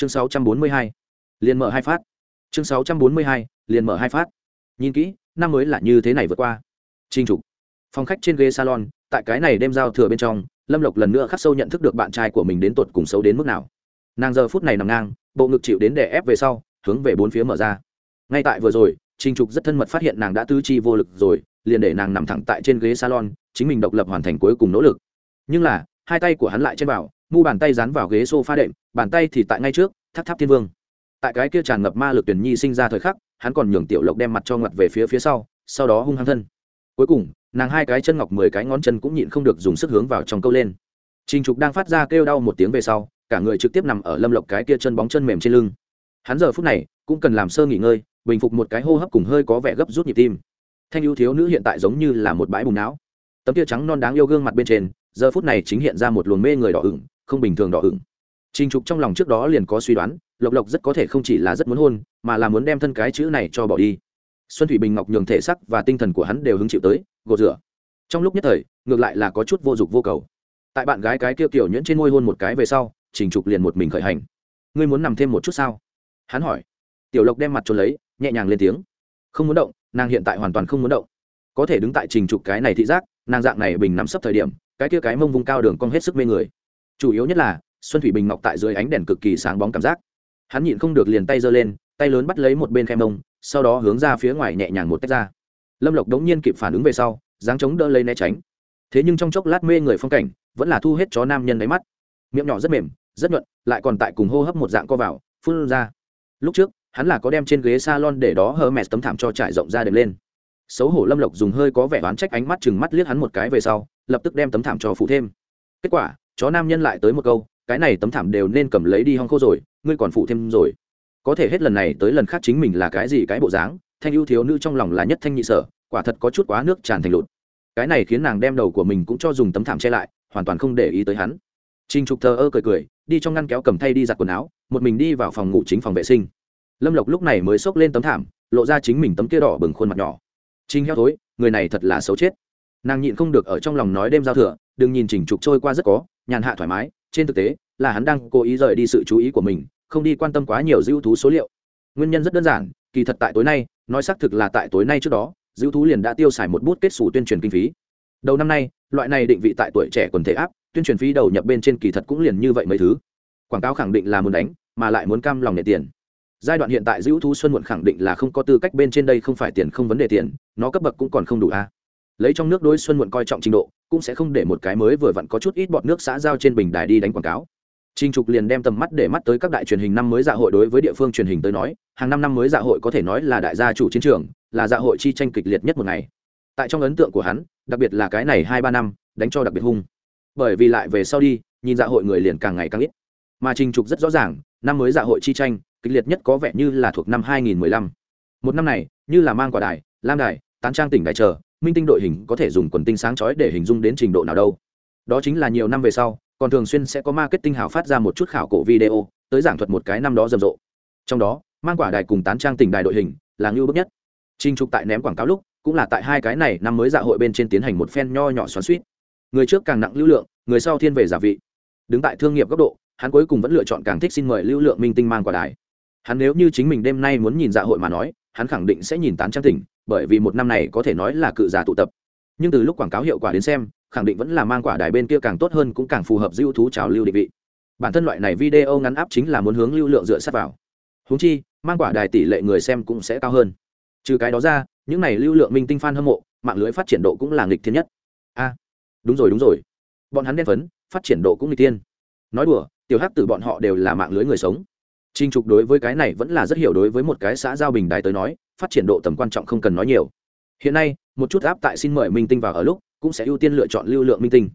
chương 642. liền mở hai phát chương 642. liền mở hai phát nhìn kỹ, năm mới là như thế này vượt qua trinh trục, phòng khách trên ghế salon, tại cái này đem giao thừa bên trong, lâm lộc lần nữa khắc sâu nhận thức được bạn trai của mình đến tột cùng xấu đến mức nào nàng giờ phút này nằm ngang, bộ ngực chịu đến đè ép về sau, hướng về bốn phía mở ra ngay tại vừa rồi trinh trục rất thân mật phát hiện nàng đã tứ chi vô lực rồi, liền để nàng nằm thẳng tại trên ghế salon, chính mình độc lập hoàn thành cuối cùng nỗ lực nhưng là, hai tay của hắn lại trên bảo mu bàn tay dán vào ghế s o f a đệm, bàn tay thì tại ngay trước, tháp tháp thiên vương. Tại cái kia tràn ngập ma lực tuyển nhi sinh ra thời khắc, hắn còn nhường tiểu lộc đem mặt cho ngặt về phía phía sau sau đó hung hăng thân. Cuối cùng, nàng hai cái chân ngọc mười cái ngón chân cũng nhịn không được dùng sức hướng vào trong câu lên. Trình trục đang phát ra kêu đau một tiếng về sau, cả người trực tiếp nằm ở lâm lộc cái kia chân bóng chân mềm trên lưng. Hắn giờ phút này, cũng cần làm sơ nghỉ ngơi, bình phục một cái hô hấp cùng hơi có vẻ gấp rút nhịp tim. Thanh ưu thiếu nữ hiện tại giống như là một bãi bùng não. Tấm tia trắng non đáng yêu gương mặt bên trên, giờ phút này chính hiện ra một luồng mê người đỏ ửng không bình thường đỏ ửng. Trình trục trong lòng trước đó liền có suy đoán, lộc lộc rất có thể không chỉ là rất muốn hôn, mà là muốn đem thân cái chữ này cho bỏ đi. Xuân thủy bình ngọc nhường thể sắc và tinh thần của hắn đều hứng chịu tới, gột rửa. Trong lúc nhất thời, ngược lại là có chút vô dụng vô cầu. Tại bạn gái cái kia kiểu nhuyễn trên môi hôn một cái về sau, trình trục liền một mình khởi hành. Ngươi muốn nằm thêm một chút sao? Hắn hỏi. Tiểu lộc đem mặt trốn lấy, nhẹ nhàng lên tiếng. Không muốn động, nàng hiện tại hoàn toàn không muốn động. Có thể đứng tại trình trục cái này thị giác, nàng dạng này bình nắm sấp thời điểm, cái kia cái mông vùng cao đường cong hết sức mê người chủ yếu nhất là, xuân thủy bình ngọc tại dưới ánh đèn cực kỳ sáng bóng cảm giác. Hắn nhịn không được liền tay giơ lên, tay lớn bắt lấy một bên khe mông, sau đó hướng ra phía ngoài nhẹ nhàng một tách ra. Lâm lộc đống nhiên kịp phản ứng về sau, dáng chống đỡ lấy né tránh. Thế nhưng trong chốc lát mê người phong cảnh, vẫn là thu hết chó nam nhân đáy mắt. Miệng nhỏ rất mềm, rất nhuận, lại còn tại cùng hô hấp một dạng co vào, phun ra. Lúc trước, hắn là có đem trên ghế salon để đó hơ mẹ tấm thảm cho trải rộng ra đệm lên. Xấu hổ lâm lộc dùng hơi có vẻ oán trách ánh mắt chừng mắt liếc hắn một cái về sau, lập tức đem tấm thảm cho phụ thêm. Kết quả chó nam nhân lại tới một câu, cái này tấm thảm đều nên cầm lấy đi hong khô rồi, ngươi còn phụ thêm rồi. Có thể hết lần này tới lần khác chính mình là cái gì cái bộ dáng, thanh ưu thiếu nữ trong lòng là nhất thanh nhị sở, quả thật có chút quá nước tràn thành lụt. Cái này khiến nàng đem đầu của mình cũng cho dùng tấm thảm che lại, hoàn toàn không để ý tới hắn. Trinh trục thờ ơ cười cười, đi trong ngăn kéo cầm thay đi giặt quần áo, một mình đi vào phòng ngủ chính phòng vệ sinh. Lâm lộc lúc này mới xốc lên tấm thảm, lộ ra chính mình tấm kia đỏ bừng khuôn mặt nhỏ. Trinh heo thối, người này thật là xấu chết. Nàng nhịn không được ở trong lòng nói đêm giao thừa, đừng nhìn chỉnh trục trôi qua rất có nhàn hạ thoải mái, trên thực tế, là hắn đang cố ý rời đi sự chú ý của mình, không đi quan tâm quá nhiều dữ thú số liệu. Nguyên nhân rất đơn giản, kỳ thật tại tối nay, nói xác thực là tại tối nay trước đó dữ thú liền đã tiêu xài một bút kết xù tuyên truyền kinh phí. Đầu năm nay, loại này định vị tại tuổi trẻ quần thể áp, tuyên truyền phí đầu nhập bên trên kỳ thật cũng liền như vậy mấy thứ. Quảng cáo khẳng định là muốn đánh, mà lại muốn cam lòng nệ tiền. Giai đoạn hiện tại dữ thú xuân muộn khẳng định là không có tư cách bên trên đây không phải tiền không vấn đề tiền, nó cấp bậc cũng còn không đủ a lấy trong nước đối xuân muộn coi trọng trình độ cũng sẽ không để một cái mới vừa vặn có chút ít bọt nước xã giao trên bình đài đi đánh quảng cáo Trình Trục liền đem tầm mắt để mắt tới các đại truyền hình năm mới dạ hội đối với địa phương truyền hình tới nói, hàng năm năm mới dạ hội có thể nói là đại gia chủ chiến trường, là dạ hội chi tranh kịch liệt nhất một ngày. Tại trong ấn tượng của hắn, đặc biệt là cái này hai ba năm, đánh cho đặc biệt hung. Bởi vì lại về sau đi, nhìn dạ hội người liền càng ngày càng ít. Mà Trình Trục rất rõ ràng, năm mới dạ hội chi tranh, kịch liệt nhất có vẻ như là thuộc năm 2015. Một năm này, như là mang quả đài, lam đài, tán trang tỉnh đại chờ, minh tinh đội hình có thể dùng quần tinh sáng chói để hình dung đến trình độ nào đâu. Đó chính là nhiều năm về sau, còn thường xuyên sẽ có marketing hào phát ra một chút khảo cổ video tới giảng thuật một cái năm đó rầm rộ. Trong đó mang quả đài cùng tán trang tỉnh đài đội hình là ngưu bức nhất. Trinh trục tại ném quảng cáo lúc cũng là tại hai cái này năm mới dạ hội bên trên tiến hành một phen nho nhỏ xoắn suýt. Người trước càng nặng lưu lượng người sau thiên về giả vị. Đứng tại thương nghiệp góc độ hắn cuối cùng vẫn lựa chọn càng thích xin mời lưu lượng minh tinh mang quả đài. Hắn nếu như chính mình đêm nay muốn nhìn dạ hội mà nói hắn khẳng định sẽ nhìn tán trang tỉnh bởi vì một năm này có thể nói là cự giả tụ tập. Nhưng từ lúc quảng cáo hiệu quả đến xem, khẳng định vẫn là mang quả đài bên kia càng tốt hơn cũng càng phù hợp dư thú trào lưu định vị. Bản thân loại này video ngắn áp chính là muốn hướng lưu lượng dựa sát vào. Húng chi, mang quả đài tỷ lệ người xem cũng sẽ cao hơn. Trừ cái đó ra, những này lưu lượng minh tinh fan hâm mộ, mạng lưới phát triển độ cũng là nghịch thiên nhất. A, đúng rồi đúng rồi. Bọn hắn đen phấn, phát triển độ cũng nghịch thiên. Nói đùa, tiểu hắc từ bọn họ đều là mạng lưới người sống. Trình trục đối với cái này vẫn là rất hiểu đối với một cái xã giao bình đài tới nói, phát triển độ tầm quan trọng không cần nói nhiều. Hiện nay, một chút áp tại xin mời minh tinh vào ở lúc, cũng sẽ ưu tiên lựa chọn lưu lượng minh tinh.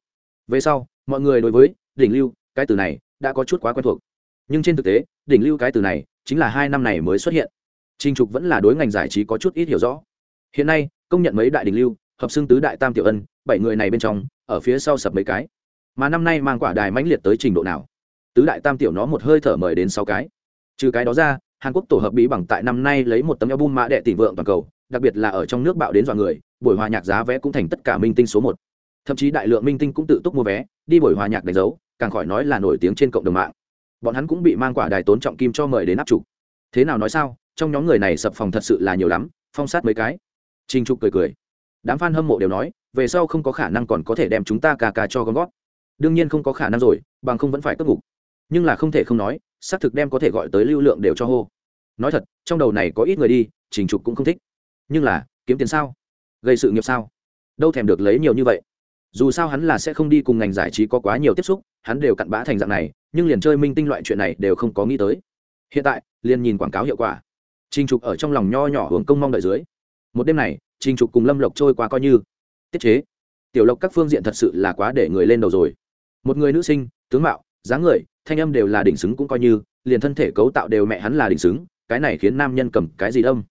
Về sau, mọi người đối với đỉnh lưu, cái từ này đã có chút quá quen thuộc. Nhưng trên thực tế, đỉnh lưu cái từ này chính là hai năm này mới xuất hiện. Trình trục vẫn là đối ngành giải trí có chút ít hiểu rõ. Hiện nay, công nhận mấy đại đỉnh lưu, hợp xưng tứ đại tam tiểu ân, bảy người này bên trong, ở phía sau sập mấy cái. Mà năm nay mang quả đài mãnh liệt tới trình độ nào? Tứ đại tam tiểu nó một hơi thở mời đến sáu cái trừ cái đó ra, hàn quốc tổ hợp bí bằng tại năm nay lấy một tấm album mã đệ tỷ vượng toàn cầu, đặc biệt là ở trong nước bạo đến dọa người, buổi hòa nhạc giá vé cũng thành tất cả minh tinh số một. Thậm chí đại lượng minh tinh cũng tự túc mua vé, đi buổi hòa nhạc đánh dấu, càng khỏi nói là nổi tiếng trên cộng đồng mạng. Bọn hắn cũng bị mang quả đài tốn trọng kim cho mời đến áp trục thế nào nói sao, trong nhóm người này sập phòng thật sự là nhiều lắm, phong sát mấy cái. Trinh trục cười cười. Đám f a n hâm mộ đều nói, về sau không có khả năng còn có thể đem chúng ta cà cà cho gom gót đương nhiên không có khả năng rồi, bằng không vẫn phải cất ngục. Nhưng là không thể không nói xác thực đem có thể gọi tới lưu lượng đều cho hô. Nói thật, trong đầu này có ít người đi, trình trục cũng không thích. Nhưng là, kiếm tiền sao? Gây sự nghiệp sao? Đâu thèm được lấy nhiều như vậy. Dù sao hắn là sẽ không đi cùng ngành giải trí có quá nhiều tiếp xúc, hắn đều cặn bã thành dạng này, nhưng liền chơi minh tinh loại chuyện này đều không có nghĩ tới. Hiện tại, liền nhìn quảng cáo hiệu quả. Trình trục ở trong lòng nho nhỏ hưởng công mong đợi dưới. Một đêm này, trình trục cùng lâm lộc trôi qua coi như. Tiết chế. Tiểu lộc các phương diện thật sự là quá để người lên đầu rồi. Một người nữ sinh, tướng mạo dáng người, thanh âm đều là đỉnh xứng cũng coi như, liền thân thể cấu tạo đều mẹ hắn là đỉnh xứng, cái này khiến nam nhân cầm cái gì đông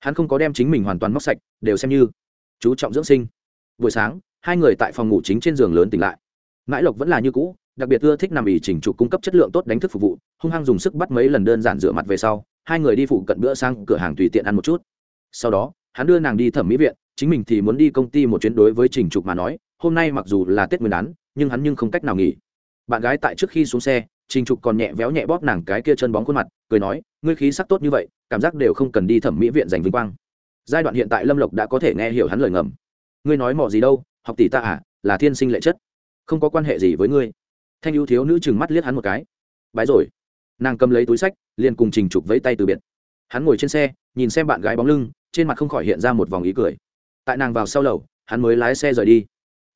hắn không có đem chính mình hoàn toàn móc sạch, đều xem như chú trọng dưỡng sinh. Buổi sáng, hai người tại phòng ngủ chính trên giường lớn tỉnh lại. Mãi lộc vẫn là như cũ, đặc biệt ưa thích nằm ỉ chỉnh trục cung cấp chất lượng tốt đánh thức phục vụ, hung hăng dùng sức bắt mấy lần đơn giản rửa mặt về sau, hai người đi phụ cận bữa sang cửa hàng tùy tiện ăn một chút. Sau đó, hắn đưa nàng đi thẩm mỹ viện, chính mình thì muốn đi công ty một chuyến đối với trình trục mà nói, hôm nay mặc dù là tết nguyên đán, nhưng hắn nhưng không cách nào nghỉ bạn gái tại trước khi xuống xe, trình trục còn nhẹ véo nhẹ bóp nàng cái kia chân bóng khuôn mặt, cười nói, ngươi khí sắc tốt như vậy, cảm giác đều không cần đi thẩm mỹ viện giành vinh quang. Giai đoạn hiện tại lâm lộc đã có thể nghe hiểu hắn lời ngầm. Ngươi nói mò gì đâu, học tỷ ta à là thiên sinh lệ chất, không có quan hệ gì với ngươi. Thanh ưu thiếu nữ chừng mắt liếc hắn một cái. Bái rồi. Nàng cầm lấy túi sách, liền cùng trình trục vẫy tay từ biệt. Hắn ngồi trên xe, nhìn xem bạn gái bóng lưng, trên mặt không khỏi hiện ra một vòng ý cười. Tại nàng vào sau lầu, hắn mới lái xe rời đi.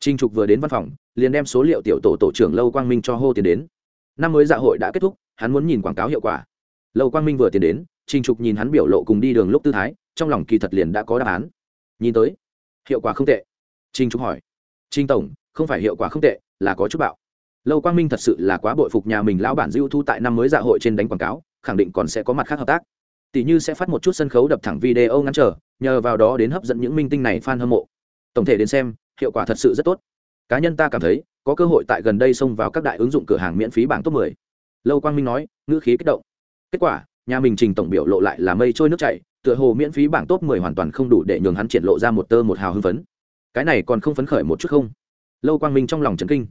Trình trục vừa đến văn phòng liền đem số liệu tiểu tổ tổ trưởng lâu quang minh cho hô tiền đến. Năm mới dạ hội đã kết thúc, hắn muốn nhìn quảng cáo hiệu quả. Lâu quang minh vừa tiền đến, trình trục nhìn hắn biểu lộ cùng đi đường lúc tư thái, trong lòng kỳ thật liền đã có đáp án. Nhìn tới, hiệu quả không tệ. Trình trục hỏi, trình tổng, không phải hiệu quả không tệ, là có chút bạo. Lâu quang minh thật sự là quá bội phục nhà mình lão bản dưu thu tại năm mới dạ hội trên đánh quảng cáo, khẳng định còn sẽ có mặt khác hợp tác. Tỷ như sẽ phát một chút sân khấu đập thẳng video ngắn trở nhờ vào đó đến hấp dẫn những minh tinh này fan hâm mộ. Tổng thể đến xem, hiệu quả thật sự rất tốt cá nhân ta cảm thấy có cơ hội tại gần đây xông vào các đại ứng dụng cửa hàng miễn phí bảng top 10. lâu quang minh nói ngữ khí kích động kết quả nhà mình trình tổng biểu lộ lại là mây trôi nước chảy tựa hồ miễn phí bảng top 10 hoàn toàn không đủ để nhường hắn triển lộ ra một tơ một hào hưng phấn cái này còn không phấn khởi một chút không lâu quang minh trong lòng chấn kinh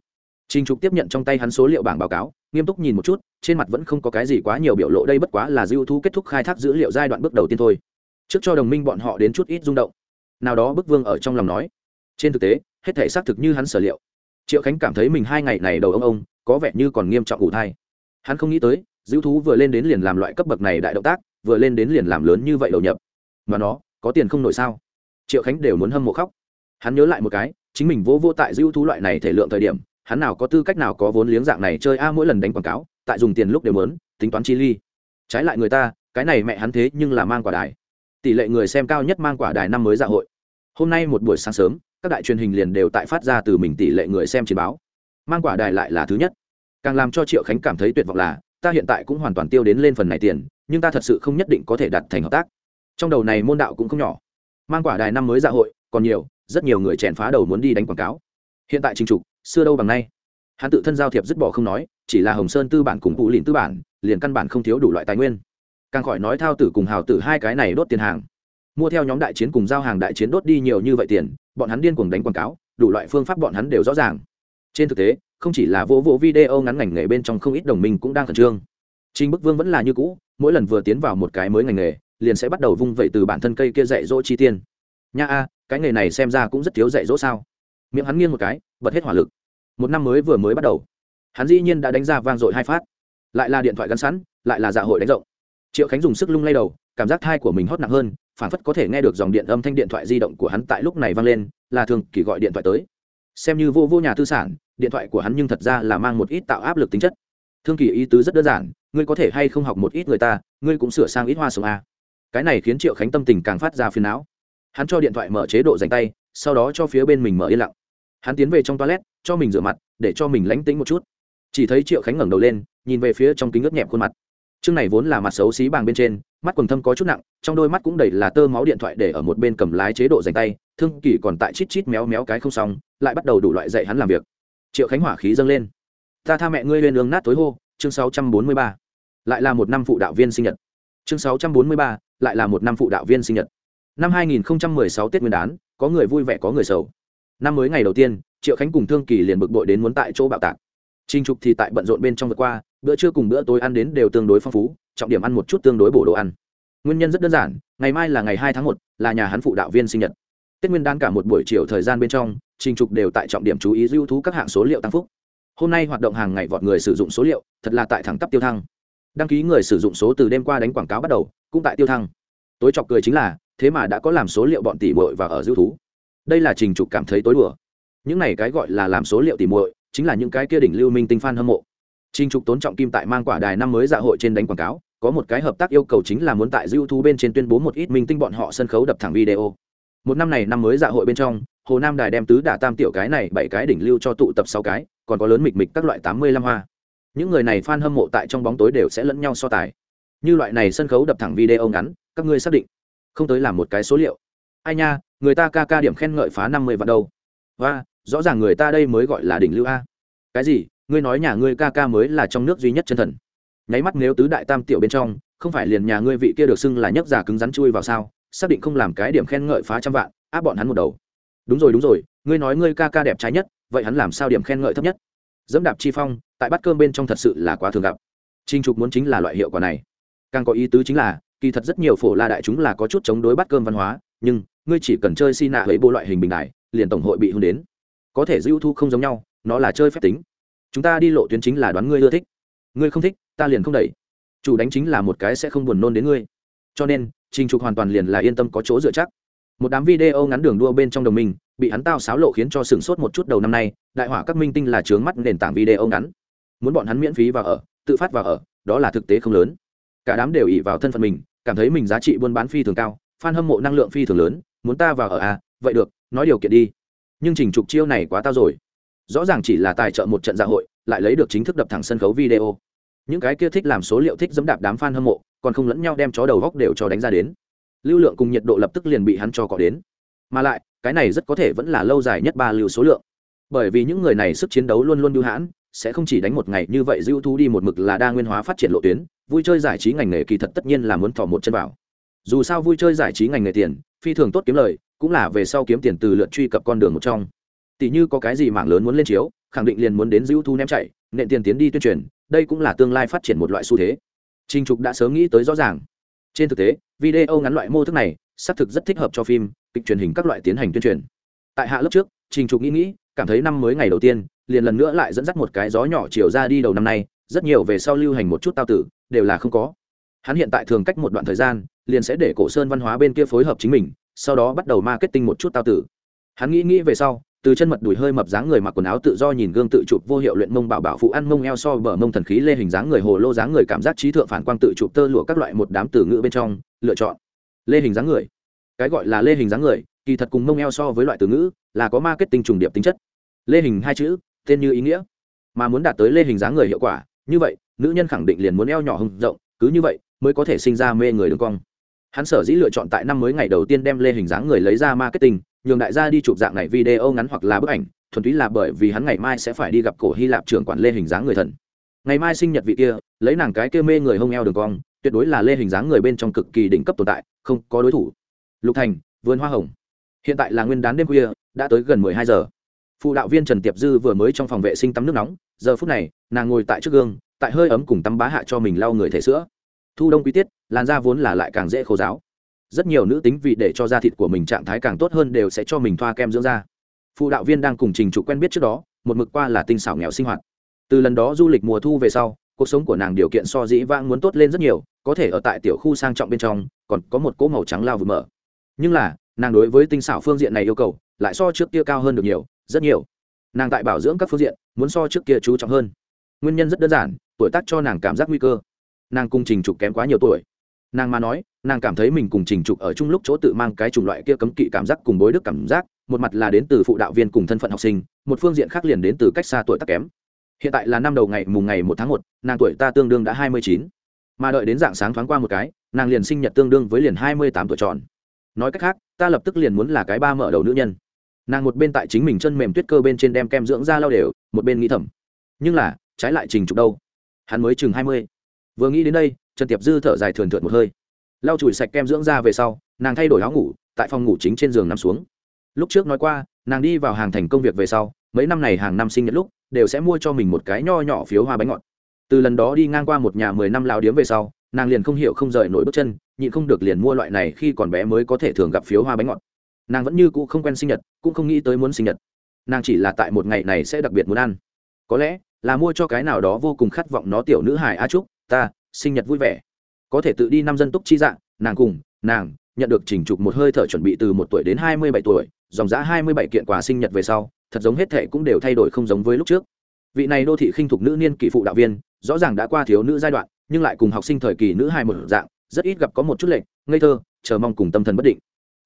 Trình Trục tiếp nhận trong tay hắn số liệu bảng báo cáo, nghiêm túc nhìn một chút, trên mặt vẫn không có cái gì quá nhiều biểu lộ đây bất quá là dư thu kết thúc khai thác dữ liệu giai đoạn bước đầu tiên thôi. Trước cho đồng minh bọn họ đến chút ít rung động. Nào đó Bức Vương ở trong lòng nói, trên thực tế, hết thể xác thực như hắn sở liệu. Triệu Khánh cảm thấy mình hai ngày này đầu ông ông, có vẻ như còn nghiêm trọng ủ thai. Hắn không nghĩ tới, dữ thú vừa lên đến liền làm loại cấp bậc này đại động tác, vừa lên đến liền làm lớn như vậy đầu nhập. Mà nó, có tiền không nổi sao? Triệu Khánh đều muốn hâm mộ khóc. Hắn nhớ lại một cái, chính mình vô vô tại dữ thú loại này thể lượng thời điểm, hắn nào có tư cách nào có vốn liếng dạng này chơi a mỗi lần đánh quảng cáo tại dùng tiền lúc đều mớn tính toán chi ly trái lại người ta cái này mẹ hắn thế nhưng là mang quả đài tỷ lệ người xem cao nhất mang quả đài năm mới dạ hội hôm nay một buổi sáng sớm các đại truyền hình liền đều tại phát ra từ mình tỷ lệ người xem chiến báo. Mang quả đài lại là thứ nhất. Càng làm cho triệu khánh cảm thấy tuyệt vọng là, ta hiện tại cũng hoàn toàn tiêu đến lên phần này tiền, nhưng ta thật sự không nhất định có thể đặt thành hợp tác. Trong đầu này môn đạo cũng không nhỏ. Mang quả đài năm mới dạ hội, còn nhiều, rất nhiều người chèn phá đầu muốn đi đánh quảng cáo. Hiện tại trình trục, xưa đâu bằng nay. Hắn tự thân giao thiệp dứt bỏ không nói, chỉ là hồng sơn tư bản cùng cụ lìn tư bản, liền căn bản không thiếu đủ loại tài nguyên. Càng khỏi nói thao tử cùng hào tử hai cái này đốt tiền hàng. Mua theo nhóm đại chiến cùng giao hàng đại chiến đốt đi nhiều như vậy tiền bọn hắn điên cuồng đánh quảng cáo đủ loại phương pháp bọn hắn đều rõ ràng. Trên thực tế không chỉ là vô vô video ngắn ngành nghề bên trong không ít đồng minh cũng đang khẩn trương. Trình Bức Vương vẫn là như cũ, mỗi lần vừa tiến vào một cái mới ngành nghề, liền sẽ bắt đầu vung vậy từ bản thân cây kia dạy dỗ chi tiên. Nha a, cái nghề này xem ra cũng rất thiếu dạy dỗ sao? Miệng hắn nghiêng một cái, bật hết hỏa lực. Một năm mới vừa mới bắt đầu hắn dĩ nhiên đã đánh ra vang dội hai phát. Lại là điện thoại gắn sẵn lại là dạ hội đánh rộng. Triệu khánh dùng sức lung lay đầu cảm giác thai của mình hót nặng hơn phản phất có thể nghe được dòng điện âm thanh điện thoại di động của hắn tại lúc này vang lên, là thường kỳ gọi điện thoại tới. Xem như vô vô nhà tư sản, điện thoại của hắn nhưng thật ra là mang một ít tạo áp lực tính chất. Thương kỳ ý tứ rất đơn giản, ngươi có thể hay không học một ít người ta, ngươi cũng sửa sang ít hoa sống a. Cái này khiến triệu khánh tâm tình càng phát ra phiền não. Hắn cho điện thoại mở chế độ dành tay, sau đó cho phía bên mình mở yên lặng. Hắn tiến về trong toilet, cho mình rửa mặt, để cho mình lánh tính một chút. Chỉ thấy triệu khánh ngẩng đầu lên, nhìn về phía trong kính ướt nhẹp khuôn mặt chương này vốn là mặt xấu xí bàng bên trên mắt quần thâm có chút nặng trong đôi mắt cũng đầy là tơ máu điện thoại để ở một bên cầm lái chế độ dành tay thương kỳ còn tại chít chít méo méo cái không xong lại bắt đầu đủ loại dạy hắn làm việc. Triệu khánh hỏa khí dâng lên. Ta tha mẹ ngươi lên đường nát tối hô chương 643. lại là một năm phụ đạo viên sinh nhật. Chương 643, lại là một năm phụ đạo viên sinh nhật. Năm 2016 tết nguyên đán có người vui vẻ có người sầu. Năm mới ngày đầu tiên triệu khánh cùng thương kỳ liền bực bội đến muốn tại chỗ bạo tạc. Trinh trục thì tại bận rộn bên trong vượt qua bữa trưa cùng bữa tối ăn đến đều tương đối phong phú, trọng điểm ăn một chút tương đối bổ đồ ăn. Nguyên nhân rất đơn giản, ngày mai là ngày hai tháng một, là nhà hắn phụ đạo viên sinh nhật. Tết nguyên đan cả một buổi chiều thời gian bên trong, trình trục đều tại trọng điểm chú ý lưu thú các hạng số liệu tăng phúc. Hôm nay hoạt động hàng ngày vọt người sử dụng số liệu, thật là tại thẳng tắp tiêu thăng. Đăng ký người sử dụng số từ đêm qua đánh quảng cáo bắt đầu, cũng tại tiêu thăng. Tối chọc cười chính là, thế mà đã có làm số liệu bọn tỷ muội và ở dư thú. Đây là trình trục cảm thấy tối đùa. Những này cái gọi là làm số liệu tỷ muội, chính là những cái kia đỉnh lưu minh tinh fan hâm mộ trình trục tốn trọng kim tại mang quả đài năm mới dạ hội trên đánh quảng cáo, có một cái hợp tác yêu cầu chính là muốn tại YouTube bên trên tuyên bố một ít minh tinh bọn họ sân khấu đập thẳng video. Một năm này năm mới dạ hội bên trong, hồ nam đài đem tứ đả tam tiểu cái này bảy cái đỉnh lưu cho tụ tập sáu cái, còn có lớn mịch mịch các loại tám mươi lăm hoa. Những người này fan hâm mộ tại trong bóng tối đều sẽ lẫn nhau so tài. Như loại này sân khấu đập thẳng video ngắn, các ngươi xác định không tới làm một cái số liệu. Ai nha, người ta ca ca điểm khen ngợi phá năm mươi vạn đâu. Và rõ ràng người ta đây mới gọi là đỉnh lưu a. Cái gì? Ngươi nói nhà ngươi ca ca mới là trong nước duy nhất chân thần. Nháy mắt nếu tứ đại tam tiểu bên trong, không phải liền nhà ngươi vị kia được xưng là nhấc giả cứng rắn chui vào sao, xác định không làm cái điểm khen ngợi phá trăm vạn, áp bọn hắn một đầu. Đúng rồi đúng rồi, ngươi nói ngươi ca ca đẹp trái nhất, vậy hắn làm sao điểm khen ngợi thấp nhất? Dẫm đạp chi phong, tại bát cơm bên trong thật sự là quá thường gặp. Trinh trục muốn chính là loại hiệu quả này. Càng có ý tứ chính là, kỳ thật rất nhiều phổ la đại chúng là có chút chống đối bát cơm văn hóa, nhưng ngươi chỉ cần chơi xi nạ lấy bộ loại hình bình đại, liền tổng hội bị hưng đến. Có thể dữ thu không giống nhau, nó là chơi phép tính chúng ta đi lộ tuyến chính là đoán ngươi ưa thích. Ngươi không thích, ta liền không đẩy. Chủ đánh chính là một cái sẽ không buồn nôn đến ngươi. Cho nên, trình trục hoàn toàn liền là yên tâm có chỗ dựa chắc. Một đám video ngắn đường đua bên trong đồng minh, bị hắn tao xáo lộ khiến cho sửng sốt một chút đầu năm nay, đại hỏa các minh tinh là trướng mắt nền tảng video ngắn. Muốn bọn hắn miễn phí vào ở, tự phát vào ở, đó là thực tế không lớn. Cả đám đều ỉ vào thân phận mình, cảm thấy mình giá trị buôn bán phi thường cao f hâm mộ năng lượng phi thường lớn, muốn ta vào ở à vậy được, nói điều kiện đi. Nhưng trình trục chiêu này quá tao rồi rõ ràng chỉ là tài trợ một trận dạ hội, lại lấy được chính thức đập thẳng sân khấu video. Những cái kia thích làm số liệu thích dẫm đạp đám f a n hâm mộ, còn không lẫn nhau đem chó đầu góc đều cho đánh ra đến. Lưu lượng cùng nhiệt độ lập tức liền bị hắn cho cọ đến. Mà lại, cái này rất có thể vẫn là lâu dài nhất ba lưu số lượng. Bởi vì những người này sức chiến đấu luôn luôn bưu hãn, sẽ không chỉ đánh một ngày như vậy dư thu đi một mực là đa nguyên hóa phát triển lộ tuyến, vui chơi giải trí ngành nghề kỳ thật tất nhiên là muốn thỏ một chân vào. Dù sao vui chơi giải trí ngành nghề tiền, phi thường tốt kiếm lời, cũng là về sau kiếm tiền từ lượt truy cập con đường một trong tỉ như có cái gì mảng lớn muốn lên chiếu, khẳng định liền muốn đến dữ thu ném chạy, nện tiền tiến đi tuyên truyền, đây cũng là tương lai phát triển một loại xu thế. Trinh trục đã sớm nghĩ tới rõ ràng. Trên thực tế, video ngắn loại mô thức này, xác thực rất thích hợp cho phim, kịch truyền hình các loại tiến hành tuyên truyền. Tại hạ lớp trước, trình trục nghĩ nghĩ, cảm thấy năm mới ngày đầu tiên, liền lần nữa lại dẫn dắt một cái gió nhỏ chiều ra đi đầu năm nay, rất nhiều về sau lưu hành một chút tao tử, đều là không có. Hắn hiện tại thường cách một đoạn thời gian, liền sẽ để cổ sơn văn hóa bên kia phối hợp chính mình, sau đó bắt đầu marketing một chút tao tử. Hắn nghĩ nghĩ về sau từ chân mật đùi hơi mập dáng người mặc quần áo tự do nhìn gương tự chụp vô hiệu luyện mông bảo bảo phụ ăn mông eo so bờ mông thần khí lê hình dáng người hồ lô dáng người cảm giác trí thượng phản quang tự chụp tơ lụa các loại một đám từ ngữ bên trong, lựa chọn. Lê hình dáng người. Cái gọi là lê hình dáng người, kỳ thật cùng mông eo so với loại từ ngữ, là có marketing trùng điệp tính chất. Lê hình hai chữ, tên như ý nghĩa. Mà muốn đạt tới lê hình dáng người hiệu quả, như vậy, nữ nhân khẳng định liền muốn eo nhỏ hơn rộng, cứ như vậy, mới có thể sinh ra mê người đường cong. Hắn sở dĩ lựa chọn tại năm mới ngày đầu tiên đem lê hình dáng người lấy ra marketing nhường đại gia đi chụp dạng này video ngắn hoặc là bức ảnh, thuần túy là bởi vì hắn ngày mai sẽ phải đi gặp cổ hy lạp trưởng quản lê hình dáng người thần ngày mai sinh nhật vị kia, lấy nàng cái kia mê người hông eo đường cong, tuyệt đối là lê hình dáng người bên trong cực kỳ đỉnh cấp tồn tại, không có đối thủ. Lục thành, vườn hoa hồng. Hiện tại là nguyên đán đêm khuya, đã tới gần mười hai giờ. Phụ đạo viên trần tiệp dư vừa mới trong phòng vệ sinh tắm nước nóng, giờ phút này, nàng ngồi tại trước gương, tại hơi ấm cùng tắm bá hạ cho mình lau người thể sữa. Thu đông quý tiết, làn da vốn là lại càng dễ khô giáo rất nhiều nữ tính vì để cho da thịt của mình trạng thái càng tốt hơn đều sẽ cho mình thoa kem dưỡng da. Phụ đạo viên đang cùng trình trục quen biết trước đó, một mực qua là tinh xảo nghèo sinh hoạt. Từ lần đó du lịch mùa thu về sau, cuộc sống của nàng điều kiện so dĩ vãng muốn tốt lên rất nhiều, có thể ở tại tiểu khu sang trọng bên trong, còn có một cỗ màu trắng lao vừa mở. Nhưng là, nàng đối với tinh xảo phương diện này yêu cầu, lại so trước kia cao hơn được nhiều, rất nhiều. Nàng tại bảo dưỡng các phương diện, muốn so trước kia chú trọng hơn. Nguyên nhân rất đơn giản, tuổi tác cho nàng cảm giác nguy cơ. Nàng cung trình trục kém quá nhiều tuổi nàng mà nói, nàng cảm thấy mình cùng trình trục ở chung lúc chỗ tự mang cái chủng loại kia cấm kỵ cảm giác cùng bối đức cảm giác, một mặt là đến từ phụ đạo viên cùng thân phận học sinh, một phương diện khác liền đến từ cách xa tuổi tác kém. Hiện tại là năm đầu ngày, mùng ngày một tháng một, nàng tuổi ta tương đương đã hai mươi chín. Mà đợi đến dạng sáng thoáng qua một cái, nàng liền sinh nhật tương đương với liền hai mươi tám tuổi tròn. Nói cách khác, ta lập tức liền muốn là cái ba mở đầu nữ nhân. Nàng một bên tại chính mình chân mềm tuyết cơ bên trên đem kem dưỡng da lao đều, một bên nghĩ thầm. Nhưng là, trái lại trình trục đâu? Hắn mới chừng hai mươi vừa nghĩ đến đây, trần tiệp dư thở dài thường thượt một hơi. Lau chùi sạch kem dưỡng da về sau, nàng thay đổi áo ngủ, tại phòng ngủ chính trên giường nằm xuống. Lúc trước nói qua, nàng đi vào hàng thành công việc về sau, mấy năm này hàng năm sinh nhật lúc, đều sẽ mua cho mình một cái nho nhỏ phiếu hoa bánh ngọt. Từ lần đó đi ngang qua một nhà mười năm lao điếm về sau, nàng liền không hiểu không rời nổi bước chân, nhịn không được liền mua loại này khi còn bé mới có thể thường gặp phiếu hoa bánh ngọt. Nàng vẫn như cũ không quen sinh nhật, cũng không nghĩ tới muốn sinh nhật. Nàng chỉ là tại một ngày này sẽ đặc biệt muốn ăn. Có lẽ là mua cho cái nào đó vô cùng khát vọng nó tiểu nữ hài a trúc ta, sinh nhật vui vẻ. Có thể tự đi năm dân túc chi dạng, nàng cùng, nàng, nhận được trình trục một hơi thở chuẩn bị từ một tuổi đến hai mươi bảy tuổi, dòng giã hai mươi bảy kiện quà sinh nhật về sau, thật giống hết thệ cũng đều thay đổi không giống với lúc trước. Vị này đô thị khinh thục nữ niên kỳ phụ đạo viên, rõ ràng đã qua thiếu nữ giai đoạn, nhưng lại cùng học sinh thời kỳ nữ hai một dạng, rất ít gặp có một chút lệnh ngây thơ, chờ mong cùng tâm thần bất định.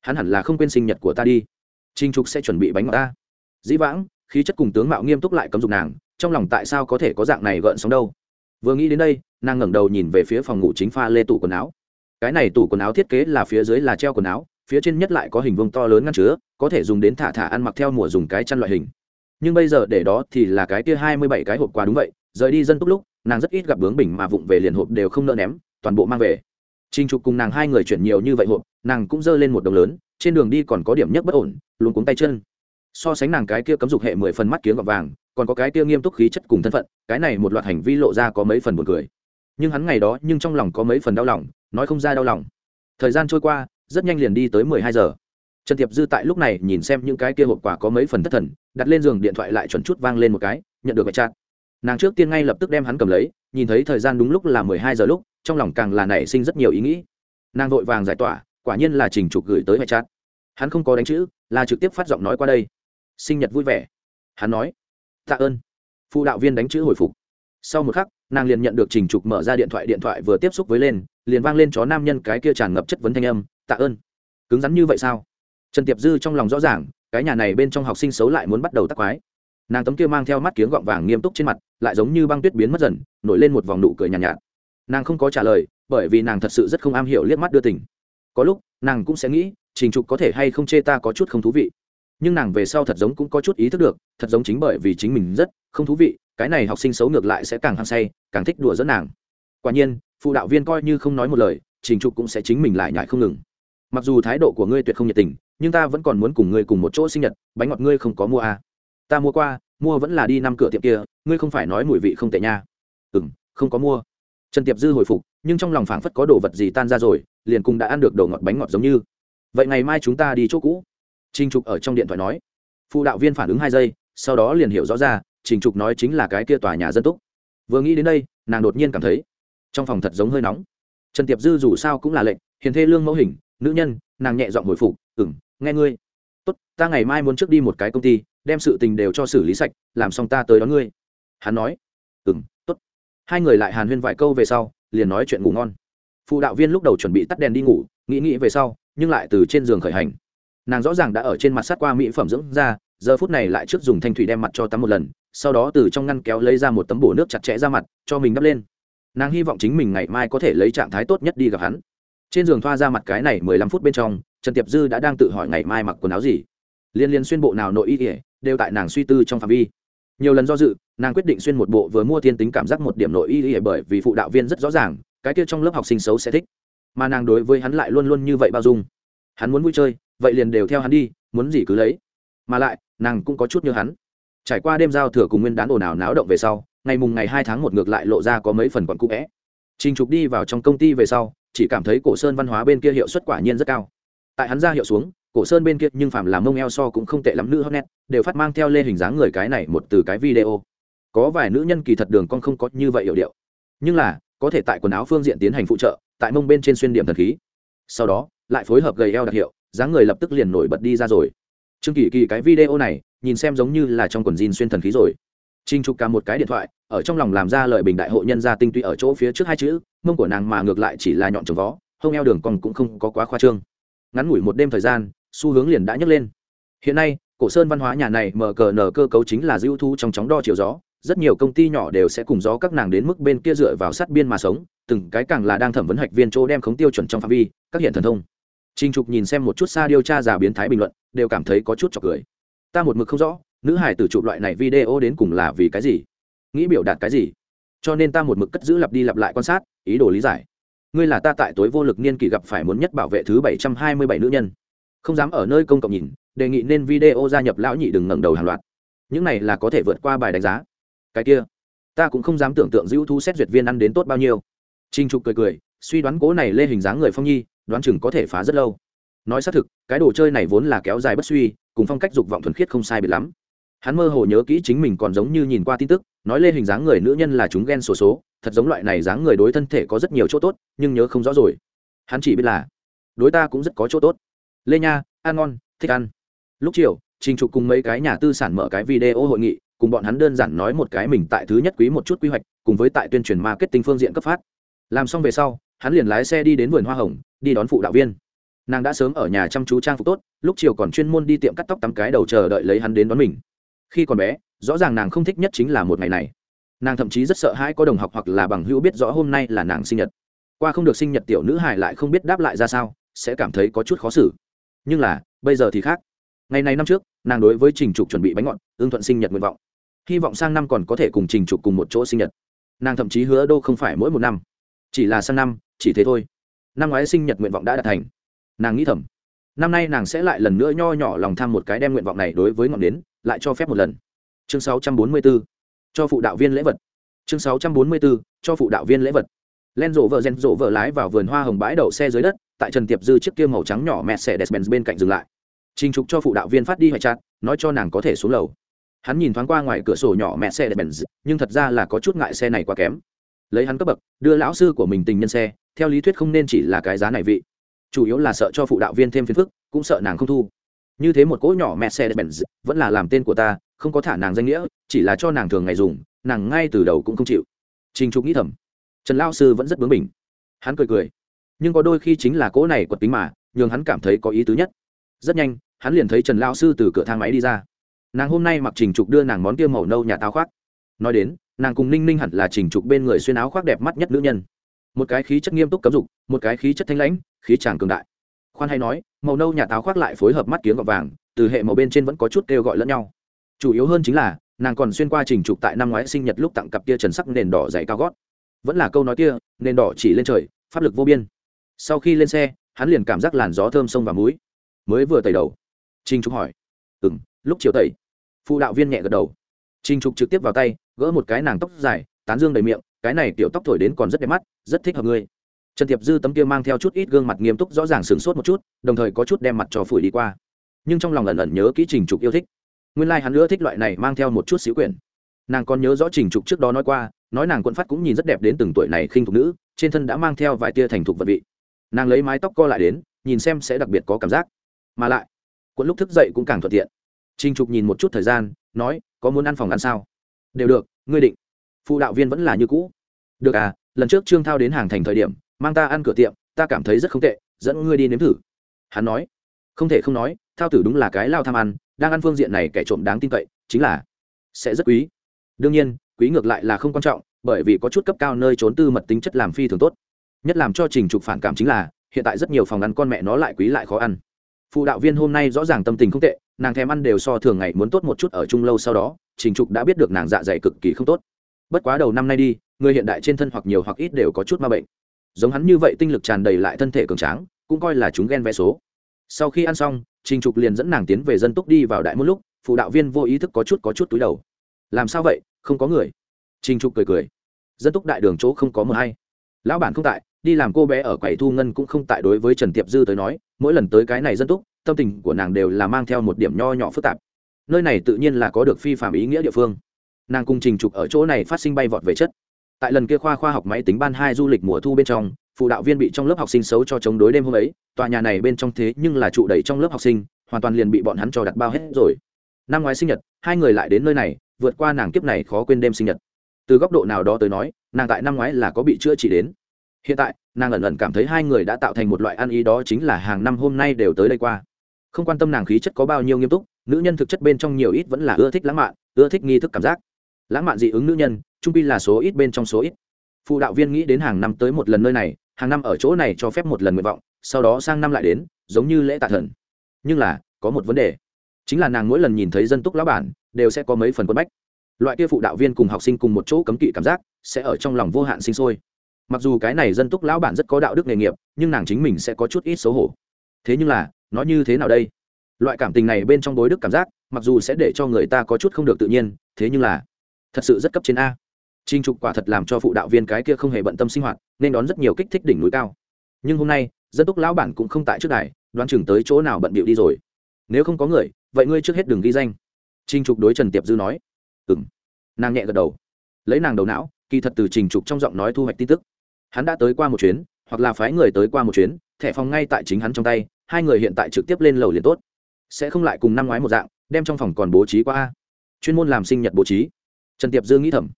Hắn hẳn là không quên sinh nhật của ta đi. Trinh trục sẽ chuẩn bị bánh ngọt ta. Dĩ vãng, khí chất cùng tướng mạo nghiêm túc lại cấm dục nàng, trong lòng tại sao có thể có dạng này gợn sóng đâu? Vừa nghĩ đến đây, nàng ngẩng đầu nhìn về phía phòng ngủ chính pha lê tủ quần áo. Cái này tủ quần áo thiết kế là phía dưới là treo quần áo, phía trên nhất lại có hình vuông to lớn ngăn chứa, có thể dùng đến thả thả ăn mặc theo mùa dùng cái chăn loại hình. Nhưng bây giờ để đó thì là cái kia hai mươi bảy cái hộp quà đúng vậy, rời đi dân túc lúc, nàng rất ít gặp bướng bình mà vụng về liền hộp đều không nỡ ném, toàn bộ mang về. Trinh trục cùng nàng hai người chuyển nhiều như vậy hộp, nàng cũng giơ lên một đồng lớn, trên đường đi còn có điểm nhất bất ổn luôn cuống tay chân. So sánh nàng cái kia cấm dục hệ mười phần mắt kiếng gọt vàng còn có cái kia nghiêm túc khí chất cùng thân phận, cái này một loạt hành vi lộ ra có mấy phần buồn cười. Nhưng hắn ngày đó nhưng trong lòng có mấy phần đau lòng, nói không ra đau lòng. Thời gian trôi qua, rất nhanh liền đi tới mười hai giờ. Trần tiệp dư tại lúc này nhìn xem những cái kia hộp quả có mấy phần thất thần, đặt lên giường điện thoại lại chuẩn chút vang lên một cái, nhận được vạch chặt nàng trước tiên ngay lập tức đem hắn cầm lấy, nhìn thấy thời gian đúng lúc là mười hai giờ lúc, trong lòng càng là nảy sinh rất nhiều ý nghĩ. Nàng vội vàng giải tỏa, quả nhiên là trình trục gửi tới vạch chặt hắn không có đánh chữ, là trực tiếp phát giọng nói qua đây. Sinh nhật vui vẻ. Hắn nói tạ ơn. Phụ đạo viên đánh chữ hồi phục. Sau một khắc nàng liền nhận được trình trục mở ra điện thoại điện thoại vừa tiếp xúc với lên liền vang lên chó nam nhân cái kia tràn ngập chất vấn thanh âm tạ ơn. Cứng rắn như vậy sao? Trần tiệp dư trong lòng rõ ràng cái nhà này bên trong học sinh xấu lại muốn bắt đầu tắc quái. Nàng tấm kia mang theo mắt kiếng gọng vàng nghiêm túc trên mặt lại giống như băng tuyết biến mất dần nổi lên một vòng nụ cười nhàn nhạt, nhạt. Nàng không có trả lời bởi vì nàng thật sự rất không am hiểu liếc mắt đưa tình. Có lúc nàng cũng sẽ nghĩ trình trục có thể hay không chê ta có chút không thú vị nhưng nàng về sau thật giống cũng có chút ý thức được, thật giống chính bởi vì chính mình rất không thú vị, cái này học sinh xấu ngược lại sẽ càng hăng say, càng thích đùa dẫn nàng. Quả nhiên, phụ đạo viên coi như không nói một lời, trình trục cũng sẽ chính mình lại nhại không ngừng. Mặc dù thái độ của ngươi tuyệt không nhiệt tình, nhưng ta vẫn còn muốn cùng ngươi cùng một chỗ sinh nhật, bánh ngọt ngươi không có mua à. ta mua qua, mua vẫn là đi năm cửa tiệm kia, ngươi không phải nói mùi vị không tệ nha. Ừ m không có mua. Trần tiệp dư hồi phục, nhưng trong lòng phảng phất có đồ vật gì tan ra rồi, liền cùng đã ăn được đồ ngọt bánh ngọt giống như. Vậy ngày mai chúng ta đi chỗ cũ. Trình trục ở trong điện thoại nói. Phụ đạo viên phản ứng hai giây sau đó liền hiểu rõ ra trình trục nói chính là cái kia tòa nhà dân túc. Vừa nghĩ đến đây nàng đột nhiên cảm thấy trong phòng thật giống hơi nóng. Trần tiệp dư dù sao cũng là lệnh hiền thê lương mẫu hình nữ nhân nàng nhẹ giọng hồi phục "Ừm, nghe ngươi. Tốt ta ngày mai muốn trước đi một cái công ty đem sự tình đều cho xử lý sạch làm xong ta tới đón ngươi. Hắn nói. "Ừm, tốt. Hai người lại hàn huyên vài câu về sau liền nói chuyện ngủ ngon. Phụ đạo viên lúc đầu chuẩn bị tắt đèn đi ngủ nghĩ nghĩ về sau nhưng lại từ trên giường khởi hành nàng rõ ràng đã ở trên mặt sát qua mỹ phẩm dưỡng da, giờ phút này lại trước dùng thanh thủy đem mặt cho tắm một lần sau đó từ trong ngăn kéo lấy ra một tấm bổ nước chặt chẽ ra mặt cho mình đắp lên. Nàng hy vọng chính mình ngày mai có thể lấy trạng thái tốt nhất đi gặp hắn. Trên giường thoa ra mặt cái này mười lăm phút bên trong trần tiệp dư đã đang tự hỏi ngày mai mặc quần áo gì. Liên liên xuyên bộ nào nội y ỉa đều tại nàng suy tư trong phạm vi. Nhiều lần do dự nàng quyết định xuyên một bộ vừa mua thiên tính cảm giác một điểm nội y ỉa bởi vì phụ đạo viên rất rõ ràng cái kia trong lớp học sinh xấu sẽ thích. Mà nàng đối với hắn lại luôn luôn như vậy bao dung. Hắn muốn vui chơi vậy liền đều theo hắn đi, muốn gì cứ lấy. Mà lại, nàng cũng có chút như hắn. Trải qua đêm giao thừa cùng nguyên đán ồn ào náo động về sau, ngày mùng ngày hai tháng một ngược lại lộ ra có mấy phần còn cũ vẽ. Trình trục đi vào trong công ty về sau, chỉ cảm thấy cổ sơn văn hóa bên kia hiệu suất quả nhiên rất cao. Tại hắn ra hiệu xuống, cổ sơn bên kia nhưng phạm làm mông eo so cũng không tệ lắm, nữ hot net, đều phát mang theo lê hình dáng người cái này một từ cái video. Có vài nữ nhân kỳ thật đường con không có như vậy hiệu điệu. Nhưng là, có thể tại quần áo phương diện tiến hành phụ trợ, tại mông bên trên xuyên điểm thần khí. Sau đó, lại phối hợp gầy eo đặc hiệu dáng người lập tức liền nổi bật đi ra rồi. Trương kỳ kỳ cái video này, nhìn xem giống như là trong quần jean xuyên thần khí rồi. Trinh trục cả một cái điện thoại, ở trong lòng làm ra lời bình đại hội nhân gia tinh tuy ở chỗ phía trước hai chữ, mông của nàng mà ngược lại chỉ là nhọn trồng vó hông eo đường còn cũng không có quá khoa trương. Ngắn ngủi một đêm thời gian, xu hướng liền đã nhấc lên. Hiện nay, cổ sơn văn hóa nhà này mở cờ nở cơ cấu chính là dư thu trong chóng đo chiều gió, rất nhiều công ty nhỏ đều sẽ cùng gió các nàng đến mức bên kia dựa vào sát biên mà sống, từng cái càng là đang thẩm vấn hạch viên chỗ đem khống tiêu chuẩn trong phạm vi, các hiện thần thông. Trình Trục nhìn xem một chút xa điều tra giả biến thái bình luận, đều cảm thấy có chút chọc cười. Ta một mực không rõ, nữ hải tử chụp loại này video đến cùng là vì cái gì? Nghĩ biểu đạt cái gì? Cho nên ta một mực cất giữ lặp đi lặp lại quan sát, ý đồ lý giải. Ngươi là ta tại tối vô lực niên kỳ gặp phải muốn nhất bảo vệ thứ bảy trăm hai mươi bảy nữ nhân. Không dám ở nơi công cộng nhìn, đề nghị nên video gia nhập lão nhị đừng ngẩng đầu hàng loạt. Những này là có thể vượt qua bài đánh giá. Cái kia, ta cũng không dám tưởng tượng dữ thu xét duyệt viên ăn đến tốt bao nhiêu Trình trục cười cười suy đoán cố này lê hình dáng người phong nhi đoán chừng có thể phá rất lâu. Nói xác thực cái đồ chơi này vốn là kéo dài bất suy cùng phong cách dục vọng thuần khiết không sai biệt lắm. Hắn mơ hồ nhớ kỹ chính mình còn giống như nhìn qua tin tức nói lê hình dáng người nữ nhân là chúng ghen sổ số, số thật giống loại này dáng người đối thân thể có rất nhiều chỗ tốt nhưng nhớ không rõ rồi. Hắn chỉ biết là đối ta cũng rất có chỗ tốt. Lê nha ăn ngon thích ăn. Lúc chiều trình trục cùng mấy cái nhà tư sản mở cái video hội nghị cùng bọn hắn đơn giản nói một cái mình tại thứ nhất quý một chút quy hoạch cùng với tại tuyên truyền marketing phương diện cấp phát. Làm xong về sau hắn liền lái xe đi đến vườn hoa hồng đi đón phụ đạo viên. Nàng đã sớm ở nhà chăm chú trang phục tốt, lúc chiều còn chuyên môn đi tiệm cắt tóc tắm cái đầu chờ đợi lấy hắn đến đón mình. Khi còn bé, rõ ràng nàng không thích nhất chính là một ngày này. Nàng thậm chí rất sợ hãi có đồng học hoặc là bằng hữu biết rõ hôm nay là nàng sinh nhật. Qua không được sinh nhật tiểu nữ hải lại không biết đáp lại ra sao, sẽ cảm thấy có chút khó xử. Nhưng là, bây giờ thì khác. Ngày này năm trước, nàng đối với trình trục chuẩn bị bánh ngọt ương thuận sinh nhật nguyện vọng. Hy vọng sang năm còn có thể cùng trình trục cùng một chỗ sinh nhật. Nàng thậm chí hứa đô không phải mỗi một năm. Chỉ là sang năm, chỉ thế thôi năm ngoái sinh nhật nguyện vọng đã đạt thành. Nàng nghĩ thầm năm nay nàng sẽ lại lần nữa nho nhỏ lòng tham một cái đem nguyện vọng này đối với ngọn đến, lại cho phép một lần. Chương 644 cho phụ đạo viên lễ vật. Chương 644 cho phụ đạo viên lễ vật. Len rộ vợ rèn rộ vợ lái vào vườn hoa hồng bãi đậu xe dưới đất tại trần tiệp dư chiếc kia màu trắng nhỏ mẹ xe despenz bên cạnh dừng lại. Trình trục cho phụ đạo viên phát đi hoại chặt nói cho nàng có thể xuống lầu. Hắn nhìn thoáng qua ngoài cửa sổ nhỏ mẹ xe despenz nhưng thật ra là có chút ngại xe này quá kém. Lấy hắn cấp bậc đưa lão sư của mình tình nhân xe theo lý thuyết không nên chỉ là cái giá này vị. Chủ yếu là sợ cho phụ đạo viên thêm phiền phức, cũng sợ nàng không thu. Như thế một cỗ nhỏ mẹ xe benz vẫn là làm tên của ta, không có thả nàng danh nghĩa, chỉ là cho nàng thường ngày dùng, nàng ngay từ đầu cũng không chịu. Trình trục nghĩ thầm. Trần lao sư vẫn rất bướng bỉnh. Hắn cười cười. Nhưng có đôi khi chính là cỗ này quật tính mà, nhường hắn cảm thấy có ý tứ nhất. Rất nhanh, hắn liền thấy trần lao sư từ cửa thang máy đi ra. Nàng hôm nay mặc trình trục đưa nàng món kia màu nâu nhà táo khoác. Nói đến, nàng cùng ninh ninh hẳn là trình trục bên người xuyên áo khoác đẹp mắt nhất nữ nhân một cái khí chất nghiêm túc cấm dục, một cái khí chất thanh lãnh, khí tràng cường đại. Khoan hay nói, màu nâu nhà táo khoác lại phối hợp mắt kiếng gọt vàng, từ hệ màu bên trên vẫn có chút kêu gọi lẫn nhau. Chủ yếu hơn chính là, nàng còn xuyên qua trình trục tại năm ngoái sinh nhật lúc tặng cặp kia trần sắc nền đỏ dày cao gót. Vẫn là câu nói kia, nền đỏ chỉ lên trời, pháp lực vô biên. Sau khi lên xe, hắn liền cảm giác làn gió thơm sông và mũi mới vừa tẩy đầu, trình trục hỏi ừ m lúc chiều tẩy. Phụ đạo viên nhẹ gật đầu. Trình trục trực tiếp vào tay, gỡ một cái nàng tóc dài, tán dương đầy miệng cái này tiểu tóc thổi đến còn rất đẹp mắt, rất thích hợp ngươi. Trần tiệp dư tấm kia mang theo chút ít gương mặt nghiêm túc rõ ràng sửng sốt một chút, đồng thời có chút đem mặt trò phủi đi qua. Nhưng trong lòng ẩn ẩn nhớ kỹ trình trục yêu thích. Nguyên lai、like、hắn nữa thích loại này mang theo một chút xíu quyển. Nàng còn nhớ rõ trình trục trước đó nói qua, nói nàng quận phát cũng nhìn rất đẹp đến từng tuổi này khinh thục nữ, trên thân đã mang theo vài tia thành thục vật vị. Nàng lấy mái tóc co lại đến, nhìn xem sẽ đặc biệt có cảm giác. Mà lại, quận lúc thức dậy cũng càng thuận tiện. Trình trục nhìn một chút thời gian, nói, có muốn ăn phòng ăn sao? Đều được, ngươi định phụ đạo viên vẫn là như cũ. Được à lần trước trương thao đến hàng thành thời điểm, mang ta ăn cửa tiệm, ta cảm thấy rất không tệ, dẫn ngươi đi nếm thử. Hắn nói. Không thể không nói, thao tử đúng là cái lao tham ăn, đang ăn phương diện này kẻ trộm đáng tin cậy, chính là sẽ rất quý. Đương nhiên, quý ngược lại là không quan trọng, bởi vì có chút cấp cao nơi trốn tư mật tính chất làm phi thường tốt. Nhất làm cho trình trục phản cảm chính là, hiện tại rất nhiều phòng ăn con mẹ nó lại quý lại khó ăn. Phụ đạo viên hôm nay rõ ràng tâm tình không tệ, nàng thèm ăn đều so thường ngày muốn tốt một chút ở chung lâu sau đó, trình trục đã biết được nàng dạ dày cực kỳ không tốt bất quá đầu năm nay đi, người hiện đại trên thân hoặc nhiều hoặc ít đều có chút ma bệnh. Giống hắn như vậy tinh lực tràn đầy lại thân thể cường tráng, cũng coi là chúng ghen vẽ số. Sau khi ăn xong, trình trục liền dẫn nàng tiến về dân túc đi vào đại một lúc, phụ đạo viên vô ý thức có chút có chút túi đầu. Làm sao vậy? Không có người. Trình trục cười cười. Dân túc đại đường chỗ không có mờ hay. Lão bản không tại, đi làm cô bé ở quầy thu ngân cũng không tại đối với trần tiệp dư tới nói, mỗi lần tới cái này dân túc, tâm tình của nàng đều là mang theo một điểm nho nhỏ phức tạp. Nơi này tự nhiên là có được phi phạm ý nghĩa địa phương nàng cùng trình trục ở chỗ này phát sinh bay vọt về chất. Tại lần kia khoa khoa học máy tính ban hai du lịch mùa thu bên trong, phụ đạo viên bị trong lớp học sinh xấu cho chống đối đêm hôm ấy, tòa nhà này bên trong thế nhưng là trụ đầy trong lớp học sinh, hoàn toàn liền bị bọn hắn cho đặt bao hết rồi. Năm ngoái sinh nhật, hai người lại đến nơi này, vượt qua nàng kiếp này khó quên đêm sinh nhật. Từ góc độ nào đó tới nói, nàng tại năm ngoái là có bị chữa trị đến. Hiện tại, nàng ẩn ẩn cảm thấy hai người đã tạo thành một loại ăn ý đó chính là hàng năm hôm nay đều tới đây qua. Không quan tâm nàng khí chất có bao nhiêu nghiêm túc, nữ nhân thực chất bên trong nhiều ít vẫn là ưa thích lãng mạn, ưa thích nghi thức cảm giác lãng mạn dị ứng nữ nhân, trung pi là số ít bên trong số ít. Phụ đạo viên nghĩ đến hàng năm tới một lần nơi này, hàng năm ở chỗ này cho phép một lần nguyện vọng, sau đó sang năm lại đến, giống như lễ tạ thần. Nhưng là, có một vấn đề. Chính là nàng mỗi lần nhìn thấy dân túc lão bản, đều sẽ có mấy phần quân bách. Loại kia phụ đạo viên cùng học sinh cùng một chỗ cấm kỵ cảm giác, sẽ ở trong lòng vô hạn sinh sôi. Mặc dù cái này dân túc lão bản rất có đạo đức nghề nghiệp, nhưng nàng chính mình sẽ có chút ít xấu hổ. Thế nhưng là nói như thế nào đây? Loại cảm tình này bên trong đối đức cảm giác, mặc dù sẽ để cho người ta có chút không được tự nhiên, thế nhưng là thật sự rất cấp trên a Trình Trục quả thật làm cho phụ đạo viên cái kia không hề bận tâm sinh hoạt, nên đón rất nhiều kích thích đỉnh núi cao. Nhưng hôm nay, dân túc lão bản cũng không tại trước đài, đoán chừng tới chỗ nào bận bịu đi rồi. Nếu không có người, vậy ngươi trước hết đừng ghi danh. Trình Trục đối Trần Tiệp Dư nói. Ừm. Nàng nhẹ gật đầu. Lấy nàng đầu não, kỳ thật từ Trình Trục trong giọng nói thu hoạch tin tức. Hắn đã tới qua một chuyến, hoặc là phái người tới qua một chuyến, thẻ phòng ngay tại chính hắn trong tay, hai người hiện tại trực tiếp lên lầu liền tốt. Sẽ không lại cùng năm ngoái một dạng, đem trong phòng còn bố trí qua a. Chuyên môn làm sinh nhật bố trí. Trần Tiệp Dư nghĩ thầm.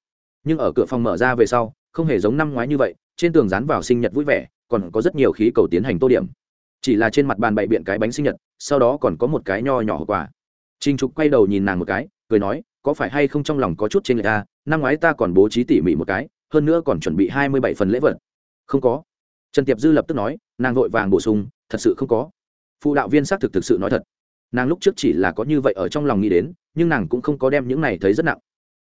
Nhưng ở cửa phòng mở ra về sau, không hề giống năm ngoái như vậy, trên tường dán vào sinh nhật vui vẻ, còn có rất nhiều khí cầu tiến hành tô điểm. Chỉ là trên mặt bàn bày biện cái bánh sinh nhật, sau đó còn có một cái nho nhỏ hậu quả trinh trục quay đầu nhìn nàng một cái, cười nói, có phải hay không trong lòng có chút trên người ta năm ngoái ta còn bố trí tỉ mỉ một cái, hơn nữa còn chuẩn bị hai mươi bảy phần lễ vật. Không có. Trần tiệp dư lập tức nói, nàng vội vàng bổ sung, thật sự không có. Phụ đạo viên xác thực thực sự nói thật. Nàng lúc trước chỉ là có như vậy ở trong lòng nghĩ đến, nhưng nàng cũng không có đem những này thấy rất nặng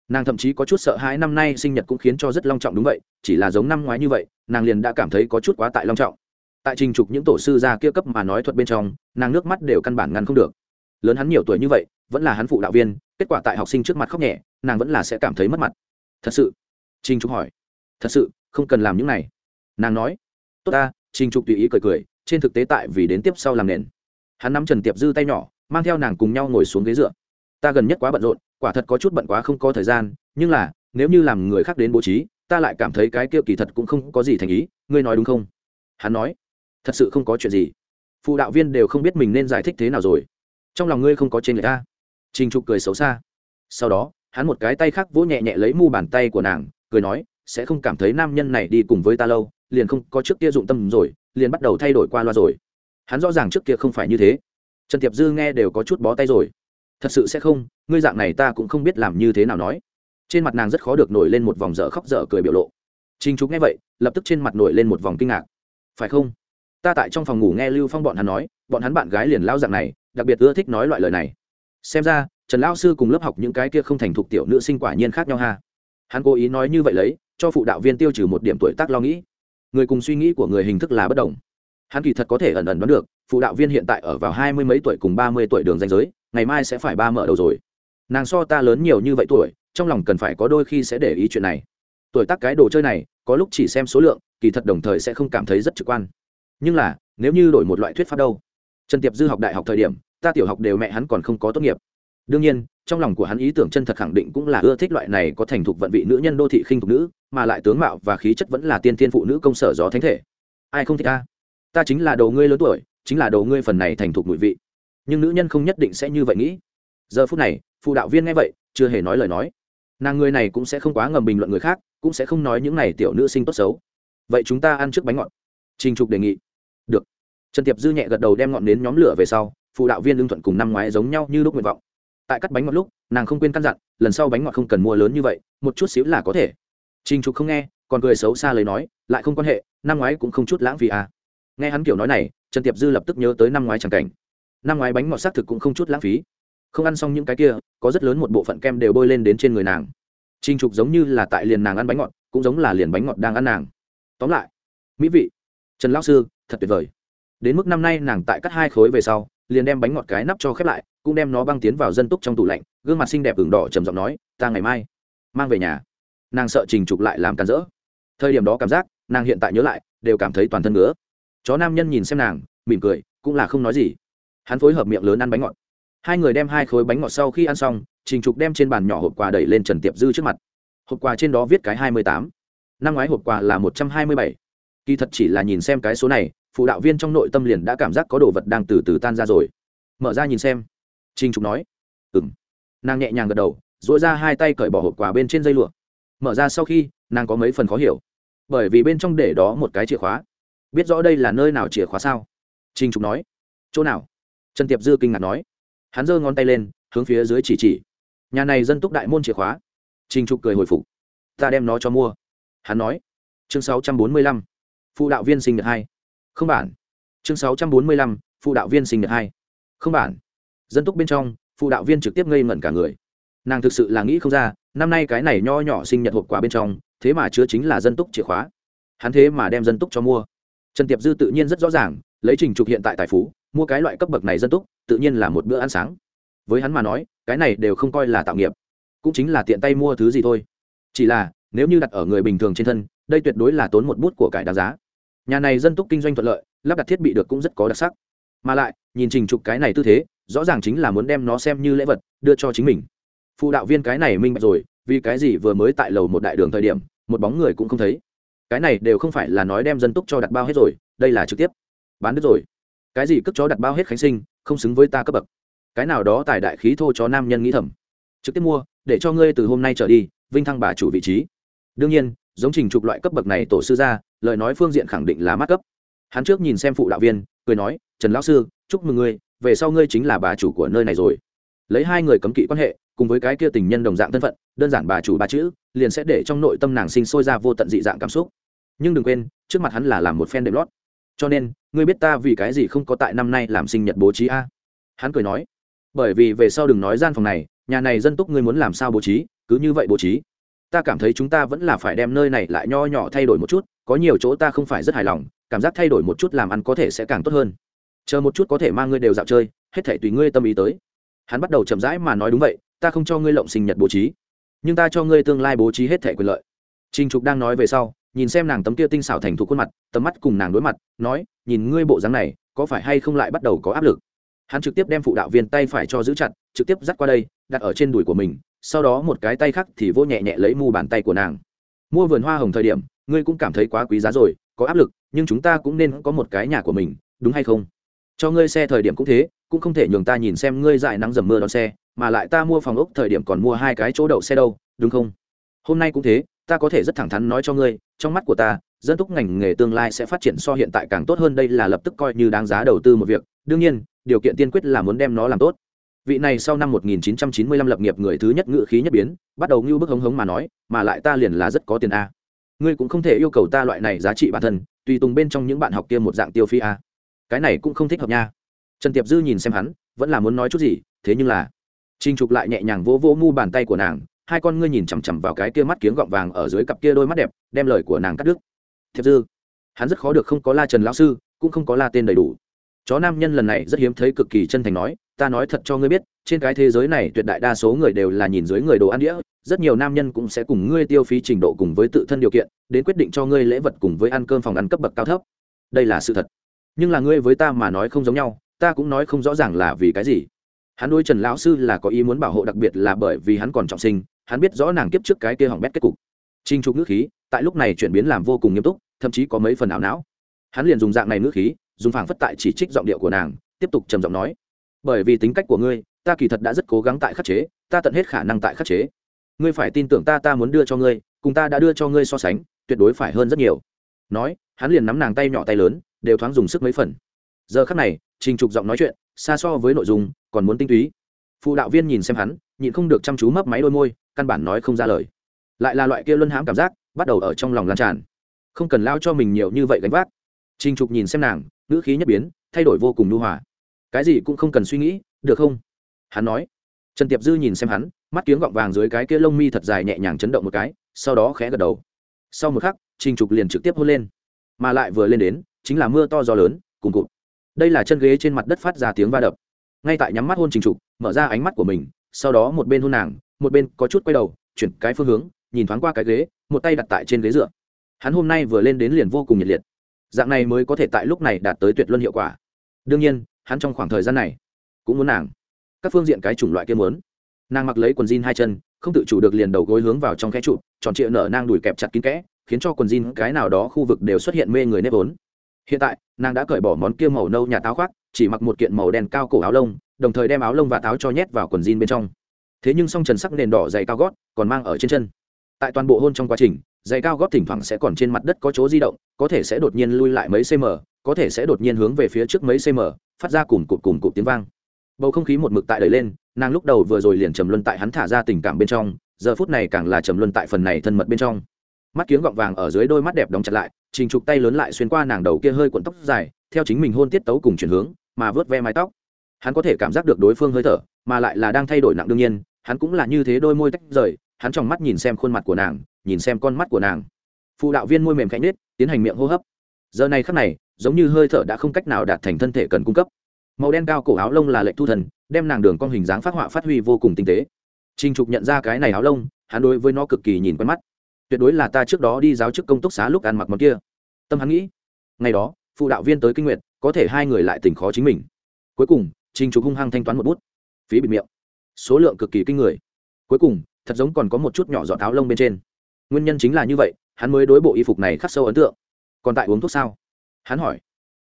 nàng thậm chí có chút sợ hãi năm nay sinh nhật cũng khiến cho rất long trọng đúng vậy, chỉ là giống năm ngoái như vậy, nàng liền đã cảm thấy có chút quá tại long trọng. Tại trình trục những tổ sư gia kia cấp mà nói thuật bên trong, nàng nước mắt đều căn bản ngăn không được. Lớn hắn nhiều tuổi như vậy, vẫn là hắn phụ đạo viên, kết quả tại học sinh trước mặt khóc nhẹ, nàng vẫn là sẽ cảm thấy mất mặt. Thật sự? Trình trục hỏi. Thật sự, không cần làm những này. Nàng nói. Tốt ta, trình trục tùy ý cười cười, trên thực tế tại vì đến tiếp sau làm nền. Hắn nắm trần tiệp dư tay nhỏ, mang theo nàng cùng nhau ngồi xuống ghế dựa. Ta gần nhất quá bận rộn quả thật có chút bận quá không có thời gian, nhưng là, nếu như làm người khác đến bố trí, ta lại cảm thấy cái kia kỳ thật cũng không có gì thành ý, ngươi nói đúng không? Hắn nói, thật sự không có chuyện gì. Phụ đạo viên đều không biết mình nên giải thích thế nào rồi. Trong lòng ngươi không có trên người ta trình trục cười xấu xa. Sau đó, hắn một cái tay khác vỗ nhẹ nhẹ lấy mu bàn tay của nàng, cười nói, sẽ không cảm thấy nam nhân này đi cùng với ta lâu, liền không, có trước kia dụng tâm rồi, liền bắt đầu thay đổi qua loa rồi. Hắn rõ ràng trước kia không phải như thế. Trần tiệp dư nghe đều có chút bó tay rồi. Thật sự sẽ không ngươi dạng này ta cũng không biết làm như thế nào nói. Trên mặt nàng rất khó được nổi lên một vòng dở khóc dở cười biểu lộ. Trinh trục nghe vậy, lập tức trên mặt nổi lên một vòng kinh ngạc. Phải không? Ta tại trong phòng ngủ nghe lưu phong bọn hắn nói, bọn hắn bạn gái liền lao dạng này, đặc biệt ưa thích nói loại lời này. Xem ra, trần lao sư cùng lớp học những cái kia không thành thục tiểu nữ sinh quả nhiên khác nhau ha. Hắn cố ý nói như vậy lấy, cho phụ đạo viên tiêu trừ một điểm tuổi tác lo nghĩ. Người cùng suy nghĩ của người hình thức là bất đồng. Hắn kỳ thật có thể ẩn ẩn đoán được, phụ đạo viên hiện tại ở vào hai mươi mấy tuổi cùng ba mươi tuổi đường danh giới, ngày mai sẽ phải ba mở đầu rồi nàng so ta lớn nhiều như vậy tuổi, trong lòng cần phải có đôi khi sẽ để ý chuyện này. Tuổi tác cái đồ chơi này, có lúc chỉ xem số lượng, kỳ thật đồng thời sẽ không cảm thấy rất trực quan. Nhưng là, nếu như đổi một loại thuyết pháp đâu? Trần tiệp dư học đại học thời điểm, ta tiểu học đều mẹ hắn còn không có tốt nghiệp. Đương nhiên, trong lòng của hắn ý tưởng chân thật khẳng định cũng là ưa thích loại này có thành thục vận vị nữ nhân đô thị khinh thục nữ, mà lại tướng mạo và khí chất vẫn là tiên thiên phụ nữ công sở gió thánh thể. Ai không thích ta? Ta chính là đầu ngươi lớn tuổi, chính là đầu ngươi phần này thành thục mùi vị. Nhưng nữ nhân không nhất định sẽ như vậy nghĩ. Giờ phút này phụ đạo viên nghe vậy, chưa hề nói lời nói. Nàng người này cũng sẽ không quá ngầm bình luận người khác, cũng sẽ không nói những này tiểu nữ sinh tốt xấu. Vậy chúng ta ăn trước bánh ngọt. Trình trục đề nghị. Được. Trần tiệp dư nhẹ gật đầu đem ngọn nến nhóm lửa về sau, phụ đạo viên lương thuận cùng năm ngoái giống nhau như lúc nguyện vọng. Tại cắt bánh ngọt lúc, nàng không quên căn dặn, lần sau bánh ngọt không cần mua lớn như vậy, một chút xíu là có thể. Trình trục không nghe, còn cười xấu xa lời nói, lại không quan hệ, năm ngoái cũng không chút lãng phí à. Nghe hắn kiểu nói này, trần tiệp dư lập tức nhớ tới năm ngoái chẳng cảnh. Năm ngoái bánh ngọt xác thực cũng không chút lãng phí không ăn xong những cái kia, có rất lớn một bộ phận kem đều bôi lên đến trên người nàng. Trinh trục giống như là tại liền nàng ăn bánh ngọt, cũng giống là liền bánh ngọt đang ăn nàng. Tóm lại, mỹ vị. Trần lão sư, thật tuyệt vời. Đến mức năm nay nàng tại cắt hai khối về sau, liền đem bánh ngọt cái nắp cho khép lại, cũng đem nó băng tiến vào dân túc trong tủ lạnh, gương mặt xinh đẹp ửng đỏ trầm giọng nói, ta ngày mai mang về nhà. Nàng sợ trình trục lại làm càn rỡ. Thời điểm đó cảm giác, nàng hiện tại nhớ lại, đều cảm thấy toàn thân ngứa. Chó nam nhân nhìn xem nàng, mỉm cười, cũng là không nói gì. Hắn phối hợp miệng lớn ăn bánh ngọt hai người đem hai khối bánh ngọt sau khi ăn xong, trình trục đem trên bàn nhỏ hộp quà đẩy lên trần tiệp dư trước mặt. Hộp quà trên đó viết cái hai mươi tám. Năm ngoái hộp quà là một trăm hai mươi bảy. Kỳ thật chỉ là nhìn xem cái số này, phụ đạo viên trong nội tâm liền đã cảm giác có đồ vật đang từ từ tan ra rồi. Mở ra nhìn xem. Trình trục nói. Ừ m nàng nhẹ nhàng gật đầu dỗi ra hai tay cởi bỏ hộp quà bên trên dây lụa. Mở ra sau khi, nàng có mấy phần khó hiểu. Bởi vì bên trong để đó một cái chìa khóa. Biết rõ đây là nơi nào chìa khóa sao? Trình trục nói. Chỗ nào? Trần tiệp dư kinh ngạc nói hắn giơ ngón tay lên, hướng phía dưới chỉ chỉ. Nhà này dân túc đại môn chìa khóa. Trình trục cười hồi phục. Ta đem nó cho mua. Hắn nói. Chương sáu trăm bốn mươi lăm. Phụ đạo viên sinh nhật hai. Không bản. Chương sáu trăm bốn mươi lăm. Phụ đạo viên sinh nhật hai. Không bản. Dân túc bên trong, phụ đạo viên trực tiếp ngây ngẩn cả người. Nàng thực sự là nghĩ không ra, năm nay cái này nho nhỏ sinh nhật hộp quà bên trong, thế mà chứa chính là dân túc chìa khóa. Hắn thế mà đem dân túc cho mua. Trần tiệp dư tự nhiên rất rõ ràng, lấy trình trục hiện tại tài phú, mua cái loại cấp bậc này dân túc tự nhiên là một bữa ăn sáng. Với hắn mà nói, cái này đều không coi là tạo nghiệp, cũng chính là tiện tay mua thứ gì thôi. Chỉ là, nếu như đặt ở người bình thường trên thân, đây tuyệt đối là tốn một bút của cải đáng giá. Nhà này dân túc kinh doanh thuận lợi, lắp đặt thiết bị được cũng rất có đặc sắc. Mà lại, nhìn trình trục cái này tư thế, rõ ràng chính là muốn đem nó xem như lễ vật, đưa cho chính mình. Phụ đạo viên cái này minh bạch rồi, vì cái gì vừa mới tại lầu một đại đường thời điểm, một bóng người cũng không thấy. Cái này đều không phải là nói đem dân túc cho đặt bao hết rồi, đây là trực tiếp. Bán đứt rồi. Cái gì cất chó đặt bao hết khánh sinh không xứng với ta cấp bậc. Cái nào đó tài đại khí thô cho nam nhân nghĩ thầm. Trực tiếp mua, để cho ngươi từ hôm nay trở đi, vinh thăng bà chủ vị trí. Đương nhiên, giống trình trục loại cấp bậc này tổ sư ra, lời nói phương diện khẳng định là mát cấp. Hắn trước nhìn xem phụ đạo viên, cười nói, trần lão sư, chúc mừng ngươi, về sau ngươi chính là bà chủ của nơi này rồi. Lấy hai người cấm kỵ quan hệ, cùng với cái kia tình nhân đồng dạng thân phận, đơn giản bà chủ ba chữ, liền sẽ để trong nội tâm nàng sinh sôi ra vô tận dị dạng cảm xúc. Nhưng đừng quên, trước mặt hắn là làm một phen đệm lót cho nên, ngươi biết ta vì cái gì không có tại năm nay làm sinh nhật bố trí a? Hắn cười nói, bởi vì về sau đừng nói gian phòng này, nhà này dân túc ngươi muốn làm sao bố trí, cứ như vậy bố trí. Ta cảm thấy chúng ta vẫn là phải đem nơi này lại nho nhỏ thay đổi một chút, có nhiều chỗ ta không phải rất hài lòng, cảm giác thay đổi một chút làm ăn có thể sẽ càng tốt hơn. Chờ một chút có thể mang ngươi đều dạo chơi, hết thể tùy ngươi tâm ý tới. Hắn bắt đầu chậm rãi mà nói đúng vậy, ta không cho ngươi lộng sinh nhật bố trí, nhưng ta cho ngươi tương lai bố trí hết thể quyền lợi. Trinh trục đang nói về sau nhìn xem nàng tấm kia tinh xảo thành thục khuôn mặt, tầm mắt cùng nàng đối mặt, nói, nhìn ngươi bộ dáng này, có phải hay không lại bắt đầu có áp lực? Hắn trực tiếp đem phụ đạo viên tay phải cho giữ chặt, trực tiếp dắt qua đây, đặt ở trên đùi của mình, sau đó một cái tay khác thì vô nhẹ nhẹ lấy mu bàn tay của nàng. Mua vườn hoa hồng thời điểm, ngươi cũng cảm thấy quá quý giá rồi, có áp lực, nhưng chúng ta cũng nên có một cái nhà của mình, đúng hay không? Cho ngươi xe thời điểm cũng thế, cũng không thể nhường ta nhìn xem ngươi dại nắng dầm mưa đón xe, mà lại ta mua phòng ốc thời điểm còn mua hai cái chỗ đậu xe đâu, đúng không? Hôm nay cũng thế ta có thể rất thẳng thắn nói cho ngươi, trong mắt của ta, dân túc ngành nghề tương lai sẽ phát triển so hiện tại càng tốt hơn, đây là lập tức coi như đáng giá đầu tư một việc. Đương nhiên, điều kiện tiên quyết là muốn đem nó làm tốt. Vị này sau năm 1995 lập nghiệp người thứ nhất ngự khí nhất biến, bắt đầu như bức hống hống mà nói, mà lại ta liền là rất có tiền a. Ngươi cũng không thể yêu cầu ta loại này giá trị bản thân, tùy tùng bên trong những bạn học kia một dạng tiêu phi a. Cái này cũng không thích hợp nha. Trần tiệp dư nhìn xem hắn, vẫn là muốn nói chút gì, thế nhưng là trinh trục lại nhẹ nhàng vỗ vỗ mu bàn tay của nàng hai con ngươi nhìn chằm chằm vào cái kia mắt kiếng gọng vàng ở dưới cặp kia đôi mắt đẹp, đem lời của nàng cắt đứt. Thiệp dư, hắn rất khó được không có la trần lão sư, cũng không có la tên đầy đủ. Chó nam nhân lần này rất hiếm thấy cực kỳ chân thành nói, ta nói thật cho ngươi biết, trên cái thế giới này tuyệt đại đa số người đều là nhìn dưới người đồ ăn đĩa, rất nhiều nam nhân cũng sẽ cùng ngươi tiêu phí trình độ cùng với tự thân điều kiện, đến quyết định cho ngươi lễ vật cùng với ăn cơm phòng ăn cấp bậc cao thấp. Đây là sự thật. Nhưng là ngươi với ta mà nói không giống nhau, ta cũng nói không rõ ràng là vì cái gì. Hắn đôi trần lão sư là có ý muốn bảo hộ đặc biệt là bởi vì hắn còn trọng sinh hắn biết rõ nàng kiếp trước cái kia hỏng bét kết cục. Trinh trục ngữ khí, tại lúc này chuyển biến làm vô cùng nghiêm túc, thậm chí có mấy phần ảo não. Hắn liền dùng dạng này ngữ khí, dùng phảng phất tại chỉ trích giọng điệu của nàng, tiếp tục trầm giọng nói, bởi vì tính cách của ngươi, ta kỳ thật đã rất cố gắng tại khắc chế, ta tận hết khả năng tại khắc chế. Ngươi phải tin tưởng ta ta muốn đưa cho ngươi, cùng ta đã đưa cho ngươi so sánh, tuyệt đối phải hơn rất nhiều. Nói, hắn liền nắm nàng tay nhỏ tay lớn, đều thoáng dùng sức mấy phần. Giờ khắc này, trình trục giọng nói chuyện, xa so với nội dung, còn muốn tinh túy. Phụ đạo viên nhìn xem hắn, nhịn không được chăm chú mấp máy đôi môi căn bản nói không ra lời. Lại là loại kia luân hãm cảm giác, bắt đầu ở trong lòng lan tràn. Không cần lao cho mình nhiều như vậy gánh vác. Trình trục nhìn xem nàng, ngữ khí nhất biến, thay đổi vô cùng nhu hòa. Cái gì cũng không cần suy nghĩ, được không? Hắn nói. Trần tiệp dư nhìn xem hắn, mắt kiếng gọng vàng dưới cái kia lông mi thật dài nhẹ nhàng chấn động một cái, sau đó khẽ gật đầu. Sau một khắc, trình trục liền trực tiếp hôn lên. Mà lại vừa lên đến, chính là mưa to gió lớn, cùng cụt. Đây là chân ghế trên mặt đất phát ra tiếng va đập. Ngay tại nhắm mắt hôn trình trục, mở ra ánh mắt của mình, sau đó một bên hôn nàng một bên có chút quay đầu, chuyển cái phương hướng, nhìn thoáng qua cái ghế, một tay đặt tại trên ghế dựa. Hắn hôm nay vừa lên đến liền vô cùng nhiệt liệt. Dạng này mới có thể tại lúc này đạt tới tuyệt luân hiệu quả. Đương nhiên, hắn trong khoảng thời gian này cũng muốn nàng. Các phương diện cái chủng loại kia muốn. Nàng mặc lấy quần jean hai chân, không tự chủ được liền đầu gối hướng vào trong cái trụ, tròn trịa nở nang đùi kẹp chặt kín kẽ, khiến cho quần jean cái nào đó khu vực đều xuất hiện mê người nếp vốn. Hiện tại, nàng đã cởi bỏ món kia màu nâu nhà táo khoác, chỉ mặc một kiện màu đen cao cổ áo lông, đồng thời đem áo lông và táo cho nhét vào quần jean bên trong thế nhưng song trần sắc nền đỏ dày cao gót còn mang ở trên chân. Tại toàn bộ hôn trong quá trình, dày cao gót thỉnh thoảng sẽ còn trên mặt đất có chỗ di động, có thể sẽ đột nhiên lui lại mấy cm có thể sẽ đột nhiên hướng về phía trước mấy cm phát ra cùng cụt cùng cụt tiếng vang. Bầu không khí một mực tại đẩy lên, nàng lúc đầu vừa rồi liền trầm luân tại hắn thả ra tình cảm bên trong, giờ phút này càng là trầm luân tại phần này thân mật bên trong. Mắt kiếng gọng vàng ở dưới đôi mắt đẹp đóng chặt lại, trình trục tay lớn lại xuyên qua nàng đầu kia hơi cuộn tóc dài, theo chính mình hôn tiết tấu cùng chuyển hướng, mà vớt ve mái tóc. Hắn có thể cảm giác được đối phương hơi thở, mà lại là đang thay đổi nặng đương nhiên hắn cũng là như thế đôi môi tách rời, hắn trong mắt nhìn xem khuôn mặt của nàng, nhìn xem con mắt của nàng. Phụ đạo viên môi mềm khẽ nết tiến hành miệng hô hấp. Giờ này khắc này, giống như hơi thở đã không cách nào đạt thành thân thể cần cung cấp. Màu đen cao cổ áo lông là lệnh thu thần, đem nàng đường con hình dáng phát họa phát huy vô cùng tinh tế. Trinh trục nhận ra cái này áo lông, hắn đối với nó cực kỳ nhìn quen mắt. Tuyệt đối là ta trước đó đi giáo chức công túc xá lúc ăn mặc món kia. Tâm hắn nghĩ, ngày đó, phụ đạo viên tới kinh nguyện có thể hai người lại tỉnh khó chính mình. Cuối cùng trinh trục hung hăng thanh toán một bút. Phí bịt miệng số lượng cực kỳ kinh người. Cuối cùng, thật giống còn có một chút nhỏ giọt áo lông bên trên. Nguyên nhân chính là như vậy, hắn mới đối bộ y phục này khắc sâu ấn tượng. Còn tại uống thuốc sao? Hắn hỏi.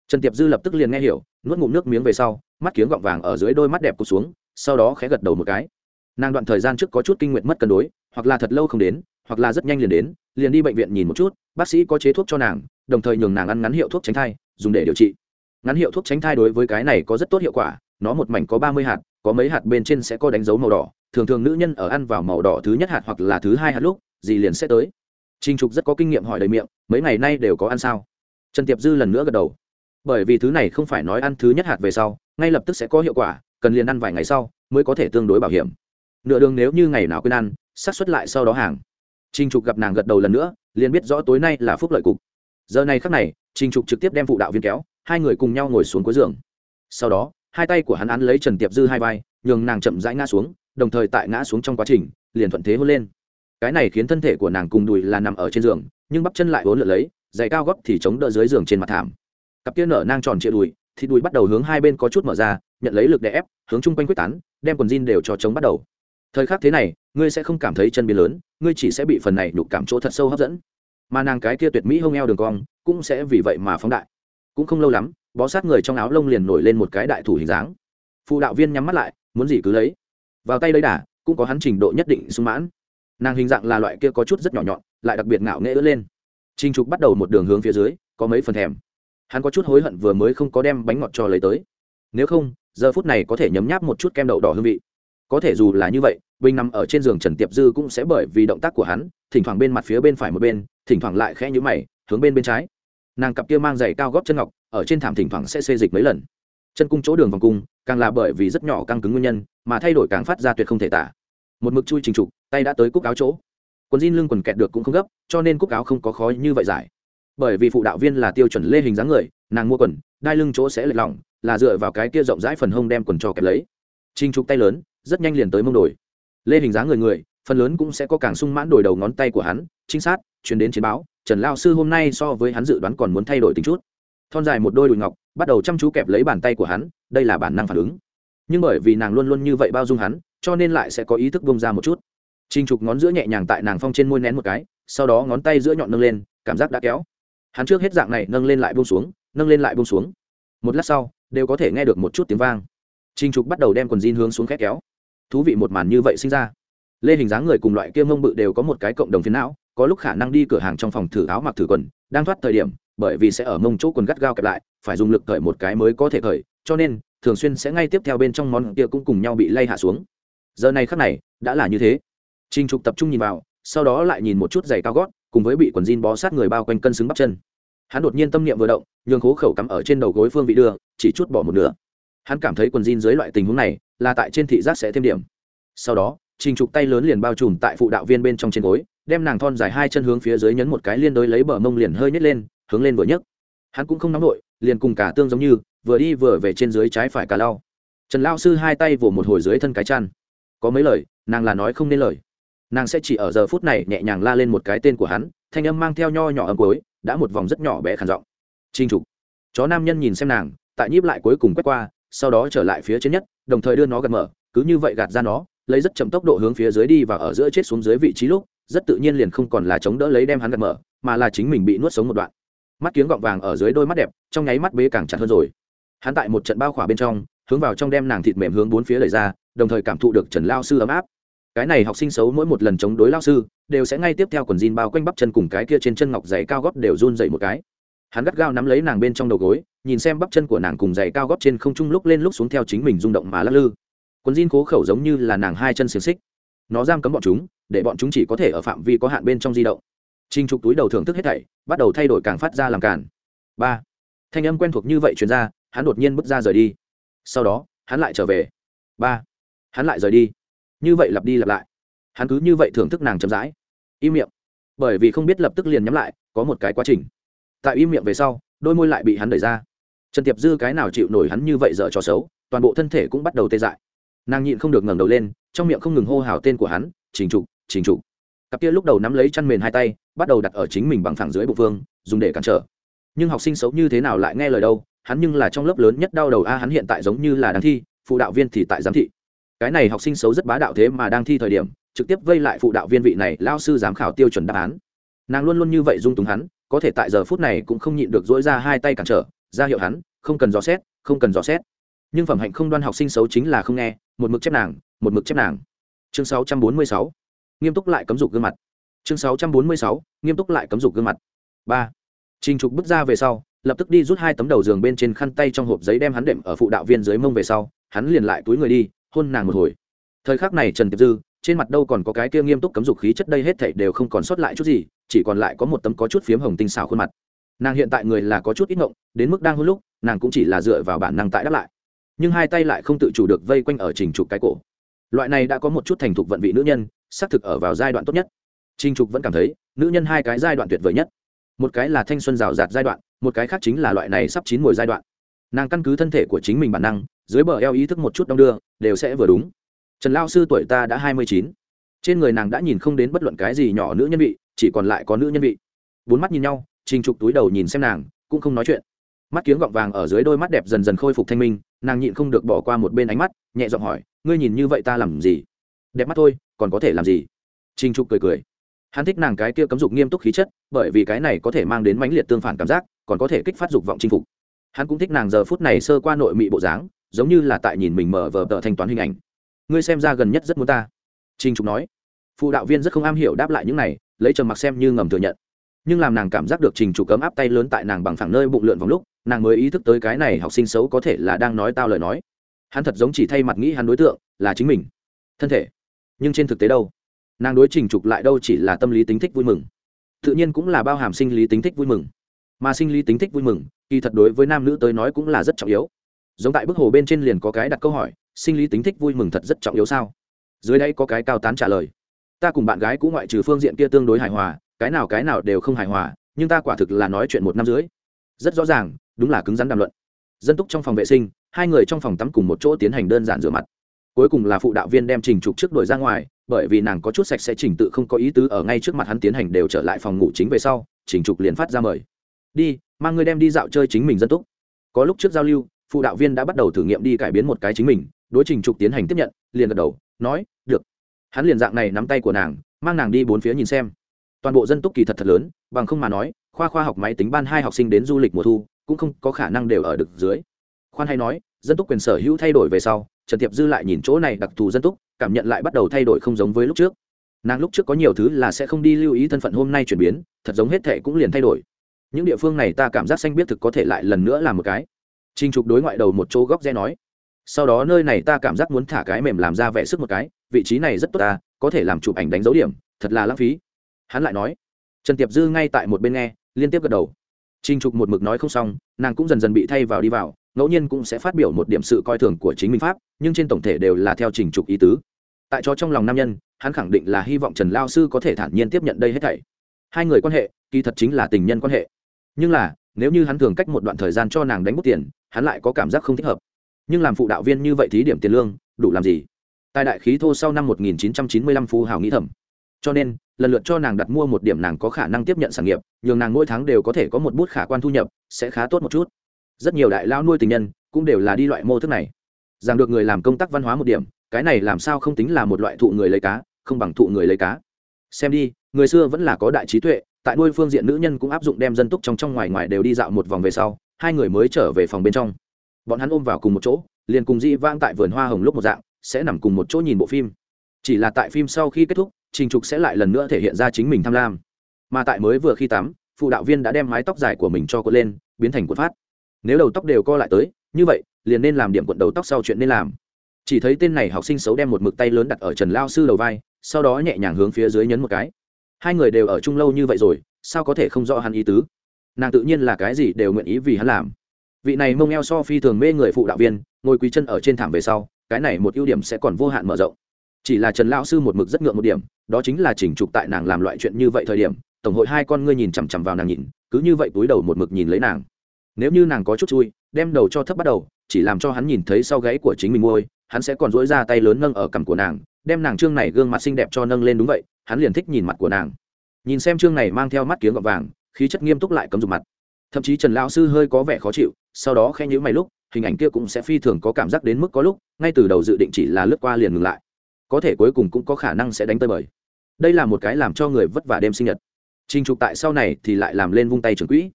Trần tiệp dư lập tức liền nghe hiểu, nuốt ngụm nước miếng về sau, mắt kiếng gọng vàng ở dưới đôi mắt đẹp cụt xuống, sau đó khẽ gật đầu một cái. Nàng đoạn thời gian trước có chút kinh nguyện mất cân đối, hoặc là thật lâu không đến, hoặc là rất nhanh liền đến, liền đi bệnh viện nhìn một chút, bác sĩ có chế thuốc cho nàng, đồng thời nhường nàng ăn ngắn hiệu thuốc tránh thai, dùng để điều trị. Ngắn hiệu thuốc tránh thai đối với cái này có rất tốt hiệu quả, nó một mảnh có ba mươi hạt có mấy hạt bên trên sẽ có đánh dấu màu đỏ, thường thường nữ nhân ở ăn vào màu đỏ thứ nhất hạt hoặc là thứ hai hạt lúc gì liền sẽ tới. Trinh trục rất có kinh nghiệm hỏi đầy miệng, mấy ngày nay đều có ăn sao? Trần tiệp dư lần nữa gật đầu. Bởi vì thứ này không phải nói ăn thứ nhất hạt về sau, ngay lập tức sẽ có hiệu quả, cần liền ăn vài ngày sau mới có thể tương đối bảo hiểm. Nửa đường nếu như ngày nào quên ăn, xác suất lại sau đó hàng. Trinh trục gặp nàng gật đầu lần nữa, liền biết rõ tối nay là phúc lợi cục. Giờ này khắc này trinh trục trực tiếp đem phụ đạo viên kéo, hai người cùng nhau ngồi xuống cuối giường. Sau đó hai tay của hắn án lấy trần tiệp dư hai vai, nhường nàng chậm rãi ngã xuống, đồng thời tại ngã xuống trong quá trình, liền thuận thế hôn lên. Cái này khiến thân thể của nàng cùng đùi là nằm ở trên giường, nhưng bắp chân lại hốn lượn lấy, giày cao góp thì chống đỡ dưới giường trên mặt thảm. Cặp kia nở nang tròn trịa đùi thì đùi bắt đầu hướng hai bên có chút mở ra, nhận lấy lực đè ép, hướng chung quanh quyết tán, đem quần jean đều cho chống bắt đầu. Thời khắc thế này, ngươi sẽ không cảm thấy chân biến lớn, ngươi chỉ sẽ bị phần này nhục cảm chỗ thật sâu hấp dẫn. Mà nàng cái kia tuyệt mỹ hông eo đường cong, cũng sẽ vì vậy mà phóng đại cũng không lâu lắm, bó sát người trong áo lông liền nổi lên một cái đại thủ hình dáng. Phụ đạo viên nhắm mắt lại, muốn gì cứ lấy. Vào tay lấy đà, cũng có hắn trình độ nhất định sung mãn. Nàng hình dạng là loại kia có chút rất nhỏ nhọn, lại đặc biệt ngạo nghễ ớt lên. Trinh trục bắt đầu một đường hướng phía dưới, có mấy phần thèm. Hắn có chút hối hận vừa mới không có đem bánh ngọt cho lấy tới. Nếu không, giờ phút này có thể nhấm nháp một chút kem đậu đỏ hương vị. Có thể dù là như vậy, bình nằm ở trên giường trần tiệp dư cũng sẽ bởi vì động tác của hắn, thỉnh thoảng bên mặt phía bên phải một bên, thỉnh thoảng lại khẽ nhũ mày, hướng bên bên trái nàng cặp kia mang giày cao góp chân ngọc, ở trên thảm thỉnh thoảng sẽ xê dịch mấy lần. Chân cung chỗ đường vòng cung, càng là bởi vì rất nhỏ căng cứng nguyên nhân, mà thay đổi càng phát ra tuyệt không thể tả. Một mực chui trình trục, tay đã tới cúc áo chỗ. Quần jean lưng quần kẹt được cũng không gấp, cho nên cúc áo không có khó như vậy giải. Bởi vì phụ đạo viên là tiêu chuẩn lê hình dáng người, nàng mua quần, đai lưng chỗ sẽ lệch lỏng, là dựa vào cái kia rộng rãi phần hông đem quần cho kẹp lấy. Trình trục tay lớn, rất nhanh liền tới mông đồi. Lê hình dáng người người, phần lớn cũng sẽ có càng sung mãn đổi đầu ngón tay của hắn, trinh sát chuyển đến chiến báo trần lao sư hôm nay so với hắn dự đoán còn muốn thay đổi tính chút. Thon dài một đôi đùi ngọc, bắt đầu chăm chú kẹp lấy bàn tay của hắn, đây là bản năng phản ứng. Nhưng bởi vì nàng luôn luôn như vậy bao dung hắn, cho nên lại sẽ có ý thức bông ra một chút. Trình trục ngón giữa nhẹ nhàng tại nàng phong trên môi nén một cái, sau đó ngón tay giữa nhọn nâng lên, cảm giác đã kéo. Hắn trước hết dạng này nâng lên lại bông xuống, nâng lên lại bông xuống. Một lát sau, đều có thể nghe được một chút tiếng vang. Trình trục bắt đầu đem quần jean hướng xuống khét kéo. Thú vị một màn như vậy sinh ra lê hình dáng người cùng loại kia mông bự đều có một cái cộng đồng phiến não, có lúc khả năng đi cửa hàng trong phòng thử áo mặc thử quần, đang thoát thời điểm, bởi vì sẽ ở mông chỗ quần gắt gao kẹp lại, phải dùng lực cởi một cái mới có thể cởi, cho nên, thường xuyên sẽ ngay tiếp theo bên trong món kia cũng cùng nhau bị lay hạ xuống. Giờ này khắc này, đã là như thế. Trinh trục tập trung nhìn vào, sau đó lại nhìn một chút giày cao gót, cùng với bị quần jean bó sát người bao quanh cân xứng bắp chân. Hắn đột nhiên tâm niệm vừa động, nhường khố khẩu cắm ở trên đầu gối phương vị đưa, chỉ chút bỏ một nửa. Hắn cảm thấy quần jean dưới loại tình huống này, là tại trên thị giác sẽ thêm điểm. Sau đó trình trục tay lớn liền bao trùm tại phụ đạo viên bên trong trên gối, đem nàng thon dài hai chân hướng phía dưới nhấn một cái liên đối lấy bờ mông liền hơi nhét lên, hướng lên vừa nhấc. Hắn cũng không nóng nổi, liền cùng cả tương giống như, vừa đi vừa về trên dưới trái phải cả lau trần lao sư hai tay vỗ một hồi dưới thân cái chăn. Có mấy lời, nàng là nói không nên lời. Nàng sẽ chỉ ở giờ phút này nhẹ nhàng la lên một cái tên của hắn, thanh âm mang theo nho nhỏ ấm cuối, đã một vòng rất nhỏ bé khản giọng. Trinh trục. Chó nam nhân nhìn xem nàng, tại nhíp lại cuối cùng quét qua, sau đó trở lại phía trên nhất, đồng thời đưa nó gạt mở, cứ như vậy gạt ra nó lấy rất chậm tốc độ hướng phía dưới đi và ở giữa chết xuống dưới vị trí lúc, rất tự nhiên liền không còn là chống đỡ lấy đem hắn gạt mở, mà là chính mình bị nuốt sống một đoạn. Mắt kiếng gọng vàng ở dưới đôi mắt đẹp, trong nháy mắt bế càng chặt hơn rồi. Hắn tại một trận bao khỏa bên trong, hướng vào trong đem nàng thịt mềm hướng bốn phía lời ra, đồng thời cảm thụ được trần lao sư ấm áp. Cái này học sinh xấu mỗi một lần chống đối lao sư, đều sẽ ngay tiếp theo quần jean bao quanh bắp chân cùng cái kia trên chân ngọc giày cao góp đều run dậy một cái. Hắn gắt gao nắm lấy nàng bên trong đầu gối, nhìn xem bắp chân của nàng cùng giày cao góp trên không trung lúc lên lúc xuống theo chính mình rung động mà lắc lư quần jean cố khẩu giống như là nàng hai chân xiềng xích. Nó giam cấm bọn chúng, để bọn chúng chỉ có thể ở phạm vi có hạn bên trong di động. Trinh trục túi đầu thưởng thức hết thảy, bắt đầu thay đổi càng phát ra làm cản ba. Thanh âm quen thuộc như vậy chuyển ra, hắn đột nhiên bước ra rời đi. Sau đó, hắn lại trở về. Ba. Hắn lại rời đi. Như vậy lặp đi lặp lại. Hắn cứ như vậy thưởng thức nàng chậm rãi. Im miệng. Bởi vì không biết lập tức liền nhắm lại, có một cái quá trình. Tại im miệng về sau, đôi môi lại bị hắn đẩy ra. Trần tiệp dư cái nào chịu nổi hắn như vậy dở trò xấu, toàn bộ thân thể cũng bắt đầu tê dại nàng nhịn không được ngẩng đầu lên, trong miệng không ngừng hô hào tên của hắn, trình trục trình trục. Cặp kia lúc đầu nắm lấy chăn mền hai tay, bắt đầu đặt ở chính mình bằng thẳng dưới bộ vương, dùng để cản trở. Nhưng học sinh xấu như thế nào lại nghe lời đâu, hắn nhưng là trong lớp lớn nhất đau đầu a, hắn hiện tại giống như là đang thi, phụ đạo viên thì tại giám thị. Cái này học sinh xấu rất bá đạo thế mà đang thi thời điểm, trực tiếp vây lại phụ đạo viên vị này, lao sư giám khảo tiêu chuẩn đáp án. Nàng luôn luôn như vậy dung túng hắn, có thể tại giờ phút này cũng không nhịn được dỗi ra hai tay cản trở, ra hiệu hắn, không cần dò xét, không cần dò xét nhưng phẩm hạnh không đoan học sinh xấu chính là không nghe, một mực chép nàng, một mực chép nàng chương 646. nghiêm túc lại cấm dục gương mặt chương 646. nghiêm túc lại cấm dục gương mặt ba, trình trục bước ra về sau, lập tức đi rút hai tấm đầu giường bên trên khăn tay trong hộp giấy đem hắn đệm ở phụ đạo viên dưới mông về sau, hắn liền lại túi người đi, hôn nàng một hồi thời khắc này trần tiệp dư, trên mặt đâu còn có cái kia nghiêm túc cấm dục khí chất đây hết thảy đều không còn sót lại chút gì, chỉ còn lại có một tấm có chút phiếm hồng tinh xảo khuôn mặt nàng hiện tại người là có chút ít ngộng, đến mức đang hôn lúc, nàng cũng chỉ là dựa vào bản năng tại đáp lại nhưng hai tay lại không tự chủ được vây quanh ở trình trục cái cổ. Loại này đã có một chút thành thục vận vị nữ nhân, xác thực ở vào giai đoạn tốt nhất. Trình trục vẫn cảm thấy, nữ nhân hai cái giai đoạn tuyệt vời nhất. Một cái là thanh xuân rào rạt giai đoạn, một cái khác chính là loại này sắp chín mùi giai đoạn. Nàng căn cứ thân thể của chính mình bản năng, dưới bờ eo ý thức một chút đong đưa, đều sẽ vừa đúng. Trần lao sư tuổi ta đã hai mươi chín. Trên người nàng đã nhìn không đến bất luận cái gì nhỏ nữ nhân vị, chỉ còn lại có nữ nhân vị. Bốn mắt nhìn nhau, trình trục túi đầu nhìn xem nàng, cũng không nói chuyện. Mắt kiếng gọng vàng ở dưới đôi mắt đẹp dần dần khôi phục thanh minh nàng nhịn không được bỏ qua một bên ánh mắt, nhẹ giọng hỏi, ngươi nhìn như vậy ta làm gì? Đẹp mắt thôi, còn có thể làm gì? Trình trục cười cười. Hắn thích nàng cái kia cấm dục nghiêm túc khí chất, bởi vì cái này có thể mang đến mãnh liệt tương phản cảm giác, còn có thể kích phát dục vọng chinh phục. Hắn cũng thích nàng giờ phút này sơ qua nội mị bộ dáng, giống như là tại nhìn mình mở vờ tờ thanh toán hình ảnh. Ngươi xem ra gần nhất rất muốn ta. Trình trục nói. Phụ đạo viên rất không am hiểu đáp lại những này, lấy trầm mặc xem như ngầm thừa nhận. Nhưng làm nàng cảm giác được trình trục cấm áp tay lớn tại nàng bằng phẳng nơi bụng lượn vòng lúc nàng mới ý thức tới cái này học sinh xấu có thể là đang nói tao lời nói. Hắn thật giống chỉ thay mặt nghĩ hắn đối tượng, là chính mình. Thân thể. Nhưng trên thực tế đâu? Nàng đối trình trục lại đâu chỉ là tâm lý tính thích vui mừng. Tự nhiên cũng là bao hàm sinh lý tính thích vui mừng. Mà sinh lý tính thích vui mừng, kỳ thật đối với nam nữ tới nói cũng là rất trọng yếu. Giống tại bức hồ bên trên liền có cái đặt câu hỏi, sinh lý tính thích vui mừng thật rất trọng yếu sao? Dưới đây có cái cao tán trả lời. Ta cùng bạn gái cũng ngoại trừ phương diện kia tương đối hài hòa, cái nào cái nào đều không hài hòa, nhưng ta quả thực là nói chuyện một năm dưới rất rõ ràng đúng là cứng rắn đàm luận. Dân túc trong phòng vệ sinh, hai người trong phòng tắm cùng một chỗ tiến hành đơn giản rửa mặt. Cuối cùng là phụ đạo viên đem trình trục trước đổi ra ngoài, bởi vì nàng có chút sạch sẽ trình tự không có ý tứ ở ngay trước mặt hắn tiến hành đều trở lại phòng ngủ chính về sau, trình trục liền phát ra mời. Đi, mang người đem đi dạo chơi chính mình dân túc. Có lúc trước giao lưu, phụ đạo viên đã bắt đầu thử nghiệm đi cải biến một cái chính mình, đối trình trục tiến hành tiếp nhận, liền gật đầu, nói, được. Hắn liền dạng này nắm tay của nàng, mang nàng đi bốn phía nhìn xem. Toàn bộ dân túc kỳ thật thật lớn, bằng không mà nói, khoa khoa học máy tính ban hai học sinh đến du lịch mùa thu cũng không có khả năng đều ở được dưới. Khoan hay nói, dân túc quyền sở hữu thay đổi về sau, trần tiệp dư lại nhìn chỗ này đặc thù dân túc, cảm nhận lại bắt đầu thay đổi không giống với lúc trước. Nàng lúc trước có nhiều thứ là sẽ không đi lưu ý thân phận hôm nay chuyển biến, thật giống hết thệ cũng liền thay đổi. Những địa phương này ta cảm giác xanh biết thực có thể lại lần nữa làm một cái. Trinh trục đối ngoại đầu một chỗ góc rẽ nói. Sau đó nơi này ta cảm giác muốn thả cái mềm làm ra vẻ sức một cái, vị trí này rất tốt ta, có thể làm chụp ảnh đánh dấu điểm, thật là lãng phí. Hắn lại nói. Trần tiệp dư ngay tại một bên nghe, liên tiếp gật đầu. Trình trục một mực nói không xong, nàng cũng dần dần bị thay vào đi vào, ngẫu nhiên cũng sẽ phát biểu một điểm sự coi thường của chính mình pháp, nhưng trên tổng thể đều là theo trình trục ý tứ. Tại cho trong lòng nam nhân, hắn khẳng định là hy vọng trần lao sư có thể thản nhiên tiếp nhận đây hết thảy. Hai người quan hệ, kỳ thật chính là tình nhân quan hệ. Nhưng là, nếu như hắn thường cách một đoạn thời gian cho nàng đánh bút tiền, hắn lại có cảm giác không thích hợp. Nhưng làm phụ đạo viên như vậy thí điểm tiền lương, đủ làm gì? Tại đại khí thô sau năm 1995 phú hào nghĩ thầm cho nên, lần lượt cho nàng đặt mua một điểm nàng có khả năng tiếp nhận sản nghiệp, nhường nàng mỗi tháng đều có thể có một bút khả quan thu nhập, sẽ khá tốt một chút. Rất nhiều đại lao nuôi tình nhân cũng đều là đi loại mô thức này. Rằng được người làm công tác văn hóa một điểm, cái này làm sao không tính là một loại thụ người lấy cá, không bằng thụ người lấy cá. Xem đi, người xưa vẫn là có đại trí tuệ, tại nuôi phương diện nữ nhân cũng áp dụng đem dân túc trong trong ngoài ngoài đều đi dạo một vòng về sau, hai người mới trở về phòng bên trong. Bọn hắn ôm vào cùng một chỗ, liền cùng di vang tại vườn hoa hồng lúc một dạng, sẽ nằm cùng một chỗ nhìn bộ phim chỉ là tại phim sau khi kết thúc, trình trục sẽ lại lần nữa thể hiện ra chính mình tham lam. Mà tại mới vừa khi tắm, phụ đạo viên đã đem mái tóc dài của mình cho cuộn lên, biến thành cuộn phát. Nếu đầu tóc đều co lại tới, như vậy, liền nên làm điểm cuộn đầu tóc sau chuyện nên làm. Chỉ thấy tên này học sinh xấu đem một mực tay lớn đặt ở trần lao sư đầu vai, sau đó nhẹ nhàng hướng phía dưới nhấn một cái. Hai người đều ở chung lâu như vậy rồi, sao có thể không rõ hắn ý tứ? Nàng tự nhiên là cái gì đều nguyện ý vì hắn làm. Vị này mông eo so phi thường mê người phụ đạo viên, ngồi quý chân ở trên thảm về sau, cái này một ưu điểm sẽ còn vô hạn mở rộng chỉ là trần lão sư một mực rất ngượng một điểm, đó chính là chỉnh trục tại nàng làm loại chuyện như vậy thời điểm, tổng hội hai con ngươi nhìn chằm chằm vào nàng nhìn, cứ như vậy túi đầu một mực nhìn lấy nàng. Nếu như nàng có chút chui, đem đầu cho thấp bắt đầu, chỉ làm cho hắn nhìn thấy sau gáy của chính mình môi hắn sẽ còn dỗi ra tay lớn nâng ở cằm của nàng, đem nàng trương này gương mặt xinh đẹp cho nâng lên đúng vậy, hắn liền thích nhìn mặt của nàng. Nhìn xem trương này mang theo mắt kiếng gọt vàng, khí chất nghiêm túc lại cấm dục mặt. Thậm chí trần lão sư hơi có vẻ khó chịu, sau đó khen nhữ mày lúc, hình ảnh kia cũng sẽ phi thường có cảm giác đến mức có lúc, ngay từ đầu dự định chỉ là lướt qua liền ngừng lại có thể cuối cùng cũng có khả năng sẽ đánh tơi bời. Đây là một cái làm cho người vất vả đêm sinh nhật. Trình trục tại sau này thì lại làm lên vung tay trưởng quỹ.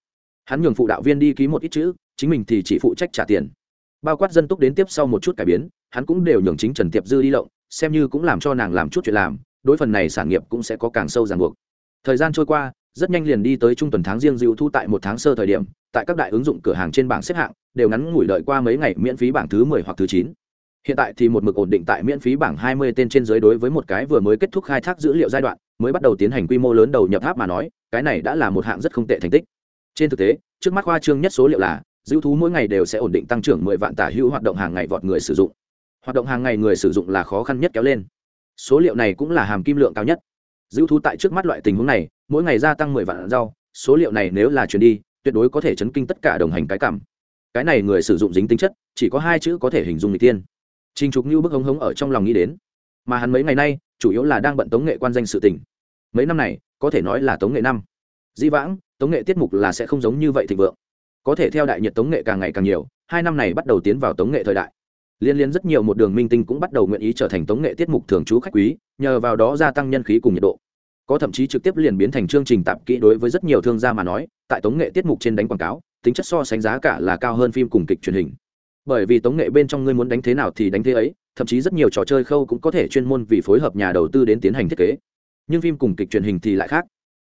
Hắn nhường phụ đạo viên đi ký một ít chữ, chính mình thì chỉ phụ trách trả tiền. Bao quát dân túc đến tiếp sau một chút cải biến, hắn cũng đều nhường chính trần tiệp dư đi lộng, xem như cũng làm cho nàng làm chút chuyện làm, đối phần này sản nghiệp cũng sẽ có càng sâu ràng buộc. Thời gian trôi qua, rất nhanh liền đi tới trung tuần tháng riêng dịu thu tại một tháng sơ thời điểm, tại các đại ứng dụng cửa hàng trên bảng xếp hạng, đều ngắn ngủi đợi qua mấy ngày miễn phí bảng thứ mười hoặc thứ chín hiện tại thì một mực ổn định tại miễn phí bảng hai mươi tên trên dưới đối với một cái vừa mới kết thúc khai thác dữ liệu giai đoạn, mới bắt đầu tiến hành quy mô lớn đầu nhập tháp mà nói, cái này đã là một hạng rất không tệ thành tích. Trên thực tế, trước mắt khoa trương nhất số liệu là, dữ thú mỗi ngày đều sẽ ổn định tăng trưởng mười vạn tả hữu hoạt động hàng ngày vọt người sử dụng. Hoạt động hàng ngày người sử dụng là khó khăn nhất kéo lên. Số liệu này cũng là hàm kim lượng cao nhất. Dữ thú tại trước mắt loại tình huống này, mỗi ngày gia tăng mười vạn rau, số liệu này nếu là chuyển đi, tuyệt đối có thể chấn kinh tất cả đồng hành cái cảm. Cái này người sử dụng dính tính chất, chỉ có hai chữ có thể hình dung người tiên trình trục như bức hống hống ở trong lòng nghĩ đến. Mà hắn mấy ngày nay, chủ yếu là đang bận tống nghệ quan danh sự tình. Mấy năm này, có thể nói là tống nghệ năm. Di vãng, tống nghệ tiết mục là sẽ không giống như vậy thịnh vượng. Có thể theo đại nhiệt tống nghệ càng ngày càng nhiều, hai năm này bắt đầu tiến vào tống nghệ thời đại. Liên liên rất nhiều một đường minh tinh cũng bắt đầu nguyện ý trở thành tống nghệ tiết mục thường trú khách quý, nhờ vào đó gia tăng nhân khí cùng nhiệt độ. Có thậm chí trực tiếp liền biến thành chương trình tạp kỹ đối với rất nhiều thương gia mà nói, tại tống nghệ tiết mục trên đánh quảng cáo, tính chất so sánh giá cả là cao hơn phim cùng kịch truyền hình bởi vì tống nghệ bên trong ngươi muốn đánh thế nào thì đánh thế ấy, thậm chí rất nhiều trò chơi khâu cũng có thể chuyên môn vì phối hợp nhà đầu tư đến tiến hành thiết kế. Nhưng phim cùng kịch truyền hình thì lại khác.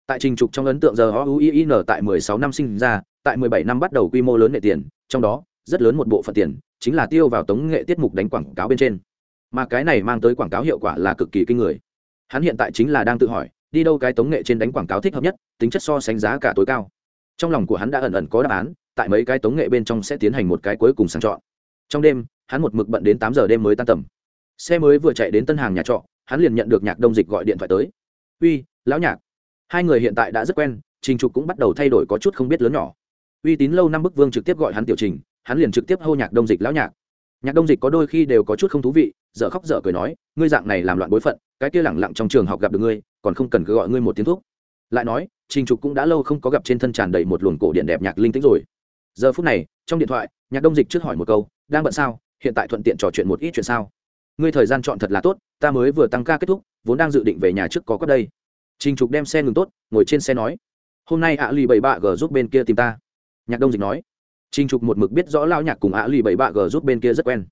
Tại trình trục trong ấn tượng giờ o u i n tại 16 năm sinh ra, tại 17 năm bắt đầu quy mô lớn nghệ tiền, trong đó, rất lớn một bộ phận tiền chính là tiêu vào tống nghệ tiết mục đánh quảng cáo bên trên. Mà cái này mang tới quảng cáo hiệu quả là cực kỳ kinh người. Hắn hiện tại chính là đang tự hỏi, đi đâu cái tống nghệ trên đánh quảng cáo thích hợp nhất, tính chất so sánh giá cả tối cao. Trong lòng của hắn đã ẩn ẩn có đáp án tại mấy cái tống nghệ bên trong sẽ tiến hành một cái cuối cùng sàng chọn. Trong đêm, hắn một mực bận đến tám giờ đêm mới tan tầm. Xe mới vừa chạy đến tân hàng nhà trọ, hắn liền nhận được nhạc đông dịch gọi điện thoại tới. Uy, lão nhạc. Hai người hiện tại đã rất quen, trình trục cũng bắt đầu thay đổi có chút không biết lớn nhỏ. Uy tín lâu năm bức vương trực tiếp gọi hắn tiểu trình, hắn liền trực tiếp hô nhạc đông dịch lão nhạc. Nhạc đông dịch có đôi khi đều có chút không thú vị, dở khóc dở cười nói, ngươi dạng này làm loạn bối phận, cái kia lẳng lặng trong trường học gặp được ngươi, còn không cần cứ gọi ngươi một tiếng thuốc lại nói, trình trục cũng đã lâu không có gặp trên thân tràn đầy một luồng cổ điện đẹp nhạc linh tính rồi giờ phút này, trong điện thoại, nhạc đông dịch trước hỏi một câu, đang bận sao? Hiện tại thuận tiện trò chuyện một ít chuyện sao? Ngươi thời gian chọn thật là tốt, ta mới vừa tăng ca kết thúc, vốn đang dự định về nhà trước có cấp đây. Trình trục đem xe ngừng tốt, ngồi trên xe nói, hôm nay ạ lì bảy bạ g giúp bên kia tìm ta. Nhạc đông dịch nói. Trình trục một mực biết rõ lao nhạc cùng ạ lì bảy bạ g giúp bên kia rất quen.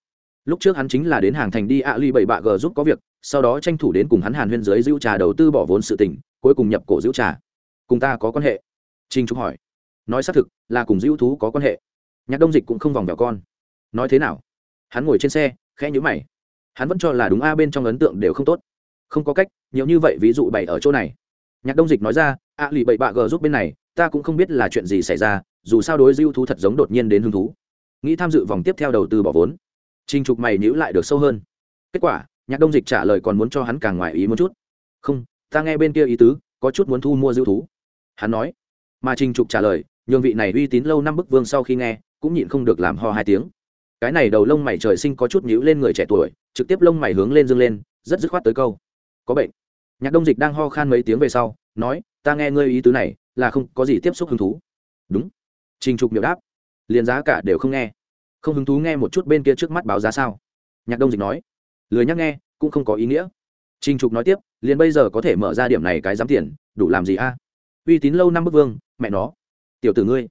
Lúc trước hắn chính là đến hàng thành đi ạ lì bảy bạ g giúp có việc, sau đó tranh thủ đến cùng hắn hàn huyên dưới giữ trà đầu tư bỏ vốn sự tỉnh cuối cùng nhập cổ giữ trà. Cùng ta có quan hệ? Trình trục hỏi nói xác thực, là cùng dữ thú có quan hệ. Nhạc đông dịch cũng không vòng vèo con. Nói thế nào? Hắn ngồi trên xe, khẽ nhữ mày. Hắn vẫn cho là đúng a, bên trong ấn tượng đều không tốt. Không có cách, nhiều như vậy ví dụ bày ở chỗ này. Nhạc đông dịch nói ra, a lì bậy bạ g giúp bên này, ta cũng không biết là chuyện gì xảy ra, dù sao đối dữ thú thật giống đột nhiên đến hứng thú. Nghĩ tham dự vòng tiếp theo đầu tư bỏ vốn, trình trục mày nhữ lại được sâu hơn. Kết quả, nhạc đông dịch trả lời còn muốn cho hắn càng ngoài ý một chút. Không, ta nghe bên kia ý tứ, có chút muốn thu mua dữ thú. Hắn nói. Mà trình trục trả lời nhường vị này uy tín lâu năm bức vương sau khi nghe, cũng nhịn không được làm ho hai tiếng. Cái này đầu lông mày trời sinh có chút nhíu lên người trẻ tuổi, trực tiếp lông mày hướng lên dương lên, rất dứt khoát tới câu. Có bệnh. Nhạc đông dịch đang ho khan mấy tiếng về sau, nói, ta nghe ngươi ý tứ này, là không có gì tiếp xúc hứng thú. Đúng. Trình trục miệng đáp. Liền giá cả đều không nghe. Không hứng thú nghe một chút bên kia trước mắt báo giá sao? Nhạc đông dịch nói. Lười nhắc nghe, cũng không có ý nghĩa. Trình trục nói tiếp, liền bây giờ có thể mở ra điểm này cái dám tiền, đủ làm gì a? Uy tín lâu năm bức vương, mẹ nó tiểu tử ngươi,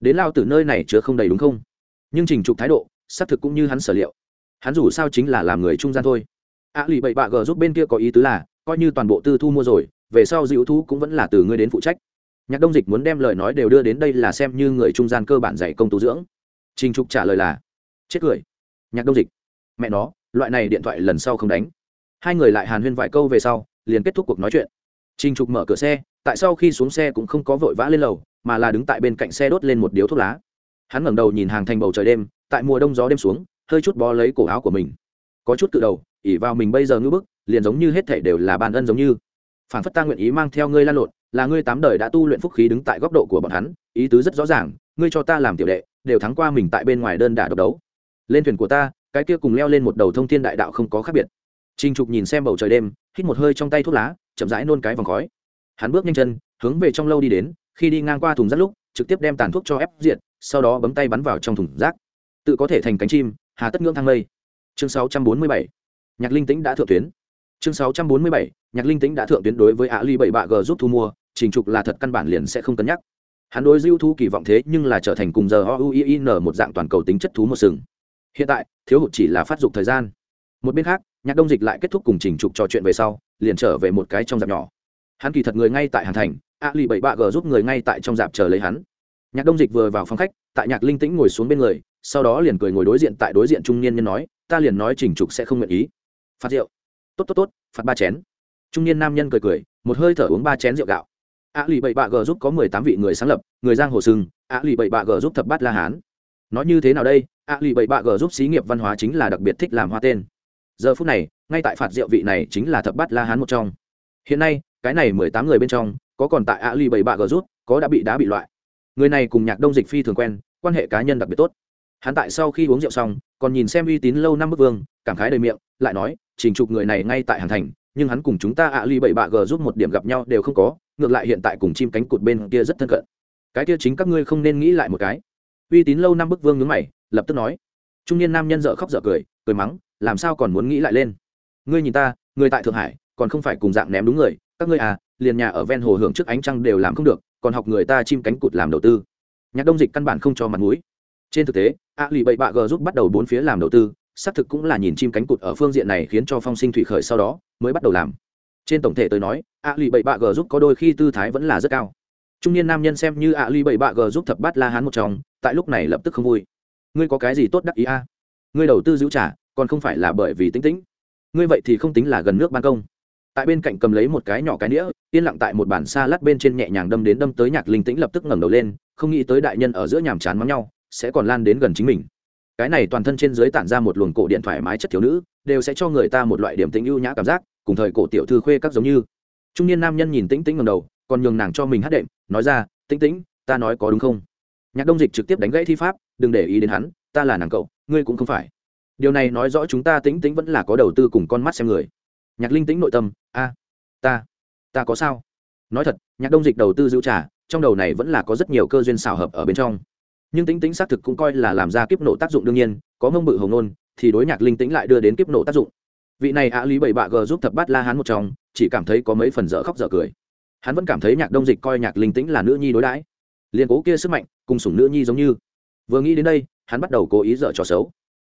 đến lao từ nơi này chứa không đầy đúng không? Nhưng trình trục thái độ, xác thực cũng như hắn sở liệu. Hắn dù sao chính là làm người trung gian thôi. A lì bậy bạ gờ giúp bên kia có ý tứ là, coi như toàn bộ tư thu mua rồi, về sau dịu thu cũng vẫn là từ ngươi đến phụ trách. Nhạc đông dịch muốn đem lời nói đều đưa đến đây là xem như người trung gian cơ bản dạy công tu dưỡng. Trình trục trả lời là, chết cười. Nhạc đông dịch, mẹ nó, loại này điện thoại lần sau không đánh. Hai người lại hàn huyên vài câu về sau, liền kết thúc cuộc nói chuyện. Trình trục mở cửa xe, tại sau khi xuống xe cũng không có vội vã lên lầu mà là đứng tại bên cạnh xe đốt lên một điếu thuốc lá. Hắn ngẩng đầu nhìn hàng thành bầu trời đêm tại mùa đông gió đêm xuống hơi chút bó lấy cổ áo của mình. Có chút cự đầu ỉ vào mình bây giờ ngưỡng bức liền giống như hết thể đều là bàn ân giống như. Phản phất ta nguyện ý mang theo ngươi lan lộn là ngươi tám đời đã tu luyện phúc khí đứng tại góc độ của bọn hắn ý tứ rất rõ ràng ngươi cho ta làm tiểu đệ đều thắng qua mình tại bên ngoài đơn đả độc đấu. Lên thuyền của ta cái kia cùng leo lên một đầu thông thiên đại đạo không có khác biệt. Trinh Trục nhìn xem bầu trời đêm, hít một hơi trong tay thuốc lá, chậm rãi nôn cái vòng khói. Hắn bước nhanh chân hướng về trong lâu đi đến khi đi ngang qua thùng rác lúc, trực tiếp đem tàn thuốc cho ép diệt, sau đó bấm tay bắn vào trong thùng rác tự có thể thành cánh chim, hà tất ngưỡng thang lây. chương 647. nhạc linh tĩnh đã thượng tuyến chương 647. nhạc linh tĩnh đã thượng tuyến đối với ạ ly bảy bạ g giúp thu mua, trình trục là thật căn bản liền sẽ không cân nhắc hắn đối diêu thu kỳ vọng thế nhưng là trở thành cùng giờ o u i n một dạng toàn cầu tính chất thú một sừng hiện tại, thiếu hụt chỉ là phát dục thời gian một bên khác, nhạc đông dịch lại kết thúc cùng trình trục trò chuyện về sau, liền trở về một cái trong dạp nhỏ hắn kỳ thật người ngay tại hàn thành a lì bảy bạ g giúp người ngay tại trong dạp chờ lấy hắn. Nhạc đông dịch vừa vào phòng khách, tại nhạc linh tĩnh ngồi xuống bên người, sau đó liền cười ngồi đối diện tại đối diện trung niên nhân nói, ta liền nói trình trục sẽ không nguyện ý. Phạt rượu. Tốt tốt tốt, phạt ba chén. Trung niên nam nhân cười cười, một hơi thở uống ba chén rượu gạo. A lì bảy bạ g giúp có mười tám vị người sáng lập, người giang hồ sừng a lì bảy bạ g giúp thập bát la hán. Nói như thế nào đây? A lì bảy bạ g giúp xí nghiệp văn hóa chính là đặc biệt thích làm hoa tên. Giờ phút này, ngay tại phạt rượu vị này chính là thập bát la hán một trong. Hiện nay, cái này mười tám người bên trong có còn tại a ly bảy bạ gờ rút, có đã bị đá bị loại. Người này cùng nhạc đông dịch phi thường quen, quan hệ cá nhân đặc biệt tốt. Hắn tại sau khi uống rượu xong, còn nhìn xem uy tín lâu năm bức vương, cảm khái đầy miệng, lại nói, trình trục người này ngay tại hàn thành, nhưng hắn cùng chúng ta ạ ly bảy bạ gờ rút một điểm gặp nhau đều không có, ngược lại hiện tại cùng chim cánh cụt bên kia rất thân cận. Cái kia chính các ngươi không nên nghĩ lại một cái. Uy tín lâu năm bức vương nhướng mày, lập tức nói. Trung niên nam nhân dợ khóc dợ cười cười mắng, làm sao còn muốn nghĩ lại lên? Ngươi nhìn ta, người tại thượng hải, còn không phải cùng dạng ném đúng người, các ngươi à liền nhà ở ven hồ hưởng trước ánh trăng đều làm không được, còn học người ta chim cánh cụt làm đầu tư. Nhạc đông dịch căn bản không cho mặt mũi. Trên thực tế, a lì bậy bạ g giúp bắt đầu bốn phía làm đầu tư, xác thực cũng là nhìn chim cánh cụt ở phương diện này khiến cho phong sinh thủy khởi sau đó mới bắt đầu làm. Trên tổng thể tôi nói, a lì bậy bạ g giúp có đôi khi tư thái vẫn là rất cao. Trung niên nam nhân xem như a lì bậy bạ g giúp thập bát la hán một chồng tại lúc này lập tức không vui. Ngươi có cái gì tốt đắc ý a? Ngươi đầu tư giữ trả, còn không phải là bởi vì tính tĩnh. Ngươi vậy thì không tính là gần nước ban công tại bên cạnh cầm lấy một cái nhỏ cái đĩa yên lặng tại một bản xa lát bên trên nhẹ nhàng đâm đến đâm tới nhạc linh tĩnh lập tức ngẩng đầu lên, không nghĩ tới đại nhân ở giữa nhàm chán mắng nhau, sẽ còn lan đến gần chính mình. Cái này toàn thân trên dưới tản ra một luồng cổ điện thoại mái chất thiếu nữ, đều sẽ cho người ta một loại điểm tĩnh ưu nhã cảm giác, cùng thời cổ tiểu thư khuê các giống như. Trung niên nam nhân nhìn tĩnh tĩnh ngầm đầu, còn nhường nàng cho mình hát đệm, nói ra, tĩnh tĩnh, ta nói có đúng không? Nhạc đông dịch trực tiếp đánh gãy thi pháp, đừng để ý đến hắn, ta là nàng cậu, ngươi cũng không phải. Điều này nói rõ chúng ta tĩnh tĩnh vẫn là có đầu tư cùng con mắt xem người nhạc linh tĩnh nội tâm, a, ta ta có sao? Nói thật, nhạc đông dịch đầu tư giữ trả trong đầu này vẫn là có rất nhiều cơ duyên xào hợp ở bên trong. Nhưng tính tính xác thực cũng coi là làm ra kiếp nổ tác dụng đương nhiên, có mông bự hồng nôn, thì đối nhạc linh tĩnh lại đưa đến kiếp nổ tác dụng. Vị này ạ lý bảy bạ g giúp thập bát la hán một trong, chỉ cảm thấy có mấy phần dở khóc dở cười. Hắn vẫn cảm thấy nhạc đông dịch coi nhạc linh tĩnh là nữ nhi đối đãi. Liền cố kia sức mạnh, cùng sủng nữ nhi giống như. Vừa nghĩ đến đây, hắn bắt đầu cố ý dở trò xấu.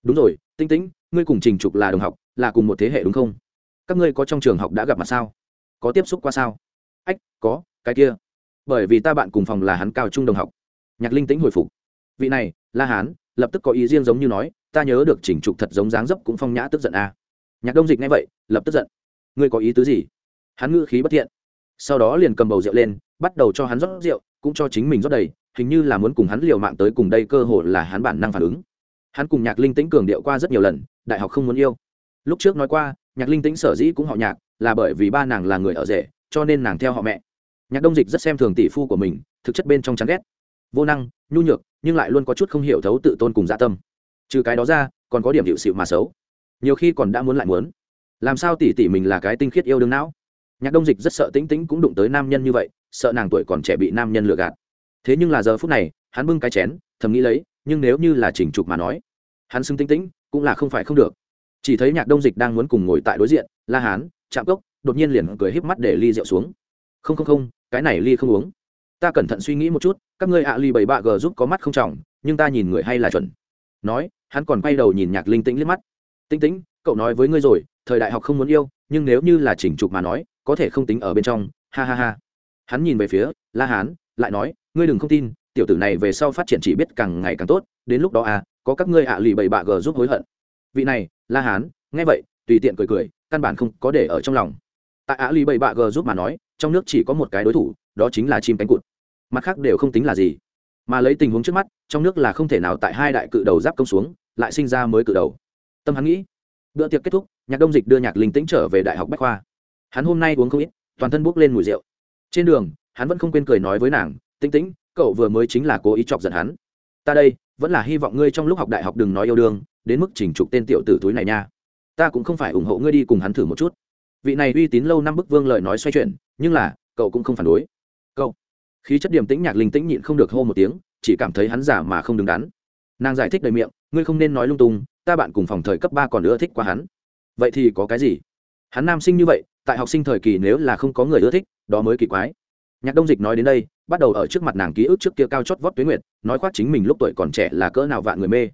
Đúng rồi tinh tĩnh, ngươi cùng trình trục là đồng học, là cùng một thế hệ đúng không? Các ngươi có trong trường học đã gặp mặt sao? Có tiếp xúc qua sao? Ách, có, cái kia. Bởi vì ta bạn cùng phòng là hắn cao trung đồng học. Nhạc linh tĩnh hồi phục. Vị này, la hán, lập tức có ý riêng giống như nói, ta nhớ được chỉnh trục thật giống dáng dấp cũng phong nhã tức giận a à. nhạc đông dịch nghe vậy, lập tức giận. Ngươi có ý tứ gì? Hắn ngữ khí bất thiện. Sau đó liền cầm bầu rượu lên, bắt đầu cho hắn rót rượu, cũng cho chính mình rót đầy, hình như là muốn cùng hắn liều mạng tới cùng đây cơ hội là hắn bản năng phản ứng. Hắn cùng nhạc linh tĩnh cường điệu qua rất nhiều lần, đại học không muốn yêu. Lúc trước nói qua nhạc linh tĩnh sở dĩ cũng họ nhạc, là bởi vì ba nàng là người ở rể, cho nên nàng theo họ mẹ. Nhạc đông dịch rất xem thường tỷ phu của mình, thực chất bên trong chán ghét. Vô năng, nhu nhược, nhưng lại luôn có chút không hiểu thấu tự tôn cùng dạ tâm. Trừ cái đó ra, còn có điểm hiệu sự mà xấu. Nhiều khi còn đã muốn lại muốn. Làm sao tỷ tỷ mình là cái tinh khiết yêu đương não? Nhạc đông dịch rất sợ tĩnh tĩnh cũng đụng tới nam nhân như vậy, sợ nàng tuổi còn trẻ bị nam nhân lừa gạt. Thế nhưng là giờ phút này, hắn bưng cái chén, thầm nghĩ lấy, nhưng nếu như là chỉnh trục mà nói, hắn xưng tĩnh tĩnh cũng là không phải không được chỉ thấy nhạc đông dịch đang muốn cùng ngồi tại đối diện, la hán chạm cốc, đột nhiên liền cười híp mắt để ly rượu xuống. Không không không, cái này ly không uống. Ta cẩn thận suy nghĩ một chút, các ngươi ạ ly bảy bạ g giúp có mắt không trọng, nhưng ta nhìn người hay là chuẩn. Nói, hắn còn quay đầu nhìn nhạc linh tĩnh liếc mắt. Tinh tĩnh, cậu nói với ngươi rồi, thời đại học không muốn yêu, nhưng nếu như là chỉnh trục mà nói, có thể không tính ở bên trong. Ha ha ha. Hắn nhìn về phía la hán, lại nói, ngươi đừng không tin, tiểu tử này về sau phát triển chỉ biết càng ngày càng tốt, đến lúc đó à có các ngươi ạ lì bảy bạ g giúp hối hận vị này, la hán, nghe vậy, tùy tiện cười cười, căn bản không có để ở trong lòng. Tại á lì bảy bạ g giúp mà nói, trong nước chỉ có một cái đối thủ, đó chính là chim cánh cụt. Mặt khác đều không tính là gì. Mà lấy tình huống trước mắt, trong nước là không thể nào tại hai đại cự đầu giáp công xuống, lại sinh ra mới cự đầu. Tâm hắn nghĩ, bữa tiệc kết thúc, nhạc đông dịch đưa nhạc linh tĩnh trở về đại học bách khoa. Hắn hôm nay uống không ít, toàn thân bốc lên mùi rượu. Trên đường, hắn vẫn không quên cười nói với nàng, tĩnh tĩnh, cậu vừa mới chính là cố ý chọc giận hắn. Ta đây, vẫn là hy vọng ngươi trong lúc học đại học đừng nói yêu đương đến mức chỉnh trục tên tiểu tử túi này nha. Ta cũng không phải ủng hộ ngươi đi cùng hắn thử một chút. Vị này uy tín lâu năm bức vương lời nói xoay chuyển, nhưng là, cậu cũng không phản đối. Cậu. Khí chất điểm tĩnh nhạc linh tĩnh nhịn không được hô một tiếng, chỉ cảm thấy hắn giả mà không đứng đắn. Nàng giải thích đầy miệng, ngươi không nên nói lung tung, ta bạn cùng phòng thời cấp ba còn ưa thích qua hắn. Vậy thì có cái gì? Hắn nam sinh như vậy, tại học sinh thời kỳ nếu là không có người ưa thích, đó mới kỳ quái. Nhạc đông dịch nói đến đây, bắt đầu ở trước mặt nàng ký ức trước kia cao chót vót tuyến nguyệt, nói khoác chính mình lúc tuổi còn trẻ là cỡ nào vạn người mê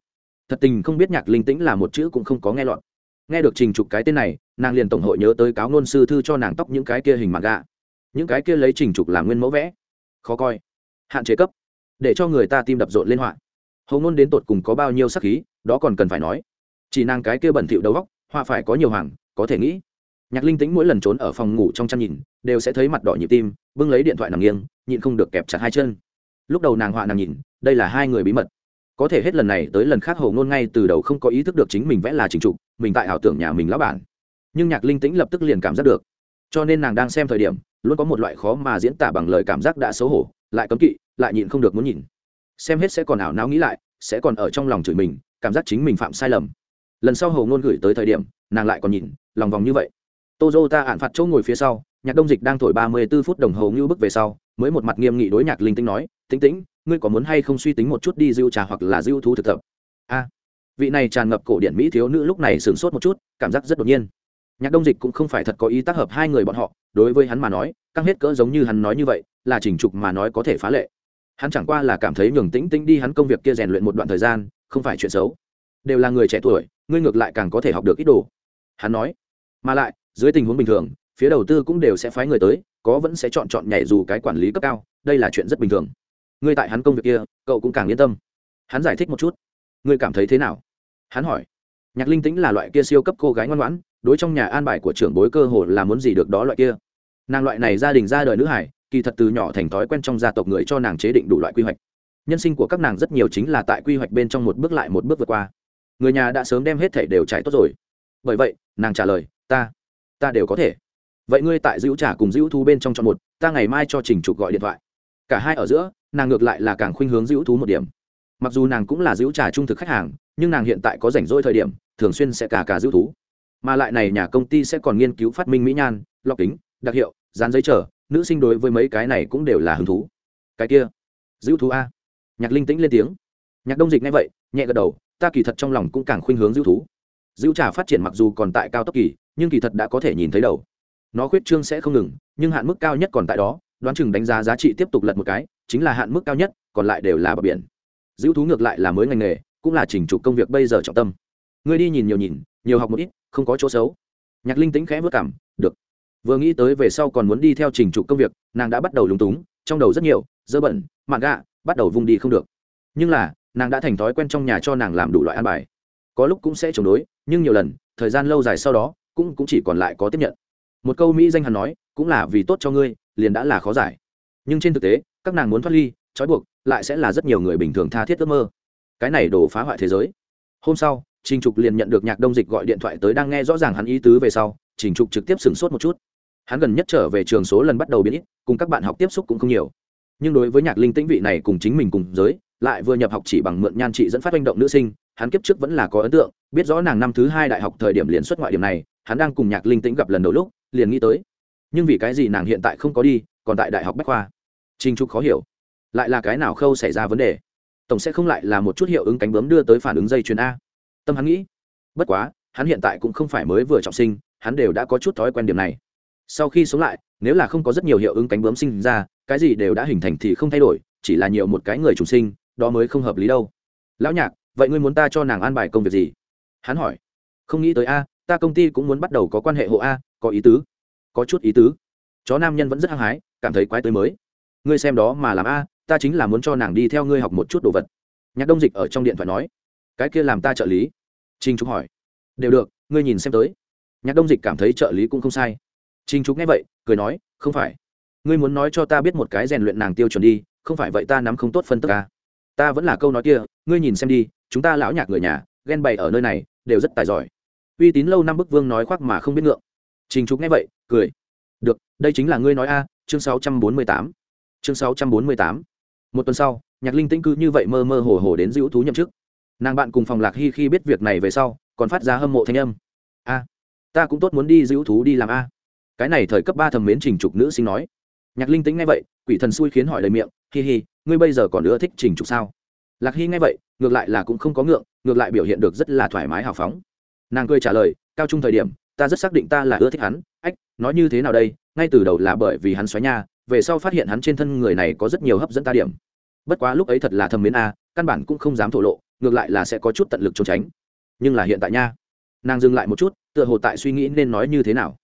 thật tình không biết nhạc linh tĩnh là một chữ cũng không có nghe lọt. Nghe được trình trục cái tên này, nàng liền tổng hội nhớ tới cáo ngôn sư thư cho nàng tóc những cái kia hình mặt gạ những cái kia lấy trình trục làm nguyên mẫu vẽ. Khó coi. Hạn chế cấp. Để cho người ta tim đập rộn lên họa. Hầu ngôn đến tột cùng có bao nhiêu sắc khí, đó còn cần phải nói. Chỉ nàng cái kia bẩn thỉu đầu góc họa phải có nhiều hàng có thể nghĩ. Nhạc linh tĩnh mỗi lần trốn ở phòng ngủ trong chăn nhìn, đều sẽ thấy mặt đỏ nhịp tim, bưng lấy điện thoại nằm nghiêng, nhịn không được kẹp chặt hai chân. Lúc đầu nàng họa nàng nhìn, đây là hai người bí mật có thể hết lần này tới lần khác hồ ngôn ngay từ đầu không có ý thức được chính mình vẽ là chính trục mình tại ảo tưởng nhà mình lão bản. Nhưng nhạc linh tĩnh lập tức liền cảm giác được. Cho nên nàng đang xem thời điểm luôn có một loại khó mà diễn tả bằng lời cảm giác đã xấu hổ lại cấm kỵ lại nhịn không được muốn nhìn. Xem hết sẽ còn ảo não nghĩ lại sẽ còn ở trong lòng chửi mình cảm giác chính mình phạm sai lầm. Lần sau hầu ngôn gửi tới thời điểm nàng lại còn nhìn lòng vòng như vậy. Toyota ạn phạt chỗ ngồi phía sau, Nhạc Đông Dịch đang thổi ba mươi 34 phút đồng hồ ngưu bước về sau, mới một mặt nghiêm nghị đối Nhạc Linh tĩnh nói, "Tĩnh Tĩnh, ngươi có muốn hay không suy tính một chút đi dưu trà hoặc là dưu thú thực tập?" A. vị này tràn ngập cổ điển mỹ thiếu nữ lúc này sửng sốt một chút, cảm giác rất đột nhiên. Nhạc Đông Dịch cũng không phải thật có ý tác hợp hai người bọn họ, đối với hắn mà nói, căng hết cỡ giống như hắn nói như vậy, là chỉnh trục mà nói có thể phá lệ. Hắn chẳng qua là cảm thấy nhường Tĩnh Tĩnh đi hắn công việc kia rèn luyện một đoạn thời gian, không phải chuyện xấu. Đều là người trẻ tuổi, ngươi ngược lại càng có thể học được ít đồ. Hắn nói, mà lại dưới tình huống bình thường phía đầu tư cũng đều sẽ phái người tới có vẫn sẽ chọn chọn nhảy dù cái quản lý cấp cao đây là chuyện rất bình thường ngươi tại hắn công việc kia, cậu cũng càng yên tâm. Hắn giải thích một chút. Ngươi cảm thấy thế nào? Hắn hỏi. Nhạc linh tĩnh là loại kia siêu cấp cô gái ngoan ngoãn, đối trong nhà an bài của trưởng bối cơ hồ là muốn gì được đó loại kia. Nàng loại này gia đình ra đời nữ hải, kỳ thật từ nhỏ thành thói quen trong gia tộc người cho nàng chế định đủ loại quy hoạch. Nhân sinh của các nàng rất nhiều chính là tại quy hoạch bên trong một bước lại một bước vượt qua. Người nhà đã sớm đem hết thảy đều trải tốt rồi. Bởi vậy, nàng trả lời, ta ta đều có thể. Vậy ngươi tại dữ trả cùng dữ thu bên trong chọn một, ta ngày mai cho trình trục gọi điện thoại. Cả hai ở giữa nàng ngược lại là càng khuynh hướng giữ thú một điểm. Mặc dù nàng cũng là giữ trả trung thực khách hàng, nhưng nàng hiện tại có rảnh rỗi thời điểm, thường xuyên sẽ cả cả giữ thú. Mà lại này nhà công ty sẽ còn nghiên cứu phát minh mỹ nhan, lọc kính, đặc hiệu, dán giấy trở nữ sinh đối với mấy cái này cũng đều là hứng thú. Cái kia, giữ thú a. Nhạc linh tĩnh lên tiếng. Nhạc đông dịch nghe vậy, nhẹ gật đầu, ta kỳ thật trong lòng cũng càng khuynh hướng giữ thú. Giữ trả phát triển mặc dù còn tại cao tốc kỳ, nhưng kỳ thật đã có thể nhìn thấy đầu. Nó khuyết trương sẽ không ngừng, nhưng hạn mức cao nhất còn tại đó, đoán chừng đánh giá giá trị tiếp tục lật một cái chính là hạn mức cao nhất, còn lại đều là bờ biển. Giữ thú ngược lại là mới ngành nghề, cũng là chỉnh trục công việc bây giờ trọng tâm. Ngươi đi nhìn nhiều nhìn, nhiều học một ít, không có chỗ xấu. Nhạc linh tính khẽ vất cảm được. Vừa nghĩ tới về sau còn muốn đi theo trình trục công việc, nàng đã bắt đầu lúng túng, trong đầu rất nhiều, dơ bẩn, mạn gạ, bắt đầu vung đi không được. Nhưng là, nàng đã thành thói quen trong nhà cho nàng làm đủ loại ăn bài. Có lúc cũng sẽ chống đối, nhưng nhiều lần, thời gian lâu dài sau đó, cũng cũng chỉ còn lại có tiếp nhận. Một câu mỹ danh hắn nói, cũng là vì tốt cho ngươi, liền đã là khó giải. Nhưng trên thực tế các nàng muốn thoát ly, trói buộc, lại sẽ là rất nhiều người bình thường tha thiết ước mơ. Cái này đổ phá hoại thế giới. Hôm sau, trình trục liền nhận được nhạc đông dịch gọi điện thoại tới đang nghe rõ ràng hắn ý tứ về sau, trình trục trực tiếp sửng sốt một chút. Hắn gần nhất trở về trường số lần bắt đầu biến ít, cùng các bạn học tiếp xúc cũng không nhiều. Nhưng đối với nhạc linh tĩnh vị này cùng chính mình cùng giới, lại vừa nhập học chỉ bằng mượn nhan trị dẫn phát manh động nữ sinh, hắn kiếp trước vẫn là có ấn tượng, biết rõ nàng năm thứ hai đại học thời điểm liền xuất ngoại điểm này, hắn đang cùng nhạc linh tĩnh gặp lần đầu lúc, liền nghĩ tới. Nhưng vì cái gì nàng hiện tại không có đi, còn tại đại học bách khoa? Trình trục khó hiểu. Lại là cái nào khâu xảy ra vấn đề? Tổng sẽ không lại là một chút hiệu ứng cánh bướm đưa tới phản ứng dây chuyền a. Tâm hắn nghĩ, bất quá, hắn hiện tại cũng không phải mới vừa trọng sinh, hắn đều đã có chút thói quen điểm này. Sau khi sống lại, nếu là không có rất nhiều hiệu ứng cánh bướm sinh ra, cái gì đều đã hình thành thì không thay đổi, chỉ là nhiều một cái người trùng sinh, đó mới không hợp lý đâu. Lão nhạc, vậy ngươi muốn ta cho nàng an bài công việc gì? Hắn hỏi. Không nghĩ tới a, ta công ty cũng muốn bắt đầu có quan hệ hộ a, có ý tứ. Có chút ý tứ. Chó nam nhân vẫn rất hăng hái, cảm thấy quái tới mới ngươi xem đó mà làm a, ta chính là muốn cho nàng đi theo ngươi học một chút đồ vật. Nhạc đông dịch ở trong điện thoại nói. Cái kia làm ta trợ lý. Trinh trúc hỏi. Đều được, ngươi nhìn xem tới. Nhạc đông dịch cảm thấy trợ lý cũng không sai. Trinh trúc nghe vậy, cười nói, không phải. Ngươi muốn nói cho ta biết một cái rèn luyện nàng tiêu chuẩn đi, không phải vậy ta nắm không tốt phân tức ca ta vẫn là câu nói kia, ngươi nhìn xem đi, chúng ta lão nhạc người nhà, ghen bày ở nơi này, đều rất tài giỏi. Uy tín lâu năm bức vương nói khoác mà không biết ngượng. Trình trục nghe vậy, cười. Được, đây chính là ngươi nói a, chương sáu trăm bốn mươi tám chương sáu trăm bốn mươi tám. Một tuần sau, nhạc linh tĩnh cư như vậy mơ mơ hồ hồ đến dữ thú nhậm chức. Nàng bạn cùng phòng lạc hy khi biết việc này về sau, còn phát ra hâm mộ thanh âm. A, ta cũng tốt muốn đi dữ thú đi làm a. Cái này thời cấp ba thầm mến trình trục nữ sinh nói. Nhạc linh tĩnh nghe vậy, quỷ thần xui khiến hỏi lời miệng, hi hi, ngươi bây giờ còn nữa thích trình trục sao? Lạc hy nghe vậy, ngược lại là cũng không có ngượng, ngược lại biểu hiện được rất là thoải mái hào phóng. Nàng cười trả lời, cao trung thời điểm, ta rất xác định ta là ưa thích hắn. Ách, nói như thế nào đây? Ngay từ đầu là bởi vì hắn xoáy nha về sau phát hiện hắn trên thân người này có rất nhiều hấp dẫn ta điểm. Bất quá lúc ấy thật là thầm mến a, căn bản cũng không dám thổ lộ, ngược lại là sẽ có chút tận lực trốn tránh. Nhưng là hiện tại nha, nàng dừng lại một chút, tựa hồ tại suy nghĩ nên nói như thế nào.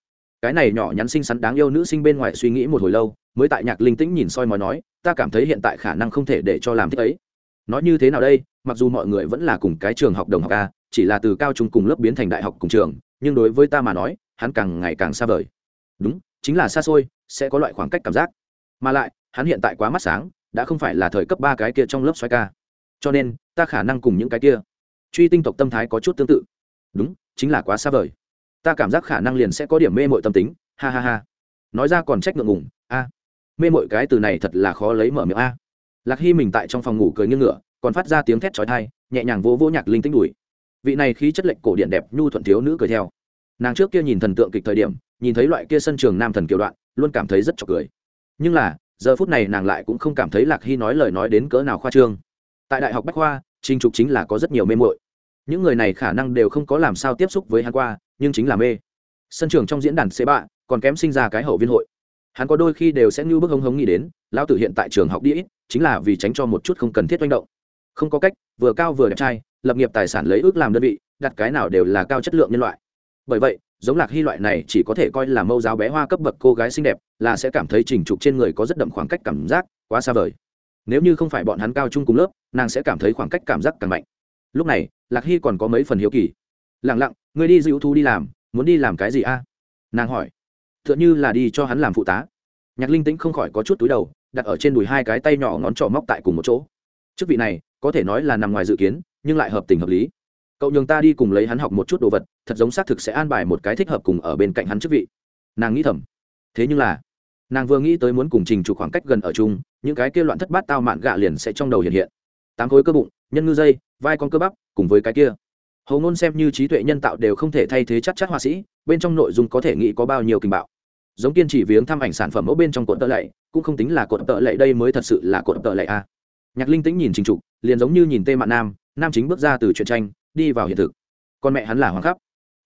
Cái này nhỏ nhắn xinh xắn đáng yêu nữ sinh bên ngoài suy nghĩ một hồi lâu, mới tại nhạc linh tĩnh nhìn soi mói nói, ta cảm thấy hiện tại khả năng không thể để cho làm thích ấy. Nói như thế nào đây, mặc dù mọi người vẫn là cùng cái trường học đồng học a, chỉ là từ cao trung cùng lớp biến thành đại học cùng trường, nhưng đối với ta mà nói, hắn càng ngày càng xa vời. Đúng, chính là xa xôi, sẽ có loại khoảng cách cảm giác mà lại, hắn hiện tại quá mắt sáng, đã không phải là thời cấp ba cái kia trong lớp xoay ca. Cho nên, ta khả năng cùng những cái kia truy tinh tộc tâm thái có chút tương tự. Đúng, chính là quá xa vời. Ta cảm giác khả năng liền sẽ có điểm mê mội tâm tính, ha ha ha. Nói ra còn trách ngượng ngùng, a. Mê mội cái từ này thật là khó lấy mở miệng a. Lạc hy mình tại trong phòng ngủ cười nghiêng ngựa, còn phát ra tiếng thét trói thai nhẹ nhàng vỗ vỗ nhạc linh tinh đùi. Vị này khí chất lệnh cổ điện đẹp, nhu thuận thiếu nữ cười theo. Nàng trước kia nhìn thần tượng kịch thời điểm, nhìn thấy loại kia sân trường nam thần kiểu đoạn, luôn cảm thấy rất chọc cười nhưng là, giờ phút này nàng lại cũng không cảm thấy lạc hy nói lời nói đến cỡ nào khoa trương. Tại đại học bách khoa, trình trục chính là có rất nhiều mê mội những người này khả năng đều không có làm sao tiếp xúc với hắn qua, nhưng chính là mê. Sân trường trong diễn đàn xế bạ, còn kém sinh ra cái hậu viên hội. Hắn có đôi khi đều sẽ như bức hống hống nghĩ đến lao tử hiện tại trường học đi ít, chính là vì tránh cho một chút không cần thiết manh động. Không có cách, vừa cao vừa đẹp trai, lập nghiệp tài sản lấy ước làm đơn vị, đặt cái nào đều là cao chất lượng nhân loại. Bởi vậy giống lạc hy loại này chỉ có thể coi là mâu giáo bé hoa cấp bậc cô gái xinh đẹp, là sẽ cảm thấy trình trục trên người có rất đậm khoảng cách cảm giác quá xa vời. Nếu như không phải bọn hắn cao chung cùng lớp, nàng sẽ cảm thấy khoảng cách cảm giác càng mạnh. Lúc này, lạc hy còn có mấy phần hiếu kỳ. Lẳng lặng người đi dịu thu đi làm, muốn đi làm cái gì a? Nàng hỏi. T h ư ợ n h ư là đi cho hắn làm phụ tá. Nhạc linh tĩnh không khỏi có chút túi đầu, đặt ở trên đùi hai cái tay nhỏ ngón trỏ móc tại cùng một chỗ. Chức vị này, có thể nói là nằm ngoài dự kiến, nhưng lại hợp tình hợp lý cậu nhường ta đi cùng lấy hắn học một chút đồ vật, thật giống xác thực sẽ an bài một cái thích hợp cùng ở bên cạnh hắn chức vị. Nàng nghĩ thầm. Thế nhưng là, nàng vừa nghĩ tới muốn cùng trình trục khoảng cách gần ở chung, những cái kia loạn thất bát tao mạn gạ liền sẽ trong đầu hiện hiện. Tám khối cơ bụng, nhân ngư dây, vai con cơ bắp, cùng với cái kia. Hầu ngôn xem như trí tuệ nhân tạo đều không thể thay thế chắc chắc họa sĩ, bên trong nội dung có thể nghĩ có bao nhiêu kinh bạo. Giống kiên chỉ viếng thăm ảnh sản phẩm mẫu bên trong cột tợ lệ, cũng không tính là cột tợ lệ đây mới thật sự là cột tợ lệ a nhạc linh tĩnh nhìn trình trục, liền giống như nhìn tê mạn nam nam chính bước ra từ truyện tranh đi vào hiện thực. Con mẹ hắn là hoàng khắp.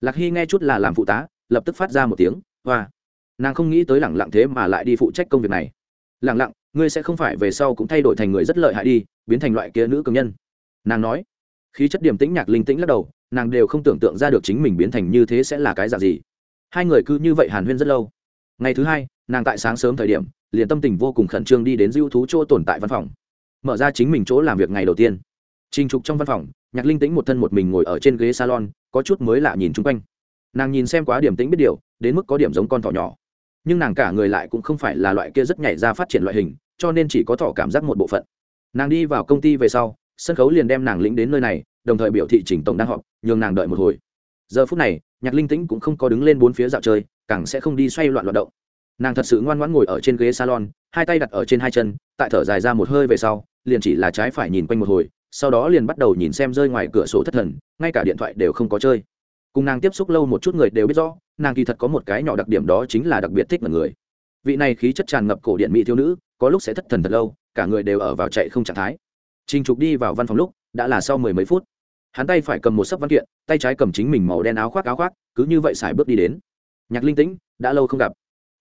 Lạc hy nghe chút là làm phụ tá, lập tức phát ra một tiếng, hoa. Nàng không nghĩ tới lẳng lặng thế mà lại đi phụ trách công việc này. Lẳng lặng, ngươi sẽ không phải về sau cũng thay đổi thành người rất lợi hại đi, biến thành loại kia nữ cường nhân. Nàng nói. Khí chất điểm tĩnh, nhạc linh tĩnh lắc đầu, nàng đều không tưởng tượng ra được chính mình biến thành như thế sẽ là cái dạng gì. Hai người cứ như vậy hàn huyên rất lâu. Ngày thứ hai, nàng tại sáng sớm thời điểm, liền tâm tình vô cùng khẩn trương đi đến dư thú chỗ tồn tại văn phòng. Mở ra chính mình chỗ làm việc ngày đầu tiên. Trình trục trong văn phòng nhạc linh tĩnh một thân một mình ngồi ở trên ghế salon, có chút mới lạ nhìn chung quanh. Nàng nhìn xem quá điểm tĩnh biết điều, đến mức có điểm giống con thỏ nhỏ. Nhưng nàng cả người lại cũng không phải là loại kia rất nhảy ra phát triển loại hình, cho nên chỉ có thỏ cảm giác một bộ phận. Nàng đi vào công ty về sau, sân khấu liền đem nàng lĩnh đến nơi này, đồng thời biểu thị chỉnh tổng đang họp, nhường nàng đợi một hồi. Giờ phút này, nhạc linh tĩnh cũng không có đứng lên bốn phía dạo chơi, càng sẽ không đi xoay loạn loạn động. Nàng thật sự ngoan ngoãn ngồi ở trên ghế salon, hai tay đặt ở trên hai chân, tại thở dài ra một hơi về sau, liền chỉ là trái phải nhìn quanh một hồi sau đó liền bắt đầu nhìn xem rơi ngoài cửa sổ thất thần, ngay cả điện thoại đều không có chơi. Cùng nàng tiếp xúc lâu một chút người đều biết rõ, nàng kỳ thật có một cái nhỏ đặc điểm đó chính là đặc biệt thích mật người. Vị này khí chất tràn ngập cổ điện mỹ thiếu nữ, có lúc sẽ thất thần thật lâu, cả người đều ở vào chạy không trạng thái. Trình trục đi vào văn phòng lúc, đã là sau mười mấy phút. Hắn tay phải cầm một sấp văn kiện, tay trái cầm chính mình màu đen áo khoác áo khoác, cứ như vậy xài bước đi đến. Nhạc linh tĩnh, đã lâu không gặp.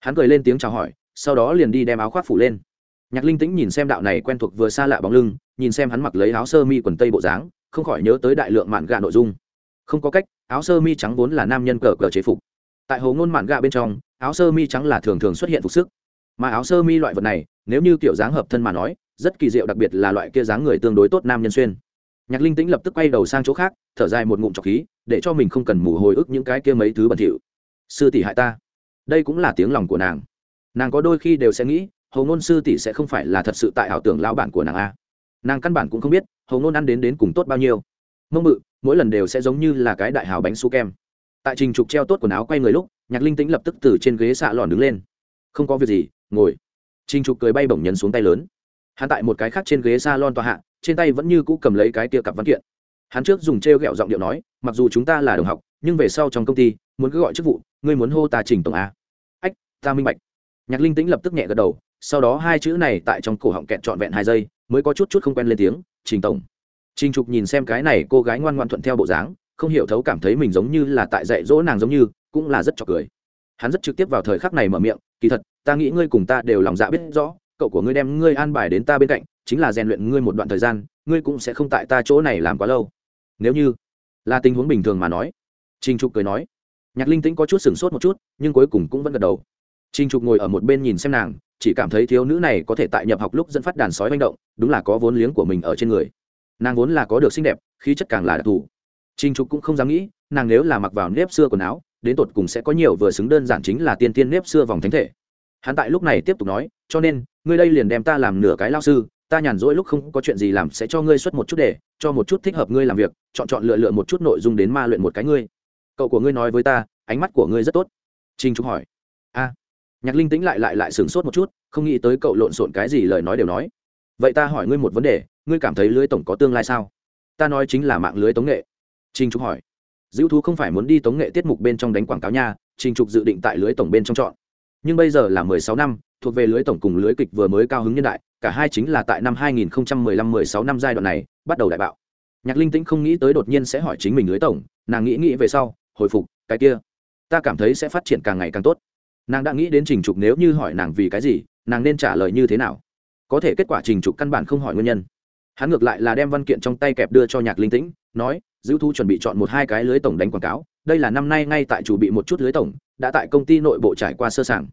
Hắn cười lên tiếng chào hỏi, sau đó liền đi đem áo khoác phủ lên nhạc linh tĩnh nhìn xem đạo này quen thuộc vừa xa lạ bóng lưng, nhìn xem hắn mặc lấy áo sơ mi quần tây bộ dáng, không khỏi nhớ tới đại lượng mạn gạ nội dung. Không có cách, áo sơ mi trắng vốn là nam nhân cờ cờ chế phục. Tại hồ ngôn mạn gạ bên trong, áo sơ mi trắng là thường thường xuất hiện phục sức. Mà áo sơ mi loại vật này, nếu như kiểu dáng hợp thân mà nói, rất kỳ diệu đặc biệt là loại kia dáng người tương đối tốt nam nhân xuyên. Nhạc linh tĩnh lập tức quay đầu sang chỗ khác, thở dài một ngụm trọc khí, để cho mình không cần mù hồi ức những cái kia mấy thứ bẩn thỉu. Sư tỷ hại ta. Đây cũng là tiếng lòng của nàng. Nàng có đôi khi đều sẽ nghĩ hầu ngôn sư tỷ sẽ không phải là thật sự tại ảo tưởng lão bản của nàng a. Nàng căn bản cũng không biết, hầu ngôn ăn đến đến cùng tốt bao nhiêu. Mông mự, mỗi lần đều sẽ giống như là cái đại hào bánh su kem. Tại trình trục treo tốt quần áo quay người lúc, nhạc linh tĩnh lập tức từ trên ghế xạ lòn đứng lên. Không có việc gì, ngồi. Trình trục cười bay bổng nhấn xuống tay lớn. Hắn tại một cái khác trên ghế s a lon tòa hạ, trên tay vẫn như cũ cầm lấy cái tia cặp văn kiện. Hắn trước dùng t r e o g ẹ o giọng điệu nói, mặc dù chúng ta là đồng học, nhưng về sau trong công ty, muốn cứ gọi chức vụ, ngươi muốn hô ta trình tổng a. Ách, ta minh bạch. Nhạc linh tĩnh lập tức nhẹ gật đầu sau đó hai chữ này tại trong cổ họng kẹt trọn vẹn hai giây, mới có chút chút không quen lên tiếng, trình tổng. Trình trục nhìn xem cái này cô gái ngoan ngoan thuận theo bộ dáng, không hiểu thấu cảm thấy mình giống như là tại dạy dỗ nàng giống như, cũng là rất trọc cười. Hắn rất trực tiếp vào thời khắc này mở miệng, kỳ thật, ta nghĩ ngươi cùng ta đều lòng dạ biết rõ, cậu của ngươi đem ngươi an bài đến ta bên cạnh, chính là rèn luyện ngươi một đoạn thời gian, ngươi cũng sẽ không tại ta chỗ này làm quá lâu. Nếu như là tình huống bình thường mà nói, trình trục cười nói, nhạc linh tĩnh có chút sửng sốt một chút, nhưng cuối cùng cũng vẫn gật đầu. Trình trục ngồi ở một bên nhìn xem nàng chỉ cảm thấy thiếu nữ này có thể tại nhập học lúc dẫn phát đàn sói manh động, đúng là có vốn liếng của mình ở trên người. Nàng vốn là có được xinh đẹp, khí chất càng là đặc thù. Trình trục cũng không dám nghĩ, nàng nếu là mặc vào nếp xưa quần áo, đến tột cùng sẽ có nhiều vừa xứng đơn giản chính là tiên tiên nếp xưa vòng thánh thể. Hắn tại lúc này tiếp tục nói, cho nên, ngươi đây liền đem ta làm nửa cái lao sư, ta nhàn rỗi lúc không có chuyện gì làm sẽ cho ngươi xuất một chút để, cho một chút thích hợp ngươi làm việc, chọn chọn lựa lựa một chút nội dung đến ma luyện một cái ngươi. Cậu của ngươi nói với ta, ánh mắt của ngươi rất tốt. Trinh trục hỏi nhạc linh tĩnh lại lại lại sửng sốt một chút, không nghĩ tới cậu lộn xộn cái gì lời nói đều nói. Vậy ta hỏi ngươi một vấn đề, ngươi cảm thấy lưới tổng có tương lai sao? Ta nói chính là mạng lưới tống nghệ. Trinh trục hỏi. Dữ thú không phải muốn đi tống nghệ tiết mục bên trong đánh quảng cáo nha trinh trục dự định tại lưới tổng bên trong chọn. Nhưng bây giờ là mười sáu năm, thuộc về lưới tổng cùng lưới kịch vừa mới cao hứng nhân đại, cả hai chính là tại năm 2015-16 năm giai đoạn này, bắt đầu đại bạo. Nhạc linh tĩnh không nghĩ tới đột nhiên sẽ hỏi chính mình lưới tổng, nàng nghĩ nghĩ về sau, hồi phục, cái kia, ta cảm thấy sẽ phát triển càng ngày càng tốt nàng đã nghĩ đến trình trục nếu như hỏi nàng vì cái gì, nàng nên trả lời như thế nào? Có thể kết quả trình trục căn bản không hỏi nguyên nhân. Hắn ngược lại là đem văn kiện trong tay kẹp đưa cho nhạc linh tĩnh, nói dữ thu chuẩn bị chọn một hai cái lưới tổng đánh quảng cáo, đây là năm nay ngay tại chủ bị một chút lưới tổng, đã tại công ty nội bộ trải qua sơ sàng.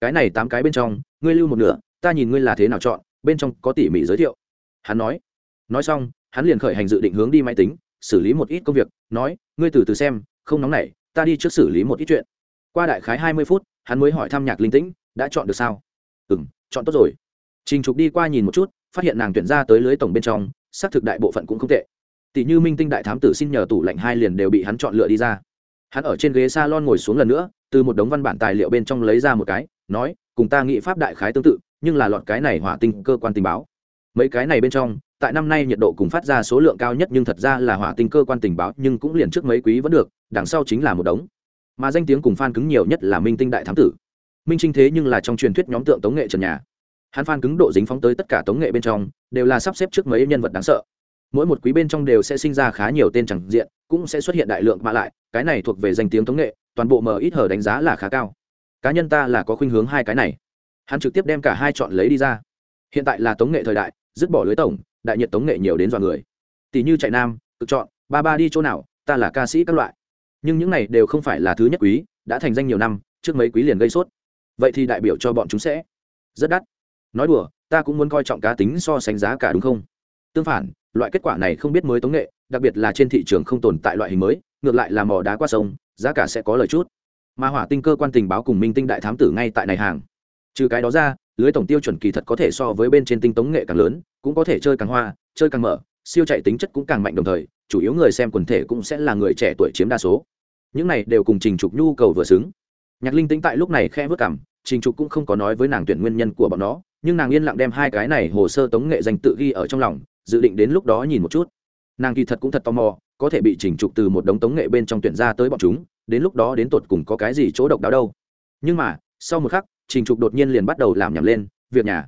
Cái này tám cái bên trong, ngươi lưu một nửa, ta nhìn ngươi là thế nào chọn, bên trong có tỉ mỉ giới thiệu. Hắn nói. Nói xong, hắn liền khởi hành dự định hướng đi máy tính, xử lý một ít công việc, nói, ngươi từ từ xem, không nóng nảy, ta đi trước xử lý một ít chuyện. Qua đại khái hai mươi phút hắn mới hỏi thăm nhạc linh tĩnh, đã chọn được sao? Ừ m chọn tốt rồi. Trình trục đi qua nhìn một chút, phát hiện nàng tuyển ra tới lưới tổng bên trong, xác thực đại bộ phận cũng không tệ. Tỷ như minh tinh đại thám tử xin nhờ tủ lạnh hai liền đều bị hắn chọn lựa đi ra. Hắn ở trên ghế s a lon ngồi xuống lần nữa, từ một đống văn bản tài liệu bên trong lấy ra một cái, nói, cùng ta nghĩ pháp đại khái tương tự, nhưng là lọt cái này hỏa tinh cơ quan tình báo. Mấy cái này bên trong, tại năm nay nhiệt độ cùng phát ra số lượng cao nhất nhưng thật ra là hỏa tinh cơ quan tình báo, nhưng cũng liền trước mấy quý vẫn được, đằng sau chính là một đống mà danh tiếng cùng fan cứng nhiều nhất là minh tinh đại thám tử. Minh trinh thế nhưng là trong truyền thuyết nhóm tượng tống nghệ trần nhà. Hắn fan cứng độ dính phóng tới tất cả tống nghệ bên trong, đều là sắp xếp trước mấy nhân vật đáng sợ. Mỗi một quý bên trong đều sẽ sinh ra khá nhiều tên chẳng diện, cũng sẽ xuất hiện đại lượng mã lại, cái này thuộc về danh tiếng tống nghệ, toàn bộ mờ ít hở đánh giá là khá cao. Cá nhân ta là có khuynh hướng hai cái này. Hắn trực tiếp đem cả hai chọn lấy đi ra. Hiện tại là tống nghệ thời đại, dứt bỏ lưới tổng, đại nhiệt tống nghệ nhiều đến dọa người. Tỷ như chạy nam tự chọn, ba ba đi chỗ nào, ta là ca sĩ các loại nhưng những này đều không phải là thứ nhất quý, đã thành danh nhiều năm, trước mấy quý liền gây sốt. Vậy thì đại biểu cho bọn chúng sẽ rất đắt. Nói đùa, ta cũng muốn coi trọng cá tính so sánh giá cả đúng không? Tương phản, loại kết quả này không biết mới tống nghệ, đặc biệt là trên thị trường không tồn tại loại hình mới, ngược lại là mò đá qua sông, giá cả sẽ có lời chút. Mà hỏa tinh cơ quan tình báo cùng minh tinh đại thám tử ngay tại này hàng. Trừ cái đó ra, lưới tổng tiêu chuẩn kỳ thật có thể so với bên trên tinh tống nghệ càng lớn, cũng có thể chơi càng hoa, chơi càng mở siêu chạy tính chất cũng càng mạnh đồng thời, chủ yếu người xem quần thể cũng sẽ là người trẻ tuổi chiếm đa số. Những này đều cùng trình trục nhu cầu vừa xứng. Nhạc linh tính tại lúc này khe vớt cảm, trình trục cũng không có nói với nàng tuyển nguyên nhân của bọn nó, nhưng nàng yên lặng đem hai cái này hồ sơ tống nghệ danh tự ghi ở trong lòng, dự định đến lúc đó nhìn một chút. Nàng kỳ thật cũng thật tò mò, có thể bị chỉnh trục từ một đống tống nghệ bên trong tuyển ra tới bọn chúng, đến lúc đó đến tột cùng có cái gì chỗ độc đáo đâu. Nhưng mà, sau một khắc, trình trục đột nhiên liền bắt đầu làm nhảm lên, việc nhà.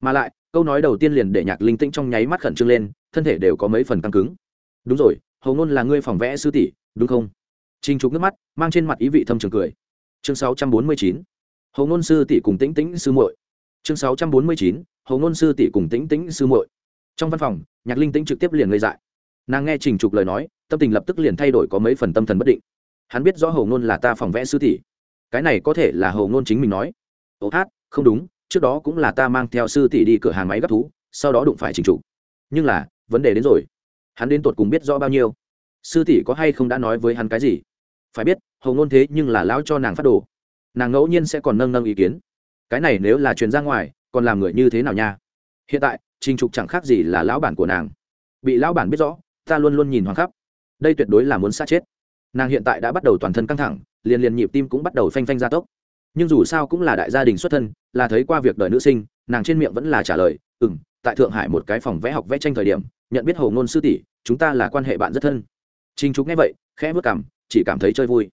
Mà lại câu nói đầu tiên liền để nhạc linh tĩnh trong nháy mắt khẩn trương lên, thân thể đều có mấy phần căng cứng. Đúng rồi hầu ngôn là ngươi phòng vẽ sư tỷ, đúng không? Trình trục nước mắt, mang trên mặt ý vị thâm trường cười. Chương 649. hầu ngôn sư tỷ cùng tĩnh tĩnh sư muội. Chương 649. hầu ngôn sư tỷ cùng tĩnh tĩnh sư muội. Trong văn phòng, nhạc linh tĩnh trực tiếp liền ngây dại. Nàng nghe trình trục lời nói, tâm tình lập tức liền thay đổi có mấy phần tâm thần bất định. Hắn biết rõ hầu ngôn là ta phòng vẽ sư tỷ. Cái này có thể là hầu ngôn chính mình nói. Ồ hát, không đúng trước đó cũng là ta mang theo sư tỷ đi cửa hàng máy gấp thú, sau đó đụng phải trình trục nhưng là, vấn đề đến rồi. Hắn đến tột cùng biết rõ bao nhiêu? Sư tỷ có hay không đã nói với hắn cái gì? Phải biết, hầu ngôn thế nhưng là lão cho nàng phát đồ. Nàng ngẫu nhiên sẽ còn nâng nâng ý kiến. Cái này nếu là truyền ra ngoài, còn làm người như thế nào nha? Hiện tại, trình trục chẳng khác gì là lão bản của nàng. Bị lão bản biết rõ, ta luôn luôn nhìn hoàng khắp. Đây tuyệt đối là muốn sát chết. Nàng hiện tại đã bắt đầu toàn thân căng thẳng, liền liền nhịp tim cũng bắt đầu phanh phanh ra tốc nhưng dù sao cũng là đại gia đình xuất thân là thấy qua việc đời nữ sinh nàng trên miệng vẫn là trả lời ừ m tại thượng hải một cái phòng vẽ học vẽ tranh thời điểm nhận biết hồ ngôn sư tỷ chúng ta là quan hệ bạn rất thân. Trình Trục nghe vậy, khẽ bước cảm, chỉ cảm thấy chơi vui.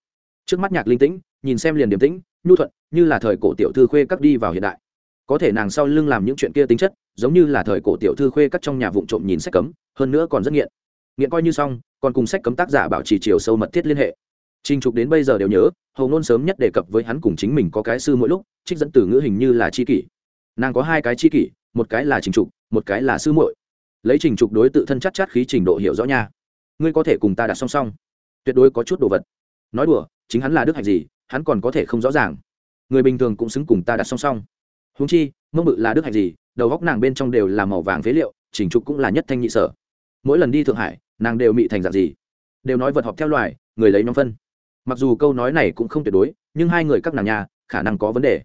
Trước mắt nhạc linh tĩnh, nhìn xem liền điềm tĩnh, nhu thuận, như là thời cổ tiểu thư khuê cắt đi vào hiện đại. Có thể nàng sau lưng làm những chuyện kia tính chất giống như là thời cổ tiểu thư khuê cắt trong nhà vụ trộm nhìn sách cấm hơn nữa còn rất nghiện. Nghiện coi như xong còn cùng sách cấm tác giả bảo trì chiều sâu mật thiết liên hệ. Trình Trục đến bây giờ đều nhớ, Hồ Nôn sớm nhất đề cập với hắn cùng chính mình có cái sư mỗi lúc, trích dẫn từ ngữ hình như là chi kỷ. Nàng có hai cái chi kỷ, một cái là Trình Trục, một cái là sư muội. Lấy Trình Trục đối tự thân chắc chắc khí trình độ hiểu rõ nha. Ngươi có thể cùng ta đặt song song. Tuyệt đối có chút đồ vật. Nói đùa, chính hắn là đức hạnh gì, hắn còn có thể không rõ ràng. Người bình thường cũng xứng cùng ta đặt song song. Huống chi, mông bự là đức hạnh gì, đầu góc nàng bên trong đều là màu vàng phế liệu, Trình Trục cũng là nhất thanh nhị sở. Mỗi lần đi Thượng Hải, nàng đều mị thành dạng gì? Đều nói vật họp theo loài, người lấy nhóm phân mặc dù câu nói này cũng không tuyệt đối, nhưng hai người các nàng nhà, khả năng có vấn đề.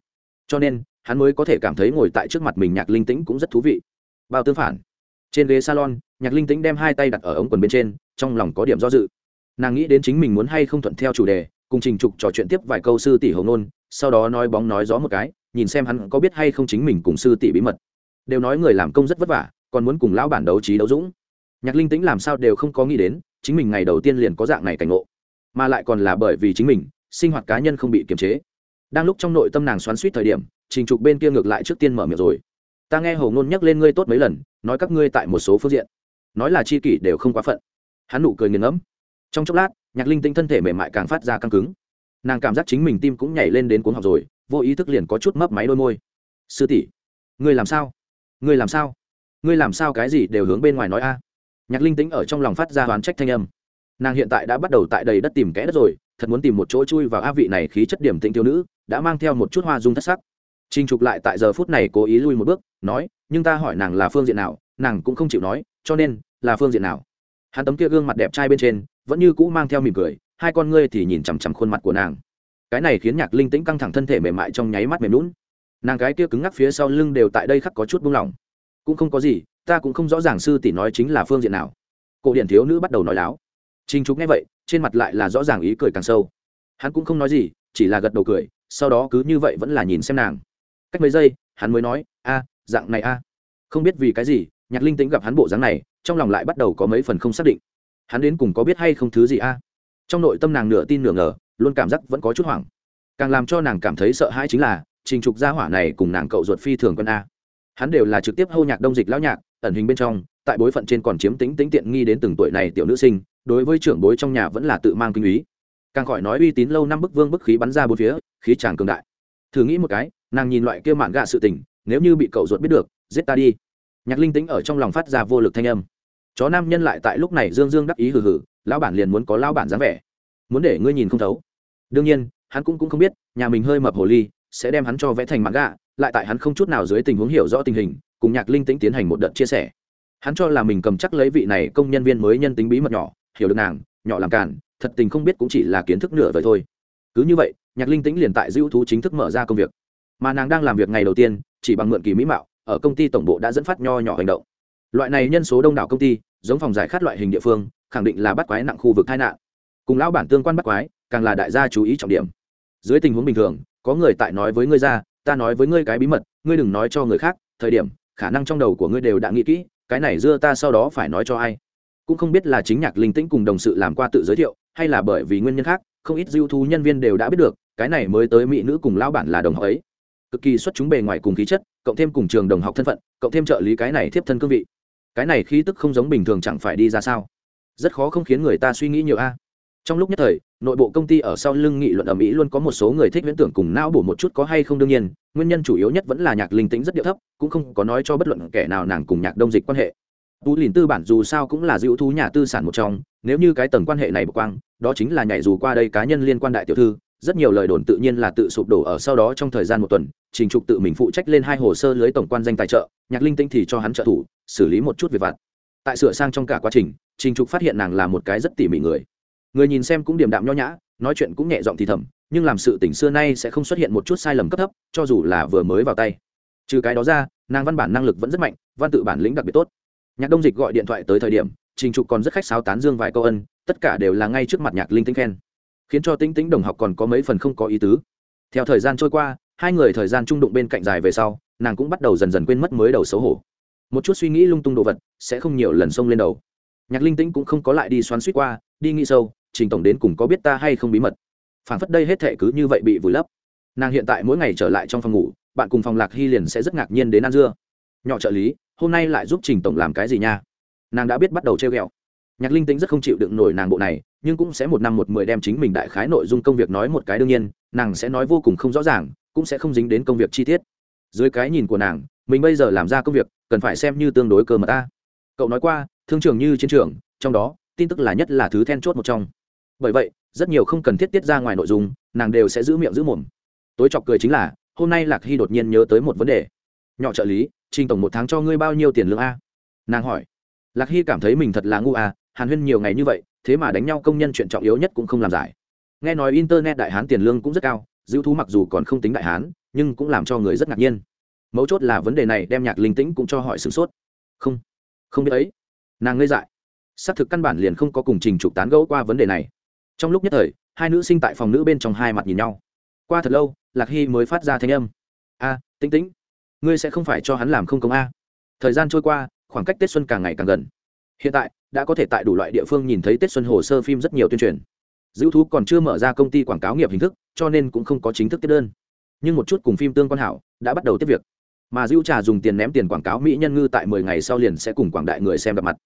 Cho nên, hắn mới có thể cảm thấy ngồi tại trước mặt mình nhạc linh tĩnh cũng rất thú vị. Bao tương phản. Trên ghế salon, nhạc linh tĩnh đem hai tay đặt ở ống quần bên trên, trong lòng có điểm do dự. Nàng nghĩ đến chính mình muốn hay không thuận theo chủ đề, cùng trình trục trò chuyện tiếp vài câu sư tỷ hồng nôn, sau đó nói bóng nói gió một cái, nhìn xem hắn có biết hay không chính mình cùng sư tỷ bí mật. Đều nói người làm công rất vất vả, còn muốn cùng lão bản đấu trí đấu dũng. Nhạc linh tĩnh làm sao đều không có nghĩ đến, chính mình ngày đầu tiên liền có dạng này cảnh ngộ mà lại còn là bởi vì chính mình, sinh hoạt cá nhân không bị kiềm chế. Đang lúc trong nội tâm nàng xoắn suýt thời điểm, trình trục bên kia ngược lại trước tiên mở miệng rồi. Ta nghe hầu ngôn nhắc lên ngươi tốt mấy lần, nói các ngươi tại một số phương diện. Nói là chi kỷ đều không quá phận. Hắn nụ cười nghiền ngẫm. Trong chốc lát, nhạc linh tinh thân thể mềm mại càng phát ra căng cứng. Nàng cảm giác chính mình tim cũng nhảy lên đến cuốn học rồi, vô ý thức liền có chút mấp máy đôi môi. Sư tỷ, ngươi làm sao? Ngươi làm sao? Ngươi làm sao cái gì đều hướng bên ngoài nói a? Nhạc linh tĩnh ở trong lòng phát ra đoán trách thanh âm nàng hiện tại đã bắt đầu tại đầy đất tìm kẽ đất rồi, thật muốn tìm một chỗ chui vào a vị này khí chất điểm tĩnh thiếu nữ, đã mang theo một chút hoa dung thất sắc. Trinh trục lại tại giờ phút này cố ý lui một bước, nói, nhưng ta hỏi nàng là phương diện nào, nàng cũng không chịu nói, cho nên, là phương diện nào? Hắn tấm kia gương mặt đẹp trai bên trên, vẫn như cũ mang theo mỉm cười, hai con ngươi thì nhìn chằm chằm khuôn mặt của nàng. Cái này khiến nhạc linh tĩnh căng thẳng thân thể mềm mại trong nháy mắt mềm lún nàng cái kia cứng ngắc phía sau lưng đều tại đây khắc có chút buông lỏng. Cũng không có gì, ta cũng không rõ ràng sư tỷ nói chính là phương diện nào. Cổ điển thiếu nữ bắt đầu nói láo. Trình Trục nghe vậy, trên mặt lại là rõ ràng ý cười càng sâu. Hắn cũng không nói gì, chỉ là gật đầu cười, sau đó cứ như vậy vẫn là nhìn xem nàng. Cách mấy giây, hắn mới nói, "A, dạng này a." Không biết vì cái gì, Nhạc Linh Tĩnh gặp hắn bộ dáng này, trong lòng lại bắt đầu có mấy phần không xác định. Hắn đến cùng có biết hay không thứ gì a? Trong nội tâm nàng nửa tin nửa ngờ, luôn cảm giác vẫn có chút hoảng. Càng làm cho nàng cảm thấy sợ hãi chính là, Trình Trục gia hỏa này cùng nàng cậu ruột phi thường quân a. Hắn đều là trực tiếp hô nhạc đông dịch lão nhạc, ẩn hình bên trong, tại bối phận trên còn chiếm tính tính tiện nghi đến từng tuổi này tiểu nữ sinh, đối với trưởng bối trong nhà vẫn là tự mang kinh ý. Càng khỏi nói uy tín lâu năm bức vương bức khí bắn ra bốn phía, khí tràng cường đại. Thử nghĩ một cái, nàng nhìn loại kia mạn gạ sự tình, nếu như bị cậu ruột biết được, giết ta đi. Nhạc linh tính ở trong lòng phát ra vô lực thanh âm. Chó nam nhân lại tại lúc này dương dương đắc ý hừ hừ, lão bản liền muốn có lão bản dáng vẻ. Muốn để ngươi nhìn không thấu. Đương nhiên, hắn cũng cũng không biết, nhà mình hơi mập hồ ly, sẽ đem hắn cho vẽ thành mạn gạ, lại tại hắn không chút nào dưới tình huống hiểu rõ tình hình, cùng nhạc linh tính tiến hành một đợt chia sẻ. Hắn cho là mình cầm chắc lấy vị này công nhân viên mới nhân tính bí mật nhỏ hiểu được nàng nhỏ làm càn, thật tình không biết cũng chỉ là kiến thức nửa vời thôi. Cứ như vậy nhạc linh tĩnh liền tại dữ thú chính thức mở ra công việc. Mà nàng đang làm việc ngày đầu tiên chỉ bằng mượn kỳ mỹ mạo ở công ty tổng bộ đã dẫn phát nho nhỏ hành động. Loại này nhân số đông đảo công ty giống phòng giải khát loại hình địa phương khẳng định là bắt quái nặng khu vực tai nạn. Cùng lão bản tương quan bắt quái càng là đại gia chú ý trọng điểm. Dưới tình huống bình thường có người tại nói với ngươi ra ta nói với ngươi cái bí mật ngươi đừng nói cho người khác thời điểm khả năng trong đầu của ngươi đều đã nghĩ kỹ cái này dưa ta sau đó phải nói cho ai cũng không biết là chính nhạc linh tĩnh cùng đồng sự làm qua tự giới thiệu, hay là bởi vì nguyên nhân khác, không ít dư thu nhân viên đều đã biết được, cái này mới tới mỹ nữ cùng lão bản là đồng học ấy. Cực kỳ xuất chúng bề ngoài cùng khí chất, cộng thêm cùng trường đồng học thân phận, cộng thêm trợ lý cái này thiếp thân cương vị. Cái này khí tức không giống bình thường chẳng phải đi ra sao? Rất khó không khiến người ta suy nghĩ nhiều a. Trong lúc nhất thời, nội bộ công ty ở sau lưng nghị luận ở mỹ luôn có một số người thích viễn tưởng cùng não bổ một chút có hay không đương nhiên, nguyên nhân chủ yếu nhất vẫn là nhạc linh tĩnh rất điệu thấp, cũng không có nói cho bất luận kẻ nào nàng cùng nhạc đông dịch quan hệ tú lìn tư bản dù sao cũng là dữ thú nhà tư sản một trong, nếu như cái tầng quan hệ này bực quang, đó chính là nhảy dù qua đây cá nhân liên quan đại tiểu thư, rất nhiều lời đồn tự nhiên là tự sụp đổ ở sau đó trong thời gian một tuần, trình trục tự mình phụ trách lên hai hồ sơ lưới tổng quan danh tài trợ, nhạc linh tinh thì cho hắn trợ thủ, xử lý một chút việc vặt. Tại sửa sang trong cả quá trình trình trục phát hiện nàng là một cái rất tỉ mỉ người. Người nhìn xem cũng điềm đạm nho nhã, nói chuyện cũng nhẹ giọng thì thầm, nhưng làm sự tỉnh xưa nay sẽ không xuất hiện một chút sai lầm cấp thấp, cho dù là vừa mới vào tay. Trừ cái đó ra, nàng văn bản năng lực vẫn rất mạnh, văn tự bản lĩnh đặc biệt tốt nhạc đông dịch gọi điện thoại tới thời điểm, trình trục còn rất khách sáo tán dương vài câu ân, tất cả đều là ngay trước mặt nhạc linh tinh khen. Khiến cho tính tính đồng học còn có mấy phần không có ý tứ. Theo thời gian trôi qua, hai người thời gian trung đụng bên cạnh dài về sau, nàng cũng bắt đầu dần dần quên mất mới đầu xấu hổ. Một chút suy nghĩ lung tung đồ vật, sẽ không nhiều lần xông lên đầu. Nhạc linh tĩnh cũng không có lại đi xoắn suýt qua, đi nghĩ sâu, trình tổng đến cùng có biết ta hay không bí mật? Phản phất đây hết thệ cứ như vậy bị vùi lấp. Nàng hiện tại mỗi ngày trở lại trong phòng ngủ, bạn cùng phòng lạc hy liền sẽ rất ngạc nhiên đến ăn dưa. Nhỏ trợ lý hôm nay lại giúp trình tổng làm cái gì nha? Nàng đã biết bắt đầu treo ghẹo. Nhạc linh tính rất không chịu đựng nổi nàng bộ này, nhưng cũng sẽ một năm một mười đem chính mình đại khái nội dung công việc nói một cái đương nhiên, nàng sẽ nói vô cùng không rõ ràng, cũng sẽ không dính đến công việc chi tiết. Dưới cái nhìn của nàng, mình bây giờ làm ra công việc, cần phải xem như tương đối cơ mật ta. Cậu nói qua, thương trường như chiến trường, trong đó, tin tức là nhất là thứ then chốt một trong. Bởi vậy, rất nhiều không cần thiết tiết ra ngoài nội dung, nàng đều sẽ giữ miệng giữ mồm. Tối chọc cười chính là, hôm nay lạc hy đột nhiên nhớ tới một vấn đề. Nhỏ trợ lý trình tổng một tháng cho ngươi bao nhiêu tiền lương a? Nàng hỏi. Lạc hy cảm thấy mình thật là ngu à hàn huyên nhiều ngày như vậy thế mà đánh nhau công nhân chuyện trọng yếu nhất cũng không làm giải. Nghe nói internet đại hán tiền lương cũng rất cao giữ thú mặc dù còn không tính đại hán nhưng cũng làm cho người rất ngạc nhiên. Mấu chốt là vấn đề này đem nhạc linh tĩnh cũng cho hỏi sửng sốt. Không không biết ấy. Nàng ngây dại. Xác thực căn bản liền không có cùng trình trục tán gẫu qua vấn đề này. Trong lúc nhất thời hai nữ sinh tại phòng nữ bên trong hai mặt nhìn nhau. Qua thật lâu lạc hy mới phát ra thanh âm. A à, tĩnh tĩnh ngươi sẽ không phải cho hắn làm không công a. Thời gian trôi qua khoảng cách tết xuân càng ngày càng gần. Hiện tại đã có thể tại đủ loại địa phương nhìn thấy tết xuân hồ sơ phim rất nhiều tuyên truyền. Dữ thú còn chưa mở ra công ty quảng cáo nghiệp hình thức cho nên cũng không có chính thức tiếp đơn. Nhưng một chút cùng phim tương quan hảo đã bắt đầu tiếp việc. Mà dữ trà dùng tiền ném tiền quảng cáo mỹ nhân ngư tại mười ngày sau liền sẽ cùng quảng đại người xem gặp mặt.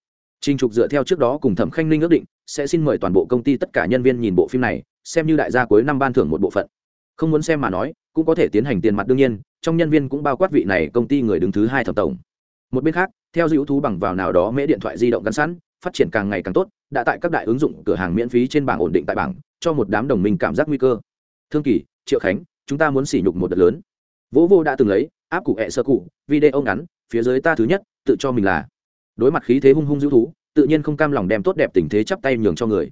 Trình Trục dựa theo trước đó cùng Thẩm Khanh Ninh ước định, sẽ xin mời toàn bộ công ty tất cả nhân viên nhìn bộ phim này, xem như đại gia cuối năm ban thưởng một bộ phận. Không muốn xem mà nói, cũng có thể tiến hành tiền mặt đương nhiên, trong nhân viên cũng bao quát vị này công ty người đứng thứ hai thẩm tổng. Một bên khác, theo dữ thú bằng vào nào đó mễ điện thoại di động gắn sẵn, phát triển càng ngày càng tốt, đã tại các đại ứng dụng cửa hàng miễn phí trên bảng ổn định tại bảng, cho một đám đồng minh cảm giác nguy cơ. Thương Kỳ, Triệu Khánh, chúng ta muốn sỉ nhục một đợt lớn. Vỗ Vô đã từng lấy, áp cụ hẹ sơ cụ, video ngắn, phía dưới ta thứ nhất, tự cho mình là đối mặt khí thế hung hung dữ thú tự nhiên không cam lòng đem tốt đẹp tình thế chắp tay nhường cho người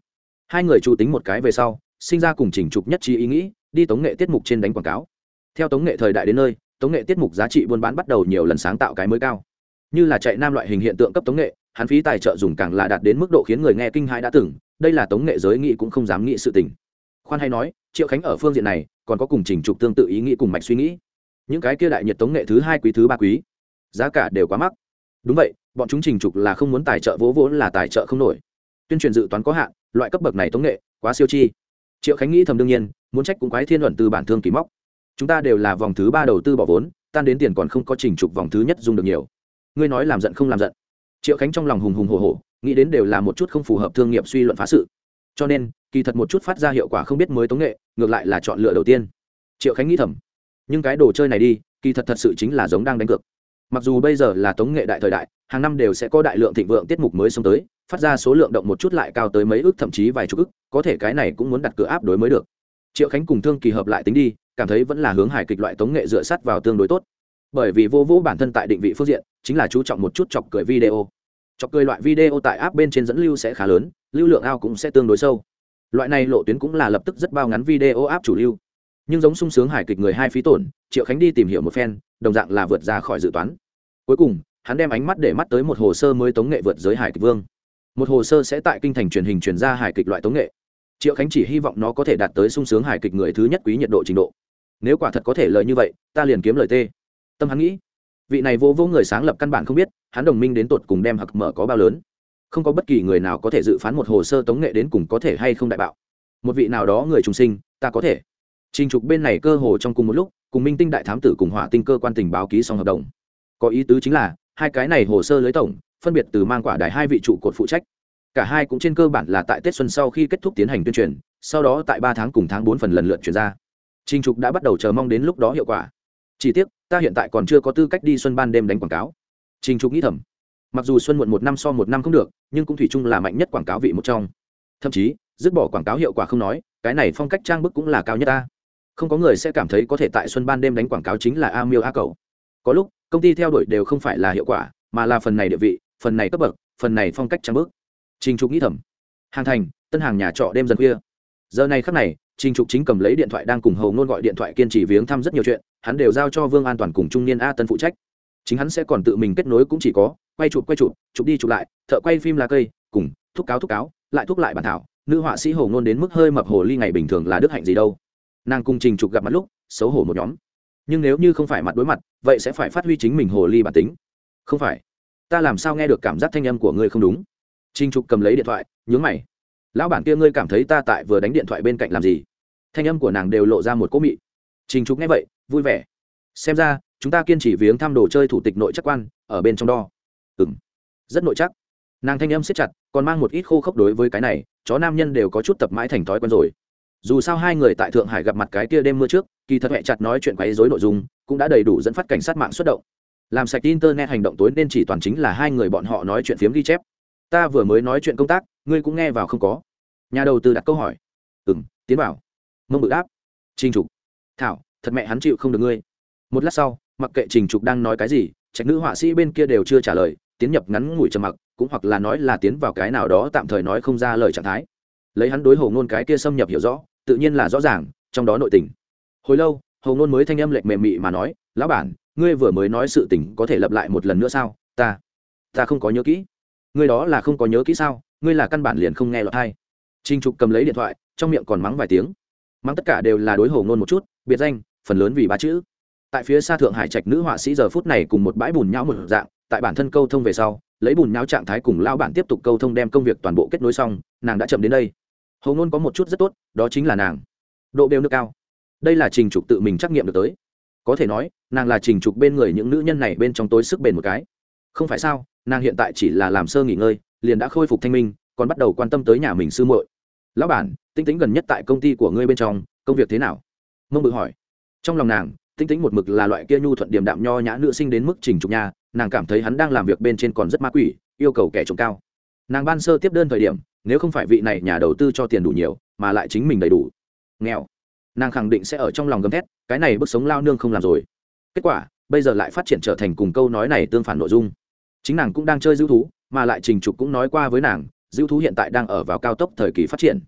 hai người chủ tính một cái về sau sinh ra cùng chỉnh trục nhất trí ý nghĩ đi tống nghệ tiết mục trên đánh quảng cáo. Theo tống nghệ thời đại đến nơi, tống nghệ tiết mục giá trị buôn bán bắt đầu nhiều lần sáng tạo cái mới cao. Như là chạy nam loại hình hiện tượng cấp tống nghệ, hắn phí tài trợ dùng càng là đạt đến mức độ khiến người nghe kinh hãi đã từng, đây là tống nghệ giới nghị cũng không dám nghĩ sự tình. Khoan hay nói, triệu khánh ở phương diện này, còn có cùng trình trục tương tự ý nghĩ cùng mạch suy nghĩ. Những cái kia đại nhiệt tống nghệ thứ hai quý thứ ba quý, giá cả đều quá mắc. Đúng vậy, bọn chúng trình trục là không muốn tài trợ vỗ vốn là tài trợ không nổi. Tuyên truyền dự toán có hạn, loại cấp bậc này tống nghệ, quá siêu chi triệu khánh nghĩ thầm đương nhiên, muốn trách cũng quái thiên luận từ bản thương kỳ móc. Chúng ta đều là vòng thứ ba đầu tư bỏ vốn, tan đến tiền còn không có trình trục vòng thứ nhất dùng được nhiều. Ngươi nói làm giận không làm giận. Triệu khánh trong lòng hùng hùng hồ hồ nghĩ đến đều là một chút không phù hợp thương nghiệp suy luận phá sự. Cho nên, kỳ thật một chút phát ra hiệu quả không biết mới tống nghệ, ngược lại là chọn lựa đầu tiên. Triệu khánh nghĩ thầm, nhưng cái đồ chơi này đi, kỳ thật thật sự chính là giống đang đánh cược. Mặc dù bây giờ là tống nghệ đại thời đại, hàng năm đều sẽ có đại lượng thịnh vượng tiết mục mới xông tới phát ra số lượng động một chút lại cao tới mấy ước, thậm chí vài chục ức có thể cái này cũng muốn đặt cửa áp đối mới được. Triệu khánh cùng thương kỳ hợp lại tính đi, cảm thấy vẫn là hướng hài kịch loại tống nghệ dựa sát vào tương đối tốt. Bởi vì vô vũ bản thân tại định vị phương diện, chính là chú trọng một chút chọc cười video. Chọc cười loại video tại áp bên trên dẫn lưu sẽ khá lớn, lưu lượng ao cũng sẽ tương đối sâu. Loại này lộ tuyến cũng là lập tức rất bao ngắn video áp chủ lưu. Nhưng giống sung sướng hài kịch người hai phí tổn, triệu khánh đi tìm hiểu một phen, đồng dạng là vượt ra khỏi dự toán. Cuối cùng, hắn đem ánh mắt để mắt tới một hồ sơ mới tống nghệ vượt giới hải kịch vương một hồ sơ sẽ tại kinh thành truyền hình truyền ra hài kịch loại tống nghệ. Triệu khánh chỉ hy vọng nó có thể đạt tới sung sướng hài kịch người thứ nhất quý nhiệt độ trình độ. Nếu quả thật có thể lời như vậy, ta liền kiếm lời tê. Tâm hắn nghĩ, vị này vô vô người sáng lập căn bản không biết, hắn đồng minh đến tột cùng đem hặc mở có bao lớn. Không có bất kỳ người nào có thể dự phán một hồ sơ tống nghệ đến cùng có thể hay không đại bạo. Một vị nào đó người trùng sinh, ta có thể. Trình trục bên này cơ hồ trong cùng một lúc, cùng minh tinh đại thám tử cùng hỏa tinh cơ quan tình báo ký xong hợp đồng. Có ý tứ chính là, hai cái này hồ sơ lưới tổng phân biệt từ mang quả đài hai vị trụ cột phụ trách. Cả hai cũng trên cơ bản là tại tết xuân sau khi kết thúc tiến hành tuyên truyền, sau đó tại ba tháng cùng tháng bốn phần lần lượt chuyển ra. Trinh trục đã bắt đầu chờ mong đến lúc đó hiệu quả. Chỉ tiếc, ta hiện tại còn chưa có tư cách đi xuân ban đêm đánh quảng cáo. Trinh trục nghĩ thầm, mặc dù xuân muộn một năm so một năm không được, nhưng cũng thủy chung là mạnh nhất quảng cáo vị một trong. Thậm chí, dứt bỏ quảng cáo hiệu quả không nói, cái này phong cách trang bức cũng là cao nhất ta. Không có người sẽ cảm thấy có thể tại xuân ban đêm đánh quảng cáo chính là a miêu a cầu có lúc, công ty theo đuổi đều không phải là hiệu quả, mà là phần này địa vị phần này cấp bậc, phần này phong cách trang bước. Trình trục nghĩ thầm. Hàng thành, tân hàng nhà trọ đêm dần khuya. Giờ này khắc này, trình trục chính cầm lấy điện thoại đang cùng hầu ngôn gọi điện thoại kiên trì viếng thăm rất nhiều chuyện, hắn đều giao cho vương an toàn cùng trung niên a tân phụ trách. Chính hắn sẽ còn tự mình kết nối cũng chỉ có, quay chụp quay chụp chụp đi chụp lại, thợ quay phim là cây, cùng, thúc cáo thúc cáo, lại thúc lại bản thảo, nữ họa sĩ hầu ngôn đến mức hơi mập hồ ly ngày bình thường là đức hạnh gì đâu. Nàng cùng trình trục gặp mặt lúc, xấu hổ một nhóm. Nhưng nếu như không phải mặt đối mặt, vậy sẽ phải phát huy chính mình hồ ly bản tính. Không phải ta làm sao nghe được cảm giác thanh âm của ngươi không đúng? Trinh trục cầm lấy điện thoại, nhướng mày. Lão bản kia ngươi cảm thấy ta tại vừa đánh điện thoại bên cạnh làm gì? Thanh âm của nàng đều lộ ra một cỗ mị. Trình trục nghe vậy, vui vẻ. Xem ra, chúng ta kiên trì viếng thăm đồ chơi thủ tịch nội chắc quan, ở bên trong đo. Ừ m rất nội chắc. Nàng thanh âm siết chặt, còn mang một ít khô khốc đối với cái này, chó nam nhân đều có chút tập mãi thành thói quen rồi. Dù sao hai người tại thượng hải gặp mặt cái kia đêm mưa trước, kỳ thật hẹ chặt nói chuyện quấy dối nội dung, cũng đã đầy đủ dẫn phát cảnh sát mạng xuất động làm sạch internet hành động tối nên chỉ toàn chính là hai người bọn họ nói chuyện phiếm ghi chép. Ta vừa mới nói chuyện công tác, ngươi cũng nghe vào không có. Nhà đầu tư đặt câu hỏi. Ừ m tiến bảo. Mông bự đáp. Trình trục. Thảo, thật mẹ hắn chịu không được ngươi. Một lát sau, mặc kệ trình trục đang nói cái gì, trạch nữ họa sĩ bên kia đều chưa trả lời, tiến nhập ngắn ngủi trầm mặc, cũng hoặc là nói là tiến vào cái nào đó tạm thời nói không ra lời trạng thái. Lấy hắn đối hồ ngôn cái kia xâm nhập hiểu rõ, tự nhiên là rõ ràng, trong đó nội tình. Hồi lâu hồ ngôn mới thanh âm lệch mềm mị mà nói, lão bản, ngươi vừa mới nói sự tình có thể lặp lại một lần nữa sao? Ta ta không có nhớ kỹ. Ngươi đó là không có nhớ kỹ sao? Ngươi là căn bản liền không nghe lọt hay trinh trục cầm lấy điện thoại, trong miệng còn mắng vài tiếng. Mắng tất cả đều là đối hồ ngôn một chút, biệt danh, phần lớn vì ba chữ. Tại phía xa thượng hải trạch nữ họa sĩ giờ phút này cùng một bãi bùn nhão một dạng, tại bản thân câu thông về sau, lấy bùn nhão trạng thái cùng lao bản tiếp tục câu thông đem công việc toàn bộ kết nối xong, nàng đã chậm đến đây. Hầu ngôn có một chút rất tốt, đó chính là nàng. Độ đều nước cao đây là trình trục tự mình trắc nghiệm được tới. Có thể nói, nàng là trình trục bên người những nữ nhân này bên trong tối sức bền một cái. Không phải sao, nàng hiện tại chỉ là làm sơ nghỉ ngơi, liền đã khôi phục thanh minh, còn bắt đầu quan tâm tới nhà mình sư muội. Lão bản tinh tính gần nhất tại công ty của ngươi bên trong, công việc thế nào? Mông bự hỏi. Trong lòng nàng tinh tính một mực là loại kia nhu thuận điểm đạm nho nhã nữ sinh đến mức trình trục nhà nàng cảm thấy hắn đang làm việc bên trên còn rất ma quỷ, yêu cầu kẻ trộm cao. Nàng ban sơ tiếp đơn thời điểm, nếu không phải vị này nhà đầu tư cho tiền đủ nhiều, mà lại chính mình đầy đủ. Nghèo nàng khẳng định sẽ ở trong lòng gầm thét, cái này bức sống lao nương không làm rồi. Kết quả, bây giờ lại phát triển trở thành cùng câu nói này tương phản nội dung. Chính nàng cũng đang chơi dữ thú, mà lại trình trục cũng nói qua với nàng dữ thú hiện tại đang ở vào cao tốc thời kỳ phát triển.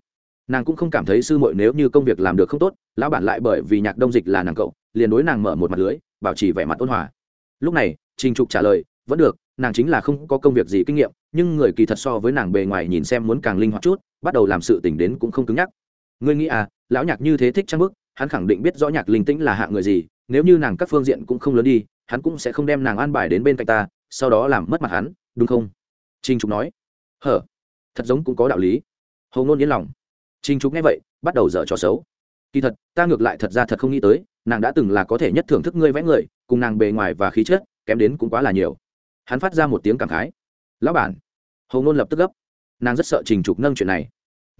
Nàng cũng không cảm thấy sư muội nếu như công việc làm được không tốt, lão bản lại bởi vì nhạc đông dịch là nàng cậu, liền đối nàng mở một mặt lưới, bảo trì vẻ mặt ôn hòa. Lúc này, trình trục trả lời, vẫn được, nàng chính là không có công việc gì kinh nghiệm, nhưng người kỳ thật so với nàng bề ngoài nhìn xem muốn càng linh hoạt chút, bắt đầu làm sự tình đến cũng không cứng nhắc. Ngươi nghĩ à lão nhạc như thế thích trang bức, hắn khẳng định biết rõ nhạc linh tĩnh là hạng người gì, nếu như nàng các phương diện cũng không lớn đi, hắn cũng sẽ không đem nàng an bài đến bên cạnh ta, sau đó làm mất mặt hắn, đúng không? Trinh trục nói. Hở, thật giống cũng có đạo lý. Hầu ngôn yên lòng. Trinh trục nghe vậy, bắt đầu dở trò xấu. Kỳ thật, ta ngược lại thật ra thật không nghĩ tới, nàng đã từng là có thể nhất thưởng thức ngươi vẽ người, cùng nàng bề ngoài và khí chất, kém đến cũng quá là nhiều. Hắn phát ra một tiếng cảm khái. Lão bản. Hầu ngôn lập tức gấp. Nàng rất sợ trình trục nâng chuyện này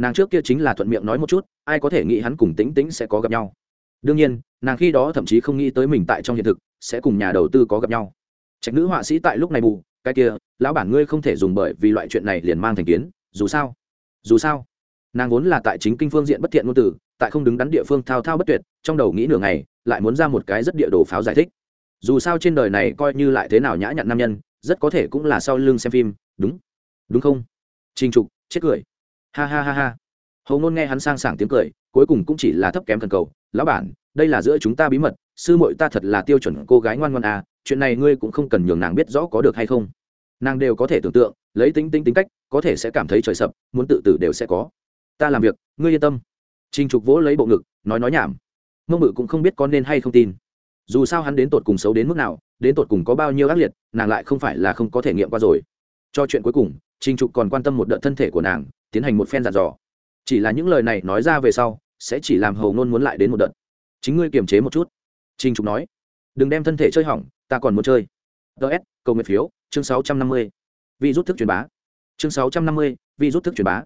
nàng trước kia chính là thuận miệng nói một chút, ai có thể nghĩ hắn cùng tính tính sẽ có gặp nhau. Đương nhiên, nàng khi đó thậm chí không nghĩ tới mình tại trong hiện thực, sẽ cùng nhà đầu tư có gặp nhau. Trạch nữ họa sĩ tại lúc này bù, cái kia, lão bản ngươi không thể dùng bởi vì loại chuyện này liền mang thành kiến, dù sao dù sao. Nàng vốn là tại chính kinh phương diện bất thiện ngôn từ, tại không đứng đắn địa phương thao thao bất tuyệt, trong đầu nghĩ nửa ngày, lại muốn ra một cái rất địa đồ pháo giải thích. Dù sao trên đời này coi như lại thế nào nhã nhặn nam nhân, rất có thể cũng là sau lưng xem phim, đúng. Đúng không? Trình trục, chết cười ha ha ha ha. Hầu ngôn nghe hắn sang sảng tiếng cười, cuối cùng cũng chỉ là thấp kém thần cầu. Lão bản, đây là giữa chúng ta bí mật, sư muội ta thật là tiêu chuẩn cô gái ngoan ngoan à chuyện này ngươi cũng không cần nhường nàng biết rõ có được hay không. Nàng đều có thể tưởng tượng, lấy tính tính tính cách, có thể sẽ cảm thấy trời sập, muốn tự tử đều sẽ có. Ta làm việc, ngươi yên tâm. Trình trục vỗ lấy bộ ngực, nói nói nhảm. Mông mự cũng không biết có nên hay không tin. Dù sao hắn đến tột cùng xấu đến mức nào, đến tột cùng có bao nhiêu ác liệt, nàng lại không phải là không có thể nghiệm qua rồi. Cho chuyện cuối cùng, trình trục còn quan tâm một đợt thân thể của nàng tiến hành một phen dặn dò. Chỉ là những lời này nói ra về sau, sẽ chỉ làm hầu ngôn muốn lại đến một đợt. Chính ngươi kiềm chế một chút. Trình trục nói, đừng đem thân thể chơi hỏng, ta còn muốn chơi. Ts cầu nguyện phiếu, chương sáu trăm năm mươi. Vi rút thức truyền bá. Chương sáu trăm năm mươi, vi rút thức truyền bá.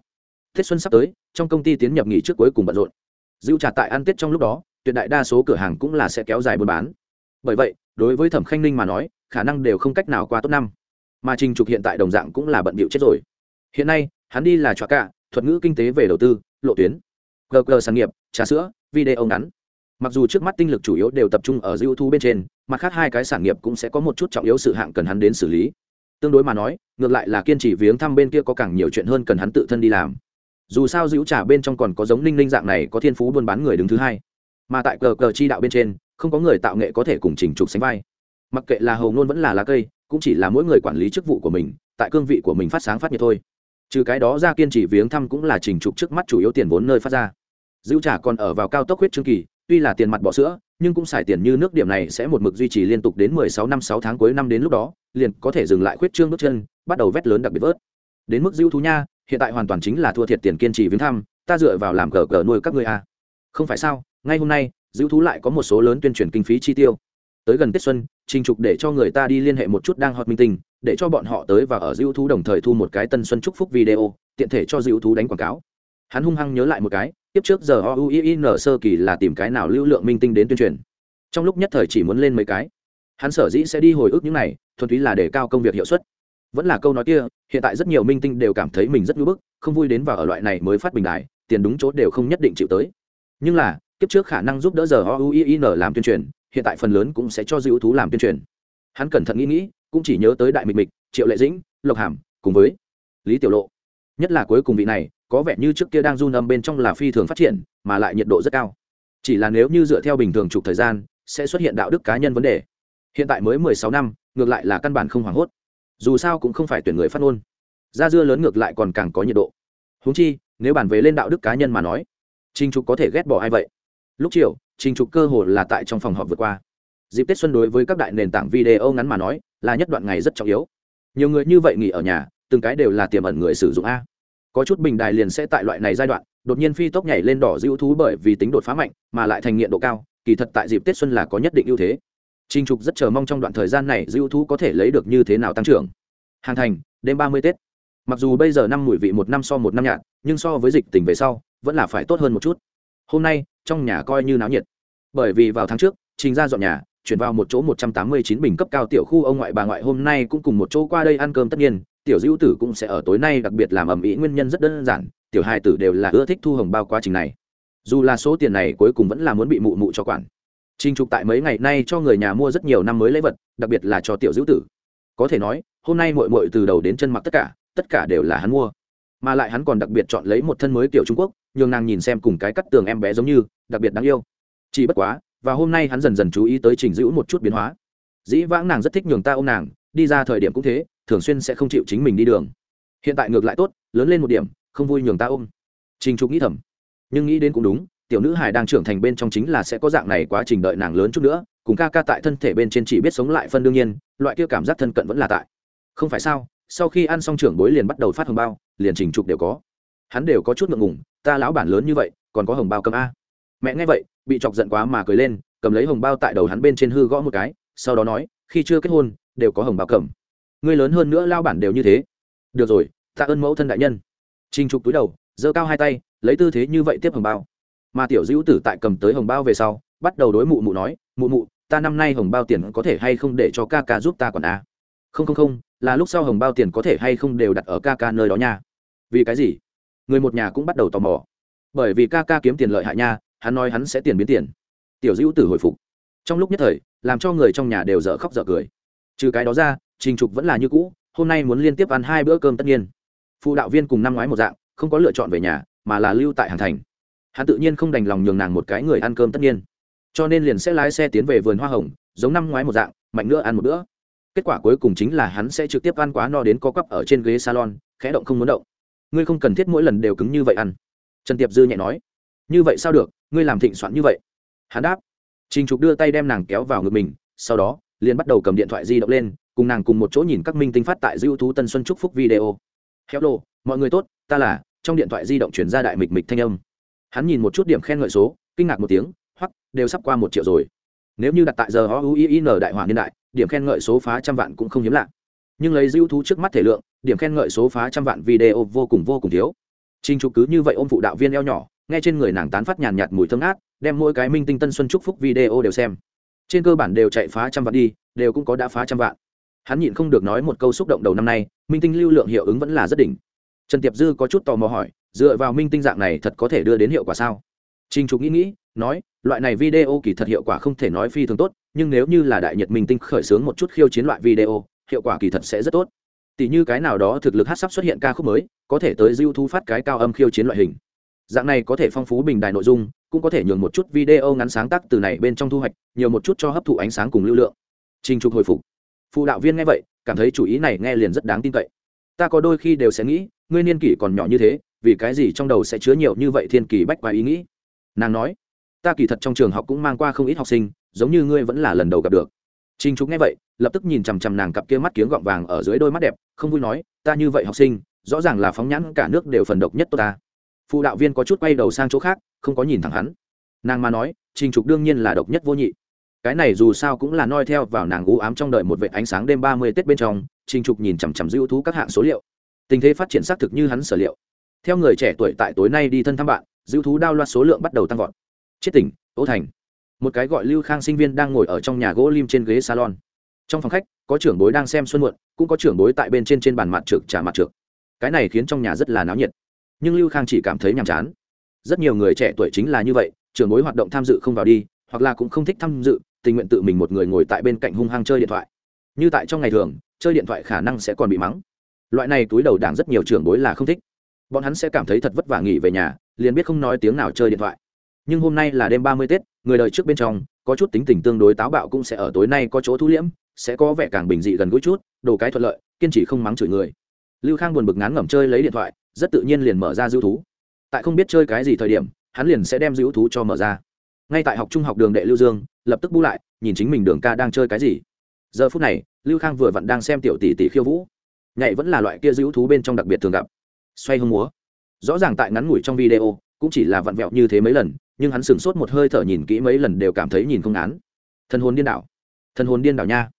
Tết xuân sắp tới, trong công ty tiến nhập nghỉ trước cuối cùng bận rộn. Dịu trả tại ăn tết trong lúc đó, tuyệt đại đa số cửa hàng cũng là sẽ kéo dài buôn bán. Bởi vậy, đối với thẩm khanh ninh mà nói, khả năng đều không cách nào qua tốt năm. Mà trình trục hiện tại đồng dạng cũng là bận bịu chết rồi. Hiện nay hắn đi là trọa cả, thuật ngữ kinh tế về đầu tư, lộ tuyến. Gg sản nghiệp, trà sữa, video ngắn. Mặc dù trước mắt tinh lực chủ yếu đều tập trung ở dư thu bên trên, mặt khác hai cái sản nghiệp cũng sẽ có một chút trọng yếu sự hạng cần hắn đến xử lý. Tương đối mà nói, ngược lại là kiên trì viếng thăm bên kia có càng nhiều chuyện hơn cần hắn tự thân đi làm. Dù sao dữ trả bên trong còn có giống ninh ninh dạng này có thiên phú buôn bán người đứng thứ hai. Mà tại cờ cờ chi đạo bên trên, không có người tạo nghệ có thể cùng trình trục sánh vai. Mặc kệ là hầu ngôn vẫn là lá cây, cũng chỉ là mỗi người quản lý chức vụ của mình, tại cương vị của mình phát sáng phát nhiệt thôi trừ cái đó ra kiên trì viếng thăm cũng là trình trục trước mắt chủ yếu tiền vốn nơi phát ra. Dữ trả còn ở vào cao tốc huyết trương kỳ, tuy là tiền mặt bỏ sữa, nhưng cũng xài tiền như nước điểm này sẽ một mực duy trì liên tục đến mười sáu năm 6 tháng cuối năm đến lúc đó, liền có thể dừng lại khuyết trương bước chân, bắt đầu vét lớn đặc biệt vớt. Đến mức dữ thú nha, hiện tại hoàn toàn chính là thua thiệt tiền kiên trì viếng thăm, ta dựa vào làm cờ cờ nuôi các ngươi a à. không phải sao, ngay hôm nay dữ thú lại có một số lớn tuyên truyền kinh phí chi tiêu. Tới gần tết xuân, trình trục để cho người ta đi liên hệ một chút đang hot minh tinh để cho bọn họ tới và ở dữ thú đồng thời thu một cái tân xuân chúc phúc video, tiện thể cho dữ thú đánh quảng cáo. Hắn hung hăng nhớ lại một cái, tiếp trước giờ o u i n sơ kỳ là tìm cái nào lưu lượng minh tinh đến tuyên truyền. Trong lúc nhất thời chỉ muốn lên mấy cái. Hắn sở dĩ sẽ đi hồi ức những này, thuần túy là để cao công việc hiệu suất. Vẫn là câu nói kia, hiện tại rất nhiều minh tinh đều cảm thấy mình rất ngưỡng bức, không vui đến và ở loại này mới phát bình đại, tiền đúng chỗ đều không nhất định chịu tới. Nhưng là kiếp trước khả năng giúp đỡ giờ o u i n làm tuyên truyền, hiện tại phần lớn cũng sẽ cho dữ thú làm tuyên truyền. Hắn cẩn thận nghĩ nghĩ cũng chỉ nhớ tới đại mịch mịch, triệu lệ dĩnh, lộc hàm, cùng với lý tiểu lộ. Nhất là cuối cùng vị này, có vẻ như trước kia đang run âm bên trong là phi thường phát triển, mà lại nhiệt độ rất cao. Chỉ là nếu như dựa theo bình thường chụp thời gian, sẽ xuất hiện đạo đức cá nhân vấn đề. Hiện tại mới mười sáu năm, ngược lại là căn bản không hoảng hốt. Dù sao cũng không phải tuyển người phát ngôn. Da dưa lớn ngược lại còn càng có nhiệt độ. Húng chi, nếu bàn về lên đạo đức cá nhân mà nói trinh trục có thể ghét bỏ ai vậy? Lúc chiều trinh trục cơ hồ là tại trong phòng họp vượt qua. Dịp tết xuân đối với các đại nền tảng video ngắn mà nói là nhất đoạn ngày rất trọng yếu nhiều người như vậy nghỉ ở nhà từng cái đều là tiềm ẩn người sử dụng a có chút bình đài liền sẽ tại loại này giai đoạn đột nhiên phi tốc nhảy lên đỏ dữ thú bởi vì tính đột phá mạnh mà lại thành nghiện độ cao kỳ thật tại dịp tết xuân là có nhất định ưu thế Trình Trục rất chờ mong trong đoạn thời gian này dữ thú có thể lấy được như thế nào tăng trưởng. Hàng thành, đêm ba mươi Tết. Mặc dù bây giờ năm mùi vị một năm so một năm nhạt, nhưng so với dịch tình về sau, vẫn là phải tốt hơn một chút. Hôm nay, trong nhà coi như náo nhiệt. Bởi vì vào tháng trước, Trình ra dọn nhà, chuyển vào một chỗ một trăm tám mươi chín bình cấp cao tiểu khu ông ngoại bà ngoại hôm nay cũng cùng một chỗ qua đây ăn cơm tất nhiên, tiểu dữ tử cũng sẽ ở tối nay đặc biệt làm ẩm ĩ nguyên nhân rất đơn giản, tiểu hai tử đều là ưa thích thu hồng bao quá trình này. Dù là số tiền này cuối cùng vẫn là muốn bị mụ mụ cho quản Trình Trục tại mấy ngày nay cho người nhà mua rất nhiều năm mới lễ vật, đặc biệt là cho tiểu Dữu tử. Có thể nói, hôm nay muội muội từ đầu đến chân mặc tất cả, tất cả đều là hắn mua. Mà lại hắn còn đặc biệt chọn lấy một thân mới kiểu Trung Quốc, nhường nàng nhìn xem cùng cái cắt tường em bé giống như, đặc biệt đáng yêu. Chỉ bất quá, và hôm nay hắn dần dần chú ý tới Trình dữ một chút biến hóa. Dĩ vãng nàng rất thích nhường ta ôm nàng, đi ra thời điểm cũng thế, thường xuyên sẽ không chịu chính mình đi đường. Hiện tại ngược lại tốt, lớn lên một điểm, không vui nhường ta ôm. Trình Trục nghĩ thầm, nhưng nghĩ đến cũng đúng, tiểu nữ hài đang trưởng thành bên trong chính là sẽ có dạng này quá trình đợi nàng lớn chút nữa cùng ca ca tại thân thể bên trên chỉ biết sống lại phân đương nhiên loại kia cảm giác thân cận vẫn là tại không phải sao sau khi ăn xong trưởng bối liền bắt đầu phát hồng bao liền trình trục đều có hắn đều có chút ngượng ngùng ta lão bản lớn như vậy còn có hồng bao cầm a mẹ nghe vậy, bị chọc giận quá mà cười lên, cầm lấy hồng bao tại đầu hắn bên trên hư gõ một cái, sau đó nói, khi chưa kết hôn, đều có hồng bao cầm. Ngươi lớn hơn nữa lao bản đều như thế. Được rồi, tạ ơn mẫu thân đại nhân. Trinh trục túi đầu, giơ cao hai tay, lấy tư thế như vậy tiếp hồng bao. Mà tiểu dữ tử tại cầm tới hồng bao về sau, bắt đầu đối mụ mụ nói, mụ mụ, ta năm nay hồng bao tiền có thể hay không để cho ca ca giúp ta còn a? À? không không không, là lúc sau hồng bao tiền có thể hay không đều đặt ở ca ca nơi đó nha. Vì cái gì? Người một nhà cũng bắt đầu tò mò. Bởi vì ca ca kiếm tiền lợi hại nha hắn nói hắn sẽ tiền biến tiền. Tiểu dữ tử hồi phục. Trong lúc nhất thời, làm cho người trong nhà đều dở khóc dở cười. Trừ cái đó ra, trình trục vẫn là như cũ, hôm nay muốn liên tiếp ăn hai bữa cơm tất nhiên. Phụ đạo viên cùng năm ngoái một dạng, không có lựa chọn về nhà, mà là lưu tại hàng thành. Hắn tự nhiên không đành lòng nhường nàng một cái người ăn cơm tất nhiên. Cho nên liền sẽ lái xe tiến về vườn hoa hồng, giống năm ngoái một dạng, mạnh nữa ăn một bữa. Kết quả cuối cùng chính là hắn sẽ trực tiếp ăn quá no đến co cắp ở trên ghế salon, khẽ động không muốn động. Ngươi không cần thiết mỗi lần đều cứng như vậy ăn. Trần tiệp dư nhẹ nói như vậy sao được, ngươi làm thịnh soạn như vậy? Hắn đáp. Trình trục đưa tay đem nàng kéo vào ngực mình, sau đó, liền bắt đầu cầm điện thoại di động lên, cùng nàng cùng một chỗ nhìn các minh tinh phát tại dư thú tân xuân Trúc phúc video. Hello, mọi người tốt, ta là, trong điện thoại di động chuyển ra đại mịch mịch thanh âm. Hắn nhìn một chút điểm khen ngợi số, kinh ngạc một tiếng, hoặc, đều sắp qua một triệu rồi. Nếu như đặt tại giờ o u i n đại Hoàng niên đại, điểm khen ngợi số phá trăm vạn cũng không hiếm lạ. Nhưng lấy dữ thú trước mắt thể lượng, điểm khen ngợi số phá trăm vạn video vô cùng vô cùng thiếu. Trinh trục cứ như vậy ôm phụ đạo viên eo nhỏ nghe trên người nàng tán phát nhàn nhạt mùi thơm ngát đem mỗi cái minh tinh tân xuân chúc phúc video đều xem trên cơ bản đều chạy phá trăm vạn đi đều cũng có đã phá trăm vạn hắn nhịn không được nói một câu xúc động đầu năm nay minh tinh lưu lượng hiệu ứng vẫn là rất đỉnh trần tiệp dư có chút tò mò hỏi dựa vào minh tinh dạng này thật có thể đưa đến hiệu quả sao Trình Trục nghĩ nghĩ, nói, loại này video kỳ thật hiệu quả không thể nói phi thường tốt, nhưng nếu như là đại nhật minh tinh khởi xướng một chút khiêu chiến loại video, hiệu quả kỳ thật sẽ rất tốt. Tỷ như cái nào đó thực lực hát sắp xuất hiện ca khúc mới, có thể tới diêu thu phát cái cao âm khiêu chiến loại hình. Dạng này có thể phong phú bình đài nội dung, cũng có thể nhường một chút video ngắn sáng tác từ này bên trong thu hoạch, nhiều một chút cho hấp thụ ánh sáng cùng lưu lượng. Trình Trục hồi phục. Phụ đạo viên nghe vậy, cảm thấy chủ ý này nghe liền rất đáng tin cậy. Ta có đôi khi đều sẽ nghĩ, ngươi niên kỷ còn nhỏ như thế, vì cái gì trong đầu sẽ chứa nhiều như vậy thiên kỳ bách quái ý nghĩ nàng nói ta kỳ thật trong trường học cũng mang qua không ít học sinh giống như ngươi vẫn là lần đầu gặp được Trình Trục nghe vậy, lập tức nhìn chằm chằm nàng cặp kia mắt kiếng gọng vàng ở dưới đôi mắt đẹp, không vui nói, ta như vậy học sinh, rõ ràng là phóng nhãn cả nước đều phần độc nhất tôi ta. Phụ đạo viên có chút quay đầu sang chỗ khác, không có nhìn thẳng hắn. Nàng mà nói, trình trục đương nhiên là độc nhất vô nhị. Cái này dù sao cũng là noi theo vào nàng u ám trong đợi một vệ ánh sáng đêm ba mươi tết bên trong trình trục nhìn chằm chằm dữ thú các hạng số liệu. Tình thế phát triển xác thực như hắn sở liệu. Theo người trẻ tuổi tại tối nay đi thân thăm bạn dữ thú đao loạt số lượng bắt đầu tăng vọt. Chết tỉnh ô thành. Một cái gọi lưu khang sinh viên đang ngồi ở trong nhà gỗ lim trên ghế salon. Trong phòng khách có trưởng bối đang xem xuân muộn cũng có trưởng bối tại bên trên trên bàn mặt trực trả mặt trực cái này khiến trong nhà rất là náo nhiệt nhưng lưu khang chỉ cảm thấy nhàm chán. Rất nhiều người trẻ tuổi chính là như vậy trưởng mối hoạt động tham dự không vào đi, hoặc là cũng không thích tham dự, tình nguyện tự mình một người ngồi tại bên cạnh hung hăng chơi điện thoại. Như tại trong ngày thường, chơi điện thoại khả năng sẽ còn bị mắng. Loại này túi đầu đảng rất nhiều trưởng bối là không thích. Bọn hắn sẽ cảm thấy thật vất vả nghỉ về nhà, liền biết không nói tiếng nào chơi điện thoại. Nhưng hôm nay là đêm ba mươi tết, người đời trước bên trong, có chút tính tình tương đối táo bạo cũng sẽ ở tối nay có chỗ thu liễm, sẽ có vẻ càng bình dị gần gũi chút, đồ cái thuận lợi, kiên trì không mắng chửi người. Lưu khang buồn bực ngán ngẩm chơi lấy điện thoại rất tự nhiên liền mở ra dữ thú. Tại không biết chơi cái gì thời điểm, hắn liền sẽ đem dữ thú cho mở ra. Ngay tại học trung học đường đệ lưu dương, lập tức bu lại, nhìn chính mình đường ca đang chơi cái gì. Giờ phút này, lưu khang vừa vặn đang xem tiểu tỷ tỷ khiêu vũ. Nhảy vẫn là loại kia dữ thú bên trong đặc biệt thường gặp. Xoay hông múa. Rõ ràng tại ngắn ngủi trong video, cũng chỉ là vặn vẹo như thế mấy lần, nhưng hắn sửng sốt một hơi thở nhìn kỹ mấy lần đều cảm thấy nhìn không án. Thân hồn điên đảo. Thân hồn điên đảo nha.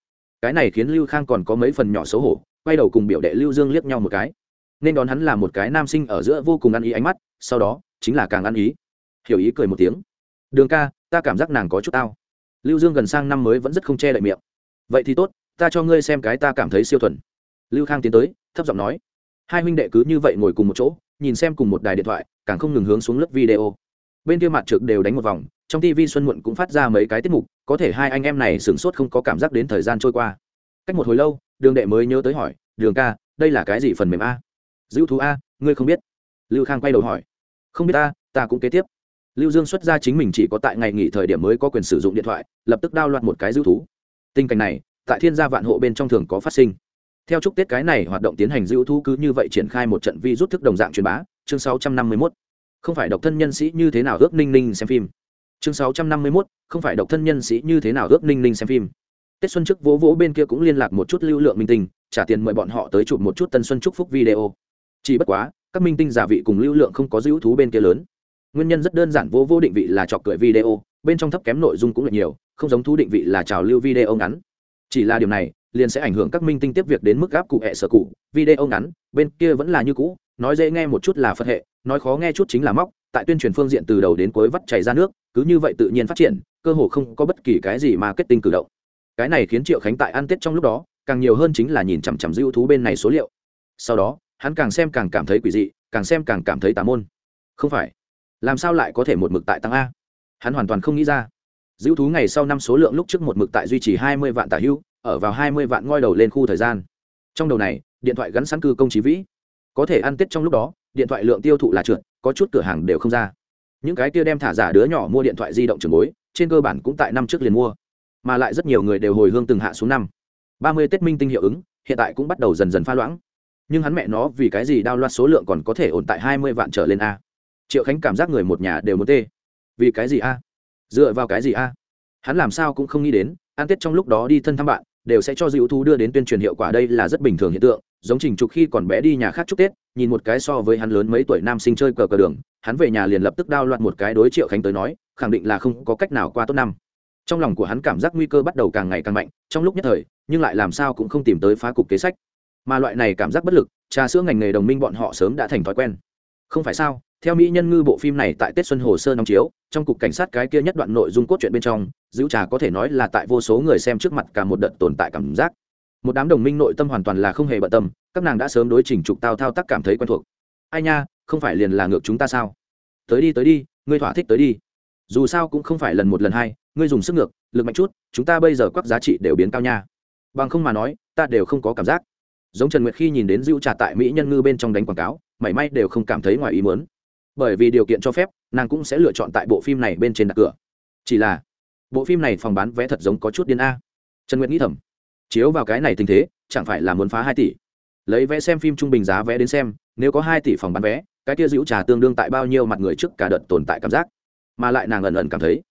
Cái này khiến lưu khang còn có mấy phần nhỏ xấu hổ, quay đầu cùng biểu đệ lưu dương liếc nhau một cái nên đón hắn là một cái nam sinh ở giữa vô cùng ăn ý ánh mắt, sau đó, chính là càng ăn ý. Hiểu ý cười một tiếng. Đường ca, ta cảm giác nàng có chút tao. Lưu dương gần sang năm mới vẫn rất không che đậy miệng. Vậy thì tốt, ta cho ngươi xem cái ta cảm thấy siêu thuần. Lưu khang tiến tới, thấp giọng nói. Hai huynh đệ cứ như vậy ngồi cùng một chỗ, nhìn xem cùng một đài điện thoại, càng không ngừng hướng xuống lớp video. Bên kia mặt trực đều đánh một vòng, trong tv xuân muộn cũng phát ra mấy cái tiết mục, có thể hai anh em này sửng sốt không có cảm giác đến thời gian trôi qua. Cách một hồi lâu, đường đệ mới nhớ tới hỏi, đường ca, đây là cái gì phần mềm a? Dữ thú a ngươi không biết? Lưu khang quay đầu hỏi. Không biết ta ta cũng kế tiếp. Lưu dương xuất ra chính mình chỉ có tại ngày nghỉ thời điểm mới có quyền sử dụng điện thoại lập tức đao loạt một cái dữ thú. Tình cảnh này tại thiên gia vạn hộ bên trong thường có phát sinh. Theo chúc tết cái này hoạt động tiến hành dữ thú cứ như vậy triển khai một trận vi rút thức đồng dạng truyền bá chương 651. không phải độc thân nhân sĩ như thế nào ước ninh ninh xem phim? Chương 651, không phải độc thân nhân sĩ như thế nào ước ninh ninh xem phim? Tết xuân trước vỗ vỗ bên kia cũng liên lạc một chút lưu lượng minh tinh trả tiền mời bọn họ tới chụp một chút tân xuân chúc phúc video chỉ bất quá, các minh tinh giả vị cùng lưu lượng không có dữ thú bên kia lớn. Nguyên nhân rất đơn giản, vô vô định vị là trọc cười video, bên trong thấp kém nội dung cũng là nhiều, không giống thú định vị là trào lưu video ngắn. Chỉ là điều này, liền sẽ ảnh hưởng các minh tinh tiếp việc đến mức gáp cụ hệ sở cụ, video ngắn, bên kia vẫn là như cũ, nói dễ nghe một chút là phật hệ, nói khó nghe chút chính là móc, tại tuyên truyền phương diện từ đầu đến cuối vắt chảy ra nước, cứ như vậy tự nhiên phát triển, cơ hồ không có bất kỳ cái gì mà kết tinh cử động. Cái này khiến triệu khánh tại ăn tết trong lúc đó, càng nhiều hơn chính là nhìn chằm chằm dữ thú bên này số liệu. Sau đó hắn càng xem càng cảm thấy quỷ dị, càng xem càng cảm thấy tà môn. Không phải. Làm sao lại có thể một mực tại tăng a? Hắn hoàn toàn không nghĩ ra. Dữ thú ngày sau năm số lượng lúc trước một mực tại duy trì hai mươi vạn tả hưu, ở vào hai mươi vạn ngoi đầu lên khu thời gian. Trong đầu này, điện thoại gắn sẵn cư công trí vĩ. Có thể ăn tết trong lúc đó, điện thoại lượng tiêu thụ là trượt, có chút cửa hàng đều không ra. Những cái kia đem thả giả đứa nhỏ mua điện thoại di động trường bối, trên cơ bản cũng tại năm trước liền mua. Mà lại rất nhiều người đều hồi hương từng hạ xuống năm. ba mươi tết minh tinh hiệu ứng, hiện tại cũng bắt đầu dần dần pha loãng nhưng hắn mẹ nó vì cái gì đao loạt số lượng còn có thể ổn tại hai mươi vạn trở lên a? Triệu khánh cảm giác người một nhà đều muốn tê. Vì cái gì a? Dựa vào cái gì a? Hắn làm sao cũng không nghĩ đến, ăn tết trong lúc đó đi thân thăm bạn, đều sẽ cho dữ thú đưa đến tuyên truyền hiệu quả đây là rất bình thường hiện tượng. Giống trình trục khi còn bé đi nhà khác chúc tết, nhìn một cái so với hắn lớn mấy tuổi nam sinh chơi cờ cờ đường, hắn về nhà liền lập tức đao loạn một cái đối triệu khánh tới nói, khẳng định là không có cách nào qua tốt năm. Trong lòng của hắn cảm giác nguy cơ bắt đầu càng ngày càng mạnh, trong lúc nhất thời, nhưng lại làm sao cũng không tìm tới phá cục kế sách mà loại này cảm giác bất lực, trà sữa ngành nghề đồng minh bọn họ sớm đã thành thói quen. Không phải sao, theo mỹ nhân ngư bộ phim này tại tết xuân hồ sơ nóng chiếu, trong cục cảnh sát cái kia nhất đoạn nội dung cốt truyện bên trong, giữ trà có thể nói là tại vô số người xem trước mặt cả một đợt tồn tại cảm giác. Một đám đồng minh nội tâm hoàn toàn là không hề bận tâm, các nàng đã sớm đối trình trục tao thao tác cảm thấy quen thuộc. Ai nha, không phải liền là ngược chúng ta sao? Tới đi tới đi, ngươi thỏa thích tới đi. Dù sao cũng không phải lần một lần hai, ngươi dùng sức ngược, lực mạnh chút, chúng ta bây giờ các giá trị đều biến cao nha. Bằng không mà nói, ta đều không có cảm giác giống trần nguyệt khi nhìn đến dữ trà tại mỹ nhân ngư bên trong đánh quảng cáo, mảy may đều không cảm thấy ngoài ý muốn. Bởi vì điều kiện cho phép, nàng cũng sẽ lựa chọn tại bộ phim này bên trên đặt cửa. Chỉ là, bộ phim này phòng bán vé thật giống có chút điên a. Trần nguyệt nghĩ thầm, chiếu vào cái này tình thế, chẳng phải là muốn phá hai tỷ. Lấy vé xem phim trung bình giá vé đến xem, nếu có hai tỷ phòng bán vé, cái kia dữ trà tương đương tại bao nhiêu mặt người trước cả đợt tồn tại cảm giác. Mà lại nàng ẩn ẩn cảm thấy,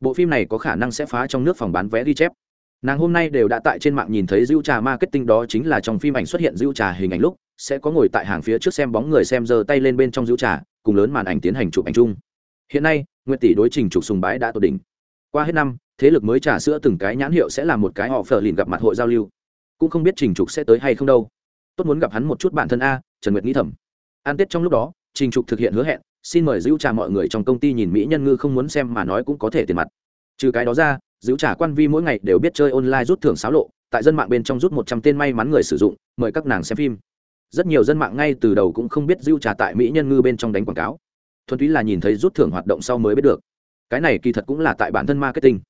bộ phim này có khả năng sẽ phá trong nước phòng bán vé ghi chép nàng hôm nay đều đã tại trên mạng nhìn thấy dữ trà marketing đó chính là trong phim ảnh xuất hiện dữ trà hình ảnh lúc, sẽ có ngồi tại hàng phía trước xem bóng người xem giơ tay lên bên trong dữ trà, cùng lớn màn ảnh tiến hành chụp ảnh chung. Hiện nay, nguyệt tỷ đối trình chụp sùng bái đã tột đỉnh. Qua hết năm, thế lực mới trà sữa từng cái nhãn hiệu sẽ là một cái họ phở lìn gặp mặt hội giao lưu. Cũng không biết trình trục sẽ tới hay không đâu. Tốt muốn gặp hắn một chút bản thân a, trần nguyệt nghĩ thầm. An tết trong lúc đó, trình trục thực hiện hứa hẹn, xin mời dữ trà mọi người trong công ty nhìn mỹ nhân ngư không muốn xem mà nói cũng có thể tiền mặt. Trừ cái đó ra giữ trà quan vi mỗi ngày đều biết chơi online rút thưởng xáo lộ, tại dân mạng bên trong rút một trăm tên may mắn người sử dụng, mời các nàng xem phim. Rất nhiều dân mạng ngay từ đầu cũng không biết giữ trà tại mỹ nhân ngư bên trong đánh quảng cáo. Thuần túy là nhìn thấy rút thưởng hoạt động sau mới biết được. Cái này kỳ thật cũng là tại bản thân marketing.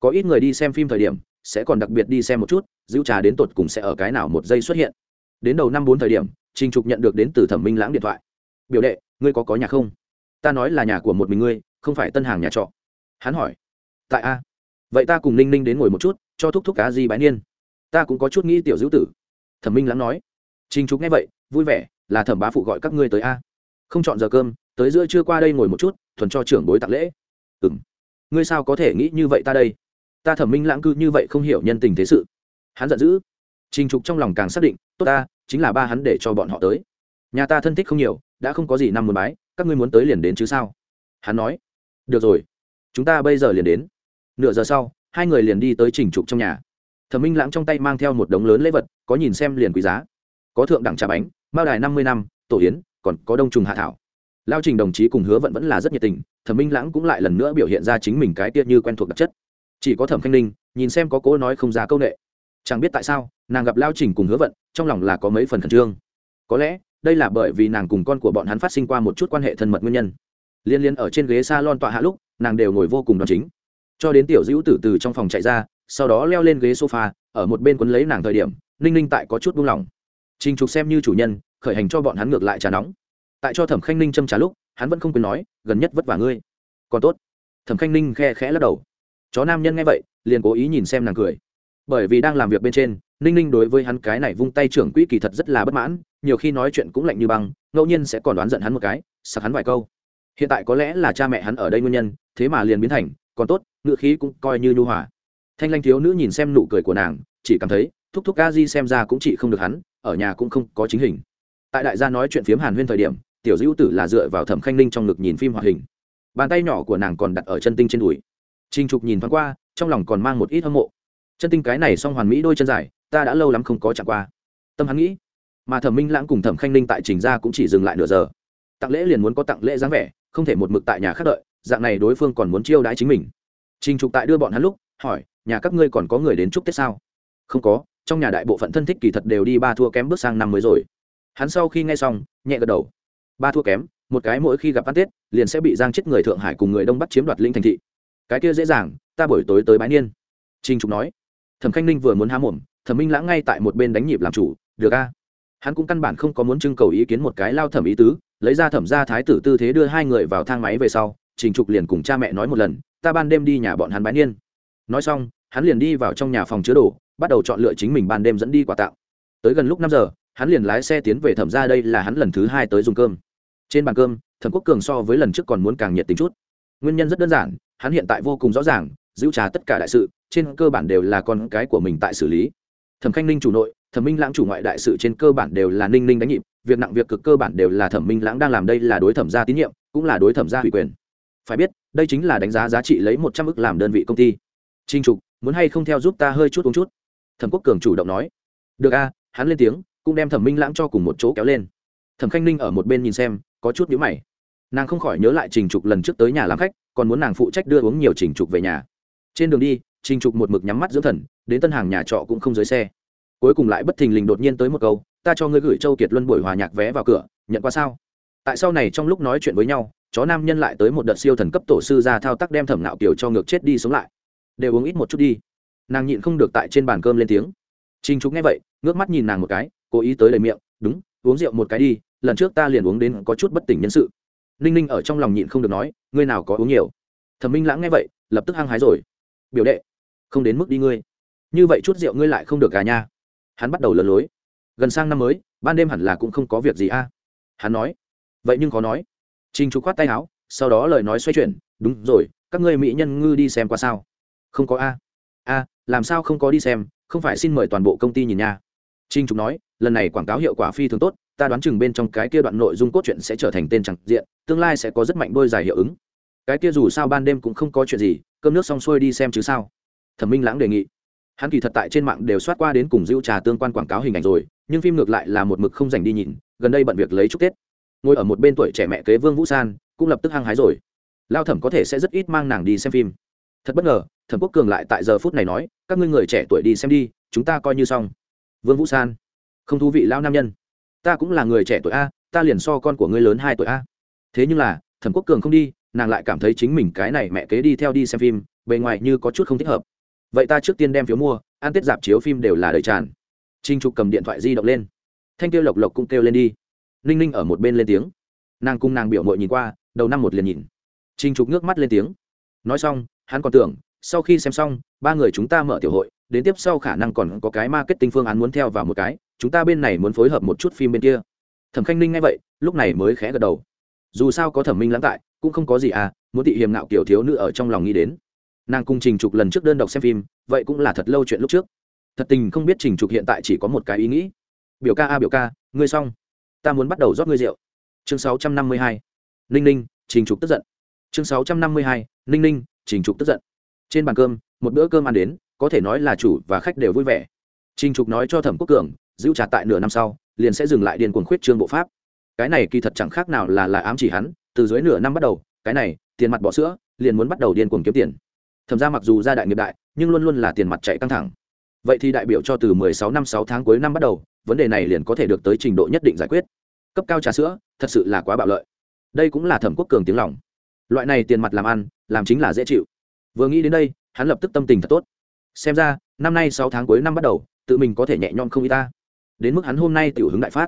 Có ít người đi xem phim thời điểm, sẽ còn đặc biệt đi xem một chút, giữ trà đến tột cùng sẽ ở cái nào một giây xuất hiện. Đến đầu năm bốn thời điểm, trình trục nhận được đến từ thẩm minh lãng điện thoại. Biểu đệ, ngươi có có nhà không? Ta nói là nhà của một mình ngươi, không phải tân hàng nhà trọ. Hắn hỏi. Tại a vậy ta cùng ninh ninh đến ngồi một chút, cho thúc thúc cá di bái niên. Ta cũng có chút nghĩ tiểu dữ tử. Thẩm minh lãng nói. Trình trục nghe vậy, vui vẻ, là thẩm bá phụ gọi các ngươi tới a. Không chọn giờ cơm, tới giữa trưa qua đây ngồi một chút, thuần cho trưởng bối tặng lễ. Ừ m ngươi sao có thể nghĩ như vậy ta đây? Ta thẩm minh lãng cư như vậy không hiểu nhân tình thế sự. Hắn giận dữ. Trình trục trong lòng càng xác định, tốt ta, chính là ba hắn để cho bọn họ tới. Nhà ta thân thích không nhiều, đã không có gì năm muốn bái, các ngươi muốn tới liền đến chứ sao? Hắn nói. Được rồi. Chúng ta bây giờ liền đến nửa giờ sau, hai người liền đi tới trình trục trong nhà. Thẩm minh lãng trong tay mang theo một đống lớn lễ vật, có nhìn xem liền quý giá. Có thượng đẳng trà bánh, mao đài năm mươi năm, tổ yến, còn có đông trùng hạ thảo. Lao trình đồng chí cùng hứa vẫn vẫn là rất nhiệt tình, thẩm minh lãng cũng lại lần nữa biểu hiện ra chính mình cái tiết như quen thuộc đặc chất. Chỉ có thẩm khanh ninh, nhìn xem có cố nói không ra câu ệ chẳng biết tại sao, nàng gặp lao trình cùng hứa vận, trong lòng là có mấy phần khẩn trương. Có lẽ, đây là bởi vì nàng cùng con của bọn hắn phát sinh qua một chút quan hệ thân mật nguyên nhân. Liên liên ở trên ghế s a lon tọa hạ lúc, nàng đều ngồi vô cùng đòn chính cho đến tiểu dữ tử từ trong phòng chạy ra, sau đó leo lên ghế sofa, ở một bên quấn lấy nàng thời điểm, ninh ninh tại có chút buông lỏng. Trình trục xem như chủ nhân, khởi hành cho bọn hắn ngược lại trà nóng. Tại cho thẩm khanh ninh châm trà lúc, hắn vẫn không quên nói, gần nhất vất vả ngươi. Còn tốt. Thẩm khanh ninh khe khẽ lắc đầu. Chó nam nhân nghe vậy, liền cố ý nhìn xem nàng cười. Bởi vì đang làm việc bên trên, ninh ninh đối với hắn cái này vung tay trưởng quỹ kỳ thật rất là bất mãn, nhiều khi nói chuyện cũng lạnh như băng, ngẫu nhiên sẽ còn đoán giận hắn một cái, sặc hắn vài câu. Hiện tại có lẽ là cha mẹ hắn ở đây nguyên nhân, thế mà liền biến thành còn tốt ngự khí cũng coi như nhu hòa. Thanh lanh thiếu nữ nhìn xem nụ cười của nàng, chỉ cảm thấy, thúc thúc ca di xem ra cũng chỉ không được hắn, ở nhà cũng không có chính hình. Tại đại gia nói chuyện phiếm hàn huyên thời điểm, tiểu dữ tử là dựa vào thẩm khanh ninh trong ngực nhìn phim hoạt hình. Bàn tay nhỏ của nàng còn đặt ở chân tinh trên đùi. Trinh trục nhìn thoáng qua, trong lòng còn mang một ít hâm mộ. Chân tinh cái này song hoàn mỹ đôi chân dài, ta đã lâu lắm không có chạm qua. Tâm hắn nghĩ, mà thẩm minh lãng cùng thẩm khanh ninh tại trình ra cũng chỉ dừng lại nửa giờ. Tặng lễ liền muốn có tặng lễ dáng vẻ, không thể một mực tại nhà khác đợi dạng này đối phương còn muốn chiêu đãi chính mình. Trình trục tại đưa bọn hắn lúc, hỏi, nhà các ngươi còn có người đến chúc tết sao? Không có, trong nhà đại bộ phận thân thích kỳ thật đều đi ba thua kém bước sang năm mới rồi. Hắn sau khi nghe xong, nhẹ gật đầu. Ba thua kém, một cái mỗi khi gặp ăn tết, liền sẽ bị giang chết người thượng hải cùng người đông bắc chiếm đoạt linh thành thị. Cái kia dễ dàng, ta buổi tối tới bái niên. Trinh trục nói. Thẩm khanh ninh vừa muốn há mồm, thẩm minh lãng ngay tại một bên đánh nhịp làm chủ, được a. Hắn cũng căn bản không có muốn trưng cầu ý kiến một cái lao thẩm ý tứ, lấy ra thẩm ra thái tử tư thế đưa hai người vào thang máy về sau trình trục liền cùng cha mẹ nói một lần, ta ban đêm đi nhà bọn hắn bái niên. Nói xong, hắn liền đi vào trong nhà phòng chứa đồ, bắt đầu chọn lựa chính mình ban đêm dẫn đi quà tặng. Tới gần lúc năm giờ, hắn liền lái xe tiến về thẩm ra đây là hắn lần thứ hai tới dùng cơm. Trên bàn cơm, thẩm quốc cường so với lần trước còn muốn càng nhiệt tình chút. Nguyên nhân rất đơn giản, hắn hiện tại vô cùng rõ ràng, giữ trà tất cả đại sự, trên cơ bản đều là con cái của mình tại xử lý. Thẩm khanh ninh chủ nội, thẩm minh lãng chủ ngoại đại sự trên cơ bản đều là ninh ninh đánh nhịp, việc nặng việc cực cơ bản đều là thẩm minh lãng đang làm đây là đối thẩm gia tín nhiệm, cũng là đối thẩm gia ủy quyền phải biết, đây chính là đánh giá giá trị lấy một trăm ức làm đơn vị công ty. Trinh trục, muốn hay không theo giúp ta hơi chút uống chút? Thẩm quốc cường chủ động nói. Được a, hắn lên tiếng, cũng đem thẩm minh lãng cho cùng một chỗ kéo lên. Thẩm khanh ninh ở một bên nhìn xem, có chút nhữ mày. Nàng không khỏi nhớ lại trình trục lần trước tới nhà làm khách, còn muốn nàng phụ trách đưa uống nhiều trình trục về nhà. Trên đường đi, trình trục một mực nhắm mắt dưỡng thần, đến tân hàng nhà trọ cũng không dưới xe. Cuối cùng lại bất thình lình đột nhiên tới một câu, ta cho ngươi gửi châu kiệt luân buổi hòa nhạc vé vào cửa, nhận qua sao? Tại sau này trong lúc nói chuyện với nhau chó nam nhân lại tới một đợt siêu thần cấp tổ sư ra thao tác đem thẩm nạo kiều cho ngược chết đi sống lại. Đều uống ít một chút đi. Nàng nhịn không được tại trên bàn cơm lên tiếng. Trinh trục nghe vậy, ngước mắt nhìn nàng một cái, cố ý tới đầy miệng, đúng, uống rượu một cái đi, lần trước ta liền uống đến có chút bất tỉnh nhân sự. Ninh ninh ở trong lòng nhịn không được nói, ngươi nào có uống nhiều? Thẩm minh lãng nghe vậy, lập tức hăng hái rồi. Biểu đệ, không đến mức đi ngươi. Như vậy chút rượu ngươi lại không được gà nha. Hắn bắt đầu lừa lối. Gần sang năm mới, ban đêm hẳn là cũng không có việc gì a. Hắn nói. Vậy nhưng khó nói. Trình Trục khoát tay áo, sau đó lời nói xoay chuyển, đúng rồi, các ngươi mỹ nhân ngư đi xem qua sao? Không có a. A, làm sao không có đi xem? Không phải xin mời toàn bộ công ty nhìn nha. Trình trục nói, lần này quảng cáo hiệu quả phi thường tốt, ta đoán chừng bên trong cái kia đoạn nội dung cốt truyện sẽ trở thành tên chẳng diện, tương lai sẽ có rất mạnh đôi dài hiệu ứng. Cái kia dù sao ban đêm cũng không có chuyện gì, cơm nước xong xuôi đi xem chứ sao? Thẩm minh lãng đề nghị. Hắn kỳ thật tại trên mạng đều soát qua đến cùng Dữu trà tương quan quảng cáo hình ảnh rồi, nhưng phim ngược lại là một mực không dành đi nhìn, gần đây bận việc lấy chúc tết ngồi ở một bên tuổi trẻ mẹ kế vương vũ san, cũng lập tức hăng hái rồi. Lao thẩm có thể sẽ rất ít mang nàng đi xem phim. Thật bất ngờ, thẩm quốc cường lại tại giờ phút này nói, các ngươi người trẻ tuổi đi xem đi, chúng ta coi như xong. Vương vũ san, không thú vị lao nam nhân. Ta cũng là người trẻ tuổi a, ta liền so con của ngươi lớn hai tuổi a. Thế nhưng là, thẩm quốc cường không đi, nàng lại cảm thấy chính mình cái này mẹ kế đi theo đi xem phim, bề ngoài như có chút không thích hợp. Vậy ta trước tiên đem phiếu mua, ăn tết dạp chiếu phim đều là đời tràn. Trinh trục cầm điện thoại di động lên. Thanh kêu lộc lộc cũng kêu lên đi ninh ninh ở một bên lên tiếng. Nàng cung nàng biểu mội nhìn qua, đầu năm một liền nhìn. Trinh trục nước mắt lên tiếng. Nói xong, hắn còn tưởng, sau khi xem xong, ba người chúng ta mở tiểu hội, đến tiếp sau khả năng còn có cái marketing phương án muốn theo vào một cái, chúng ta bên này muốn phối hợp một chút phim bên kia. Thẩm khanh ninh nghe vậy, lúc này mới khẽ gật đầu. Dù sao có thẩm minh lãng tại, cũng không có gì à muốn thị hiềm nạo kiểu thiếu nữ ở trong lòng nghĩ đến. Nàng cùng trình trục lần trước đơn độc xem phim, vậy cũng là thật lâu chuyện lúc trước. Thật tình không biết trình trục hiện tại chỉ có một cái ý nghĩ. Biểu ca a, biểu ca, ngươi xong ta muốn bắt đầu rót ngươi rượu. Chương sáu trăm năm mươi hai, ninh ninh, trình trục tức giận. Chương sáu trăm năm mươi hai, ninh ninh, trình trục tức giận. Trên bàn cơm, một bữa cơm ăn đến, có thể nói là chủ và khách đều vui vẻ. Trình trục nói cho thẩm quốc cường, giữ trả tại nửa năm sau, liền sẽ dừng lại điền cuồng khuyết trương bộ pháp. Cái này kỳ thật chẳng khác nào là là ám chỉ hắn, từ dưới nửa năm bắt đầu, cái này, tiền mặt bỏ sữa, liền muốn bắt đầu điên cuồng kiếm tiền. Thẩm ra mặc dù gia đại nghiệp đại, nhưng luôn luôn là tiền mặt chạy căng thẳng. Vậy thì đại biểu cho từ 16 năm 6 tháng cuối năm bắt đầu vấn đề này liền có thể được tới trình độ nhất định giải quyết. Cấp cao trà sữa thật sự là quá bạo lợi. Đây cũng là thẩm quốc cường tiếng lòng. Loại này tiền mặt làm ăn làm chính là dễ chịu. Vừa nghĩ đến đây hắn lập tức tâm tình thật tốt. Xem ra năm nay sáu tháng cuối năm bắt đầu tự mình có thể nhẹ nhõm không y ta. Đến mức hắn hôm nay tiểu hứng đại phát.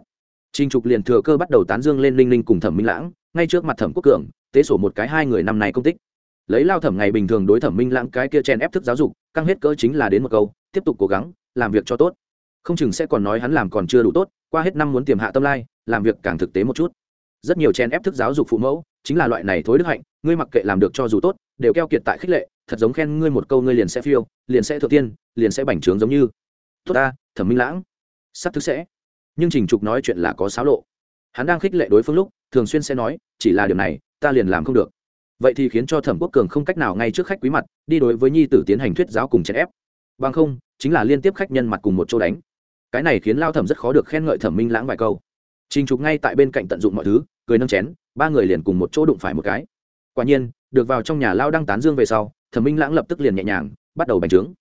Trình Trục liền thừa cơ bắt đầu tán dương lên Linh Linh cùng Thẩm Minh Lãng, ngay trước mặt Thẩm Quốc Cường, tế sổ một cái hai người năm này công tích. Lấy lao thẩm ngày bình thường đối Thẩm Minh Lãng cái kia chen ép thức giáo dục, căng hết cỡ chính là đến một câu, tiếp tục cố gắng, làm việc cho tốt. Không chừng sẽ còn nói hắn làm còn chưa đủ tốt, qua hết năm muốn tiềm hạ tâm lai, làm việc càng thực tế một chút. Rất nhiều chen ép thức giáo dục phụ mẫu, chính là loại này thối đức hạnh, ngươi mặc kệ làm được cho dù tốt, đều keo kiệt tại khích lệ, thật giống khen ngươi một câu ngươi liền sẽ phiêu, liền sẽ thượng tiên, liền sẽ bành trướng giống như. Tốt ta, Thẩm Minh Lãng, sắp thức sẽ. Nhưng trình trục nói chuyện là có xáo lộ. Hắn đang khích lệ đối phương lúc thường xuyên sẽ nói chỉ là điều này ta liền làm không được. Vậy thì khiến cho thẩm quốc cường không cách nào ngay trước khách quý mặt đi đối với nhi tử tiến hành thuyết giáo cùng chèn ép. Bằng không chính là liên tiếp khách nhân mặt cùng một chỗ đánh cái này khiến lao thẩm rất khó được khen ngợi thẩm minh lãng vài câu. Trình trục ngay tại bên cạnh tận dụng mọi thứ, cười nâng chén, ba người liền cùng một chỗ đụng phải một cái. Quả nhiên, được vào trong nhà lao đang tán dương về sau, thẩm minh lãng lập tức liền nhẹ nhàng, bắt đầu bành trướng.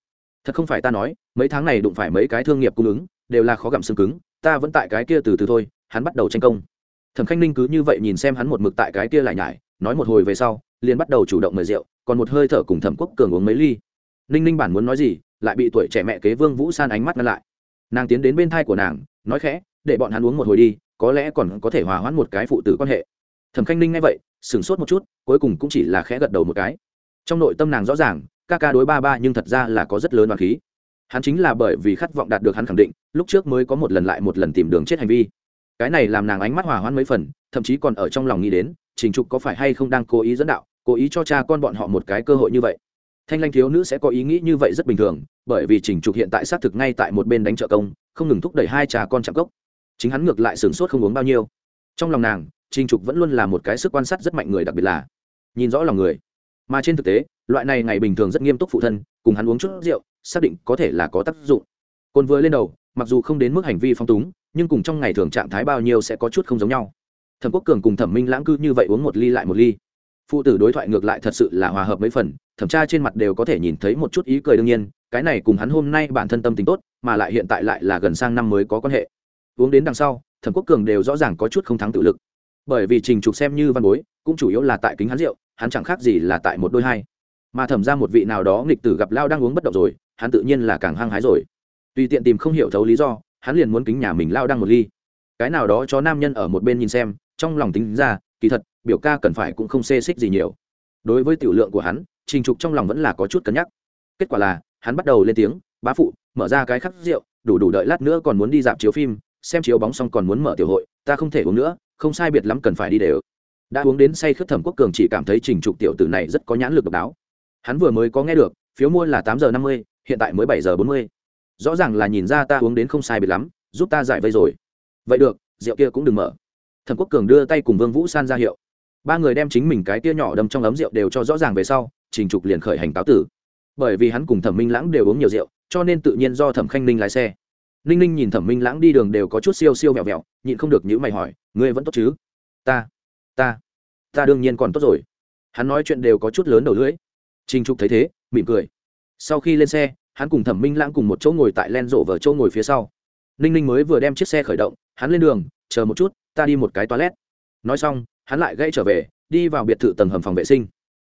Thật không phải ta nói, mấy tháng này đụng phải mấy cái thương nghiệp cung ứng, đều là khó gặm xương cứng, ta vẫn tại cái kia từ từ thôi, hắn bắt đầu tranh công. Thẩm khanh ninh cứ như vậy nhìn xem hắn một mực tại cái kia lại nhải, nói một hồi về sau, liền bắt đầu chủ động mời rượu, còn một hơi thở cùng thẩm quốc cường uống mấy ly. Ninh ninh bản muốn nói gì, lại bị tuổi trẻ mẹ kế vương vũ san ánh mắt ngăn lại nàng tiến đến bên thai của nàng, nói khẽ, để bọn hắn uống một hồi đi, có lẽ còn có thể hòa hoãn một cái phụ tử quan hệ. Thẩm khanh ninh nghe vậy, sửng sốt một chút, cuối cùng cũng chỉ là khẽ gật đầu một cái. Trong nội tâm nàng rõ ràng, ca ca đối ba ba nhưng thật ra là có rất lớn đoàn khí. Hắn chính là bởi vì khát vọng đạt được hắn khẳng định, lúc trước mới có một lần lại một lần tìm đường chết hành vi. Cái này làm nàng ánh mắt hòa hoãn mấy phần, thậm chí còn ở trong lòng nghĩ đến, trình trục có phải hay không đang cố ý dẫn đạo, cố ý cho cha con bọn họ một cái cơ hội như vậy thanh lanh thiếu nữ sẽ có ý nghĩ như vậy rất bình thường, bởi vì trình trục hiện tại xác thực ngay tại một bên đánh trợ công, không ngừng thúc đẩy hai cha con chạm cốc. Chính hắn ngược lại sửng sốt không uống bao nhiêu. Trong lòng nàng, trình trục vẫn luôn là một cái sức quan sát rất mạnh người đặc biệt là nhìn rõ lòng người. Mà trên thực tế, loại này ngày bình thường rất nghiêm túc phụ thân, cùng hắn uống chút rượu, xác định có thể là có tác dụng. Côn vừa lên đầu, mặc dù không đến mức hành vi phong túng, nhưng cùng trong ngày thường trạng thái bao nhiêu sẽ có chút không giống nhau. Thẩm quốc cường cùng thẩm minh lãng cư như vậy uống một ly lại một ly. Phụ tử đối thoại ngược lại thật sự là hòa hợp mấy phần thẩm tra trên mặt đều có thể nhìn thấy một chút ý cười đương nhiên, cái này cùng hắn hôm nay bản thân tâm tính tốt, mà lại hiện tại lại là gần sang năm mới có quan hệ. Uống đến đằng sau, thẩm quốc cường đều rõ ràng có chút không thắng tự lực. Bởi vì trình trục xem như văn bối, cũng chủ yếu là tại kính hắn rượu, hắn chẳng khác gì là tại một đôi hai. Mà thẩm ra một vị nào đó nghịch tử gặp lao đang uống bất động rồi, hắn tự nhiên là càng hăng hái rồi. Tùy tiện tìm không hiểu thấu lý do, hắn liền muốn kính nhà mình lao đang một ly. Cái nào đó cho nam nhân ở một bên nhìn xem, trong lòng tính ra, kỳ thật, biểu ca cần phải cũng không xê xích gì nhiều. Đối với tiểu lượng của hắn trình trục trong lòng vẫn là có chút cân nhắc. Kết quả là, hắn bắt đầu lên tiếng, bá phụ, mở ra cái khắc rượu, đủ đủ đợi lát nữa còn muốn đi dạp chiếu phim, xem chiếu bóng xong còn muốn mở tiểu hội, ta không thể uống nữa, không sai biệt lắm cần phải đi đều. Đã uống đến say khướt thẩm quốc cường chỉ cảm thấy trình trục tiểu tử này rất có nhãn lực độc đáo. Hắn vừa mới có nghe được, phiếu mua là tám giờ năm mươi, hiện tại mới bảy giờ bốn mươi. Rõ ràng là nhìn ra ta uống đến không sai biệt lắm, giúp ta giải vây rồi. Vậy được, rượu kia cũng đừng mở. Thẩm quốc cường đưa tay cùng vương vũ san ra hiệu ba người đem chính mình cái tia nhỏ đâm trong ấm rượu đều cho rõ ràng về sau, trình trục liền khởi hành cáo tử. Bởi vì hắn cùng thẩm minh lãng đều uống nhiều rượu, cho nên tự nhiên do thẩm khanh ninh lái xe. Ninh ninh nhìn thẩm minh lãng đi đường đều có chút siêu siêu vẹo vẹo, nhịn không được những mày hỏi, ngươi vẫn tốt chứ? Ta ta ta đương nhiên còn tốt rồi. Hắn nói chuyện đều có chút lớn đầu lưỡi. Trình trục thấy thế, mỉm cười. Sau khi lên xe, hắn cùng thẩm minh lãng cùng một chỗ ngồi tại len rộ vở chỗ ngồi phía sau. Ninh ninh mới vừa đem chiếc xe khởi động, hắn lên đường, chờ một chút, ta đi một cái toilet. Nói xong hắn lại gây trở về, đi vào biệt thự tầng hầm phòng vệ sinh.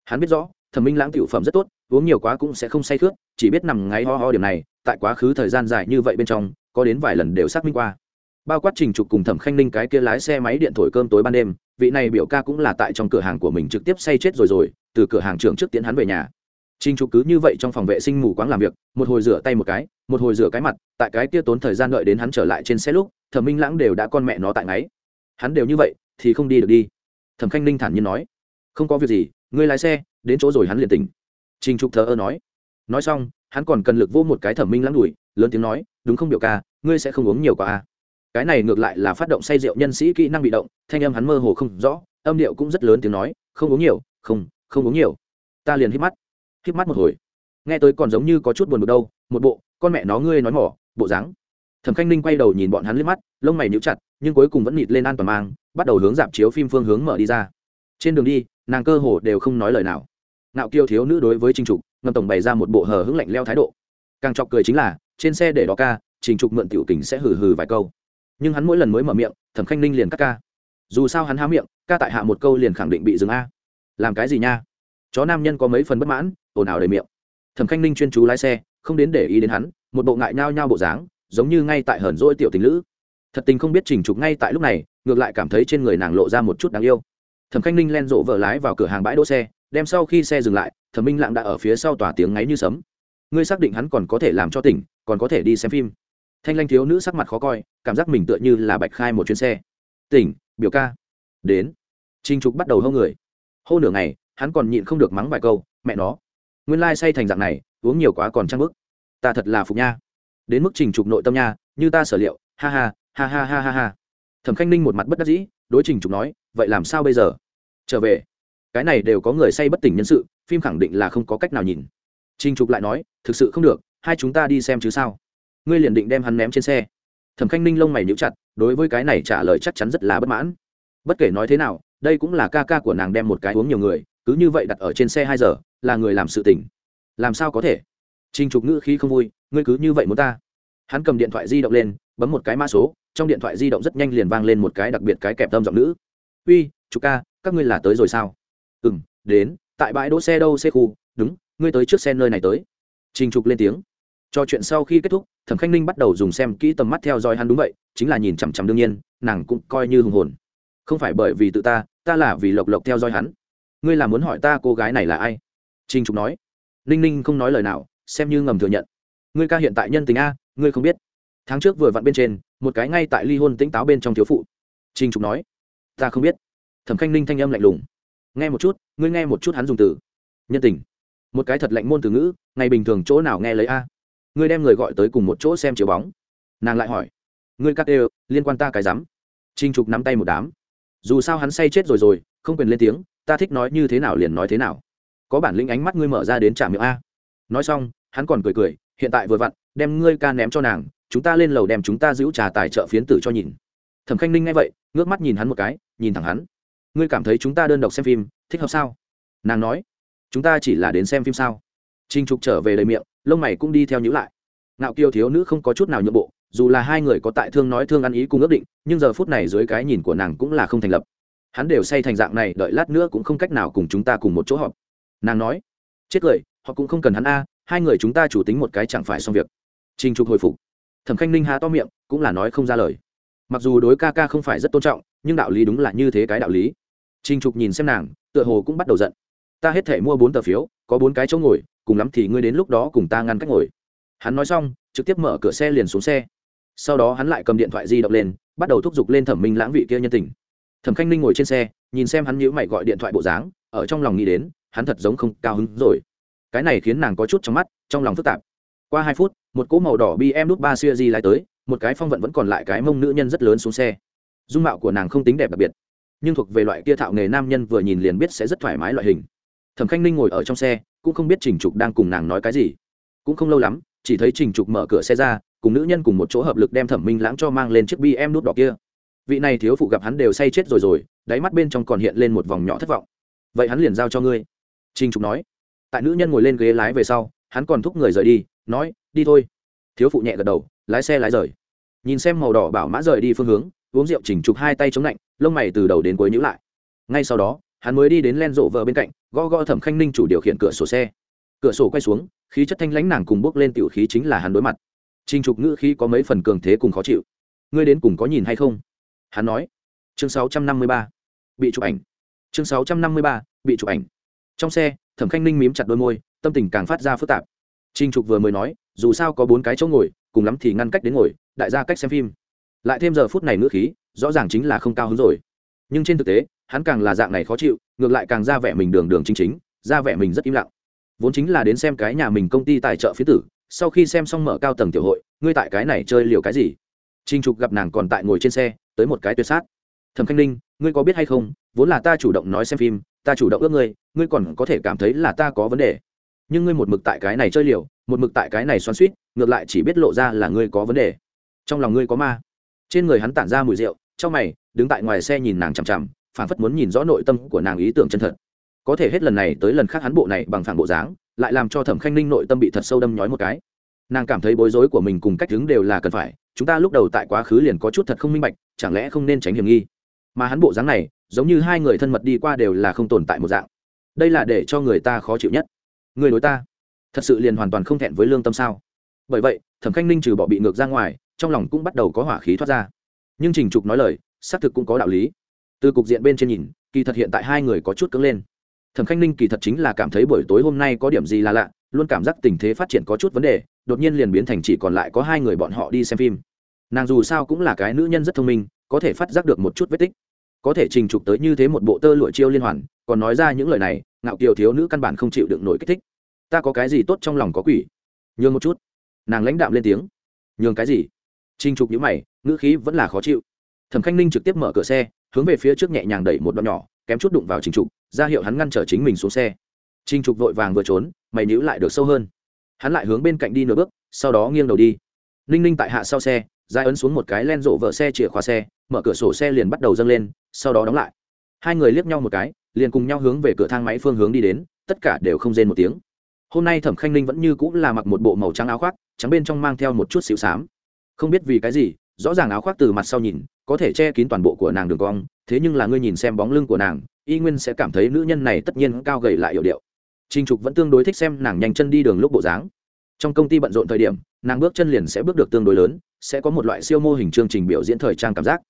Hắn biết rõ, thẩm minh lãng tiểu phẩm rất tốt, uống nhiều quá cũng sẽ không say khướt, chỉ biết nằm ngáy ho ho điểm này, tại quá khứ thời gian dài như vậy bên trong, có đến vài lần đều xác minh qua. Bao quát trình trục cùng thẩm khanh ninh cái kia lái xe máy điện thổi cơm tối ban đêm, vị này biểu ca cũng là tại trong cửa hàng của mình trực tiếp say chết rồi rồi, từ cửa hàng trưởng trước tiến hắn về nhà. Trình trục cứ như vậy trong phòng vệ sinh mù quáng làm việc, một hồi rửa tay một cái, một hồi rửa cái mặt, tại cái kia tốn thời gian đợi đến hắn trở lại trên xe lúc, thẩm minh lãng đều đã con mẹ nó tại ngáy. Hắn đều như vậy thì không đi được đi thẩm khanh ninh thản nhiên nói, không có việc gì, ngươi lái xe, đến chỗ rồi hắn liền tỉnh. Trình trục thờ ơ nói. Nói xong, hắn còn cần lực vô một cái thẩm minh lắng đùi lớn tiếng nói, đúng không biểu ca, ngươi sẽ không uống nhiều quá à. cái này ngược lại là phát động say rượu nhân sĩ kỹ năng bị động, thanh âm hắn mơ hồ không rõ, âm điệu cũng rất lớn tiếng nói, không uống nhiều, không không uống nhiều. Ta liền hít mắt hít mắt một hồi. Nghe tới còn giống như có chút buồn bực đâu, một bộ, con mẹ nó ngươi nói mỏ, bộ dáng thẩm khanh ninh quay đầu nhìn bọn hắn liếc mắt, lông mày níu chặt, nhưng cuối cùng vẫn nịt lên an toàn mang, bắt đầu hướng dạp chiếu phim phương hướng mở đi ra. Trên đường đi, nàng cơ hồ đều không nói lời nào. Nạo kiêu thiếu nữ đối với trình trục, ngầm tổng bày ra một bộ hờ hững lạnh leo thái độ. Càng chọc cười chính là, trên xe để đó ca, trình trục mượn tiểu kình sẽ hừ hừ vài câu. Nhưng hắn mỗi lần mới mở miệng, thẩm khanh ninh liền cắt ca. Dù sao hắn há miệng, ca tại hạ một câu liền khẳng định bị dừng a. Làm cái gì nha? Chó nam nhân có mấy phần bất mãn, ồn ào đầy miệng. Thẩm khanh ninh chuyên chú lái xe, không đến để ý đến hắn, một bộ ngại nhao nhao bộ dáng giống như ngay tại hờn rỗi tiểu tình lữ. Thật tình không biết trình trục ngay tại lúc này, ngược lại cảm thấy trên người nàng lộ ra một chút đáng yêu. Thẩm khanh ninh len rộ vợ lái vào cửa hàng bãi đỗ xe, đem sau khi xe dừng lại, thẩm minh lạng đã ở phía sau tòa tiếng ngáy như sấm. Ngươi xác định hắn còn có thể làm cho tỉnh, còn có thể đi xem phim. Thanh lanh thiếu nữ sắc mặt khó coi, cảm giác mình tựa như là bạch khai một chuyến xe. Tỉnh, biểu ca. Đến. Trinh trục bắt đầu hô người. Hô nửa ngày, hắn còn nhịn không được mắng vài câu, mẹ nó. Nguyên lai say thành dạng này, uống nhiều quá còn trăng bức. Ta thật là phục nha đến mức trình trục nội tâm nha, như ta sở liệu, ha ha ha ha ha ha ha. Thẩm khanh ninh một mặt bất đắc dĩ, đối trình trục nói, vậy làm sao bây giờ? Trở về. Cái này đều có người say bất tỉnh nhân sự, phim khẳng định là không có cách nào nhìn. Trình trục lại nói, thực sự không được, hai chúng ta đi xem chứ sao? Ngươi liền định đem hắn ném trên xe. Thẩm khanh ninh lông mày nhíu chặt, đối với cái này trả lời chắc chắn rất là bất mãn. Bất kể nói thế nào, đây cũng là ca ca của nàng đem một cái uống nhiều người, cứ như vậy đặt ở trên xe hai giờ, là người làm sự tỉnh. Làm sao có thể? Trình trục ngữ khí không vui ngươi cứ như vậy muốn ta? Hắn cầm điện thoại di động lên, bấm một cái mã số, trong điện thoại di động rất nhanh liền vang lên một cái đặc biệt cái kẹp tâm giọng nữ. Uy chú ca, các ngươi là tới rồi sao? Ừ m đến, tại bãi đỗ xe đâu, xe khu? Đúng, ngươi tới trước xe nơi này tới. Trình trục lên tiếng. Cho chuyện sau khi kết thúc, thẩm khanh ninh bắt đầu dùng xem kỹ tầm mắt theo dõi hắn đúng vậy, chính là nhìn chằm chằm đương nhiên, nàng cũng coi như hùng hồn. Không phải bởi vì tự ta ta là vì lộc lộc theo dõi hắn. Ngươi là muốn hỏi ta cô gái này là ai? Trình trục nói. Ninh ninh không nói lời nào, xem như ngầm thừa nhận ngươi ca hiện tại nhân tình a, ngươi không biết. Tháng trước vừa vặn bên trên, một cái ngay tại ly hôn tĩnh táo bên trong thiếu phụ. Trình trục nói, ta không biết. Thẩm khanh ninh thanh âm lạnh lùng, nghe một chút, ngươi nghe một chút hắn dùng từ. Nhân tình. Một cái thật lạnh môn từ ngữ, ngày bình thường chỗ nào nghe lấy a? Ngươi đem người gọi tới cùng một chỗ xem chiếu bóng. Nàng lại hỏi, ngươi cắt đều, liên quan ta cái rắm? Trinh trục nắm tay một đám, dù sao hắn say chết rồi rồi, không quyền lên tiếng, ta thích nói như thế nào liền nói thế nào. Có bản lĩnh ánh mắt ngươi mở ra đến trả miệng a. Nói xong, hắn còn cười cười hiện tại vừa vặn, đem ngươi ca ném cho nàng, chúng ta lên lầu đem chúng ta giữ trà tài trợ phiến tử cho nhìn. Thẩm khanh ninh nghe vậy, ngước mắt nhìn hắn một cái, nhìn thẳng hắn. Ngươi cảm thấy chúng ta đơn độc xem phim, thích hợp sao? Nàng nói. Chúng ta chỉ là đến xem phim sao? Trinh trục trở về đầy miệng, lông mày cũng đi theo nhữ lại. Nạo kiêu thiếu nữ không có chút nào nhượng bộ, dù là hai người có tại thương nói thương ăn ý cùng ước định, nhưng giờ phút này dưới cái nhìn của nàng cũng là không thành lập. Hắn đều say thành dạng này, đợi lát nữa cũng không cách nào cùng chúng ta cùng một chỗ họp. Nàng nói. Chết cười, họ cũng không cần hắn a hai người chúng ta chủ tính một cái chẳng phải xong việc. Trình trục hồi phục. Thẩm khanh ninh há to miệng, cũng là nói không ra lời. Mặc dù đối ca ca không phải rất tôn trọng, nhưng đạo lý đúng là như thế cái đạo lý. Trình trục nhìn xem nàng, tựa hồ cũng bắt đầu giận. Ta hết thể mua bốn tờ phiếu, có bốn cái chỗ ngồi, cùng lắm thì ngươi đến lúc đó cùng ta ngăn cách ngồi. Hắn nói xong, trực tiếp mở cửa xe liền xuống xe. Sau đó hắn lại cầm điện thoại di động lên, bắt đầu thúc giục lên thẩm minh lãng vị kia nhân tình. Thẩm khanh ninh ngồi trên xe, nhìn xem hắn nhữ mày gọi điện thoại bộ dáng, ở trong lòng nghĩ đến, hắn thật giống không cao hứng rồi cái này khiến nàng có chút trong mắt, trong lòng phức tạp. Qua hai phút, một cỗ màu đỏ bm đút ba siêu di lái tới, một cái phong vận vẫn còn lại cái mông nữ nhân rất lớn xuống xe. Dung mạo của nàng không tính đẹp đặc biệt, nhưng thuộc về loại kia thạo nghề nam nhân vừa nhìn liền biết sẽ rất thoải mái loại hình. Thẩm khanh ninh ngồi ở trong xe, cũng không biết trình trục đang cùng nàng nói cái gì. Cũng không lâu lắm, chỉ thấy trình trục mở cửa xe ra, cùng nữ nhân cùng một chỗ hợp lực đem thẩm minh lãng cho mang lên chiếc bi em nút đỏ kia. Vị này thiếu phụ gặp hắn đều say chết rồi rồi, đáy mắt bên trong còn hiện lên một vòng nhỏ thất vọng. Vậy hắn liền giao cho ngươi. Trình trục nói tại nữ nhân ngồi lên ghế lái về sau hắn còn thúc người rời đi nói đi thôi. Thiếu phụ nhẹ gật đầu lái xe lái rời. Nhìn xem màu đỏ bảo mã rời đi phương hướng uống rượu chỉnh trục hai tay chống lạnh lông mày từ đầu đến cuối nhữ lại. Ngay sau đó hắn mới đi đến len rộ vợ bên cạnh gõ gõ thẩm khanh ninh chủ điều khiển cửa sổ xe. Cửa sổ quay xuống khí chất thanh lãnh nàng cùng bước lên tiểu khí chính là hắn đối mặt. Trình trục ngữ khí có mấy phần cường thế cùng khó chịu. Ngươi đến cùng có nhìn hay không? Hắn nói. Chương 653. bị chụp ảnh. Chương 653, bị chụp ảnh trong xe, thẩm khanh ninh mím chặt đôi môi, tâm tình càng phát ra phức tạp. Trinh trục vừa mới nói, dù sao có bốn cái chỗ ngồi, cùng lắm thì ngăn cách đến ngồi, đại gia cách xem phim. Lại thêm giờ phút này ngữ khí, rõ ràng chính là không cao hứng rồi. Nhưng trên thực tế, hắn càng là dạng này khó chịu, ngược lại càng ra vẻ mình đường đường chính chính, ra vẻ mình rất im lặng. Vốn chính là đến xem cái nhà mình công ty tài trợ phía tử, sau khi xem xong mở cao tầng tiểu hội, ngươi tại cái này chơi liều cái gì? Trinh trục gặp nàng còn tại ngồi trên xe, tới một cái tuyệt sát. Thẩm khanh ninh, ngươi có biết hay không, vốn là ta chủ động nói xem phim ta chủ động ước ngươi ngươi còn có thể cảm thấy là ta có vấn đề. Nhưng ngươi một mực tại cái này chơi liều, một mực tại cái này xoắn suýt, ngược lại chỉ biết lộ ra là ngươi có vấn đề. Trong lòng ngươi có ma. Trên người hắn tản ra mùi rượu, trong mày, đứng tại ngoài xe nhìn nàng chằm chằm, phảng phất muốn nhìn rõ nội tâm của nàng ý tưởng chân thật. Có thể hết lần này tới lần khác hắn bộ này bằng phản bộ dáng, lại làm cho thẩm khanh ninh nội tâm bị thật sâu đâm nhói một cái. Nàng cảm thấy bối rối của mình cùng cách đứng đều là cần phải, chúng ta lúc đầu tại quá khứ liền có chút thật không minh bạch, chẳng lẽ không nên tránh hiểm nghi? Mà hắn bộ dáng này, giống như hai người thân mật đi qua đều là không tồn tại một dạng. Đây là để cho người ta khó chịu nhất. Người đối ta, thật sự liền hoàn toàn không thẹn với lương tâm sao? Bởi vậy, thẩm khanh ninh trừ bỏ bị ngược ra ngoài, trong lòng cũng bắt đầu có hỏa khí thoát ra. Nhưng trình trục nói lời, xác thực cũng có đạo lý. Từ cục diện bên trên nhìn, kỳ thật hiện tại hai người có chút cứng lên. Thẩm khanh ninh kỳ thật chính là cảm thấy buổi tối hôm nay có điểm gì là lạ, luôn cảm giác tình thế phát triển có chút vấn đề, đột nhiên liền biến thành chỉ còn lại có hai người bọn họ đi xem phim. Nàng dù sao cũng là cái nữ nhân rất thông minh có thể phát giác được một chút vết tích. Có thể trình trục tới như thế một bộ tơ lụa chiêu liên hoàn, còn nói ra những lời này, ngạo kiều thiếu nữ căn bản không chịu đựng nổi kích thích. Ta có cái gì tốt trong lòng có quỷ? Nhường một chút. Nàng lãnh đạm lên tiếng. Nhường cái gì? Trình trục nhữ mày, ngữ khí vẫn là khó chịu. Thẩm khanh ninh trực tiếp mở cửa xe, hướng về phía trước nhẹ nhàng đẩy một đoạn nhỏ, kém chút đụng vào trình trục, ra hiệu hắn ngăn trở chính mình xuống xe. Trình trục vội vàng vừa trốn, mày níu lại được sâu hơn. Hắn lại hướng bên cạnh đi nửa bước, sau đó nghiêng đầu đi. Ninh ninh tại hạ sau xe dài ấn xuống một cái len rộ vợ xe chìa khóa xe, mở cửa sổ xe liền bắt đầu dâng lên, sau đó đóng lại. Hai người liếc nhau một cái, liền cùng nhau hướng về cửa thang máy phương hướng đi đến, tất cả đều không rên một tiếng. Hôm nay thẩm khanh ninh vẫn như cũng là mặc một bộ màu trắng áo khoác, trắng bên trong mang theo một chút xíu xám. Không biết vì cái gì, rõ ràng áo khoác từ mặt sau nhìn, có thể che kín toàn bộ của nàng đường cong, thế nhưng là ngươi nhìn xem bóng lưng của nàng, y nguyên sẽ cảm thấy nữ nhân này tất nhiên cao gầy lại hiệu điệu. Trinh trục vẫn tương đối thích xem nàng nhanh chân đi đường lúc bộ dáng. Trong công ty bận rộn thời điểm, nàng bước chân liền sẽ bước được tương đối lớn sẽ có một loại siêu mô hình chương trình biểu diễn thời trang cảm giác.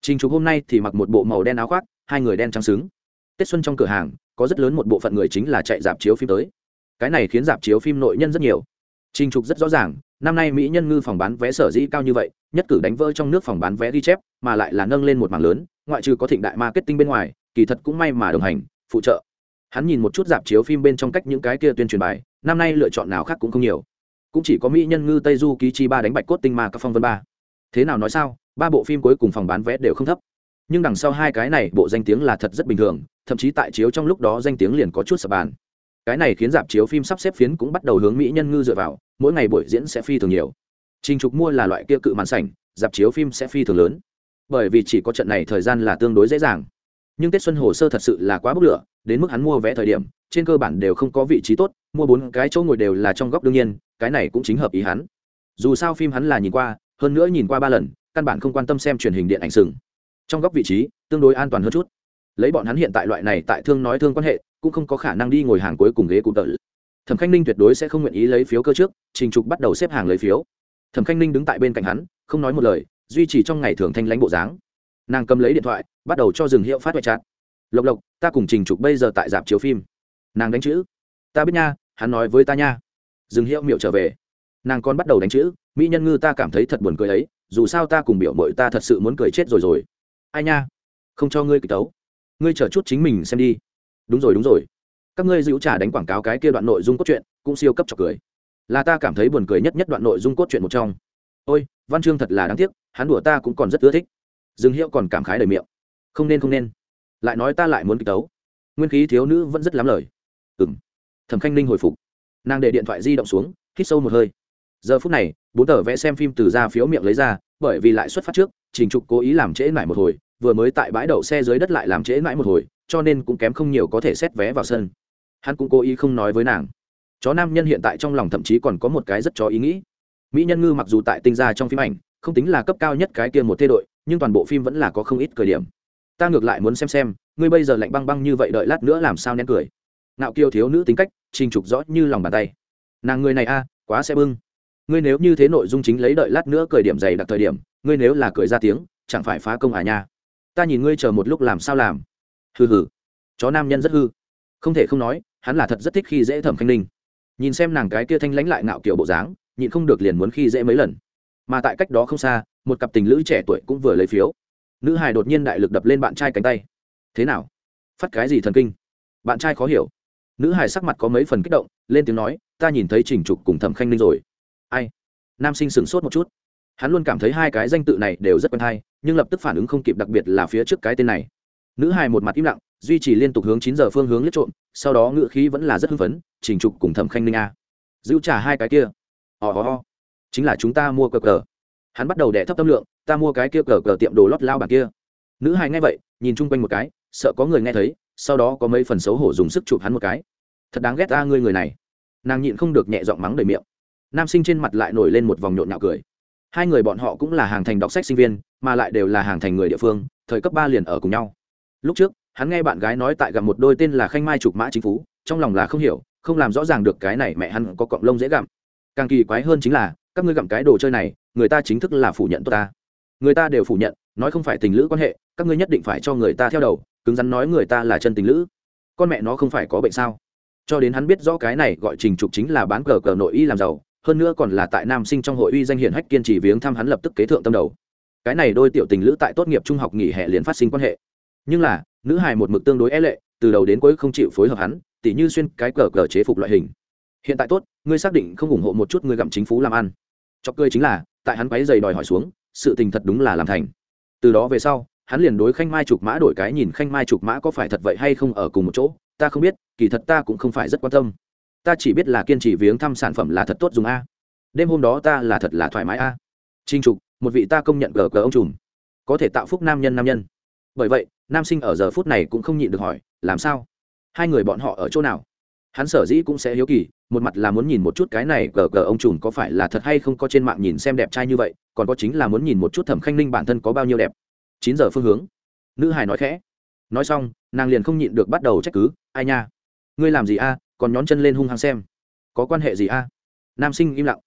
Trình trục hôm nay thì mặc một bộ màu đen áo khoác, hai người đen trắng xứng. Tết xuân trong cửa hàng, có rất lớn một bộ phận người chính là chạy dạp chiếu phim tới. Cái này khiến dạp chiếu phim nội nhân rất nhiều. Trình trục rất rõ ràng, năm nay mỹ nhân ngư phòng bán vé sở dĩ cao như vậy, nhất cử đánh vỡ trong nước phòng bán vé ghi chép, mà lại là nâng lên một mảng lớn, ngoại trừ có thịnh đại marketing bên ngoài, kỳ thật cũng may mà đồng hành, phụ trợ. Hắn nhìn một chút dạp chiếu phim bên trong cách những cái kia tuyên truyền bài, năm nay lựa chọn nào khác cũng không nhiều cũng chỉ có mỹ nhân ngư tây du ký chi ba đánh bạch cốt tinh ma các phong vân ba. Thế nào nói sao, ba bộ phim cuối cùng phòng bán vé đều không thấp. Nhưng đằng sau hai cái này, bộ danh tiếng là thật rất bình thường, thậm chí tại chiếu trong lúc đó danh tiếng liền có chút sập bàn. Cái này khiến dạp chiếu phim sắp xếp phiến cũng bắt đầu hướng mỹ nhân ngư dựa vào, mỗi ngày buổi diễn sẽ phi thường nhiều. Trình trục mua là loại kia cự màn sảnh, dạp chiếu phim sẽ phi thường lớn. Bởi vì chỉ có trận này thời gian là tương đối dễ dàng nhưng tết xuân hồ sơ thật sự là quá bốc lửa, đến mức hắn mua vé thời điểm, trên cơ bản đều không có vị trí tốt, mua bốn cái chỗ ngồi đều là trong góc đương nhiên, cái này cũng chính hợp ý hắn. Dù sao phim hắn là nhìn qua, hơn nữa nhìn qua ba lần, căn bản không quan tâm xem truyền hình điện ảnh sừng. Trong góc vị trí, tương đối an toàn hơn chút. Lấy bọn hắn hiện tại loại này tại thương nói thương quan hệ, cũng không có khả năng đi ngồi hàng cuối cùng ghế cụ tợ. Thẩm khanh ninh tuyệt đối sẽ không nguyện ý lấy phiếu cơ trước, trình trục bắt đầu xếp hàng lấy phiếu. Thẩm khanh ninh đứng tại bên cạnh hắn, không nói một lời, duy trì trong ngày thường thanh lãnh bộ dáng nàng cầm lấy điện thoại, bắt đầu cho dừng hiệu phát hoại chặt lộc lộc, ta cùng trình trục bây giờ tại dạp chiếu phim. Nàng đánh chữ. Ta biết nha, hắn nói với ta nha. Dừng hiệu miệu trở về. Nàng còn bắt đầu đánh chữ, mỹ nhân ngư ta cảm thấy thật buồn cười ấy, dù sao ta cùng biểu mội ta thật sự muốn cười chết rồi rồi. Ai nha, không cho ngươi kịch tấu. Ngươi chờ chút chính mình xem đi. Đúng rồi đúng rồi. Các ngươi dịu trả đánh quảng cáo cái kia đoạn nội dung cốt truyện, cũng siêu cấp cho cười. Là ta cảm thấy buồn cười nhất nhất đoạn nội dung cốt truyện một trong. Ôi, văn chương thật là đáng tiếc, hắn đùa ta cũng còn rất ưa thích dương hiệu còn cảm khái đầy miệng. Không nên không nên. Lại nói ta lại muốn kịch tấu. Nguyên khí thiếu nữ vẫn rất lắm lời. Ừ m thẩm khanh ninh hồi phục. Nàng để điện thoại di động xuống, hít sâu một hơi. Giờ phút này, bốn tờ vẽ xem phim từ ra phiếu miệng lấy ra, bởi vì lại xuất phát trước, trình trục cố ý làm trễ mãi một hồi, vừa mới tại bãi đậu xe dưới đất lại làm trễ mãi một hồi, cho nên cũng kém không nhiều có thể xét vé vào sân. Hắn cũng cố ý không nói với nàng. Chó nam nhân hiện tại trong lòng thậm chí còn có một cái rất chó ý nghĩ. Mỹ nhân ngư mặc dù tại tinh gia trong phim ảnh, không tính là cấp cao nhất cái kia một thê đội nhưng toàn bộ phim vẫn là có không ít cười điểm. Ta ngược lại muốn xem xem, ngươi bây giờ lạnh băng băng như vậy đợi lát nữa làm sao nén cười. Nạo kiêu thiếu nữ tính cách, trình trục rõ như lòng bàn tay. Nàng người này a, quá sẽ bưng. Ngươi nếu như thế nội dung chính lấy đợi lát nữa cười điểm dày đặc thời điểm, ngươi nếu là cười ra tiếng, chẳng phải phá công à nha. Ta nhìn ngươi chờ một lúc làm sao làm. Hừ hừ. Chó nam nhân rất hư. Không thể không nói, hắn là thật rất thích khi dễ thẩm khanh ninh. Nhìn xem nàng cái kia thanh lãnh lại ngạo kiểu bộ dáng, nhịn không được liền muốn khi dễ mấy lần. Mà tại cách đó không xa một cặp tình lữ trẻ tuổi cũng vừa lấy phiếu. Nữ hài đột nhiên đại lực đập lên bạn trai cánh tay. Thế nào? Phát cái gì thần kinh? Bạn trai khó hiểu. Nữ hài sắc mặt có mấy phần kích động lên tiếng nói ta nhìn thấy trình trục cùng thẩm khanh ninh rồi. Ai? Nam sinh sửng sốt một chút. Hắn luôn cảm thấy hai cái danh tự này đều rất quen thai nhưng lập tức phản ứng không kịp đặc biệt là phía trước cái tên này. Nữ hài một mặt im lặng duy trì liên tục hướng chín giờ phương hướng liếc trộm sau đó ngựa khí vẫn là rất hưng phấn trình trục cùng thẩm khanh ninh a giữ trả hai cái kia. Ò、oh, ò、oh, ho. Chính là chúng ta mua cờ cờ hắn bắt đầu đẻ thấp tâm lượng, ta mua cái kia cờ cờ tiệm đồ lót lao bảng kia. Nữ hài nghe vậy, nhìn chung quanh một cái, sợ có người nghe thấy, sau đó có mấy phần xấu hổ dùng sức chụp hắn một cái. Thật đáng ghét ta ngươi người này. Nàng nhịn không được nhẹ giọng mắng đầy miệng. Nam sinh trên mặt lại nổi lên một vòng nhộn nhạo cười. Hai người bọn họ cũng là hàng thành đọc sách sinh viên, mà lại đều là hàng thành người địa phương, thời cấp ba liền ở cùng nhau. Lúc trước, hắn nghe bạn gái nói tại gặp một đôi tên là khanh mai trục mã chính phú, trong lòng là không hiểu, không làm rõ ràng được cái này mẹ hắn có cọng lông dễ gặm. Càng kỳ quái hơn chính là các ngươi gặm cái đồ chơi này, người ta chính thức là phủ nhận tôi ta. Người ta đều phủ nhận, nói không phải tình lữ quan hệ, các ngươi nhất định phải cho người ta theo đầu, cứng rắn nói người ta là chân tình lữ. Con mẹ nó không phải có bệnh sao? Cho đến hắn biết rõ cái này gọi trình trục chính là bán cờ cờ nội y làm giàu, hơn nữa còn là tại nam sinh trong hội uy danh hiển hách kiên trì viếng thăm hắn lập tức kế thượng tâm đầu. Cái này đôi tiểu tình lữ tại tốt nghiệp trung học nghỉ hè liền phát sinh quan hệ. Nhưng là, nữ hài một mực tương đối e lệ, từ đầu đến cuối không chịu phối hợp hắn, tỉ như xuyên cái cờ cờ chế phục loại hình. Hiện tại tốt, ngươi xác định không ủng hộ một chút ngươi gặm chính phủ làm ăn chọc cười chính là, tại hắn quấy giày đòi hỏi xuống, sự tình thật đúng là làm thành. Từ đó về sau, hắn liền đối khanh mai trục mã đổi cái nhìn khanh mai trục mã có phải thật vậy hay không ở cùng một chỗ, ta không biết, kỳ thật ta cũng không phải rất quan tâm. Ta chỉ biết là kiên trì viếng thăm sản phẩm là thật tốt dùng a. Đêm hôm đó ta là thật là thoải mái a. Trinh trục, một vị ta công nhận gờ cờ ông trùm. Có thể tạo phúc nam nhân nam nhân. Bởi vậy, nam sinh ở giờ phút này cũng không nhịn được hỏi, làm sao? Hai người bọn họ ở chỗ nào? Hắn sở dĩ cũng sẽ hiếu kỳ, một mặt là muốn nhìn một chút cái này cờ cờ ông trùm có phải là thật hay không có trên mạng nhìn xem đẹp trai như vậy, còn có chính là muốn nhìn một chút thẩm khanh ninh bản thân có bao nhiêu đẹp. Chín giờ phương hướng. Nữ hải nói khẽ. Nói xong, nàng liền không nhịn được bắt đầu trách cứ, ai nha? Ngươi làm gì a? Còn nhón chân lên hung hăng xem. Có quan hệ gì a? Nam sinh im lặng.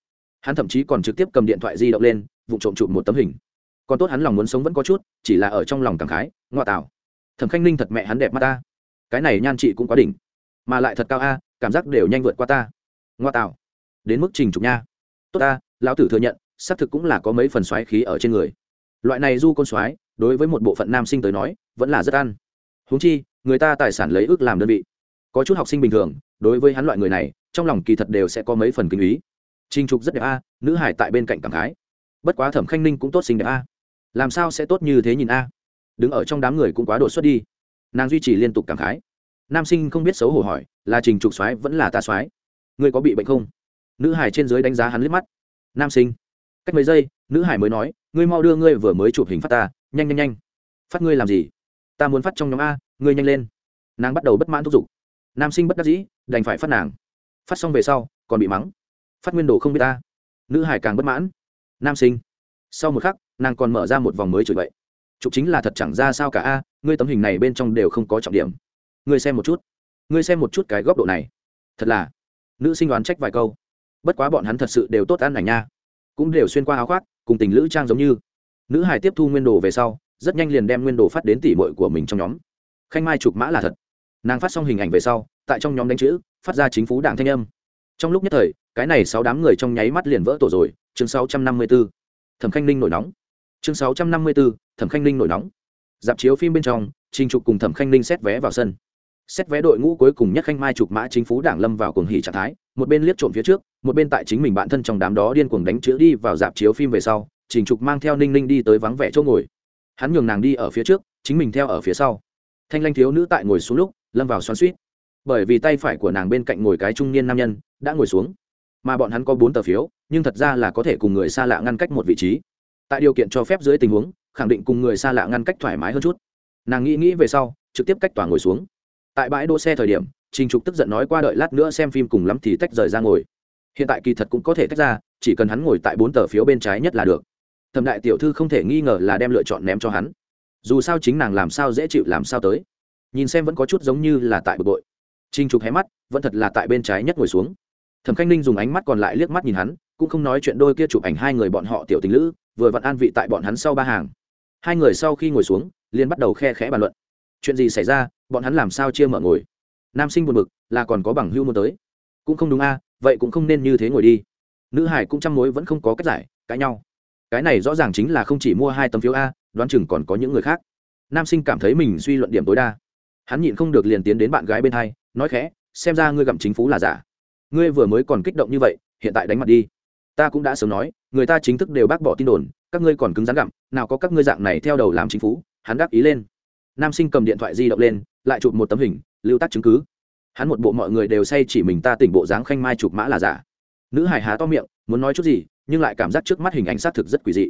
Hắn thậm chí còn trực tiếp cầm điện thoại di động lên vụ trộm chụp một tấm hình. Còn tốt hắn lòng muốn sống vẫn có chút, chỉ là ở trong lòng cảm khái, ngoa tạo. Thẩm khanh ninh thật mẹ hắn đẹp mắt ta. Cái này nhan chị cũng quá đỉnh mà lại thật cao a, cảm giác đều nhanh vượt qua ta. Ngoa tạo. Đến mức trình trục nha. Tốt ta, lão tử thừa nhận, xác thực cũng là có mấy phần xoáy khí ở trên người. Loại này du côn xoáy, đối với một bộ phận nam sinh tới nói, vẫn là rất ăn. Húng chi, người ta tài sản lấy ước làm đơn vị. Có chút học sinh bình thường, đối với hắn loại người này, trong lòng kỳ thật đều sẽ có mấy phần kinh ý. Trình trục rất đẹp a, nữ hải tại bên cạnh cảm khái. Bất quá thẩm khanh ninh cũng tốt xinh đẹp a. Làm sao sẽ tốt như thế nhìn a? Đứng ở trong đám người cũng quá đột xuất đi. Nàng duy trì liên tục cảm khái nam sinh không biết xấu hổ hỏi, là trình trục soái vẫn là ta soái? Ngươi có bị bệnh không? Nữ hải trên dưới đánh giá hắn liếc mắt. Nam sinh. Cách mấy giây, nữ hải mới nói, ngươi mau đưa ngươi vừa mới chụp hình phát ta, nhanh nhanh nhanh. Phát ngươi làm gì? Ta muốn phát trong nhóm a, ngươi nhanh lên. Nàng bắt đầu bất mãn thúc giục. Nam sinh bất đắc dĩ, đành phải phát nàng. Phát xong về sau, còn bị mắng. Phát nguyên đồ không biết ta. Nữ hải càng bất mãn. Nam sinh. Sau một khắc, nàng còn mở ra một vòng mới chửi vậy chụp chính là thật chẳng ra sao cả a, ngươi tấm hình này bên trong đều không có trọng điểm ngươi xem một chút. Ngươi xem một chút cái góc độ này. Thật là. Nữ sinh đoán trách vài câu. Bất quá bọn hắn thật sự đều tốt ăn ảnh nha. Cũng đều xuyên qua áo khoác, cùng tình lữ trang giống như. Nữ hải tiếp thu nguyên đồ về sau, rất nhanh liền đem nguyên đồ phát đến tỉ mội của mình trong nhóm. Khanh mai chụp mã là thật. Nàng phát xong hình ảnh về sau, tại trong nhóm đánh chữ, phát ra chính phủ đảng thanh âm. Trong lúc nhất thời, cái này sáu đám người trong nháy mắt liền vỡ tổ rồi, chương sáu trăm năm mươi b ố thẩm khanh ninh nổi nóng. Chương sáu trăm năm mươi b ố thẩm khanh ninh nổi nóng. Dạp chiếu phim bên trong, trình trục cùng thẩm khanh ninh xét vé vào sân xét vé đội ngũ cuối cùng nhất khanh mai trục mã chính phủ đảng lâm vào cuồng hỉ trạng thái, một bên liếc trộm phía trước, một bên tại chính mình bản thân trong đám đó điên cuồng đánh chữ đi vào dạp chiếu phim về sau, trình trục mang theo ninh ninh đi tới vắng vẻ chỗ ngồi. Hắn nhường nàng đi ở phía trước, chính mình theo ở phía sau. Thanh lanh thiếu nữ tại ngồi xuống lúc, lâm vào xoắn suýt bởi vì tay phải của nàng bên cạnh ngồi cái trung niên nam nhân, đã ngồi xuống. Mà bọn hắn có bốn tờ phiếu, nhưng thật ra là có thể cùng người xa lạ ngăn cách một vị trí. Tại điều kiện cho phép dưới tình huống, khẳng định cùng người xa lạ ngăn cách thoải mái hơn chút. Nàng nghĩ nghĩ về sau, trực tiếp cách tòa ngồi xuống tại bãi đỗ xe thời điểm, trình trục tức giận nói qua đợi lát nữa xem phim cùng lắm thì tách rời ra ngồi. Hiện tại kỳ thật cũng có thể tách ra, chỉ cần hắn ngồi tại bốn tờ phiếu bên trái nhất là được. Thẩm đại tiểu thư không thể nghi ngờ là đem lựa chọn ném cho hắn. Dù sao chính nàng làm sao dễ chịu làm sao tới. Nhìn xem vẫn có chút giống như là tại bực bội. Trinh trục hé mắt, vẫn thật là tại bên trái nhất ngồi xuống. Thẩm khanh ninh dùng ánh mắt còn lại liếc mắt nhìn hắn, cũng không nói chuyện đôi kia chụp ảnh hai người bọn họ tiểu tình lữ, vừa vặn an vị tại bọn hắn sau ba hàng. Hai người sau khi ngồi xuống, liền bắt đầu khe khẽ bàn luận. Chuyện gì xảy ra bọn hắn làm sao chia mở ngồi? Nam sinh buồn bực, là còn có bằng hưu muốn tới. Cũng không đúng a, vậy cũng không nên như thế ngồi đi. Nữ hải cũng chăm mối vẫn không có cách giải, cãi nhau. Cái này rõ ràng chính là không chỉ mua hai tấm phiếu a, đoán chừng còn có những người khác. Nam sinh cảm thấy mình suy luận điểm tối đa. Hắn nhịn không được liền tiến đến bạn gái bên hai, nói khẽ, xem ra ngươi gặm chính phú là giả. Ngươi vừa mới còn kích động như vậy, hiện tại đánh mặt đi. Ta cũng đã sớm nói, người ta chính thức đều bác bỏ tin đồn, các ngươi còn cứng rắn gặm, nào có các ngươi dạng này theo đầu làm chính phú, hắn đáp ý lên. Nam sinh cầm điện thoại di động lên lại chụp một tấm hình, lưu tác chứng cứ. Hắn một bộ mọi người đều say chỉ mình ta tỉnh bộ dáng khanh mai chụp mã là giả. Nữ hải há to miệng, muốn nói chút gì, nhưng lại cảm giác trước mắt hình ảnh xác thực rất quỷ dị.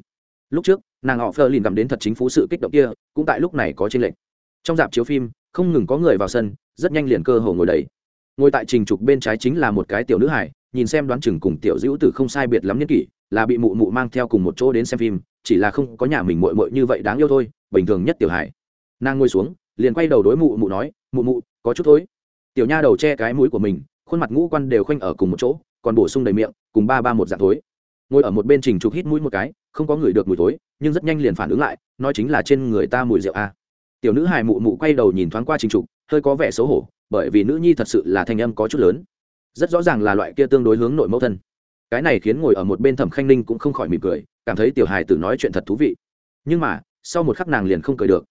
Lúc trước, nàng họ phơ lìn cảm đến thật chính phú sự kích động kia, cũng tại lúc này có trên lệnh trong dạp chiếu phim, không ngừng có người vào sân, rất nhanh liền cơ hồ ngồi đầy. Ngồi tại trình trục bên trái chính là một cái tiểu nữ hải nhìn xem đoán chừng cùng tiểu dữ tử không sai biệt lắm nhân kỷ, là bị mụ mụ mang theo cùng một chỗ đến xem phim, chỉ là không có nhà mình mội mội như vậy đáng yêu thôi, bình thường nhất tiểu hải nàng ngồi xuống liền quay đầu đối mụ mụ nói, mụ mụ, có chút thối. Tiểu nha đầu che cái mũi của mình, khuôn mặt ngũ quan đều khoanh ở cùng một chỗ, còn bổ sung đầy miệng, cùng ba ba một dạng thối. Ngồi ở một bên trình trục hít mũi một cái, không có người được mùi thối, nhưng rất nhanh liền phản ứng lại, nói chính là trên người ta mùi rượu a tiểu nữ hài mụ mụ quay đầu nhìn thoáng qua trình trục hơi có vẻ xấu hổ, bởi vì nữ nhi thật sự là thanh âm có chút lớn. Rất rõ ràng là loại kia tương đối hướng nội mẫu thân. Cái này khiến ngồi ở một bên thẩm khanh ninh cũng không khỏi mỉm cười, cảm thấy tiểu hài tử nói chuyện thật thú vị. Nhưng mà, sau một khắc nàng liền không cười được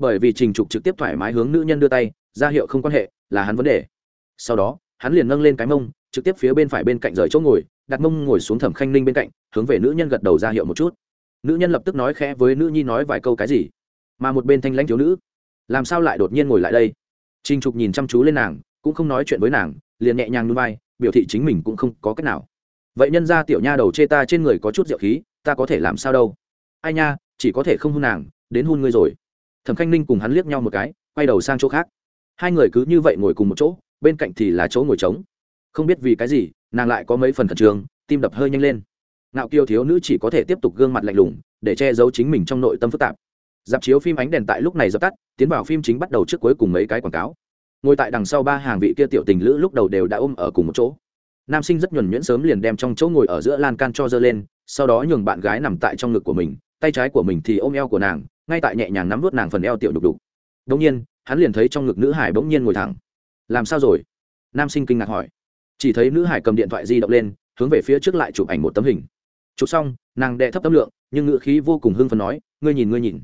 bởi vì trình trục trực tiếp thoải mái hướng nữ nhân đưa tay ra hiệu không quan hệ là hắn vấn đề sau đó hắn liền nâng lên cái mông trực tiếp phía bên phải bên cạnh rời chỗ ngồi đặt mông ngồi xuống thẩm khanh ninh bên cạnh hướng về nữ nhân gật đầu ra hiệu một chút nữ nhân lập tức nói khẽ với nữ nhi nói vài câu cái gì mà một bên thanh lãnh thiếu nữ làm sao lại đột nhiên ngồi lại đây Trình Trục nhìn chăm chú lên nàng, cũng không nói chuyện với nàng, liền nhẹ nhàng nhún vai, biểu thị chính mình cũng không có cách nào. Vậy nhân gia tiểu nha đầu chê ta trên người có chút rượu khí, ta có thể làm sao đâu? Ai nha, chỉ có thể không hôn nàng, đến hôn ngươi rồi. Thẩm Khanh Ninh cùng hắn liếc nhau một cái, quay đầu sang chỗ khác. Hai người cứ như vậy ngồi cùng một chỗ, bên cạnh thì là chỗ ngồi trống. Không biết vì cái gì, nàng lại có mấy phần khẩn trương, tim đập hơi nhanh lên. Ngạo kiều thiếu nữ chỉ có thể tiếp tục gương mặt lạnh lùng, để che giấu chính mình trong nội tâm phức tạp dạp chiếu phim ánh đèn tại lúc này dập tắt tiến vào phim chính bắt đầu trước cuối cùng mấy cái quảng cáo ngồi tại đằng sau ba hàng vị kia tiểu tình lữ lúc đầu đều đã ôm ở cùng một chỗ nam sinh rất nhuẩn nhuyễn sớm liền đem trong chỗ ngồi ở giữa lan can cho dơ lên sau đó nhường bạn gái nằm tại trong ngực của mình tay trái của mình thì ôm eo của nàng ngay tại nhẹ nhàng nắm vút nàng phần eo tiểu đục đục Đống nhiên, hắn liền thấy trong ngực nữ hải bỗng nhiên ngồi thẳng. Làm sao rồi? Nam sinh kinh ngạc hỏi. Chỉ thấy nữ hải cầm điện thoại di động lên, hướng về phía trước lại chụp ảnh một tấm hình. Chụp xong, nàng đệ thấp tấm lượng, nhưng ngữ khí vô cùng hưng phấn nói, ngươi nhìn ngươi nhìn.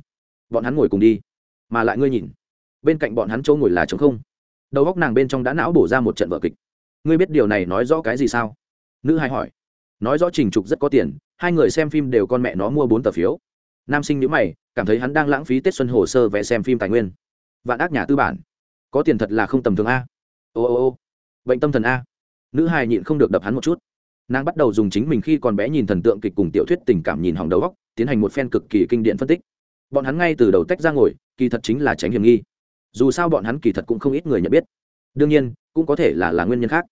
Bọn hắn ngồi cùng đi, mà lại ngươi nhìn. Bên cạnh bọn hắn chỗ ngồi là trống không. Đầu góc nàng bên trong đã não bổ ra một trận vở kịch. Ngươi biết điều này nói rõ cái gì sao? Nữ hải hỏi. Nói rõ trình trục rất có tiền, hai người xem phim đều con mẹ nó mua bốn tờ phiếu nam sinh nhữ mày, cảm thấy hắn đang lãng phí tết xuân hồ sơ vẽ xem phim tài nguyên. Vạn ác nhà tư bản. Có tiền thật là không tầm thường a. Ô ô ô. Bệnh tâm thần a. Nữ hài nhịn không được đập hắn một chút. Nàng bắt đầu dùng chính mình khi còn bé nhìn thần tượng kịch cùng tiểu thuyết tình cảm nhìn hỏng đầu góc tiến hành một phen cực kỳ kinh điển phân tích. Bọn hắn ngay từ đầu tách ra ngồi, kỳ thật chính là tránh hiểm nghi. Dù sao bọn hắn kỳ thật cũng không ít người nhận biết. Đương nhiên, cũng có thể là là nguyên nhân khác.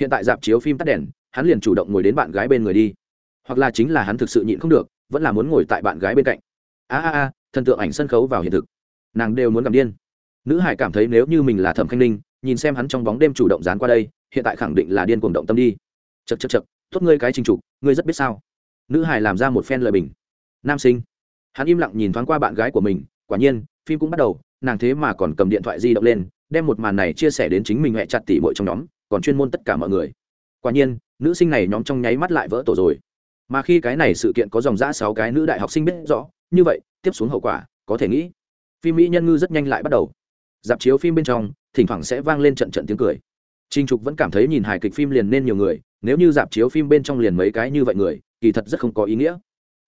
Hiện tại dạp chiếu phim tắt đèn, hắn liền chủ động ngồi đến bạn gái bên người đi. Hoặc là chính là hắn thực sự nhịn không được vẫn là muốn ngồi tại bạn gái bên cạnh. A a a, thần tượng ảnh sân khấu vào hiện thực. Nàng đều muốn cầm điên. Nữ hải cảm thấy nếu như mình là thẩm khanh ninh, nhìn xem hắn trong bóng đêm chủ động dán qua đây, hiện tại khẳng định là điên cuồng động tâm đi. Chật chật chật tốt ngươi cái trình trục, ngươi rất biết sao. Nữ hải làm ra một phen lời bình. Nam sinh. Hắn im lặng nhìn thoáng qua bạn gái của mình, quả nhiên, phim cũng bắt đầu, nàng thế mà còn cầm điện thoại di động lên, đem một màn này chia sẻ đến chính mình hẹ chặt tỉ bội trong nhóm, còn chuyên môn tất cả mọi người. Quả nhiên, nữ sinh này nhóm trong nháy mắt lại vỡ tổ rồi mà khi cái này sự kiện có dòng giã sáu cái nữ đại học sinh biết rõ, như vậy, tiếp xuống hậu quả, có thể nghĩ. Phim mỹ nhân ngư rất nhanh lại bắt đầu. Dạp chiếu phim bên trong, thỉnh thoảng sẽ vang lên trận trận tiếng cười. Trinh trục vẫn cảm thấy nhìn hài kịch phim liền nên nhiều người, nếu như dạp chiếu phim bên trong liền mấy cái như vậy người, kỳ thật rất không có ý nghĩa.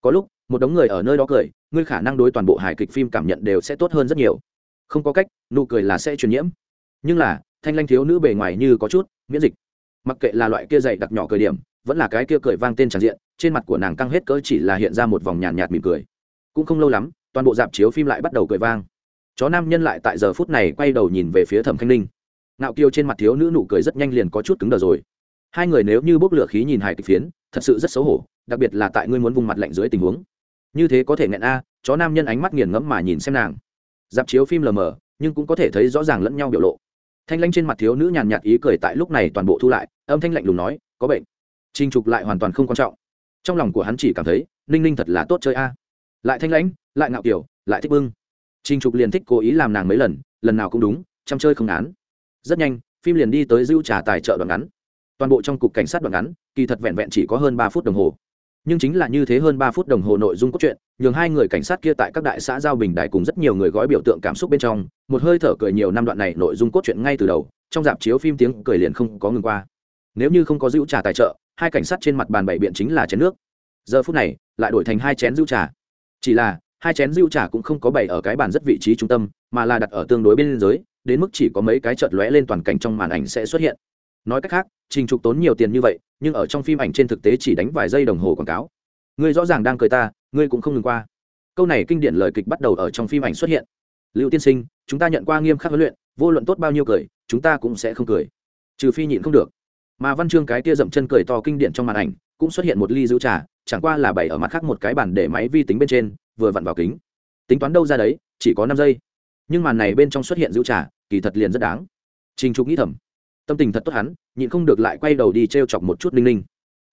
Có lúc, một đống người ở nơi đó cười, ngươi khả năng đối toàn bộ hài kịch phim cảm nhận đều sẽ tốt hơn rất nhiều. Không có cách, nụ cười là sẽ truyền nhiễm. Nhưng là, thanh lanh thiếu nữ bề ngoài như có chút miễn dịch. Mặc kệ là loại kia dày đặc nhỏ cười điểm vẫn là cái kia cười vang tên tràn diện trên mặt của nàng căng hết cỡ chỉ là hiện ra một vòng nhàn nhạt, nhạt mỉm cười. Cũng không lâu lắm toàn bộ dạp chiếu phim lại bắt đầu cười vang. Chó nam nhân lại tại giờ phút này quay đầu nhìn về phía thẩm khanh ninh. Ngạo kiêu trên mặt thiếu nữ nụ cười rất nhanh liền có chút cứng đờ rồi. Hai người nếu như bốc lửa khí nhìn hài kịch phiến thật sự rất xấu hổ đặc biệt là tại ngươi muốn vùng mặt lạnh dưới tình huống. Như thế có thể nghẹn a chó nam nhân ánh mắt nghiền ngẫm mà nhìn xem nàng. Dạp chiếu phim lờ mờ nhưng cũng có thể thấy rõ ràng lẫn nhau biểu lộ. Thanh lanh trên mặt thiếu nữ nhàn nhạt ý cười tại lúc này toàn bộ thu lại âm thanh lạnh lùng nói có bệnh trinh trục lại hoàn toàn không quan trọng. Trong lòng của hắn chỉ cảm thấy, ninh ninh thật là tốt chơi a. Lại thanh lãnh, lại ngạo kiểu, lại thích bưng. Trinh trục liền thích cố ý làm nàng mấy lần lần nào cũng đúng, chăm chơi không án rất nhanh, phim liền đi tới dưu trà tài trợ đoạn ngắn. Toàn bộ trong cục cảnh sát đoạn ngắn, kỳ thật vẹn vẹn chỉ có hơn ba phút đồng hồ. Nhưng chính là như thế hơn ba phút đồng hồ nội dung cốt truyện, nhường hai người cảnh sát kia tại các đại xã giao bình đại cùng rất nhiều người gói biểu tượng cảm xúc bên trong, một hơi thở cười nhiều năm đoạn này nội dung cốt truyện ngay từ đầu, trong dạp chiếu phim tiếng cười liền không có ngừng qua. Nếu như không có giữ trà tài trợ hai cảnh sát trên mặt bàn bảy biện chính là chén nước. Giờ phút này, lại đổi thành hai chén rượu trà. Chỉ là, hai chén rượu trà cũng không có bày ở cái bàn rất vị trí trung tâm, mà là đặt ở tương đối bên dưới, đến mức chỉ có mấy cái chợt lóe lên toàn cảnh trong màn ảnh sẽ xuất hiện. Nói cách khác, trình trục tốn nhiều tiền như vậy, nhưng ở trong phim ảnh trên thực tế chỉ đánh vài giây đồng hồ quảng cáo. Ngươi rõ ràng đang cười ta, ngươi cũng không ngừng qua. Câu này kinh điển lời kịch bắt đầu ở trong phim ảnh xuất hiện. Lưu tiên sinh, chúng ta nhận qua nghiêm khắc huấn luyện, vô luận tốt bao nhiêu cười, chúng ta cũng sẽ không cười. Trừ phi nhịn không được mà văn chương cái kia dậm chân cười to kinh điển trong màn ảnh cũng xuất hiện một ly rượu trà, chẳng qua là bày ở mặt khác một cái bàn để máy vi tính bên trên, vừa vặn vào kính. Tính toán đâu ra đấy, chỉ có năm giây. Nhưng màn này bên trong xuất hiện rượu trà, kỳ thật liền rất đáng. Trình trục nghĩ thầm. Tâm tình thật tốt hắn, nhịn không được lại quay đầu đi t r e o chọc một chút ninh ninh.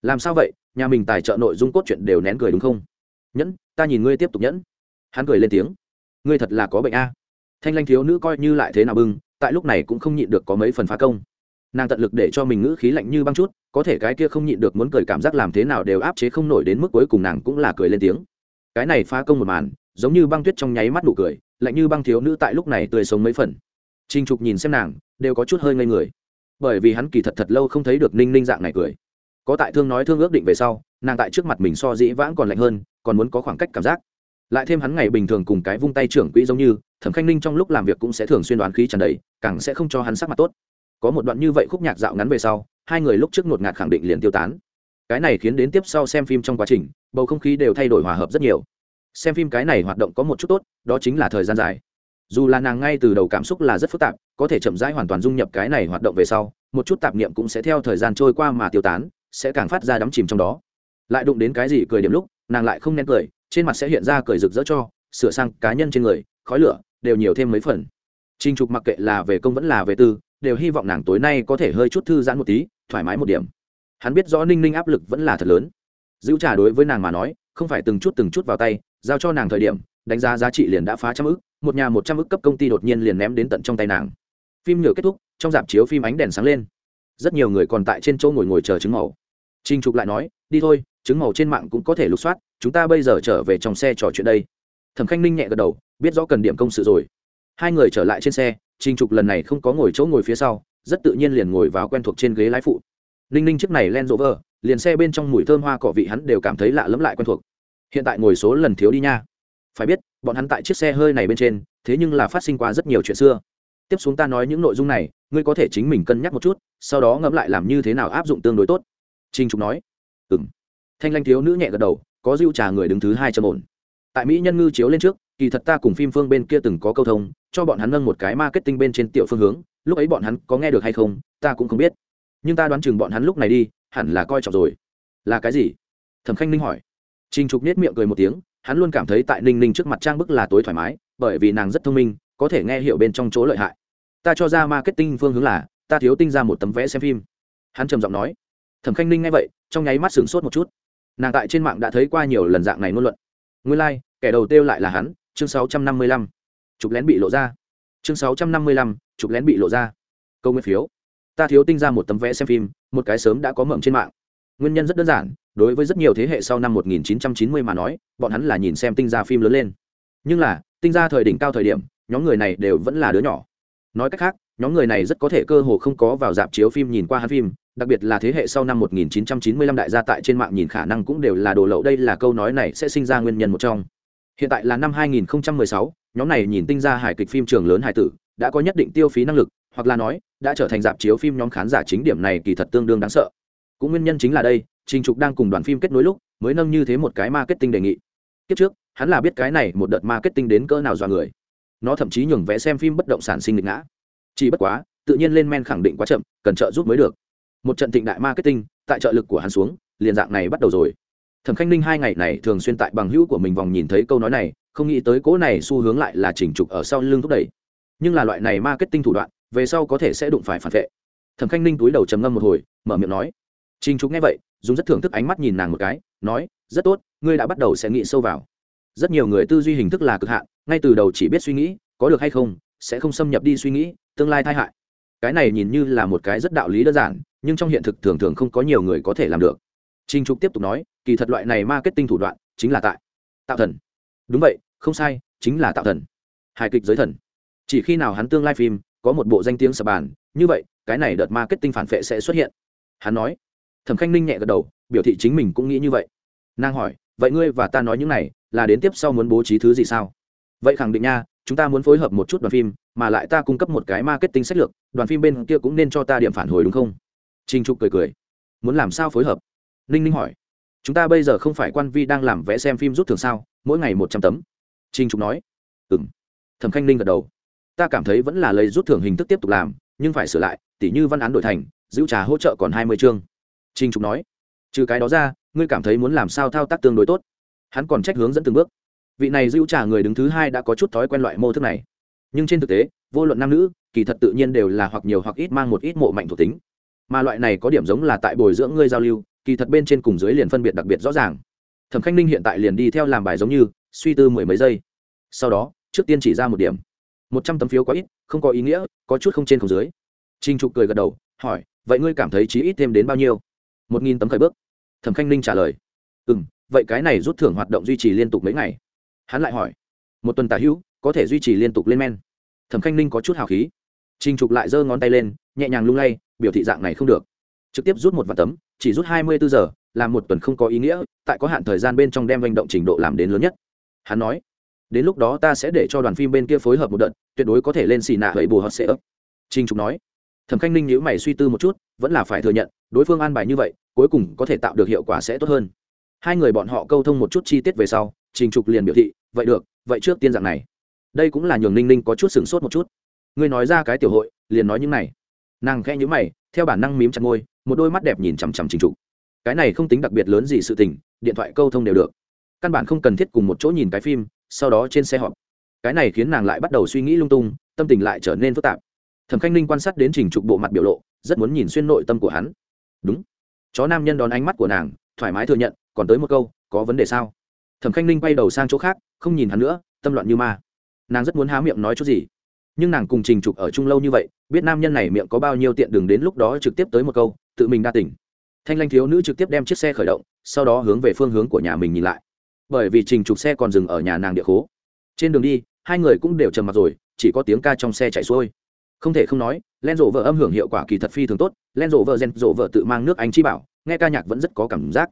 Làm sao vậy, nhà mình tài trợ nội dung cốt truyện đều nén cười đúng không? Nhẫn, ta nhìn ngươi tiếp tục nhẫn. Hắn cười lên tiếng. Ngươi thật là có bệnh a. Thanh lanh thiếu nữ coi như lại thế nào bưng, tại lúc này cũng không nhịn được có mấy phần phá công nàng tận lực để cho mình ngữ khí lạnh như băng chút, có thể cái kia không nhịn được muốn cười cảm giác làm thế nào đều áp chế không nổi đến mức cuối cùng nàng cũng là cười lên tiếng. Cái này phá công một màn, giống như băng tuyết trong nháy mắt nụ cười, lạnh như băng thiếu nữ tại lúc này tươi sống mấy phần. Trinh trục nhìn xem nàng, đều có chút hơi ngây người. Bởi vì hắn kỳ thật thật lâu không thấy được ninh ninh dạng này cười. Có tại thương nói thương ước định về sau, nàng tại trước mặt mình so dĩ vãng còn lạnh hơn, còn muốn có khoảng cách cảm giác. Lại thêm hắn ngày bình thường cùng cái vung tay trưởng quỹ giống như, thẩm khanh ninh trong lúc làm việc cũng sẽ thường xuyên đoán khí tràn đầy, càng sẽ không cho hắn sắc mặt tốt có một đoạn như vậy khúc nhạc dạo ngắn về sau, hai người lúc trước ngột ngạt khẳng định liền tiêu tán. Cái này khiến đến tiếp sau xem phim trong quá trình, bầu không khí đều thay đổi hòa hợp rất nhiều. Xem phim cái này hoạt động có một chút tốt, đó chính là thời gian dài. Dù là nàng ngay từ đầu cảm xúc là rất phức tạp, có thể chậm rãi hoàn toàn dung nhập cái này hoạt động về sau, một chút tạp niệm cũng sẽ theo thời gian trôi qua mà tiêu tán, sẽ càng phát ra đắm chìm trong đó. Lại đụng đến cái gì cười điểm lúc, nàng lại không nén cười, trên mặt sẽ hiện ra cười rực rỡ cho, sửa sang cá nhân trên người, khói lửa, đều nhiều thêm mấy phần. Trinh trục mặc kệ là về công vẫn là về tư đều hy vọng nàng tối nay có thể hơi chút thư giãn một tí, thoải mái một điểm. Hắn biết rõ ninh ninh áp lực vẫn là thật lớn. Giữ trả đối với nàng mà nói, không phải từng chút từng chút vào tay, giao cho nàng thời điểm, đánh giá giá trị liền đã phá trăm ức, một nhà một trăm ức cấp công ty đột nhiên liền ném đến tận trong tay nàng. Phim nhựa kết thúc, trong dạp chiếu phim ánh đèn sáng lên. Rất nhiều người còn tại trên chỗ ngồi ngồi chờ trứng màu. Trinh trục lại nói, đi thôi, trứng màu trên mạng cũng có thể lục soát, chúng ta bây giờ trở về trong xe trò chuyện đây. Thẩm khanh ninh nhẹ gật đầu, biết rõ cần điểm công sự rồi. Hai người trở lại trên xe Trình Trục lần này không có ngồi chỗ ngồi phía sau, rất tự nhiên liền ngồi vào quen thuộc trên ghế lái phụ. Ninh Ninh chiếc này Land Rover, liền xe bên trong mùi thơm hoa cỏ vị hắn đều cảm thấy lạ lẫm lại quen thuộc. Hiện tại ngồi số lần thiếu đi nha. Phải biết, bọn hắn tại chiếc xe hơi này bên trên, thế nhưng là phát sinh qua rất nhiều chuyện xưa. Tiếp xuống ta nói những nội dung này, ngươi có thể chính mình cân nhắc một chút, sau đó ngẫm lại làm như thế nào áp dụng tương đối tốt. Trình Trục nói. Ừm. Thanh Lanh thiếu nữ nhẹ gật đầu, có dịu trà người đứng thứ hai trầm ổn. Tại Mỹ nhân ngư chiếu lên trước, kỳ thật ta cùng phim phương bên kia từng có câu thông cho bọn hắn nâng một cái marketing bên trên tiểu phương hướng lúc ấy bọn hắn có nghe được hay không ta cũng không biết. Nhưng ta đoán chừng bọn hắn lúc này đi hẳn là coi trọng rồi. Là cái gì? Thẩm khanh ninh hỏi. Trình trục nết miệng cười một tiếng hắn luôn cảm thấy tại ninh ninh trước mặt trang bức là tối thoải mái bởi vì nàng rất thông minh có thể nghe hiểu bên trong chỗ lợi hại. Ta cho ra marketing phương hướng là ta thiếu tinh ra một tấm vẽ xem phim. Hắn trầm giọng nói. Thẩm khanh ninh nghe vậy trong nháy mắt sửng sốt một chút. Nàng tại trên mạng đã thấy qua nhiều lần dạng này ngôn luận. Nguyên lai、like, kẻ đầu tiêu lại là hắn chương 655 chụp lén bị lộ ra. Chương 655, chụp lén bị lộ ra. Câu nguyên phiếu. Ta thiếu tinh ra một tấm vé xem phim một cái sớm đã có mộng trên mạng. Nguyên nhân rất đơn giản đối với rất nhiều thế hệ sau năm 1990 mà nói bọn hắn là nhìn xem tinh ra phim lớn lên. Nhưng là tinh ra thời đỉnh cao thời điểm nhóm người này đều vẫn là đứa nhỏ. Nói cách khác nhóm người này rất có thể cơ hồ không có vào dạp chiếu phim nhìn qua hắn phim đặc biệt là thế hệ sau năm 1995 đại gia tại trên mạng nhìn khả năng cũng đều là đồ lậu. Đây là câu nói này sẽ sinh ra nguyên nhân một trong hiện tại là năm 2016, nhóm này nhìn tinh ra hài kịch phim trường lớn hài tử đã có nhất định tiêu phí năng lực hoặc là nói đã trở thành dạp chiếu phim nhóm khán giả chính điểm này kỳ thật tương đương đáng sợ. Cũng nguyên nhân chính là đây trình trục đang cùng đoàn phim kết nối lúc mới nâng như thế một cái marketing đề nghị. Kiếp trước hắn là biết cái này một đợt marketing đến cỡ nào dọa người. Nó thậm chí nhường vẽ xem phim bất động sản sinh lịch ngã. Chỉ bất quá tự nhiên lên men khẳng định quá chậm cần trợ giúp mới được. Một trận thịnh đại marketing tại trợ lực của hắn xuống liền dạng này bắt đầu rồi thẩm khanh ninh hai ngày này thường xuyên tại bằng hữu của mình vòng nhìn thấy câu nói này, không nghĩ tới cố này xu hướng lại là chỉnh trục ở sau lưng thúc đẩy. Nhưng là loại này marketing thủ đoạn, về sau có thể sẽ đụng phải phản vệ. Thẩm khanh ninh túi đầu trầm ngâm một hồi, mở miệng nói, trình trục nghe vậy, dùng rất thưởng thức ánh mắt nhìn nàng một cái, nói, rất tốt, ngươi đã bắt đầu sẽ nghĩ sâu vào. Rất nhiều người tư duy hình thức là cực hạn, ngay từ đầu chỉ biết suy nghĩ, có được hay không, sẽ không xâm nhập đi suy nghĩ, tương lai tai hại. Cái này nhìn như là một cái rất đạo lý đơn giản, nhưng trong hiện thực thường thường không có nhiều người có thể làm được. Trình Trục tiếp tục nói, kỳ thật loại này marketing thủ đoạn chính là tại tạo thần. Đúng vậy, không sai, chính là tạo thần. Hài kịch giới thần. Chỉ khi nào hắn tương lai phim có một bộ danh tiếng sập bàn, như vậy, cái này đợt marketing phản phệ sẽ xuất hiện. Hắn nói. Thẩm Khanh Ninh nhẹ gật đầu, biểu thị chính mình cũng nghĩ như vậy. Nàng hỏi, vậy ngươi và ta nói những này, là đến tiếp sau muốn bố trí thứ gì sao? Vậy khẳng định nha, chúng ta muốn phối hợp một chút đoàn phim, mà lại ta cung cấp một cái marketing sách lược, đoàn phim bên kia cũng nên cho ta điểm phản hồi đúng không? Trình Trục cười cười. Muốn làm sao phối hợp? Ninh ninh hỏi, chúng ta bây giờ không phải quan vi đang làm vẽ xem phim rút thường sao? Mỗi ngày một trăm tấm. Trinh trục nói ừ m thẩm khanh ninh gật đầu, ta cảm thấy vẫn là lấy rút thưởng hình thức tiếp tục làm, nhưng phải sửa lại, tỉ như văn án đổi thành, giữ trà hỗ trợ còn hai mươi chương. Trinh trục nói, trừ cái đó ra, ngươi cảm thấy muốn làm sao thao tác tương đối tốt? Hắn còn trách hướng dẫn từng bước, vị này giữ trà người đứng thứ hai đã có chút thói quen loại mô thức này. Nhưng trên thực tế, vô luận nam nữ, kỳ thật tự nhiên đều là hoặc nhiều hoặc ít mang một ít mộ mạnh thuộc tính. Mà loại này có điểm giống là tại bồi dưỡng ngươi giao lưu kỳ thật bên trên cùng dưới liền phân biệt đặc biệt rõ ràng. Thẩm khanh ninh hiện tại liền đi theo làm bài giống như, suy tư mười mấy giây. Sau đó, trước tiên chỉ ra một điểm. Một trăm tấm phiếu quá ít, không có ý nghĩa, có chút không trên không dưới. Trinh trục cười gật đầu, hỏi, vậy ngươi cảm thấy chí ít thêm đến bao nhiêu? Một nghìn tấm khởi bước. Thẩm khanh ninh trả lời ừ m vậy cái này rút thưởng hoạt động duy trì liên tục mấy ngày. Hắn lại hỏi, một tuần tả hữu, có thể duy trì liên tục lên men? Thẩm khanh ninh có chút hào khí. Trinh trục lại giơ ngón tay lên, nhẹ nhàng lung lay, biểu thị dạng này không được trực tiếp rút một vạn tấm, chỉ rút hai mươi bốn giờ làm một tuần không có ý nghĩa, tại có hạn thời gian bên trong đem hành động trình độ làm đến lớn nhất. Hắn nói, đến lúc đó ta sẽ để cho đoàn phim bên kia phối hợp một đợt, tuyệt đối có thể lên xì nạ hầy bù họ sẽ ấp trinh trục nói. Thẩm khanh ninh nhữ mày suy tư một chút, vẫn là phải thừa nhận, đối phương an bài như vậy, cuối cùng có thể tạo được hiệu quả sẽ tốt hơn. Hai người bọn họ câu thông một chút chi tiết về sau, trình trục liền biểu thị, vậy được, vậy trước tiên dạng này. Đây cũng là nhường ninh ninh có chút sửng sốt một chút. Ngươi nói ra cái tiểu hội, liền nói những này nàng khẽ nhíu mày, theo bản năng mím chặt môi, một đôi mắt đẹp nhìn chằm chằm trình trục. Cái này không tính đặc biệt lớn gì sự tình, điện thoại câu thông đều được. Căn bản không cần thiết cùng một chỗ nhìn cái phim, sau đó trên xe họp. Cái này khiến nàng lại bắt đầu suy nghĩ lung tung, tâm tình lại trở nên phức tạp. Thẩm khanh ninh quan sát đến trình trục bộ mặt biểu lộ, rất muốn nhìn xuyên nội tâm của hắn. Đúng. Chó nam nhân đón ánh mắt của nàng, thoải mái thừa nhận, còn tới một câu, có vấn đề sao? Thẩm khanh ninh quay đầu sang chỗ khác, không nhìn hắn nữa, tâm loạn như ma. Nàng rất muốn há miệng nói chút gì nhưng nàng cùng trình trục ở chung lâu như vậy, biết nam nhân này miệng có bao nhiêu tiện đường đến lúc đó trực tiếp tới một câu, tự mình đa tỉnh thanh lanh thiếu nữ trực tiếp đem chiếc xe khởi động, sau đó hướng về phương hướng của nhà mình nhìn lại. Bởi vì trình trục xe còn dừng ở nhà nàng địa khố. Trên đường đi, hai người cũng đều trầm mặt rồi, chỉ có tiếng ca trong xe chạy xuôi. Không thể không nói, len rộ vợ âm hưởng hiệu quả kỳ thật phi thường tốt, len rộ vợ gen rộ vợ tự mang nước anh chi bảo, nghe ca nhạc vẫn rất có cảm giác.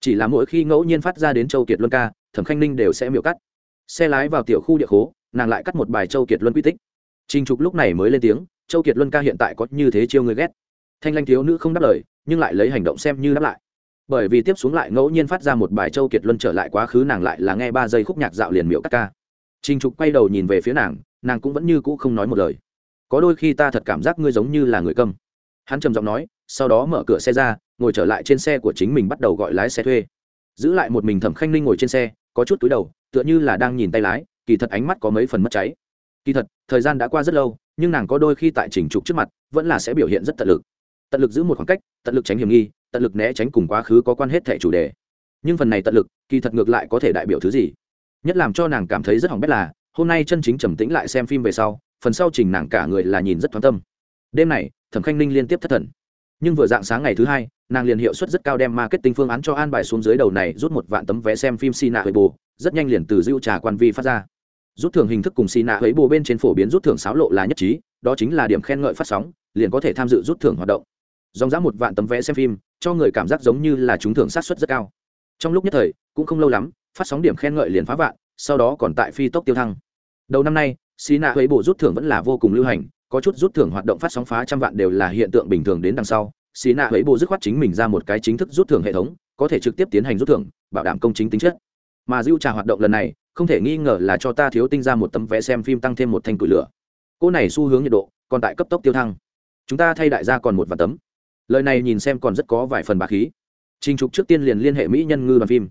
Chỉ là mỗi khi ngẫu nhiên phát ra đến châu kiệt luân ca, thẩm khanh ninh đều sẽ miểu cắt. Xe lái vào tiểu khu địa khố, nàng lại cắt một bài châu kiệt luân quy tích trình trục lúc này mới lên tiếng, châu kiệt luân ca hiện tại có như thế chiêu người ghét. Thanh lanh thiếu nữ không đáp lời, nhưng lại lấy hành động xem như đáp lại. Bởi vì tiếp xuống lại ngẫu nhiên phát ra một bài châu kiệt luân trở lại quá khứ nàng lại là nghe ba giây khúc nhạc dạo liền miệu các ca. Trình trục quay đầu nhìn về phía nàng nàng cũng vẫn như cũ không nói một lời. Có đôi khi ta thật cảm giác ngươi giống như là người câm. Hắn trầm giọng nói, sau đó mở cửa xe ra, ngồi trở lại trên xe của chính mình bắt đầu gọi lái xe thuê. Giữ lại một mình thẩm khanh ninh ngồi trên xe, có chút túi đầu, tựa như là đang nhìn tay lái, kỳ thật ánh mắt có mấy phần mất cháy. Kỳ thật thời gian đã qua rất lâu, nhưng nàng có đôi khi tại trình trục trước mặt, vẫn là sẽ biểu hiện rất tận lực. Tận lực giữ một khoảng cách, tận lực tránh hiểm nghi, tận lực né tránh cùng quá khứ có quan hệ thẻ chủ đề. Nhưng phần này tận lực, kỳ thật ngược lại có thể đại biểu thứ gì? Nhất làm cho nàng cảm thấy rất hỏng bét là, hôm nay chân chính trầm tĩnh lại xem phim về sau, phần sau trình nàng cả người là nhìn rất thoáng tâm. Đêm này, thẩm khanh ninh liên tiếp thất thần. Nhưng vừa dạng sáng ngày thứ hai, nàng liền hiệu suất rất cao đem marketing phương án cho an bài xuống dưới đầu này rút một vạn tấm vé xem phim xì nạ hơi bù rất nhanh liền từ dưu trà quan vi phát ra rút thưởng hình thức cùng xì nạ ấy bồ bên trên phổ biến rút thưởng sáo lộ là nhất trí, đó chính là điểm khen ngợi phát sóng, liền có thể tham dự rút thưởng hoạt động. Dòng dã một vạn tấm vé xem phim, cho người cảm giác giống như là chúng thưởng sát xuất rất cao. Trong lúc nhất thời, cũng không lâu lắm, phát sóng điểm khen ngợi liền phá vạn, sau đó còn tại phi tốc tiêu thăng. Đầu năm nay, xì nạ ấy bộ rút thưởng vẫn là vô cùng lưu hành, có chút rút thưởng hoạt động phát sóng phá trăm vạn đều là hiện tượng bình thường đến đằng sau. Xì nạ ấy bộ dứt khoát chính mình ra một cái chính thức rút thưởng hệ thống, có thể trực tiếp tiến hành rút thưởng, bảo đảm công chính tính chất. Mà dưu trà hoạt động lần này không thể nghi ngờ là cho ta thiếu tinh ra một tấm vé xem phim tăng thêm một thanh củi lửa. Cô này xu hướng nhiệt độ, còn tại cấp tốc tiêu thăng. Chúng ta thay đại gia còn một vài tấm. Lời này nhìn xem còn rất có vài phần bà khí. Trình trục trước tiên liền liên hệ mỹ nhân ngư đoàn phim.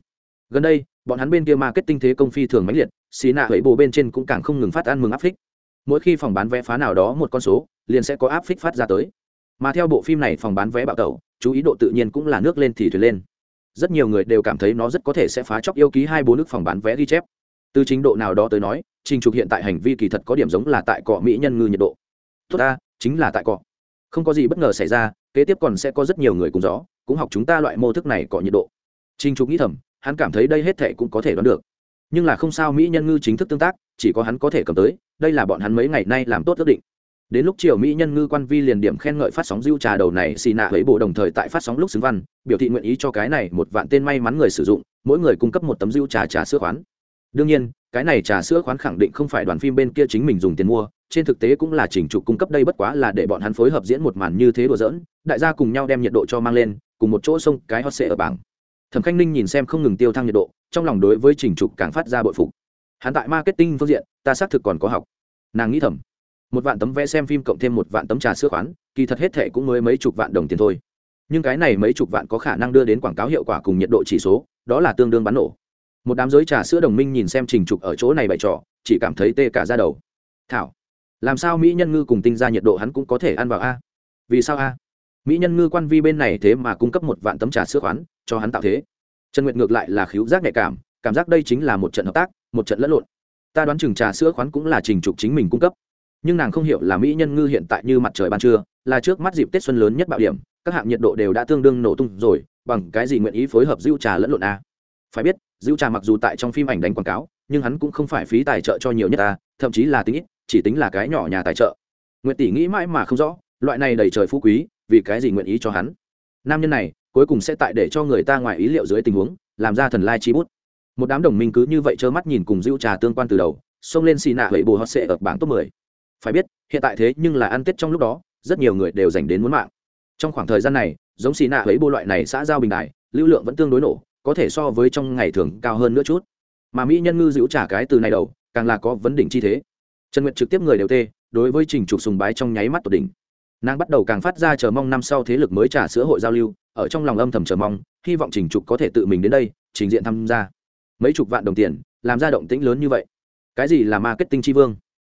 Gần đây, bọn hắn bên kia marketing thế công phi thường mãnh liệt xì nạ hẫy bồ bên trên cũng càng không ngừng phát ăn mừng áp phích. Mỗi khi phòng bán vé phá nào đó một con số, liền sẽ có áp phích phát ra tới. Mà theo bộ phim này phòng bán vé bạo tẩu, chú ý độ tự nhiên cũng là nước lên thì thuyền lên. Rất nhiều người đều cảm thấy nó rất có thể sẽ phá chóc yêu ký hai bốn nước phòng bán vé ghi chép từ trình độ nào đó tới nói, trình trục hiện tại hành vi kỳ thật có điểm giống là tại cọ mỹ nhân ngư nhiệt độ. Tốt ta, chính là tại cọ. Không có gì bất ngờ xảy ra, kế tiếp còn sẽ có rất nhiều người cùng gió, cũng học chúng ta loại mô thức này cọ nhiệt độ. Trình trục nghĩ thầm, hắn cảm thấy đây hết thệ cũng có thể đoán được. Nhưng là không sao mỹ nhân ngư chính thức tương tác, chỉ có hắn có thể cầm tới, đây là bọn hắn mấy ngày nay làm tốt ước định. Đến lúc chiều mỹ nhân ngư quan vi liền điểm khen ngợi phát sóng diêu trà đầu này, xì nạ ấy bộ đồng thời tại phát sóng lúc xứng văn, biểu thị nguyện ý cho cái này một vạn tên may mắn người sử dụng, mỗi người cung cấp một tấm diêu trà trà sữa khoán đương nhiên, cái này trà sữa khoán khẳng định không phải đoàn phim bên kia chính mình dùng tiền mua, trên thực tế cũng là chỉnh trục cung cấp đây bất quá là để bọn hắn phối hợp diễn một màn như thế đùa giỡn, đại gia cùng nhau đem nhiệt độ cho mang lên, cùng một chỗ sông cái hot sệ ở bảng. Thẩm khanh ninh nhìn xem không ngừng tiêu thăng nhiệt độ, trong lòng đối với chỉnh trục càng phát ra bội phục. Hắn tại marketing phương diện, ta xác thực còn có học. Nàng nghĩ thầm, một vạn tấm vé xem phim cộng thêm một vạn tấm trà sữa khoán, kỳ thật hết thệ cũng mới mấy chục vạn đồng tiền thôi. Nhưng cái này mấy chục vạn có khả năng đưa đến quảng cáo hiệu quả cùng nhiệt độ chỉ số, đó là tương đương bắn nổ một đám giới trà sữa đồng minh nhìn xem trình trục ở chỗ này bày trò, chỉ cảm thấy tê cả ra đầu. Thảo, làm sao mỹ nhân ngư cùng tinh ra nhiệt độ hắn cũng có thể ăn vào a? Vì sao a? Mỹ nhân ngư quan vi bên này thế mà cung cấp một vạn tấm trà sữa khoán, cho hắn tạo thế. Trần nguyệt ngược lại là khiếu giác nhạy cảm cảm giác đây chính là một trận hợp tác, một trận lẫn lộn. Ta đoán chừng trà sữa khoán cũng là trình trục chính mình cung cấp. Nhưng nàng không hiểu là mỹ nhân ngư hiện tại như mặt trời ban trưa, là trước mắt dịp tết xuân lớn nhất bạo điểm, các hạng nhiệt độ đều đã tương đương nổ tung rồi, bằng cái gì nguyện ý phối hợp dưu trà lẫn lộn a? Phải biết dữ trà mặc dù tại trong phim ảnh đánh quảng cáo, nhưng hắn cũng không phải phí tài trợ cho nhiều nhất ta, thậm chí là tính ít, chỉ tính là cái nhỏ nhà tài trợ. Nguyện tỷ nghĩ mãi mà không rõ, loại này đầy trời phú quý, vì cái gì nguyện ý cho hắn? Nam nhân này, cuối cùng sẽ tại để cho người ta ngoài ý liệu dưới tình huống, làm ra thần lai chi bút. Một đám đồng minh cứ như vậy trơ mắt nhìn cùng dữ trà tương quan từ đầu, xông lên xì nạ hậy bồ hot sệ ở bảng top 10. phải biết, hiện tại thế nhưng là ăn tết trong lúc đó, rất nhiều người đều dành đến muốn mạng. Trong khoảng thời gian này, giống xì nạ hậy bộ loại này xã giao bình đại, lưu lượng vẫn tương đối nổ có thể so với trong ngày thường cao hơn nữa chút. Mà mỹ nhân ngư giữ trả cái từ này đầu, càng là có vấn đỉnh chi thế. Trần nguyệt trực tiếp người đều tê, đối với trình trục sùng bái trong nháy mắt tột đỉnh. Nàng bắt đầu càng phát ra chờ mong năm sau thế lực mới trả sữa hội giao lưu, ở trong lòng âm thầm chờ mong, hy vọng trình trục có thể tự mình đến đây, trình diện tham gia. Mấy chục vạn đồng tiền, làm ra động tĩnh lớn như vậy. Cái gì là marketing tri vương?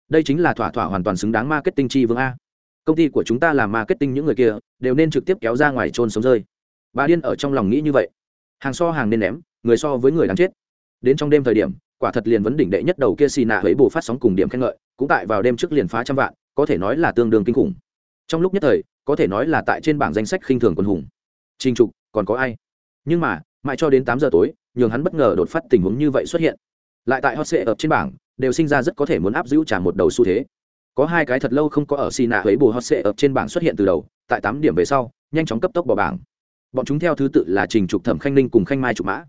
Đây chính là thỏa thỏa hoàn toàn xứng đáng marketing tri vương a. Công ty của chúng ta làm marketing những người kia, đều nên trực tiếp kéo ra ngoài trôn sống rơi. Bà điên ở trong lòng nghĩ như vậy hàng so hàng nên ném, người so với người đáng chết. Đến trong đêm thời điểm, quả thật liền vấn đỉnh đệ nhất đầu kia xì nạ ấy bù phát sóng cùng điểm khen ngợi, cũng tại vào đêm trước liền phá trăm vạn, có thể nói là tương đương kinh khủng. Trong lúc nhất thời, có thể nói là tại trên bảng danh sách khinh thường quân hùng. Trình trục, còn có ai? Nhưng mà, mãi cho đến tám giờ tối, nhường hắn bất ngờ đột phát tình huống như vậy xuất hiện. Lại tại hot sệ ập trên bảng, đều sinh ra rất có thể muốn áp giữ trả một đầu xu thế. Có hai cái thật lâu không có ở xì nạ ấy bù hot sệ ập trên bảng xuất hiện từ đầu, tại tám điểm về sau, nhanh chóng cấp tốc bỏ bảng bọn chúng theo thứ tự là trình trục thẩm, khanh ninh cùng khanh mai trục mã.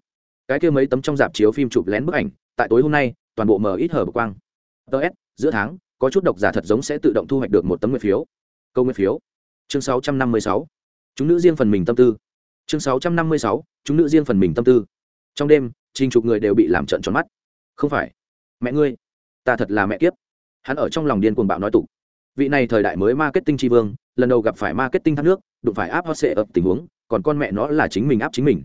Cái kia mấy tấm trong dạp chiếu phim chụp lén bức ảnh, tại tối hôm nay, toàn bộ mở ít hở bực quang. Ts giữa tháng, có chút độc giả thật giống sẽ tự động thu hoạch được một tấm nguyện phiếu. Câu nguyện phiếu. Chương 656. chúng nữ riêng phần mình tâm tư. Chương 656. chúng nữ riêng phần mình tâm tư. Trong đêm, trình trục người đều bị làm trợn tròn mắt. Không phải. Mẹ ngươi. Ta thật là mẹ kiếp. Hắn ở trong lòng điên cuồng bạo nói tục. Vị này thời đại mới marketing tri vương, lần đầu gặp phải marketing thác nước, đụng phải áp hot sệ ập tình huống còn con mẹ nó là chính mình áp chính mình.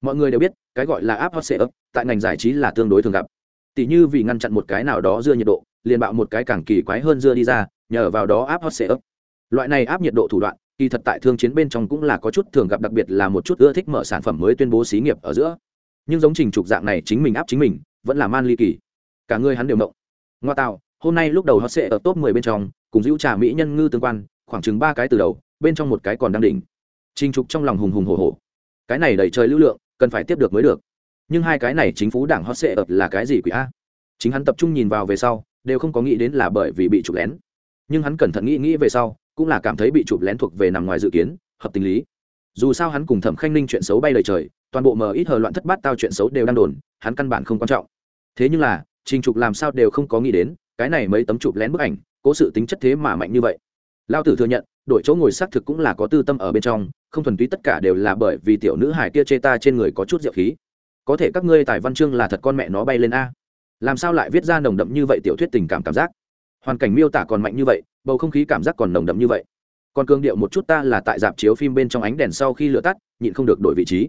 Mọi người đều biết, cái gọi là áp hot sệ ấp tại ngành giải trí là tương đối thường gặp. Tỷ như vì ngăn chặn một cái nào đó dưa nhiệt độ, liền bạo một cái càng kỳ quái hơn dưa đi ra, nhờ vào đó áp hot sệ ấp loại này áp nhiệt độ thủ đoạn, kỳ thật tại thương chiến bên trong cũng là có chút thường gặp, đặc biệt là một chút ưa thích mở sản phẩm mới tuyên bố xí nghiệp ở giữa. Nhưng giống trình trục dạng này chính mình áp chính mình, vẫn là man ly kỳ. Cả người hắn đều mộng ngoa tạo, hôm nay lúc đầu hot sệ ở top 10 bên trong, cùng giữ trà mỹ nhân ngư tương quan, khoảng chừng ba cái từ đầu, bên trong một cái còn đang đỉnh trình trục trong lòng hùng hùng hổ hổ. Cái này đẩy trời lưu lượng, cần phải tiếp được mới được. Nhưng hai cái này chính phủ đảng hot sẽ ập là cái gì quỷ a? Chính hắn tập trung nhìn vào về sau, đều không có nghĩ đến là bởi vì bị chụp lén. Nhưng hắn cẩn thận nghĩ nghĩ về sau, cũng là cảm thấy bị chụp lén thuộc về nằm ngoài dự kiến, hợp tình lý. Dù sao hắn cùng thẩm khanh ninh chuyện xấu bay lời trời, toàn bộ mờ ít hờ loạn thất bát tao chuyện xấu đều đang đồn, hắn căn bản không quan trọng. Thế nhưng là, trình trục làm sao đều không có nghĩ đến, cái này mấy tấm chụp lén bức ảnh, cố sự tính chất thế mà mạnh như vậy. Lao tử thừa nhận đổi chỗ ngồi xác thực cũng là có tư tâm ở bên trong, không thuần túy tất cả đều là bởi vì tiểu nữ hải kia chê ta trên người có chút diệu khí. Có thể các ngươi tài văn chương là thật con mẹ nó bay lên a. Làm sao lại viết ra nồng đậm như vậy tiểu thuyết tình cảm cảm giác? Hoàn cảnh miêu tả còn mạnh như vậy, bầu không khí cảm giác còn nồng đậm như vậy. Còn cương điệu một chút ta là tại dạp chiếu phim bên trong ánh đèn sau khi lửa tắt, nhịn không được đổi vị trí.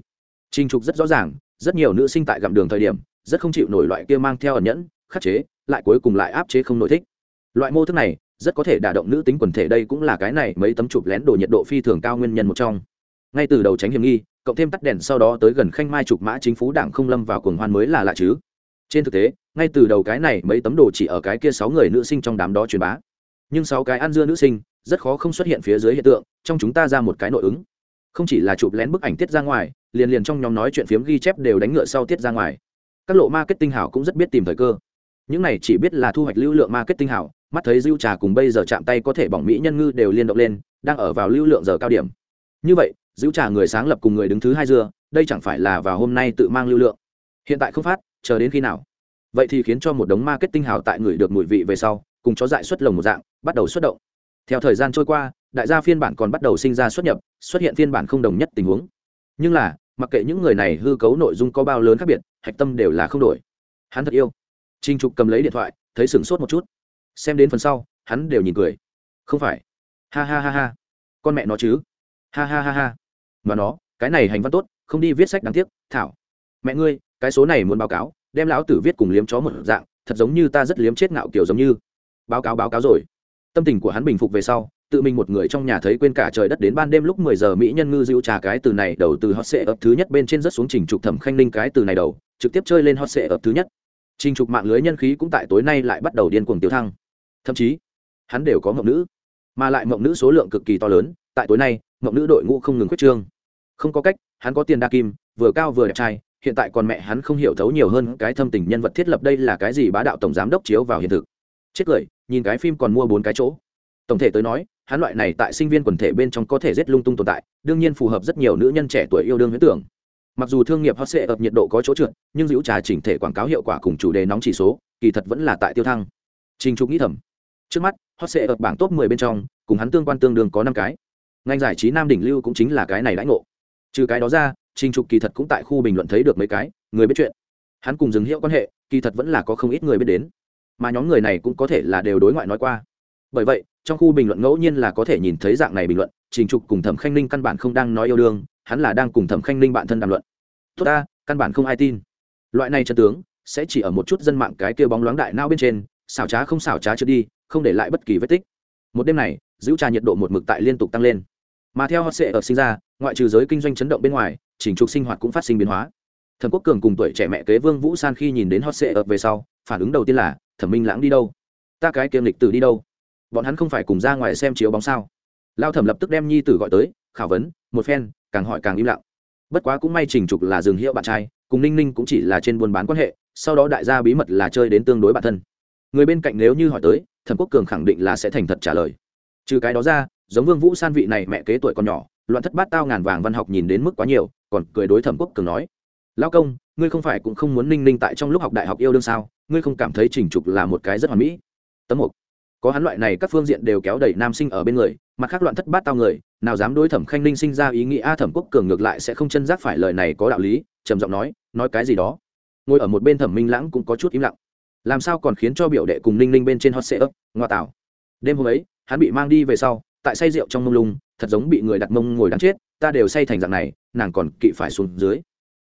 Trinh trục rất rõ ràng, rất nhiều nữ sinh tại gặm đường thời điểm, rất không chịu nổi loại kia mang theo ẩn nhẫn, khắc chế, lại cuối cùng lại áp chế không nổi thích. Loại mô thức này rất có thể đả động nữ tính quần thể đây cũng là cái này mấy tấm chụp lén đồ nhiệt độ phi thường cao nguyên nhân một trong. Ngay từ đầu tránh hiểm nghi, cộng thêm tắt đèn sau đó tới gần khanh mai chụp mã chính phủ đảng không lâm vào cuồng hoan mới là lạ chứ. Trên thực tế, ngay từ đầu cái này mấy tấm đồ chỉ ở cái kia sáu người nữ sinh trong đám đó truyền bá. Nhưng sáu cái ăn dưa nữ sinh, rất khó không xuất hiện phía dưới hiện tượng, trong chúng ta ra một cái nội ứng. Không chỉ là chụp lén bức ảnh tiết ra ngoài, liền liền trong nhóm nói chuyện phiếm ghi chép đều đánh ngựa sau tiết ra ngoài. Các lộ marketing hảo cũng rất biết tìm thời cơ. Những này chỉ biết là thu hoạch lưu lượng marketing hảo mắt thấy dưu trà cùng bây giờ chạm tay có thể bỏng mỹ nhân ngư đều liên động lên, đang ở vào lưu lượng giờ cao điểm. Như vậy dưu trà người sáng lập cùng người đứng thứ hai dưa, đây chẳng phải là vào hôm nay tự mang lưu lượng. Hiện tại không phát, chờ đến khi nào? Vậy thì khiến cho một đống marketing hào tại người được mùi vị về sau, cùng chó dại xuất lồng một dạng, bắt đầu xuất động. Theo thời gian trôi qua, đại gia phiên bản còn bắt đầu sinh ra xuất nhập, xuất hiện phiên bản không đồng nhất tình huống. Nhưng là, mặc kệ những người này hư cấu nội dung có bao lớn khác biệt, hạch tâm đều là không đổi. Hắn thật yêu. Trinh trục cầm lấy điện thoại, thấy sửng sốt một chút xem đến phần sau, hắn đều nhìn cười. Không phải. Ha ha ha ha. Con mẹ nó chứ. Ha ha ha ha. Mà nó, cái này hành văn tốt, không đi viết sách đáng tiếc, thảo. Mẹ ngươi, cái số này muốn báo cáo, đem lão tử viết cùng liếm chó một dạng, thật giống như ta rất liếm chết ngạo kiểu giống như. Báo cáo báo cáo rồi. Tâm tình của hắn bình phục về sau, tự mình một người trong nhà thấy quên cả trời đất đến ban đêm lúc mười giờ mỹ nhân ngư dịu trà cái từ này đầu từ hot sệ ập thứ nhất bên trên rất xuống trình trục thẩm khanh ninh cái từ này đầu, trực tiếp chơi lên hot sệ ập thứ nhất. Trình trục mạng lưới nhân khí cũng tại tối nay lại bắt đầu điên cuồng tiêu thăng thậm chí, hắn đều có mộng nữ, mà lại mộng nữ số lượng cực kỳ to lớn, tại tối nay, mộng nữ đội ngũ không ngừng quyết trương. Không có cách, hắn có tiền đa kim, vừa cao vừa đẹp trai, hiện tại còn mẹ hắn không hiểu thấu nhiều hơn cái thâm tình nhân vật thiết lập đây là cái gì bá đạo tổng giám đốc chiếu vào hiện thực. Chết cười, nhìn cái phim còn mua bốn cái chỗ. Tổng thể tới nói, hắn loại này tại sinh viên quần thể bên trong có thể rất lung tung tồn tại, đương nhiên phù hợp rất nhiều nữ nhân trẻ tuổi yêu đương huyễn tưởng. Mặc dù thương nghiệp hot sệ ập nhiệt độ có chỗ trượt, nhưng giữ trà chỉnh thể quảng cáo hiệu quả cùng chủ đề nóng chỉ số, kỳ thật vẫn là tại tiêu thăng. Trình trục nghĩ thầm trước mắt, hot sệ ở bảng top 10 bên trong, cùng hắn tương quan tương đương có năm cái. Ngành giải trí nam đỉnh lưu cũng chính là cái này đãi ngộ. Trừ cái đó ra, trình trục kỳ thật cũng tại khu bình luận thấy được mấy cái, người biết chuyện. Hắn cùng dừng hiệu quan hệ, kỳ thật vẫn là có không ít người biết đến. Mà nhóm người này cũng có thể là đều đối ngoại nói qua. Bởi vậy, trong khu bình luận ngẫu nhiên là có thể nhìn thấy dạng này bình luận, trình trục cùng thẩm khanh ninh căn bản không đang nói yêu đương, hắn là đang cùng thẩm khanh ninh bạn thân đàm luận. Tốt ta, căn bản không ai tin. Loại này chân tướng, sẽ chỉ ở một chút dân mạng cái kia bóng loáng đại nao bên trên xảo trá không xảo trá chưa đi, không để lại bất kỳ vết tích. Một đêm này, giữ trà nhiệt độ một mực tại liên tục tăng lên. Mà theo hot sệ ở sinh ra, ngoại trừ giới kinh doanh chấn động bên ngoài, chỉnh trục sinh hoạt cũng phát sinh biến hóa. Thẩm quốc cường cùng tuổi trẻ mẹ kế vương vũ san khi nhìn đến hot sệ ở về sau, phản ứng đầu tiên là, thẩm minh lãng đi đâu? Ta cái kiêm lịch tử đi đâu? Bọn hắn không phải cùng ra ngoài xem chiếu bóng sao? Lao thẩm lập tức đem nhi tử gọi tới, khảo vấn, một phen, càng hỏi càng im lặng. Bất quá cũng may trình trục là dừng hiệu bạn trai, cùng ninh ninh cũng chỉ là trên buôn bán quan hệ, sau đó đại gia bí mật là chơi đến tương đối bản thân người bên cạnh nếu như hỏi tới, thẩm quốc cường khẳng định là sẽ thành thật trả lời. Trừ cái đó ra, giống vương vũ san vị này mẹ kế tuổi còn nhỏ, loạn thất bát tao ngàn vàng văn học nhìn đến mức quá nhiều, còn cười đối thẩm quốc cường nói lao công, ngươi không phải cũng không muốn ninh ninh tại trong lúc học đại học yêu đương sao? Ngươi không cảm thấy trình trục là một cái rất hoàn mỹ? Tấm một có hắn loại này các phương diện đều kéo đẩy nam sinh ở bên người, mặt khác loạn thất bát tao người, nào dám đối thẩm khanh ninh sinh ra ý nghĩ a, thẩm quốc cường ngược lại sẽ không chân giác phải lời này có đạo lý, trầm giọng nói nói cái gì đó? Ngồi ở một bên thẩm minh lãng cũng có chút im lặng làm sao còn khiến cho biểu đệ cùng ninh ninh bên trên hot sệ ấp ngoa tạo đêm hôm ấy, hắn bị mang đi về sau, tại say rượu trong mông lung, thật giống bị người đặt mông ngồi đáng chết, ta đều say thành dạng này, nàng còn kỵ phải xuống dưới.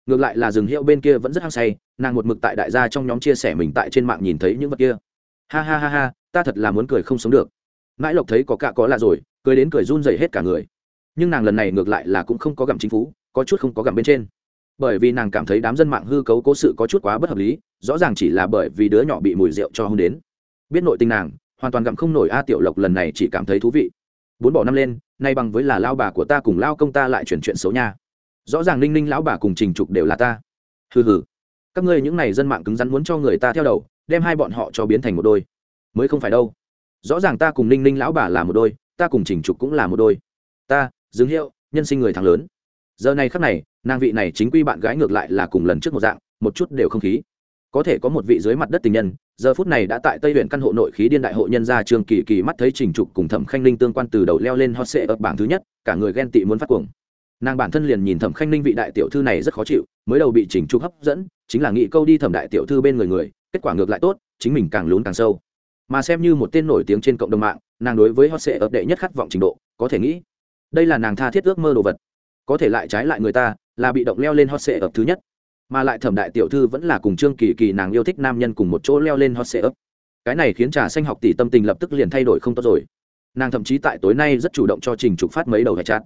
Ngược lại là rừng hiệu bên kia vẫn rất hăng say, nàng một mực tại đại gia trong nhóm chia sẻ mình tại trên mạng nhìn thấy những vật kia. Ha ha ha ha, ta thật là muốn cười không sống được. Mãi lộc thấy có cả có là rồi, cười đến cười run dày hết cả người. Nhưng nàng lần này ngược lại là cũng không có gặm chính phủ có chút không có gặm bên trên. Bởi vì nàng cảm thấy đám dân mạng hư cấu cố sự có chút quá bất hợp lý rõ ràng chỉ là bởi vì đứa nhỏ bị mùi rượu cho hung đến. Biết nội tình nàng, hoàn toàn gặm không nổi a tiểu lộc lần này chỉ cảm thấy thú vị. Bốn bỏ năm lên, nay bằng với là lao bà của ta cùng lao công ta lại chuyển chuyện xấu nha. Rõ ràng ninh ninh lão bà cùng trình trục đều là ta. Hừ hừ. Các ngươi những này dân mạng cứng rắn muốn cho người ta theo đầu, đem hai bọn họ cho biến thành một đôi. Mới không phải đâu. Rõ ràng ta cùng ninh ninh lão bà là một đôi, ta cùng trình trục cũng là một đôi. Ta dứng hiệu, nhân sinh người thắng lớn. Giờ này khắc này, nàng vị này chính quy bạn gái ngược lại là cùng lần trước một dạng, một chút đều không khí có thể có một vị dưới mặt đất tình nhân, giờ phút này đã tại tây huyện căn hộ nội khí điên đại hộ nhân gia Trường kỳ kỳ mắt thấy trình trục cùng thẩm khanh ninh tương quan từ đầu leo lên hot sệ ở bảng thứ nhất, cả người ghen tị muốn phát cuồng. Nàng bản thân liền nhìn thẩm khanh ninh vị đại tiểu thư này rất khó chịu, mới đầu bị trình trục hấp dẫn, chính là nghĩ câu đi thẩm đại tiểu thư bên người người, kết quả ngược lại tốt, chính mình càng lún càng sâu. Mà xem như một tên nổi tiếng trên cộng đồng mạng, nàng đối với hot sệ ập đệ nhất khát vọng trình độ, có thể nghĩ, đây là nàng tha thiết ước mơ đồ vật. Có thể lại trái lại người ta, là bị động leo lên hot sệ ập thứ nhất mà lại thẩm đại tiểu thư vẫn là cùng trương kỳ kỳ nàng yêu thích nam nhân cùng một chỗ leo lên hot sệ ấp cái này khiến trà xanh học tỷ tâm tình lập tức liền thay đổi không tốt rồi. Nàng thậm chí tại tối nay rất chủ động cho trình trục phát mấy đầu hệ chặt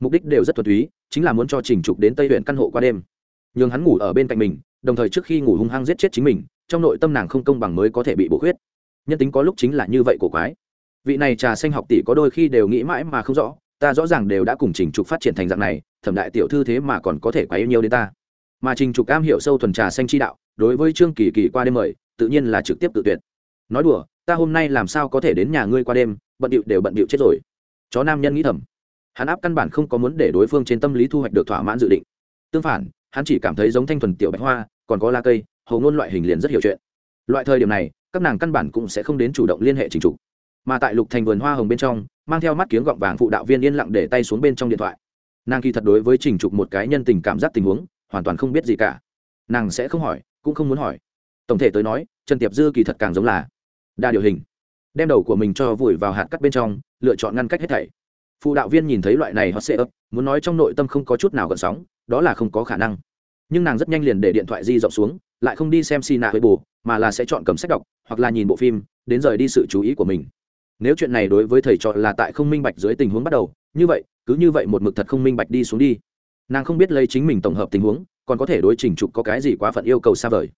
mục đích đều rất thuần túy, chính là muốn cho trình trục đến tây huyện căn hộ qua đêm. Nhường hắn ngủ ở bên cạnh mình, đồng thời trước khi ngủ hung hăng giết chết chính mình, trong nội tâm nàng không công bằng mới có thể bị bổ khuyết. Nhân tính có lúc chính là như vậy của quái. Vị này trà xanh học tỷ có đôi khi đều nghĩ mãi mà không rõ, ta rõ ràng đều đã cùng trình trục phát triển thành dạng này, thẩm đại tiểu thư thế mà còn có thể quá yêu nhiều đến ta mà trình trục cam hiểu sâu thuần trà xanh chi đạo, đối với trương kỳ kỳ qua đêm mời, tự nhiên là trực tiếp tự tuyệt. Nói đùa, ta hôm nay làm sao có thể đến nhà ngươi qua đêm, bận điệu đều bận điệu chết rồi. Chó nam nhân nghĩ thầm. Hắn áp căn bản không có muốn để đối phương trên tâm lý thu hoạch được thỏa mãn dự định. Tương phản, hắn chỉ cảm thấy giống thanh thuần tiểu bạch hoa, còn có la cây, hầu ngôn loại hình liền rất hiểu chuyện. Loại thời điểm này, các nàng căn bản cũng sẽ không đến chủ động liên hệ trình trục. Mà tại lục thành vườn hoa hồng bên trong, mang theo mắt kiếng gọng vàng phụ đạo viên yên lặng để tay xuống bên trong điện thoại. Nàng kỳ thật đối với trình trục một cái nhân tình cảm giác tình huống hoàn toàn không biết gì cả. Nàng sẽ không hỏi, cũng không muốn hỏi. Tổng thể tới nói, trần tiệp dư kỳ thật càng giống là đa điều hình. Đem đầu của mình cho vùi vào hạt cắt bên trong, lựa chọn ngăn cách hết thảy. Phụ đạo viên nhìn thấy loại này họ sẽ ấp muốn nói trong nội tâm không có chút nào gợn sóng, đó là không có khả năng. Nhưng nàng rất nhanh liền để điện thoại di rộng xuống, lại không đi xem xì nạ với bù mà là sẽ chọn cầm sách đọc, hoặc là nhìn bộ phim, đến rời đi sự chú ý của mình. Nếu chuyện này đối với thầy trò là tại không minh bạch dưới tình huống bắt đầu, như vậy, cứ như vậy một mực thật không minh bạch đi xuống đi nàng không biết lấy chính mình tổng hợp tình huống, còn có thể đối trình trục có cái gì quá phận yêu cầu xa vời.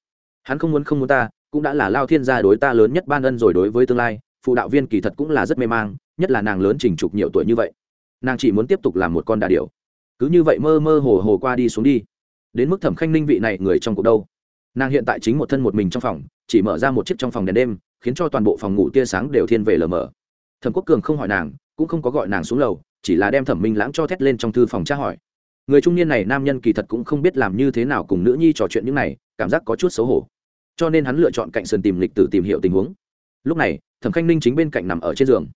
Hắn không muốn không muốn ta, cũng đã là lao thiên gia đối ta lớn nhất ban ân rồi đối với tương lai, phụ đạo viên kỳ thật cũng là rất mê mang, nhất là nàng lớn trình trục nhiều tuổi như vậy. Nàng chỉ muốn tiếp tục làm một con đà điểu. Cứ như vậy mơ mơ hồ hồ qua đi xuống đi. Đến mức thẩm khanh ninh vị này người trong cuộc đâu? Nàng hiện tại chính một thân một mình trong phòng, chỉ mở ra một chiếc trong phòng đèn đêm, khiến cho toàn bộ phòng ngủ tia sáng đều thiên về lờ mờ. Thẩm quốc cường không hỏi nàng, cũng không có gọi nàng xuống lầu, chỉ là đem thẩm minh lãng cho thét lên trong thư phòng tra hỏi người trung niên này nam nhân kỳ thật cũng không biết làm như thế nào cùng nữ nhi trò chuyện những này, cảm giác có chút xấu hổ. Cho nên hắn lựa chọn cạnh sườn tìm lịch tử tìm hiểu tình huống. Lúc này, thẩm khanh ninh chính bên cạnh nằm ở trên giường.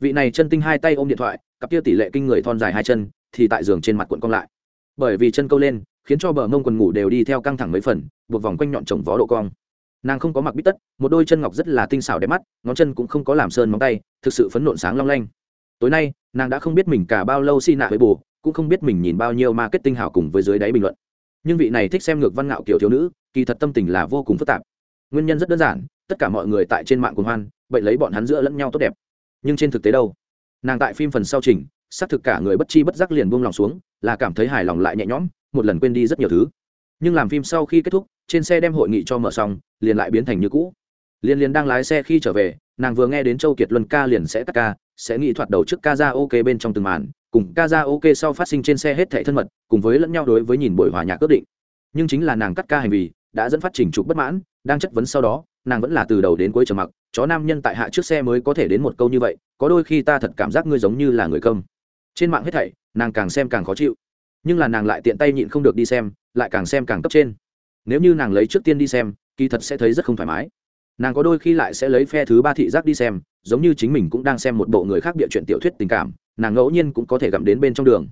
Vị này chân tinh hai tay ôm điện thoại, cặp kia tỷ lệ kinh người thon dài hai chân, thì tại giường trên mặt cuộn cong lại. Bởi vì chân câu lên, khiến cho bờ mông quần ngủ đều đi theo căng thẳng mấy phần, buộc vòng quanh nhọn chồng vó độ cong. Nàng không có mặc bít tất, một đôi chân ngọc rất là tinh xảo đẹp mắt, ngón chân cũng không có làm sơn móng tay, thực sự phấn nộn sáng long lanh. Tối nay, nàng đã không biết mình cả bao lâu xi nạ với bù cũng không biết mình nhìn bao nhiêu marketing hảo cùng với dưới đáy bình luận. Nhưng vị này thích xem ngược văn ngạo kiểu thiếu nữ, kỳ thật tâm tình là vô cùng phức tạp. Nguyên nhân rất đơn giản, tất cả mọi người tại trên mạng cùng hoan vậy lấy bọn hắn giữa lẫn nhau tốt đẹp. Nhưng trên thực tế đâu? Nàng tại phim phần sau trình, xác thực cả người bất chi bất giác liền buông lòng xuống, là cảm thấy hài lòng lại nhẹ nhõm, một lần quên đi rất nhiều thứ. Nhưng làm phim sau khi kết thúc, trên xe đem hội nghị cho mở xong, liền lại biến thành như cũ. Liên liên đang lái xe khi trở về, nàng vừa nghe đến châu kiệt luân ca liền sẽ tắt ca sẽ nghĩ thoạt đầu trước Kaza ok bên trong từng màn, cùng Kaza ok sau phát sinh trên xe hết thảy thân mật, cùng với lẫn nhau đối với nhìn buổi hòa nhạc quyết định. Nhưng chính là nàng cắt ca hành vi, đã dẫn phát trình trục bất mãn, đang chất vấn sau đó, nàng vẫn là từ đầu đến cuối trầm mặc, chó nam nhân tại hạ trước xe mới có thể đến một câu như vậy, có đôi khi ta thật cảm giác ngươi giống như là người công trên mạng hết thảy, nàng càng xem càng khó chịu. Nhưng là nàng lại tiện tay nhịn không được đi xem, lại càng xem càng cấp trên. Nếu như nàng lấy trước tiên đi xem, kỳ thật sẽ thấy rất không thoải mái nàng có đôi khi lại sẽ lấy phe thứ ba thị giác đi xem, giống như chính mình cũng đang xem một bộ người khác địa chuyện tiểu thuyết tình cảm, nàng ngẫu nhiên cũng có thể gặm đến bên trong đường.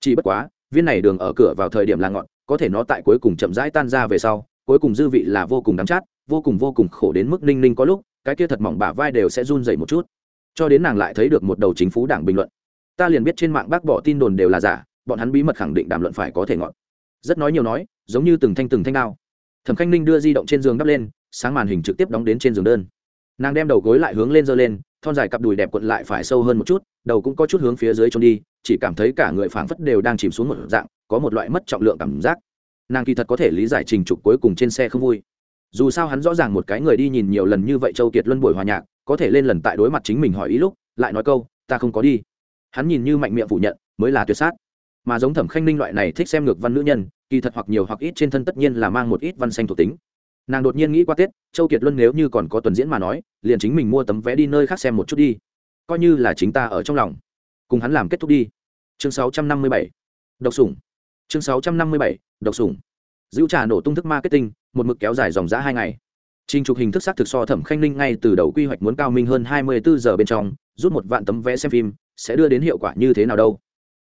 Chỉ bất quá, viên này đường ở cửa vào thời điểm là ngọn, có thể nó tại cuối cùng chậm rãi tan ra về sau, cuối cùng dư vị là vô cùng đắng chát, vô cùng vô cùng khổ đến mức ninh ninh có lúc, cái kia thật mỏng bả vai đều sẽ run dậy một chút. Cho đến nàng lại thấy được một đầu chính phủ đảng bình luận. Ta liền biết trên mạng bác bỏ tin đồn đều là giả, bọn hắn bí mật khẳng định đàm luận phải có thể ngọn. Rất nói nhiều nói, giống như từng thanh từng thanh đao. Thẩm khanh ninh đưa di động trên giường đắp lên sáng màn hình trực tiếp đóng đến trên giường đơn. Nàng đem đầu gối lại hướng lên giơ lên, thon dài cặp đùi đẹp quận lại phải sâu hơn một chút, đầu cũng có chút hướng phía dưới trốn đi, chỉ cảm thấy cả người phảng phất đều đang chìm xuống một dạng, có một loại mất trọng lượng cảm giác. Nàng kỳ thật có thể lý giải trình trục cuối cùng trên xe không vui. Dù sao hắn rõ ràng một cái người đi nhìn nhiều lần như vậy châu kiệt luân buổi hòa nhạc, có thể lên lần tại đối mặt chính mình hỏi ý lúc, lại nói câu, ta không có đi. Hắn nhìn như mạnh miệng phủ nhận, mới là tuyệt sát. Mà giống thẩm khanh ninh loại này thích xem ngược văn nữ nhân, kỳ thật hoặc nhiều hoặc ít trên thân tất nhiên là mang một ít văn xanh thuộc tính nàng đột nhiên nghĩ qua tết châu kiệt luân nếu như còn có tuần diễn mà nói liền chính mình mua tấm vé đi nơi khác xem một chút đi coi như là chính ta ở trong lòng cùng hắn làm kết thúc đi chương 657. độc sủng chương 657. độc sủng dữ trà nổ tung thức marketing một mực kéo dài dòng giã hai ngày trình trục hình thức xác thực so thẩm khanh ninh ngay từ đầu quy hoạch muốn cao minh hơn hai mươi bốn giờ bên trong rút một vạn tấm vé xem phim sẽ đưa đến hiệu quả như thế nào đâu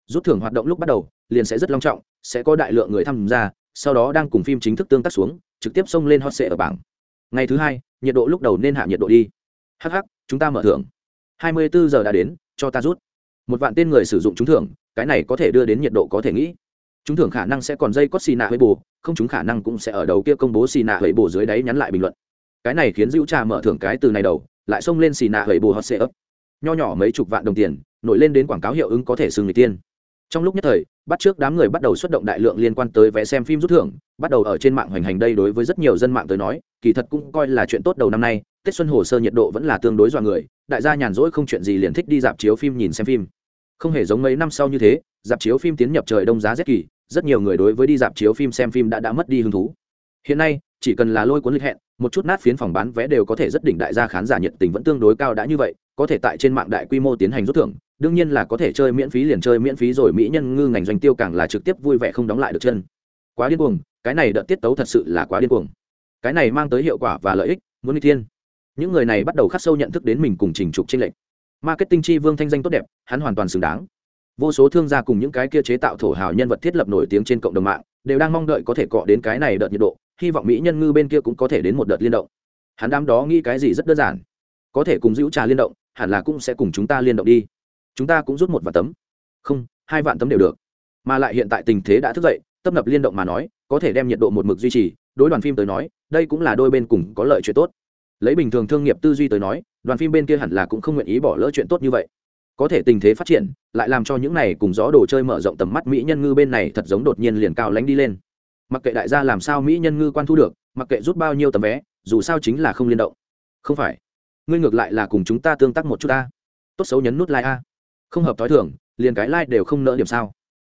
rút thưởng hoạt động lúc bắt đầu liền sẽ rất long trọng sẽ có đại lượng người tham gia sau đó đang cùng phim chính thức tương tác xuống trực tiếp xông lên hot sệ ở bảng. Ngày thứ hai, nhiệt độ lúc đầu nên hạ nhiệt độ đi. Hh chúng ta mở thưởng. Hai mươi bốn giờ đã đến, cho ta rút. Một vạn tên người sử dụng trúng thưởng, cái này có thể đưa đến nhiệt độ có thể nghĩ. Trúng thưởng khả năng sẽ còn dây có xì nạ hơi bù không chúng khả năng cũng sẽ ở đầu kia công bố xì nạ hơi bù dưới đáy nhắn lại bình luận. Cái này khiến dữ trà mở thưởng cái từ này đầu, lại xông lên xì nạ hơi bù hot sệ ấp. Nho nhỏ mấy chục vạn đồng tiền, nổi lên đến quảng cáo hiệu ứng có thể xưng người tiên trong lúc nhất thời, bắt trước đám người bắt đầu xuất động đại lượng liên quan tới vé xem phim rút thưởng, bắt đầu ở trên mạng hoành hành đây đối với rất nhiều dân mạng tới nói, kỳ thật cũng coi là chuyện tốt đầu năm nay, tết xuân hồ sơ nhiệt độ vẫn là tương đối dọa người, đại gia nhàn rỗi không chuyện gì liền thích đi dạp chiếu phim nhìn xem phim. Không hề giống mấy năm sau như thế, dạp chiếu phim tiến nhập trời đông giá rét kỳ, rất nhiều người đối với đi dạp chiếu phim xem phim đã đã mất đi hứng thú. Hiện nay, chỉ cần là lôi cuốn lịch hẹn, một chút nát phiến phòng bán vé đều có thể rất đỉnh đại gia khán giả nhiệt tình vẫn tương đối cao đã như vậy, có thể tại trên mạng đại quy mô tiến hành rút thưởng đương nhiên là có thể chơi miễn phí liền chơi miễn phí rồi, mỹ nhân ngư ngành doanh tiêu càng là trực tiếp vui vẻ không đóng lại được chân. Quá điên cuồng, cái này đợt tiết tấu thật sự là quá điên cuồng. Cái này mang tới hiệu quả và lợi ích, muốn đi thiên. Những người này bắt đầu khắc sâu nhận thức đến mình cùng trình trục trên lệnh marketing chi vương thanh danh tốt đẹp, hắn hoàn toàn xứng đáng. Vô số thương gia cùng những cái kia chế tạo thổ hào nhân vật thiết lập nổi tiếng trên cộng đồng mạng, đều đang mong đợi có thể cọ đến cái này đợt nhiệt độ, hy vọng mỹ nhân ngư bên kia cũng có thể đến một đợt liên động. Hắn đám đó nghĩ cái gì rất đơn giản. Có thể cùng giữ trà liên động, hẳn là cũng sẽ cùng chúng ta liên động đi chúng ta cũng rút một vạn tấm. Không, hai vạn tấm đều được. Mà lại hiện tại tình thế đã thức dậy, tấp nập liên động mà nói, có thể đem nhiệt độ một mực duy trì. Đối đoàn phim tới nói, đây cũng là đôi bên cùng có lợi chuyện tốt. Lấy bình thường thương nghiệp tư duy tới nói, đoàn phim bên kia hẳn là cũng không nguyện ý bỏ lỡ chuyện tốt như vậy. Có thể tình thế phát triển, lại làm cho những này cùng gió đồ chơi mở rộng tầm mắt mỹ nhân ngư bên này thật giống đột nhiên liền cao lánh đi lên. Mặc kệ đại gia làm sao mỹ nhân ngư quan thu được, mặc kệ rút bao nhiêu tấm vé, dù sao chính là không liên động. Không phải. Ngươi ngược lại là cùng chúng ta tương tác một chút ta. Tốt xấu nhấn nút like a không hợp t h ó i thường, liền cái lai、like、đều đều không nỡ điểm sao?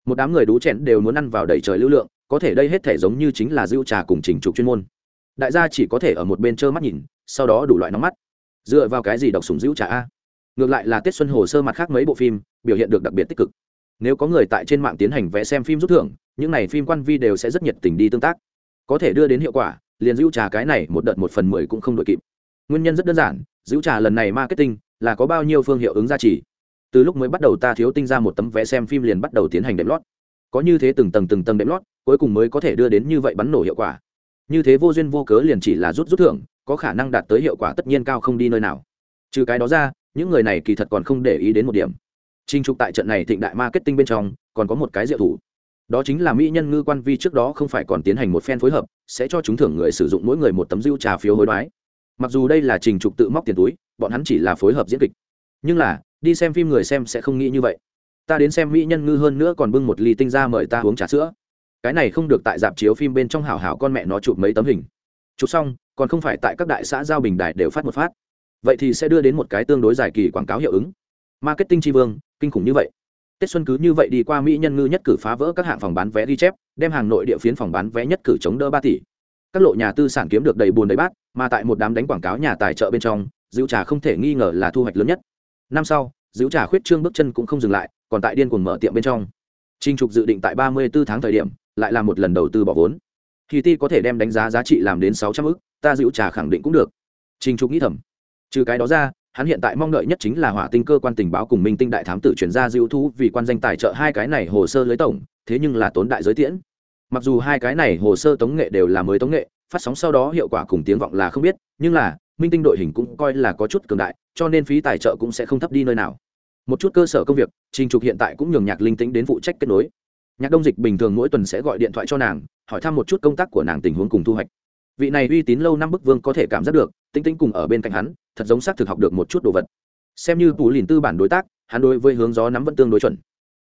Một đám người đú chẹn đều muốn ăn vào đầy trời lưu lượng, có thể đây hết thể giống như chính là dưu trà cùng trình trục chuyên môn. Đại gia chỉ có thể ở một bên trơ mắt nhìn, sau đó đủ loại nóng mắt. Dựa vào cái gì đọc sùng dưu trà a? Ngược lại là tết xuân hồ sơ mặt khác mấy bộ phim, biểu hiện được đặc biệt tích cực. Nếu có người tại trên mạng tiến hành vẽ xem phim rút thưởng, những n à y phim quan vi đều sẽ rất nhiệt tình đi tương tác. Có thể đưa đến hiệu quả, liền dưu trà cái này một đợt một phần mười cũng không đội kịp. Nguyên nhân rất đơn giản dưu trà lần này marketing là có bao nhiêu phương hiệu ứng gia trì từ lúc mới bắt đầu ta thiếu tinh ra một tấm vé xem phim liền bắt đầu tiến hành đệm lót. Có như thế từng tầng từng tầng đệm lót, cuối cùng mới có thể đưa đến như vậy bắn nổ hiệu quả. Như thế vô duyên vô cớ liền chỉ là rút rút thưởng, có khả năng đạt tới hiệu quả tất nhiên cao không đi nơi nào. Trừ cái đó ra, những người này kỳ thật còn không để ý đến một điểm. Trinh trục tại trận này thịnh đại marketing bên trong, còn có một cái diệu thủ. Đó chính là mỹ nhân ngư quan vi trước đó không phải còn tiến hành một phen phối hợp, sẽ cho chúng thưởng người sử dụng mỗi người một tấm dưu trà phiếu hối đoái. Mặc dù đây là trình trục tự móc tiền túi, bọn hắn chỉ là phối hợp diễn kịch. Nhưng là đi xem phim người xem sẽ không nghĩ như vậy. Ta đến xem mỹ nhân ngư hơn nữa còn bưng một ly tinh ra mời ta uống trà sữa. Cái này không được tại dạp chiếu phim bên trong hảo hảo con mẹ nó chụp mấy tấm hình. Chụp xong, còn không phải tại các đại xã giao bình đại đều phát một phát. Vậy thì sẽ đưa đến một cái tương đối dài kỳ quảng cáo hiệu ứng. Marketing tri vương, kinh khủng như vậy. Tết xuân cứ như vậy đi qua, mỹ nhân ngư nhất cử phá vỡ các hạng phòng bán vé ghi chép, đem hàng nội địa phiến phòng bán vé nhất cử chống đỡ ba tỷ. Các lộ nhà tư sản kiếm được đầy bùn đầy bát, mà tại một đám đánh quảng cáo nhà tài trợ bên trong dữ trà không thể nghi ngờ là thu hoạch lớn nhất năm sau, giữ trà khuyết trương bước chân cũng không dừng lại, còn tại điên cuồng mở tiệm bên trong. Trinh trục dự định tại ba mươi 34 tháng thời điểm, lại là một lần đầu tư bỏ vốn. Thì ti có thể đem đánh giá giá trị làm đến sáu trăm ức, ta giữ trà khẳng định cũng được. Trinh trục nghĩ thầm. Trừ cái đó ra, hắn hiện tại mong đợi nhất chính là hỏa tinh cơ quan tình báo cùng minh tinh đại thám tử chuyển ra dữ thú vì quan danh tài trợ hai cái này hồ sơ lấy tổng, thế nhưng là tốn đại giới tiễn. Mặc dù hai cái này hồ sơ tống nghệ đều là mới tống nghệ, phát sóng sau đó hiệu quả cùng tiếng vọng là không biết, nhưng là minh tinh đội hình cũng coi là có chút cường đại, cho nên phí tài trợ cũng sẽ không thấp đi nơi nào. Một chút cơ sở công việc, trình trục hiện tại cũng nhường nhạc linh tính đến phụ trách kết nối. Nhạc đông dịch bình thường mỗi tuần sẽ gọi điện thoại cho nàng, hỏi thăm một chút công tác của nàng tình huống cùng thu hoạch. Vị này uy tín lâu năm bức vương có thể cảm giác được tinh tinh cùng ở bên cạnh hắn, thật giống xác thực học được một chút đồ vật. Xem như tù lìn tư bản đối tác, hắn đối với hướng gió nắm vẫn tương đối chuẩn.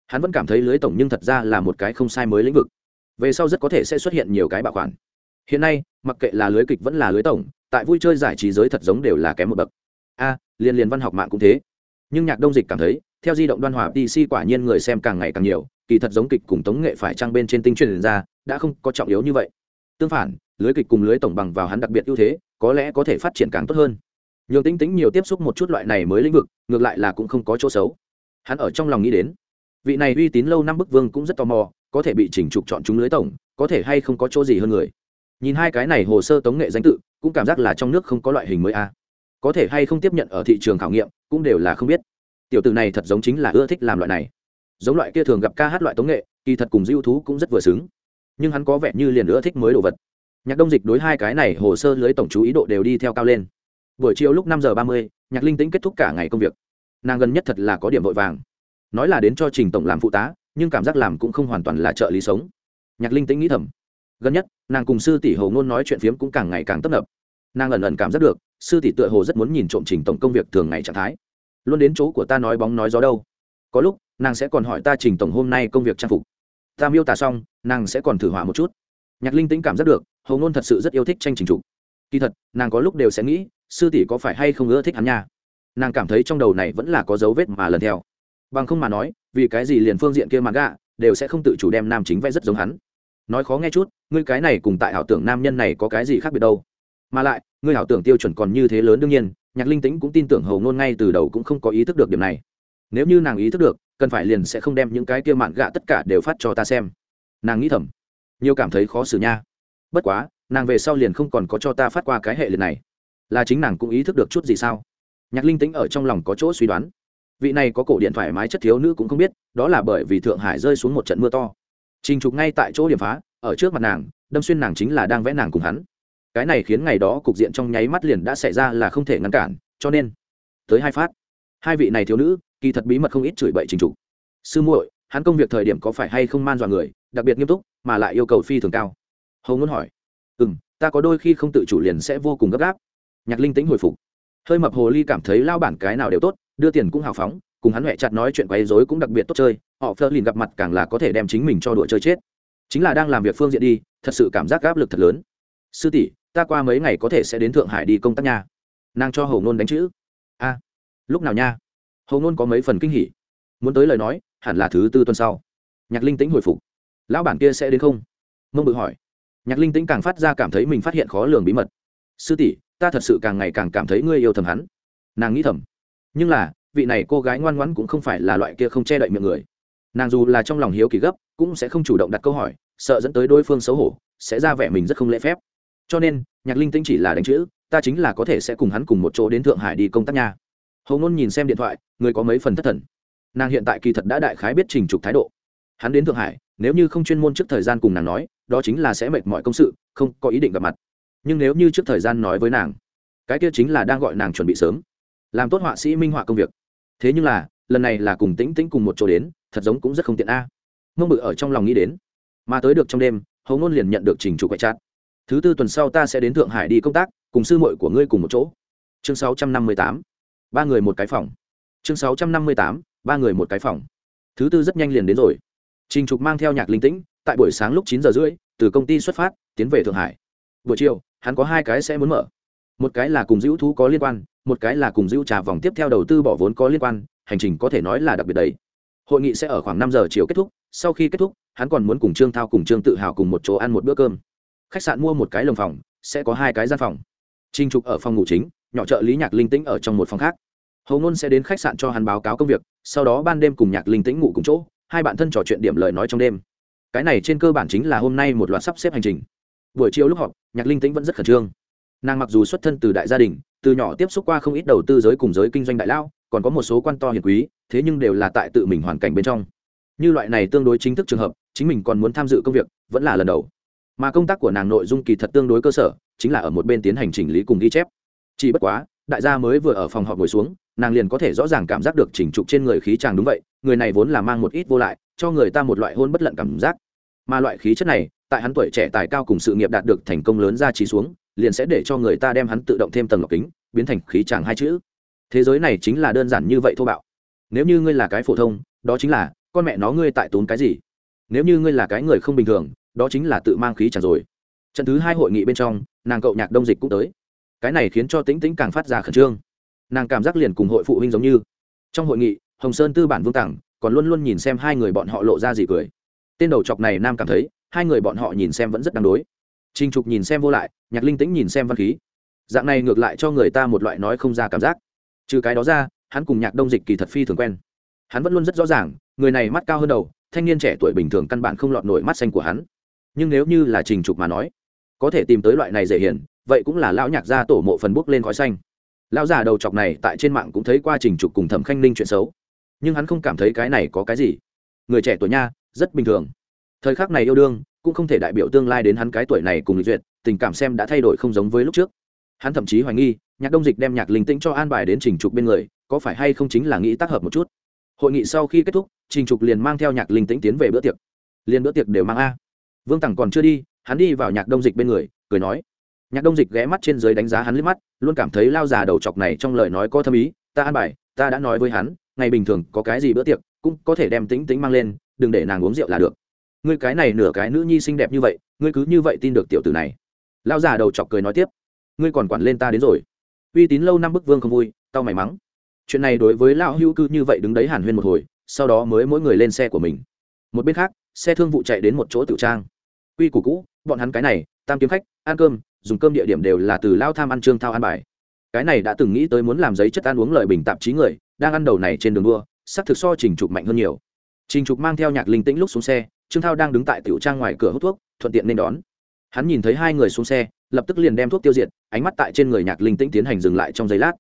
Hắn vẫn cảm thấy lưới tổng nhưng thật ra là một cái không sai mới lĩnh vực. Về sau rất có thể sẽ xuất hiện nhiều cái bảo khoản hiện nay, mặc kệ là lưới kịch vẫn là lưới tổng tại vui chơi giải trí giới thật giống đều là kém một bậc. A liên liên văn học mạng cũng thế. Nhưng nhạc đông dịch cảm thấy, theo di động đoan hòa pc quả nhiên người xem càng ngày càng nhiều, kỳ thật giống kịch cùng tống nghệ phải trang bên trên tinh truyền ra, đã không có trọng yếu như vậy. Tương phản, lưới kịch cùng lưới tổng bằng vào hắn đặc biệt ưu thế, có lẽ có thể phát triển càng tốt hơn. Nhường tính tính nhiều tiếp xúc một chút loại này mới lĩnh vực, ngược lại là cũng không có chỗ xấu. Hắn ở trong lòng nghĩ đến, vị này uy tín lâu năm bức vương cũng rất tò mò, có thể bị chỉnh trục chọn chúng lưới tổng, có thể hay không có chỗ gì hơn người nhìn hai cái này hồ sơ tống nghệ danh tự, cũng cảm giác là trong nước không có loại hình mới a. Có thể hay không tiếp nhận ở thị trường khảo nghiệm, cũng đều là không biết. Tiểu tử này thật giống chính là ưa thích làm loại này. Giống loại kia thường gặp ca hát loại tống nghệ, kỳ thật cùng diêu thú cũng rất vừa xứng. Nhưng hắn có vẻ như liền ưa thích mới đồ vật. Nhạc đông dịch đối hai cái này hồ sơ lưới tổng chú ý độ đều đi theo cao lên. Buổi chiều lúc năm giờ ba mươi, nhạc linh tĩnh kết thúc cả ngày công việc. Nàng gần nhất thật là có điểm vội vàng. Nói là đến cho trình tổng làm phụ tá, nhưng cảm giác làm cũng không hoàn toàn là trợ lý sống. Nhạc linh tĩnh nghĩ thầm gần nhất, nàng cùng sư tỷ hồ ngôn nói chuyện phiếm cũng càng ngày càng tấp nập. Nàng ẩn ẩn cảm giác được, sư tỷ tựa hồ rất muốn nhìn trộm trình tổng công việc thường ngày trạng thái. Luôn đến chỗ của ta nói bóng nói gió đâu. Có lúc, nàng sẽ còn hỏi ta trình tổng hôm nay công việc trang phục. Ta miêu tả xong, nàng sẽ còn thử hỏa một chút. Nhạc linh tĩnh cảm giác được hầu ngôn thật sự rất yêu thích tranh trình trục kỳ thật, nàng có lúc đều sẽ nghĩ, sư tỷ có phải hay không ưa thích hắn nha. Nàng cảm thấy trong đầu này vẫn là có dấu vết mà lần theo. Bằng không mà nói, vì cái gì liền phương diện kia mà gạ, đều sẽ không tự chủ đem nam chính vẽ rất giống hắn nói khó nghe chút, ngươi cái này cùng tại ảo tưởng nam nhân này có cái gì khác biệt đâu? Mà lại, ngươi ảo tưởng tiêu chuẩn còn như thế lớn đương nhiên, nhạc linh tĩnh cũng tin tưởng hầu ngôn ngay từ đầu cũng không có ý thức được điểm này. Nếu như nàng ý thức được, cần phải liền sẽ không đem những cái kia mạn gạ tất cả đều phát cho ta xem. Nàng nghĩ thầm. Nhiều cảm thấy khó xử nha. Bất quá, nàng về sau liền không còn có cho ta phát qua cái hệ liệt này. Là chính nàng cũng ý thức được chút gì sao? Nhạc linh tính ở trong lòng có chỗ suy đoán. Vị này có cổ điện thoại mái chất thiếu nữ cũng không biết, đó là bởi vì thượng hải rơi xuống một trận mưa to trình trục ngay tại chỗ điểm phá, ở trước mặt nàng, đâm xuyên nàng chính là đang vẽ nàng cùng hắn. Cái này khiến ngày đó cục diện trong nháy mắt liền đã xảy ra là không thể ngăn cản, cho nên, tới hai phát. Hai vị này thiếu nữ, kỳ thật bí mật không ít chửi bậy trình trục. Sư muội, hắn công việc thời điểm có phải hay không man dọa người, đặc biệt nghiêm túc, mà lại yêu cầu phi thường cao? Hầu ngôn hỏi. Ừ m ta có đôi khi không tự chủ liền sẽ vô cùng gấp gáp. Nhạc linh tính hồi phục. Hơi mập hồ ly cảm thấy lao bản cái nào đều tốt, đưa tiền cũng hào phóng cùng hắn huệ chặt nói chuyện quấy rối cũng đặc biệt tốt chơi, họ phơ lìn gặp mặt càng là có thể đem chính mình cho đùa chơi chết. Chính là đang làm việc phương diện đi, thật sự cảm giác áp lực thật lớn. Sư tỷ, ta qua mấy ngày có thể sẽ đến thượng hải đi công tác nha. Nàng cho hầu nôn đánh chữ. A, lúc nào nha? Hầu nôn có mấy phần kinh hỉ. Muốn tới lời nói, hẳn là thứ tư tuần sau. Nhạc linh tĩnh hồi phục. Lão bản kia sẽ đến không? Mông bự hỏi. Nhạc linh tĩnh càng phát ra cảm thấy mình phát hiện khó lường bí mật. Sư tỷ, ta thật sự càng ngày càng cảm thấy ngươi yêu thầm hắn. Nàng nghĩ thầm. Nhưng là vị này cô gái ngoan ngoãn cũng không phải là loại kia không che đậy miệng người. Nàng dù là trong lòng hiếu kỳ gấp, cũng sẽ không chủ động đặt câu hỏi, sợ dẫn tới đối phương xấu hổ, sẽ ra vẻ mình rất không lễ phép. Cho nên, nhạc linh tĩnh chỉ là đánh chữ, ta chính là có thể sẽ cùng hắn cùng một chỗ đến thượng hải đi công tác nha. Hầu ngôn nhìn xem điện thoại, người có mấy phần thất thần. Nàng hiện tại kỳ thật đã đại khái biết trình trục thái độ. Hắn đến thượng hải, nếu như không chuyên môn trước thời gian cùng nàng nói, đó chính là sẽ mệt mọi công sự, không có ý định gặp mặt. Nhưng nếu như trước thời gian nói với nàng, cái kia chính là đang gọi nàng chuẩn bị sớm. Làm tốt họa sĩ minh họa công việc thế nhưng là, lần này là cùng tĩnh tĩnh cùng một chỗ đến, thật giống cũng rất không tiện a. À. bự ở trong lòng nghĩ đến. Mà tới được trong đêm, hầu ngôn liền nhận được trình chủ quậy chát. Thứ tư tuần sau ta sẽ đến thượng hải đi công tác, cùng sư muội của ngươi cùng một chỗ. Chương sáu trăm năm mươi tám. Ba người một cái phòng. Chương sáu trăm năm mươi tám. Ba người một cái phòng. Thứ tư rất nhanh liền đến rồi. Trình trục mang theo nhạc linh tĩnh, tại buổi sáng lúc chín giờ rưỡi, từ công ty xuất phát, tiến về thượng hải. Buổi chiều, hắn có hai cái sẽ muốn mở. Một cái là cùng dữ thú có liên quan một cái là cùng dữ trà vòng tiếp theo đầu tư bỏ vốn có liên quan, hành trình có thể nói là đặc biệt đấy. Hội nghị sẽ ở khoảng năm giờ chiều kết thúc, sau khi kết thúc, hắn còn muốn cùng trương thao cùng trương tự hào cùng một chỗ ăn một bữa cơm. Khách sạn mua một cái lồng phòng, sẽ có hai cái gian phòng. Trinh trục ở phòng ngủ chính, nhỏ trợ lý nhạc linh tĩnh ở trong một phòng khác. Hầu ngôn sẽ đến khách sạn cho hắn báo cáo công việc, sau đó ban đêm cùng nhạc linh tĩnh ngủ cùng chỗ, hai bạn thân trò chuyện điểm lời nói trong đêm. Cái này trên cơ bản chính là hôm nay một loạt sắp xếp hành trình. Buổi chiều lúc họp, nhạc linh tĩnh vẫn rất khẩn trương nàng mặc dù xuất thân từ đại gia đình, từ nhỏ tiếp xúc qua không ít đầu tư giới cùng giới kinh doanh đại lao còn có một số quan to hiền quý, thế nhưng đều là tại tự mình hoàn cảnh bên trong. Như loại này tương đối chính thức trường hợp, chính mình còn muốn tham dự công việc, vẫn là lần đầu. Mà công tác của nàng nội dung kỳ thật tương đối cơ sở, chính là ở một bên tiến hành chỉnh lý cùng ghi chép. Chỉ bất quá, đại gia mới vừa ở phòng họp ngồi xuống, nàng liền có thể rõ ràng cảm giác được chỉnh trục trên người khí chàng đúng vậy, người này vốn là mang một ít vô lại, cho người ta một loại hôn bất lận cảm giác. Mà loại khí chất này, tại hắn tuổi trẻ tài cao cùng sự nghiệp đạt được thành công lớn ra trí xuống liền sẽ để cho người ta đem hắn tự động thêm tầng lọc kính, biến thành khí chàng hai chữ. Thế giới này chính là đơn giản như vậy thô bạo. Nếu như ngươi là cái phổ thông, đó chính là, con mẹ nó, ngươi tại tốn cái gì? Nếu như ngươi là cái người không bình thường, đó chính là tự mang khí chàng rồi. Trận thứ hai hội nghị bên trong, nàng cậu nhạc đông dịch cũng tới. Cái này khiến cho tĩnh tĩnh càng phát ra khẩn trương. Nàng cảm giác liền cùng hội phụ huynh giống như. Trong hội nghị, hồng sơn tư bản vương tặng, còn luôn luôn nhìn xem hai người bọn họ lộ ra gì cười. Tên đầu chọc này nam cảm thấy, hai người bọn họ nhìn xem vẫn rất đáng đối. Trình trục nhìn xem vô lại, nhạc linh tĩnh nhìn xem văn khí. Dạng này ngược lại cho người ta một loại nói không ra cảm giác. Trừ cái đó ra, hắn cùng nhạc đông dịch kỳ thật phi thường quen. Hắn vẫn luôn rất rõ ràng, người này mắt cao hơn đầu, thanh niên trẻ tuổi bình thường căn bản không lọt nổi mắt xanh của hắn. Nhưng nếu như là trình trục mà nói, có thể tìm tới loại này dễ hiển, vậy cũng là lão nhạc gia tổ mộ phần bước lên khói xanh. Lão già đầu chọc này tại trên mạng cũng thấy qua trình trục cùng thẩm khanh ninh chuyện xấu. Nhưng hắn không cảm thấy cái này có cái gì. Người trẻ tuổi nha, rất bình thường. Thời khắc này yêu đương cũng không thể đại biểu tương lai đến hắn cái tuổi này cùng lịch duyệt, tình cảm xem đã thay đổi không giống với lúc trước. Hắn thậm chí hoài nghi, nhạc đông dịch đem nhạc linh tĩnh cho an bài đến trình trục bên người, có phải hay không chính là nghĩ tác hợp một chút? Hội nghị sau khi kết thúc, trình trục liền mang theo nhạc linh tĩnh tiến về bữa tiệc. Liền bữa tiệc đều mang a. Vương tằng còn chưa đi, hắn đi vào nhạc đông dịch bên người, cười nói. Nhạc đông dịch ghé mắt trên dưới đánh giá hắn liếc mắt, luôn cảm thấy lao già đầu chọc này trong lời nói có thâm ý, ta an bài, ta đã nói với hắn, ngày bình thường có cái gì bữa tiệc, cũng có thể đem tính tính mang lên, đừng để nàng uống rượu là được ngươi cái này nửa cái nữ nhi xinh đẹp như vậy, ngươi cứ như vậy tin được tiểu tử này. Lão già đầu chọc cười nói tiếp, ngươi còn quản lên ta đến rồi. Uy tín lâu năm bức vương không vui tao may mắn. chuyện này đối với lão hữu cư như vậy đứng đấy hàn huyên một hồi, sau đó mới mỗi người lên xe của mình. Một bên khác, xe thương vụ chạy đến một chỗ tiểu trang. Quy củ cũ, bọn hắn cái này, tam kiếm khách, ăn cơm, dùng cơm địa điểm đều là từ lao tham ăn trương thao ăn bài. Cái này đã từng nghĩ tới muốn làm giấy chất ăn uống lợi bình tạp chí người, đang ăn đầu này trên đường đua sắc thực so trình trục mạnh hơn nhiều. Trình trục mang theo nhạc linh tĩnh lúc xuống xe trương thao đang đứng tại tiểu trang ngoài cửa hút thuốc, thuận tiện nên đón. Hắn nhìn thấy hai người xuống xe, lập tức liền đem thuốc tiêu diệt, ánh mắt tại trên người nhạc linh tĩnh tiến hành dừng lại trong giây lát.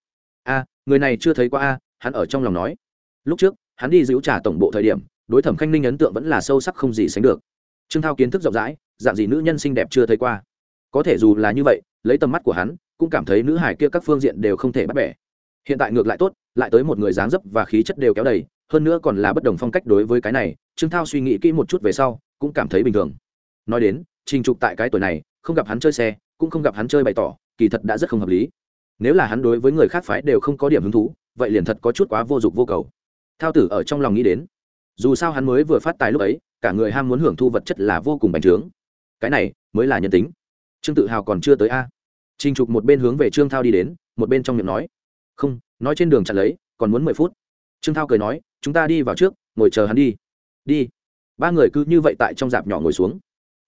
A, người này chưa thấy qua a, hắn ở trong lòng nói. Lúc trước, hắn đi giữ trả tổng bộ thời điểm, đối thẩm khanh ninh ấn tượng vẫn là sâu sắc không gì sánh được. Trương thao kiến thức rộng rãi, dạng gì nữ nhân xinh đẹp chưa thấy qua. Có thể dù là như vậy, lấy tầm mắt của hắn, cũng cảm thấy nữ hải kia các phương diện đều không thể bắt bẻ. Hiện tại ngược lại tốt, lại tới một người dáng dấp và khí chất đều kéo đầy, hơn nữa còn là bất đồng phong cách đối với cái này trương thao suy nghĩ kỹ một chút về sau, cũng cảm thấy bình thường. Nói đến, trình trục tại cái tuổi này, không gặp hắn chơi xe, cũng không gặp hắn chơi bày tỏ, kỳ thật đã rất không hợp lý. Nếu là hắn đối với người khác phái đều không có điểm hứng thú, vậy liền thật có chút quá vô dụng vô cầu. Thao tử ở trong lòng nghĩ đến, dù sao hắn mới vừa phát tài lúc ấy, cả người ham muốn hưởng thu vật chất là vô cùng bành trướng. Cái này mới là nhân tính. Trương tự hào còn chưa tới a. Trình trục một bên hướng về trương thao đi đến, một bên trong miệng nói, không, nói trên đường chặt lấy, còn muốn mười phút. Trương thao cười nói, chúng ta đi vào trước, ngồi chờ hắn đi đi. Ba người cứ như vậy tại trong dạp nhỏ ngồi xuống.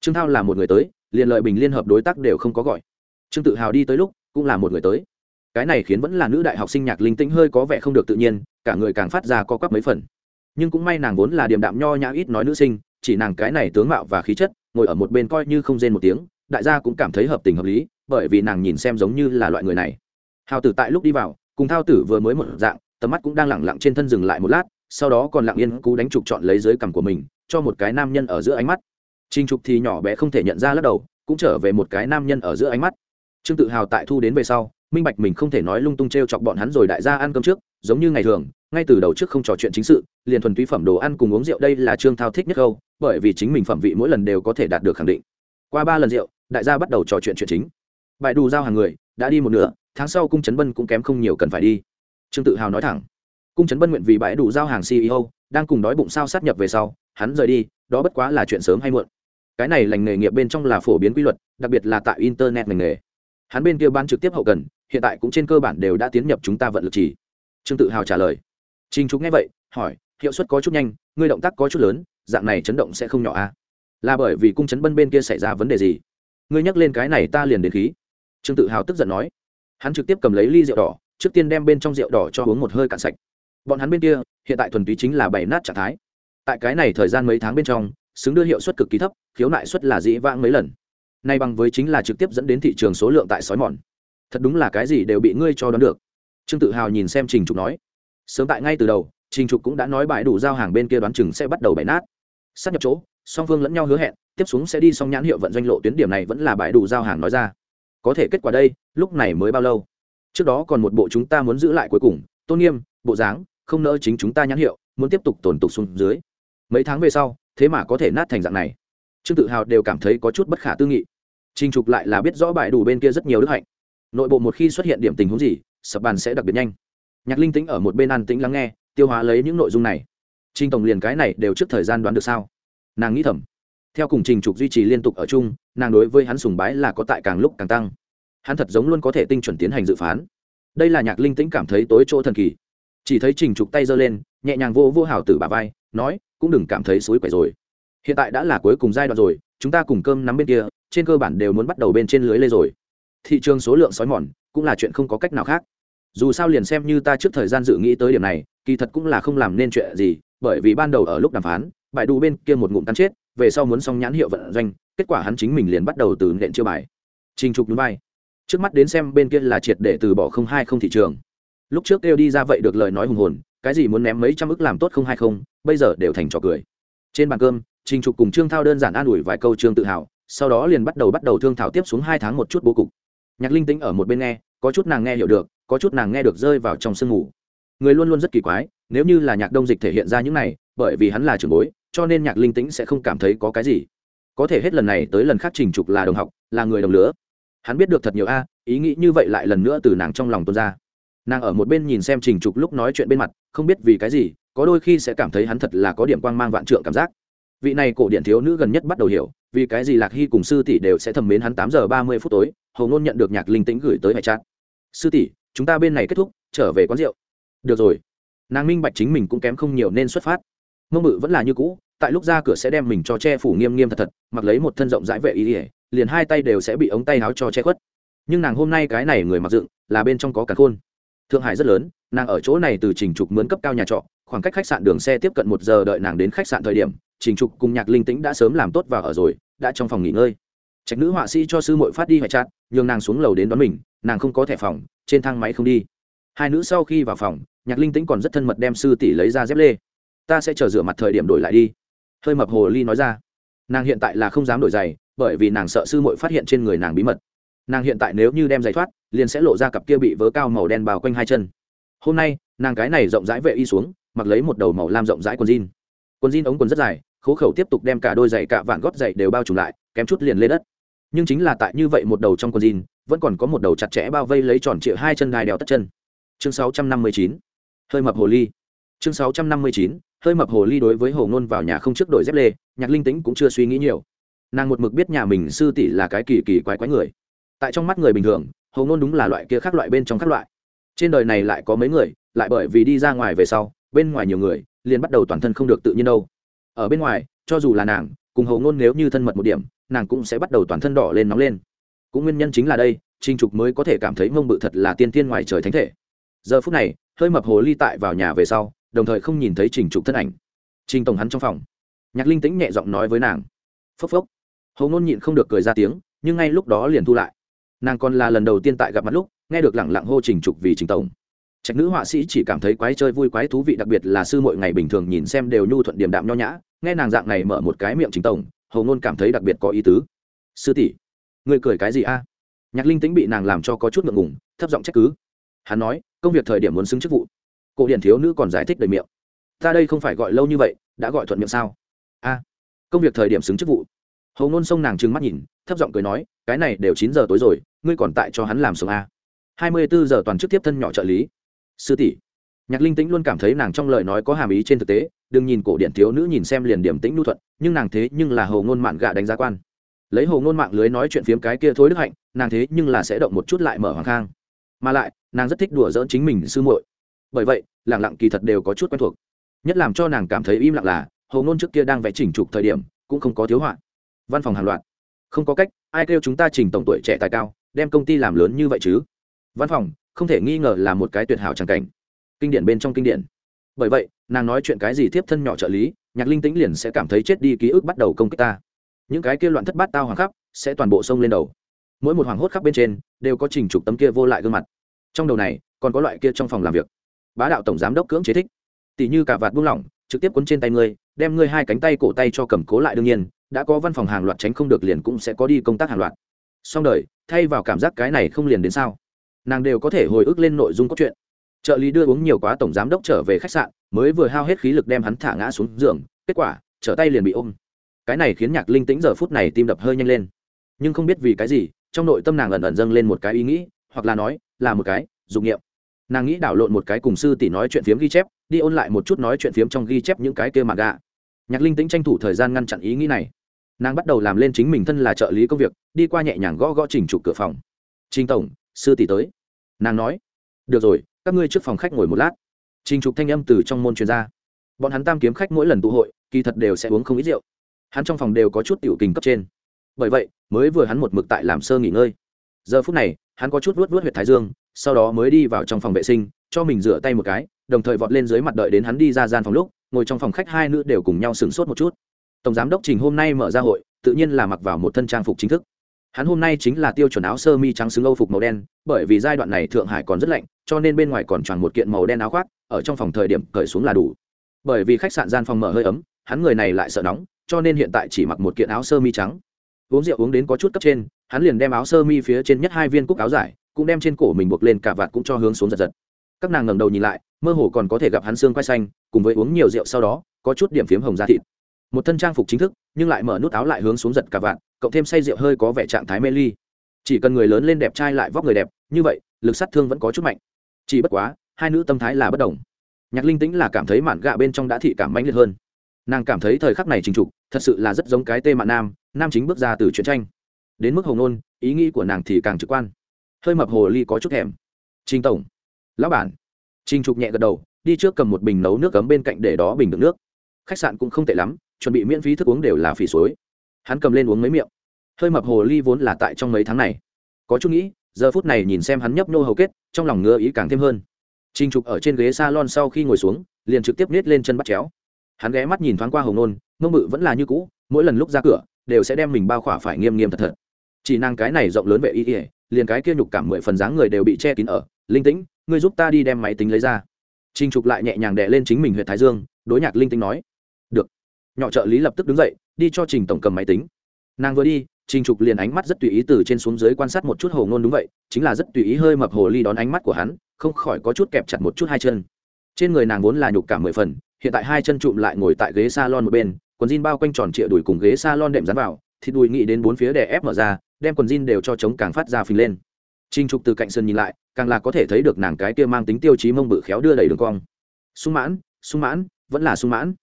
Trương thao là một người tới, liền lợi bình liên hợp đối tác đều không có gọi. Trương tự hào đi tới lúc, cũng là một người tới. Cái này khiến vẫn là nữ đại học sinh nhạc linh tĩnh hơi có vẻ không được tự nhiên, cả người càng phát ra co quắp mấy phần. Nhưng cũng may nàng vốn là điềm đạm nho nhã ít nói nữ sinh, chỉ nàng cái này tướng mạo và khí chất, ngồi ở một bên coi như không rên một tiếng, đại gia cũng cảm thấy hợp tình hợp lý, bởi vì nàng nhìn xem giống như là loại người này. Hào tử tại lúc đi vào, cùng thao tử vừa mới một dạng, tầm mắt cũng đang lẳng lặng trên thân dừng lại một lát sau đó còn lặng yên cú đánh trục chọn lấy dưới cằm của mình, cho một cái nam nhân ở giữa ánh mắt. Trinh trục thì nhỏ bé không thể nhận ra lắc đầu, cũng trở về một cái nam nhân ở giữa ánh mắt. Trương tự hào tại thu đến về sau, minh bạch mình không thể nói lung tung t r e o chọc bọn hắn rồi đại gia ăn cơm trước, giống như ngày thường, ngay từ đầu trước không trò chuyện chính sự, liền thuần túy phẩm đồ ăn cùng uống rượu đây là trương thao thích nhất câu, bởi vì chính mình phẩm vị mỗi lần đều có thể đạt được khẳng định. Qua ba lần rượu, đại gia bắt đầu trò chuyện chuyện chính. Bài đù giao hàng người, đã đi một nửa, tháng sau cung trấn bân cũng kém không nhiều cần phải đi. Trương tự hào nói thẳng cung trấn bân nguyện vì bãi đủ giao hàng ceo đang cùng đói bụng sao sát nhập về sau, hắn rời đi, đó bất quá là chuyện sớm hay muộn. Cái này lành nghề nghiệp bên trong là phổ biến quy luật, đặc biệt là tại internet ngành nghề. Hắn bên kia ban trực tiếp hậu cần, hiện tại cũng trên cơ bản đều đã tiến nhập chúng ta vận lực chỉ trương tự hào trả lời. Trinh trúc nghe vậy, hỏi, hiệu suất có chút nhanh, ngươi động tác có chút lớn, dạng này chấn động sẽ không nhỏ à? là bởi vì cung chấn bân bên kia xảy ra vấn đề gì? Ngươi nhắc lên cái này ta liền đến khí. Trương tự hào tức giận nói. Hắn trực tiếp cầm lấy ly rượu đỏ, trước tiên đem bên trong rượu đỏ cho uống một hơi cạn sạch bọn hắn bên kia, hiện tại thuần túy chính là bày nát trạng thái. Tại cái này thời gian mấy tháng bên trong, xứng đưa hiệu suất cực kỳ thấp, khiếu nại suất là dĩ vãng mấy lần. Nay bằng với chính là trực tiếp dẫn đến thị trường số lượng tại sói mòn. Thật đúng là cái gì đều bị ngươi cho đón được. Trương tự hào nhìn xem trình trục nói. Sớm tại ngay từ đầu, trình trục cũng đã nói bãi đủ giao hàng bên kia đoán chừng sẽ bắt đầu bày nát. Sát nhập chỗ, song phương lẫn nhau hứa hẹn, tiếp xuống sẽ đi xong nhãn hiệu vận doanh lộ tuyến điểm này vẫn là bãi đủ giao hàng nói ra. Có thể kết quả đây, lúc này mới bao lâu? Trước đó còn một bộ chúng ta muốn giữ lại cuối cùng, tôn nghiêm, bộ dáng không nỡ chính chúng ta nhãn hiệu, muốn tiếp tục tồn tục xuống dưới. Mấy tháng về sau, thế mà có thể nát thành dạng này. Trương tự hào đều cảm thấy có chút bất khả tư nghị. Trình trục lại là biết rõ bãi đủ bên kia rất nhiều đức hạnh. Nội bộ một khi xuất hiện điểm tình huống gì, sập bàn sẽ đặc biệt nhanh. Nhạc linh tĩnh ở một bên an tĩnh lắng nghe, tiêu hóa lấy những nội dung này. Trình tổng liền cái này đều trước thời gian đoán được sao? Nàng nghĩ thầm. Theo cùng trình trục duy trì liên tục ở chung, nàng đối với hắn sùng bái là có tại càng lúc càng tăng. Hắn thật giống luôn có thể tinh chuẩn tiến hành dự phán. Đây là nhạc linh tĩnh cảm thấy tối chỗ thần kỳ chỉ thấy trình trục tay giơ lên, nhẹ nhàng vô vô hảo tử bà vai, nói, cũng đừng cảm thấy suối quẻ rồi. Hiện tại đã là cuối cùng giai đoạn rồi, chúng ta cùng cơm nắm bên kia, trên cơ bản đều muốn bắt đầu bên trên lưới lê rồi. Thị trường số lượng sói mòn, cũng là chuyện không có cách nào khác. Dù sao liền xem như ta trước thời gian dự nghĩ tới điểm này, kỳ thật cũng là không làm nên chuyện gì, bởi vì ban đầu ở lúc đàm phán, bại đủ bên kia một ngụm cắn chết, về sau muốn xong nhãn hiệu vận doanh, kết quả hắn chính mình liền bắt đầu từ nện chiêu bài. Trình trục núi bay trước mắt đến xem bên kia là triệt để từ bỏ không hai không thị trường lúc trước kêu đi ra vậy được lời nói hùng hồn, cái gì muốn ném mấy trăm ức làm tốt không hay không, bây giờ đều thành trò cười. Trên bàn cơm, trình trục cùng trương thao đơn giản an ủi vài câu trương tự hào, sau đó liền bắt đầu bắt đầu thương thảo tiếp xuống hai tháng một chút bố cục. Nhạc linh tính ở một bên nghe, có chút nàng nghe hiểu được, có chút nàng nghe được rơi vào trong sương ngủ người luôn luôn rất kỳ quái, nếu như là nhạc đông dịch thể hiện ra những này, bởi vì hắn là trưởng bối, cho nên nhạc linh tính sẽ không cảm thấy có cái gì. Có thể hết lần này tới lần khác trình trục là đồng học, là người đồng lứa. Hắn biết được thật nhiều a, ý nghĩ như vậy lại lần nữa từ nàng trong lòng tuôn ra nàng ở một bên nhìn xem trình trục lúc nói chuyện bên mặt, không biết vì cái gì, có đôi khi sẽ cảm thấy hắn thật là có điểm quang mang vạn trượng cảm giác. Vị này cổ điện thiếu nữ gần nhất bắt đầu hiểu, vì cái gì lạc hy cùng sư tỷ đều sẽ thầm mến hắn tám giờ ba mươi phút tối hầu ngôn nhận được nhạc linh tĩnh gửi tới hải trát. Sư tỷ, chúng ta bên này kết thúc, trở về quán rượu. Được rồi. Nàng minh bạch chính mình cũng kém không nhiều nên xuất phát. Mông mự vẫn là như cũ, tại lúc ra cửa sẽ đem mình cho che phủ nghiêm nghiêm thật thật, mặc lấy một thân rộng rãi vệ ý ỉa liền hai tay đều sẽ bị ống tay áo cho che khuất. Nhưng nàng hôm nay cái này người mặc dựng, là bên trong có cả khôn thượng hải rất lớn, nàng ở chỗ này từ trình trục mướn cấp cao nhà trọ, khoảng cách khách sạn đường xe tiếp cận một giờ đợi nàng đến khách sạn thời điểm, trình trục cùng nhạc linh tĩnh đã sớm làm tốt và ở rồi, đã trong phòng nghỉ ngơi. Trạch nữ họa sĩ cho sư mội phát đi hoại chát, nhường nàng xuống lầu đến đón mình, nàng không có thẻ phòng, trên thang máy không đi. Hai nữ sau khi vào phòng, nhạc linh tĩnh còn rất thân mật đem sư tỷ lấy ra dép lê. Ta sẽ chờ rửa mặt thời điểm đổi lại đi. Hơi mập hồ ly nói ra. Nàng hiện tại là không dám đổi giày, bởi vì nàng sợ sư mội phát hiện trên người nàng bí mật. Nàng hiện tại nếu như đem giày thoát liền sẽ lộ ra cặp kia bị vớ cao màu đen bao quanh hai chân. Hôm nay, nàng cái này rộng rãi vệ y xuống, mặc lấy một đầu màu lam rộng rãi quần jean. Quần jean ống quần rất dài, khố khẩu tiếp tục đem cả đôi giày cả vạn gót giày đều bao trùm lại, kém chút liền lên đất. Nhưng chính là tại như vậy một đầu trong quần jean, vẫn còn có một đầu chặt chẽ bao vây lấy tròn trịa hai chân đài đèo tất chân. Chương 659. hơi mập hồ ly. Chương 659. hơi mập hồ ly đối với hồ ngôn vào nhà không trước đổi dép lê, nhạc linh tĩnh cũng chưa suy nghĩ nhiều. Nàng một mực biết nhà mình sư tỷ là cái kỳ kỳ quái quái người. Tại trong mắt người bình thường hồ ngôn đúng là loại kia khác loại bên trong các loại. Trên đời này lại có mấy người, lại bởi vì đi ra ngoài về sau, bên ngoài nhiều người, liền bắt đầu toàn thân không được tự nhiên đâu. Ở bên ngoài, cho dù là nàng, cùng hầu ngôn nếu như thân mật một điểm, nàng cũng sẽ bắt đầu toàn thân đỏ lên nóng lên. Cũng nguyên nhân chính là đây trinh trục mới có thể cảm thấy mông bự thật là tiên tiên ngoài trời thánh thể. Giờ phút này, hơi mập hồ ly tại vào nhà về sau, đồng thời không nhìn thấy trình trục thân ảnh. Trình tổng hắn trong phòng. Nhạc linh tĩnh nhẹ giọng nói với nàng. Phốc phốc. Hầu ngôn nhịn không được cười ra tiếng, nhưng ngay lúc đó liền thu lại nàng còn là lần đầu tiên tại gặp mặt lúc nghe được lẳng lặng hô trình trục vì trình tổng. Trạch nữ họa sĩ chỉ cảm thấy quái chơi vui quái thú vị đặc biệt là sư mỗi ngày bình thường nhìn xem đều nhu thuận điềm đạm nho nhã, nghe nàng dạng này mở một cái miệng trình tổng, hầu ngôn cảm thấy đặc biệt có ý tứ. Sư tỷ người cười cái gì a? Nhạc linh tính bị nàng làm cho có chút ngượng ngùng, thấp giọng trách cứ. Hắn nói, công việc thời điểm muốn xứng chức vụ. Cổ điển thiếu nữ còn giải thích đầy miệng. Ta đây không phải gọi lâu như vậy, đã gọi thuận miệng sao? A, công việc thời điểm xứng chức vụ hầu ngôn sông nàng trừng mắt nhìn, thấp giọng cười nói, cái này đều chín giờ tối rồi, ngươi còn tại cho hắn làm sống a hai mươi bốn giờ toàn chức tiếp thân nhỏ trợ lý. Sư tỷ. Nhạc linh tĩnh luôn cảm thấy nàng trong lời nói có hàm ý trên thực tế, đừng nhìn cổ điển thiếu nữ nhìn xem liền điểm tĩnh nhu thuận, nhưng nàng thế nhưng là hầu ngôn mạng gạ đánh giá quan. Lấy hầu ngôn mạng lưới nói chuyện phiếm cái kia thối đức hạnh, nàng thế nhưng là sẽ động một chút lại mở hoàng khang. Mà lại, nàng rất thích đùa dỡn chính mình sư muội. Bởi vậy lẳng lặng kỳ thật đều có chút quen thuộc. Nhất làm cho nàng cảm thấy im lặng là hầu ngôn trước kia đang vẽ chỉnh trục thời điểm, cũng không có thiếu họa văn phòng hàng loạt. Không có cách, ai kêu chúng ta trình tổng tuổi trẻ tài cao, đem công ty làm lớn như vậy chứ? Văn phòng, không thể nghi ngờ là một cái tuyệt hảo tràng cảnh. Kinh điển bên trong kinh điển. Bởi vậy, nàng nói chuyện cái gì tiếp thân nhỏ trợ lý, nhạc linh tĩnh liền sẽ cảm thấy chết đi ký ức bắt đầu công kích ta. Những cái kia loạn thất bát tao hoàng khắp, sẽ toàn bộ sông lên đầu. Mỗi một hoàng hốt khắp bên trên, đều có trình trục tấm kia vô lại gương mặt. Trong đầu này, còn có loại kia trong phòng làm việc. Bá đạo tổng giám đốc cưỡng chế thích. Tỷ như cả vạt buông lỏng, trực tiếp cuốn trên tay ngươi, đem ngươi hai cánh tay cổ tay cho cầm cố lại đương nhiên đã có văn phòng hàng loạt tránh không được liền cũng sẽ có đi công tác hàng loạt. Xong đời, thay vào cảm giác cái này không liền đến sao? Nàng đều có thể hồi ức lên nội dung cốt truyện. Trợ lý đưa uống nhiều quá tổng giám đốc trở về khách sạn, mới vừa hao hết khí lực đem hắn thả ngã xuống giường, kết quả, trở tay liền bị ôm. Cái này khiến nhạc linh tĩnh giờ phút này tim đập hơi nhanh lên. Nhưng không biết vì cái gì, trong nội tâm nàng ẩn ẩn dâng lên một cái ý nghĩ, hoặc là nói, là một cái dụng nghiệm nàng nghĩ đảo lộn một cái cùng sư tỷ nói chuyện phiếm ghi chép, đi ôn lại một chút nói chuyện phiếm trong ghi chép những cái kia mà gạ nhạc linh tĩnh tranh thủ thời gian ngăn chặn ý nghĩ này. Nàng bắt đầu làm lên chính mình thân là trợ lý công việc, đi qua nhẹ nhàng gõ gõ trình trục cửa phòng. Trình tổng, sư tỷ tới. Nàng nói. Được rồi, các ngươi trước phòng khách ngồi một lát. Trình trục thanh âm từ trong môn truyền ra. Bọn hắn tam kiếm khách mỗi lần tụ hội, kỳ thật đều sẽ uống không ít rượu. Hắn trong phòng đều có chút tiểu kình cấp trên. Bởi vậy, mới vừa hắn một mực tại làm sơ nghỉ ngơi. Giờ phút này, hắn có chút vuốt vuốt huyệt thái dương, sau đó mới đi vào trong phòng vệ sinh, cho mình rửa tay một cái, đồng thời vọt lên dưới mặt đợi đến hắn đi ra gian phòng lúc ngồi trong phòng khách hai nữ đều cùng nhau sửng sốt một chút. Tổng giám đốc trình hôm nay mở ra hội, tự nhiên là mặc vào một thân trang phục chính thức. Hắn hôm nay chính là tiêu chuẩn áo sơ mi trắng xứng âu phục màu đen, bởi vì giai đoạn này thượng hải còn rất lạnh, cho nên bên ngoài còn tròn một kiện màu đen áo khoác, ở trong phòng thời điểm cởi xuống là đủ. Bởi vì khách sạn gian phòng mở hơi ấm, hắn người này lại sợ nóng, cho nên hiện tại chỉ mặc một kiện áo sơ mi trắng. Uống rượu uống đến có chút cấp trên, hắn liền đem áo sơ mi phía trên nhất hai viên cúc áo giải, cũng đem trên cổ mình buộc lên cả vạt cũng cho hướng xuống giật giật. Các nàng ngẩng đầu nhìn lại mơ hồ còn có thể gặp hắn xương quay xanh, cùng với uống nhiều rượu sau đó, có chút điểm phiếm hồng da thịt. Một thân trang phục chính thức, nhưng lại mở nút áo lại hướng xuống giật cả vạn. cộng thêm say rượu hơi có vẻ trạng thái mê ly. Chỉ cần người lớn lên đẹp trai lại vóc người đẹp, như vậy, lực sát thương vẫn có chút mạnh. Chỉ bất quá, hai nữ tâm thái là bất đồng. Nhạc linh tĩnh là cảm thấy mạn gạ bên trong đã thị cảm mãnh liệt hơn. Nàng cảm thấy thời khắc này trình trục, thật sự là rất giống cái tê mạn nam nam chính bước ra từ chuyện tranh. Đến mức hồng nôn, ý nghĩ của nàng thì càng trực quan. Hơi mập hồ ly có chút thèm. Trình tổng, lão bản trình trục nhẹ gật đầu đi trước cầm một bình nấu nước cấm bên cạnh để đó bình đựng nước khách sạn cũng không tệ lắm chuẩn bị miễn phí thức uống đều là phỉ suối hắn cầm lên uống mấy miệng hơi mập hồ ly vốn là tại trong mấy tháng này có chút nghĩ giờ phút này nhìn xem hắn nhấp nô hầu kết trong lòng ngứa ý càng thêm hơn Trình Trục ở trên ghế salon sau khi ngồi xuống, liền trực tiếp nhét lên chân bắt chéo. Hắn ghé mắt nhìn thoáng qua Hồng Nôn, mông mự vẫn là như cũ, mỗi lần lúc ra cửa, đều sẽ đem mình bao khỏa phải nghiêm nghiêm thật thật. Chỉ năng cái này rộng lớn vệ y y, liền cái kia nhục cảm mười phần dáng người đều bị che kín ở. Linh Tĩnh, ngươi giúp ta đi đem máy tính lấy ra. Trình Trục lại nhẹ nhàng đè lên chính mình huyệt thái dương, đối nhạc Linh tính nói. Được. Nhỏ trợ lý lập tức đứng dậy, đi cho Trình tổng cầm máy tính. Nàng vừa đi, Trình Trục liền ánh mắt rất tùy ý từ trên xuống dưới quan sát một chút Hồ Ngôn đúng vậy, chính là rất tùy ý hơi mập hồ ly đón ánh mắt của hắn, không khỏi có chút kẹp chặt một chút hai chân. Trên người nàng vốn là nhục cảm mười phần, hiện tại hai chân trụm lại ngồi tại ghế salon một bên, quần jean bao quanh tròn trịa đùi cùng ghế salon đệm dán vào, thì đùi nghĩ đến bốn phía đè ép mở ra, đem quần jean đều cho chống càng phát ra phình lên. Trình Trục từ cạnh sân nhìn lại, càng là có thể thấy được nàng cái kia mang tính tiêu chí mông bự khéo đưa đẩy đường cong. Sung mãn, sung mãn, vẫn là sung mãn.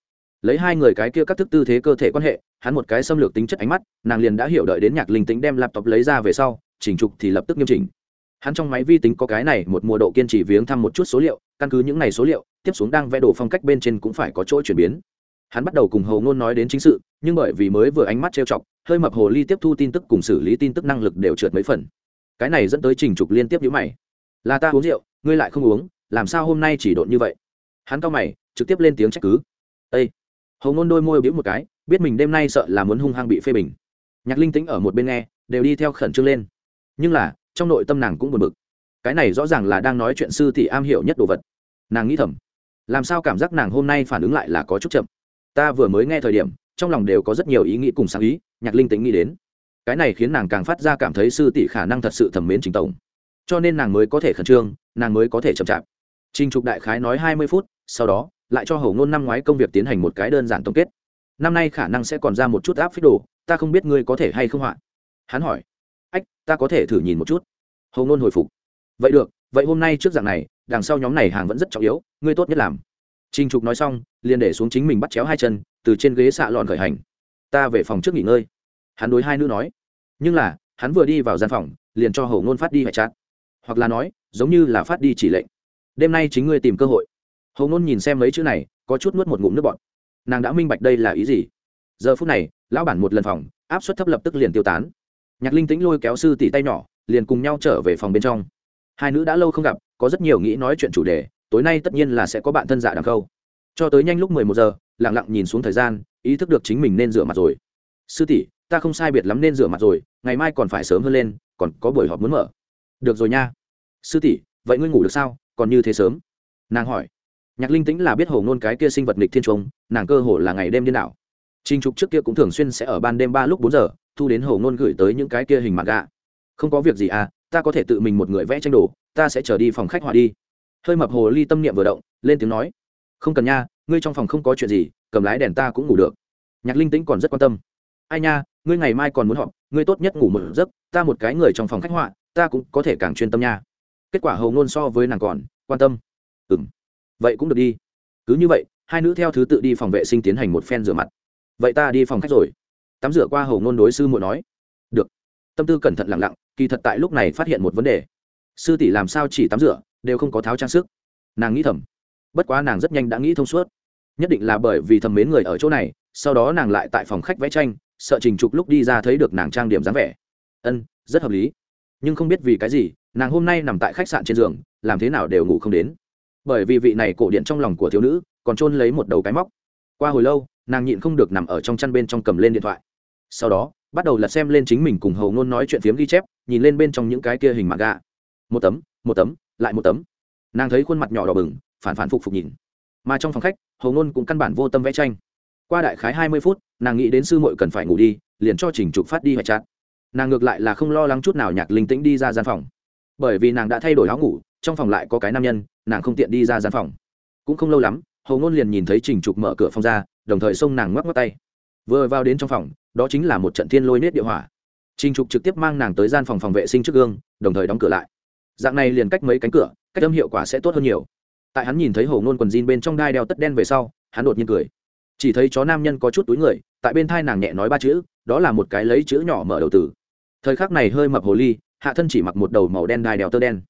Lấy hai người cái kia các thức tư thế cơ thể quan hệ, hắn một cái xâm lược tính chất ánh mắt nàng liền đã hiểu đợi đến nhạc linh tính đem laptop lấy ra về sau chỉnh trục thì lập tức nghiêm chỉnh hắn trong máy vi tính có cái này một mùa độ kiên trì viếng thăm một chút số liệu căn cứ những này số liệu tiếp xuống đang vẽ đồ phong cách bên trên cũng phải có chỗ chuyển biến hắn bắt đầu cùng hầu ngôn nói đến chính sự nhưng bởi vì mới vừa ánh mắt trêu chọc hơi mập hồ ly tiếp thu tin tức cùng xử lý tin tức năng lực đều trượt mấy phần cái này dẫn tới trình trục liên tiếp nhữ mày. Là ta uống rượu, ngươi lại không uống, làm sao hôm nay chỉ độn như vậy? Hắn cao mày, trực tiếp lên tiếng trách cứ. Â hầu ngôn đôi môi biễu một cái, biết mình đêm nay sợ là muốn hung hăng bị phê bình. Nhạc linh tính ở một bên nghe, đều đi theo khẩn trương lên. Nhưng là, trong nội tâm nàng cũng buồn bực. Cái này rõ ràng là đang nói chuyện sư tỷ am hiểu nhất đồ vật. Nàng nghĩ thầm, làm sao cảm giác nàng hôm nay phản ứng lại là có chút chậm. Ta vừa mới nghe thời điểm, trong lòng đều có rất nhiều ý nghĩ cùng sáng ý, nhạc linh tính nghĩ đến cái này khiến nàng càng phát ra cảm thấy sư tỷ khả năng thật sự thẩm mến trình tổng. Cho nên nàng mới có thể khẩn trương, nàng mới có thể chậm chạp. Trình trục đại khái nói hai mươi phút, sau đó, lại cho hầu ngôn năm ngoái công việc tiến hành một cái đơn giản tổng kết. Năm nay khả năng sẽ còn ra một chút áp phích đồ, ta không biết ngươi có thể hay không họa hắn hỏi. Ách, ta có thể thử nhìn một chút. Hầu ngôn hồi phục. Vậy được, vậy hôm nay trước dạng này, đằng sau nhóm này hàng vẫn rất trọng yếu, ngươi tốt nhất làm. Trinh trục nói xong, liền để xuống chính mình bắt chéo hai chân, từ trên ghế xạ lọn khởi hành. Ta về phòng trước nghỉ ngơi hắn đối hai nữ nói, nhưng là, hắn vừa đi vào gian phòng, liền cho hầu ngôn phát đi hệ chát hoặc là nói, giống như là phát đi chỉ lệnh. Đêm nay chính ngươi tìm cơ hội. Hầu ngôn nhìn xem mấy chữ này, có chút nuốt một ngụm nước bọt. Nàng đã minh bạch đây là ý gì. Giờ phút này, lão bản một lần phòng, áp suất thấp lập tức liền tiêu tán. Nhạc linh tĩnh lôi kéo sư tỷ tay nhỏ, liền cùng nhau trở về phòng bên trong. Hai nữ đã lâu không gặp, có rất nhiều nghĩ nói chuyện chủ đề, tối nay tất nhiên là sẽ có bạn thân giả đằng khâu. Cho tới nhanh lúc mười một giờ lẳng lặng nhìn xuống thời gian, ý thức được chính mình nên rửa mặt rồi. Sư tỷ ta không sai biệt lắm nên rửa mặt rồi, ngày mai còn phải sớm hơn lên, còn có buổi họp muốn mở. Được rồi nha. Sư tỷ, vậy ngươi ngủ được sao? Còn như thế sớm? Nàng hỏi. Nhạc linh tĩnh là biết hồ ngôn cái kia sinh vật nghịch thiên trống nàng cơ hồ là ngày đêm điên đảo. Trinh trục trước kia cũng thường xuyên sẽ ở ban đêm ba lúc bốn giờ, thu đến hồ ngôn gửi tới những cái kia hình mặt gạ. Không có việc gì à ta có thể tự mình một người vẽ tranh đồ, ta sẽ trở đi phòng khách họa đi. Hơi mập hồ ly tâm niệm vừa động, lên tiếng nói. Không cần nha, ngươi trong phòng không có chuyện gì, cầm lái đèn ta cũng ngủ được. Nhạc linh tĩnh còn rất quan tâm. Ai nha ngươi ngày mai còn muốn họp, ngươi tốt nhất ngủ một giấc, ta một cái người trong phòng khách họa, ta cũng có thể càng chuyên tâm nha. Kết quả hầu ngôn so với nàng còn, quan tâm. Ừ m vậy cũng được đi. Cứ như vậy, hai nữ theo thứ tự đi phòng vệ sinh tiến hành một phen rửa mặt. Vậy ta đi phòng khách rồi. Tắm rửa qua hầu ngôn đối sư muội nói. Được. Tâm tư cẩn thận lặng lặng, kỳ thật tại lúc này phát hiện một vấn đề. Sư tỷ làm sao chỉ tắm rửa, đều không có tháo trang sức. Nàng nghĩ thầm. Bất quá nàng rất nhanh đã nghĩ thông suốt. Nhất định là bởi vì thầm mến người ở chỗ này, sau đó nàng lại tại phòng khách vẽ tranh sợ trình trục lúc đi ra thấy được nàng trang điểm dáng vẻ. Ân, rất hợp lý. Nhưng không biết vì cái gì, nàng hôm nay nằm tại khách sạn trên giường, làm thế nào đều ngủ không đến. Bởi vì vị này cổ điện trong lòng của thiếu nữ còn trôn lấy một đầu cái móc. Qua hồi lâu, nàng nhịn không được nằm ở trong chăn bên trong cầm lên điện thoại. Sau đó, bắt đầu lật xem lên chính mình cùng hầu ngôn nói chuyện phiếm ghi chép, nhìn lên bên trong những cái kia hình mạng gạ một tấm một tấm, lại một tấm. Nàng thấy khuôn mặt nhỏ đỏ bừng, phản phản phục phục nhìn. Mà trong phòng khách, hầu ngôn cũng căn bản vô tâm vẽ tranh qua đại khái hai mươi phút, nàng nghĩ đến sư muội cần phải ngủ đi, liền cho trình trục phát đi hoại chát. Nàng ngược lại là không lo lắng chút nào nhạc linh tĩnh đi ra gian phòng. Bởi vì nàng đã thay đổi áo ngủ, trong phòng lại có cái nam nhân, nàng không tiện đi ra gian phòng. Cũng không lâu lắm, hầu ngôn liền nhìn thấy trình trục mở cửa phòng ra, đồng thời xông nàng ngoắc ngoắc tay. Vừa vào đến trong phòng, đó chính là một trận thiên lôi nết địa hỏa. Trình trục trực tiếp mang nàng tới gian phòng phòng vệ sinh trước gương, đồng thời đóng cửa lại. Dạng này liền cách mấy cánh cửa, cách âm hiệu quả sẽ tốt hơn nhiều. Tại hắn nhìn thấy hầu ngôn quần jean bên trong đai đeo tất đen về sau, hắn đột nhiên cười chỉ thấy chó nam nhân có chút túi người, tại bên thai nàng nhẹ nói ba chữ, đó là một cái lấy chữ nhỏ mở đầu tử thời khắc này hơi mập hồ ly, hạ thân chỉ mặc một đầu màu đen đai đèo tơ đen.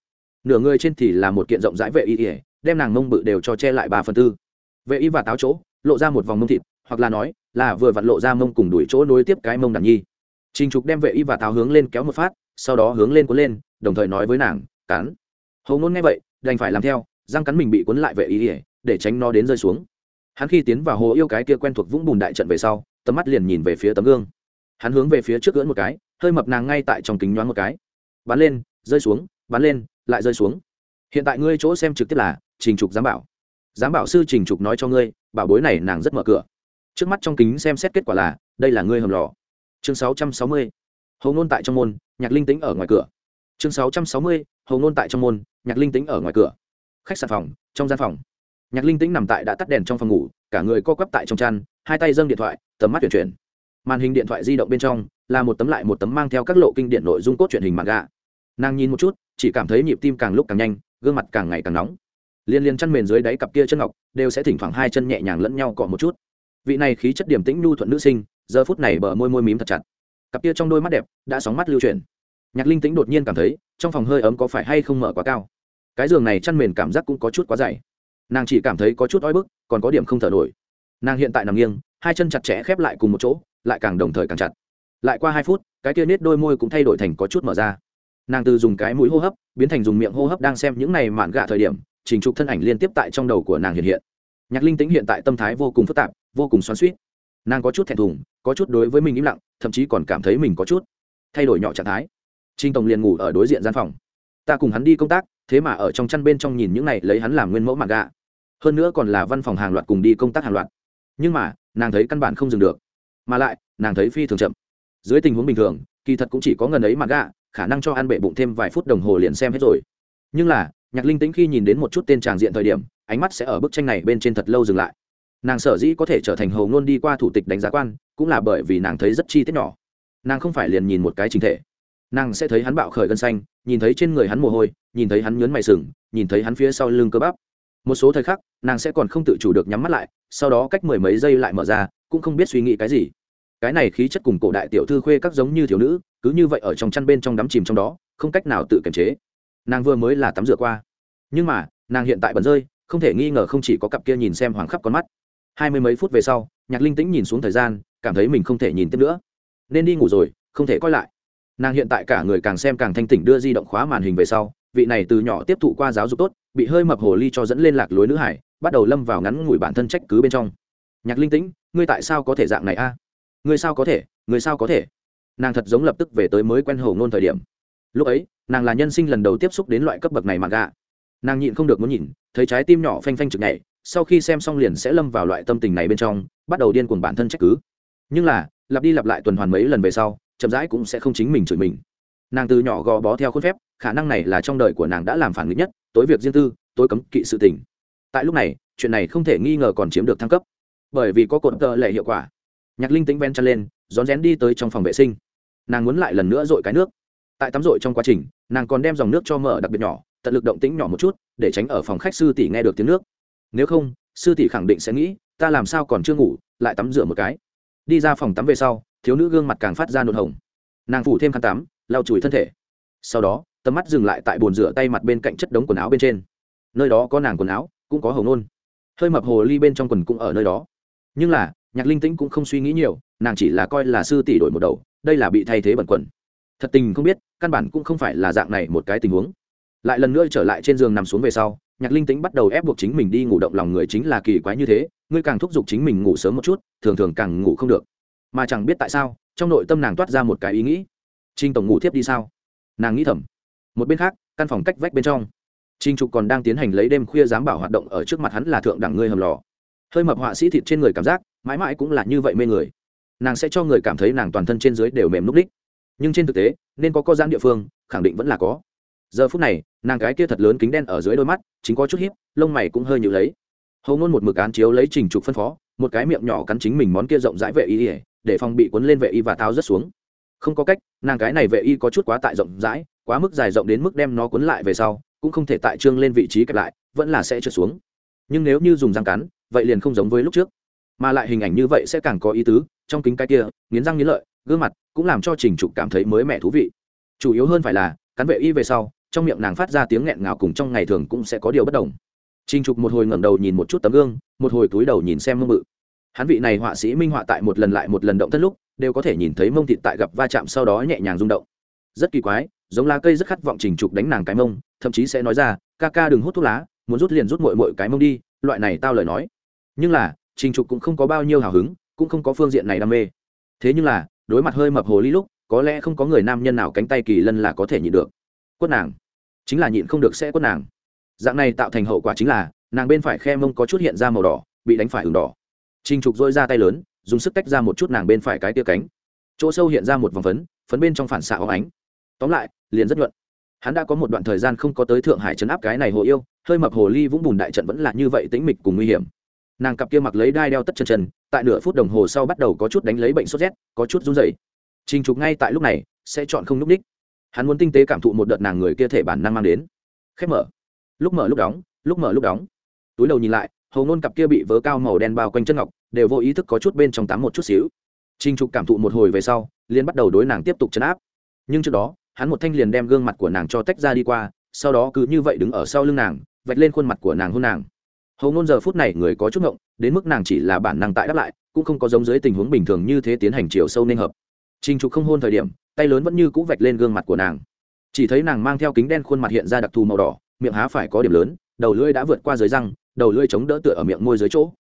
Nửa người trên thì là một kiện rộng rãi vệ y ỉa đem nàng mông bự đều cho che lại ba phần tư. Vệ y và táo chỗ, lộ ra một vòng mông thịt, hoặc là nói, là vừa vặn lộ ra mông cùng đuổi chỗ nối tiếp cái mông đàn nhi. Trình trục đem vệ y và táo hướng lên kéo một phát, sau đó hướng lên cuốn lên, đồng thời nói với nàng, cắn. Hầu ngôn nghe vậy, đành phải làm theo, răng cắn mình bị cuốn lại vệ y ỉa để tránh nó đến rơi xuống hắn khi tiến vào hồ yêu cái kia quen thuộc vũng bùn đại trận về sau, tầm mắt liền nhìn về phía tấm gương. Hắn hướng về phía trước gỡn một cái, hơi mập nàng ngay tại trong kính nhoáng một cái. Bắn lên, rơi xuống, bắn lên, lại rơi xuống. Hiện tại ngươi chỗ xem trực tiếp là trình trục giám bảo. Giám bảo sư trình trục nói cho ngươi, bảo bối này nàng rất mở cửa. Trước mắt trong kính xem xét kết quả là, đây là ngươi hầm lò. Chương 660. hầu ngôn tại trong môn, nhạc linh tính ở ngoài cửa. Chương 660. hầu ngôn tại trong môn, nhạc linh tính ở ngoài cửa. Khách sạn phòng, trong gian phòng nhạc linh tĩnh nằm tại đã tắt đèn trong phòng ngủ, cả người co quắp tại trong chăn, hai tay dâng điện thoại, tầm mắt chuyển chuyển. Màn hình điện thoại di động bên trong là một tấm lại một tấm mang theo các lộ kinh điện nội dung cốt truyện hình mạng gà nàng nhìn một chút, chỉ cảm thấy nhịp tim càng lúc càng nhanh, gương mặt càng ngày càng nóng. Liên liên chăn mền dưới đáy cặp kia chân ngọc đều sẽ thỉnh thoảng hai chân nhẹ nhàng lẫn nhau cọ một chút. Vị này khí chất điểm tĩnh nhu thuận nữ sinh, giờ phút này bờ môi môi mím thật chặt. Cặp kia trong đôi mắt đẹp đã sóng mắt lưu chuyển. Nhạc linh tĩnh đột nhiên cảm thấy trong phòng hơi ấm có phải hay không mở quá cao. Cái giường này chăn mền cảm giác cũng có chút quá dày nàng chỉ cảm thấy có chút oi bức, còn có điểm không thở nổi. Nàng hiện tại nằm nghiêng, hai chân chặt chẽ khép lại cùng một chỗ, lại càng đồng thời càng chặt. Lại qua hai phút, cái kia nết đôi môi cũng thay đổi thành có chút mở ra. Nàng từ dùng cái mũi hô hấp, biến thành dùng miệng hô hấp đang xem những này mạn gạ thời điểm, trình trục thân ảnh liên tiếp tại trong đầu của nàng hiện hiện. Nhạc linh tính hiện tại tâm thái vô cùng phức tạp, vô cùng xoắn suýt nàng có chút thẹn thùng, có chút đối với mình im lặng, thậm chí còn cảm thấy mình có chút thay đổi nhỏ trạng thái. Trinh tổng liền ngủ ở đối diện gian phòng. Ta cùng hắn đi công tác thế mà ở trong chăn bên trong nhìn những này lấy hắn làm nguyên mẫu mặt gạ. Hơn nữa còn là văn phòng hàng loạt cùng đi công tác hàng loạt. Nhưng mà, nàng thấy căn bản không dừng được. Mà lại, nàng thấy phi thường chậm. Dưới tình huống bình thường, kỳ thật cũng chỉ có ngần ấy mặt gạ, khả năng cho ăn bệ bụng thêm vài phút đồng hồ liền xem hết rồi. Nhưng là, nhạc linh tĩnh khi nhìn đến một chút tên tràng diện thời điểm, ánh mắt sẽ ở bức tranh này bên trên thật lâu dừng lại. Nàng sở dĩ có thể trở thành hầu ngôn đi qua thủ tịch đánh giá quan, cũng là bởi vì nàng thấy rất chi tiết nhỏ. Nàng không phải liền nhìn một cái trình thể nàng sẽ thấy hắn bạo khởi gân xanh, nhìn thấy trên người hắn mồ hôi, nhìn thấy hắn nhớn mày sừng, nhìn thấy hắn phía sau lưng cơ bắp. Một số thời khắc, nàng sẽ còn không tự chủ được nhắm mắt lại, sau đó cách mười mấy giây lại mở ra, cũng không biết suy nghĩ cái gì. Cái này khí chất cùng cổ đại tiểu thư khuê các giống như thiếu nữ, cứ như vậy ở trong chăn bên trong đắm chìm trong đó, không cách nào tự kiềm chế. Nàng vừa mới là tắm rửa qua. Nhưng mà, nàng hiện tại bẩn rơi, không thể nghi ngờ không chỉ có cặp kia nhìn xem hoàng khắp con mắt. Hai mươi mấy phút về sau, nhạc linh tĩnh nhìn xuống thời gian, cảm thấy mình không thể nhìn tiếp nữa. Nên đi ngủ rồi, không thể coi lại nàng hiện tại cả người càng xem càng thanh tỉnh đưa di động khóa màn hình về sau, vị này từ nhỏ tiếp thụ qua giáo dục tốt, bị hơi mập hồ ly cho dẫn lên lạc lối nữ hải, bắt đầu lâm vào ngắn ngủi bản thân trách cứ bên trong. Nhạc linh tĩnh, ngươi tại sao có thể dạng này a? À? ngươi sao có thể, ngươi sao có thể? Nàng thật giống lập tức về tới mới quen hồ ngôn thời điểm. Lúc ấy, nàng là nhân sinh lần đầu tiếp xúc đến loại cấp bậc này mà gạ. Nàng nhịn không được muốn nhìn, thấy trái tim nhỏ phanh phanh chực nhảy, sau khi xem xong liền sẽ lâm vào loại tâm tình này bên trong, bắt đầu điên cuồng bản thân trách cứ. Nhưng là, lặp đi lặp lại tuần hoàn mấy lần về sau chậm rãi cũng sẽ không chính mình chửi mình. Nàng từ nhỏ gò bó theo khuôn phép, khả năng này là trong đời của nàng đã làm phản nghịch nhất, tối việc riêng tư, tối cấm kỵ sự tình. Tại lúc này, chuyện này không thể nghi ngờ còn chiếm được thăng cấp. Bởi vì có cột tờ lệ hiệu quả. Nhạc linh tính ven chân lên, rón rén đi tới trong phòng vệ sinh. Nàng muốn lại lần nữa dội cái nước. Tại tắm dội trong quá trình, nàng còn đem dòng nước cho mở đặc biệt nhỏ, tận lực động tĩnh nhỏ một chút, để tránh ở phòng khách sư tỷ nghe được tiếng nước. Nếu không, sư tỷ khẳng định sẽ nghĩ, ta làm sao còn chưa ngủ, lại tắm rửa một cái. Đi ra phòng tắm về sau thiếu nữ gương mặt càng phát ra nôn hồng. Nàng phủ thêm khăn tắm, lau chùi thân thể. Sau đó, tầm mắt dừng lại tại bồn rửa tay mặt bên cạnh chất đống quần áo bên trên. Nơi đó có nàng quần áo, cũng có hầu nôn. Hơi mập hồ ly bên trong quần cũng ở nơi đó. Nhưng là, nhạc linh tĩnh cũng không suy nghĩ nhiều, nàng chỉ là coi là sư tỷ đổi một đầu, đây là bị thay thế bẩn quần. Thật tình không biết, căn bản cũng không phải là dạng này một cái tình huống. Lại lần nữa trở lại trên giường nằm xuống về sau, nhạc linh tĩnh bắt đầu ép buộc chính mình đi ngủ động lòng người chính là kỳ quái như thế, ngươi càng thúc giục chính mình ngủ sớm một chút, thường thường càng ngủ không được mà chẳng biết tại sao, trong nội tâm nàng toát ra một cái ý nghĩ. Trinh tổng ngủ thiếp đi sao? Nàng nghĩ thầm. Một bên khác, căn phòng cách vách bên trong. Trinh trục còn đang tiến hành lấy đêm khuya giám bảo hoạt động ở trước mặt hắn là thượng đẳng ngươi hầm lò. Hơi mập họa sĩ thịt trên người cảm giác, mãi mãi cũng là như vậy mê người. Nàng sẽ cho người cảm thấy nàng toàn thân trên dưới đều mềm núp đích nhưng trên thực tế, nên có co giãn địa phương, khẳng định vẫn là có. Giờ phút này, nàng cái kia thật lớn kính đen ở dưới đôi mắt, chính có chút hiếp lông mày cũng hơi nhự lấy. Hầu ngôn một mực án chiếu lấy trình trục phân phó, một cái miệng nhỏ cắn chính mình món kia rộng rãi vệ y để phòng bị cuốn lên vệ y và tháo rất xuống. Không có cách, nàng cái này vệ y có chút quá tại rộng rãi, quá mức dài rộng đến mức đem nó cuốn lại về sau, cũng không thể tại trương lên vị trí kẹp lại, vẫn là sẽ trượt xuống. Nhưng nếu như dùng răng cắn, vậy liền không giống với lúc trước. Mà lại hình ảnh như vậy sẽ càng có ý tứ, trong kính cái kia, nghiến răng nghiến lợi, gương mặt cũng làm cho trình trục cảm thấy mới mẻ thú vị. Chủ yếu hơn phải là, cắn vệ y về sau, trong miệng nàng phát ra tiếng nghẹn ngào cùng trong ngày thường cũng sẽ có điều bất đồng. Trình trục một hồi ngẩng đầu nhìn một chút tấm gương, một hồi túi đầu nhìn xem mông mự hắn vị này họa sĩ minh họa tại một lần lại một lần động thân lúc, đều có thể nhìn thấy mông thịt tại gặp va chạm sau đó nhẹ nhàng rung động. Rất kỳ quái, giống lá cây rất khát vọng trình trục đánh nàng cái mông, thậm chí sẽ nói ra, ca ca đừng hút thuốc lá, muốn rút liền rút mội mội cái mông đi, loại này tao lời nói. Nhưng là trình trục cũng không có bao nhiêu hào hứng, cũng không có phương diện này đam mê. Thế nhưng là, đối mặt hơi mập hồ ly lúc, có lẽ không có người nam nhân nào cánh tay kỳ lân là có thể nhịn được. Quất nàng. Chính là nhịn không được sẽ quất nàng. Dạng này tạo thành hậu quả chính là, nàng bên phải khe mông có chút hiện ra màu đỏ, bị đánh phải ửng đỏ trình trục rỗi ra tay lớn, dùng sức tách ra một chút nàng bên phải cái tia cánh. Chỗ sâu hiện ra một vòng phấn phấn bên trong phản xạ óng ánh. Tóm lại, liền rất nhuận. Hắn đã có một đoạn thời gian không có tới thượng hải chấn áp cái này hồ yêu, hơi mập hồ ly vũng bùn đại trận vẫn là như vậy tĩnh mịch cùng nguy hiểm. Nàng cặp kia mặc lấy đai đeo tất chân chân, tại nửa phút đồng hồ sau bắt đầu có chút đánh lấy bệnh sốt rét, có chút run rẩy. trình trục ngay tại lúc này, sẽ chọn không lúc đích. ních. Hắn muốn tinh tế cảm thụ một đợt nàng người kia thể bản năng mang đến. Khép mở. Lúc mở lúc đóng, lúc mở lúc đóng. Túi đầu nhìn lại hầu ngôn cặp kia bị vớ cao màu đen bao quanh chân ngọc đều vô ý thức có chút bên trong tắm một chút xíu. Trình trục cảm thụ một hồi về sau liên bắt đầu đối nàng tiếp tục chấn áp. Nhưng trước đó, hắn một thanh liền đem gương mặt của nàng cho tách ra đi qua, sau đó cứ như vậy đứng ở sau lưng nàng, vạch lên khuôn mặt của nàng hôn nàng. hầu ngôn giờ phút này người có chút ngộng, đến mức nàng chỉ là bản năng tại đáp lại, cũng không có giống dưới tình huống bình thường như thế tiến hành chiều sâu nên hợp. Trình trục không hôn thời điểm, tay lớn vẫn như cũ vạch lên gương mặt của nàng. Chỉ thấy nàng mang theo kính đen khuôn mặt hiện ra đặc thù màu đỏ, miệng há phải có điểm lớn, đầu lưỡi đã vượt qua dưới răng đầu lưỡi chống đỡ tựa ở miệng môi dưới chỗ.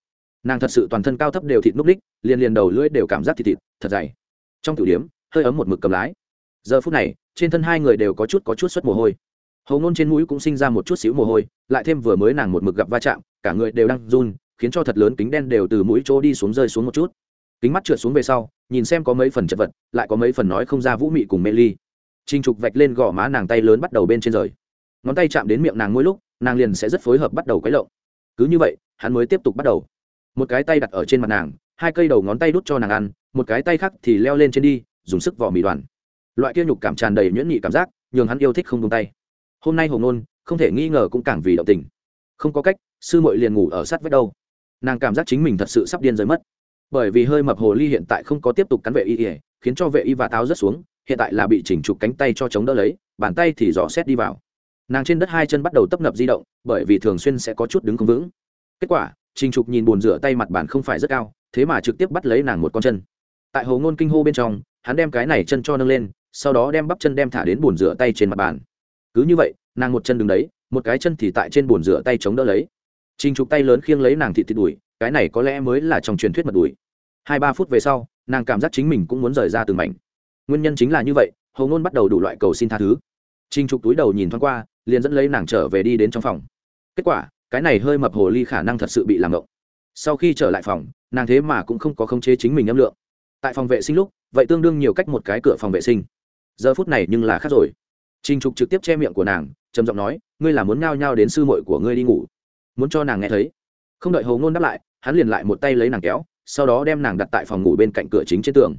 Nàng thật sự toàn thân cao thấp đều thịt núc ních liền liền đầu lưỡi đều cảm giác thịt thịt, thật dày. Trong tiểu điếm hơi ấm một mực cầm lái. Giờ phút này, trên thân hai người đều có chút có chút xuất mồ hôi. Hầu nôn trên mũi cũng sinh ra một chút xíu mồ hôi, lại thêm vừa mới nàng một mực gặp va chạm, cả người đều đang run, khiến cho thật lớn kính đen đều từ mũi chỗ đi xuống rơi xuống một chút. Kính mắt trượt xuống về sau, nhìn xem có mấy phần chật vật, lại có mấy phần nói không ra vũ mị cùng mê ly. Trinh trục vạch lên gò má nàng tay lớn bắt đầu bên trên rời. Ngón tay chạm đến miệng nàng mỗi lúc, nàng liền sẽ rất phối hợp bắt đầu quấy lộng cứ như vậy, hắn mới tiếp tục bắt đầu. Một cái tay đặt ở trên mặt nàng, hai cây đầu ngón tay đút cho nàng ăn, một cái tay khác thì leo lên trên đi, dùng sức vỏ mì đoàn. Loại kia nhục cảm tràn đầy nhuyễn nhị cảm giác, nhường hắn yêu thích không tung tay. Hôm nay hồng nôn không thể nghi ngờ cũng càng vì động tình. Không có cách, sư muội liền ngủ ở sát vết đâu. Nàng cảm giác chính mình thật sự sắp điên rơi mất. Bởi vì hơi mập hồ ly hiện tại không có tiếp tục cắn vệ y ỉa khiến cho vệ y và táo rất xuống, hiện tại là bị chỉnh trục cánh tay cho chống đỡ lấy, bàn tay thì dò xét đi vào nàng trên đất hai chân bắt đầu tấp nập di động, bởi vì thường xuyên sẽ có chút đứng không vững. Kết quả, trình trục nhìn bồn rửa tay mặt bàn không phải rất cao, thế mà trực tiếp bắt lấy nàng một con chân. Tại hồ ngôn kinh hô bên trong, hắn đem cái này chân cho nâng lên, sau đó đem bắp chân đem thả đến bồn rửa tay trên mặt bàn. Cứ như vậy, nàng một chân đứng đấy, một cái chân thì tại trên bồn rửa tay chống đỡ lấy. Trình trục tay lớn khiêng lấy nàng thịt thịt đùi, cái này có lẽ mới là trong truyền thuyết mật đùi. Hai ba phút về sau, nàng cảm giác chính mình cũng muốn rời ra từng mảnh. Nguyên nhân chính là như vậy hầu ngôn bắt đầu đủ loại cầu xin tha thứ. Trình trục túi đầu nhìn thoáng qua liền dẫn lấy nàng trở về đi đến trong phòng. Kết quả, cái này hơi mập hồ ly khả năng thật sự bị làm ngộng. Sau khi trở lại phòng, nàng thế mà cũng không có khống chế chính mình âm lượng. Tại phòng vệ sinh lúc, vậy tương đương nhiều cách một cái cửa phòng vệ sinh. Giờ phút này nhưng là khác rồi. Trình trục trực tiếp che miệng của nàng, trầm giọng nói, ngươi là muốn nhao nhao đến sư muội của ngươi đi ngủ. Muốn cho nàng nghe thấy. Không đợi hầu ngôn đáp lại, hắn liền lại một tay lấy nàng kéo, sau đó đem nàng đặt tại phòng ngủ bên cạnh cửa chính trên tường.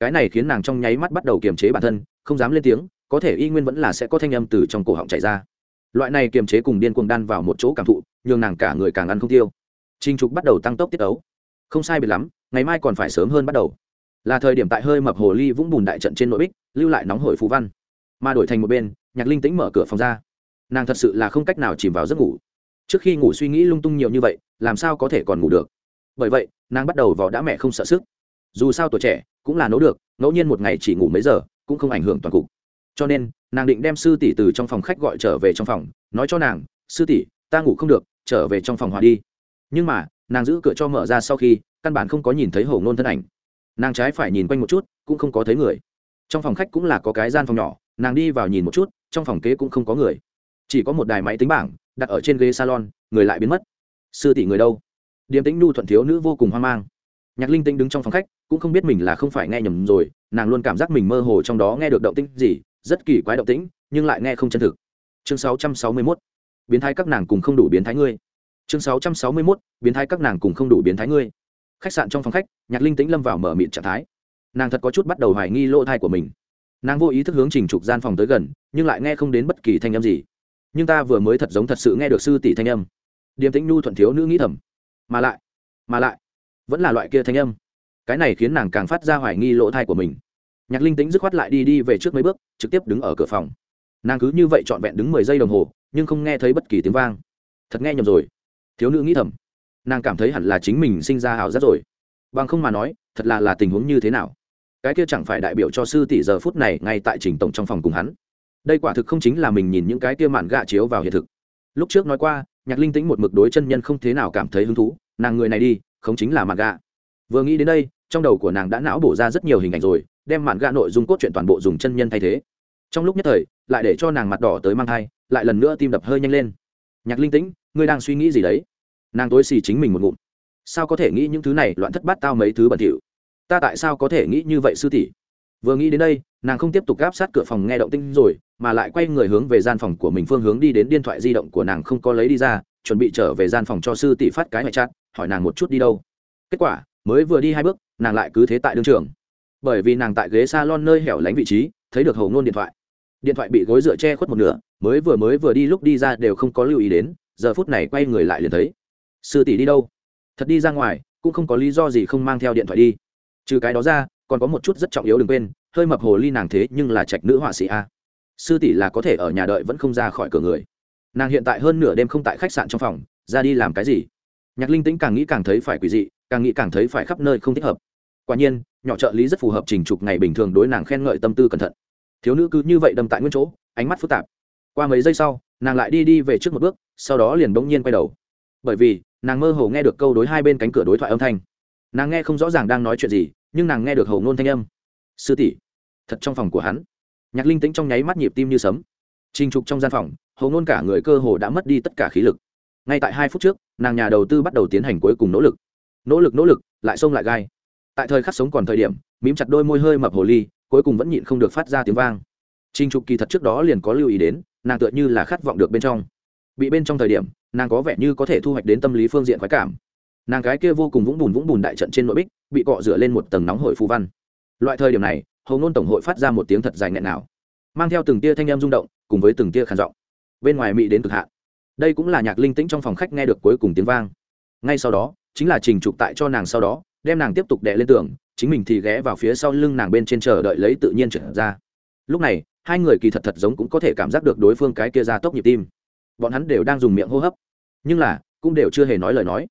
Cái này khiến nàng trong nháy mắt bắt đầu kiềm chế bản thân, không dám lên tiếng có thể y nguyên vẫn là sẽ có thanh âm từ trong cổ họng chảy ra. Loại này kiềm chế cùng điên cuồng đan vào một chỗ cảm thụ, nhường nàng cả người càng ăn không tiêu. Trinh trục bắt đầu tăng tốc tiết ấu. Không sai biệt lắm, ngày mai còn phải sớm hơn bắt đầu. Là thời điểm tại hơi mập hồ ly vũng bùn đại trận trên nội bích, lưu lại nóng hổi phú văn. Mà đổi thành một bên, nhạc linh tĩnh mở cửa phòng ra. Nàng thật sự là không cách nào chìm vào giấc ngủ. Trước khi ngủ suy nghĩ lung tung nhiều như vậy, làm sao có thể còn ngủ được? Bởi vậy, nàng bắt đầu vò đã mẹ không sợ sức. Dù sao tuổi trẻ, cũng là nấu được, ngẫu nhiên một ngày chỉ ngủ mấy giờ, cũng không ảnh hưởng toàn cục cho nên, nàng định đem sư tỷ từ trong phòng khách gọi trở về trong phòng, nói cho nàng, sư tỷ, ta ngủ không được, trở về trong phòng hòa đi. Nhưng mà, nàng giữ cửa cho mở ra sau khi, căn bản không có nhìn thấy hổ ngôn thân ảnh. Nàng trái phải nhìn quanh một chút, cũng không có thấy người. Trong phòng khách cũng là có cái gian phòng nhỏ, nàng đi vào nhìn một chút, trong phòng kế cũng không có người. Chỉ có một đài máy tính bảng, đặt ở trên ghế salon, người lại biến mất. Sư tỷ người đâu? Điềm tĩnh nhu thuận thiếu nữ vô cùng hoang mang. Nhạc linh Tinh đứng trong phòng khách, cũng không biết mình là không phải nghe nhầm rồi, nàng luôn cảm giác mình mơ hồ trong đó nghe được động tĩnh gì rất kỳ quái động tĩnh, nhưng lại nghe không chân thực. Chương 661. biến thái các nàng cùng không đủ biến thái ngươi. Chương 661. biến thái các nàng cùng không đủ biến thái ngươi. Khách sạn trong phòng khách, nhạc linh tĩnh lâm vào mở mịt trạng thái. Nàng thật có chút bắt đầu hoài nghi lỗ thai của mình. Nàng vô ý thức hướng trình trục gian phòng tới gần, nhưng lại nghe không đến bất kỳ thanh âm gì. Nhưng ta vừa mới thật giống thật sự nghe được sư tỷ thanh âm. Điềm tĩnh nhu thuận thiếu nữ nghĩ thầm. Mà lại mà lại, vẫn là loại kia thanh âm. Cái này khiến nàng càng phát ra hoài nghi lỗ thai của mình nhạc linh tính dứt khoát lại đi đi về trước mấy bước, trực tiếp đứng ở cửa phòng. Nàng cứ như vậy trọn vẹn đứng mười giây đồng hồ, nhưng không nghe thấy bất kỳ tiếng vang. Thật nghe nhầm rồi. Thiếu nữ nghĩ thầm, nàng cảm thấy hẳn là chính mình sinh ra hào giác rồi. Bằng không mà nói, thật là là tình huống như thế nào? Cái kia chẳng phải đại biểu cho sư tỷ giờ phút này ngay tại trình tổng trong phòng cùng hắn? Đây quả thực không chính là mình nhìn những cái kia mạn gạ chiếu vào hiện thực. Lúc trước nói qua, nhạc linh tính một mực đối chân nhân không thế nào cảm thấy hứng thú, nàng người này đi, không chính là mạn gạ. Vừa nghĩ đến đây, trong đầu của nàng đã não bổ ra rất nhiều hình ảnh rồi đem mạn gạ nội dung cốt truyện toàn bộ dùng chân nhân thay thế. Trong lúc nhất thời, lại để cho nàng mặt đỏ tới mang thai, lại lần nữa tim đập hơi nhanh lên. Nhạc linh tĩnh, ngươi đang suy nghĩ gì đấy? Nàng tối xì chính mình một ngụm. Sao có thể nghĩ những thứ này loạn thất bát tao mấy thứ bẩn thỉu? Ta tại sao có thể nghĩ như vậy sư tỷ? Vừa nghĩ đến đây, nàng không tiếp tục gáp sát cửa phòng nghe động tinh rồi, mà lại quay người hướng về gian phòng của mình phương hướng đi đến điện thoại di động của nàng không có lấy đi ra, chuẩn bị trở về gian phòng cho sư tỷ phát cái mẹ chát hỏi nàng một chút đi đâu. Kết quả, mới vừa đi hai bước, nàng lại cứ thế tại đương trường bởi vì nàng tại ghế s a lon nơi hẻo lánh vị trí, thấy được hầu ngôn điện thoại. Điện thoại bị gối dựa che khuất một nửa, mới vừa mới vừa đi lúc đi ra đều không có lưu ý đến, giờ phút này quay người lại liền thấy. Sư tỷ đi đâu? Thật đi ra ngoài, cũng không có lý do gì không mang theo điện thoại đi. Trừ cái đó ra, còn có một chút rất trọng yếu đừng quên, hơi mập hồ ly nàng thế nhưng là trạch nữ họa sĩ a. Sư tỷ là có thể ở nhà đợi vẫn không ra khỏi cửa người. Nàng hiện tại hơn nửa đêm không tại khách sạn trong phòng, ra đi làm cái gì? Nhạc linh tĩnh càng nghĩ càng thấy phải quỷ dị, càng nghĩ càng thấy phải khắp nơi không thích hợp quả nhiên, nhỏ trợ lý rất phù hợp trình trục ngày bình thường đối nàng khen ngợi tâm tư cẩn thận. Thiếu nữ cứ như vậy đâm tại nguyên chỗ, ánh mắt phức tạp. Qua mấy giây sau, nàng lại đi đi về trước một bước, sau đó liền bỗng nhiên quay đầu. Bởi vì, nàng mơ hồ nghe được câu đối hai bên cánh cửa đối thoại âm thanh. Nàng nghe không rõ ràng đang nói chuyện gì, nhưng nàng nghe được hầu ngôn thanh âm. Sư tỷ. Thật trong phòng của hắn. Nhạc linh tĩnh trong nháy mắt nhịp tim như sấm. Trình trục trong gian phòng, hầu ngôn cả người cơ hồ đã mất đi tất cả khí lực. Ngay tại hai phút trước, nàng nhà đầu tư bắt đầu tiến hành cuối cùng nỗ lực. Nỗ lực nỗ lực, lại xông lại gai tại thời khắc sống còn thời điểm, mím chặt đôi môi hơi mập hồ ly, cuối cùng vẫn nhịn không được phát ra tiếng vang. Trình trục kỳ thật trước đó liền có lưu ý đến, nàng tựa như là khát vọng được bên trong. Bị bên trong thời điểm, nàng có vẻ như có thể thu hoạch đến tâm lý phương diện khoái cảm. Nàng gái kia vô cùng vũng bùn vũng bùn đại trận trên nội bích, bị cọ rửa lên một tầng nóng hội phù văn. Loại thời điểm này, hầu Nôn tổng hội phát ra một tiếng thật dài nghẹn nào, mang theo từng tia thanh em rung động, cùng với từng tia khàn giọng. Bên ngoài mỹ đến cực hạn. Đây cũng là nhạc linh tĩnh trong phòng khách nghe được cuối cùng tiếng vang. Ngay sau đó, chính là trình trục tại cho nàng sau đó đem nàng tiếp tục đệ lên tường, chính mình thì ghé vào phía sau lưng nàng bên trên chờ đợi lấy tự nhiên trở ra. Lúc này, hai người kỳ thật thật giống cũng có thể cảm giác được đối phương cái kia ra tốc nhịp tim. Bọn hắn đều đang dùng miệng hô hấp, nhưng là, cũng đều chưa hề nói lời nói.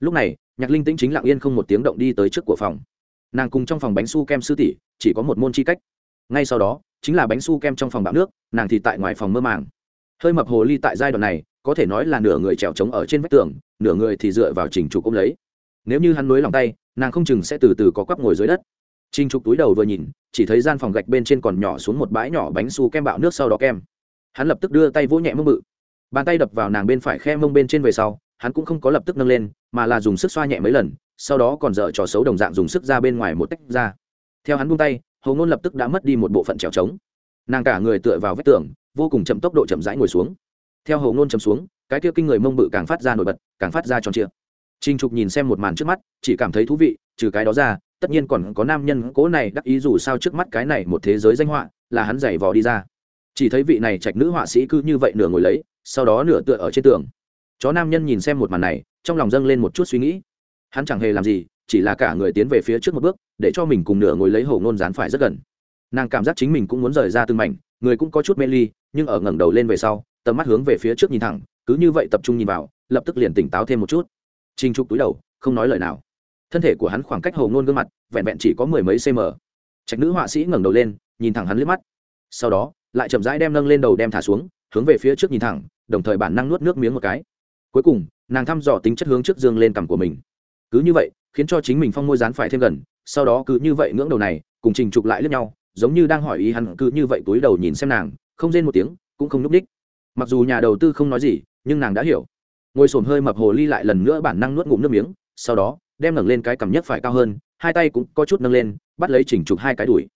Lúc này, nhạc linh tĩnh chính lặng yên không một tiếng động đi tới trước của phòng. Nàng cùng trong phòng bánh su kem sư tỷ, chỉ có một môn chi cách. Ngay sau đó, chính là bánh su kem trong phòng bạo nước, nàng thì tại ngoài phòng mơ màng. Hơi mập hồ ly tại giai đoạn này, có thể nói là nửa người trèo trống ở trên vách tường, nửa người thì dựa vào trình trục ôm lấy. Nếu như hắn nối lòng tay nàng không chừng sẽ từ từ có quắp ngồi dưới đất. Trinh trục túi đầu vừa nhìn, chỉ thấy gian phòng gạch bên trên còn nhỏ xuống một bãi nhỏ bánh su kem bạo nước sau đó kem. Hắn lập tức đưa tay vỗ nhẹ mông bự. Bàn tay đập vào nàng bên phải khe mông bên trên về sau, hắn cũng không có lập tức nâng lên, mà là dùng sức xoa nhẹ mấy lần, sau đó còn dở trò xấu đồng dạng dùng sức ra bên ngoài một tách ra. Theo hắn buông tay hầu ngôn lập tức đã mất đi một bộ phận trèo trống. Nàng cả người tựa vào vách tường, vô cùng chậm tốc độ chậm rãi ngồi xuống. Theo hầu ngôn chậm xuống, cái kia kinh người mông bự càng phát ra nổi bật, càng phát ra tròn trịa. Trình trục nhìn xem một màn trước mắt, chỉ cảm thấy thú vị, trừ cái đó ra, tất nhiên còn có nam nhân cố này đắc ý dù sao trước mắt cái này một thế giới danh họa, là hắn giày vò đi ra. Chỉ thấy vị này trạch nữ họa sĩ cứ như vậy nửa ngồi lấy, sau đó nửa tựa ở trên tường. Chó nam nhân nhìn xem một màn này, trong lòng dâng lên một chút suy nghĩ. Hắn chẳng hề làm gì, chỉ là cả người tiến về phía trước một bước, để cho mình cùng nửa ngồi lấy hổ ngôn dán phải rất gần. Nàng cảm giác chính mình cũng muốn rời ra từng mảnh, người cũng có chút mê ly, nhưng ở ngẩng đầu lên về sau, tầm mắt hướng về phía trước nhìn thẳng, cứ như vậy tập trung nhìn vào, lập tức liền tỉnh táo thêm một chút. Trình trục túi đầu, không nói lời nào. Thân thể của hắn khoảng cách Hồ Nôn gương mặt, vẹn vẹn chỉ có mười mấy cm trạch nữ họa sĩ ngẩng đầu lên, nhìn thẳng hắn liếc mắt. Sau đó, lại chậm rãi đem nâng lên đầu đem thả xuống, hướng về phía trước nhìn thẳng, đồng thời bản năng nuốt nước miếng một cái. Cuối cùng, nàng thăm dò tính chất hướng trước dương lên cằm của mình. Cứ như vậy, khiến cho chính mình phong môi dán phải thêm gần, sau đó cứ như vậy ngưỡng đầu này, cùng trình trục lại liếc nhau, giống như đang hỏi ý hắn cứ như vậy túi đầu nhìn xem nàng, không rên một tiếng, cũng không lúc đích mặc dù nhà đầu tư không nói gì, nhưng nàng đã hiểu ngồi sồn hơi mập hồ ly lại lần nữa bản năng nuốt ngụm nước miếng, sau đó, đem ngẩng lên cái cằm nhất phải cao hơn, hai tay cũng có chút nâng lên, bắt lấy chỉnh trục hai cái đuổi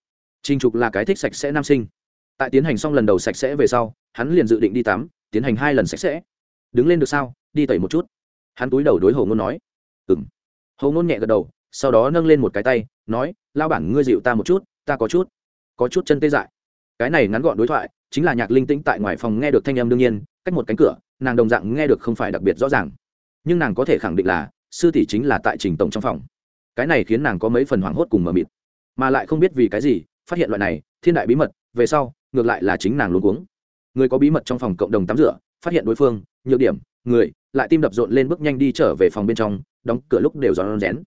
chỉnh trục là cái thích sạch sẽ nam sinh. Tại tiến hành xong lần đầu sạch sẽ về sau, hắn liền dự định đi tắm, tiến hành hai lần sạch sẽ. Đứng lên được sao? Đi tẩy một chút. Hắn túi đầu đối hồ ngôn nói. Ừng hồ ngôn nhẹ gật đầu, sau đó nâng lên một cái tay, nói lao bản ngươi dịu ta một chút, ta có chút có chút chân tê dại. Cái này ngắn gọn đối thoại, chính là nhạc linh tĩnh tại ngoài phòng nghe được thanh âm đương nhiên, cách một cánh cửa nàng đồng dạng nghe được không phải đặc biệt rõ ràng. Nhưng nàng có thể khẳng định là, sư tỷ chính là tại trình tổng trong phòng. Cái này khiến nàng có mấy phần hoảng hốt cùng mờ mịt. Mà lại không biết vì cái gì, phát hiện loại này, thiên đại bí mật, về sau, ngược lại là chính nàng luôn cuống. Người có bí mật trong phòng cộng đồng tắm rửa, phát hiện đối phương, nhược điểm, người, lại tim đập rộn lên bước nhanh đi trở về phòng bên trong, đóng cửa lúc đều giòn rén.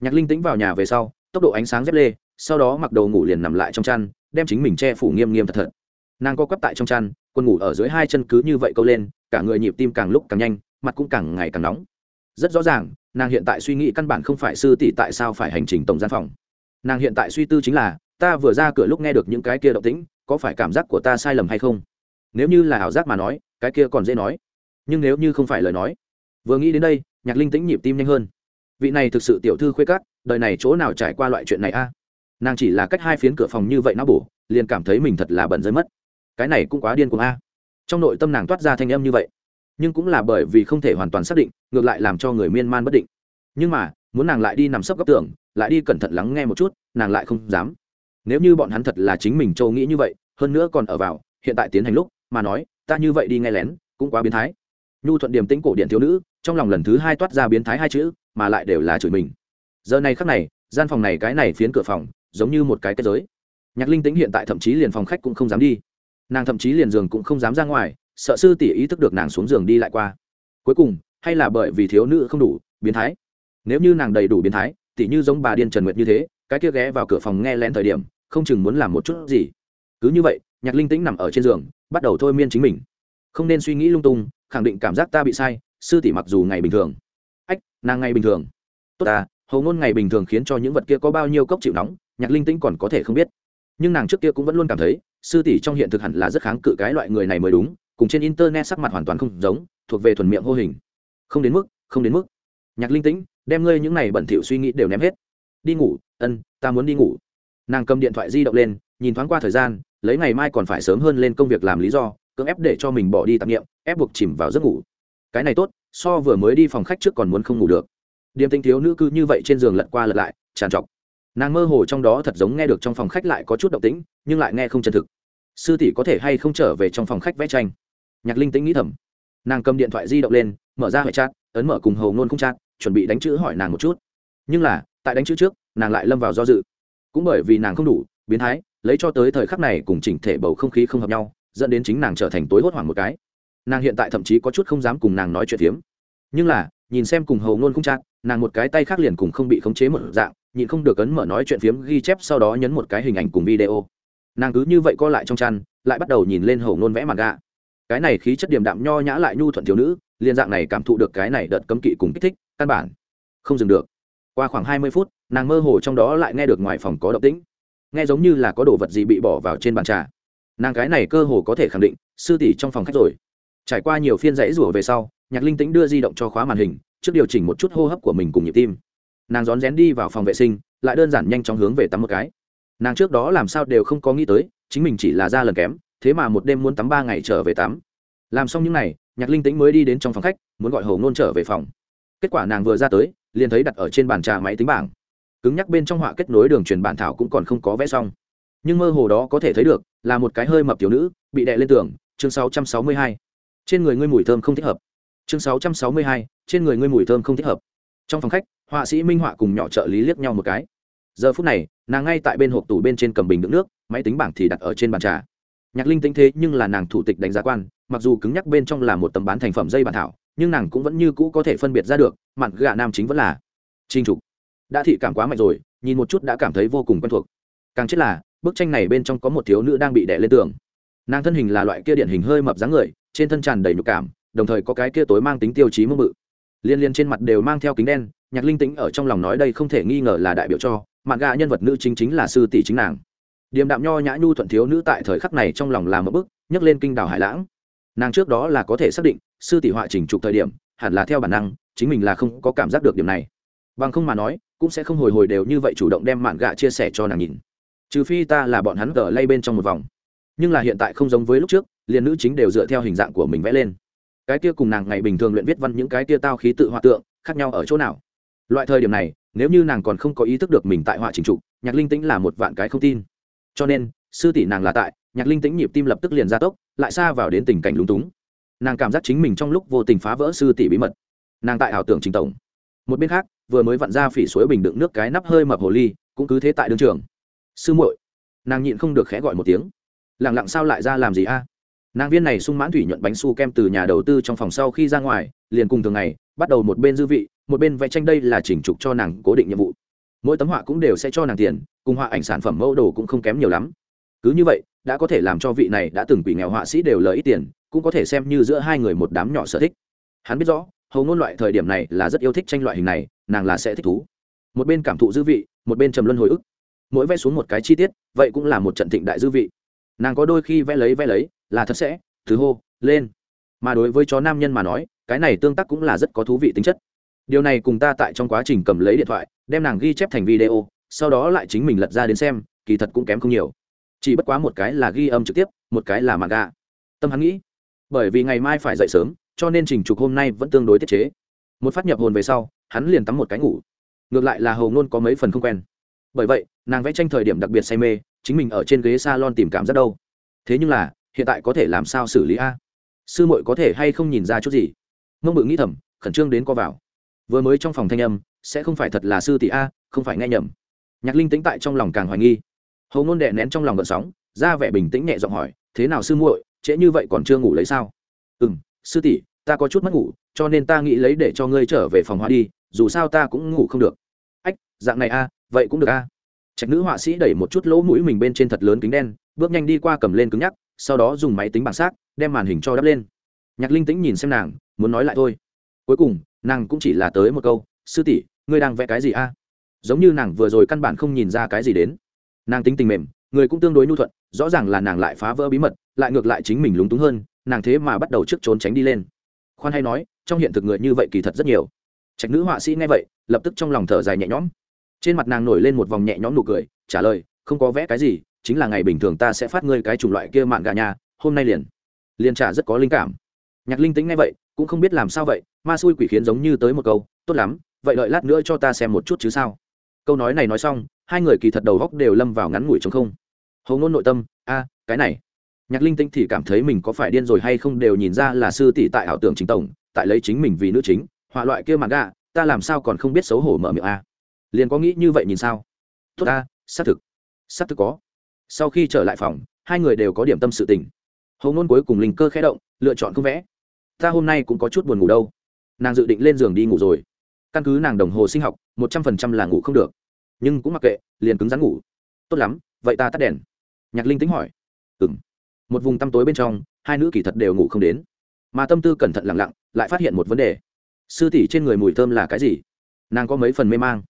Nhạc linh tĩnh vào nhà về sau, tốc độ ánh sáng dép lê, sau đó mặc đầu ngủ liền nằm lại trong chăn, đem chính mình che phủ nghiêm nghiêm thật thật. Nàng co quắp tại trong chăn, quần ngủ ở dưới hai chân cứ như vậy câu lên cả người nhịp tim càng lúc càng nhanh, mặt cũng càng ngày càng nóng. Rất rõ ràng, nàng hiện tại suy nghĩ căn bản không phải sư tỷ tại sao phải hành trình tổng gian phòng. Nàng hiện tại suy tư chính là, ta vừa ra cửa lúc nghe được những cái kia động tĩnh, có phải cảm giác của ta sai lầm hay không? Nếu như là ảo giác mà nói, cái kia còn dễ nói. Nhưng nếu như không phải lời nói, vừa nghĩ đến đây, nhạc linh tĩnh nhịp tim nhanh hơn. Vị này thực sự tiểu thư khuê cắt đời này chỗ nào trải qua loại chuyện này a? Nàng chỉ là cách hai phiến cửa phòng như vậy nó bổ, liền cảm thấy mình thật là bẩn rơi mất. Cái này cũng quá điên cuồng a trong nội tâm nàng toát ra thanh âm như vậy. Nhưng cũng là bởi vì không thể hoàn toàn xác định, ngược lại làm cho người miên man bất định. Nhưng mà, muốn nàng lại đi nằm sấp góc tường, lại đi cẩn thận lắng nghe một chút, nàng lại không dám. Nếu như bọn hắn thật là chính mình châu nghĩ như vậy, hơn nữa còn ở vào, hiện tại tiến hành lúc, mà nói, ta như vậy đi nghe lén, cũng quá biến thái. Nhu thuận điểm tĩnh cổ điện thiếu nữ, trong lòng lần thứ hai toát ra biến thái hai chữ, mà lại đều là chửi mình. Giờ này khắc này, gian phòng này cái này phiến cửa phòng, giống như một cái kết giới. Nhạc linh tĩnh hiện tại thậm chí liền phòng khách cũng không dám đi nàng thậm chí liền giường cũng không dám ra ngoài, sợ sư tỷ ý thức được nàng xuống giường đi lại qua. Cuối cùng, hay là bởi vì thiếu nữ không đủ, biến thái? Nếu như nàng đầy đủ biến thái tỷ như giống bà điên trần nguyệt như thế, cái kia ghé vào cửa phòng nghe lén thời điểm, không chừng muốn làm một chút gì. Cứ như vậy, nhạc linh tĩnh nằm ở trên giường, bắt đầu thôi miên chính mình. Không nên suy nghĩ lung tung, khẳng định cảm giác ta bị sai, sư tỷ mặc dù ngày bình thường. Ách, nàng ngày bình thường. Tốt ta, hầu ngôn ngày bình thường khiến cho những vật kia có bao nhiêu cốc chịu nóng, nhạc linh tĩnh còn có thể không biết. Nhưng nàng trước kia cũng vẫn luôn cảm thấy sư tỷ trong hiện thực hẳn là rất kháng cự cái loại người này mới đúng, cùng trên internet sắc mặt hoàn toàn không giống, thuộc về thuần miệng hô hình. Không đến mức, không đến mức. Nhạc linh tĩnh, đem ngươi những này bẩn thỉu suy nghĩ đều ném hết. Đi ngủ, ân, ta muốn đi ngủ. Nàng cầm điện thoại di động lên, nhìn thoáng qua thời gian, lấy ngày mai còn phải sớm hơn lên công việc làm lý do, cưỡng ép để cho mình bỏ đi tạp nghiệm, ép buộc chìm vào giấc ngủ. Cái này tốt, so vừa mới đi phòng khách trước còn muốn không ngủ được. Điềm tinh thiếu nữ cư như vậy trên giường lật qua lật lại tràn trọc nàng mơ hồ trong đó thật giống nghe được trong phòng khách lại có chút động tĩnh, nhưng lại nghe không chân thực. Sư tỷ có thể hay không trở về trong phòng khách vẽ tranh? Nhạc linh tĩnh nghĩ thầm. Nàng cầm điện thoại di động lên, mở ra hệ chat, ấn mở cùng hầu ngôn không chat, chuẩn bị đánh chữ hỏi nàng một chút. Nhưng là, tại đánh chữ trước, nàng lại lâm vào do dự. Cũng bởi vì nàng không đủ, biến thái, lấy cho tới thời khắc này cùng chỉnh thể bầu không khí không hợp nhau, dẫn đến chính nàng trở thành tối hốt hoảng một cái. Nàng hiện tại thậm chí có chút không dám cùng nàng nói chuyện phiếm. Nhưng là nhìn xem cùng hầu ngôn không chát, nàng một cái tay khác liền cùng không bị khống chế một dạng, nhịn không được ấn mở nói chuyện phiếm ghi chép sau đó nhấn một cái hình ảnh cùng video. Nàng cứ như vậy co lại trong chăn, lại bắt đầu nhìn lên hầu ngôn vẽ mặt gạ cái này khí chất điểm đạm nho nhã lại nhu thuận thiếu nữ liên dạng này cảm thụ được cái này đợt cấm kỵ cùng kích thích, căn bản không dừng được. Qua khoảng hai mươi phút, nàng mơ hồ trong đó lại nghe được ngoài phòng có động tĩnh. Nghe giống như là có đồ vật gì bị bỏ vào trên bàn trà. Nàng cái này cơ hồ có thể khẳng định, sư tỷ trong phòng khách rồi. Trải qua nhiều phiên dãy rủa về sau nhạc linh tĩnh đưa di động cho khóa màn hình, trước điều chỉnh một chút hô hấp của mình cùng nhịp tim. Nàng rón rén đi vào phòng vệ sinh, lại đơn giản nhanh chóng hướng về tắm một cái. Nàng trước đó làm sao đều không có nghĩ tới, chính mình chỉ là ra lần kém, thế mà một đêm muốn tắm ba ngày trở về tắm. Làm xong những n à y nhạc linh tĩnh mới đi đến trong phòng khách, muốn gọi hầu ngôn trở về phòng. Kết quả nàng vừa ra tới, liền thấy đặt ở trên bàn trà máy tính bảng. Cứng nhắc bên trong họa kết nối đường truyền bản thảo cũng còn không có vẽ xong. Nhưng mơ hồ đó có thể thấy được, là một cái hơi mập thiếu nữ, bị đè lên tường, chương 662. trên người ngươi mùi thơm không thích hợp chương 662, trên người ngươi mùi thơm không thích hợp. Trong phòng khách họa sĩ minh họa cùng nhỏ trợ lý liếc nhau một cái. Giờ phút này nàng ngay tại bên hộp tủ bên trên cầm bình đựng nước máy tính bảng thì đặt ở trên bàn trà. Nhạc linh tính thế nhưng là nàng thủ tịch đánh giá quan mặc dù cứng nhắc bên trong là một tấm bán thành phẩm dây bản thảo nhưng nàng cũng vẫn như cũ có thể phân biệt ra được mặn gà nam chính vẫn là trinh trục. Đã thị cảm quá mạnh rồi nhìn một chút đã cảm thấy vô cùng quen thuộc. Càng chết là bức tranh này bên trong có một thiếu nữ đang bị đè lên tường. Nàng thân hình là loại kia điển hình hơi mập dáng người trên thân tràn đầy nhục cảm đồng thời có cái kia tối mang tính tiêu chí mơ mự liên liên trên mặt đều mang theo kính đen, nhạc linh tĩnh ở trong lòng nói đây không thể nghi ngờ là đại biểu cho, mạn gà nhân vật nữ chính chính là sư tỷ chính nàng. Điềm đạm nho nhã nhu thuận thiếu nữ tại thời khắc này trong lòng làm một bức nhấc lên kinh đảo hải lãng. Nàng trước đó là có thể xác định, sư tỷ họa chỉnh trục thời điểm, hẳn là theo bản năng, chính mình là không có cảm giác được điểm này. Bằng không mà nói, cũng sẽ không hồi hồi đều như vậy chủ động đem mạn gạ chia sẻ cho nàng nhìn. Trừ phi ta là bọn hắn gờ lay bên trong một vòng. Nhưng là hiện tại không giống với lúc trước, liền nữ chính đều dựa theo hình dạng của mình vẽ lên cái kia cùng nàng ngày bình thường luyện viết văn những cái kia tao khí tự họa tượng, khác nhau ở chỗ nào? Loại thời điểm này, nếu như nàng còn không có ý thức được mình tại họa trình trục, nhạc linh tĩnh là một vạn cái không tin. Cho nên, sư tỷ nàng là tại, nhạc linh tĩnh nhịp tim lập tức liền ra tốc, lại xa vào đến tình cảnh lúng túng. Nàng cảm giác chính mình trong lúc vô tình phá vỡ sư tỷ bí mật. Nàng tại ảo tưởng trình tổng. Một bên khác, vừa mới vặn ra phỉ suối bình đựng nước cái nắp hơi mập hồ ly, cũng cứ thế tại đương trường. Sư muội. Nàng nhịn không được khẽ gọi một tiếng. Lẳng lặng sao lại ra làm gì a? Nàng viên này sung mãn thủy nhuận bánh su kem từ nhà đầu tư trong phòng sau khi ra ngoài, liền cùng thường ngày, bắt đầu một bên dư vị, một bên vẽ tranh đây là chỉnh trục cho nàng cố định nhiệm vụ. Mỗi tấm họa cũng đều sẽ cho nàng tiền, cùng họa ảnh sản phẩm mẫu đồ cũng không kém nhiều lắm. Cứ như vậy, đã có thể làm cho vị này đã từng quỷ nghèo họa sĩ đều lợi ít tiền, cũng có thể xem như giữa hai người một đám nhỏ sở thích. Hắn biết rõ, hầu ngôn loại thời điểm này là rất yêu thích tranh loại hình này, nàng là sẽ thích thú. Một bên cảm thụ dư vị, một bên trầm luân hồi ức. Mỗi vẽ xuống một cái chi tiết, vậy cũng là một trận thịnh đại dư vị. Nàng có đôi khi vẽ lấy vẽ lấy là thật sẽ, thứ hô, lên. Mà đối với chó nam nhân mà nói, cái này tương tác cũng là rất có thú vị tính chất. Điều này cùng ta tại trong quá trình cầm lấy điện thoại, đem nàng ghi chép thành video, sau đó lại chính mình lật ra đến xem, kỳ thật cũng kém không nhiều. Chỉ bất quá một cái là ghi âm trực tiếp, một cái là mạng gà tâm hắn nghĩ, bởi vì ngày mai phải dậy sớm, cho nên trình trục hôm nay vẫn tương đối tiết chế. Một phát nhập hồn về sau, hắn liền tắm một cái ngủ. Ngược lại là hầu ngôn có mấy phần không quen. Bởi vậy, nàng vẽ tranh thời điểm đặc biệt say mê, chính mình ở trên ghế s a lon tìm cảm giác đâu thế nhưng là hiện tại có thể làm sao xử lý a? Sư muội có thể hay không nhìn ra chút gì? Mông bự nghĩ thầm, khẩn trương đến co vào. Vừa mới trong phòng thanh âm, sẽ không phải thật là sư tỷ a, không phải nghe nhầm. Nhạc linh tĩnh tại trong lòng càng hoài nghi. Hầu ngôn đệ nén trong lòng gợn sóng, ra vẻ bình tĩnh nhẹ giọng hỏi, thế nào sư muội, trễ như vậy còn chưa ngủ lấy sao? Ừ m sư tỷ, ta có chút mất ngủ, cho nên ta nghĩ lấy để cho ngươi trở về phòng hoa đi, dù sao ta cũng ngủ không được. Ách, dạng này a, vậy cũng được a. Trạch nữ họa sĩ đẩy một chút lỗ mũi mình bên trên thật lớn kính đen, bước nhanh đi qua cầm lên cứng nhắc sau đó dùng máy tính bảng xác, đem màn hình cho đắp lên. Nhạc linh tĩnh nhìn xem nàng, muốn nói lại thôi. Cuối cùng, nàng cũng chỉ là tới một câu, sư tỷ, ngươi đang vẽ cái gì a? Giống như nàng vừa rồi căn bản không nhìn ra cái gì đến. Nàng tính tình mềm, người cũng tương đối nhu thuận, rõ ràng là nàng lại phá vỡ bí mật, lại ngược lại chính mình lúng túng hơn, nàng thế mà bắt đầu trước trốn tránh đi lên. Khoan hay nói, trong hiện thực người như vậy kỳ thật rất nhiều. Trạch nữ họa sĩ nghe vậy, lập tức trong lòng thở dài nhẹ nhõm. Trên mặt nàng nổi lên một vòng nhẹ nhõm nụ cười, trả lời, không có vẽ cái gì chính là ngày bình thường ta sẽ phát ngươi cái chủng loại kia mạn gà nhà hôm nay liền. Liền trả rất có linh cảm. Nhạc linh tính ngay vậy, cũng không biết làm sao vậy, ma xui quỷ khiến giống như tới một câu, tốt lắm, vậy đợi lát nữa cho ta xem một chút chứ sao? Câu nói này nói xong, hai người kỳ thật đầu góc đều lâm vào ngắn ngủi chống không. Hầu ngôn nội tâm, a, cái này. Nhạc linh tinh thì cảm thấy mình có phải điên rồi hay không đều nhìn ra là sư tỷ tại ảo tưởng chính tổng, tại lấy chính mình vì nữ chính, họa loại kia mạn gạ ta làm sao còn không biết xấu hổ mở miệng a. Liền có nghĩ như vậy nhìn sao? Tốt a, xác thực xác thực có sau khi trở lại phòng, hai người đều có điểm tâm sự tình. Hầu ngôn cuối cùng linh cơ khẽ động, lựa chọn không vẽ. Ta hôm nay cũng có chút buồn ngủ đâu. Nàng dự định lên giường đi ngủ rồi. Căn cứ nàng đồng hồ sinh học, một trăm phần trăm là ngủ không được. Nhưng cũng mặc kệ, liền cứng rắn ngủ. Tốt lắm, vậy ta tắt đèn. Nhạc linh tính hỏi. Ừng một vùng tăm tối bên trong, hai nữ kỳ thật đều ngủ không đến. Mà tâm tư cẩn thận lặng lặng, lại phát hiện một vấn đề. Sư tỷ trên người mùi thơm là cái gì? Nàng có mấy phần mê mang.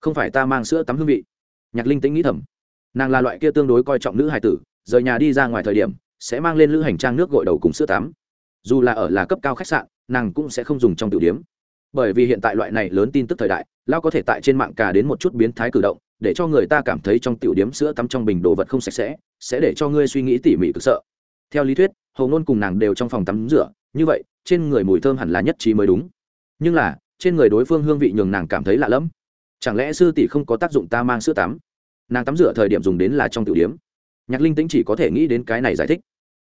Không phải ta mang sữa tắm hương vị. Nhạc linh tính nghĩ thầm nàng là loại kia tương đối coi trọng nữ hài tử, rời nhà đi ra ngoài thời điểm, sẽ mang lên lữ hành trang nước gội đầu cùng sữa tắm. Dù là ở là cấp cao khách sạn, nàng cũng sẽ không dùng trong tiểu điếm. Bởi vì hiện tại loại này lớn tin tức thời đại lao có thể tại trên mạng cả đến một chút biến thái cử động, để cho người ta cảm thấy trong tiểu điếm sữa tắm trong bình đồ vật không sạch sẽ sẽ để cho ngươi suy nghĩ tỉ mỉ cực sợ. Theo lý thuyết hầu ngôn cùng nàng đều trong phòng tắm rửa, như vậy, trên người mùi thơm hẳn là nhất trí mới đúng. Nhưng là, trên người đối phương hương vị nhường nàng cảm thấy lạ lẫm. Chẳng lẽ sư tỷ không có tác dụng ta mang sữa tắm? Nàng tắm rửa thời điểm dùng đến là trong tiểu điếm nhạc linh tĩnh chỉ có thể nghĩ đến cái này giải thích.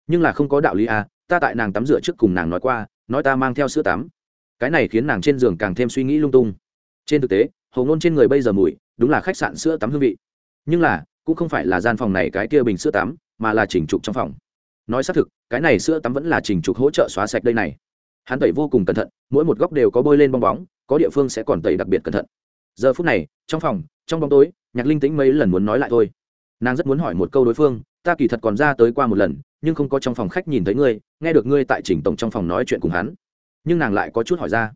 Nhưng là không có đạo lý à ta tại nàng tắm rửa trước cùng nàng nói qua, nói ta mang theo sữa tắm. Cái này khiến nàng trên giường càng thêm suy nghĩ lung tung. Trên thực tế hầu ngôn trên người bây giờ mùi, đúng là khách sạn sữa tắm hương vị. Nhưng là, cũng không phải là gian phòng này cái kia bình sữa tắm, mà là chỉnh trục trong phòng. Nói xác thực, cái này sữa tắm vẫn là chỉnh trục hỗ trợ xóa sạch đây này. Hắn tẩy vô cùng cẩn thận, mỗi một góc đều có bôi lên bong bóng, có địa phương sẽ còn tẩy đặc biệt cẩn thận. Giờ phút này, trong phòng, trong bóng tối nhạc linh tĩnh mấy lần muốn nói lại thôi. Nàng rất muốn hỏi một câu đối phương, ta kỳ thật còn ra tới qua một lần, nhưng không có trong phòng khách nhìn thấy ngươi, nghe được ngươi tại chỉnh tổng trong phòng nói chuyện cùng hắn. Nhưng nàng lại có chút hỏi ra,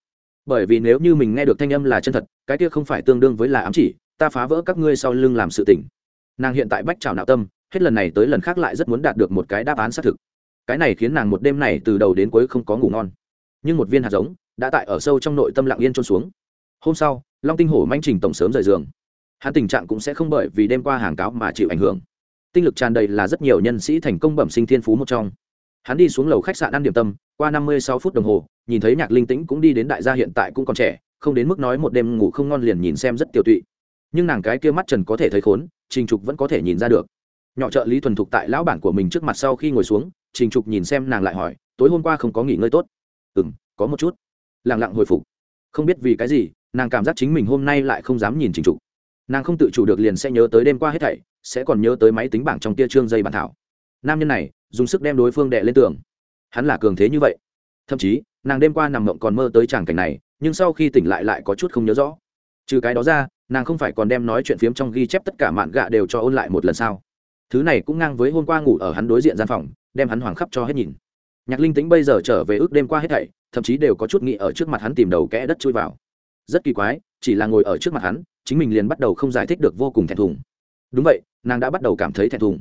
bởi vì nếu như mình nghe được thanh âm là chân thật, cái kia không phải tương đương với là ám chỉ, ta phá vỡ các ngươi sau lưng làm sự tỉnh nàng hiện tại bách trào nạo tâm, hết lần này tới lần khác lại rất muốn đạt được một cái đáp án xác thực. Cái này khiến nàng một đêm này từ đầu đến cuối không có ngủ ngon. Nhưng một viên hạt giống đã tại ở sâu trong nội tâm lặng yên trôn xuống. Hôm sau, long tinh hổ manh trình tổng sớm rời giường hắn tình trạng cũng sẽ không bởi vì đêm qua hàng cáo mà chịu ảnh hưởng. Tinh lực tràn đầy là rất nhiều nhân sĩ thành công bẩm sinh thiên phú một trong. Hắn đi xuống lầu khách sạn ăn điểm tâm, qua năm mươi sáu phút đồng hồ, nhìn thấy nhạc linh tĩnh cũng đi đến đại gia hiện tại cũng còn trẻ, không đến mức nói một đêm ngủ không ngon liền nhìn xem rất tiêu tụy. Nhưng nàng cái kia mắt trần có thể thấy khốn, trình trục vẫn có thể nhìn ra được. Nhỏ trợ lý thuần thục tại lão bản của mình trước mặt sau khi ngồi xuống, trình trục nhìn xem nàng lại hỏi, tối hôm qua không có nghỉ ngơi tốt? Ừ m có một chút. Lẳng lặng hồi phục. Không biết vì cái gì, nàng cảm giác chính mình hôm nay lại không dám nhìn trình trục nàng không tự chủ được liền sẽ nhớ tới đêm qua hết thảy, sẽ còn nhớ tới máy tính bảng trong tia trương dây bản thảo. Nam nhân này, dùng sức đem đối phương đệ lên tường. Hắn là cường thế như vậy. Thậm chí, nàng đêm qua nằm mộng còn mơ tới tràng cảnh này, nhưng sau khi tỉnh lại lại có chút không nhớ rõ. Trừ cái đó ra, nàng không phải còn đem nói chuyện phiếm trong ghi chép tất cả mạn gạ đều cho ôn lại một lần sao? Thứ này cũng ngang với hôm qua ngủ ở hắn đối diện gian phòng, đem hắn hoàng khắp cho hết nhìn. Nhạc linh tính bây giờ trở về ước đêm qua hết thảy, thậm chí đều có chút nghĩ ở trước mặt hắn tìm đầu kẽ đất chui vào. Rất kỳ quái, chỉ là ngồi ở trước mặt hắn chính mình liền bắt đầu không giải thích được vô cùng thẹn thùng. Đúng vậy, nàng đã bắt đầu cảm thấy thẹn thùng.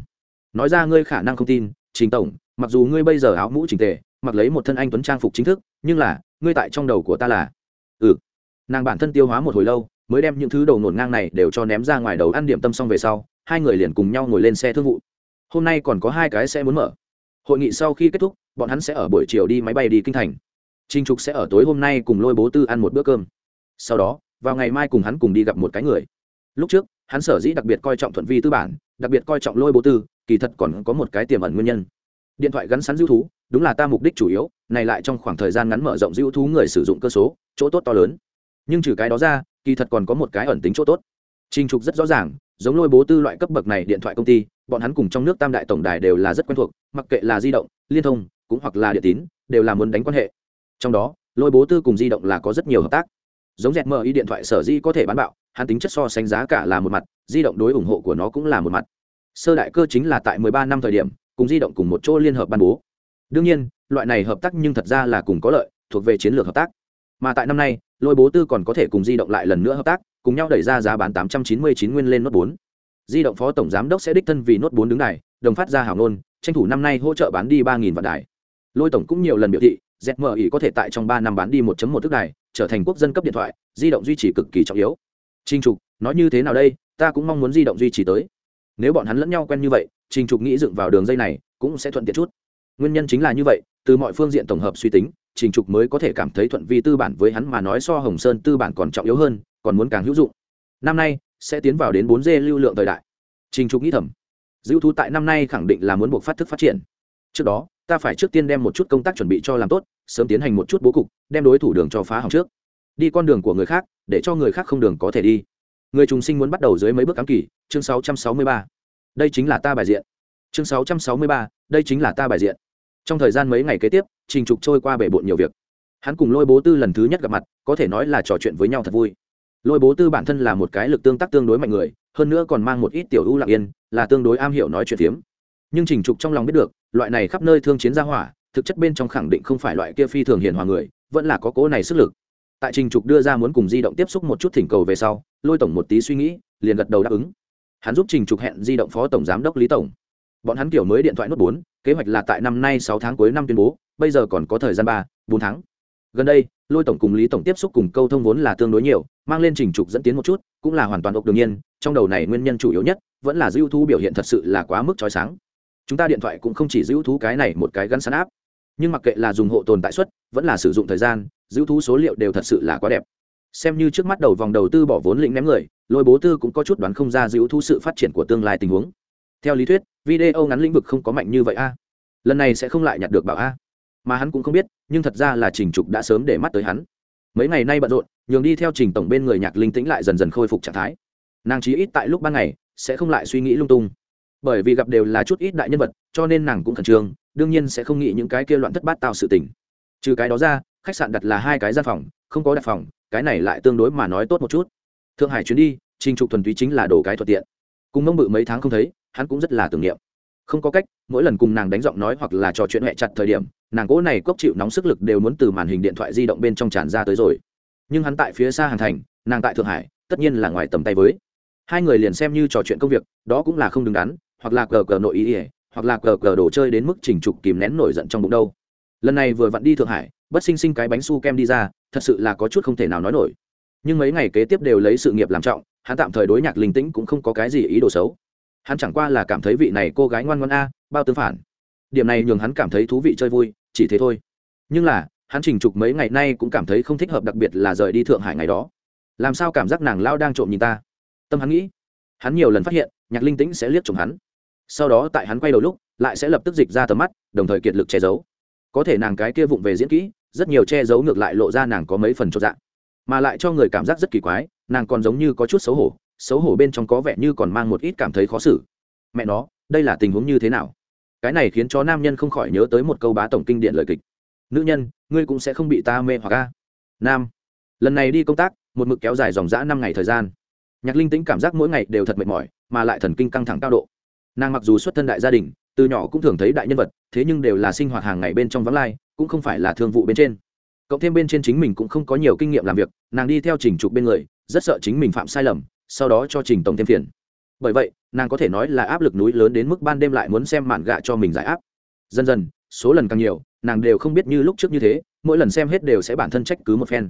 Nói ra ngươi khả năng không tin, trình tổng, mặc dù ngươi bây giờ áo mũ trình tề, mặc lấy một thân anh tuấn trang phục chính thức, nhưng là, ngươi tại trong đầu của ta là ừ. Nàng bản thân tiêu hóa một hồi lâu, mới đem những thứ đầu nổn ngang này đều cho ném ra ngoài đầu ăn điểm tâm xong về sau, hai người liền cùng nhau ngồi lên xe thương vụ. Hôm nay còn có hai cái xe muốn mở. Hội nghị sau khi kết thúc, bọn hắn sẽ ở buổi chiều đi máy bay đi kinh thành. Trinh trục sẽ ở tối hôm nay cùng lôi bố tư ăn một bữa cơm. Sau đó vào ngày mai cùng hắn cùng đi gặp một cái người. Lúc trước, hắn sở dĩ đặc biệt coi trọng thuận vi tư bản, đặc biệt coi trọng lôi bố tư, kỳ thật còn có một cái tiềm ẩn nguyên nhân. Điện thoại gắn sẵn dữ thú, đúng là ta mục đích chủ yếu, này lại trong khoảng thời gian ngắn mở rộng dữ thú người sử dụng cơ số, chỗ tốt to lớn. Nhưng trừ cái đó ra, kỳ thật còn có một cái ẩn tính chỗ tốt. Trình trục rất rõ ràng, giống lôi bố tư loại cấp bậc này điện thoại công ty, bọn hắn cùng trong nước tam đại tổng đài đều là rất quen thuộc, mặc kệ là di động, liên thông, cũng hoặc là điện tín, đều là muốn đánh quan hệ. Trong đó, lôi bố tư cùng di động là có rất nhiều hợp tác giống dẹt mờ y điện thoại sở di có thể bán bạo hắn tính chất so sánh giá cả là một mặt di động đối ủng hộ của nó cũng là một mặt. Sơ đại cơ chính là tại 13 năm thời điểm cùng di động cùng một chỗ liên hợp ban bố. Đương nhiên loại này hợp tác nhưng thật ra là cùng có lợi thuộc về chiến lược hợp tác. Mà tại năm nay lôi bố tư còn có thể cùng di động lại lần nữa hợp tác cùng nhau đẩy ra giá bán 899 nguyên lên nốt 4. di động phó tổng giám đốc sẽ đích thân vì nốt 4 đứng này đồng phát ra hảo nôn, tranh thủ năm nay hỗ trợ bán đi 3.000 vạn đài. Lôi tổng cũng nhiều lần biểu thị zmi có thể tại trong ba năm bán đi 1.1 tức đài trở thành quốc dân cấp điện thoại, di động duy trì cực kỳ trọng yếu. Trinh trục, nói như thế nào đây? Ta cũng mong muốn di động duy trì tới. Nếu bọn hắn lẫn nhau quen như vậy, trình trục nghĩ dựng vào đường dây này cũng sẽ thuận tiện chút. Nguyên nhân chính là như vậy, từ mọi phương diện tổng hợp suy tính, trình trục mới có thể cảm thấy thuận vi tư bản với hắn mà nói so hồng sơn tư bản còn trọng yếu hơn, còn muốn càng hữu dụng. Năm nay sẽ tiến vào đến bốn d lưu lượng thời đại. Trình trục nghĩ thầm. Dữ thú tại năm nay khẳng định là muốn buộc phát thức phát triển. Trước đó ta phải trước tiên đem một chút công tác chuẩn bị cho làm tốt sớm tiến hành một chút bố cục đem đối thủ đường cho phá hỏng trước. Đi con đường của người khác để cho người khác không đường có thể đi. Người trùng sinh muốn bắt đầu dưới mấy bước cắm kỳ chương 663. đây chính là ta bài diện. Chương 663, đây chính là ta bài diện. Trong thời gian mấy ngày kế tiếp trình trục trôi qua bể bộn nhiều việc. Hắn cùng lôi bố tư lần thứ nhất gặp mặt có thể nói là trò chuyện với nhau thật vui. Lôi bố tư bản thân là một cái lực tương tác tương đối mạnh người hơn nữa còn mang một ít tiểu ưu lạc yên là tương đối am hiểu nói chuyện phiếm nhưng trình trục trong lòng biết được, loại này khắp nơi thương chiến gia hỏa, thực chất bên trong khẳng định không phải loại kia phi thường hiền hòa người, vẫn là có cố này sức lực. Tại trình trục đưa ra muốn cùng di động tiếp xúc một chút thỉnh cầu về sau, lôi tổng một tí suy nghĩ, liền gật đầu đáp ứng. Hắn giúp trình trục hẹn di động phó tổng giám đốc lý tổng. Bọn hắn kiểu mới điện thoại nốt bốn, kế hoạch là tại năm nay sáu tháng cuối năm tuyên bố, bây giờ còn có thời gian ba, bốn tháng. Gần đây, lôi tổng cùng lý tổng tiếp xúc cùng câu thông vốn là tương đối nhiều, mang lên trình trục dẫn tiến một chút, cũng là hoàn toàn ốc đương nhiên, trong đầu này nguyên nhân chủ yếu nhất, vẫn là dư thu biểu hiện thật sự là quá mức trói sáng chúng ta điện thoại cũng không chỉ giữ thú cái này một cái gắn sẵn áp. Nhưng mặc kệ là dùng hộ tồn tại suất, vẫn là sử dụng thời gian, giữ thú số liệu đều thật sự là quá đẹp. Xem như trước mắt đầu vòng đầu tư bỏ vốn lĩnh ném người, lôi bố tư cũng có chút đoán không ra giữ thú sự phát triển của tương lai tình huống. Theo lý thuyết, video ngắn lĩnh vực không có mạnh như vậy a. Lần này sẽ không lại nhặt được bảo a. Mà hắn cũng không biết, nhưng thật ra là trình trục đã sớm để mắt tới hắn. Mấy ngày nay bận rộn, nhường đi theo trình tổng bên người nhạc linh tĩnh lại dần dần khôi phục trạng thái. Nàng chí ít tại lúc ban ngày, sẽ không lại suy nghĩ lung tung bởi vì gặp đều là chút ít đại nhân vật, cho nên nàng cũng khẩn trương, đương nhiên sẽ không nghĩ những cái kia loạn thất bát tạo sự tình. Trừ cái đó ra, khách sạn đặt là hai cái gian phòng, không có đặt phòng, cái này lại tương đối mà nói tốt một chút. Thượng hải chuyến đi, trình trục thuần túy chính là đồ cái thuận tiện. Cùng mông bự mấy tháng không thấy, hắn cũng rất là tưởng niệm. Không có cách, mỗi lần cùng nàng đánh giọng nói hoặc là trò chuyện hẹ chặt thời điểm, nàng cỗ này cốc chịu nóng sức lực đều muốn từ màn hình điện thoại di động bên trong tràn ra tới rồi. Nhưng hắn tại phía xa hàng thành, nàng tại thượng hải, tất nhiên là ngoài tầm tay với. Hai người liền xem như trò chuyện công việc, đó cũng là không đứng đắn hoặc là cờ cờ nội ý ỉa, hoặc là cờ cờ đồ chơi đến mức chỉnh trục kìm nén nổi giận trong bụng đâu. Lần này vừa vặn đi thượng hải, bất sinh sinh cái bánh su kem đi ra, thật sự là có chút không thể nào nói nổi. Nhưng mấy ngày kế tiếp đều lấy sự nghiệp làm trọng, hắn tạm thời đối nhạc linh tĩnh cũng không có cái gì ý đồ xấu. Hắn chẳng qua là cảm thấy vị này cô gái ngoan ngoan a, bao tương phản. Điểm này nhường hắn cảm thấy thú vị chơi vui, chỉ thế thôi. Nhưng là, hắn trình trục mấy ngày nay cũng cảm thấy không thích hợp đặc biệt là rời đi thượng hải ngày đó. Làm sao cảm giác nàng lao đang trộm nhìn ta? Tâm hắn nghĩ, hắn nhiều lần phát hiện, nhạc linh tĩnh sẽ liếc trộm hắn sau đó tại hắn quay đầu lúc, lại sẽ lập tức dịch ra tầm mắt, đồng thời kiệt lực che giấu. Có thể nàng cái kia vụng về diễn kỹ, rất nhiều che giấu ngược lại lộ ra nàng có mấy phần cho dạng. Mà lại cho người cảm giác rất kỳ quái, nàng còn giống như có chút xấu hổ xấu hổ bên trong có vẻ như còn mang một ít cảm thấy khó xử. Mẹ nó, đây là tình huống như thế nào? Cái này khiến cho nam nhân không khỏi nhớ tới một câu bá tổng kinh điện lời kịch. Nữ nhân, ngươi cũng sẽ không bị ta mê hoặc a. Nam, lần này đi công tác, một mực kéo dài dòng dã năm ngày thời gian. Nhạc linh tính cảm giác mỗi ngày đều thật mệt mỏi, mà lại thần kinh căng thẳng cao độ nàng mặc dù xuất thân đại gia đình, từ nhỏ cũng thường thấy đại nhân vật, thế nhưng đều là sinh hoạt hàng ngày bên trong vắng lai, cũng không phải là thương vụ bên trên. Cộng thêm bên trên chính mình cũng không có nhiều kinh nghiệm làm việc, nàng đi theo trình trục bên người, rất sợ chính mình phạm sai lầm, sau đó cho trình tổng thêm phiền. Bởi vậy, nàng có thể nói là áp lực núi lớn đến mức ban đêm lại muốn xem mạn gạ cho mình giải áp. Dần dần, số lần càng nhiều, nàng đều không biết như lúc trước như thế, mỗi lần xem hết đều sẽ bản thân trách cứ một phen.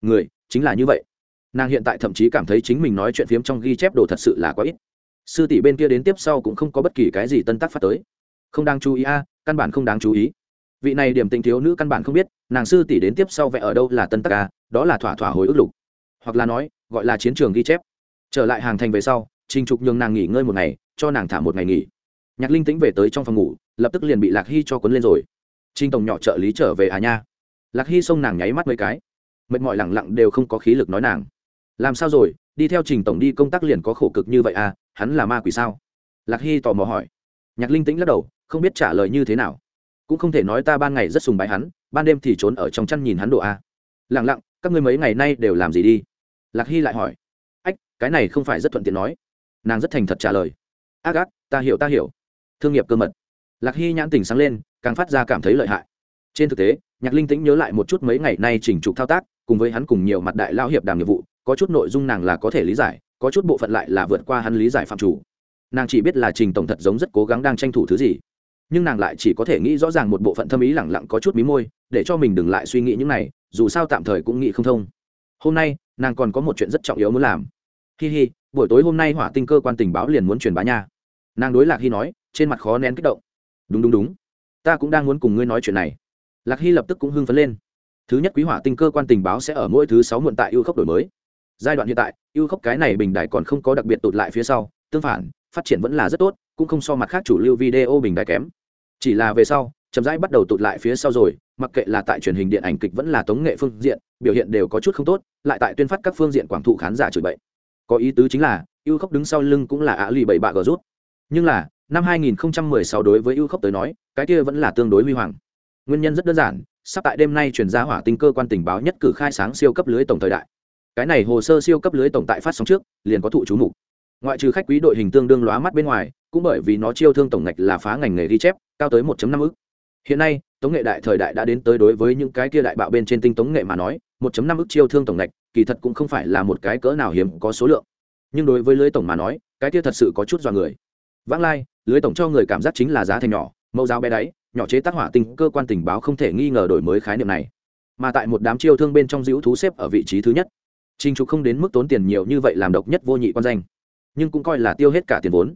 Người, chính là như vậy. Nàng hiện tại thậm chí cảm thấy chính mình nói chuyện phiếm trong ghi chép đồ thật sự là quá ít sư tỷ bên kia đến tiếp sau cũng không có bất kỳ cái gì tân tác phát tới. Không đáng chú ý a, căn bản không đáng chú ý. Vị này điểm tình thiếu nữ căn bản không biết, nàng sư tỷ đến tiếp sau vẽ ở đâu là tân tác a, đó là thỏa thỏa hồi ức lục. Hoặc là nói, gọi là chiến trường ghi chép. Trở lại hàng thành về sau, trình trục nhường nàng nghỉ ngơi một ngày, cho nàng thả một ngày nghỉ. Nhạc linh tĩnh về tới trong phòng ngủ, lập tức liền bị lạc hy cho quấn lên rồi. Trinh tổng nhỏ trợ lý trở về à nha. Lạc hy xông nàng nháy mắt mấy cái. Mệt mỏi lẳng lặng đều không có khí lực nói nàng. Làm sao rồi, đi theo trình tổng đi công tác liền có khổ cực như vậy à? Hắn là ma quỷ sao? Lạc hy tò mò hỏi. Nhạc linh tĩnh lắc đầu, không biết trả lời như thế nào. Cũng không thể nói ta ban ngày rất sùng bái hắn, ban đêm thì trốn ở trong chăn nhìn hắn độ a. Lẳng lặng, các ngươi mấy ngày nay đều làm gì đi? Lạc hy lại hỏi. Ách, cái này không phải rất thuận tiện nói. Nàng rất thành thật trả lời. Ác ác, ta hiểu ta hiểu. Thương nghiệp cơ mật. Lạc hy nhãn tình sáng lên, càng phát ra cảm thấy lợi hại. Trên thực tế, nhạc linh tĩnh nhớ lại một chút mấy ngày nay chỉnh trục thao tác, cùng với hắn cùng nhiều mặt đại lao hiệp đàm nghiệp vụ, có chút nội dung nàng là có thể lý giải có chút bộ phận lại là vượt qua hắn lý giải phạm chủ. Nàng chỉ biết là trình tổng thật giống rất cố gắng đang tranh thủ thứ gì, nhưng nàng lại chỉ có thể nghĩ rõ ràng một bộ phận thâm ý lẳng lặng có chút mí môi, để cho mình đừng lại suy nghĩ những này, dù sao tạm thời cũng nghĩ không thông. Hôm nay, nàng còn có một chuyện rất trọng yếu muốn làm. Hi hi, buổi tối hôm nay hỏa tinh cơ quan tình báo liền muốn truyền bá nha. Nàng đối lạc hy nói, trên mặt khó nén kích động. Đúng đúng đúng, ta cũng đang muốn cùng ngươi nói chuyện này. Lạc hy lập tức cũng hưng phấn lên. Thứ nhất quý hỏa tinh cơ quan tình báo sẽ ở mỗi thứ sáu muộn tại ưu khốc đổi mới giai đoạn hiện tại, ưu khốc cái này bình đại còn không có đặc biệt tụt lại phía sau, tương phản, phát triển vẫn là rất tốt, cũng không so mặt khác chủ lưu video bình đại kém. Chỉ là về sau, chậm rãi bắt đầu tụt lại phía sau rồi, mặc kệ là tại truyền hình điện ảnh kịch vẫn là tống nghệ phương diện, biểu hiện đều có chút không tốt, lại tại tuyên phát các phương diện quảng thụ khán giả chửi bậy. Có ý tứ chính là, ưu khốc đứng sau lưng cũng là ạ lì bảy bạ gờ rút. Nhưng là, năm 2016 đối với ưu khốc tới nói, cái kia vẫn là tương đối huy hoàng. Nguyên nhân rất đơn giản, sắp tại đêm nay chuyển ra hỏa tinh cơ quan tình báo nhất cử khai sáng siêu cấp lưới tổng thời đại cái này hồ sơ siêu cấp lưới tổng tại phát sóng trước, liền có thụ chú mục. Ngoại trừ khách quý đội hình tương đương lóa mắt bên ngoài, cũng bởi vì nó chiêu thương tổng ngạch là phá ngành nghề ghi chép, cao tới 1.5 ức. Hiện nay, tống nghệ đại thời đại đã đến tới đối với những cái kia đại bạo bên trên tinh tống nghệ mà nói 1.5 ức chiêu thương tổng ngạch, kỳ thật cũng không phải là một cái cỡ nào hiếm có số lượng. Nhưng đối với lưới tổng mà nói, cái kia thật sự có chút dọa người. Vãng lai, lưới tổng cho người cảm giác chính là giá thành nhỏ, mẫu giáo bé đáy, nhỏ chế tác hỏa tinh, cơ quan tình báo không thể nghi ngờ đổi mới khái niệm này. Mà tại một đám chiêu thương bên trong dữ thú xếp ở vị trí thứ nhất trình trục không đến mức tốn tiền nhiều như vậy làm độc nhất vô nhị quan danh, nhưng cũng coi là tiêu hết cả tiền vốn.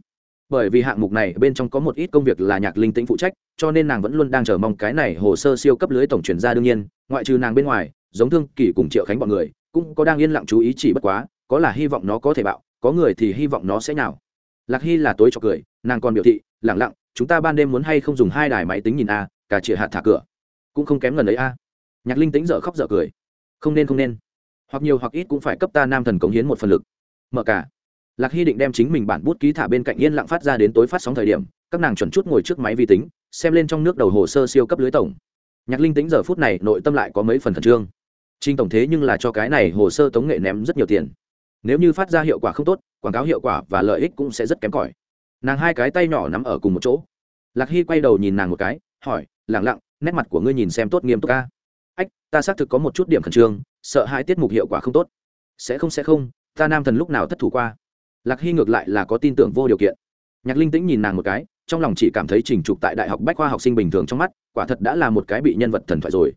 Bởi vì hạng mục này bên trong có một ít công việc là nhạc linh tĩnh phụ trách, cho nên nàng vẫn luôn đang chờ mong cái này hồ sơ siêu cấp lưới tổng chuyển ra đương nhiên, ngoại trừ nàng bên ngoài, giống thương kỳ cùng triệu khánh bọn người, cũng có đang yên lặng chú ý chỉ bất quá, có là hy vọng nó có thể bạo, có người thì hy vọng nó sẽ nào lạc hy là tối cho cười, nàng còn biểu thị, lẳng lặng, chúng ta ban đêm muốn hay không dùng hai đài máy tính nhìn a, cả chĩa hạt thả cửa, cũng không kém gần ấy a. Nhạc linh tính dở khóc dở cười, không nên không nên hoặc nhiều hoặc ít cũng phải cấp ta nam thần cống hiến một phần lực. Mở cả. Lạc hy định đem chính mình bản bút ký thả bên cạnh yên lặng phát ra đến tối phát sóng thời điểm, các nàng chuẩn chút ngồi trước máy vi tính, xem lên trong nước đầu hồ sơ siêu cấp lưới tổng. Nhạc linh tính giờ phút này nội tâm lại có mấy phần khẩn trương. Trinh tổng thế nhưng là cho cái này hồ sơ tống nghệ ném rất nhiều tiền. Nếu như phát ra hiệu quả không tốt, quảng cáo hiệu quả và lợi ích cũng sẽ rất kém cỏi. Nàng hai cái tay nhỏ nắm ở cùng một chỗ. Lạc hy quay đầu nhìn nàng một cái, hỏi lẳng lặng, nét mặt của ngươi nhìn xem tốt nghiêm túc ca ách, ta xác thực có một chút điểm khẩn trương sợ hai tiết mục hiệu quả không tốt. Sẽ không sẽ không, ta nam thần lúc nào thất thủ qua? Lạc hy ngược lại là có tin tưởng vô điều kiện. Nhạc linh tĩnh nhìn nàng một cái, trong lòng chỉ cảm thấy trình trục tại đại học bách khoa học sinh bình thường trong mắt, quả thật đã là một cái bị nhân vật thần thoại rồi.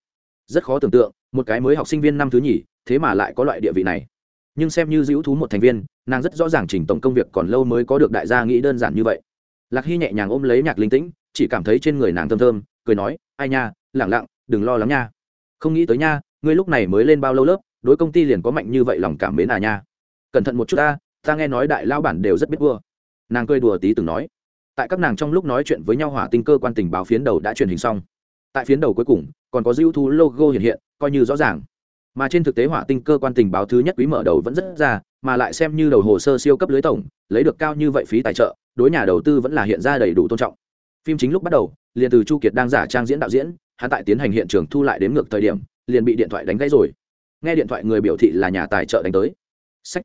Rất khó tưởng tượng, một cái mới học sinh viên năm thứ nhì, thế mà lại có loại địa vị này. Nhưng xem như dữ thú một thành viên, nàng rất rõ ràng trình tổng công việc còn lâu mới có được đại gia nghĩ đơn giản như vậy. Lạc hy nhẹ nhàng ôm lấy nhạc linh tĩnh, chỉ cảm thấy trên người nàng thơm thơm, cười nói, ai nha, lẳng lặng, đừng lo lắng nha. Không nghĩ tới nha ngươi lúc này mới lên bao lâu lớp, đối công ty liền có mạnh như vậy lòng cảm mến à nha. Cẩn thận một chút ta ta nghe nói đại lao bản đều rất biết vua. Nàng cười đùa tí từng nói. Tại các nàng trong lúc nói chuyện với nhau hỏa tinh cơ quan tình báo phiến đầu đã truyền hình xong. Tại phiến đầu cuối cùng, còn có dữ thu logo hiện hiện, coi như rõ ràng. Mà trên thực tế hỏa tinh cơ quan tình báo thứ nhất quý mở đầu vẫn rất ra, mà lại xem như đầu hồ sơ siêu cấp lưới tổng, lấy được cao như vậy phí tài trợ, đối nhà đầu tư vẫn là hiện ra đầy đủ tôn trọng. Phim chính lúc bắt đầu, liền từ chu kiệt đang giả trang diễn đạo diễn, hắn tại tiến hành hiện trường thu lại đến ngược thời điểm liền bị điện thoại đánh gãy rồi. Nghe điện thoại người biểu thị là nhà tài trợ đánh tới. Sách.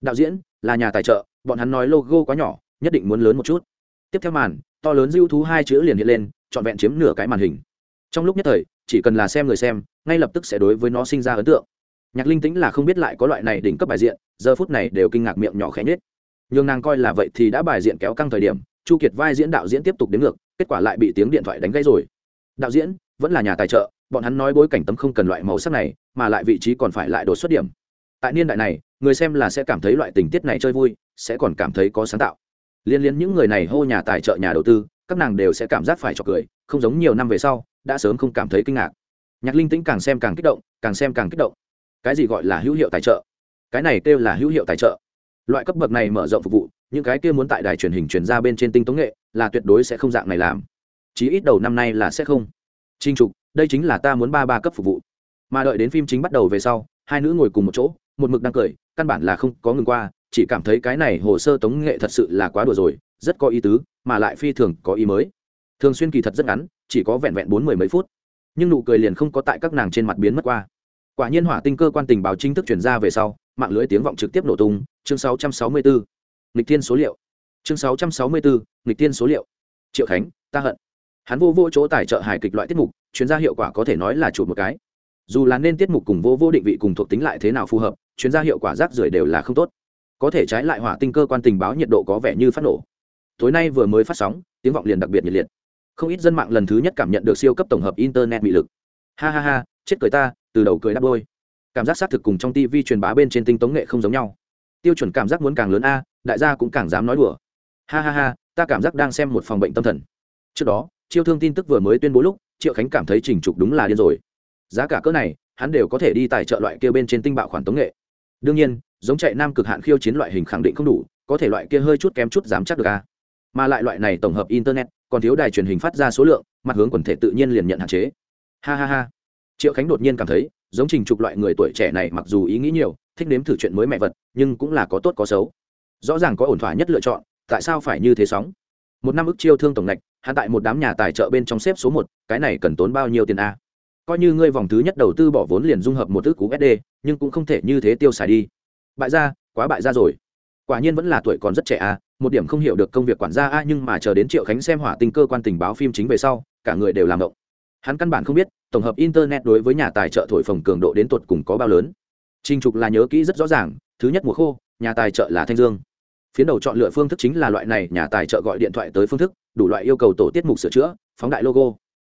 Đạo diễn, là nhà tài trợ, bọn hắn nói logo quá nhỏ, nhất định muốn lớn một chút. Tiếp theo màn, to lớn dưu thú hai chữ liền hiện lên, trọn vẹn chiếm nửa cái màn hình. Trong lúc nhất thời, chỉ cần là xem người xem, ngay lập tức sẽ đối với nó sinh ra ấn tượng. Nhạc linh tĩnh là không biết lại có loại này đỉnh cấp bài diện, giờ phút này đều kinh ngạc miệng nhỏ khẽ nhết nhưng nàng coi là vậy thì đã bài diện kéo căng thời điểm, chu kiệt vai diễn đạo diễn tiếp tục đến ngược, kết quả lại bị tiếng điện thoại đánh gãy rồi. Đạo diễn, vẫn là nhà tài trợ bọn hắn nói bối cảnh tấm không cần loại màu sắc này, mà lại vị trí còn phải lại đột xuất điểm. Tại niên đại này, người xem là sẽ cảm thấy loại tình tiết này chơi vui, sẽ còn cảm thấy có sáng tạo. Liên liên những người này hô nhà tài trợ nhà đầu tư, các nàng đều sẽ cảm giác phải cho cười, không giống nhiều năm về sau, đã sớm không cảm thấy kinh ngạc. Nhạc linh tĩnh càng xem càng kích động, càng xem càng kích động. Cái gì gọi là hữu hiệu tài trợ? Cái này kêu là hữu hiệu tài trợ. Loại cấp bậc này mở rộng phục vụ, những cái kia muốn tại đài truyền hình truyền ra bên trên tinh tống nghệ, là tuyệt đối sẽ không dạng này làm. Chí ít đầu năm nay là sẽ không. Trinh trục đây chính là ta muốn ba ba cấp phục vụ. Mà đợi đến phim chính bắt đầu về sau hai nữ ngồi cùng một chỗ một mực đang cười căn bản là không có ngừng qua chỉ cảm thấy cái này hồ sơ tống nghệ thật sự là quá đùa rồi rất có ý tứ mà lại phi thường có ý mới. Thường xuyên kỳ thật rất ngắn chỉ có vẹn vẹn bốn mười mấy phút. Nhưng nụ cười liền không có tại các nàng trên mặt biến mất qua. Quả nhiên hỏa tinh cơ quan tình báo chính thức chuyển ra về sau mạng lưới tiếng vọng trực tiếp nổ tung chương 664. nghịch thiên số liệu. Chương 664, nghịch thiên số liệu. Triệu khánh ta hận. Hắn vô vô chỗ tài trợ hài kịch loại tiết mục chuyên gia hiệu quả có thể nói là chụp một cái. Dù là nên tiết mục cùng vô vô định vị cùng thuộc tính lại thế nào phù hợp chuyên gia hiệu quả rác rưởi đều là không tốt. Có thể trái lại hỏa tinh cơ quan tình báo nhiệt độ có vẻ như phát nổ. Tối nay vừa mới phát sóng, tiếng vọng liền đặc biệt nhiệt liệt. Không ít dân mạng lần thứ nhất cảm nhận được siêu cấp tổng hợp internet bị lực. Ha ha ha, chết cười ta, từ đầu cười đắp đôi. Cảm giác xác thực cùng trong tv truyền bá bên trên tinh tống nghệ không giống nhau. Tiêu chuẩn cảm giác muốn càng lớn a, đại gia cũng càng dám nói đùa. Ha ha ha, ta cảm giác đang xem một phòng bệnh tâm thần. Trước đó chiêu thương tin tức vừa mới tuyên bố lúc, triệu khánh cảm thấy trình trục đúng là điên rồi. Giá cả cỡ này, hắn đều có thể đi tài trợ loại kia bên trên tinh bạo khoản tống nghệ. Đương nhiên, giống chạy nam cực hạn khiêu chiến loại hình khẳng định không đủ, có thể loại kia hơi chút kém chút dám chắc được a mà lại loại này tổng hợp internet, còn thiếu đài truyền hình phát ra số lượng, mặt hướng quần thể tự nhiên liền nhận hạn chế. Ha ha ha. Triệu khánh đột nhiên cảm thấy, giống trình trục loại người tuổi trẻ này mặc dù ý nghĩ nhiều, thích nếm thử chuyện mới mẹ vật, nhưng cũng là có tốt có xấu. Rõ ràng có ổn thỏa nhất lựa chọn, tại sao phải như thế sóng? Một năm ức chiêu thương tổng ngạch hạ tại một đám nhà tài trợ bên trong xếp số một, cái này cần tốn bao nhiêu tiền a? Coi như ngươi vòng thứ nhất đầu tư bỏ vốn liền dung hợp một ước cú sd nhưng cũng không thể như thế tiêu xài đi. Bại gia, quá bại gia rồi. Quả nhiên vẫn là tuổi còn rất trẻ a, một điểm không hiểu được công việc quản gia a, nhưng mà chờ đến triệu khánh xem hỏa tinh cơ quan tình báo phim chính về sau, cả người đều làm động. Hắn căn bản không biết, tổng hợp internet đối với nhà tài trợ thổi phồng cường độ đến tột cùng có bao lớn. Trinh trục là nhớ kỹ rất rõ ràng, thứ nhất mùa khô, nhà tài trợ là thanh dương phiến đầu chọn lựa phương thức chính là loại này nhà tài trợ gọi điện thoại tới phương thức, đủ loại yêu cầu tổ tiết mục sửa chữa, phóng đại logo.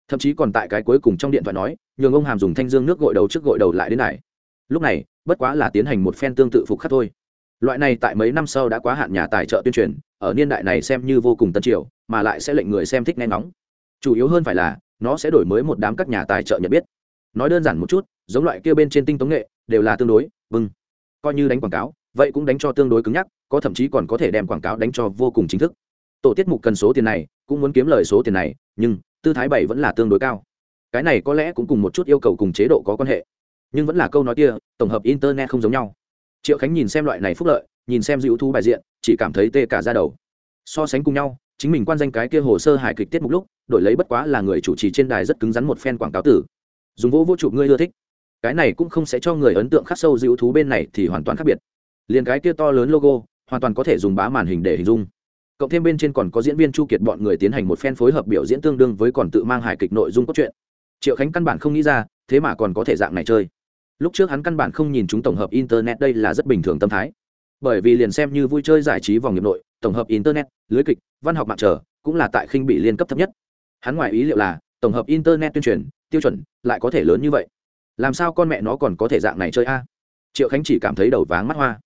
Thậm chí còn tại cái cuối cùng trong điện thoại nói, nhường ông hàm dùng thanh dương nước gội đầu trước gội đầu lại đến này. Lúc này, bất quá là tiến hành một phen tương tự phục khắc thôi. Loại này tại mấy năm sau đã quá hạn nhà tài trợ tuyên truyền, ở niên đại này xem như vô cùng tân triều, mà lại sẽ lệnh người xem thích nghe ngóng. Chủ yếu hơn phải là, nó sẽ đổi mới một đám các nhà tài trợ nhận biết. Nói đơn giản một chút, giống loại kia bên trên tinh tống nghệ, đều là tương đối vâng. Coi như đánh quảng cáo vậy cũng đánh cho tương đối cứng nhắc, có thậm chí còn có thể đem quảng cáo đánh cho vô cùng chính thức. Tổ tiết mục cần số tiền này, cũng muốn kiếm lời số tiền này, nhưng tư thái bảy vẫn là tương đối cao. Cái này có lẽ cũng cùng một chút yêu cầu cùng chế độ có quan hệ. Nhưng vẫn là câu nói kia, tổng hợp internet không giống nhau. Triệu khánh nhìn xem loại này phúc lợi, nhìn xem dịu thu bài diện, chỉ cảm thấy tê cả ra đầu. So sánh cùng nhau, chính mình quan danh cái kia hồ sơ hài kịch tiết mục lúc, đổi lấy bất quá là người chủ trì trên đài rất cứng rắn một phen quảng cáo tử. Dùng vỗ vô chụp ngươi ưa thích. Cái này cũng không sẽ cho người ấn tượng khắc sâu dịu thú bên này thì hoàn toàn khác biệt liền cái kia to lớn logo, hoàn toàn có thể dùng bá màn hình để hình dung. Cộng thêm bên trên còn có diễn viên chu kiệt bọn người tiến hành một phen phối hợp biểu diễn tương đương với còn tự mang hài kịch nội dung cốt truyện. Triệu khánh căn bản không nghĩ ra, thế mà còn có thể dạng này chơi. Lúc trước hắn căn bản không nhìn chúng tổng hợp internet đây là rất bình thường tâm thái. Bởi vì liền xem như vui chơi giải trí vòng nghiệp nội, tổng hợp internet, lưới kịch, văn học mạng trở cũng là tại khinh bị liên cấp thấp nhất. Hắn ngoài ý liệu là, tổng hợp internet tuyên truyền, tiêu chuẩn lại có thể lớn như vậy. Làm sao con mẹ nó còn có thể dạng này chơi a? Triệu khánh chỉ cảm thấy đầu váng mắt hoa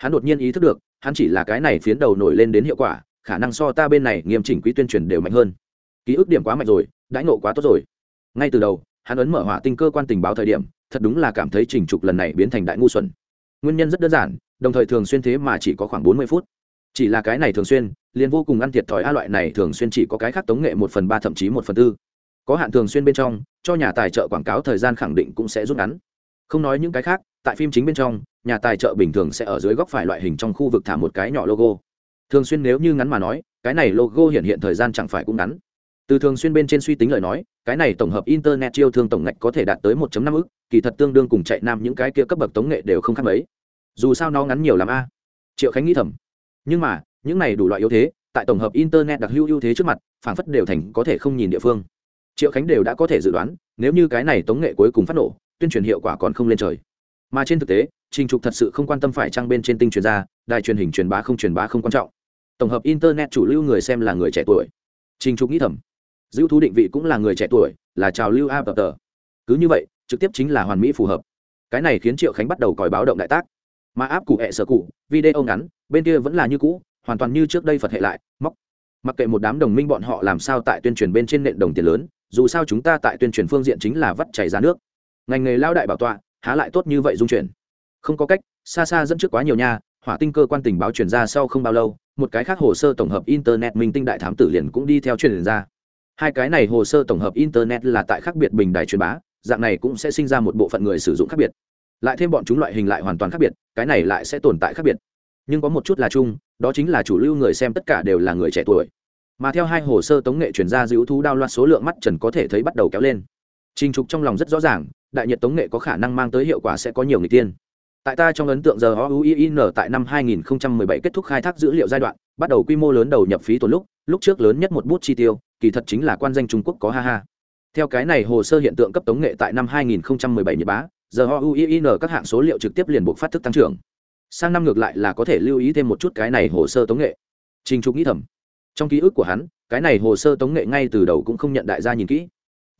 hắn đột nhiên ý thức được, hắn chỉ là cái này phiến đầu nổi lên đến hiệu quả, khả năng so ta bên này nghiêm chỉnh quý tuyên truyền đều mạnh hơn. Ký ức điểm quá mạnh rồi, đãi nộ quá tốt rồi. Ngay từ đầu, hắn ấn mở hỏa tinh cơ quan tình báo thời điểm, thật đúng là cảm thấy trình trục lần này biến thành đại ngu xuẩn. Nguyên nhân rất đơn giản, đồng thời thường xuyên thế mà chỉ có khoảng bốn mươi phút. Chỉ là cái này thường xuyên, liền vô cùng ăn thiệt thòi a loại này thường xuyên chỉ có cái khác tống nghệ một phần ba thậm chí một phần tư. Có hạn thường xuyên bên trong, cho nhà tài trợ quảng cáo thời gian khẳng định cũng sẽ rút ngắn. Không nói những cái khác tại phim chính bên trong, nhà tài trợ bình thường sẽ ở dưới góc phải loại hình trong khu vực thả một cái nhỏ logo. Thường xuyên nếu như ngắn mà nói, cái này logo hiện hiện thời gian chẳng phải cũng ngắn. Từ thường xuyên bên trên suy tính lời nói, cái này tổng hợp internet chiêu thương tổng ngạch có thể đạt tới 1 năm ức, kỳ thật tương đương cùng chạy nam những cái kia cấp bậc tống nghệ đều không khác mấy. Dù sao nó ngắn nhiều l a. Triệu khánh nghĩ thầm. Nhưng mà, những này đủ loại yếu thế, tại tổng hợp internet đặc hữu ưu thế trước mặt phản phất đều thành có thể không nhìn địa phương. Triệu khánh đều đã có thể dự đoán, nếu như cái này tống nghệ cuối cùng phát nổ, tuyên truyền hiệu quả còn không lên trời mà trên thực tế, trình trục thật sự không quan tâm phải trang bên trên tinh truyền ra, đài truyền hình truyền bá không truyền bá không quan trọng. Tổng hợp internet chủ lưu người xem là người trẻ tuổi. Trình trục nghĩ thầm giữ thú định vị cũng là người trẻ tuổi, là trào lưu a tờ. Cứ như vậy, trực tiếp chính là hoàn mỹ phù hợp. Cái này khiến triệu khánh bắt đầu còi báo động đại tác. Mà áp cụ hẹ sở cụ, video ngắn, bên kia vẫn là như cũ, hoàn toàn như trước đây phật hệ lại, móc. Mặc kệ một đám đồng minh bọn họ làm sao tại tuyên truyền bên trên nện đồng tiền lớn, dù sao chúng ta tại tuyên truyền phương diện chính là vắt chảy ra nước. Ngành nghề lao đại bảo tọa há lại tốt như vậy dung chuyển. Không có cách, xa xa dẫn trước quá nhiều nha, hỏa tinh cơ quan tình báo truyền ra sau không bao lâu, một cái khác hồ sơ tổng hợp internet minh tinh đại thám tử liền cũng đi theo truyền ra. Hai cái này hồ sơ tổng hợp internet là tại khác biệt bình đài truyền bá, dạng này cũng sẽ sinh ra một bộ phận người sử dụng khác biệt. Lại thêm bọn chúng loại hình lại hoàn toàn khác biệt, cái này lại sẽ tồn tại khác biệt. Nhưng có một chút là chung, đó chính là chủ lưu người xem tất cả đều là người trẻ tuổi. Mà theo hai hồ sơ tống nghệ chuyển ra dữ thú đao loạt số lượng mắt trần có thể thấy bắt đầu kéo lên trình trục trong lòng rất rõ ràng, đại nhiệt tống nghệ có khả năng mang tới hiệu quả sẽ có nhiều người tiên. Tại ta trong ấn tượng giờ OUIN tại năm 2017 kết thúc khai thác dữ liệu giai đoạn, bắt đầu quy mô lớn đầu nhập phí tuần lúc lúc trước lớn nhất một bút chi tiêu, kỳ thật chính là quan danh trung quốc có ha ha. Theo cái này hồ sơ hiện tượng cấp tống nghệ tại năm 2017 nhật bá, giờ OUIN các hạng số liệu trực tiếp liền buộc phát thức tăng trưởng. Sang năm ngược lại là có thể lưu ý thêm một chút cái này hồ sơ tống nghệ. Trình trục nghĩ thầm. Trong ký ức của hắn, cái này hồ sơ tống nghệ ngay từ đầu cũng không nhận đại gia nhìn kỹ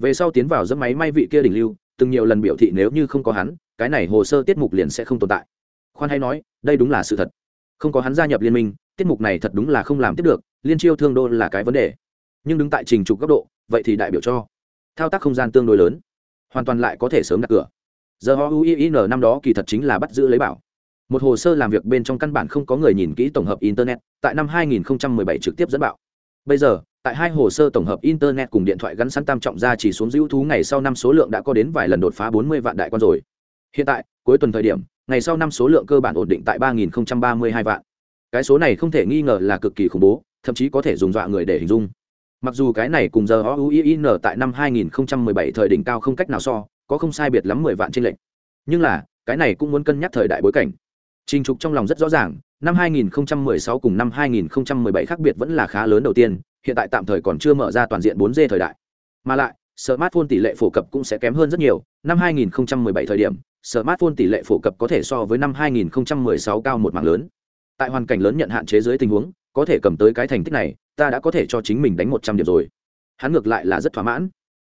về sau tiến vào dẫm máy may vị kia đỉnh lưu, từng nhiều lần biểu thị nếu như không có hắn, cái này hồ sơ tiết mục liền sẽ không tồn tại. Khoan hay nói, đây đúng là sự thật. Không có hắn gia nhập liên minh, tiết mục này thật đúng là không làm tiếp được, liên chiêu thương đô là cái vấn đề. Nhưng đứng tại trình trục góc độ, vậy thì đại biểu cho thao tác không gian tương đối lớn, hoàn toàn lại có thể sớm đặt cửa. Giờ ho uin năm đó kỳ thật chính là bắt giữ lấy bảo. Một hồ sơ làm việc bên trong căn bản không có người nhìn kỹ tổng hợp internet, tại năm 2017 trực tiếp dẫn bạo bây giờ tại hai hồ sơ tổng hợp internet cùng điện thoại gắn sẵn tam trọng ra chỉ xuống dữ thú ngày sau năm số lượng đã có đến vài lần đột phá 40 vạn đại quan rồi. Hiện tại cuối tuần thời điểm ngày sau năm số lượng cơ bản ổn định tại 3032 vạn. Cái số này không thể nghi ngờ là cực kỳ khủng bố thậm chí có thể dùng dọa người để hình dung. Mặc dù cái này cùng giờ OUIN tại năm 2017 thời đỉnh cao không cách nào so có không sai biệt lắm 10 vạn trên lệnh nhưng là cái này cũng muốn cân nhắc thời đại bối cảnh. Trình Trục trong lòng rất rõ ràng, năm 2016 cùng năm 2017 khác biệt vẫn là khá lớn đầu tiên, hiện tại tạm thời còn chưa mở ra toàn diện 4G thời đại. Mà lại, smartphone tỷ lệ phổ cập cũng sẽ kém hơn rất nhiều, năm 2017 thời điểm, smartphone tỷ lệ phổ cập có thể so với năm 2016 cao một mảng lớn. Tại hoàn cảnh lớn nhận hạn chế dưới tình huống, có thể cầm tới cái thành tích này, ta đã có thể cho chính mình đánh 100 điểm rồi. Hắn ngược lại là rất thỏa mãn.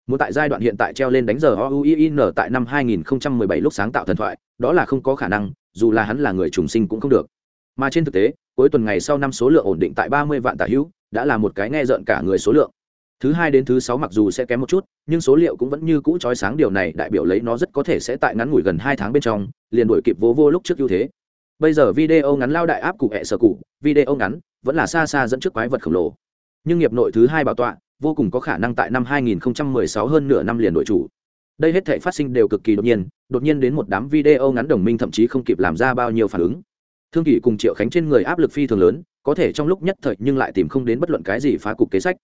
Muốn tại giai đoạn hiện tại treo lên đánh giờ OUIN tại năm 2017 lúc sáng tạo thần thoại, đó là không có khả năng, dù là hắn là người trùng sinh cũng không được mà trên thực tế cuối tuần ngày sau năm số lượng ổn định tại ba mươi vạn tả hữu đã là một cái nghe rợn cả người số lượng. Thứ hai đến thứ sáu mặc dù sẽ kém một chút, nhưng số liệu cũng vẫn như cũ trói sáng điều này đại biểu lấy nó rất có thể sẽ tại ngắn ngủi gần hai tháng bên trong, liền đuổi kịp vô vô lúc trước ưu thế. Bây giờ video ngắn lao đại áp cụ hẹ sở cụ, video ngắn vẫn là xa xa dẫn trước quái vật khổng lồ. Nhưng nghiệp nội thứ hai bảo tọa, vô cùng có khả năng tại năm 2016 hơn nửa năm liền đội chủ. Đây hết thể phát sinh đều cực kỳ đột nhiên đột nhiên đến một đám video ngắn đồng minh thậm chí không kịp làm ra bao nhiêu phản ứng. Thương kỷ cùng triệu khánh trên người áp lực phi thường lớn có thể trong lúc nhất thời nhưng lại tìm không đến bất luận cái gì phá cục kế sách.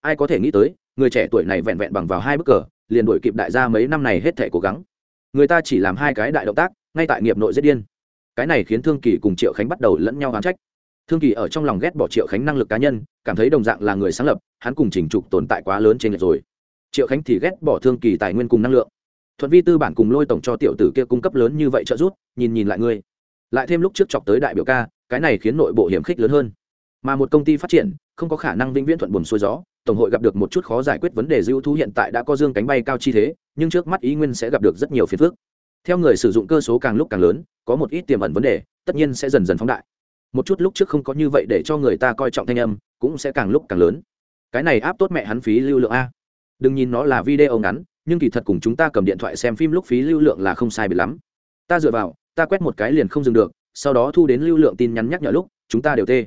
Ai có thể nghĩ tới, người trẻ tuổi này vẹn vẹn bằng vào hai bức cờ, liền đổi kịp đại gia mấy năm này hết thể cố gắng. Người ta chỉ làm hai cái đại động tác, ngay tại nghiệp nội giết điên. Cái này khiến thương kỳ cùng triệu khánh bắt đầu lẫn nhau oán trách. Thương kỳ ở trong lòng ghét bỏ triệu khánh năng lực cá nhân, cảm thấy đồng dạng là người sáng lập, hắn cùng trình trục tồn tại quá lớn trên lệch rồi. Triệu khánh thì ghét bỏ thương kỳ tài nguyên cùng năng lượng. Thuận vi tư bản cùng lôi tổng cho tiểu tử kia cung cấp lớn như vậy trợ giúp, nhìn nhìn lại ngươi lại thêm lúc trước chọc tới đại biểu ca, cái này khiến nội bộ hiểm khích lớn hơn. Mà một công ty phát triển, không có khả năng vĩnh viễn thuận buồn xuôi gió, tổng hội gặp được một chút khó giải quyết vấn đề dư thú hiện tại đã có dương cánh bay cao chi thế, nhưng trước mắt ý nguyên sẽ gặp được rất nhiều phiền phức. Theo người sử dụng cơ số càng lúc càng lớn, có một ít tiềm ẩn vấn đề, tất nhiên sẽ dần dần phóng đại. Một chút lúc trước không có như vậy để cho người ta coi trọng thanh âm, cũng sẽ càng lúc càng lớn. Cái này áp tốt mẹ hắn phí lưu lượng a. Đừng nhìn nó là video ngắn, nhưng kỳ thật cùng chúng ta cầm điện thoại xem phim lúc phí lưu lượng là không sai biệt lắm. Ta dựa vào ta quét một cái liền không dừng được, sau đó thu đến lưu lượng tin nhắn nhắc nhở lúc, chúng ta đều tê.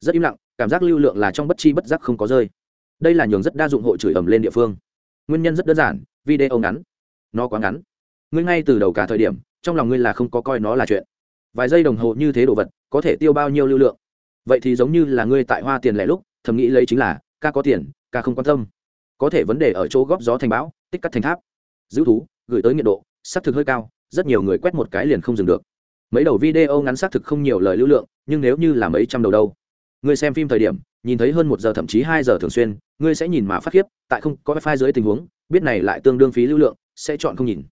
Rất im lặng, cảm giác lưu lượng là trong bất chi bất giác không có rơi. Đây là nhường rất đa dụng hội chửi ẩm lên địa phương. Nguyên nhân rất đơn giản, video ngắn. Nó quá ngắn. Ngươi ngay từ đầu cả thời điểm, trong lòng ngươi là không có coi nó là chuyện. Vài giây đồng hồ như thế đồ vật, có thể tiêu bao nhiêu lưu lượng? Vậy thì giống như là ngươi tại hoa tiền lẻ lúc, thầm nghĩ lấy chính là, ca có tiền, ca không quan tâm. Có thể vấn đề ở chỗ góp gió thành bão, tích cắt thành tháp. Giữ thú, gửi tới nhiệt độ xác thực hơi cao rất nhiều người quét một cái liền không dừng được. Mấy đầu video ngắn xác thực không nhiều lời lưu lượng, nhưng nếu như là mấy trăm đầu đâu. Người xem phim thời điểm, nhìn thấy hơn một giờ thậm chí hai giờ thường xuyên, ngươi sẽ nhìn mà phát khiếp, tại không có wifi dưới tình huống, biết này lại tương đương phí lưu lượng, sẽ chọn không nhìn.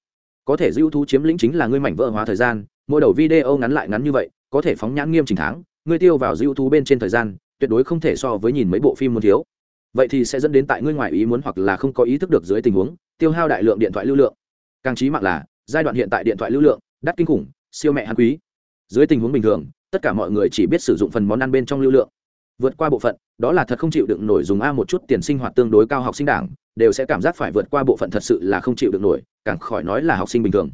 Có thể dữ thú chiếm lĩnh chính là ngươi mảnh vỡ hóa thời gian, mỗi đầu video ngắn lại ngắn như vậy, có thể phóng nhãn nghiêm trình tháng, ngươi tiêu vào dữ thú bên trên thời gian, tuyệt đối không thể so với nhìn mấy bộ phim muốn thiếu. Vậy thì sẽ dẫn đến tại ngươi ngoài ý muốn hoặc là không có ý thức được dưới tình huống, tiêu hao đại lượng điện thoại lưu lượng. Càng trí mạng là giai đoạn hiện tại điện thoại lưu lượng, đắt kinh khủng, siêu mẹ hắn quý. Dưới tình huống bình thường, tất cả mọi người chỉ biết sử dụng phần món ăn bên trong lưu lượng. Vượt qua bộ phận, đó là thật không chịu đựng nổi dùng a một chút tiền sinh hoạt tương đối cao học sinh đảng, đều sẽ cảm giác phải vượt qua bộ phận thật sự là không chịu đựng nổi, càng khỏi nói là học sinh bình thường.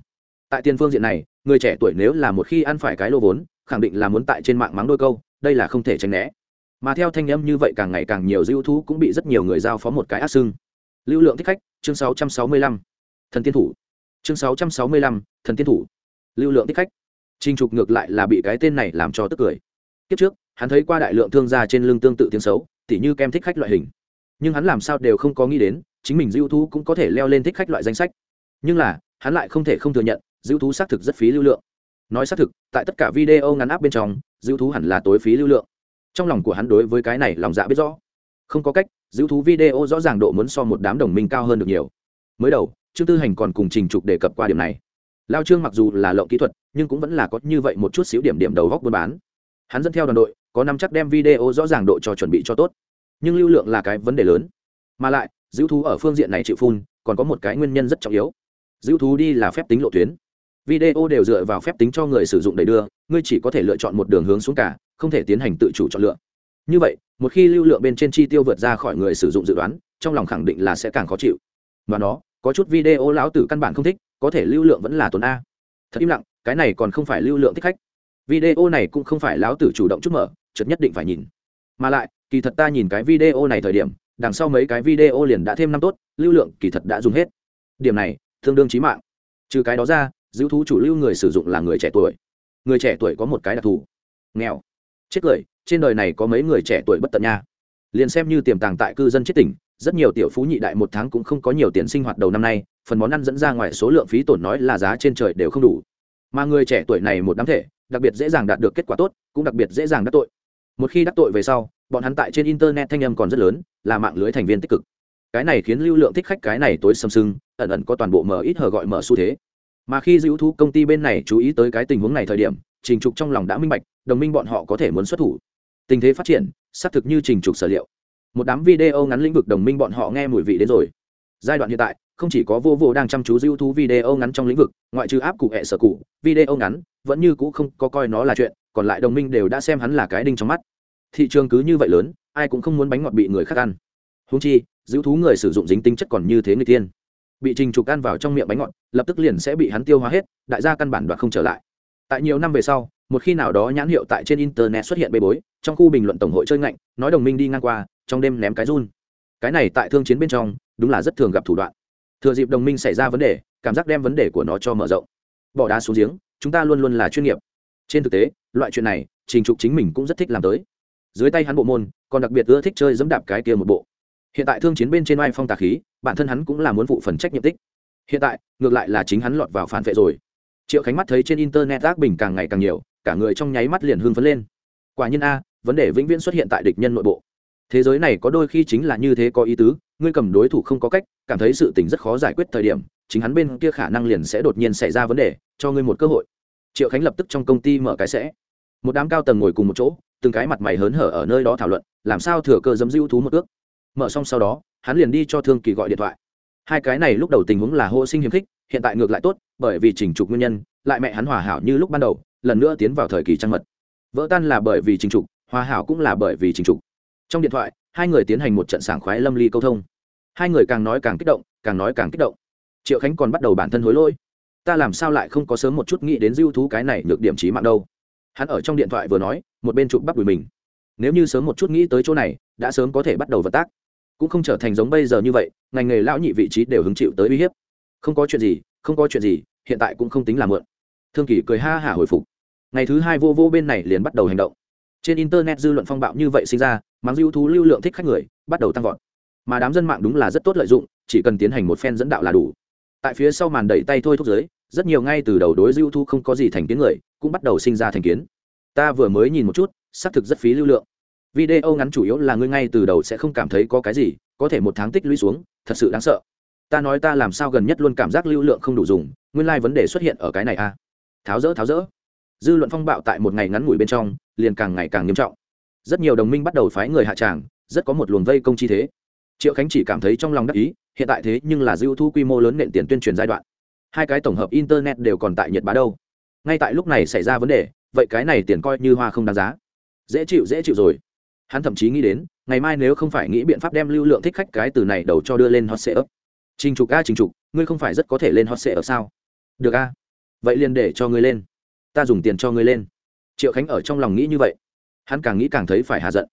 Tại tiền phương diện này, người trẻ tuổi nếu là một khi ăn phải cái lô vốn, khẳng định là muốn tại trên mạng mắng đôi câu, đây là không thể tránh né. Mà theo thanh âm như vậy càng ngày càng nhiều dư thú cũng bị rất nhiều người giao phó một cái ác xưng. Lưu lượng thích khách, chương 665. thần tiên thủ chương 665, thần tiên thủ. Lưu lượng thích khách. Trinh trục ngược lại là bị cái tên này làm cho tức cười. Kiếp trước hắn thấy qua đại lượng thương gia trên lưng tương tự tiếng xấu tỉ như kem thích khách loại hình. Nhưng hắn làm sao đều không có nghĩ đến chính mình dư thú cũng có thể leo lên thích khách loại danh sách. Nhưng là hắn lại không thể không thừa nhận dư thú xác thực rất phí lưu lượng. Nói xác thực tại tất cả video ngắn áp bên trong dư thú hẳn là tối phí lưu lượng. Trong lòng của hắn đối với cái này lòng dạ biết rõ. Không có cách dư thú video rõ ràng độ muốn so một đám đồng minh cao hơn được nhiều. Mới đầu trương tư hành còn cùng trình trục đề cập qua điểm này. Lao trương mặc dù là lộng kỹ thuật, nhưng cũng vẫn là có như vậy một chút xíu điểm điểm đầu góc buôn bán. Hắn dẫn theo đoàn đội, có năm chắc đem video rõ ràng độ cho chuẩn bị cho tốt. Nhưng lưu lượng là cái vấn đề lớn. Mà lại giữ thú ở phương diện này chịu phun, còn có một cái nguyên nhân rất trọng yếu. Giữ thú đi là phép tính lộ tuyến. Video đều dựa vào phép tính cho người sử dụng đầy đưa, ngươi chỉ có thể lựa chọn một đường hướng xuống cả, không thể tiến hành tự chủ chọn lựa. Như vậy, một khi lưu lượng bên trên chi tiêu vượt ra khỏi người sử dụng dự đoán, trong lòng khẳng định là sẽ càng khó chịu. Và nó có chút video lão tử căn bản không thích, có thể lưu lượng vẫn là tuần a. Thật im lặng, cái này còn không phải lưu lượng thích khách. Video này cũng không phải lão tử chủ động chút mở, chợt nhất định phải nhìn. Mà lại, kỳ thật ta nhìn cái video này thời điểm, đằng sau mấy cái video liền đã thêm năm tốt, lưu lượng kỳ thật đã dùng hết. Điểm này, tương đương trí mạng. Trừ cái đó ra, giữ thú chủ lưu người sử dụng là người trẻ tuổi. Người trẻ tuổi có một cái đặc thù. Nghèo. Chết cười, trên đời này có mấy người trẻ tuổi bất tận nha liền xem như tiềm tàng tại cư dân chết tỉnh, rất nhiều tiểu phú nhị đại một tháng cũng không có nhiều tiền sinh hoạt đầu năm nay, phần món ăn dẫn ra ngoài số lượng phí tổn nói là giá trên trời đều không đủ. Mà người trẻ tuổi này một đám thể, đặc biệt dễ dàng đạt được kết quả tốt, cũng đặc biệt dễ dàng đắc tội. Một khi đắc tội về sau, bọn hắn tại trên internet thanh âm còn rất lớn, là mạng lưới thành viên tích cực. Cái này khiến lưu lượng thích khách cái này tối xâm sưng, ẩn ẩn có toàn bộ mở ít hờ gọi mở xu thế. Mà khi giữ thú công ty bên này chú ý tới cái tình huống này thời điểm, trình trục trong lòng đã minh bạch, đồng minh bọn họ có thể muốn xuất thủ tình thế phát triển, xác thực như trình trục sở liệu. Một đám video ngắn lĩnh vực đồng minh bọn họ nghe mùi vị đến rồi. Giai đoạn hiện tại, không chỉ có vô vô đang chăm chú dư thú video ngắn trong lĩnh vực, ngoại trừ áp cụ hẹ sở cụ video ngắn, vẫn như cũ không có coi nó là chuyện, còn lại đồng minh đều đã xem hắn là cái đinh trong mắt. Thị trường cứ như vậy lớn, ai cũng không muốn bánh ngọt bị người khác ăn. Húng chi, giữ thú người sử dụng dính tính chất còn như thế người tiên. Bị trình trục ăn vào trong miệng bánh ngọt, lập tức liền sẽ bị hắn tiêu hóa hết, đại gia căn bản đoạt không trở lại. Tại nhiều năm về sau một khi nào đó nhãn hiệu tại trên internet xuất hiện bê bối, trong khu bình luận tổng hội chơi ngạnh, nói đồng minh đi ngang qua, trong đêm ném cái run. Cái này tại thương chiến bên trong, đúng là rất thường gặp thủ đoạn. Thừa dịp đồng minh xảy ra vấn đề, cảm giác đem vấn đề của nó cho mở rộng. Bỏ đá xuống giếng, chúng ta luôn luôn là chuyên nghiệp. Trên thực tế, loại chuyện này, trình trục chính mình cũng rất thích làm tới. Dưới tay hắn bộ môn, còn đặc biệt ưa thích chơi dẫm đạp cái kia một bộ. Hiện tại thương chiến bên trên oai phong tà khí, bản thân hắn cũng là muốn vụ phần trách nhiệm tích. Hiện tại, ngược lại là chính hắn lọt vào phản vệ rồi. Triệu khánh mắt thấy trên internet ác bình càng ngày càng nhiều cả người trong nháy mắt liền hưng phấn lên. Quả nhiên a, vấn đề vĩnh viễn xuất hiện tại địch nhân nội bộ. Thế giới này có đôi khi chính là như thế có ý tứ, ngươi cầm đối thủ không có cách, cảm thấy sự tình rất khó giải quyết thời điểm, chính hắn bên kia khả năng liền sẽ đột nhiên xảy ra vấn đề, cho ngươi một cơ hội. Triệu khánh lập tức trong công ty mở cái sẽ. Một đám cao tầng ngồi cùng một chỗ, từng cái mặt mày hớn hở ở nơi đó thảo luận, làm sao thừa cơ dấm dữ thú một ước. Mở xong sau đó, hắn liền đi cho thương kỳ gọi điện thoại. Hai cái này lúc đầu tình huống là hô sinh hiếm khích, hiện tại ngược lại tốt, bởi vì chỉnh trục nguyên nhân, lại mẹ hắn hòa hảo như lúc ban đầu lần nữa tiến vào thời kỳ trăng mật. Vỡ tan là bởi vì trình trục, hòa hảo cũng là bởi vì trình trục. Trong điện thoại, hai người tiến hành một trận sảng khoái lâm ly câu thông. Hai người càng nói càng kích động, càng nói càng kích động. Triệu khánh còn bắt đầu bản thân hối lỗi. Ta làm sao lại không có sớm một chút nghĩ đến dư thú cái này được điểm trí mạng đâu? Hắn ở trong điện thoại vừa nói, một bên chụp bắp đùi mình. Nếu như sớm một chút nghĩ tới chỗ này, đã sớm có thể bắt đầu vận tác. Cũng không trở thành giống bây giờ như vậy, ngành nghề lão nhị vị trí đều hứng chịu tới uy hiếp. Không có chuyện gì, không có chuyện gì, hiện tại cũng không tính là mượn thương kỳ cười ha hả hồi phục. Ngày thứ hai vô vô bên này liền bắt đầu hành động. Trên internet dư luận phong bạo như vậy sinh ra, mắng dư thú lưu lượng thích khách người, bắt đầu tăng vọt. Mà đám dân mạng đúng là rất tốt lợi dụng, chỉ cần tiến hành một phen dẫn đạo là đủ. Tại phía sau màn đẩy tay thôi thúc giới, rất nhiều ngay từ đầu đối dư thu không có gì thành kiến người, cũng bắt đầu sinh ra thành kiến. Ta vừa mới nhìn một chút, xác thực rất phí lưu lượng. Video ngắn chủ yếu là ngươi ngay từ đầu sẽ không cảm thấy có cái gì, có thể một tháng tích lũy xuống, thật sự đáng sợ. Ta nói ta làm sao gần nhất luôn cảm giác lưu lượng không đủ dùng, nguyên lai、like、vấn đề xuất hiện ở cái này a à? Tháo rỡ tháo rỡ. Dư luận phong bạo tại một ngày ngắn ngủi bên trong, liền càng ngày càng nghiêm trọng. Rất nhiều đồng minh bắt đầu phái người hạ tràng, rất có một luồng vây công chi thế. Triệu khánh chỉ cảm thấy trong lòng đắc ý, hiện tại thế nhưng là dư thu quy mô lớn nện tiền tuyên truyền giai đoạn. Hai cái tổng hợp internet đều còn tại nhật bá đâu. Ngay tại lúc này xảy ra vấn đề, vậy cái này tiền coi như hoa không đáng giá. Dễ chịu dễ chịu rồi. Hắn thậm chí nghĩ đến, ngày mai nếu không phải nghĩ biện pháp đem lưu lượng thích khách cái từ này đầu cho đưa lên hot sale trình trục a, trình trục, ngươi không phải rất có thể lên hot sale sao? Được a vậy liền để cho ngươi lên. Ta dùng tiền cho ngươi lên. Triệu khánh ở trong lòng nghĩ như vậy. Hắn càng nghĩ càng thấy phải hạ giận.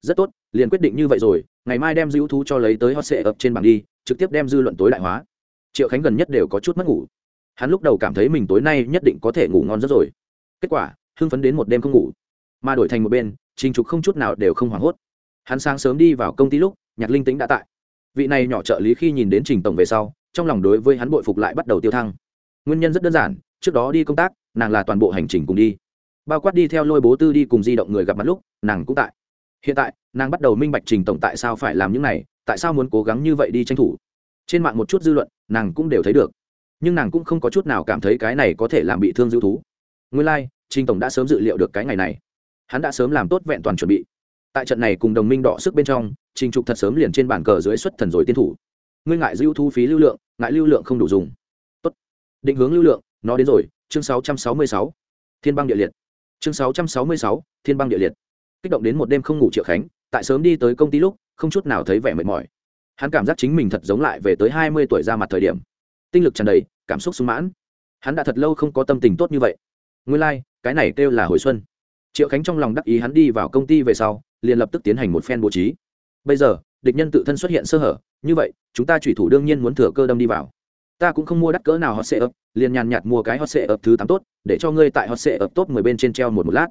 Rất tốt, liền quyết định như vậy rồi, ngày mai đem dữ thú cho lấy tới hot sệ ập trên bảng đi, trực tiếp đem dư luận tối đại hóa. Triệu khánh gần nhất đều có chút mất ngủ. Hắn lúc đầu cảm thấy mình tối nay nhất định có thể ngủ ngon rất rồi. Kết quả, hưng phấn đến một đêm không ngủ. Mà đổi thành một bên, trình trục không chút nào đều không hoảng hốt. Hắn sáng sớm đi vào công ty lúc, nhạc linh tính đã tại. Vị này nhỏ trợ lý khi nhìn đến trình tổng về sau, trong lòng đối với hắn bội phục lại bắt đầu tiêu thăng. Nguyên nhân rất đơn giản trước đó đi công tác nàng là toàn bộ hành trình cùng đi. Bao quát đi theo lôi bố tư đi cùng di động người gặp mặt lúc nàng cũng tại. Hiện tại nàng bắt đầu minh bạch trình tổng tại sao phải làm những này tại sao muốn cố gắng như vậy đi tranh thủ. Trên mạng một chút dư luận nàng cũng đều thấy được. Nhưng nàng cũng không có chút nào cảm thấy cái này có thể làm bị thương dư thú. Nguyên lai、like, trình tổng đã sớm dự liệu được cái ngày này. Hắn đã sớm làm tốt vẹn toàn chuẩn bị. Tại trận này cùng đồng minh đọ sức bên trong trình trục thật sớm liền trên bàn cờ dưới xuất thần rồi tiên thủ. Ngươi ngại dư thu phí lưu lượng ngại lưu lượng không đủ dùng. Tốt. định hướng lưu lượng nó đến rồi chương 666. thiên băng địa liệt. Chương 666, thiên băng địa liệt. Kích động đến một đêm không ngủ triệu khánh tại sớm đi tới công ty lúc không chút nào thấy vẻ mệt mỏi. Hắn cảm giác chính mình thật giống lại về tới hai mươi tuổi ra mặt thời điểm. Tinh lực tràn đầy cảm xúc sung mãn. Hắn đã thật lâu không có tâm tình tốt như vậy. Nguyên lai、like, cái này kêu là hồi xuân. Triệu khánh trong lòng đắc ý hắn đi vào công ty về sau liền lập tức tiến hành một phen bố trí. Bây giờ địch nhân tự thân xuất hiện sơ hở như vậy chúng ta thủy thủ đương nhiên muốn thừa cơ đâm đi vào ta cũng không mua đắt cỡ nào hot sệ ập, liền nhàn nhạt mua cái hot sệ ập thứ tám tốt để cho ngươi tại hot sệ ập top mười bên trên treo một một lát.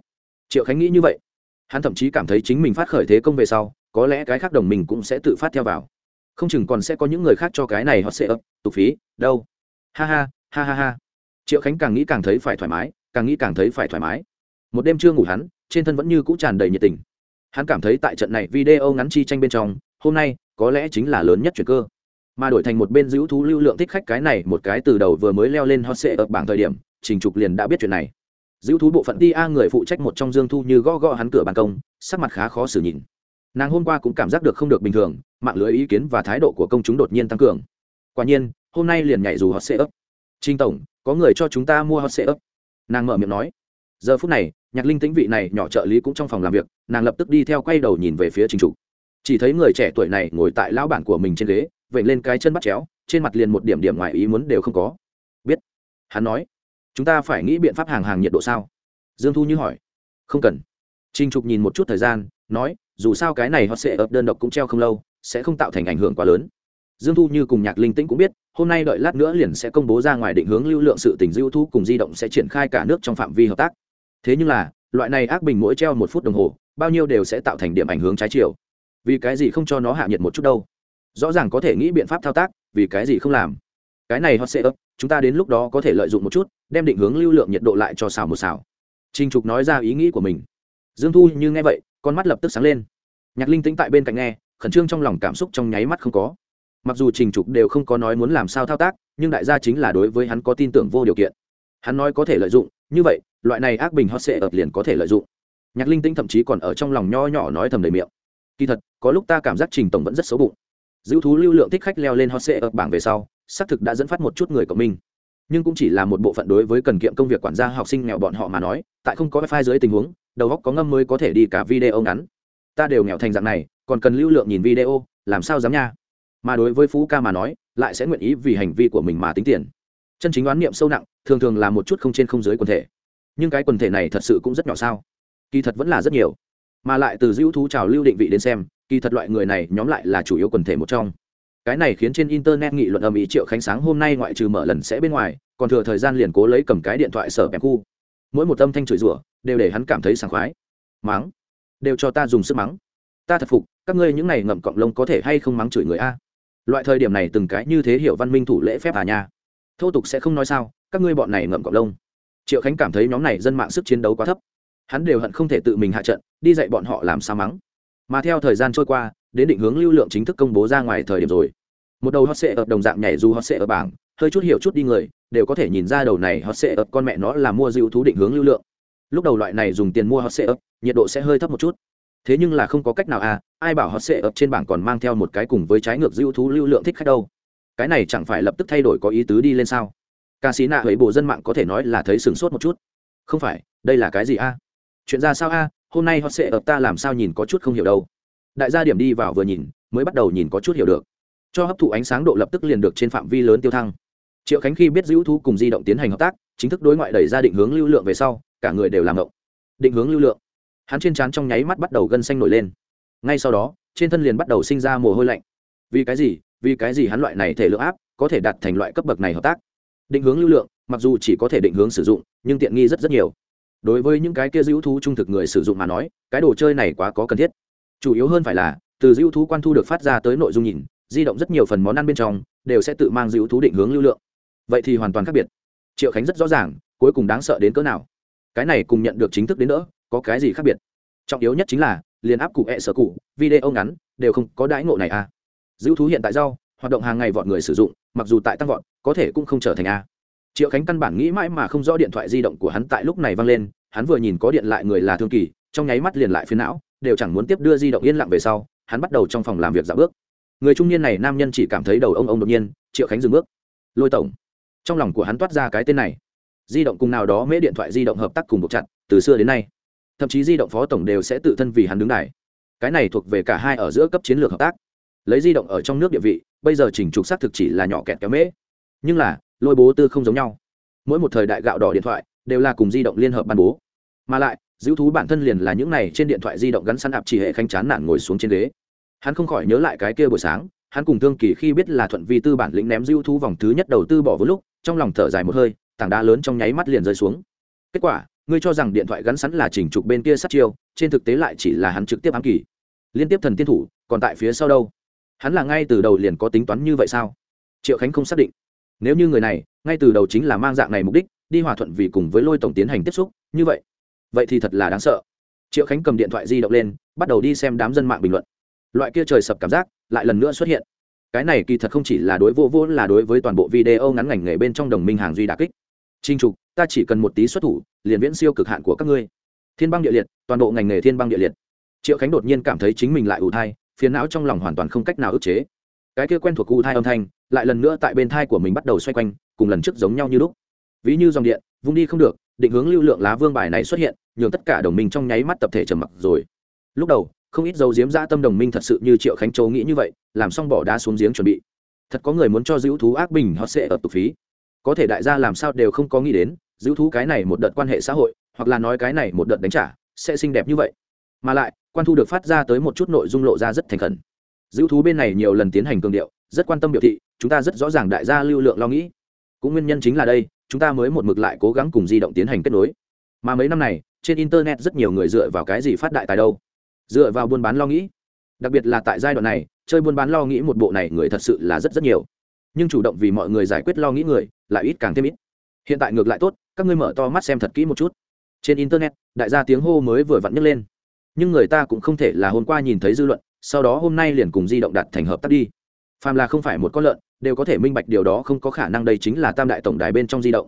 Triệu khánh nghĩ như vậy. Hắn thậm chí cảm thấy chính mình phát khởi thế công về sau có lẽ cái khác đồng mình cũng sẽ tự phát theo vào. Không chừng còn sẽ có những người khác cho cái này họ sẽ ập, tục phí đâu? Ha ha ha ha ha. Triệu khánh càng nghĩ càng thấy phải thoải mái càng nghĩ càng thấy phải thoải mái. Một đêm chưa ngủ hắn trên thân vẫn như cũ tràn đầy nhiệt tình. Hắn cảm thấy tại trận này video ngắn chi tranh bên trong hôm nay có lẽ chính là lớn nhất chuyện cơ mà đổi thành một bên giữ thú lưu lượng thích khách cái này, một cái từ đầu vừa mới leo lên hot sệ ở bảng thời điểm, trình trục liền đã biết chuyện này. Giữ thú bộ phận ti a người phụ trách một trong dương thu như gõ gõ hắn cửa ban công, sắc mặt khá khó xử nhìn. Nàng hôm qua cũng cảm giác được không được bình thường, mạng lưới ý kiến và thái độ của công chúng đột nhiên tăng cường. Quả nhiên, hôm nay liền nhảy dù hot sệ ấp trinh tổng, có người cho chúng ta mua hot sệ ấp nàng mở miệng nói. Giờ phút này, nhạc linh tĩnh vị này nhỏ trợ lý cũng trong phòng làm việc, nàng lập tức đi theo quay đầu nhìn về phía trình trục. Chỉ thấy người trẻ tuổi này ngồi tại lão bản của mình trên ghế vểnh lên cái chân bắt chéo, trên mặt liền một điểm điểm ngoài ý muốn đều không có. Biết. Hắn nói, chúng ta phải nghĩ biện pháp hàng hàng nhiệt độ sao? Dương thu như hỏi. Không cần. Trinh trục nhìn một chút thời gian, nói, dù sao cái này họ sẽ ập đơn độc cũng treo không lâu, sẽ không tạo thành ảnh hưởng quá lớn. Dương thu như cùng nhạc linh tĩnh cũng biết, hôm nay đợi lát nữa liền sẽ công bố ra ngoài định hướng lưu lượng sự tình, dư thu cùng di động sẽ triển khai cả nước trong phạm vi hợp tác. Thế nhưng là, loại này ác bình mỗi treo một phút đồng hồ, bao nhiêu đều sẽ tạo thành điểm ảnh hướng trái chiều. Vì cái gì không cho nó hạ nhiệt một chút đâu? Rõ ràng có thể nghĩ biện pháp thao tác, vì cái gì không làm? Cái này hot sẽ ấp, chúng ta đến lúc đó có thể lợi dụng một chút, đem định hướng lưu lượng nhiệt độ lại cho xào một xào. Trinh trục nói ra ý nghĩ của mình. Dương thu như nghe vậy, con mắt lập tức sáng lên. Nhạc linh tĩnh tại bên cạnh nghe, khẩn trương trong lòng cảm xúc trong nháy mắt không có. Mặc dù trình trục đều không có nói muốn làm sao thao tác, nhưng đại gia chính là đối với hắn có tin tưởng vô điều kiện. Hắn nói có thể lợi dụng, như vậy, loại này ác bình hot sệ ập liền có thể lợi dụng. Nhạc linh tinh thậm chí còn ở trong lòng nho nhỏ nói thầm đầy miệng. Kỳ thật, có lúc ta cảm giác trình tổng vẫn rất xấu bụng. Dữ thú lưu lượng thích khách leo lên hot sệ ở bảng về sau, xác thực đã dẫn phát một chút người cộng minh. Nhưng cũng chỉ là một bộ phận đối với cần kiệm công việc quản gia học sinh nghèo bọn họ mà nói, tại không có wifi dưới tình huống, đầu góc có ngâm mới có thể đi cả video ngắn. Ta đều nghèo thành dạng này, còn cần lưu lượng nhìn video, làm sao dám nha? Mà đối với phú ca mà nói, lại sẽ nguyện ý vì hành vi của mình mà tính tiền. Chân chính đoán niệm sâu nặng, thường thường là một chút không trên không dưới quần thể. Nhưng cái quần thể này thật sự cũng rất nhỏ sao? Kỳ thật vẫn là rất nhiều. Mà lại từ dữ thú trào lưu định vị đến xem kỳ thật loại người này nhóm lại là chủ yếu quần thể một trong. Cái này khiến trên internet nghị luận âm ý triệu khánh sáng hôm nay ngoại trừ mở lần sẽ bên ngoài, còn thừa thời gian liền cố lấy cầm cái điện thoại sở bẹp khu mỗi một âm thanh chửi rủa, đều để hắn cảm thấy sảng khoái. Mắng. Đều cho ta dùng sức mắng. Ta thật phục, các ngươi những này ngậm cọng lông có thể hay không mắng chửi người a? Loại thời điểm này từng cái như thế hiểu văn minh thủ lễ phép à nha. Thô tục sẽ không nói sao, các ngươi bọn này ngậm cọng lông. Triệu khánh cảm thấy nhóm này dân mạng sức chiến đấu quá thấp. Hắn đều hận không thể tự mình hạ trận, đi dạy bọn họ làm sao mắng mà theo thời gian trôi qua, đến định hướng lưu lượng chính thức công bố ra ngoài thời điểm rồi. Một đầu hot sệ ập đồng dạng nhảy dù hot sệ ở bảng, hơi chút hiểu chút đi người, đều có thể nhìn ra đầu này hot sệ ập con mẹ nó là mua dịu thú định hướng lưu lượng. Lúc đầu loại này dùng tiền mua hot sệ ập, nhiệt độ sẽ hơi thấp một chút. Thế nhưng là không có cách nào à ai bảo hot sệ ập trên bảng còn mang theo một cái cùng với trái ngược dịu thú lưu lượng thích khách đâu. Cái này chẳng phải lập tức thay đổi có ý tứ đi lên sao? Ca sĩ nạ hấy bộ dân mạng có thể nói là thấy sửng sốt một chút. Không phải, đây là cái gì a chuyện ra sao a hôm nay họ sẽ ập ta làm sao nhìn có chút không hiểu đâu. Đại gia điểm đi vào vừa nhìn, mới bắt đầu nhìn có chút hiểu được. Cho hấp thụ ánh sáng độ lập tức liền được trên phạm vi lớn tiêu thăng. Triệu khánh khi biết dữ thú cùng di động tiến hành hợp tác, chính thức đối ngoại đẩy ra định hướng lưu lượng về sau, cả người đều làm động định hướng lưu lượng. Hắn trên trán trong nháy mắt bắt đầu gân xanh nổi lên. Ngay sau đó, trên thân liền bắt đầu sinh ra mồ hôi lạnh. Vì cái gì? Vì cái gì hắn loại này thể lượng áp có thể đạt thành loại cấp bậc này hợp tác? Định hướng lưu lượng, mặc dù chỉ có thể định hướng sử dụng, nhưng tiện nghi rất rất nhiều đối với những cái kia dữ thú trung thực người sử dụng mà nói, cái đồ chơi này quá có cần thiết. Chủ yếu hơn phải là, từ dữ thú quan thu được phát ra tới nội dung nhìn, di động rất nhiều phần món ăn bên trong, đều sẽ tự mang dữ thú định hướng lưu lượng. Vậy thì hoàn toàn khác biệt. Triệu khánh rất rõ ràng, cuối cùng đáng sợ đến cỡ nào. Cái này cùng nhận được chính thức đến nữa có cái gì khác biệt? Trọng yếu nhất chính là, liền áp cụ hẹ、e、sở cụ, video ngắn, đều không có đãi ngộ này à. Dữ thú hiện tại rau, hoạt động hàng ngày vọt người sử dụng, mặc dù tại tăng vọt, có thể cũng không trở thành a triệu khánh căn bản nghĩ mãi mà không rõ điện thoại di động của hắn tại lúc này văng lên, hắn vừa nhìn có điện lại người là thương kỳ, trong nháy mắt liền lại phiến não, đều chẳng muốn tiếp đưa di động yên lặng về sau, hắn bắt đầu trong phòng làm việc dạo bước. Người trung niên này nam nhân chỉ cảm thấy đầu ông ông đột nhiên, triệu khánh dừng bước. Lôi tổng. Trong lòng của hắn toát ra cái tên này. Di động cùng nào đó mễ điện thoại di động hợp tác cùng một chặt, từ xưa đến nay. Thậm chí di động phó tổng đều sẽ tự thân vì hắn đứng đài. Cái này thuộc về cả hai ở giữa cấp chiến lược hợp tác. Lấy di động ở trong nước địa vị, bây giờ chỉnh trục xác thực chỉ là nhỏ kẹt kéo mễ. Nhưng là lôi bố tư không giống nhau. Mỗi một thời đại gạo đỏ điện thoại đều là cùng di động liên hợp ban bố. Mà lại, giữ thú bản thân liền là những này trên điện thoại di động gắn săn ạp chỉ hệ khanh chán nản ngồi xuống trên ghế. Hắn không khỏi nhớ lại cái kia buổi sáng, hắn cùng thương kỳ khi biết là thuận vi tư bản lĩnh ném dư thú vòng thứ nhất đầu tư bỏ vốn lúc, trong lòng thở dài một hơi, tảng đá lớn trong nháy mắt liền rơi xuống. Kết quả, ngươi cho rằng điện thoại gắn sẵn là chỉnh trục bên kia sát chiêu, trên thực tế lại chỉ là hắn trực tiếp ám kỳ liên tiếp thần tiên thủ, còn tại phía sau đâu? Hắn là ngay từ đầu liền có tính toán như vậy sao? Triệu khánh không xác định nếu như người này, ngay từ đầu chính là mang dạng này mục đích, đi hòa thuận vì cùng với lôi tổng tiến hành tiếp xúc, như vậy vậy thì thật là đáng sợ. Triệu khánh cầm điện thoại di động lên, bắt đầu đi xem đám dân mạng bình luận. Loại kia trời sập cảm giác lại lần nữa xuất hiện. Cái này kỳ thật không chỉ là đối vô vô, là đối với toàn bộ video ngắn ngành nghề bên trong đồng minh hàng duy đà kích. Trinh trục, ta chỉ cần một tí xuất thủ, liền viễn siêu cực hạn của các ngươi. Thiên băng địa liệt, toàn bộ ngành nghề thiên băng địa liệt. Triệu khánh đột nhiên cảm thấy chính mình lại ủ thai, phiền não trong lòng hoàn toàn không cách nào ức chế. Cái kia quen thuộc ủ thai âm thanh lại lần nữa tại bên thai của mình bắt đầu xoay quanh, cùng lần trước giống nhau như lúc. Ví như dòng điện, vung đi không được, định hướng lưu lượng lá vương bài này xuất hiện, nhường tất cả đồng minh trong nháy mắt tập thể trầm mặc rồi. Lúc đầu, không ít dấu diếm ra tâm đồng minh thật sự như triệu khánh châu nghĩ như vậy, làm xong bỏ đá xuống giếng chuẩn bị. Thật có người muốn cho giữ thú ác bình họ sẽ ở tục phí. Có thể đại gia làm sao đều không có nghĩ đến, giữ thú cái này một đợt quan hệ xã hội, hoặc là nói cái này một đợt đánh trả, sẽ xinh đẹp như vậy. Mà lại, quan thu được phát ra tới một chút nội dung lộ ra rất thành khẩn. Giữ thú bên này nhiều lần tiến hành cường điệu rất quan tâm biểu thị, chúng ta rất rõ ràng đại gia lưu lượng lo nghĩ. Cũng nguyên nhân chính là đây, chúng ta mới một mực lại cố gắng cùng di động tiến hành kết nối. Mà mấy năm này, trên internet rất nhiều người dựa vào cái gì phát đại tài đâu? Dựa vào buôn bán lo nghĩ. Đặc biệt là tại giai đoạn này, chơi buôn bán lo nghĩ một bộ này người thật sự là rất rất nhiều. Nhưng chủ động vì mọi người giải quyết lo nghĩ người, lại ít càng thêm ít. Hiện tại ngược lại tốt, các ngươi mở to mắt xem thật kỹ một chút. Trên internet, đại gia tiếng hô mới vừa vặn nhấc lên. Nhưng người ta cũng không thể là hôm qua nhìn thấy dư luận, sau đó hôm nay liền cùng di động đặt thành hợp tác đi phàm là không phải một con lợn, đều có thể minh bạch điều đó không có khả năng đây chính là tam đại tổng đài bên trong di động.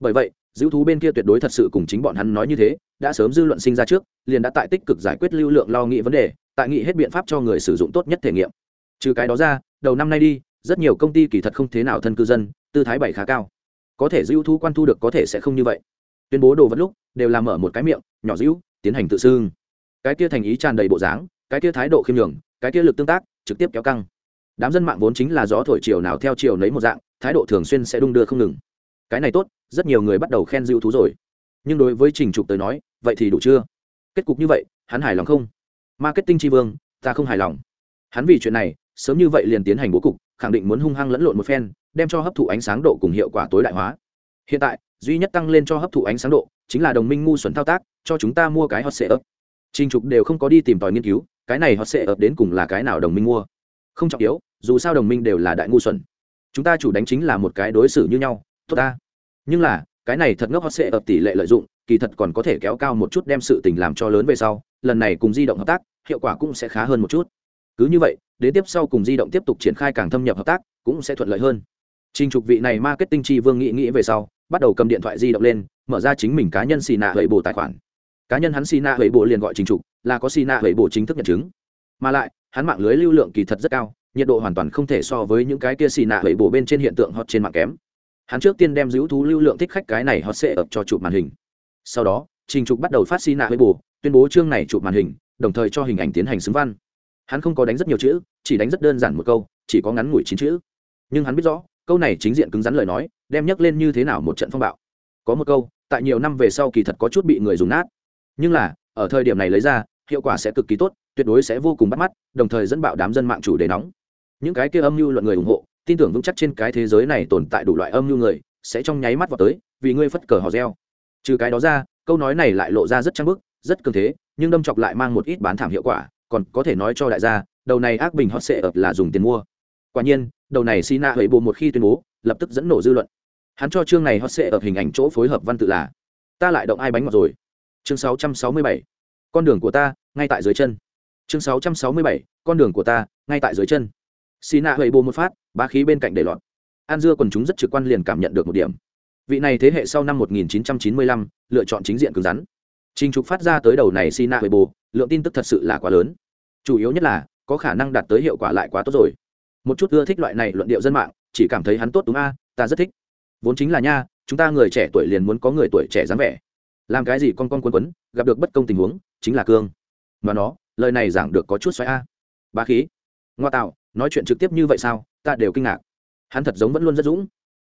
Bởi vậy, giữ thú bên kia tuyệt đối thật sự cùng chính bọn hắn nói như thế, đã sớm dư luận sinh ra trước, liền đã tại tích cực giải quyết lưu lượng lo nghĩ vấn đề, tại nghị hết biện pháp cho người sử dụng tốt nhất thể nghiệm. Trừ cái đó ra, đầu năm nay đi, rất nhiều công ty kỳ thật không thế nào thân cư dân, tư thái bảy khá cao. Có thể dữ thú quan thu được có thể sẽ không như vậy. Tuyên bố đồ vật lúc, đều làm mở một cái miệng, nhỏ dữ tiến hành tự xưng. Cái kia thành ý tràn đầy bộ dáng, cái kia thái độ khiêm nhường, cái kia lực tương tác, trực tiếp kéo căng đám dân mạng vốn chính là gió thổi chiều nào theo chiều nấy một dạng, thái độ thường xuyên sẽ đung đưa không ngừng. Cái này tốt, rất nhiều người bắt đầu khen dịu thú rồi. Nhưng đối với trình trục tới nói, vậy thì đủ chưa? Kết cục như vậy, hắn hài lòng không? Marketing tri vương, ta không hài lòng. Hắn vì chuyện này, sớm như vậy liền tiến hành bố cục, khẳng định muốn hung hăng lẫn lộn một phen, đem cho hấp thụ ánh sáng độ cùng hiệu quả tối đại hóa. Hiện tại, duy nhất tăng lên cho hấp thụ ánh sáng độ, chính là đồng minh ngu xuẩn thao tác, cho chúng ta mua cái hot sệ ấp trình trục đều không có đi tìm tòi nghiên cứu, cái này hot sệ ấp đến cùng là cái nào đồng minh mua? Không trọng yếu, dù sao đồng minh đều là đại ngu xuẩn. Chúng ta chủ đánh chính là một cái đối xử như nhau, tốt ta. Nhưng là, cái này thật ngốc hot sệ ập tỷ lệ lợi dụng, kỳ thật còn có thể kéo cao một chút đem sự tình làm cho lớn về sau, lần này cùng di động hợp tác, hiệu quả cũng sẽ khá hơn một chút. Cứ như vậy, đến tiếp sau cùng di động tiếp tục triển khai càng thâm nhập hợp tác, cũng sẽ thuận lợi hơn. Trình trục vị này marketing chi vương nghĩ nghĩ về sau, bắt đầu cầm điện thoại di động lên, mở ra chính mình cá nhân xì nạ hầy bồ tài khoản. Cá nhân hắn xì nạ hầy bồ liền gọi trình trục, là có xì nạ hầy bồ chính thức nhận chứng mà lại hắn mạng lưới lưu lượng kỳ thật rất cao nhiệt độ hoàn toàn không thể so với những cái kia xì nạ hầy bổ bên trên hiện tượng hot trên mạng kém. Hắn trước tiên đem giữ thú lưu lượng thích khách cái này hot sẽ ập cho chụp màn hình. Sau đó trình trục bắt đầu phát xì nạ hầy bổ, tuyên bố chương này chụp màn hình đồng thời cho hình ảnh tiến hành xứng văn. Hắn không có đánh rất nhiều chữ chỉ đánh rất đơn giản một câu chỉ có ngắn ngủi chín chữ. Nhưng hắn biết rõ câu này chính diện cứng rắn lời nói đem nhắc lên như thế nào một trận phong bạo. Có một câu tại nhiều năm về sau kỳ thật có chút bị người dùng nát. Nhưng là ở thời điểm này lấy ra hiệu quả sẽ cực kỳ tốt, tuyệt đối sẽ vô cùng bắt mắt, đồng thời dẫn bạo đám dân mạng chủ đề nóng. Những cái kia âm mưu luận người ủng hộ, tin tưởng vững chắc trên cái thế giới này tồn tại đủ loại âm mưu người, sẽ trong nháy mắt vào tới, vì ngươi phất cờ hò reo. Trừ cái đó ra, câu nói này lại lộ ra rất trang bức, rất cường thế, nhưng đâm chọc lại mang một ít bán thảm hiệu quả, còn có thể nói cho đại gia, đầu này ác bình hot sệ ập là dùng tiền mua. Quả nhiên, đầu này sina hủy bộ một khi tuyên bố, lập tức dẫn nổ dư luận. Hắn cho chương này hot sệ ập hình ảnh chỗ phối hợp văn tự là, ta lại động ai bánh ngọt rồi? Chương 667 con đường của ta ngay tại dưới chân chương 667. con đường của ta ngay tại dưới chân sina hủy bô một phát ba khí bên cạnh để lọt an dưa quần chúng rất trực quan liền cảm nhận được một điểm vị này thế hệ sau năm 1995, lựa chọn chính diện cứng rắn Trình trục phát ra tới đầu này Sina bô lượng tin tức thật sự là quá lớn. Chủ yếu nhất là, có khả năng đạt tới hiệu quả lại quá tốt rồi. Một chút ưa thích loại này luận điệu dân mạng, chỉ cảm thấy hắn tốt đúng a, ta rất thích. Vốn chính là nha, chúng ta người trẻ tuổi liền muốn có người tuổi trẻ dáng vẻ. Làm cái gì con con quấn quấn, gặp được bất công tình huống, chính là cương. Mà nó, lời này giảng được có chút xoáy a. Bá khí. Ngoa tạo, nói chuyện trực tiếp như vậy sao, ta đều kinh ngạc. Hắn thật giống vẫn luôn rất dũng.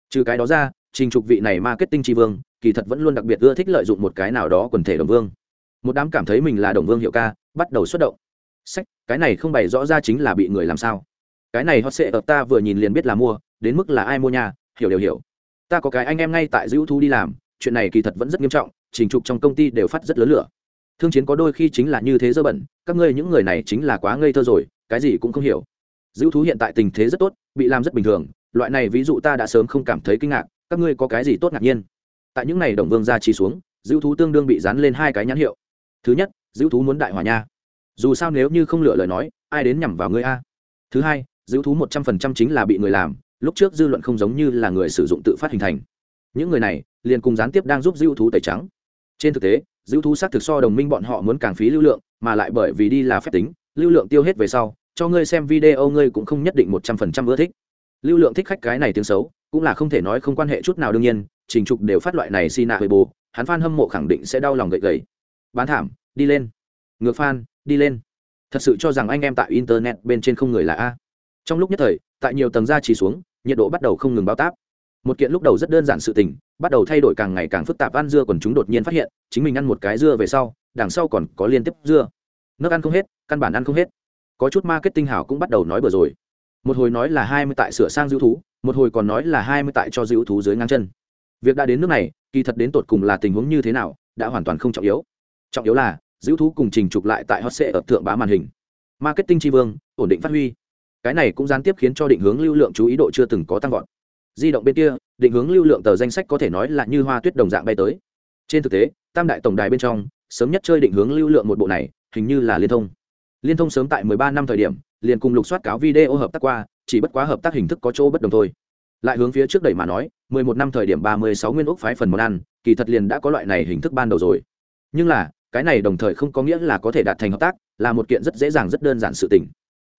Trừ cái đó ra, trình trục vị này marketing tri vương, kỳ thật vẫn luôn đặc biệt ưa thích lợi dụng một cái nào đó quần thể đồng vương một đám cảm thấy mình là đồng vương hiệu ca bắt đầu xuất động sách cái này không bày rõ ra chính là bị người làm sao cái này hot sệ ập ta vừa nhìn liền biết là mua đến mức là ai mua nhà hiểu đều hiểu ta có cái anh em ngay tại giữ thu đi làm chuyện này kỳ thật vẫn rất nghiêm trọng trình trục trong công ty đều phát rất lớn lửa. Thương chiến có đôi khi chính là như thế dơ bẩn, các ngươi những người này chính là quá ngây thơ rồi, cái gì cũng không hiểu. Dữ thú hiện tại tình thế rất tốt, bị làm rất bình thường, loại này ví dụ ta đã sớm không cảm thấy kinh ngạc, các ngươi có cái gì tốt ngạc nhiên? Tại những này đồng vương ra chỉ xuống, dữ thú tương đương bị dán lên hai cái nhãn hiệu. Thứ nhất, dữ thú muốn đại hòa nha. Dù sao nếu như không lựa lời nói, ai đến nhằm vào ngươi a? Thứ hai, dữ thú một trăm phần trăm chính là bị người làm, lúc trước dư luận không giống như là người sử dụng tự phát hình thành. Những người này, liền cùng gián tiếp đang giúp dữ thú tẩy trắng trên thực tế, giữ thú xác thực so đồng minh bọn họ muốn càng phí lưu lượng, mà lại bởi vì đi là phép tính, lưu lượng tiêu hết về sau, cho ngươi xem video ngươi cũng không nhất định một trăm phần trăm ưa thích. Lưu lượng thích khách cái này tiếng xấu, cũng là không thể nói không quan hệ chút nào đương nhiên, trình trục đều phát loại này xi nạ huệ bồ hắn f hâm mộ khẳng định sẽ đau lòng gậy gậy. Bán thảm, đi lên. Ngược f đi lên. Thật sự cho rằng anh em tại internet bên trên không người là a. Trong lúc nhất thời, tại nhiều tầng da chỉ xuống, nhiệt độ bắt đầu không ngừng bao táp một kiện lúc đầu rất đơn giản sự tình, bắt đầu thay đổi càng ngày càng phức tạp, ăn dưa còn chúng đột nhiên phát hiện, chính mình ăn một cái dưa về sau, đằng sau còn có liên tiếp dưa. Nước ăn không hết, căn bản ăn không hết. Có chút marketing hảo cũng bắt đầu nói bừa rồi. Một hồi nói là hai mươi tại sửa sang dữ thú, một hồi còn nói là hai mươi tại cho dữ thú dưới ngang chân. Việc đã đến nước này, kỳ thật đến tột cùng là tình huống như thế nào, đã hoàn toàn không trọng yếu. Trọng yếu là dữ thú cùng trình trục lại tại hot sệ ở thượng bá màn hình. Marketing tri vương, ổn định phát huy. Cái này cũng gián tiếp khiến cho định hướng lưu lượng chú ý độ chưa từng có tăng vọt di động bên kia, định hướng lưu lượng tờ danh sách có thể nói là như hoa tuyết đồng dạng bay tới. Trên thực tế, tam đại tổng đài bên trong, sớm nhất chơi định hướng lưu lượng một bộ này, hình như là liên thông. Liên thông sớm tại 13 năm thời điểm, liền cùng lục soát cáo video hợp tác qua, chỉ bất quá hợp tác hình thức có chỗ bất đồng thôi. Lại hướng phía trước đẩy mà nói, mười một năm thời điểm ba mươi sáu nguyên úc phái phần món ăn, kỳ thật liền đã có loại này hình thức ban đầu rồi. Nhưng là, cái này đồng thời không có nghĩa là có thể đạt thành hợp tác, là một kiện rất dễ dàng, rất đơn giản sự tình.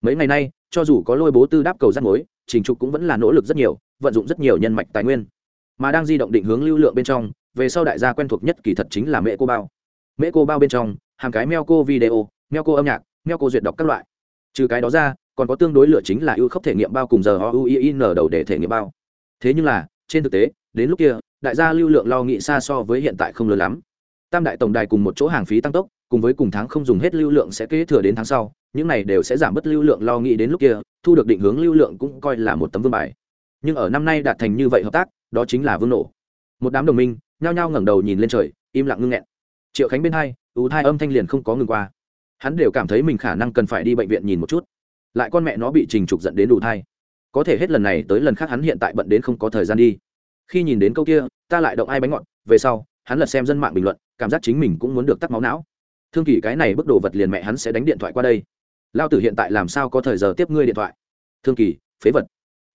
Mấy ngày nay, cho dù có lôi bố tư đáp cầu rắt mối, trình trục cũng vẫn là nỗ lực rất nhiều vận dụng rất nhiều nhân mạch tài nguyên, mà đang di động định hướng lưu lượng bên trong, về sau đại gia quen thuộc nhất kỳ thật chính là mẹ cô bao. Mẹ cô bao bên trong, hàng cái meo cô video meo cô âm nhạc meo cô duyệt đọc các loại. Trừ cái đó ra, còn có tương đối lựa chính là ưu khốc thể nghiệm bao cùng giờ u i n đầu để thể nghiệm bao. Thế nhưng là, trên thực tế, đến lúc kia, đại gia lưu lượng lo nghĩ xa so với hiện tại không lớn lắm. Tam đại tổng đài cùng một chỗ hàng phí tăng tốc, cùng với cùng tháng không dùng hết lưu lượng sẽ kế thừa đến tháng sau, những này đều sẽ giảm bớt lưu lượng lo nghĩ đến lúc kia, thu được định hướng lưu lượng cũng coi là một tấm vương bài nhưng ở năm nay đạt thành như vậy hợp tác, đó chính là vương nổ. Một đám đồng minh, nhao nhao ngẩng đầu nhìn lên trời, im lặng ngưng nghẹn. Triệu khánh bên hai, ú hai âm thanh liền không có ngừng qua. Hắn đều cảm thấy mình khả năng cần phải đi bệnh viện nhìn một chút. Lại con mẹ nó bị trình trục dẫn đến đủ thai. Có thể hết lần này tới lần khác hắn hiện tại bận đến không có thời gian đi. Khi nhìn đến câu kia, ta lại động ai bánh ngọt, về sau, hắn lật xem dân mạng bình luận, cảm giác chính mình cũng muốn được tắt máu não. Thương kỳ cái này bức đồ vật liền mẹ hắn sẽ đánh điện thoại qua đây. Lao tử hiện tại làm sao có thời giờ tiếp ngươi điện thoại? Thương kỳ, phế vật.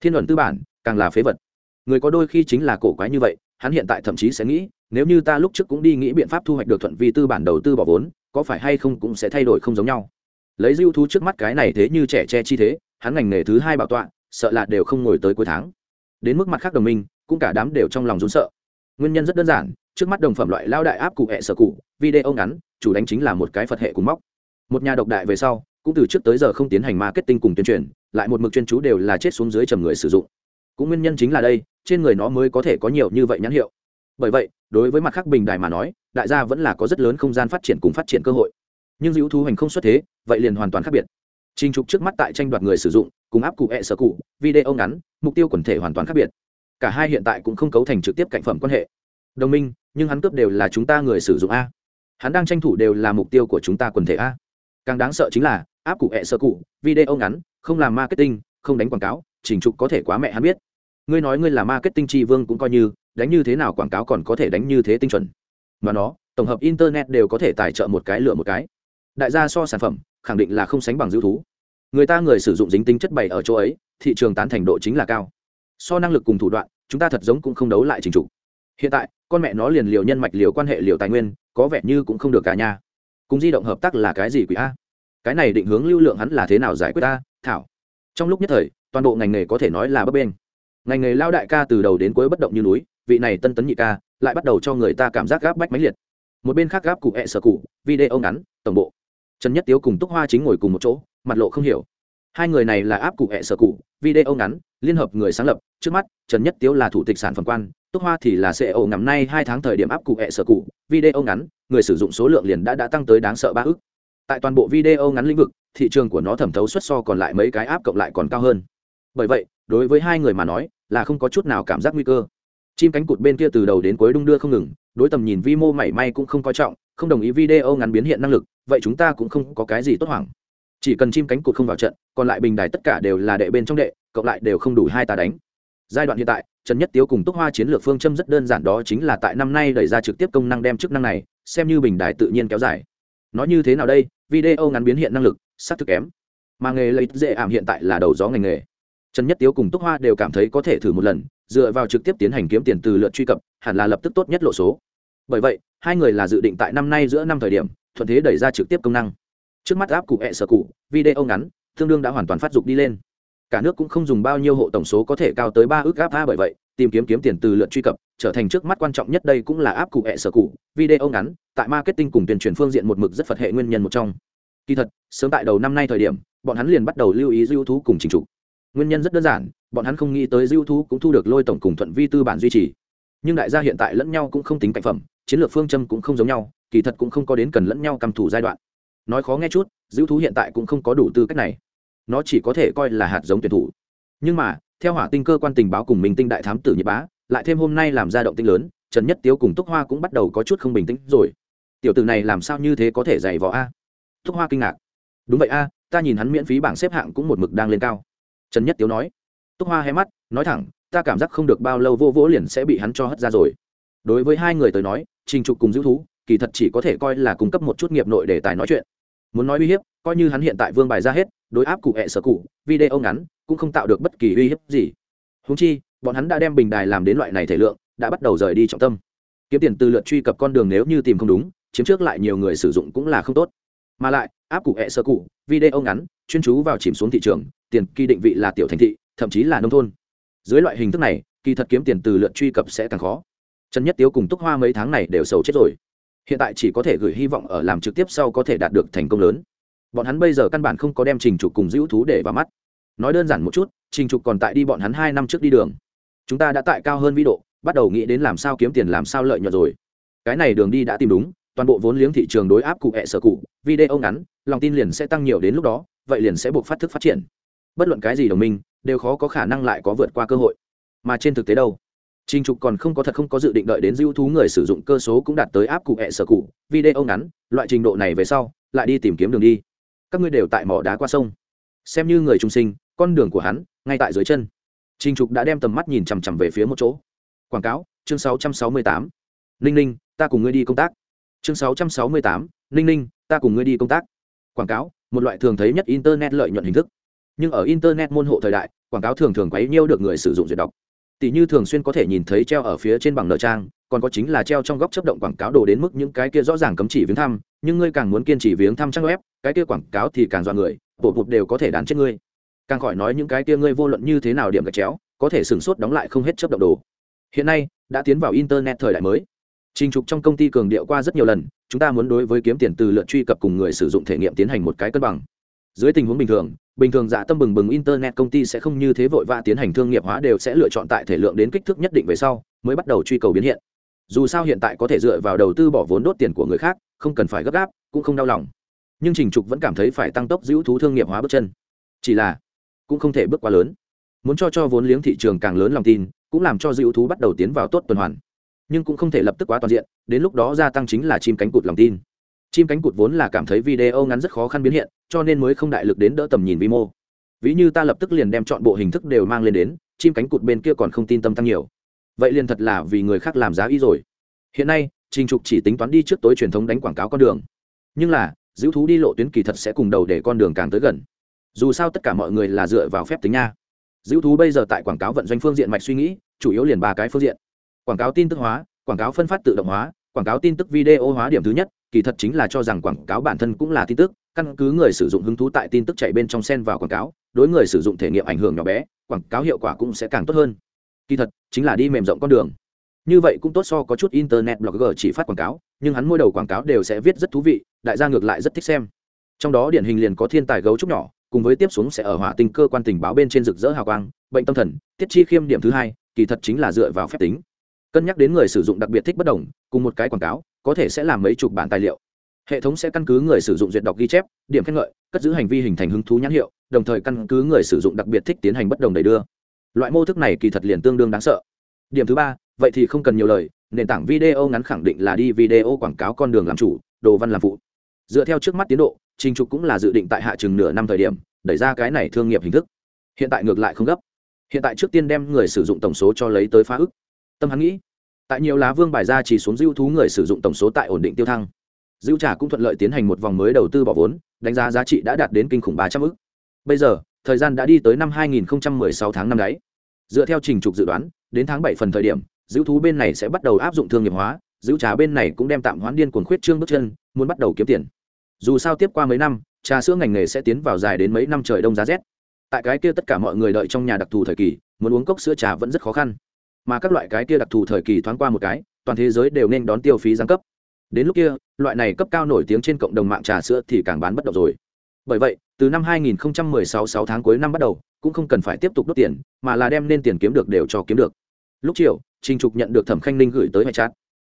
Thiên luận tư bản càng là phế vật. Người có đôi khi chính là cổ quái như vậy, hắn hiện tại thậm chí sẽ nghĩ, nếu như ta lúc trước cũng đi nghĩ biện pháp thu hoạch được thuận vi tư bản đầu tư bỏ vốn, có phải hay không cũng sẽ thay đổi không giống nhau. Lấy dư thú trước mắt cái này thế như trẻ che chi thế, hắn ngành nghề thứ hai bảo tọa, sợ là đều không ngồi tới cuối tháng. Đến mức mặt khác đồng minh, cũng cả đám đều trong lòng rốn sợ. Nguyên nhân rất đơn giản, trước mắt đồng phẩm loại lao đại áp cụ hẹ sở cụ, video ngắn, chủ đánh chính là một cái phật hệ cùng móc. Một nhà độc đại về sau, cũng từ trước tới giờ không tiến hành marketing cùng tuyên truyền, lại một mực chuyên chú đều là chết xuống dưới trầm người sử dụng cũng nguyên nhân chính là đây, trên người nó mới có thể có nhiều như vậy nhãn hiệu. Bởi vậy, đối với mặt khác bình đài mà nói, đại gia vẫn là có rất lớn không gian phát triển cùng phát triển cơ hội. Nhưng dữ thu hành không xuất thế, vậy liền hoàn toàn khác biệt. Trình trục trước mắt tại tranh đoạt người sử dụng, cùng áp cụ hẹ sở cụ, video ngắn, mục tiêu quần thể hoàn toàn khác biệt. Cả hai hiện tại cũng không cấu thành trực tiếp cạnh phẩm quan hệ. Đồng minh, nhưng hắn cướp đều là chúng ta người sử dụng a. Hắn đang tranh thủ đều là mục tiêu của chúng ta quần thể a. Càng đáng sợ chính là, áp cụ hẹ sơ cụ, video ngắn, không làm marketing, không đánh quảng cáo chỉnh trục có thể quá mẹ hắn biết. Ngươi nói ngươi là marketing tri vương cũng coi như, đánh như thế nào quảng cáo còn có thể đánh như thế tinh chuẩn. Mà nó, tổng hợp internet đều có thể tài trợ một cái lựa một cái. Đại gia so sản phẩm, khẳng định là không sánh bằng dữ thú. Người ta người sử dụng dính tính chất bày ở chỗ ấy, thị trường tán thành độ chính là cao. So năng lực cùng thủ đoạn, chúng ta thật giống cũng không đấu lại trình trục. Hiện tại, con mẹ nó liền liều nhân mạch, liều quan hệ, liều tài nguyên, có vẻ như cũng không được cả nhà. Cùng di động hợp tác là cái gì quỷ a? Cái này định hướng lưu lượng hắn là thế nào giải quyết ta thảo. Trong lúc nhất thời toàn bộ ngành nghề có thể nói là bấp bênh. Ngành nghề lao đại ca từ đầu đến cuối bất động như núi, vị này tân tấn nhị ca, lại bắt đầu cho người ta cảm giác gáp bách máy liệt. Một bên khác gáp cụ hẹ sở cụ, video ngắn, tổng bộ. Trần nhất tiếu cùng túc hoa chính ngồi cùng một chỗ, mặt lộ không hiểu. Hai người này là áp cụ hẹ sở cụ, video ngắn, liên hợp người sáng lập. Trước mắt, trần nhất tiếu là thủ tịch sản phẩm quan, túc hoa thì là ceo ngắm nay hai tháng thời điểm áp cụ hẹ sở cụ, video ngắn, người sử dụng số lượng liền đã đã tăng tới đáng sợ ba ức. Tại toàn bộ video ngắn lĩnh vực, thị trường của nó thẩm thấu xuất so còn lại mấy cái áp cộng lại còn cao hơn bởi vậy, đối với hai người mà nói, là không có chút nào cảm giác nguy cơ. Chim cánh cụt bên kia từ đầu đến cuối đung đưa không ngừng, đối tầm nhìn vi mô mảy may cũng không coi trọng, không đồng ý video ngắn biến hiện năng lực, vậy chúng ta cũng không có cái gì tốt hoảng. Chỉ cần chim cánh cụt không vào trận, còn lại bình đài tất cả đều là đệ bên trong đệ, cộng lại đều không đủ hai ta đánh. Giai đoạn hiện tại, trần nhất tiếu cùng túc hoa chiến lược phương châm rất đơn giản đó chính là tại năm nay đẩy ra trực tiếp công năng đem chức năng này, xem như bình đài tự nhiên kéo dài. Nói như thế nào đây? Video ngắn biến hiện năng lực, xác thực kém. Mà nghề lấy dễ ảm hiện tại là đầu gió ngành nghề trần nhất tiếu cùng túc hoa đều cảm thấy có thể thử một lần, dựa vào trực tiếp tiến hành kiếm tiền từ lượt truy cập, hẳn là lập tức tốt nhất lộ số. Bởi vậy, hai người là dự định tại năm nay giữa năm thời điểm, thuận thế đẩy ra trực tiếp công năng. Trước mắt áp cụ hẹ sở cụ, video ngắn, tương đương đã hoàn toàn phát dục đi lên. Cả nước cũng không dùng bao nhiêu hộ tổng số có thể cao tới ba ước áp a bởi vậy, tìm kiếm kiếm tiền từ lượt truy cập, trở thành trước mắt quan trọng nhất đây cũng là áp cụ hẹ sở cụ, video ngắn, tại marketing cùng tuyên truyền phương diện một mực rất phật hệ nguyên nhân một trong. Kỳ thật, sớm tại đầu năm nay thời điểm, bọn hắn liền bắt đầu lưu ý dư thú cùng trình trục nguyên nhân rất đơn giản, bọn hắn không nghĩ tới diêu thú cũng thu được lôi tổng cùng thuận vi tư bản duy trì. Nhưng đại gia hiện tại lẫn nhau cũng không tính cạnh phẩm, chiến lược phương châm cũng không giống nhau, kỳ thật cũng không có đến cần lẫn nhau cầm thủ giai đoạn. Nói khó nghe chút diêu thú hiện tại cũng không có đủ tư cách này. Nó chỉ có thể coi là hạt giống tuyển thủ. Nhưng mà, theo hỏa tinh cơ quan tình báo cùng mình tinh đại thám tử nhật bá, lại thêm hôm nay làm ra động tinh lớn, trần nhất tiếu cùng túc hoa cũng bắt đầu có chút không bình tĩnh rồi. Tiểu tử này làm sao như thế có thể dày vò a? Túc hoa kinh ngạc. Đúng vậy a, ta nhìn hắn miễn phí bảng xếp hạng cũng một mực đang lên cao trần nhất tiếu nói. Túc hoa hé mắt, nói thẳng, ta cảm giác không được bao lâu vô vỗ liền sẽ bị hắn cho hất ra rồi. Đối với hai người tới nói, trình trục cùng giữ thú, kỳ thật chỉ có thể coi là cung cấp một chút nghiệp nội để tài nói chuyện. Muốn nói uy hiếp, coi như hắn hiện tại vương bài ra hết, đối áp cụ hẹ sở cụ, video ngắn, cũng không tạo được bất kỳ uy hiếp gì. Húng chi, bọn hắn đã đem bình đài làm đến loại này thể lượng, đã bắt đầu rời đi trọng tâm. Kiếm tiền từ lượt truy cập con đường nếu như tìm không đúng, chiếm trước lại nhiều người sử dụng cũng là không tốt mà lại, áp cụ hẹ sơ cụ video ngắn, chuyên chú vào chìm xuống thị trường, tiền kỳ định vị là tiểu thành thị, thậm chí là nông thôn. Dưới loại hình thức này, kỳ thật kiếm tiền từ lượt truy cập sẽ càng khó. Trần nhất tiếu cùng túc hoa mấy tháng này đều sầu chết rồi. Hiện tại chỉ có thể gửi hy vọng ở làm trực tiếp sau có thể đạt được thành công lớn. Bọn hắn bây giờ căn bản không có đem trình trục cùng dữ thú để vào mắt. Nói đơn giản một chút, trình trục còn tại đi bọn hắn hai năm trước đi đường. Chúng ta đã tại cao hơn vĩ độ, bắt đầu nghĩ đến làm sao kiếm tiền làm sao lợi nhuận rồi. Cái này đường đi đã tìm đúng toàn bộ vốn liếng thị trường đối áp cụ hẹ sở cụ video ngắn lòng tin liền sẽ tăng nhiều đến lúc đó vậy liền sẽ buộc phát thức phát triển bất luận cái gì đồng minh đều khó có khả năng lại có vượt qua cơ hội mà trên thực tế đâu Trình Trục còn không có thật không có dự định đợi đến dữ thú người sử dụng cơ số cũng đạt tới áp cụ hệ sở cụ, video ngắn, loại trình độ này về sau, lại đi tìm kiếm đường đi. Các ngươi đều tại mỏ đá qua sông. Xem như người trung sinh, con đường của hắn ngay tại dưới chân. Trình Trục đã đem tầm mắt nhìn chằm chằm về phía một chỗ. Quảng cáo, chương 668. Ninh Ninh, ta cùng ngươi đi công tác. Chương 668. Ninh Ninh, ta cùng ngươi đi công tác. Quảng cáo, một loại thường thấy nhất internet lợi nhuận hình thức. Nhưng ở internet môn hộ thời đại, quảng cáo thường thường quấy nhiêu được người sử dụng duyệt đọc tỷ như thường xuyên có thể nhìn thấy treo ở phía trên bằng nợ trang còn có chính là treo trong góc chấp động quảng cáo đồ đến mức những cái kia rõ ràng cấm chỉ viếng thăm nhưng ngươi càng muốn kiên trì viếng thăm trang web cái kia quảng cáo thì càng dọa người bộ bụt đều có thể đán chết ngươi càng khỏi nói những cái kia ngươi vô luận như thế nào điểm gạch chéo có thể sửng sốt đóng lại không hết chấp động đồ hiện nay đã tiến vào internet thời đại mới trình trục trong công ty cường điệu qua rất nhiều lần, chúng ta muốn đối với kiếm tiền từ lượt truy cập cùng người sử dụng thể nghiệm tiến hành một cái cân bằng. Dưới tình huống bình thường bình thường dạ tâm bừng bừng internet công ty sẽ không như thế vội vã tiến hành thương nghiệp hóa đều sẽ lựa chọn tại thể lượng đến kích thước nhất định về sau, mới bắt đầu truy cầu biến hiện. Dù sao hiện tại có thể dựa vào đầu tư bỏ vốn đốt tiền của người khác, không cần phải gấp gáp, cũng không đau lòng. Nhưng trình trục vẫn cảm thấy phải tăng tốc giữ thú thương nghiệp hóa bước chân. Chỉ là, cũng không thể bước quá lớn. Muốn cho cho vốn liếng thị trường càng lớn lòng tin, cũng làm cho giữ thú bắt đầu tiến vào tốt tuần hoàn nhưng cũng không thể lập tức quá toàn diện, đến lúc đó gia tăng chính là chim cánh cụt lòng tin. Chim cánh cụt vốn là cảm thấy video ngắn rất khó khăn biến hiện, cho nên mới không đại lực đến đỡ tầm nhìn vi mô. Ví như ta lập tức liền đem chọn bộ hình thức đều mang lên đến, chim cánh cụt bên kia còn không tin tâm tăng nhiều. Vậy liền thật là vì người khác làm giá y rồi. Hiện nay, trình trục chỉ tính toán đi trước tối truyền thống đánh quảng cáo con đường. Nhưng là giữ thú đi lộ tuyến kỳ thật sẽ cùng đầu để con đường càng tới gần. Dù sao tất cả mọi người là dựa vào phép tính nha. Giữ thú bây giờ tại quảng cáo vận doanh phương diện mạch suy nghĩ, chủ yếu liền ba cái phương diện quảng cáo tin tức hóa, quảng cáo phân phát tự động hóa, quảng cáo tin tức video hóa điểm thứ nhất, kỳ thật chính là cho rằng quảng cáo bản thân cũng là tin tức, căn cứ người sử dụng hứng thú tại tin tức chạy bên trong sen vào quảng cáo, đối người sử dụng thể nghiệm ảnh hưởng nhỏ bé, quảng cáo hiệu quả cũng sẽ càng tốt hơn. Kỳ thật, chính là đi mềm rộng con đường. Như vậy cũng tốt so có chút internet blogger chỉ phát quảng cáo, nhưng hắn mỗi đầu quảng cáo đều sẽ viết rất thú vị, đại gia ngược lại rất thích xem. Trong đó điển hình liền có thiên tài gấu trúc nhỏ, cùng với tiếp xuống sẽ ở hỏa tinh cơ quan tình báo bên trên rực rỡ hào quang, bệnh tâm thần, tiết chi khiêm điểm thứ hai, kỳ thật chính là dựa vào phép tính cân nhắc đến người sử dụng đặc biệt thích bất đồng, cùng một cái quảng cáo, có thể sẽ làm mấy chục bản tài liệu. Hệ thống sẽ căn cứ người sử dụng duyệt đọc ghi chép, điểm khen ngợi, cất giữ hành vi hình thành hứng thú nhãn hiệu, đồng thời căn cứ người sử dụng đặc biệt thích tiến hành bất đồng đầy đưa. Loại mô thức này kỳ thật liền tương đương đáng sợ. Điểm thứ ba, vậy thì không cần nhiều lời, nền tảng video ngắn khẳng định là đi video quảng cáo con đường làm chủ, đồ văn làm phụ. Dựa theo trước mắt tiến độ, trình trục cũng là dự định tại hạ chừng nửa năm thời điểm, đẩy ra cái này thương nghiệp hình thức. Hiện tại ngược lại không gấp. Hiện tại trước tiên đem người sử dụng tổng số cho lấy tới phá ức tâm hắn nghĩ, tại nhiều lá vương bài ra chỉ xuống dư thú người sử dụng tổng số tại ổn định tiêu thăng. Dư trả cũng thuận lợi tiến hành một vòng mới đầu tư bỏ vốn, đánh giá giá trị đã đạt đến kinh khủng ba trăm ư bây giờ, thời gian đã đi tới năm 2016 tháng năm đấy. Dựa theo trình trục dự đoán, đến tháng bảy phần thời điểm dữ thú bên này sẽ bắt đầu áp dụng thương nghiệp hóa dữ trà bên này cũng đem tạm hoãn điên cuồng khuyết trương bước chân, muốn bắt đầu kiếm tiền. Dù sao tiếp qua mấy năm, trà sữa ngành nghề sẽ tiến vào dài đến mấy năm trời đông giá rét. Tại cái kia tất cả mọi người đợi trong nhà đặc thù thời kỳ, muốn uống cốc sữa trà vẫn rất khó khăn mà các loại cái kia đặc thù thời kỳ thoáng qua một cái, toàn thế giới đều nên đón tiêu phí giáng cấp. Đến lúc kia, loại này cấp cao nổi tiếng trên cộng đồng mạng trà sữa thì càng bán bất động rồi. Bởi vậy, từ năm 2016 6 tháng cuối năm bắt đầu, cũng không cần phải tiếp tục đốt tiền, mà là đem nên tiền kiếm được đều cho kiếm được. Lúc chiều, trình trục nhận được thẩm khanh ninh gửi tới hệ chat.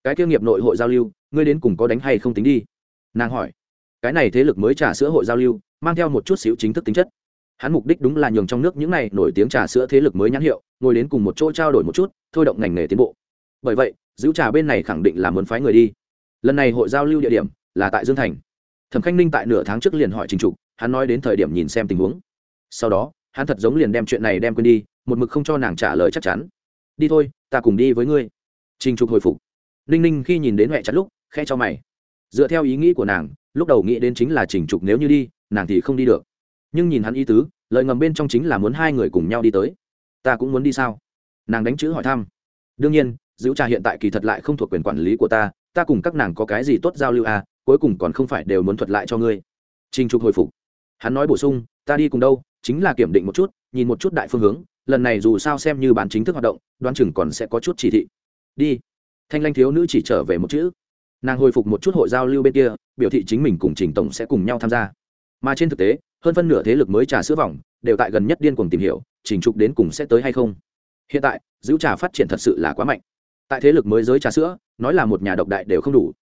Cái kia nghiệp nội hội giao lưu, ngươi đến cùng có đánh hay không tính đi? Nàng hỏi. Cái này thế lực mới trà sữa hội giao lưu, mang theo một chút xíu chính thức tính chất hắn mục đích đúng là nhường trong nước những này nổi tiếng trà sữa thế lực mới nhãn hiệu, ngồi đến cùng một chỗ trao đổi một chút, thôi động ngành nghề tiến bộ. Bởi vậy, giữ trà bên này khẳng định là muốn phái người đi. Lần này hội giao lưu địa điểm là tại dương thành. Thẩm khanh ninh tại nửa tháng trước liền hỏi trình trục, hắn nói đến thời điểm nhìn xem tình huống. Sau đó, hắn thật giống liền đem chuyện này đem quên đi, một mực không cho nàng trả lời chắc chắn. Đi thôi, ta cùng đi với ngươi. Trình trục hồi phục. Ninh ninh khi nhìn đến huệ chặt lúc khe cho mày. Dựa theo ý nghĩ của nàng, lúc đầu nghĩ đến chính là trình trục nếu như đi, nàng thì không đi được nhưng nhìn hắn ý tứ, lời ngầm bên trong chính là muốn hai người cùng nhau đi tới. Ta cũng muốn đi sao? Nàng đánh chữ hỏi thăm. Đương nhiên giữ trà hiện tại kỳ thật lại không thuộc quyền quản lý của ta ta cùng các nàng có cái gì tốt giao lưu à cuối cùng còn không phải đều muốn thuật lại cho ngươi. Trình trục hồi phục. Hắn nói bổ sung, ta đi cùng đâu, chính là kiểm định một chút, nhìn một chút đại phương hướng, lần này dù sao xem như bán chính thức hoạt động, đoán chừng còn sẽ có chút chỉ thị. Đi. Thanh lanh thiếu nữ chỉ trở về một chữ. Nàng hồi phục một chút hội giao lưu bên kia, biểu thị chính mình cùng trình tổng sẽ cùng nhau tham gia. Mà trên thực tế hơn phân nửa thế lực mới trà sữa vòng, đều tại gần nhất điên cuồng tìm hiểu, trình trục đến cùng sẽ tới hay không. Hiện tại, giữ trà phát triển thật sự là quá mạnh. Tại thế lực mới giới trà sữa, nói là một nhà độc đại đều không đủ.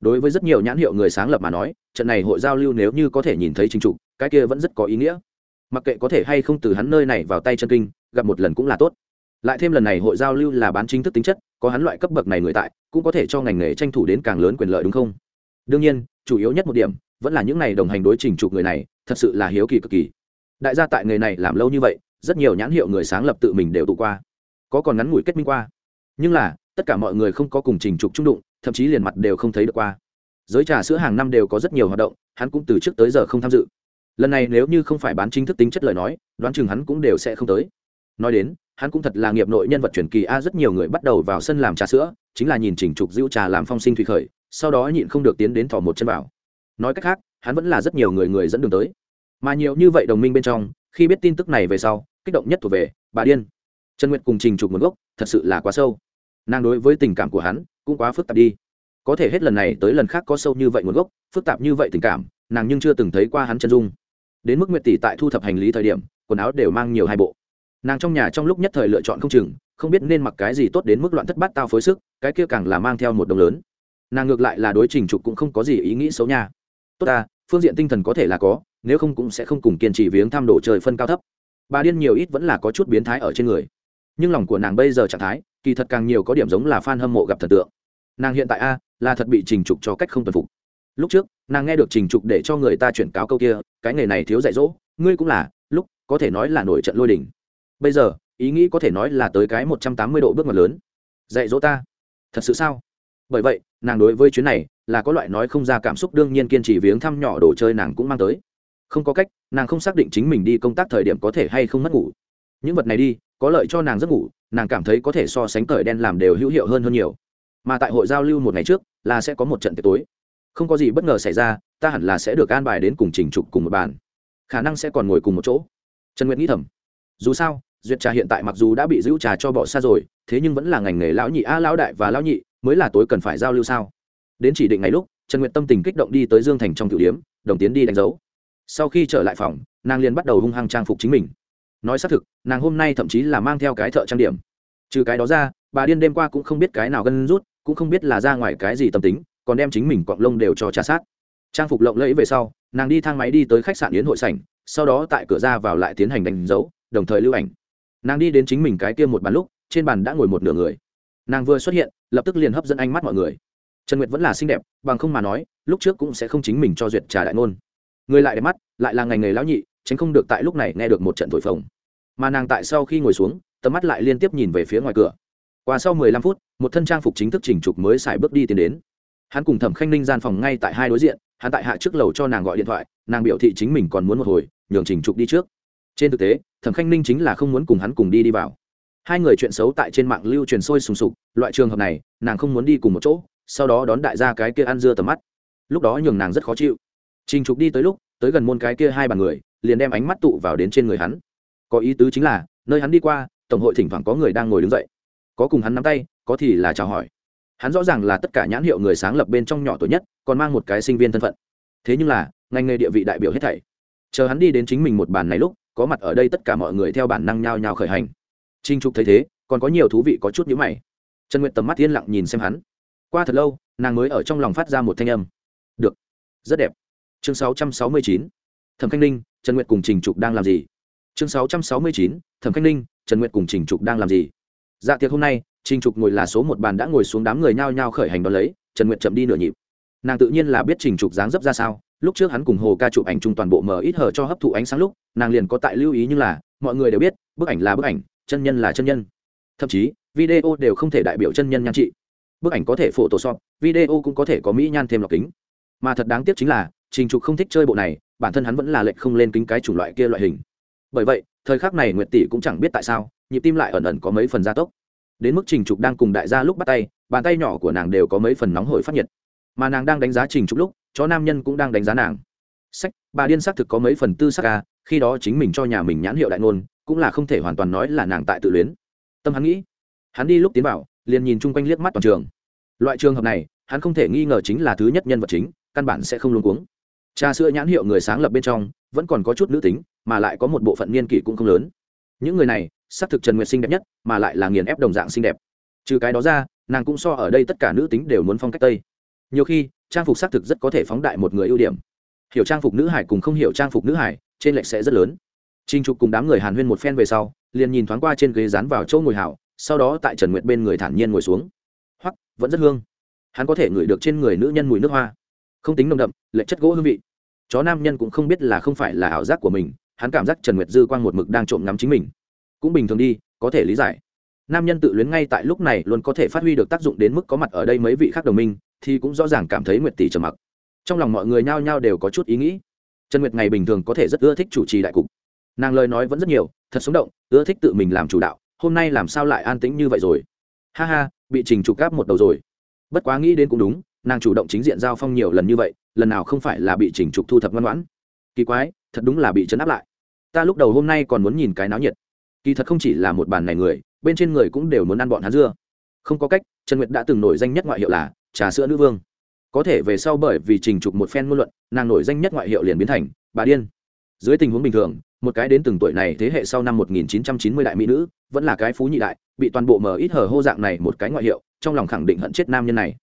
Đối với rất nhiều nhãn hiệu người sáng lập mà nói, trận này hội giao lưu nếu như có thể nhìn thấy trình trục, cái kia vẫn rất có ý nghĩa. Mặc kệ có thể hay không từ hắn nơi này vào tay chân kinh, gặp một lần cũng là tốt. Lại thêm lần này hội giao lưu là bán chính thức tính chất, có hắn loại cấp bậc này người tại, cũng có thể cho ngành nghề tranh thủ đến càng lớn quyền lợi đúng không? Đương nhiên, chủ yếu nhất một điểm, vẫn là những n à y đồng hành đối trình trục người này thật sự là hiếu kỳ cực kỳ. Đại gia tại nghề này làm lâu như vậy, rất nhiều nhãn hiệu người sáng lập tự mình đều tụ qua, có còn ngắn ngủi kết minh qua. Nhưng là, tất cả mọi người không có cùng trình trục trung đụng, thậm chí liền mặt đều không thấy được qua. Giới trà sữa hàng năm đều có rất nhiều hoạt động, hắn cũng từ trước tới giờ không tham dự. Lần này nếu như không phải bán chính thức tính chất lời nói, đoán chừng hắn cũng đều sẽ không tới. Nói đến, hắn cũng thật là nghiệp nội nhân vật truyền kỳ a, rất nhiều người bắt đầu vào sân làm trà sữa, chính là nhìn chỉnh trục giữ trà làm phong sinh thủy khởi, sau đó nhịn không được tiến đến thỏ một chân vào. Nói cách khác, hắn vẫn là rất nhiều người người dẫn đường tới mà nhiều như vậy đồng minh bên trong, khi biết tin tức này về sau, kích động nhất thuộc về bà điên. Trần nguyệt cùng trình trục nguồn gốc, thật sự là quá sâu. Nàng đối với tình cảm của hắn, cũng quá phức tạp đi. Có thể hết lần này tới lần khác có sâu như vậy nguồn gốc, phức tạp như vậy tình cảm, nàng nhưng chưa từng thấy qua hắn chân dung. Đến mức nguyệt tỷ tại thu thập hành lý thời điểm, quần áo đều mang nhiều hai bộ. Nàng trong nhà trong lúc nhất thời lựa chọn không chừng, không biết nên mặc cái gì tốt đến mức loạn thất bát tao phối sức, cái kia càng là mang theo một đồng lớn. Nàng ngược lại là đối trình trục cũng không có gì ý nghĩ xấu nha. Tốt ta, phương diện tinh thần có thể là có nếu không cũng sẽ không cùng kiên trì viếng thăm đồ chơi phân cao thấp. Bà điên nhiều ít vẫn là có chút biến thái ở trên người. Nhưng lòng của nàng bây giờ trạng thái, kỳ thật càng nhiều có điểm giống là f a n hâm mộ gặp thần tượng. Nàng hiện tại a, là thật bị trình trục cho cách không tuần phục. Lúc trước, nàng nghe được trình trục để cho người ta chuyển cáo câu kia, cái nghề này thiếu dạy dỗ, ngươi cũng là, lúc, có thể nói là nổi trận lôi đình. Bây giờ, ý nghĩ có thể nói là tới cái một trăm tám mươi độ bước ngoặt lớn. Dạy dỗ ta. Thật sự sao? Bởi vậy, nàng đối với chuyến này là có loại nói không ra cảm xúc, đương nhiên kiên trì viếng thăm nhỏ đồ chơi nàng cũng mang tới không có cách, nàng không xác định chính mình đi công tác thời điểm có thể hay không mất ngủ. Những vật này đi, có lợi cho nàng giấc ngủ, nàng cảm thấy có thể so sánh cởi đen làm đều hữu hiệu hơn hơn nhiều. Mà tại hội giao lưu một ngày trước, là sẽ có một trận tiệc tối. Không có gì bất ngờ xảy ra, ta hẳn là sẽ được an bài đến cùng trình trục cùng một bàn. Khả năng sẽ còn ngồi cùng một chỗ. Trần nguyệt nghĩ thầm. Dù sao, duyệt trà hiện tại mặc dù đã bị giữ trà cho bỏ xa rồi, thế nhưng vẫn là ngành nghề lão nhị a lão đại và lão nhị, mới là tối cần phải giao lưu sao? Đến chỉ định ngày lúc, trần nguyệt tâm tình kích động đi tới dương thành trong tiểu điếm đồng tiến đi đánh dấu sau khi trở lại phòng, nàng liền bắt đầu hung hăng trang phục chính mình. Nói xác thực, nàng hôm nay thậm chí là mang theo cái thợ trang điểm. Trừ cái đó ra, bà điên đêm qua cũng không biết cái nào gân rút, cũng không biết là ra ngoài cái gì tâm tính, còn đem chính mình cọng lông đều cho trà sát. Trang phục lộng lẫy về sau, nàng đi thang máy đi tới khách sạn yến hội sảnh, sau đó tại cửa ra vào lại tiến hành đánh dấu, đồng thời lưu ảnh. Nàng đi đến chính mình cái kia một bàn lúc, trên bàn đã ngồi một nửa người. Nàng vừa xuất hiện, lập tức liền hấp dẫn ánh mắt mọi người. Trần nguyệt vẫn là xinh đẹp, bằng không mà nói, lúc trước cũng sẽ không chính mình cho duyệt trà đại ngôn người lại đẹp mắt, lại là ngành nghề lão nhị, tránh không được tại lúc này nghe được một trận thổi phồng. Mà nàng tại sau khi ngồi xuống, tầm mắt lại liên tiếp nhìn về phía ngoài cửa. Qua sau mười lăm phút, một thân trang phục chính thức chỉnh trục mới xài bước đi tiến đến. Hắn cùng thẩm khanh ninh gian phòng ngay tại hai đối diện, hắn tại hạ trước lầu cho nàng gọi điện thoại, nàng biểu thị chính mình còn muốn một hồi, nhường chỉnh trục đi trước. Trên thực tế, thẩm khanh ninh chính là không muốn cùng hắn cùng đi đi vào. Hai người chuyện xấu tại trên mạng lưu truyền sôi sùng sục, loại trường hợp này, nàng không muốn đi cùng một chỗ, sau đó đón đại gia cái kia ăn dưa tầm mắt. Lúc đó nhường nàng rất khó chịu trình trục đi tới lúc, tới gần môn cái kia hai bàn người, liền đem ánh mắt tụ vào đến trên người hắn. Có ý tứ chính là, nơi hắn đi qua, tổng hội thỉnh thoảng có người đang ngồi đứng dậy. Có cùng hắn nắm tay, có thì là chào hỏi. Hắn rõ ràng là tất cả nhãn hiệu người sáng lập bên trong nhỏ tuổi nhất, còn mang một cái sinh viên thân phận. Thế nhưng là, ngành nghề địa vị đại biểu hết thảy. Chờ hắn đi đến chính mình một bàn này lúc, có mặt ở đây tất cả mọi người theo bản năng nhao nhao khởi hành. Trinh trục thấy thế, còn có nhiều thú vị có chút nhữ mày. Trần nguyện tầm mắt yên lặng nhìn xem hắn. Qua thật lâu, nàng mới ở trong lòng phát ra một thanh âm. Được, rất đẹp chương 669. thẩm khanh ninh, trần nguyệt cùng trình trục đang làm gì chương 669. thẩm khanh ninh, trần nguyệt cùng trình trục đang làm gì dạ tiệc hôm nay, trình trục ngồi là số một bàn đã ngồi xuống đám người nhao nhao khởi hành đón lấy, trần nguyệt chậm đi nửa nhịp nàng tự nhiên là biết trình trục dáng dấp ra sao, lúc trước hắn cùng hồ ca chụp ảnh chung toàn bộ mờ ít hở cho hấp thụ ánh sáng lúc, nàng liền có tại lưu ý như là, mọi người đều biết, bức ảnh là bức ảnh, chân nhân là chân nhân thậm chí, video đều không thể đại biểu chân nhân nhan trị bức ảnh có thể phổ tổ sọt video cũng có thể có mỹ nhan thêm lọc kính mà thật đáng tiếc chính là trình trục không thích chơi bộ này, bản thân hắn vẫn là lệch không lên kính cái chủng loại kia loại hình. Bởi vậy, thời khắc này nguyệt tỷ cũng chẳng biết tại sao, nhịp tim lại ẩn ẩn có mấy phần gia tốc. Đến mức trình trục đang cùng đại gia lúc bắt tay, bàn tay nhỏ của nàng đều có mấy phần nóng hổi phát nhiệt. Mà nàng đang đánh giá trình trục lúc, chó nam nhân cũng đang đánh giá nàng. Sách, bà điên xác thực có mấy phần tư sắc ca khi đó chính mình cho nhà mình nhãn hiệu đại ngôn, cũng là không thể hoàn toàn nói là nàng tại tự luyến. Tâm hắn nghĩ, hắn đi lúc tiến vào, liền nhìn chung quanh liếc mắt toàn trường. Loại trường hợp này, hắn không thể nghi ngờ chính là thứ nhất nhân vật chính, căn bản sẽ không luôn cuống trà sữa nhãn hiệu người sáng lập bên trong, vẫn còn có chút nữ tính, mà lại có một bộ phận niên kỷ cũng không lớn. Những người này xác thực trần nguyệt xinh đẹp nhất, mà lại là nghiền ép đồng dạng xinh đẹp. Trừ cái đó ra, nàng cũng so ở đây tất cả nữ tính đều muốn phong cách tây. Nhiều khi, trang phục xác thực rất có thể phóng đại một người ưu điểm. Hiểu trang phục nữ hải cùng không hiểu trang phục nữ hải, trên lệch sẽ rất lớn. Trinh trục cùng đám người hàn huyên một phen về sau, liền nhìn thoáng qua trên ghế dán vào chỗ ngồi hảo, sau đó tại trần nguyệt bên người thản nhiên ngồi xuống. Hoặc vẫn rất hương. Hắn có thể ngửi được trên người nữ nhân mùi nước hoa không tính nồng đậm lệ chất gỗ hương vị. Chó nam nhân cũng không biết là không phải là ảo giác của mình, hắn cảm giác trần nguyệt dư quang một mực đang trộm ngắm chính mình. Cũng bình thường đi, có thể lý giải. Nam nhân tự luyến ngay tại lúc này luôn có thể phát huy được tác dụng đến mức có mặt ở đây mấy vị khác đồng minh, thì cũng rõ ràng cảm thấy nguyệt tỷ trầm mặc. Trong lòng mọi người nhao nhao đều có chút ý nghĩ. Trần nguyệt ngày bình thường có thể rất ưa thích chủ trì đại cục. Nàng lời nói vẫn rất nhiều, thật sống động, ưa thích tự mình làm chủ đạo, hôm nay làm sao lại an tĩnh như vậy rồi? Ha ha, bị trình trục gáp một đầu rồi. Bất quá nghĩ đến cũng đúng nàng chủ động chính diện giao phong nhiều lần như vậy, lần nào không phải là bị chỉnh trục thu thập ngoan ngoãn. Kỳ quái, thật đúng là bị chấn áp lại. Ta lúc đầu hôm nay còn muốn nhìn cái náo nhiệt. Kỳ thật không chỉ là một bàn này người, bên trên người cũng đều muốn ăn bọn hắn dưa. Không có cách, trần nguyệt đã từng nổi danh nhất ngoại hiệu là trà sữa nữ vương. Có thể về sau bởi vì trình trục một phen ngôn luận, nàng nổi danh nhất ngoại hiệu liền biến thành bà điên. Dưới tình huống bình thường, một cái đến từng tuổi này thế hệ sau năm 1990 đại mỹ nữ, vẫn là cái phú nhị đại, bị toàn bộ mờ ít hở hô dạng này một cái ngoại hiệu, trong lòng khẳng định hận chết nam nhân này.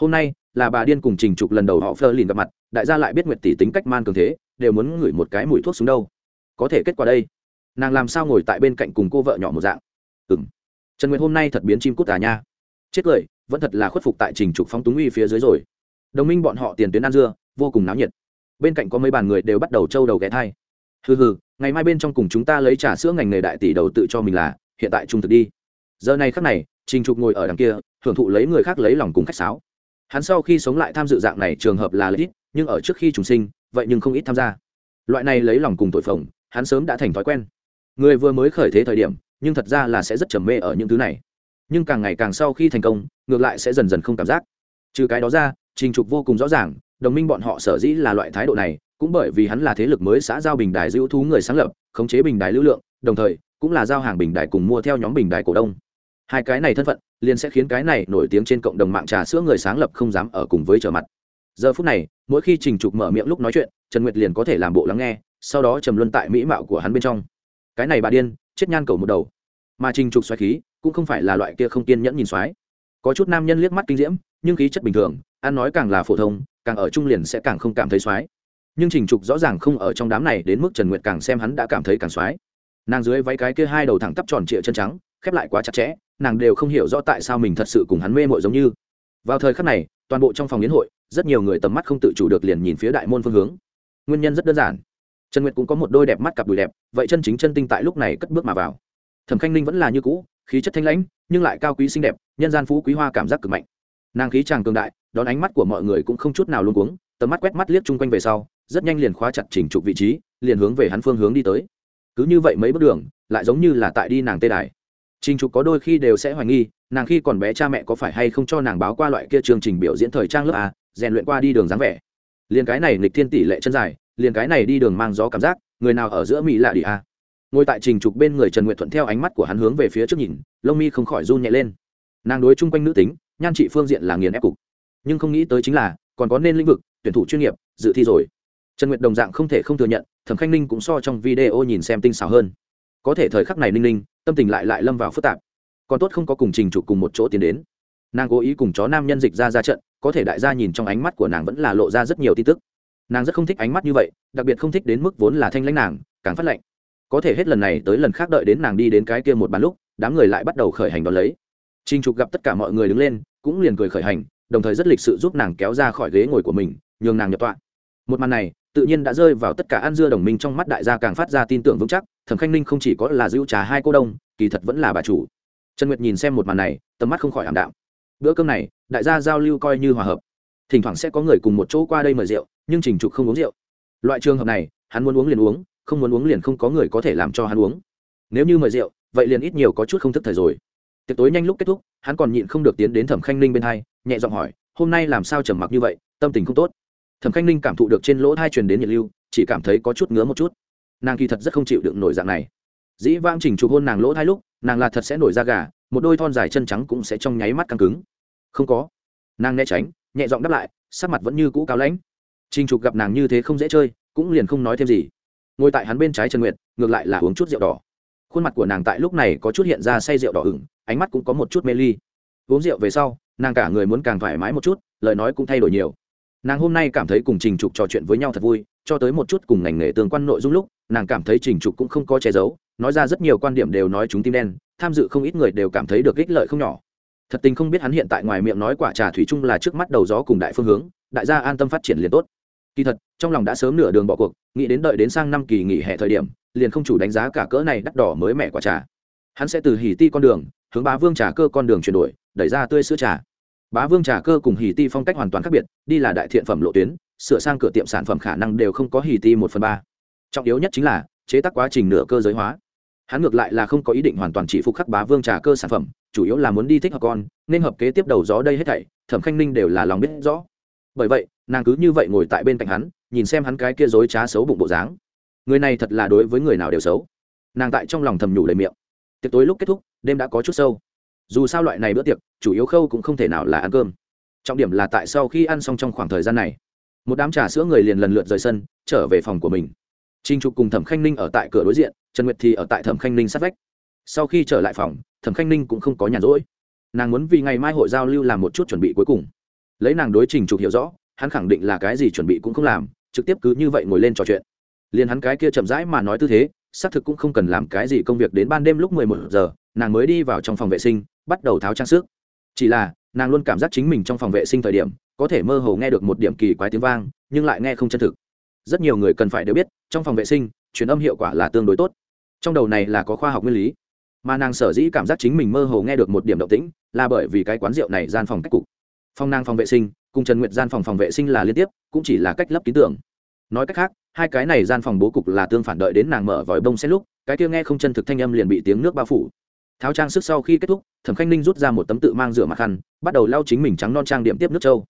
Hôm nay là bà điên cùng trình trục lần đầu họ phơ lìn gặp mặt, đại gia lại biết nguyệt tỷ tính cách man cường thế, đều muốn ngửi một cái mùi thuốc xuống đâu. Có thể kết quả đây. Nàng làm sao ngồi tại bên cạnh cùng cô vợ nhỏ một dạng? Ừ m trần nguyệt hôm nay thật biến chim cút tà nha. Chết cười, vẫn thật là khuất phục tại trình trục phóng túng uy phía dưới rồi. Đồng minh bọn họ tiền tuyến ăn dưa, vô cùng náo nhiệt. Bên cạnh có mấy bàn người đều bắt đầu trâu đầu ghé thai. Hừ hừ, ngày mai bên trong cùng chúng ta lấy trà sữa ngành nghề đại tỷ đầu tự cho mình là, hiện tại trung thực đi. Giờ này khắc này, trình trục ngồi ở đằng kia, hưởng thụ lấy người khác lấy lòng cùng khách sáo hắn sau khi sống lại tham dự dạng này trường hợp là lợi ích, nhưng ở trước khi trùng sinh, vậy nhưng không ít tham gia. Loại này lấy lòng cùng tội phồng, hắn sớm đã thành thói quen. Người vừa mới khởi thế thời điểm, nhưng thật ra là sẽ rất trầm mê ở những thứ này. Nhưng càng ngày càng sau khi thành công, ngược lại sẽ dần dần không cảm giác. Trừ cái đó ra, trình trục vô cùng rõ ràng, đồng minh bọn họ sở dĩ là loại thái độ này, cũng bởi vì hắn là thế lực mới xã giao bình đài giữ thú người sáng lập, khống chế bình đài lưu lượng, đồng thời, cũng là giao hàng bình đài cùng mua theo nhóm bình đài cổ đông hai cái này thân phận, liền sẽ khiến cái này nổi tiếng trên cộng đồng mạng trà sữa người sáng lập không dám ở cùng với trở mặt. Giờ phút này, mỗi khi trình trục mở miệng lúc nói chuyện, trần nguyệt liền có thể làm bộ lắng nghe, sau đó trầm luân tại mỹ mạo của hắn bên trong. Cái này bà điên, chết nhan cầu một đầu. Mà trình trục xoáy khí, cũng không phải là loại kia không kiên nhẫn nhìn xoáy. Có chút nam nhân liếc mắt kinh diễm, nhưng khí chất bình thường, ăn nói càng là phổ thông, càng ở trung liền sẽ càng không cảm thấy xoáy. Nhưng trình trục rõ ràng không ở trong đám này đến mức trần nguyệt càng xem hắn đã cảm thấy càng xoáy. Nàng dưới váy cái kia hai đầu thẳng tắp tròn trịa chân trắng khép lại quá chặt chẽ, nàng đều không hiểu rõ tại sao mình thật sự cùng hắn mê mội giống như. Vào thời khắc này, toàn bộ trong phòng yến hội, rất nhiều người tầm mắt không tự chủ được liền nhìn phía đại môn phương hướng. Nguyên nhân rất đơn giản. Trần nguyệt cũng có một đôi đẹp mắt cặp đùi đẹp, vậy chân chính chân tinh tại lúc này cất bước mà vào. Thẩm khanh ninh vẫn là như cũ, khí chất thanh lãnh, nhưng lại cao quý xinh đẹp, nhân gian phú quý hoa cảm giác cực mạnh. Nàng khí tràng cường đại, đón ánh mắt của mọi người cũng không chút nào luôn cuống, tầm mắt quét mắt liếc chung quanh về sau, rất nhanh liền khóa chặt chỉnh trục vị trí, liền hướng về hắn phương hướng đi tới. Cứ như vậy mấy bước đường, lại giống như là tại đi nàng tê đài trình trục có đôi khi đều sẽ hoài nghi, nàng khi còn bé cha mẹ có phải hay không cho nàng báo qua loại kia chương trình biểu diễn thời trang lớp a, rèn luyện qua đi đường dáng vẻ. Liền cái này nghịch thiên tỷ lệ chân dài, liền cái này đi đường mang gió cảm giác, người nào ở giữa mỹ lạ đi a. Ngồi tại trình trục bên người trần nguyệt thuận theo ánh mắt của hắn hướng về phía trước nhìn, lông mi không khỏi run nhẹ lên. Nàng đối chung quanh nữ tính, nhan trị phương diện là nghiền ép cục. Nhưng không nghĩ tới chính là, còn có nên lĩnh vực, tuyển thủ chuyên nghiệp, dự thi rồi. Trần nguyệt đồng dạng không thể không thừa nhận, thẩm khanh ninh cũng so trong video nhìn xem tinh xảo hơn có thể thời khắc này ninh ninh, tâm tình lại lại lâm vào phức tạp. Còn tốt không có cùng trình trục cùng một chỗ tiến đến. Nàng cố ý cùng chó nam nhân dịch ra ra trận, có thể đại gia nhìn trong ánh mắt của nàng vẫn là lộ ra rất nhiều tin tức. Nàng rất không thích ánh mắt như vậy, đặc biệt không thích đến mức vốn là thanh lãnh nàng, càng phát lạnh. Có thể hết lần này tới lần khác đợi đến nàng đi đến cái kia một bàn lúc, đám người lại bắt đầu khởi hành đón lấy. Trình trục gặp tất cả mọi người đứng lên, cũng liền cười khởi hành, đồng thời rất lịch sự giúp nàng kéo ra khỏi ghế ngồi của mình, nhường nàng nhập tọa. Một màn này tự nhiên đã rơi vào tất cả ăn dưa đồng minh trong mắt đại gia càng phát ra tin tưởng vững chắc, thẩm khanh ninh không chỉ có là dữ trà hai cô đông, kỳ thật vẫn là bà chủ. Trần nguyệt nhìn xem một màn này, tầm mắt không khỏi ảm đạm. Bữa cơm này, đại gia giao lưu coi như hòa hợp. Thỉnh thoảng sẽ có người cùng một chỗ qua đây mời rượu, nhưng trình trục không uống rượu. Loại trường hợp này, hắn muốn uống liền uống, không muốn uống liền không có người có thể làm cho hắn uống. Nếu như mời rượu, vậy liền ít nhiều có chút không thức thời rồi. Tiệc tối nhanh lúc kết thúc, hắn còn nhịn không được tiến đến thẩm khanh ninh bên hai, nhẹ giọng hỏi, hôm nay làm sao trầm mặc như vậy, tâm tình không tốt? Thẩm khanh ninh cảm thụ được trên lỗ thai truyền đến nhiệt lưu, chỉ cảm thấy có chút ngứa một chút. Nàng kỳ thật rất không chịu đựng nổi dạng này. Dĩ vang trình chụp hôn nàng lỗ thai lúc, nàng là thật sẽ nổi da gà, một đôi thon dài chân trắng cũng sẽ trong nháy mắt căng cứng. Không có. Nàng né tránh, nhẹ giọng đáp lại, sắc mặt vẫn như cũ cao lãnh. Trình trục gặp nàng như thế không dễ chơi, cũng liền không nói thêm gì. Ngồi tại hắn bên trái trần nguyệt, ngược lại là uống chút rượu đỏ. Khuôn mặt của nàng tại lúc này có chút hiện ra say rượu đỏ ửng, ánh mắt cũng có một chút mê ly. Uống rượu về sau, nàng cả người muốn càng thoải mái một chút, lời nói cũng thay đổi nhiều nàng hôm nay cảm thấy cùng trình trục trò chuyện với nhau thật vui, cho tới một chút cùng ngành nghề tương quan nội dung lúc, nàng cảm thấy trình trục cũng không có che giấu, nói ra rất nhiều quan điểm đều nói chúng tim đen, tham dự không ít người đều cảm thấy được ích lợi không nhỏ. Thật tình không biết hắn hiện tại ngoài miệng nói quả trà thủy chung là trước mắt đầu gió cùng đại phương hướng, đại gia an tâm phát triển liền tốt. Kỳ thật, trong lòng đã sớm nửa đường bỏ cuộc, nghĩ đến đợi đến sang năm kỳ nghỉ hè thời điểm, liền không chủ đánh giá cả cỡ này đắt đỏ mới mẻ quả trà. Hắn sẽ từ hỉ ti con đường, hướng bá vương trà cơ con đường chuyển đổi, đẩy ra tươi sữa trà bá vương trà cơ cùng Hì ti phong cách hoàn toàn khác biệt, đi là đại thiện phẩm lộ tuyến, sửa sang cửa tiệm sản phẩm khả năng đều không có Hì ti một phần ba. Trọng yếu nhất chính là, chế tác quá trình nửa cơ giới hóa. Hắn ngược lại là không có ý định hoàn toàn chỉ phục khắc bá vương trà cơ sản phẩm, chủ yếu là muốn đi thích hợp con, nên hợp kế tiếp đầu gió đây hết thảy, thẩm khanh ninh đều là lòng biết rõ. Bởi vậy, nàng cứ như vậy ngồi tại bên cạnh hắn, nhìn xem hắn cái kia dối trá xấu bụng bộ dáng. Người này thật là đối với người nào đều xấu. Nàng tại trong lòng thầm nhủ lời miệng. Tiệc tối lúc kết thúc, đêm đã có chút sâu dù sao loại này bữa tiệc, chủ yếu khâu cũng không thể nào là ăn cơm. Trọng điểm là tại sau khi ăn xong trong khoảng thời gian này, một đám trà sữa người liền lần lượt rời sân, trở về phòng của mình. Trinh trục cùng thẩm khanh ninh ở tại cửa đối diện, trần nguyệt thì ở tại thẩm khanh ninh sát vách. Sau khi trở lại phòng, thẩm khanh ninh cũng không có nhàn rỗi. Nàng muốn vì ngày mai hội giao lưu làm một chút chuẩn bị cuối cùng. Lấy nàng đối trình trục hiểu rõ, hắn khẳng định là cái gì chuẩn bị cũng không làm, trực tiếp cứ như vậy ngồi lên trò chuyện. Liền hắn cái kia chậm rãi mà nói tư thế, xác thực cũng không cần làm cái gì công việc đến ban đêm lúc mười một giờ nàng mới đi vào trong phòng vệ sinh, bắt đầu tháo trang sức. Chỉ là, nàng luôn cảm giác chính mình trong phòng vệ sinh thời điểm, có thể mơ hồ nghe được một điểm kỳ quái tiếng vang, nhưng lại nghe không chân thực. Rất nhiều người cần phải đều biết, trong phòng vệ sinh, truyền âm hiệu quả là tương đối tốt. Trong đầu này là có khoa học nguyên lý. Mà nàng sở dĩ cảm giác chính mình mơ hồ nghe được một điểm động tĩnh, là bởi vì cái quán rượu này gian phòng cách cục. Phong nàng phòng vệ sinh, cùng trần nguyện gian phòng phòng vệ sinh là liên tiếp, cũng chỉ là cách lấp ký tưởng nói cách khác, hai cái này gian phòng bố cục là tương phản đợi đến nàng mở vòi bông xét lúc, cái kia nghe không chân thực thanh âm liền bị tiếng nước bao phủ tháo trang sức sau khi kết thúc, thẩm khanh ninh rút ra một tấm tự mang rửa mặt khăn, bắt đầu lau chính mình trắng non trang điểm tiếp nước trâu.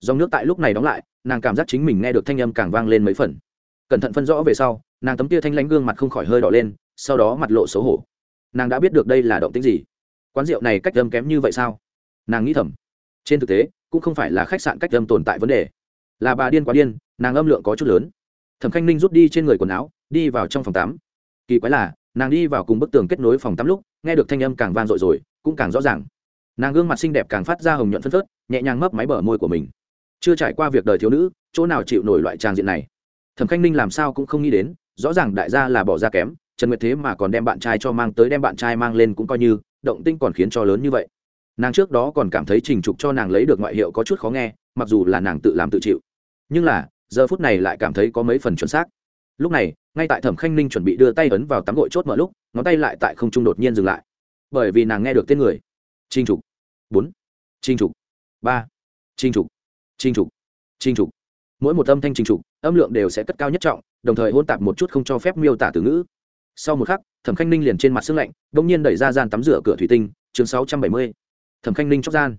Dòng nước tại lúc này đóng lại, nàng cảm giác chính mình nghe được thanh âm càng vang lên mấy phần. Cẩn thận phân rõ về sau, nàng tấm tia thanh lãnh gương mặt không khỏi hơi đỏ lên, sau đó mặt lộ xấu hổ. Nàng đã biết được đây là động tính gì. Quán rượu này cách âm kém như vậy sao? Nàng nghĩ thầm. Trên thực tế, cũng không phải là khách sạn cách âm tồn tại vấn đề. Là bà điên quá điên, nàng âm lượng có chút lớn. Thẩm khanh ninh rút đi trên người quần áo, đi vào trong phòng tắm. Kỳ quái là, nàng đi vào cùng bức tường kết nối phòng tắm lúc nghe được thanh âm càng vang dội rồi, cũng càng rõ ràng. Nàng gương mặt xinh đẹp càng phát ra hồng nhuận phân phớt, nhẹ nhàng mấp máy bờ môi của mình. Chưa trải qua việc đời thiếu nữ, chỗ nào chịu nổi loại trang diện này? Thẩm khanh ninh làm sao cũng không nghĩ đến, rõ ràng đại gia là bỏ ra kém, trần nguyệt thế mà còn đem bạn trai cho mang tới đem bạn trai mang lên cũng coi như, động tinh còn khiến cho lớn như vậy. Nàng trước đó còn cảm thấy trình trục cho nàng lấy được ngoại hiệu có chút khó nghe, mặc dù là nàng tự làm tự chịu. Nhưng là, giờ phút này lại cảm thấy có mấy phần chuẩn xác. Lúc này ngay tại thẩm khanh ninh chuẩn bị đưa tay ấn vào tắm gội chốt mở lúc, ngón tay lại tại không trung đột nhiên dừng lại. Bởi vì nàng nghe được tên người. Trinh trục. Bốn. Trinh trục. Ba. Trinh trục. Trinh trục. Trinh trục. Mỗi một âm thanh trinh trục, âm lượng đều sẽ cất cao nhất trọng, đồng thời hôn tạp một chút không cho phép miêu tả từ ngữ. Sau một khắc, thẩm khanh ninh liền trên mặt sưng lạnh đ ỗ n g nhiên đẩy ra gian tắm rửa cửa thủy tinh, chương sáu trăm bảy mươi. Thẩm khanh ninh chóc gian.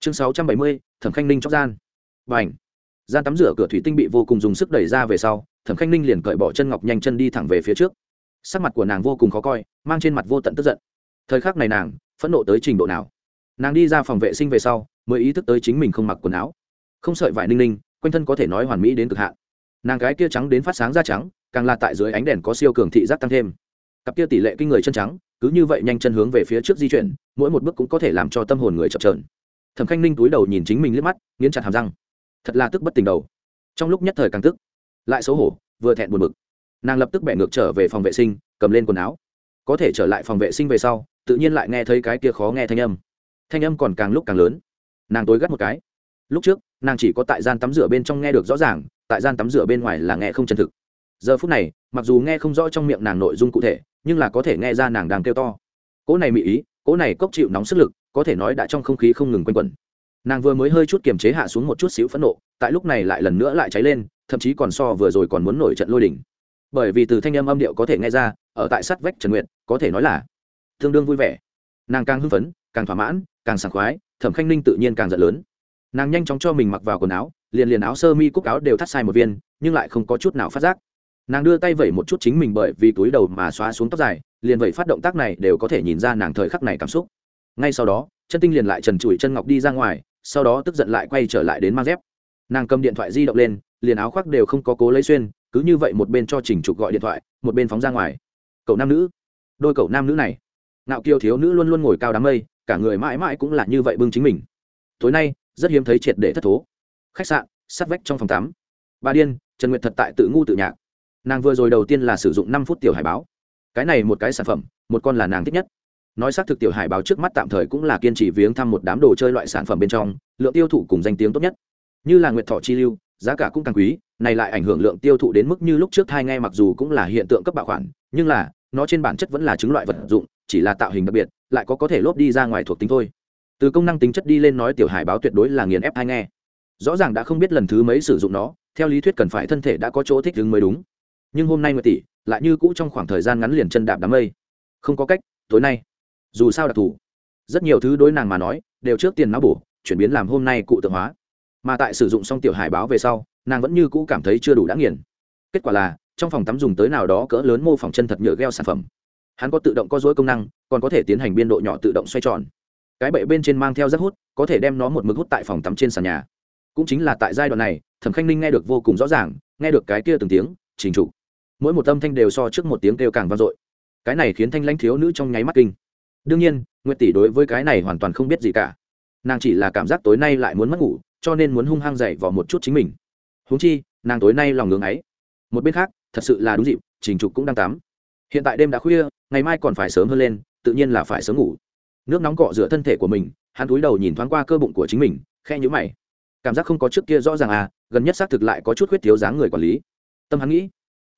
Chương sáu trăm bảy mươi, thẩm khanh ninh chóc gian. Và ảnh gian tắm rửa cửa thủy tinh bị vô cùng dùng sức đẩy ra về sau thẩm khanh ninh liền cởi bỏ chân ngọc nhanh chân đi thẳng về phía trước sắc mặt của nàng vô cùng khó coi mang trên mặt vô tận tức giận thời khắc này nàng phẫn nộ tới trình độ nào nàng đi ra phòng vệ sinh về sau mới ý thức tới chính mình không mặc quần áo không sợi vải ninh ninh quanh thân có thể nói hoàn mỹ đến cực hạn nàng gái kia trắng đến phát sáng da trắng càng là tại dưới ánh đèn có siêu cường thị giác tăng thêm cặp kia tỷ lệ kinh người chân trắng cứ như vậy nhanh chân hướng về phía trước di chuyển mỗi một bước cũng có thể làm cho tâm hồn người chập trờn thẩm khanh ninh túi đầu nhìn chính mình liếc mắt nghiến chặt hàm răng thật là tức bất tình đầu trong lúc nhất thời càng tức lại xấu hổ, vừa thẹn buồn bực. Nàng lập tức bẻ ngược trở về phòng vệ sinh, cầm lên quần áo. Có thể trở lại phòng vệ sinh về sau, tự nhiên lại nghe thấy cái kia khó nghe thanh âm. Thanh âm còn càng lúc càng lớn. Nàng tối gắt một cái. Lúc trước, nàng chỉ có tại gian tắm rửa bên trong nghe được rõ ràng, tại gian tắm rửa bên ngoài là nghe không chân thực. Giờ phút này, mặc dù nghe không rõ trong miệng nàng nội dung cụ thể, nhưng là có thể nghe ra nàng đang kêu to. Cỗ này mỹ ý, cỗ này cốc chịu nóng sức lực, có thể nói đã trong không khí không ngừng quanh quẩn nàng vừa mới hơi chút kiềm chế hạ xuống một chút xíu phẫn nộ, tại lúc này lại lần nữa lại cháy lên, thậm chí còn so vừa rồi còn muốn nổi trận lôi đỉnh bởi vì từ thanh âm âm điệu có thể nghe ra, ở tại sát vách trần nguyện có thể nói là tương đương vui vẻ. Nàng càng hưng phấn, càng thỏa mãn, càng sảng khoái, thẩm khanh ninh tự nhiên càng giận lớn. Nàng nhanh chóng cho mình mặc vào quần áo, liền liền áo sơ mi cúc áo đều thắt sai một viên, nhưng lại không có chút nào phát giác. Nàng đưa tay vẩy một chút chính mình bởi vì túi đầu mà xóa xuống tóc dài, liền vẩy phát động tác này đều có thể nhìn ra nàng thời khắc này cảm xúc. Ngay sau đó, chân tinh liền lại trần trụi chân ngọc đi ra ngoài sau đó tức giận lại quay trở lại đến mang dép. Nàng cầm điện thoại di động lên, liền áo khoác đều không có cố lấy xuyên, cứ như vậy một bên cho trình trục gọi điện thoại, một bên phóng ra ngoài. Cậu nam nữ. Đôi cậu nam nữ này. Nạo kiều thiếu nữ luôn luôn ngồi cao đám mây, cả người mãi mãi cũng là như vậy bưng chính mình. Tối nay, rất hiếm thấy triệt để thất thố. Khách sạn, sát vách trong phòng tắm. Bà điên, trần nguyệt thật tại tự ngu tự nhạc. Nàng vừa rồi đầu tiên là sử dụng năm phút tiểu hải báo. Cái này một cái sản phẩm, một con là nàng thích nhất nói xác thực tiểu hải báo trước mắt tạm thời cũng là kiên trì viếng thăm một đám đồ chơi loại sản phẩm bên trong, lượng tiêu thụ cùng danh tiếng tốt nhất. Như là nguyệt thọ chi lưu, giá cả cũng càng quý, này lại ảnh hưởng lượng tiêu thụ đến mức như lúc trước thai ngay mặc dù cũng là hiện tượng cấp bạo khoản, nhưng là, nó trên bản chất vẫn là chứng loại vật dụng, chỉ là tạo hình đặc biệt, lại có có thể lốp đi ra ngoài thuộc tính thôi. Từ công năng tính chất đi lên nói tiểu hải báo tuyệt đối là nghiền ép thai nghe. Rõ ràng đã không biết lần thứ mấy sử dụng nó, theo lý thuyết cần phải thân thể đã có chỗ thích ứng mới đúng. Nhưng hôm nay nguyệt tỷ, lại như cũ trong khoảng thời gian ngắn liền chân đạp đám mây. Không có cách, tối nay dù sao đặc thù. Rất nhiều thứ đối nàng mà nói, đều trước tiền não bổ, chuyển biến làm hôm nay cụ tượng hóa. Mà tại sử dụng xong tiểu hải báo về sau, nàng vẫn như cũ cảm thấy chưa đủ đã nghiền. Kết quả là, trong phòng tắm dùng tới nào đó cỡ lớn mô phỏng chân thật nhựa gheo sản phẩm. Hắn có tự động có dối công năng, còn có thể tiến hành biên độ nhỏ tự động xoay tròn. Cái bệ bên trên mang theo rất hút, có thể đem nó một mực hút tại phòng tắm trên sàn nhà. Cũng chính là tại giai đoạn này, thẩm khanh ninh nghe được vô cùng rõ ràng, nghe được cái kia từng tiếng, trình trục mỗi một âm thanh đều so trước một tiếng kêu càng vang dội. Cái này khiến thanh lãnh thiếu nữ trong nháy mắt kinh đương nhiên, nguyệt tỷ đối với cái này hoàn toàn không biết gì cả. Nàng chỉ là cảm giác tối nay lại muốn mất ngủ, cho nên muốn hung hăng dậy vào một chút chính mình. Huống chi, nàng tối nay lòng ngưỡng ấy. Một bên khác, thật sự là đúng dịp, trình trục cũng đang tắm. Hiện tại đêm đã khuya, ngày mai còn phải sớm hơn lên, tự nhiên là phải sớm ngủ. Nước nóng cọ rửa thân thể của mình, hắn túi đầu nhìn thoáng qua cơ bụng của chính mình khe nhữ mày. Cảm giác không có trước kia rõ ràng à gần nhất xác thực lại có chút khuyết thiếu dáng người quản lý. Tâm hắn nghĩ,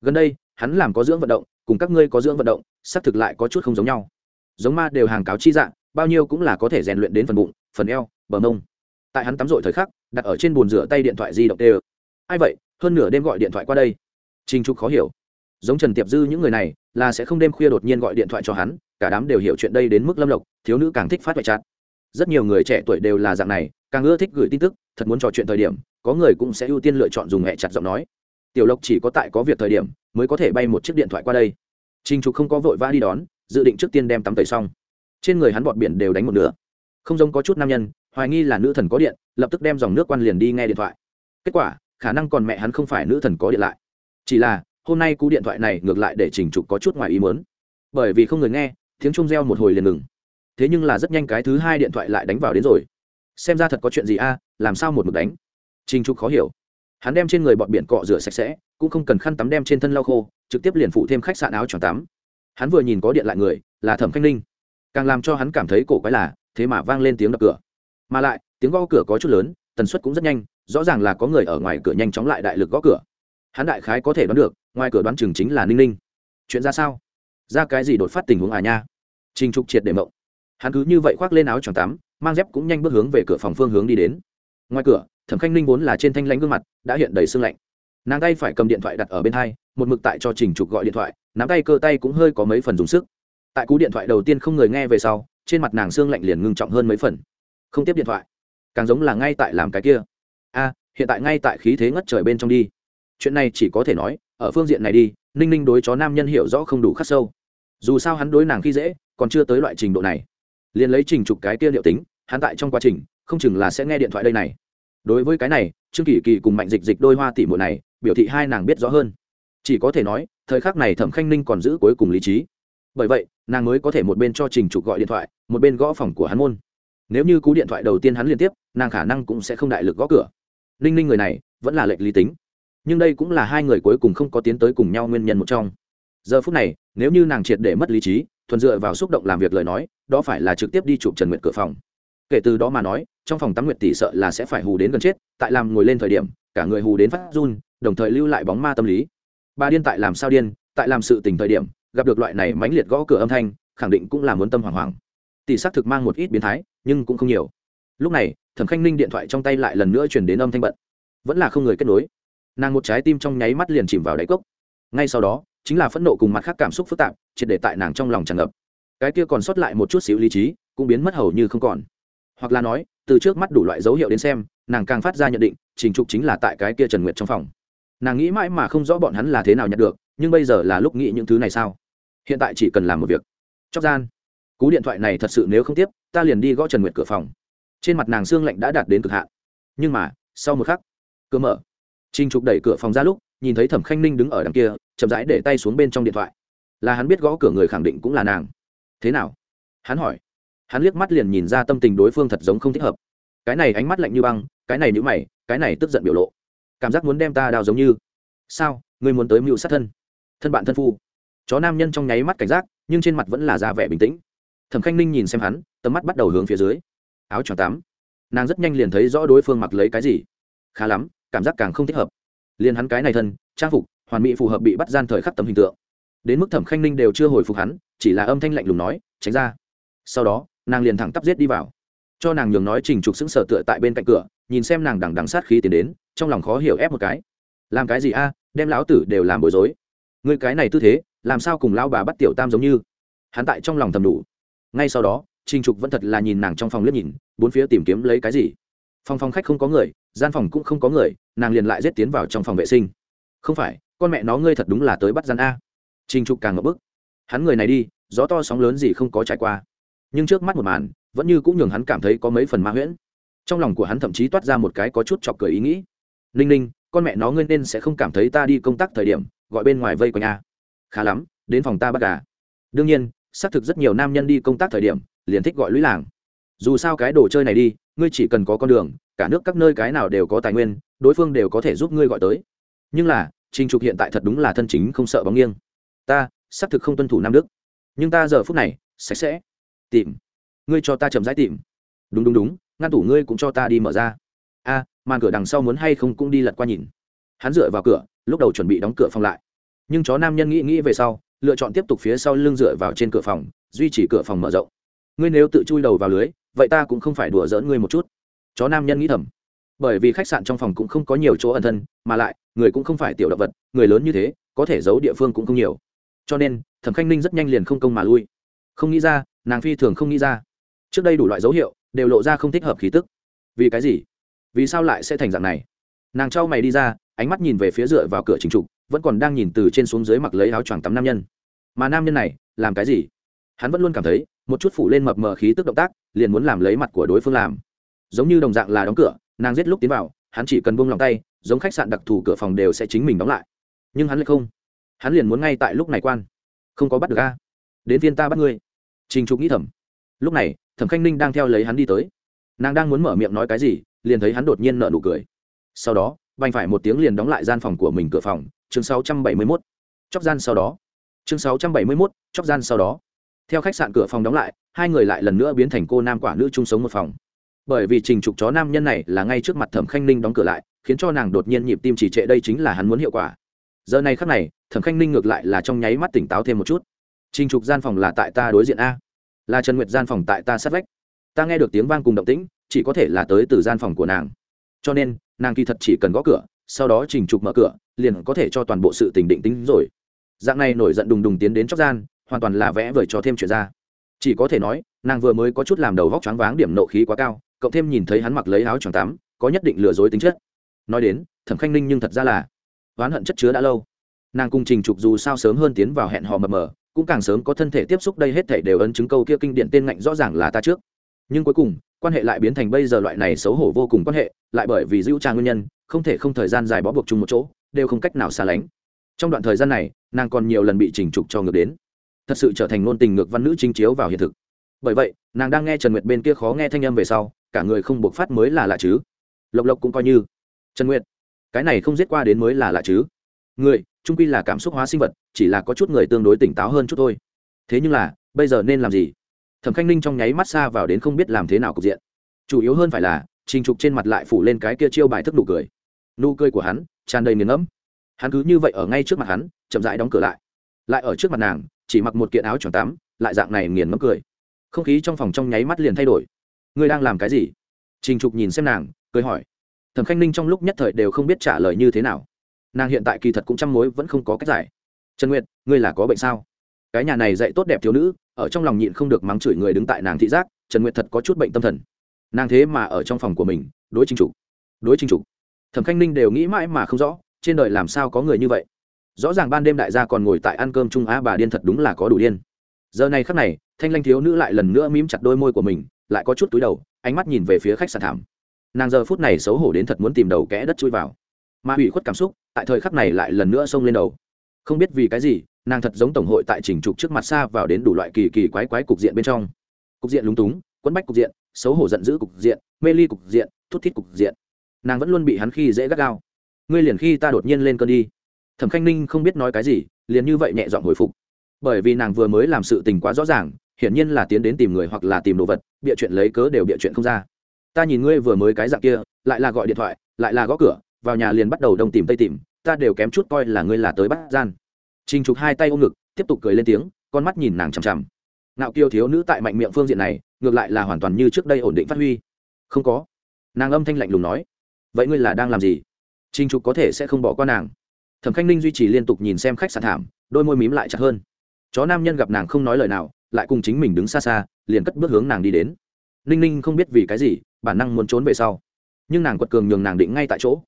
gần đây, hắn làm có dưỡng vận động, cùng các ngươi có dưỡng vận động, xác thực lại có chút không giống nhau giống ma đều hàng cáo chi dạng bao nhiêu cũng là có thể rèn luyện đến phần bụng, phần eo, bờ mông. Tại hắn tắm rội thời khắc, đặt ở trên bồn rửa tay điện thoại di động tê ai vậy? Hơn nửa đêm gọi điện thoại qua đây. Trình trục khó hiểu. Giống trần tiệp dư những người này, là sẽ không đêm khuya đột nhiên gọi điện thoại cho hắn, cả đám đều hiểu chuyện đây đến mức lâm lộc, thiếu nữ càng thích phát hoại chặt rất nhiều người trẻ tuổi đều là dạng này, càng ưa thích gửi tin tức, thật muốn trò chuyện thời điểm, có người cũng sẽ ưu tiên lựa chọn dùng hẹ chặt giọng nói. Tiểu lộc chỉ có tại có việc thời điểm, mới có thể bay một chiếc điện thoại qua đây. Trình trục không có vội vã đi đón dự định trước tiên đem tắm tẩy xong. Trên người hắn bọt biển đều đánh một nửa. Không giống có chút nam nhân, hoài nghi là nữ thần có điện, lập tức đem dòng nước quan liền đi nghe điện thoại. Kết quả, khả năng còn mẹ hắn không phải nữ thần có điện lại. Chỉ là, hôm nay cú điện thoại này ngược lại để trình trục có chút ngoài ý mớn bởi vì không người nghe, tiếng trung reo một hồi liền ngừng. Thế nhưng là rất nhanh cái thứ hai điện thoại lại đánh vào đến rồi. Xem ra thật có chuyện gì a, làm sao một mực đánh? Trình trục khó hiểu. Hắn đem trên người bọn biển cọ rửa sạch sẽ, cũng không cần khăn tắm đem trên thân lau khô, trực tiếp liền phụ thêm khách sạn áo choàng tắm hắn vừa nhìn có điện lại người, là thẩm khanh ninh. Càng làm cho hắn cảm thấy cổ quái là, thế mà vang lên tiếng đập cửa. Mà lại, tiếng gõ cửa có chút lớn, tần suất cũng rất nhanh, rõ ràng là có người ở ngoài cửa nhanh chóng lại đại lực gõ cửa. Hắn đại khái có thể đoán được, ngoài cửa đoán chừng chính là ninh ninh. Chuyện ra sao? Ra cái gì đột phát tình huống à nha? Trình trục triệt để mộng. Hắn cứ như vậy khoác lên áo choàng tắm, mang dép cũng nhanh bước hướng về cửa phòng phương hướng đi đến. Ngoài cửa, thẩm khanh ninh vốn là trên thanh lãnh gương mặt, đã hiện đầy sương lạnh. Nàng tay phải cầm điện thoại đặt ở bên hai, một mực tại cho trình trục gọi điện thoại nắm tay cơ tay cũng hơi có mấy phần dùng sức. Tại cú điện thoại đầu tiên không người nghe về sau, trên mặt nàng xương lạnh liền ngưng trọng hơn mấy phần. Không tiếp điện thoại. Càng giống là ngay tại làm cái kia. A, hiện tại ngay tại khí thế ngất trời bên trong đi. Chuyện này chỉ có thể nói, ở phương diện này đi, ninh ninh đối chó nam nhân hiểu rõ không đủ khắc sâu. Dù sao hắn đối nàng khi dễ, còn chưa tới loại trình độ này. Liền lấy trình trục cái kia liệu tính, hắn tại trong quá trình, không chừng là sẽ nghe điện thoại đây này. Đối với cái này, trương kỳ kỳ cùng mạnh dịch dịch đôi hoa tỉ mộ này, biểu thị hai nàng biết rõ hơn chỉ có thể nói, thời khắc này thẩm khanh ninh còn giữ cuối cùng lý trí. Bởi vậy, nàng mới có thể một bên cho trình trục gọi điện thoại, một bên gõ phòng của hắn môn. Nếu như cú điện thoại đầu tiên hắn liên tiếp, nàng khả năng cũng sẽ không đại lực gõ cửa. Ninh ninh người này, vẫn là lệch lý tính. Nhưng đây cũng là hai người cuối cùng không có tiến tới cùng nhau nguyên nhân một trong. Giờ phút này, nếu như nàng triệt để mất lý trí, thuần dựa vào xúc động làm việc lời nói, đó phải là trực tiếp đi chụp trần nguyệt cửa phòng. Kể từ đó mà nói, trong phòng tắm nguyệt tỷ sợ là sẽ phải hù đến gần chết, tại làm ngồi lên thời điểm, cả người hù đến phát run, đồng thời lưu lại bóng ma tâm lý bà điên tại làm sao điên, tại làm sự tình thời điểm, gặp được loại này mãnh liệt gõ cửa âm thanh, khẳng định cũng là muốn tâm hoảng hoảng. Tỷ xác thực mang một ít biến thái, nhưng cũng không nhiều. Lúc này, thẩm khanh ninh điện thoại trong tay lại lần nữa chuyển đến âm thanh bận. Vẫn là không người kết nối. Nàng một trái tim trong nháy mắt liền chìm vào đáy cốc. Ngay sau đó, chính là phẫn nộ cùng mặt khác cảm xúc phức tạp, triệt để tại nàng trong lòng tràn ngập. Cái kia còn sót lại một chút xíu lý trí, cũng biến mất hầu như không còn. Hoặc là nói, từ trước mắt đủ loại dấu hiệu đến xem, nàng càng phát ra nhận định, trình trục chính là tại cái kia trần nguyệt trong phòng nàng nghĩ mãi mà không rõ bọn hắn là thế nào nhận được, nhưng bây giờ là lúc nghĩ những thứ này sao? Hiện tại chỉ cần làm một việc. Chóc gian. Cú điện thoại này thật sự nếu không tiếp, ta liền đi gõ trần nguyệt cửa phòng. Trên mặt nàng xương lạnh đã đạt đến cực hạn. Nhưng mà, sau một khắc, cửa mở. Trinh trục đẩy cửa phòng ra lúc, nhìn thấy thẩm khanh ninh đứng ở đằng kia, chậm rãi để tay xuống bên trong điện thoại. Là hắn biết gõ cửa người khẳng định cũng là nàng. Thế nào? Hắn hỏi. Hắn liếc mắt liền nhìn ra tâm tình đối phương thật giống không thích hợp. Cái này ánh mắt lạnh như băng, cái này nhữ mày, cái này tức giận biểu lộ cảm giác muốn đem ta đào giống như. Sao? Ngươi muốn tới mưu sát thân? Thân bạn thân phu. Chó nam nhân trong nháy mắt cảnh giác, nhưng trên mặt vẫn là ra vẻ bình tĩnh. Thẩm khanh ninh nhìn xem hắn, tầm mắt bắt đầu hướng phía dưới. Áo choàng tắm. Nàng rất nhanh liền thấy rõ đối phương mặc lấy cái gì. Khá lắm, cảm giác càng không thích hợp. Liền hắn cái này thân, trang phục, hoàn mỹ phù hợp bị bắt gian thời khắc tầm hình tượng. Đến mức thẩm khanh ninh đều chưa hồi phục hắn, chỉ là âm thanh lạnh lùng nói, tránh ra. Sau đó, nàng liền thẳng tắp giết đi vào cho nàng nhường nói trình trục sững sờ tựa tại bên cạnh cửa, nhìn xem nàng đằng đằng sát khí tiến đến, trong lòng khó hiểu ép một cái. Làm cái gì a, đem lão tử đều làm bối rối. Người cái này tư thế, làm sao cùng lao bà bắt tiểu tam giống như? Hắn tại trong lòng thầm đủ. Ngay sau đó, trình trục vẫn thật là nhìn nàng trong phòng liếc nhìn, bốn phía tìm kiếm lấy cái gì. Phòng phòng khách không có người, gian phòng cũng không có người, nàng liền lại giết tiến vào trong phòng vệ sinh. Không phải, con mẹ nó ngươi thật đúng là tới bắt gian a. Trình trục càng ngập bức. Hắn người này đi, gió to sóng lớn gì không có trải qua. Nhưng trước mắt một màn vẫn như cũng nhường hắn cảm thấy có mấy phần ma huyễn. Trong lòng của hắn thậm chí toát ra một cái có chút chọc cười ý nghĩ. Ninh ninh, con mẹ nó ngươi nên sẽ không cảm thấy ta đi công tác thời điểm, gọi bên ngoài vây quanh a. Khá lắm, đến phòng ta bắt gà. Đương nhiên, xác thực rất nhiều nam nhân đi công tác thời điểm, liền thích gọi lũy làng. Dù sao cái đồ chơi này đi, ngươi chỉ cần có con đường, cả nước các nơi cái nào đều có tài nguyên, đối phương đều có thể giúp ngươi gọi tới. Nhưng là, trình trục hiện tại thật đúng là thân chính không sợ bóng nghiêng. Ta, xác thực không tuân thủ nam đức. Nhưng ta giờ phút này, sạch sẽ. Tìm ngươi cho ta chậm rãi tìm. Đúng đúng đúng, ngăn tủ ngươi cũng cho ta đi mở ra. A, màn cửa đằng sau muốn hay không cũng đi lật qua nhìn. Hắn dựa vào cửa, lúc đầu chuẩn bị đóng cửa phòng lại. Nhưng chó nam nhân nghĩ nghĩ về sau, lựa chọn tiếp tục phía sau lưng dựa vào trên cửa phòng, duy trì cửa phòng mở rộng. Ngươi nếu tự chui đầu vào lưới, vậy ta cũng không phải đùa giỡn ngươi một chút. Chó nam nhân nghĩ thầm. Bởi vì khách sạn trong phòng cũng không có nhiều chỗ ẩn thân, mà lại, người cũng không phải tiểu động vật, người lớn như thế, có thể giấu địa phương cũng không nhiều. Cho nên, thẩm khanh ninh rất nhanh liền không công mà lui. Không nghĩ ra, nàng phi thường không nghĩ ra trước đây đủ loại dấu hiệu, đều lộ ra không thích hợp khí tức. Vì cái gì? Vì sao lại sẽ thành dạng này? Nàng trao mày đi ra, ánh mắt nhìn về phía dựa vào cửa chính trục, vẫn còn đang nhìn từ trên xuống dưới mặc lấy áo choàng tắm nam nhân. Mà nam nhân này, làm cái gì? Hắn vẫn luôn cảm thấy, một chút phủ lên mập mờ khí tức động tác, liền muốn làm lấy mặt của đối phương làm. Giống như đồng dạng là đóng cửa, nàng giết lúc tiến vào, hắn chỉ cần buông lòng tay, giống khách sạn đặc thù cửa phòng đều sẽ chính mình đóng lại. Nhưng hắn lại không. Hắn liền muốn ngay tại lúc này quan. Không có bắt được a. Đến viên ta bắt ngươi. Trình trục nghĩ thầm. Lúc này thẩm khanh ninh đang theo lấy hắn đi tới. Nàng đang muốn mở miệng nói cái gì liền thấy hắn đột nhiên nợ nụ cười. Sau đó vành phải một tiếng liền đóng lại gian phòng của mình cửa phòng chương 671. chóc gian sau đó. Chương 671, chóc gian sau đó. Theo khách sạn cửa phòng đóng lại hai người lại lần nữa biến thành cô nam quả nữ chung sống một phòng. Bởi vì trình trục chó nam nhân này là ngay trước mặt thẩm khanh ninh đóng cửa lại khiến cho nàng đột nhiên nhịp tim chỉ trệ đây chính là hắn muốn hiệu quả. Giờ này khắc này thẩm khanh ninh ngược lại là trong nháy mắt tỉnh táo thêm một chút. Trình trục gian phòng là tại ta đối diện a là trần nguyệt gian phòng tại ta sát vách. Ta nghe được tiếng vang cùng động tĩnh, chỉ có thể là tới từ gian phòng của nàng. Cho nên, nàng kỳ thật chỉ cần gõ cửa, sau đó trình trục mở cửa, liền có thể cho toàn bộ sự tình định tính rồi. Dạng này nổi giận đùng đùng tiến đến chóc gian, hoàn toàn là vẽ vời cho thêm chuyện ra. Chỉ có thể nói, nàng vừa mới có chút làm đầu vóc choáng váng điểm nộ khí quá cao, cộng thêm nhìn thấy hắn mặc lấy áo choàng tắm, có nhất định lừa dối tính chất. Nói đến, thẩm khanh ninh nhưng thật ra là oán hận chất chứa đã lâu. Nàng cùng trình trục dù sao sớm hơn tiến vào hẹn hò mập mờ cũng càng sớm có thân thể tiếp xúc đây hết thể đều ấn chứng câu kia kinh điển tên ngạnh rõ ràng là ta trước. Nhưng cuối cùng, quan hệ lại biến thành bây giờ loại này xấu hổ vô cùng quan hệ, lại bởi vì dữ trang nguyên nhân, không thể không thời gian dài bó buộc chung một chỗ, đều không cách nào xa lánh. Trong đoạn thời gian này, nàng còn nhiều lần bị chỉnh trục cho ngược đến. Thật sự trở thành ngôn tình ngược văn nữ chính chiếu vào hiện thực. Bởi vậy, nàng đang nghe trần nguyệt bên kia khó nghe thanh âm về sau, cả người không buộc phát mới là lạ chứ. Lộc lộc cũng coi như. Trần nguyệt, cái này không giết qua đến mới là lạ chứ người trung quy là cảm xúc hóa sinh vật, chỉ là có chút người tương đối tỉnh táo hơn chút thôi. Thế nhưng là, bây giờ nên làm gì? Thẩm khanh ninh trong nháy mắt xa vào đến không biết làm thế nào cục diện. Chủ yếu hơn phải là, trình trục trên mặt lại phủ lên cái kia chiêu bài thức nụ cười. Nụ cười của hắn tràn đầy nghiền ngẫm. Hắn cứ như vậy ở ngay trước mặt hắn, chậm rãi đóng cửa lại. Lại ở trước mặt nàng, chỉ mặc một kiện áo choàng tắm, lại dạng này nghiền ngẫm cười. Không khí trong phòng trong nháy mắt liền thay đổi. Ngươi đang làm cái gì? Trình trục nhìn xem nàng, cười hỏi. Thẩm khanh ninh trong lúc nhất thời đều không biết trả lời như thế nào nàng hiện tại kỳ thật cũng chăm mối vẫn không có cách giải. Trần nguyệt, ngươi là có bệnh sao? Cái nhà này dạy tốt đẹp thiếu nữ, ở trong lòng nhịn không được mắng chửi người đứng tại nàng thị giác, trần nguyệt thật có chút bệnh tâm thần. Nàng thế mà ở trong phòng của mình, đối chính chủ đối chính chủ thẩm khanh ninh đều nghĩ mãi mà không rõ, trên đời làm sao có người như vậy? Rõ ràng ban đêm đại gia còn ngồi tại ăn cơm trung á, bà điên thật đúng là có đủ điên. Giờ này khắc này, thanh lanh thiếu nữ lại lần nữa mím chặt đôi môi của mình, lại có chút túi đầu, ánh mắt nhìn về phía khách sạn thảm. Nàng giờ phút này xấu hổ đến thật muốn tìm đầu kẽ đất chui vào mà ủy khuất cảm xúc, tại thời khắc này lại lần nữa xông lên đầu. Không biết vì cái gì, nàng thật giống tổng hội tại trình trục trước mặt xa vào đến đủ loại kỳ kỳ quái quái cục diện bên trong. Cục diện lúng túng, quấn bách cục diện, xấu hổ giận dữ cục diện, mê ly cục diện, thút thít cục diện. Nàng vẫn luôn bị hắn khi dễ gắt gao. Ngươi liền khi ta đột nhiên lên cơn đi. Thẩm khanh ninh không biết nói cái gì, liền như vậy nhẹ dọn hồi phục. Bởi vì nàng vừa mới làm sự tình quá rõ ràng, hiển nhiên là tiến đến tìm người hoặc là tìm đồ vật, bịa chuyện lấy cớ đều bịa chuyện không ra. Ta nhìn ngươi vừa mới cái dạng kia, lại là gọi điện thoại, lại là gõ cửa vào nhà liền bắt đầu đông tìm tây tìm, ta đều kém chút coi là ngươi là tới bắt gian. Trình trục hai tay ôm ngực, tiếp tục cười lên tiếng, con mắt nhìn nàng chằm chằm. Nạo kiêu thiếu nữ tại mạnh miệng phương diện này, ngược lại là hoàn toàn như trước đây ổn định phát huy. Không có. Nàng âm thanh lạnh lùng nói. Vậy ngươi là đang làm gì? Trình trục có thể sẽ không bỏ qua nàng. Thẩm khanh ninh duy trì liên tục nhìn xem khách sạn thảm, đôi môi mím lại chặt hơn. Chó nam nhân gặp nàng không nói lời nào, lại cùng chính mình đứng xa xa, liền cất bước hướng nàng đi đến. Ninh ninh không biết vì cái gì, bản năng muốn trốn về sau. Nhưng nàng quật cường nhường nàng định ngay tại chỗ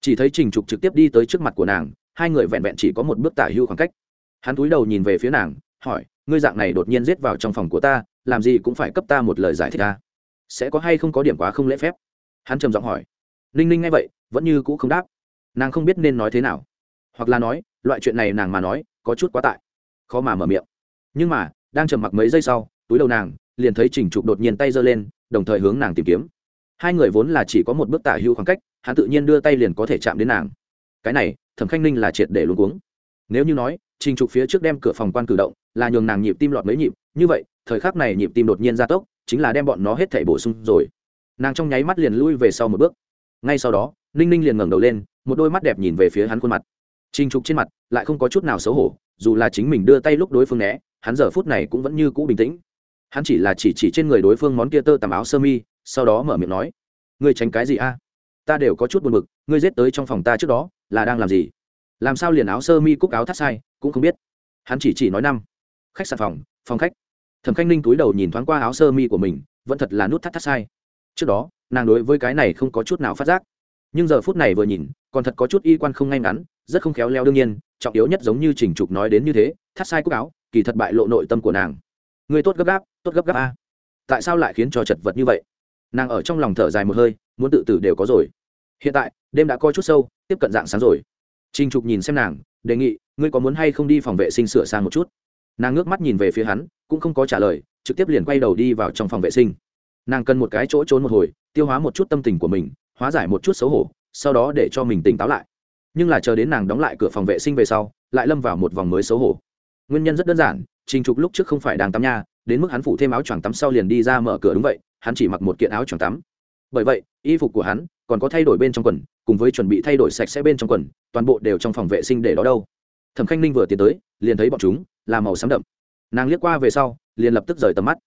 chỉ thấy trình trục trực tiếp đi tới trước mặt của nàng, hai người vẹn vẹn chỉ có một bước tả hưu khoảng cách. Hắn cúi đầu nhìn về phía nàng, hỏi, ngươi dạng này đột nhiên giết vào trong phòng của ta, làm gì cũng phải cấp ta một lời giải thích ta sẽ có hay không có điểm quá không lễ phép? Hắn trầm giọng hỏi. Ninh ninh nghe vậy, vẫn như cũ không đáp. Nàng không biết nên nói thế nào. Hoặc là nói, loại chuyện này nàng mà nói, có chút quá tại. Khó mà mở miệng. Nhưng mà, đang trầm mặc mấy giây sau, túi đầu nàng, liền thấy trình trục đột nhiên tay giơ lên, đồng thời hướng nàng tìm kiếm. Hai người vốn là chỉ có một bước tả hưu khoảng cách hắn tự nhiên đưa tay liền có thể chạm đến nàng. Cái này, thẩm khanh ninh là triệt để luôn cuống. Nếu như nói, trình trục phía trước đem cửa phòng quan cử động là nhường nàng nhịp tim lọt mấy nhịp, như vậy, thời khắc này nhịp tim đột nhiên gia tốc, chính là đem bọn nó hết thảy bổ sung rồi. Nàng trong nháy mắt liền lui về sau một bước. Ngay sau đó, ninh ninh liền ngẩng đầu lên, một đôi mắt đẹp nhìn về phía hắn khuôn mặt. Trình trục trên mặt lại không có chút nào xấu hổ, dù là chính mình đưa tay lúc đối phương né, hắn giờ phút này cũng vẫn như cũ bình tĩnh. Hắn chỉ là chỉ chỉ trên người đối phương món kia tơ tằm áo sơ mi, sau đó mở miệng nói, ngươi tránh cái gì a? Ta đều có chút buồn bực, ngươi giết tới trong phòng ta trước đó, là đang làm gì? Làm sao liền áo sơ mi cúc áo thắt sai, cũng không biết. Hắn chỉ chỉ nói năm. Khách sạn phòng phòng khách. Thẩm khanh ninh túi đầu nhìn thoáng qua áo sơ mi của mình, vẫn thật là nút thắt thắt sai. Trước đó, nàng đối với cái này không có chút nào phát giác. Nhưng giờ phút này vừa nhìn, còn thật có chút y quan không ngay ngắn, rất không khéo leo đương nhiên, trọng yếu nhất giống như trình trục nói đến như thế, thắt sai cúc áo, kỳ thật bại lộ nội tâm của nàng. Người tốt gấp gáp, tốt gấp gáp a. Tại sao lại khiến cho chật vật như vậy? Nàng ở trong lòng thở dài một hơi, muốn tự tử đều có rồi. Hiện tại, đêm đã coi chút sâu, tiếp cận dạng sáng rồi. Trình trục nhìn xem nàng, đề nghị, ngươi có muốn hay không đi phòng vệ sinh sửa sang một chút? Nàng ngước mắt nhìn về phía hắn, cũng không có trả lời, trực tiếp liền quay đầu đi vào trong phòng vệ sinh. Nàng cần một cái chỗ trốn một hồi, tiêu hóa một chút tâm tình của mình, hóa giải một chút xấu hổ, sau đó để cho mình tỉnh táo lại. Nhưng là chờ đến nàng đóng lại cửa phòng vệ sinh về sau, lại lâm vào một vòng mới xấu hổ. Nguyên nhân rất đơn giản, trình trục lúc trước không phải đang tắm nha, đến mức hắn phủ thêm áo choàng tắm sau liền đi ra mở cửa đúng vậy hắn chỉ mặc một kiện áo choàng tắm. Bởi vậy, y phục của hắn còn có thay đổi bên trong quần, cùng với chuẩn bị thay đổi sạch sẽ bên trong quần, toàn bộ đều trong phòng vệ sinh để đó đâu. Thẩm khanh ninh vừa tiến tới, liền thấy bọn chúng là màu xám đậm. Nàng liếc qua về sau, liền lập tức rời tầm mắt.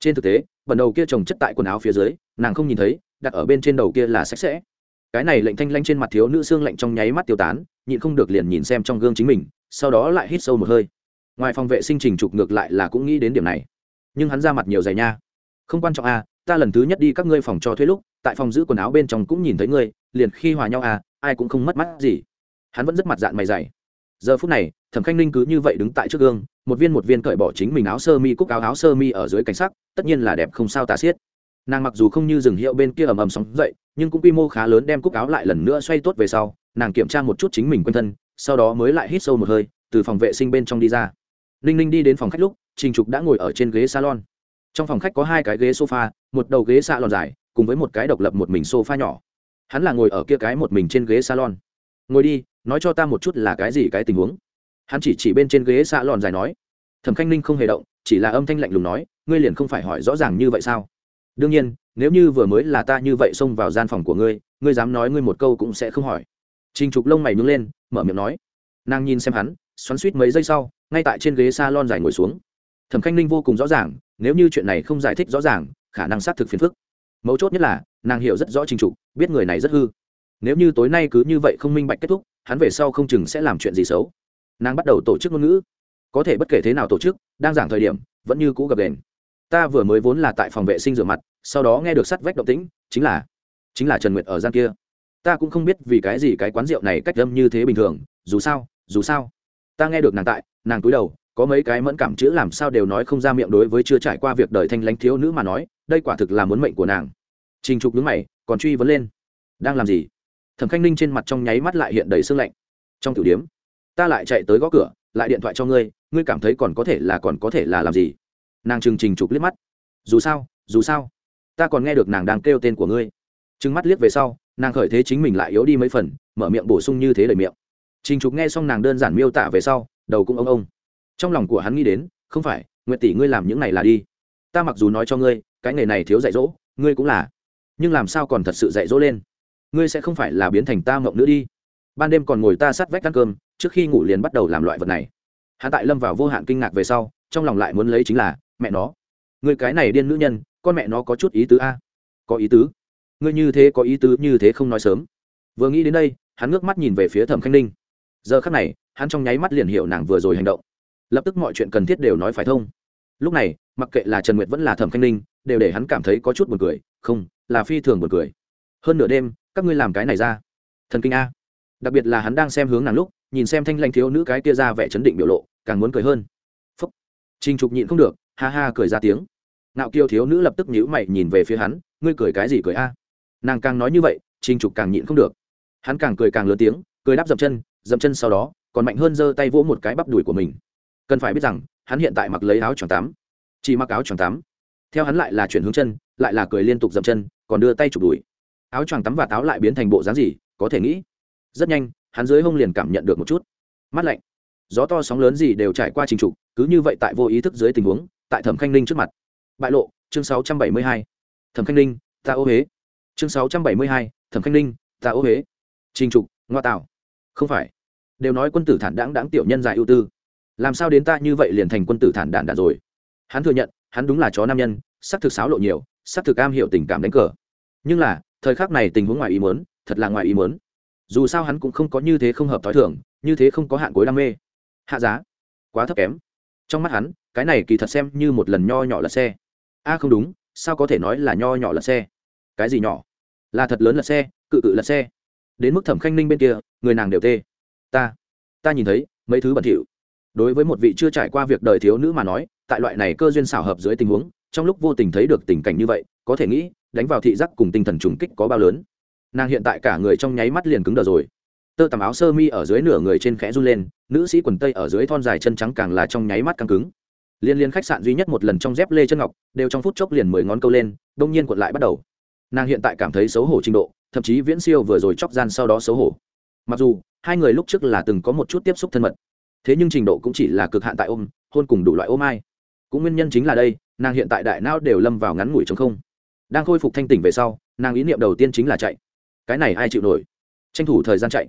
Trên thực tế bẩn đầu kia trồng chất tại quần áo phía dưới, nàng không nhìn thấy, đặt ở bên trên đầu kia là sạch sẽ. Cái này lệnh thanh lanh trên mặt thiếu nữ xương lạnh trong nháy mắt tiêu tán, nhịn không được liền nhìn xem trong gương chính mình, sau đó lại hít sâu một hơi. Ngoài phòng vệ sinh trình trục ngược lại là cũng nghĩ đến điểm này. Nhưng hắn ra mặt nhiều giày nha. Không quan trọng à ta lần thứ nhất đi các ngươi phòng cho thuê lúc, tại phòng giữ quần áo bên trong cũng nhìn thấy ngươi, liền khi hòa nhau à ai cũng không mất mắt gì. Hắn vẫn rất mặt dạng mày dày. Giờ phút này, thẩm khanh ninh cứ như vậy đứng tại trước gương, một viên một viên cởi bỏ chính mình áo sơ mi, cúc áo áo sơ mi ở dưới cảnh sắc, tất nhiên là đẹp không sao tà xiết. Nàng mặc dù không như rừng hiệu bên kia ầm ầm sóng dậy, nhưng cũng quy mô khá lớn đem cúc áo lại lần nữa xoay tốt về sau, nàng kiểm tra một chút chính mình quanh thân, sau đó mới lại hít sâu một hơi, từ phòng vệ sinh bên trong đi ra. Ninh ninh đi đến phòng khách lúc, trình trục đã ngồi ở trên ghế salon trong phòng khách có hai cái ghế sofa, một đầu ghế xạ lòn dài, cùng với một cái độc lập một mình sofa nhỏ. Hắn là ngồi ở kia cái một mình trên ghế salon. Ngồi đi, nói cho ta một chút là cái gì cái tình huống. Hắn chỉ chỉ bên trên ghế xạ lòn dài nói. Thẩm khanh ninh không hề động, chỉ là âm thanh lạnh lùng nói, ngươi liền không phải hỏi rõ ràng như vậy sao? Đương nhiên, nếu như vừa mới là ta như vậy xông vào gian phòng của ngươi ngươi dám nói ngươi một câu cũng sẽ không hỏi. Trình trục lông mày nhướng lên, mở miệng nói. Nàng nhìn xem hắn, xoắn suýt mấy giây sau, ngay tại trên ghế s a lon dài ngồi xuống thẩm khanh ninh vô cùng rõ ràng, nếu như chuyện này không giải thích rõ ràng, khả năng xác thực phiền phức. Mấu chốt nhất là, nàng hiểu rất rõ trình trục, biết người này rất hư. Nếu như tối nay cứ như vậy không minh bạch kết thúc, hắn về sau không chừng sẽ làm chuyện gì xấu. Nàng bắt đầu tổ chức ngôn ngữ. Có thể bất kể thế nào tổ chức, đang giảng thời điểm, vẫn như cũ gập đền ta vừa mới vốn là tại phòng vệ sinh rửa mặt, sau đó nghe được sắt vách động tĩnh, chính là chính là trần nguyệt ở gian kia. Ta cũng không biết vì cái gì cái quán rượu này cách âm như thế bình thường, dù sao dù sao. Ta nghe được nàng tại, nàng cúi đầu có mấy cái mẫn cảm chữ làm sao đều nói không ra miệng đối với chưa trải qua việc đời thanh lãnh thiếu nữ mà nói, đây quả thực là muốn mệnh của nàng. Trình trục đứng mày, còn truy vấn lên. Đang làm gì? Thẩm khanh ninh trên mặt trong nháy mắt lại hiện đầy sương lạnh. Trong tiểu điếm ta lại chạy tới gõ cửa, lại điện thoại cho ngươi ngươi cảm thấy còn có thể là còn có thể là làm gì? Nàng trừng trình trục liếc mắt. Dù sao dù sao, ta còn nghe được nàng đang kêu tên của ngươi. Trừng mắt liếc về sau, nàng khởi thế chính mình lại yếu đi mấy phần, mở miệng bổ sung như thế lời miệng. Trình trục nghe xong nàng đơn giản miêu tả về sau, đầu cũng ông ông trong lòng của hắn nghĩ đến, không phải nguyện tỷ ngươi làm những này là đi. Ta mặc dù nói cho ngươi, cái nghề này thiếu dạy dỗ, ngươi cũng là. Nhưng làm sao còn thật sự dạy dỗ lên? Ngươi sẽ không phải là biến thành ta mộng nữa đi. Ban đêm còn ngồi ta sát vách ăn cơm, trước khi ngủ liền bắt đầu làm loại vật này. Hắn tại lâm vào vô hạn kinh ngạc về sau, trong lòng lại muốn lấy chính là, mẹ nó. Người cái này điên nữ nhân, con mẹ nó có chút ý tứ a. Có ý tứ. Ngươi như thế có ý tứ, như thế không nói sớm. Vừa nghĩ đến đây, hắn ngước mắt nhìn về phía thẩm khanh ninh. Giờ khắc này, hắn trong nháy mắt liền hiểu nàng vừa rồi hành động lập tức mọi chuyện cần thiết đều nói phải thông. Lúc này, mặc kệ là trần nguyệt vẫn là thẩm khanh ninh, đều để hắn cảm thấy có chút buồn cười, không, là phi thường buồn cười. Hơn nửa đêm, các ngươi làm cái này ra. Thần kinh a. Đặc biệt là hắn đang xem hướng nàng lúc, nhìn xem thanh lanh thiếu nữ cái kia ra vẻ chấn định biểu lộ, càng muốn cười hơn. Phúc. Trinh trục nhịn không được, ha ha cười ra tiếng. Nạo kiêu thiếu nữ lập tức nhíu mày nhìn về phía hắn, ngươi cười cái gì cười a? Nàng càng nói như vậy trinh trục càng nhịn không được. Hắn càng cười càng lớn tiếng, cười đáp dậm chân dậm chân sau đó, còn mạnh hơn giơ tay vỗ một cái bắp đùi của mình cần phải biết rằng hắn hiện tại mặc lấy áo choàng tắm chỉ mặc áo choàng tắm theo hắn lại là chuyển hướng chân lại là cười liên tục dậm chân còn đưa tay chụp đùi. Áo choàng tắm và táo lại biến thành bộ dáng gì có thể nghĩ. Rất nhanh hắn dưới hông liền cảm nhận được một chút. Mắt lạnh. Gió to sóng lớn gì đều trải qua trình trục cứ như vậy tại vô ý thức dưới tình huống tại thẩm khanh ninh trước mặt. Bại lộ chương 672. thẩm khanh ninh ta ô huế chương 672, thẩm khanh ninh ta ô huế trình trục ngoa tạo. Không phải. Đều nói quân tử thản đáng đáng tiểu nhân dài ưu tư làm sao đến ta như vậy liền thành quân tử thản đản đản rồi? Hắn thừa nhận, hắn đúng là chó nam nhân, sắc thực sáo lộ nhiều, sắc thực am hiểu tình cảm đánh cờ. Nhưng là, thời khắc này tình huống ngoài ý muốn, thật là ngoài ý muốn. Dù sao hắn cũng không có như thế không hợp t h o i thưởng như thế không có hạn cuối đam mê. Hạ giá, quá thấp kém. Trong mắt hắn, cái này kỳ thật xem như một lần nho nhỏ lật xe. A, không đúng, sao có thể nói là nho nhỏ lật xe? Cái gì nhỏ? Là thật lớn lật xe, cự cự lật xe. Đến mức thẩm khanh ninh bên kia, người nàng đều tê. Ta ta nhìn thấy, mấy thứ bẩn thỉu đối với một vị chưa trải qua việc đời thiếu nữ mà nói, tại loại này cơ duyên xảo hợp dưới tình huống, trong lúc vô tình thấy được tình cảnh như vậy, có thể nghĩ, đánh vào thị giác cùng tinh thần trùng kích có bao lớn. Nàng hiện tại cả người trong nháy mắt liền cứng đờ rồi. Tơ tằm áo sơ mi ở dưới nửa người trên khẽ run lên, nữ sĩ quần tây ở dưới thon dài chân trắng càng là trong nháy mắt căng cứng. Liên liên khách sạn duy nhất một lần trong dép lê chân ngọc, đều trong phút chốc liền mười ngón câu lên, đông nhiên cuộn lại bắt đầu. Nàng hiện tại cảm thấy xấu hổ trình độ, thậm chí viễn siêu vừa rồi chóc gian sau đó xấu hổ. Mặc dù, hai người lúc trước là từng có một chút tiếp xúc thân mật thế nhưng trình độ cũng chỉ là cực hạn tại ôm, hôn cùng đủ loại ôm ai. Cũng nguyên nhân chính là đây, nàng hiện tại đại não đều lâm vào ngắn ngủi chống không. Đang khôi phục thanh tỉnh về sau, nàng ý niệm đầu tiên chính là chạy. Cái này ai chịu nổi? Tranh thủ thời gian chạy.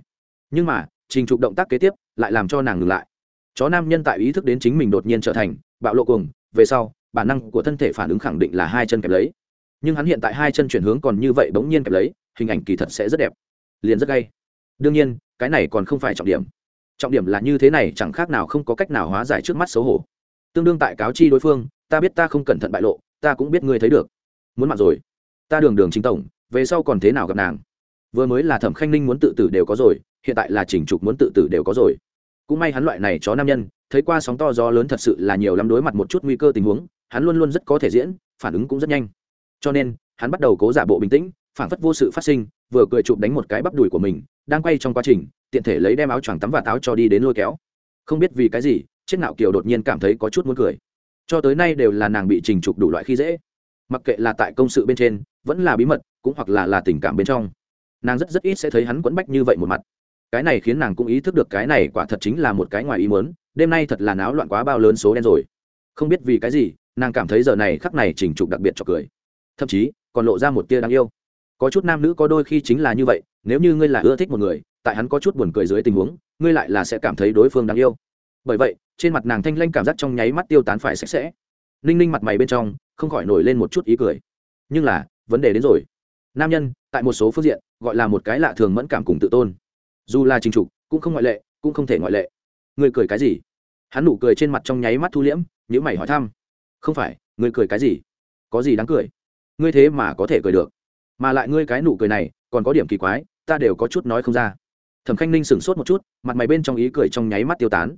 Nhưng mà, trình trục động tác kế tiếp lại làm cho nàng ngừng lại. Chó nam nhân tại ý thức đến chính mình đột nhiên trở thành bạo lộ cùng về sau, bản năng của thân thể phản ứng khẳng định là hai chân kẹp lấy. Nhưng hắn hiện tại hai chân chuyển hướng còn như vậy bỗng nhiên kẹp lấy, hình ảnh kỳ thật sẽ rất đẹp. Liền rất gay. Đương nhiên, cái này còn không phải trọng điểm trọng điểm là như thế này chẳng khác nào không có cách nào hóa giải trước mắt xấu hổ. Tương đương tại cáo chi đối phương, ta biết ta không cẩn thận bại lộ, ta cũng biết ngươi thấy được. Muốn mặn rồi. Ta đường đường chính tổng, về sau còn thế nào gặp nàng? Vừa mới là thẩm khanh ninh muốn tự tử đều có rồi, hiện tại là chỉnh trục muốn tự tử đều có rồi. Cũng may hắn loại này chó nam nhân, thấy qua sóng to gió lớn thật sự là nhiều lắm đối mặt một chút nguy cơ tình huống, hắn luôn luôn rất có thể diễn, phản ứng cũng rất nhanh. Cho nên, hắn bắt đầu cố giả bộ bình tĩnh, phản phất vô sự phát sinh, vừa cười chụp đánh một cái bắp đùi của mình, đang quay trong quá trình tiện thể lấy đem áo choàng tắm và táo cho đi đến lôi kéo. Không biết vì cái gì chết nạo kiều đột nhiên cảm thấy có chút muốn cười. Cho tới nay đều là nàng bị trình trục đủ loại khi dễ. Mặc kệ là tại công sự bên trên, vẫn là bí mật, cũng hoặc là là tình cảm bên trong. Nàng rất rất ít sẽ thấy hắn quẫn bách như vậy một mặt. Cái này khiến nàng cũng ý thức được cái này quả thật chính là một cái ngoài ý muốn, đêm nay thật là náo loạn quá bao lớn số đen rồi. Không biết vì cái gì, nàng cảm thấy giờ này khắc này trình trục đặc biệt cho cười. Thậm chí, còn lộ ra một tia đáng yêu. Có chút nam nữ có đôi khi chính là như vậy nếu như ngươi là ưa thích một người, tại hắn có chút buồn cười dưới tình huống, ngươi lại là sẽ cảm thấy đối phương đáng yêu. Bởi vậy, trên mặt nàng thanh lanh cảm giác trong nháy mắt tiêu tán phải sạch sẽ. Ninh ninh mặt mày bên trong, không khỏi nổi lên một chút ý cười. Nhưng là, vấn đề đến rồi. Nam nhân, tại một số phương diện, gọi là một cái lạ thường mẫn cảm cùng tự tôn. Dù là trình trục, cũng không ngoại lệ, cũng không thể ngoại lệ. Người cười cái gì? Hắn nụ cười trên mặt trong nháy mắt thu liễm nhữ mày hỏi thăm. Không phải người cười cái gì? Có gì đáng cười? Ngươi thế mà có thể cười được. Mà lại ngươi cái nụ cười này, còn có điểm kỳ quái ta đều có chút nói không ra. Thẩm khanh ninh sửng sốt một chút, mặt mày bên trong ý cười trong nháy mắt tiêu tán.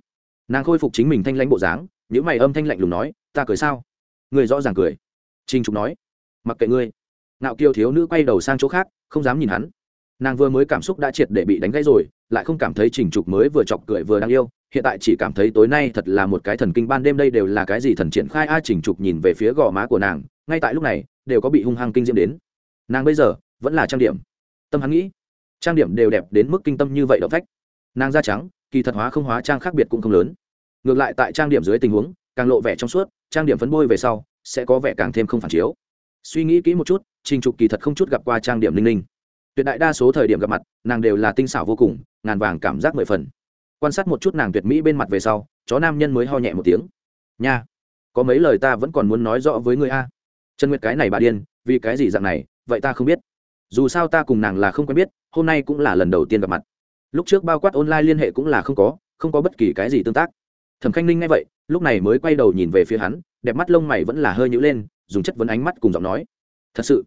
Nàng khôi phục chính mình thanh lãnh bộ dáng những mày âm thanh lạnh lùng nói, ta cười sao? Người rõ ràng cười. Trinh trục nói, mặc kệ ngươi. Nạo kiều thiếu nữ quay đầu sang chỗ khác, không dám nhìn hắn. Nàng vừa mới cảm xúc đã triệt để bị đánh gãy rồi, lại không cảm thấy trình trục mới vừa chọc cười vừa đang yêu, hiện tại chỉ cảm thấy tối nay thật là một cái thần kinh ban đêm đây đều là cái gì thần triển khai a. Trình trục nhìn về phía gò má của nàng, ngay tại lúc này, đều có bị hung hăng kinh diễm đến. Nàng bây giờ vẫn là trang điểm. Tâm hắn nghĩ trang điểm đều đẹp đến mức kinh tâm như vậy động phách. Nàng da trắng, kỳ thật hóa không hóa trang khác biệt cũng không lớn. Ngược lại tại trang điểm dưới tình huống, càng lộ vẻ trong suốt, trang điểm phấn bôi về sau, sẽ có vẻ càng thêm không phản chiếu. Suy nghĩ kỹ một chút, trình trục kỳ thật không chút gặp qua trang điểm linh linh. Tuyệt đại đa số thời điểm gặp mặt, nàng đều là tinh xảo vô cùng, ngàn vàng cảm giác mười phần. Quan sát một chút nàng tuyệt mỹ bên mặt về sau, chó nam nhân mới ho nhẹ một tiếng. Nha, có mấy lời ta vẫn còn muốn nói rõ với người a. Trần nguyệt cái này bà điên, vì cái gì dạng này, vậy ta không biết dù sao ta cùng nàng là không quen biết, hôm nay cũng là lần đầu tiên gặp mặt. Lúc trước bao quát online liên hệ cũng là không có không có bất kỳ cái gì tương tác. Thẩm khanh ninh nghe vậy, lúc này mới quay đầu nhìn về phía hắn, đẹp mắt lông mày vẫn là hơi nhữ lên, dùng chất vấn ánh mắt cùng giọng nói. Thật sự?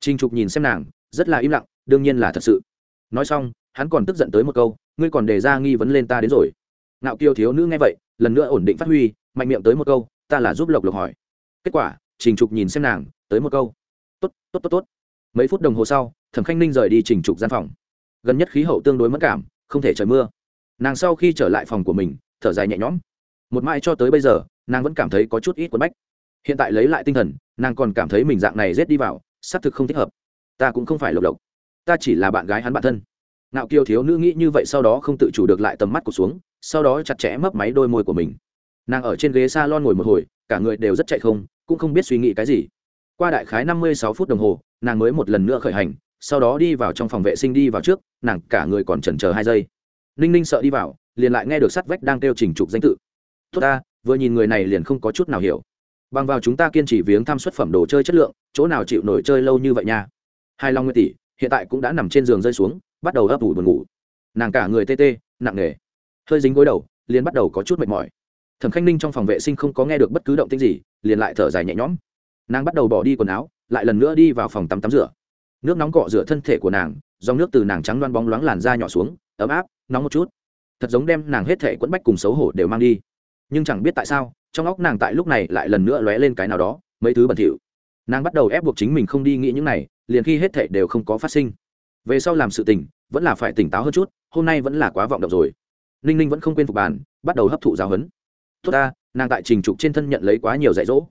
Trinh trục nhìn xem nàng, rất là im lặng, đương nhiên là thật sự. Nói xong, hắn còn tức giận tới một câu, ngươi còn đề ra nghi vấn lên ta đến rồi. Ngạo kiều thiếu nữ nghe vậy, lần nữa ổn định phát huy, mạnh miệng tới một câu, ta là giúp lộc lộc hỏi. Kết quả, trình trục nhìn xem nàng, tới một câu, tốt tốt tốt tốt mấy phút đồng hồ sau, thẩm khanh ninh rời đi trình trục gian phòng. Gần nhất khí hậu tương đối mất cảm, không thể trời mưa. Nàng sau khi trở lại phòng của mình, thở dài nhẹ nhõm. Một mai cho tới bây giờ, nàng vẫn cảm thấy có chút ít quấn bách. Hiện tại lấy lại tinh thần, nàng còn cảm thấy mình dạng này rét đi vào, xác thực không thích hợp. Ta cũng không phải lộc lộc. Ta chỉ là bạn gái hắn bạn thân. Nạo kiều thiếu nữ nghĩ như vậy sau đó không tự chủ được lại tầm mắt của xuống, sau đó chặt chẽ mấp máy đôi môi của mình. Nàng ở trên ghế s a lon ngồi một hồi, cả người đều rất chạy không, cũng không biết suy nghĩ cái gì. Qua đại khái năm mươi sáu phút đồng hồ nàng mới một lần nữa khởi hành, sau đó đi vào trong phòng vệ sinh đi vào trước, nàng cả người còn chần chờ hai giây. Ninh ninh sợ đi vào, liền lại nghe được sắt vách đang kêu trình trục danh tự. Tốt ta, vừa nhìn người này liền không có chút nào hiểu. Bằng vào chúng ta kiên trì viếng thăm xuất phẩm đồ chơi chất lượng, chỗ nào chịu nổi chơi lâu như vậy nha. Hai long nguyên tỷ, hiện tại cũng đã nằm trên giường rơi xuống, bắt đầu ấp ủ buồn ngủ. Nàng cả người tê tê, nặng nề. Hơi dính gối đầu, liền bắt đầu có chút mệt mỏi. Thẩm khanh ninh trong phòng vệ sinh không có nghe được bất cứ động tích gì, liền lại thở dài nhẹ nhõm. Nàng bắt đầu bỏ đi quần áo lại lần nữa đi vào phòng tắm tắm rửa. Nước nóng cọ rửa thân thể của nàng, dòng nước từ nàng trắng loan bóng loáng làn da nhỏ xuống, ấm áp, nóng một chút. Thật giống đem nàng hết thể quẫn bách cùng xấu hổ đều mang đi. Nhưng chẳng biết tại sao, trong óc nàng tại lúc này lại lần nữa lóe lên cái nào đó, mấy thứ bẩn thỉu. Nàng bắt đầu ép buộc chính mình không đi nghĩ những này, liền khi hết thể đều không có phát sinh. Về sau làm sự tình, vẫn là phải tỉnh táo hơn chút, hôm nay vẫn là quá vọng động rồi. Ninh ninh vẫn không quên phục bàn, bắt đầu hấp thụ giáo huấn. Tốt ta, nàng tại trình trục trên thân nhận lấy quá nhiều dạy dỗ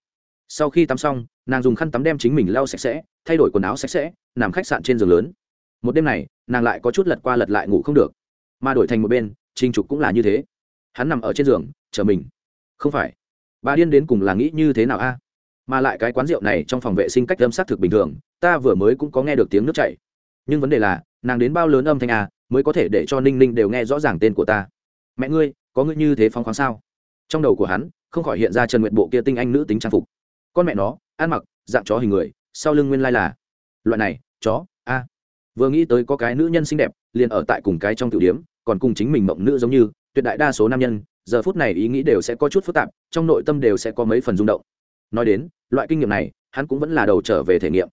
sau khi tắm xong, nàng dùng khăn tắm đem chính mình lau sạch sẽ, thay đổi quần áo sạch sẽ, nằm khách sạn trên giường lớn. Một đêm này, nàng lại có chút lật qua lật lại ngủ không được. Mà đổi thành một bên trinh trục cũng là như thế. Hắn nằm ở trên giường, chờ mình. Không phải. Bà điên đến cùng là nghĩ như thế nào a? Mà lại cái quán rượu này trong phòng vệ sinh cách âm xác thực bình thường, ta vừa mới cũng có nghe được tiếng nước chảy. Nhưng vấn đề là, nàng đến bao lớn âm thanh a, mới có thể để cho ninh ninh đều nghe rõ ràng tên của ta. Mẹ ngươi, có ngươi như thế phóng khoáng sao? Trong đầu của hắn, không khỏi hiện ra trần nguyện bộ kia tinh anh nữ tính trang phục con mẹ nó, ăn mặc, dạng chó hình người, sau lưng nguyên lai là loại này, chó, a. Vừa nghĩ tới có cái nữ nhân xinh đẹp, liền ở tại cùng cái trong tiểu điếm còn cùng chính mình mộng nữ giống như, tuyệt đại đa số nam nhân, giờ phút này ý nghĩ đều sẽ có chút phức tạp, trong nội tâm đều sẽ có mấy phần rung động. Nói đến, loại kinh nghiệm này, hắn cũng vẫn là đầu trở về thể nghiệm.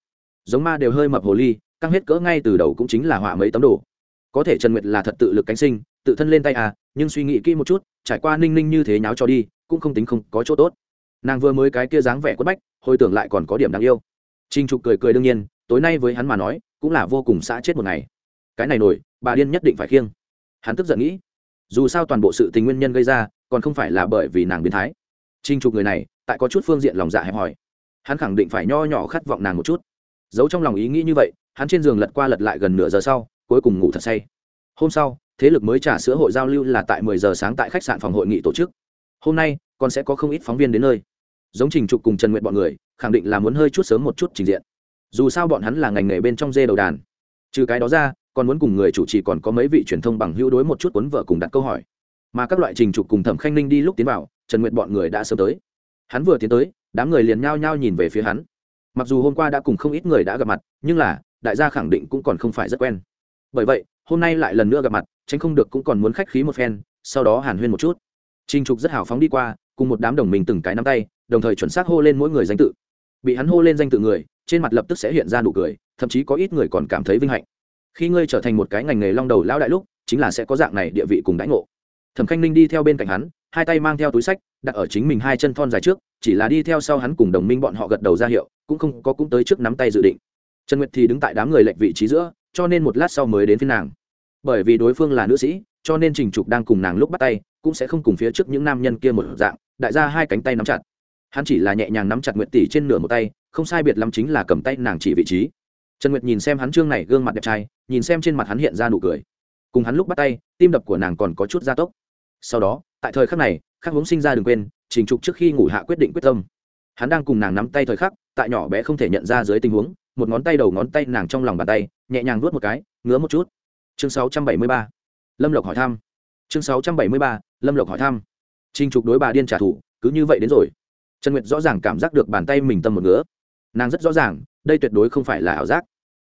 Giống ma đều hơi mập hồ ly, căng hết cỡ ngay từ đầu cũng chính là họa mấy tấm đồ. Có thể trần nguyệt là thật tự lực cánh sinh, tự thân lên tay à nhưng suy nghĩ kỹ một chút, trải qua ninh ninh như thế nháo cho đi, cũng không tính không có chỗ tốt nàng vừa mới cái kia dáng vẻ quất bách, hồi tưởng lại còn có điểm đáng yêu. Trinh trục cười cười đương nhiên, tối nay với hắn mà nói, cũng là vô cùng xã chết một ngày. Cái này nổi, bà điên nhất định phải khiêng. Hắn tức giận nghĩ, dù sao toàn bộ sự tình nguyên nhân gây ra, còn không phải là bởi vì nàng biến thái. Trinh trục người này, tại có chút phương diện lòng dạ hẹp hòi. Hắn khẳng định phải nho nhỏ khát vọng nàng một chút. Giấu trong lòng ý nghĩ như vậy, hắn trên giường lật qua lật lại gần nửa giờ sau, cuối cùng ngủ thật say. Hôm sau, thế lực mới trả sữa hội giao lưu là tại 10 giờ sáng tại khách sạn phòng hội nghị tổ chức. Hôm nay, còn sẽ có không ít phóng viên đến nơi giống trình trục cùng trần nguyện bọn người, khẳng định là muốn hơi chút sớm một chút trình diện. Dù sao bọn hắn là ngành nghề bên trong dê đầu đàn. Trừ cái đó ra, còn muốn cùng người chủ trì còn có mấy vị truyền thông bằng hữu đối một chút cuốn vợ cùng đặt câu hỏi. Mà các loại trình trục cùng thẩm khanh ninh đi lúc tiến vào, trần nguyện bọn người đã sớm tới. Hắn vừa tiến tới, đám người liền nhao nhao nhìn về phía hắn. Mặc dù hôm qua đã cùng không ít người đã gặp mặt, nhưng là, đại gia khẳng định cũng còn không phải rất quen. Bởi vậy, hôm nay lại lần nữa gặp mặt, tránh không được cũng còn muốn khách khí một phen, sau đó hàn huyên một chút. Trinh trục rất hào phóng đi qua, cùng một đám đồng minh từng cái nắm tay đồng thời chuẩn xác hô lên mỗi người danh tự. Bị hắn hô lên danh tự người, trên mặt lập tức sẽ hiện ra nụ cười, thậm chí có ít người còn cảm thấy vinh hạnh. Khi ngươi trở thành một cái ngành nghề long đầu lão đại lúc, chính là sẽ có dạng này địa vị cùng đãi ngộ. Thẩm khanh ninh đi theo bên cạnh hắn, hai tay mang theo túi sách, đặt ở chính mình hai chân thon dài trước, chỉ là đi theo sau hắn cùng đồng minh bọn họ gật đầu ra hiệu, cũng không có cũng tới trước nắm tay dự định. Trần nguyệt thì đứng tại đám người lệch vị trí giữa, cho nên một lát sau mới đến phía nàng. Bởi vì đối phương là nữ sĩ, cho nên trình trục đang cùng nàng lúc bắt tay, cũng sẽ không cùng phía trước những nam nhân kia một dạng, đại ra hai cánh tay nắm chặt hắn chỉ là nhẹ nhàng nắm chặt nguyệt tỷ trên nửa một tay, không sai biệt lắm chính là cầm tay nàng chỉ vị trí. Trần nguyệt nhìn xem hắn trương này gương mặt đẹp trai, nhìn xem trên mặt hắn hiện ra nụ cười. Cùng hắn lúc bắt tay, tim đập của nàng còn có chút gia tốc. Sau đó, tại thời khắc này, khắc hướng sinh ra đừng quên, trình trục trước khi ngủ hạ quyết định quyết tâm. Hắn đang cùng nàng nắm tay thời khắc, tại nhỏ bé không thể nhận ra dưới tình huống, một ngón tay đầu ngón tay nàng trong lòng bàn tay, nhẹ nhàng nuốt một cái, ngứa một chút. Chương 673. lâm lộc hỏi thăm. Chương 673. lâm lộc hỏi thăm. Trình trục đối bà điên trả thù, cứ như vậy đến rồi trần nguyệt rõ ràng cảm giác được bàn tay mình tâm một ngứa. Nàng rất rõ ràng, đây tuyệt đối không phải là ảo giác.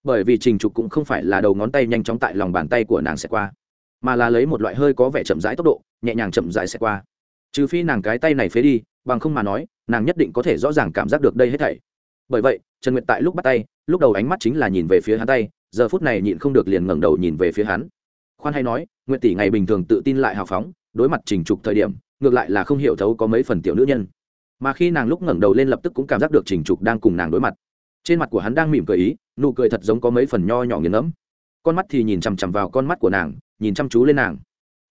Bởi vì trình trục cũng không phải là đầu ngón tay nhanh chóng tại lòng bàn tay của nàng sẽ qua, mà là lấy một loại hơi có vẻ chậm rãi tốc độ, nhẹ nhàng chậm rãi sẽ qua. Trừ phi nàng cái tay này phế đi, bằng không mà nói, nàng nhất định có thể rõ ràng cảm giác được đây hết thảy. Bởi vậy, trần nguyệt tại lúc bắt tay, lúc đầu ánh mắt chính là nhìn về phía hắn tay, giờ phút này nhịn không được liền ngẩng đầu nhìn về phía hắn. Khoan hay nói, nguyệt tỷ ngày bình thường tự tin lại hào phóng, đối mặt trình trục thời điểm, ngược lại là không hiểu thấu có mấy phần tiểu nữ nhân mà khi nàng lúc ngẩng đầu lên lập tức cũng cảm giác được trình trục đang cùng nàng đối mặt. Trên mặt của hắn đang mỉm cười ý, nụ cười thật giống có mấy phần nho nhỏ nghiền ngẫm. Con mắt thì nhìn chằm chằm vào con mắt của nàng, nhìn chăm chú lên nàng.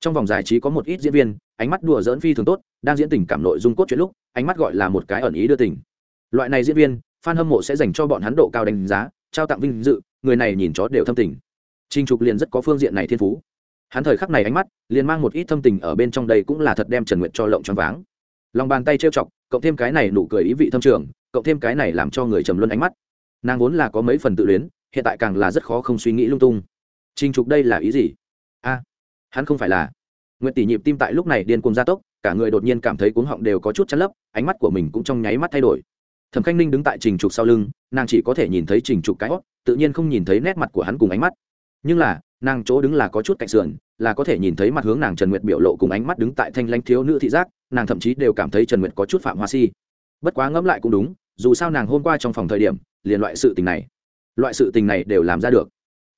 Trong vòng giải trí có một ít diễn viên, ánh mắt đùa dỡn phi thường tốt, đang diễn tình cảm nội dung cốt chuyện lúc, ánh mắt gọi là một cái ẩn ý đưa tình. Loại này diễn viên, fan hâm mộ sẽ dành cho bọn hắn độ cao đánh giá, trao tặng vinh dự, người này nhìn chó đều thâm tình. Trinh trục liền rất có phương diện này thiên phú. Hắn thời khắc này ánh mắt, liền mang một ít thâm tình ở bên trong đây cũng là thật đem trần nguyệt cho lộng choáng váng lòng bàn tay trêu chọc, cộng thêm cái này nụ cười ý vị thâm trường, cộng thêm cái này làm cho người trầm luân ánh mắt. Nàng vốn là có mấy phần tự luyến, hiện tại càng là rất khó không suy nghĩ lung tung. Trinh trục đây là ý gì? A, hắn không phải là. Nguyện tỷ nhịp tim tại lúc này điên cuồng gia tốc, cả người đột nhiên cảm thấy cuống họng đều có chút chăn lấp, ánh mắt của mình cũng trong nháy mắt thay đổi. Thẩm khanh ninh đứng tại trình trục sau lưng, nàng chỉ có thể nhìn thấy trình trục cái hót tự nhiên không nhìn thấy nét mặt của hắn cùng ánh mắt. Nhưng là, nàng chỗ đứng là có chút cạnh sườn, là có thể nhìn thấy mặt hướng nàng trần nguyệt biểu lộ cùng ánh mắt đứng tại thanh lanh thiếu nữ thị giác nàng thậm chí đều cảm thấy trần nguyệt có chút phạm hoa si. Bất quá ngẫm lại cũng đúng, dù sao nàng hôm qua trong phòng thời điểm, liền loại sự tình này, loại sự tình này đều làm ra được.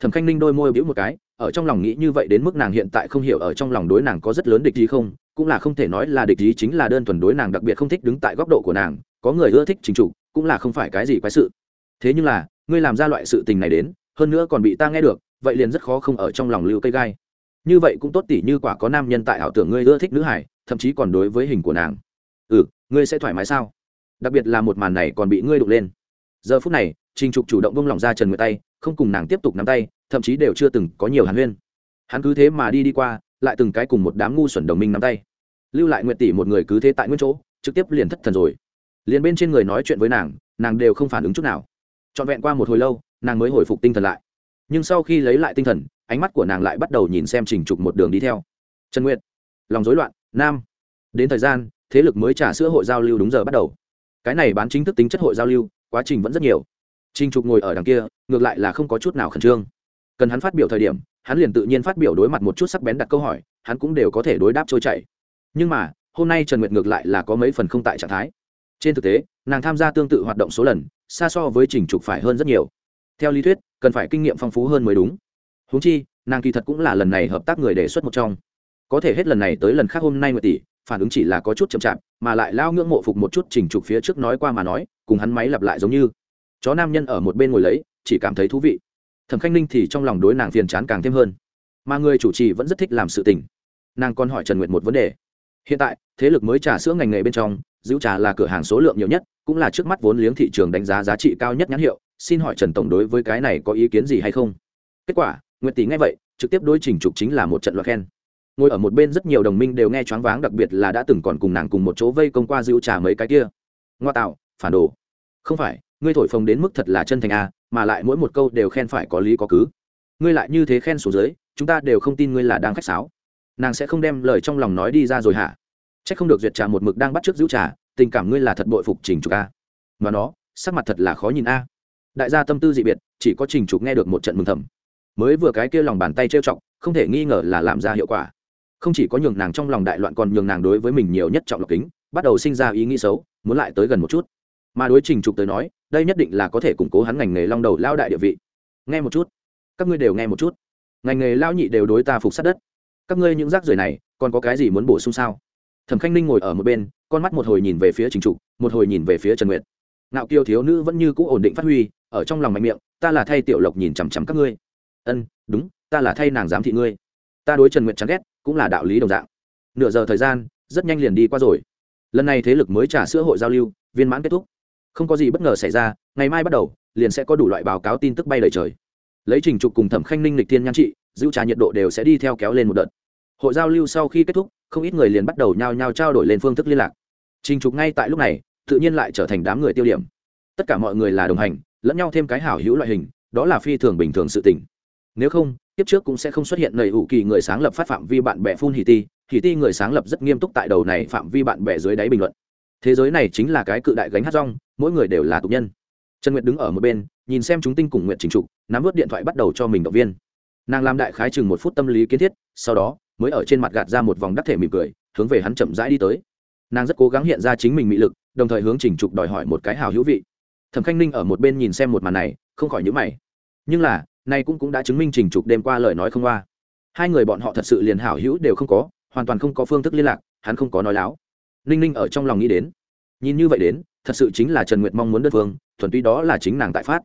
Thẩm khanh ninh đôi môi bĩu một cái, ở trong lòng nghĩ như vậy đến mức nàng hiện tại không hiểu ở trong lòng đối nàng có rất lớn địch ý không, cũng là không thể nói là địch ý chính là đơn thuần đối nàng đặc biệt không thích đứng tại góc độ của nàng, có người ưa thích chính chủ, cũng là không phải cái gì quái sự. Thế nhưng là, ngươi làm ra loại sự tình này đến, hơn nữa còn bị ta nghe được, vậy liền rất khó không ở trong lòng lưu cây gai. Như vậy cũng tốt tỉ như quả có nam nhân tại ảo tưởng ngươi ưa thích nữ hải thậm chí còn đối với hình của nàng. Ừ ngươi sẽ thoải mái sao? Đặc biệt là một màn này còn bị ngươi đụng lên. Giờ phút này, trình trục chủ động bông lỏng ra trần nguyệt tay, không cùng nàng tiếp tục nắm tay, thậm chí đều chưa từng có nhiều hàn huyên. Hắn cứ thế mà đi đi qua, lại từng cái cùng một đám ngu xuẩn đồng minh nắm tay. Lưu lại nguyệt tỷ một người cứ thế tại nguyên chỗ, trực tiếp liền thất thần rồi. Liền bên trên người nói chuyện với nàng nàng đều không phản ứng chút nào. Trọn vẹn qua một hồi lâu, nàng mới hồi phục tinh thần lại. Nhưng sau khi lấy lại tinh thần, ánh mắt của nàng lại bắt đầu nhìn xem trình trục một đường đi theo. Trần nguyệt, lòng rối loạn nam. Đến thời gian, thế lực mới trả sữa hội giao lưu đúng giờ bắt đầu. Cái này bán chính thức tính chất hội giao lưu, quá trình vẫn rất nhiều. Trình trục ngồi ở đằng kia, ngược lại là không có chút nào khẩn trương. Cần hắn phát biểu thời điểm, hắn liền tự nhiên phát biểu đối mặt một chút sắc bén đặt câu hỏi, hắn cũng đều có thể đối đáp trôi chảy. Nhưng mà, hôm nay trần nguyệt ngược lại là có mấy phần không tại trạng thái. Trên thực tế, nàng tham gia tương tự hoạt động số lần, xa so với trình trục phải hơn rất nhiều. Theo lý thuyết, cần phải kinh nghiệm phong phú hơn mới đúng. Húng chi, nàng kỳ thật cũng là lần này hợp tác người đề xuất một trong có thể hết lần này tới lần khác hôm nay nguyệt tỷ, phản ứng chỉ là có chút chậm chạp, mà lại lao ngưỡng mộ phục một chút chỉnh trục phía trước nói qua mà nói, cùng hắn máy lặp lại giống như. Chó nam nhân ở một bên ngồi lấy, chỉ cảm thấy thú vị. Thẩm khanh ninh thì trong lòng đối nàng phiền chán càng thêm hơn. Mà người chủ trì vẫn rất thích làm sự tình. Nàng còn hỏi trần nguyệt một vấn đề. Hiện tại, thế lực mới trà sữa ngành nghề bên trong, giữ trà là cửa hàng số lượng nhiều nhất, cũng là trước mắt vốn liếng thị trường đánh giá giá trị cao nhất nhãn hiệu, xin hỏi trần tổng đối với cái này có ý kiến gì hay không? Kết quả, nguyệt tỷ nghe vậy, trực tiếp đối trình trục chính là một trận loại khen ngồi ở một bên rất nhiều đồng minh đều nghe choáng váng, đặc biệt là đã từng còn cùng nàng cùng một chỗ vây công qua dịu trà mấy cái kia. Ngoa tạo, phản đồ. Không phải, ngươi thổi phồng đến mức thật là chân thành a mà lại mỗi một câu đều khen phải có lý có cứ. Ngươi lại như thế khen xuống dưới, chúng ta đều không tin ngươi là đang khách sáo. Nàng sẽ không đem lời trong lòng nói đi ra rồi hả? C h ắ c không được duyệt trà một mực đang bắt t r ư ớ c dữ trà, tình cảm ngươi là thật bội phục trình trục a mà nó, sắc mặt thật là khó nhìn a đại gia tâm tư dị biệt, chỉ có trình trục nghe được một trận mừng thầm. Mới vừa cái kia lòng bàn tay trêu chọc, không thể nghi ngờ là làm ra hiệu quả không chỉ có nhường nàng trong lòng đại loạn còn nhường nàng đối với mình nhiều nhất trọng lọc kính, bắt đầu sinh ra ý nghĩ xấu, muốn lại tới gần một chút. Mà đối trình trục tới nói, đây nhất định là có thể củng cố hắn ngành nghề long đầu lao đại địa vị. Nghe một chút. Các ngươi đều nghe một chút. Ngành nghề lao nhị đều đối ta phục sát đất. Các ngươi những rác rưởi này, còn có cái gì muốn bổ sung sao? Thẩm khanh ninh ngồi ở một bên, con mắt một hồi nhìn về phía trình trục, một hồi nhìn về phía trần nguyệt. Ngạo kiều thiếu nữ vẫn như cũ ổn định phát huy, ở trong lòng mạnh miệng, ta là thay tiểu lộc nhìn chằm chằm các ngươi. Ân, đúng, ta là thay nàng giám thị ngươi. Ta đối trần nguyệt chán ghét cũng là đạo lý đồng dạng. Nửa giờ thời gian, rất nhanh liền đi qua rồi. Lần này thế lực mới trả sữa hội giao lưu, viên mãn kết thúc. Không có gì bất ngờ xảy ra, ngày mai bắt đầu, liền sẽ có đủ loại báo cáo tin tức bay lời trời. Lấy trình trục cùng thẩm khanh ninh lịch thiên nhan trị, giữ trà nhiệt độ đều sẽ đi theo kéo lên một đợt. Hội giao lưu sau khi kết thúc, không ít người liền bắt đầu nhao nhao trao đổi lên phương thức liên lạc. Trình trục ngay tại lúc này, tự nhiên lại trở thành đám người tiêu điểm. Tất cả mọi người là đồng hành, lẫn nhau thêm cái hảo hữu loại hình, đó là phi thường bình thường sự tình nếu không tiếp trước cũng sẽ không xuất hiện nầy ủ kỳ người sáng lập phát phạm vi bạn bè phun hỉ ti hỉ ti người sáng lập rất nghiêm túc tại đầu này phạm vi bạn bè dưới đáy bình luận. Thế giới này chính là cái cự đại gánh hát rong, mỗi người đều là tục nhân. Trần nguyệt đứng ở một bên, nhìn xem chúng tinh cùng nguyện chính trục, nắm vớt điện thoại bắt đầu cho mình động viên. Nàng làm đại khái chừng một phút tâm lý kiến thiết, sau đó, mới ở trên mặt gạt ra một vòng đắc thể mỉm cười, hướng về hắn chậm rãi đi tới. Nàng rất cố gắng hiện ra chính mình mị lực, đồng thời hướng chỉnh trục đòi hỏi một cái hào hữu vị. Thẩm khanh ninh ở một bên nhìn xem một màn này, không khỏi nhữ mày. Nhưng là nay cũng cũng đã chứng minh trình trục đêm qua lời nói không qua. Hai người bọn họ thật sự liền hảo hữu đều không có, hoàn toàn không có phương thức liên lạc, hắn không có nói láo. Ninh ninh ở trong lòng nghĩ đến, nhìn như vậy đến, thật sự chính là trần nguyệt mong muốn đơn phương, thuần túy đó là chính nàng tại phát.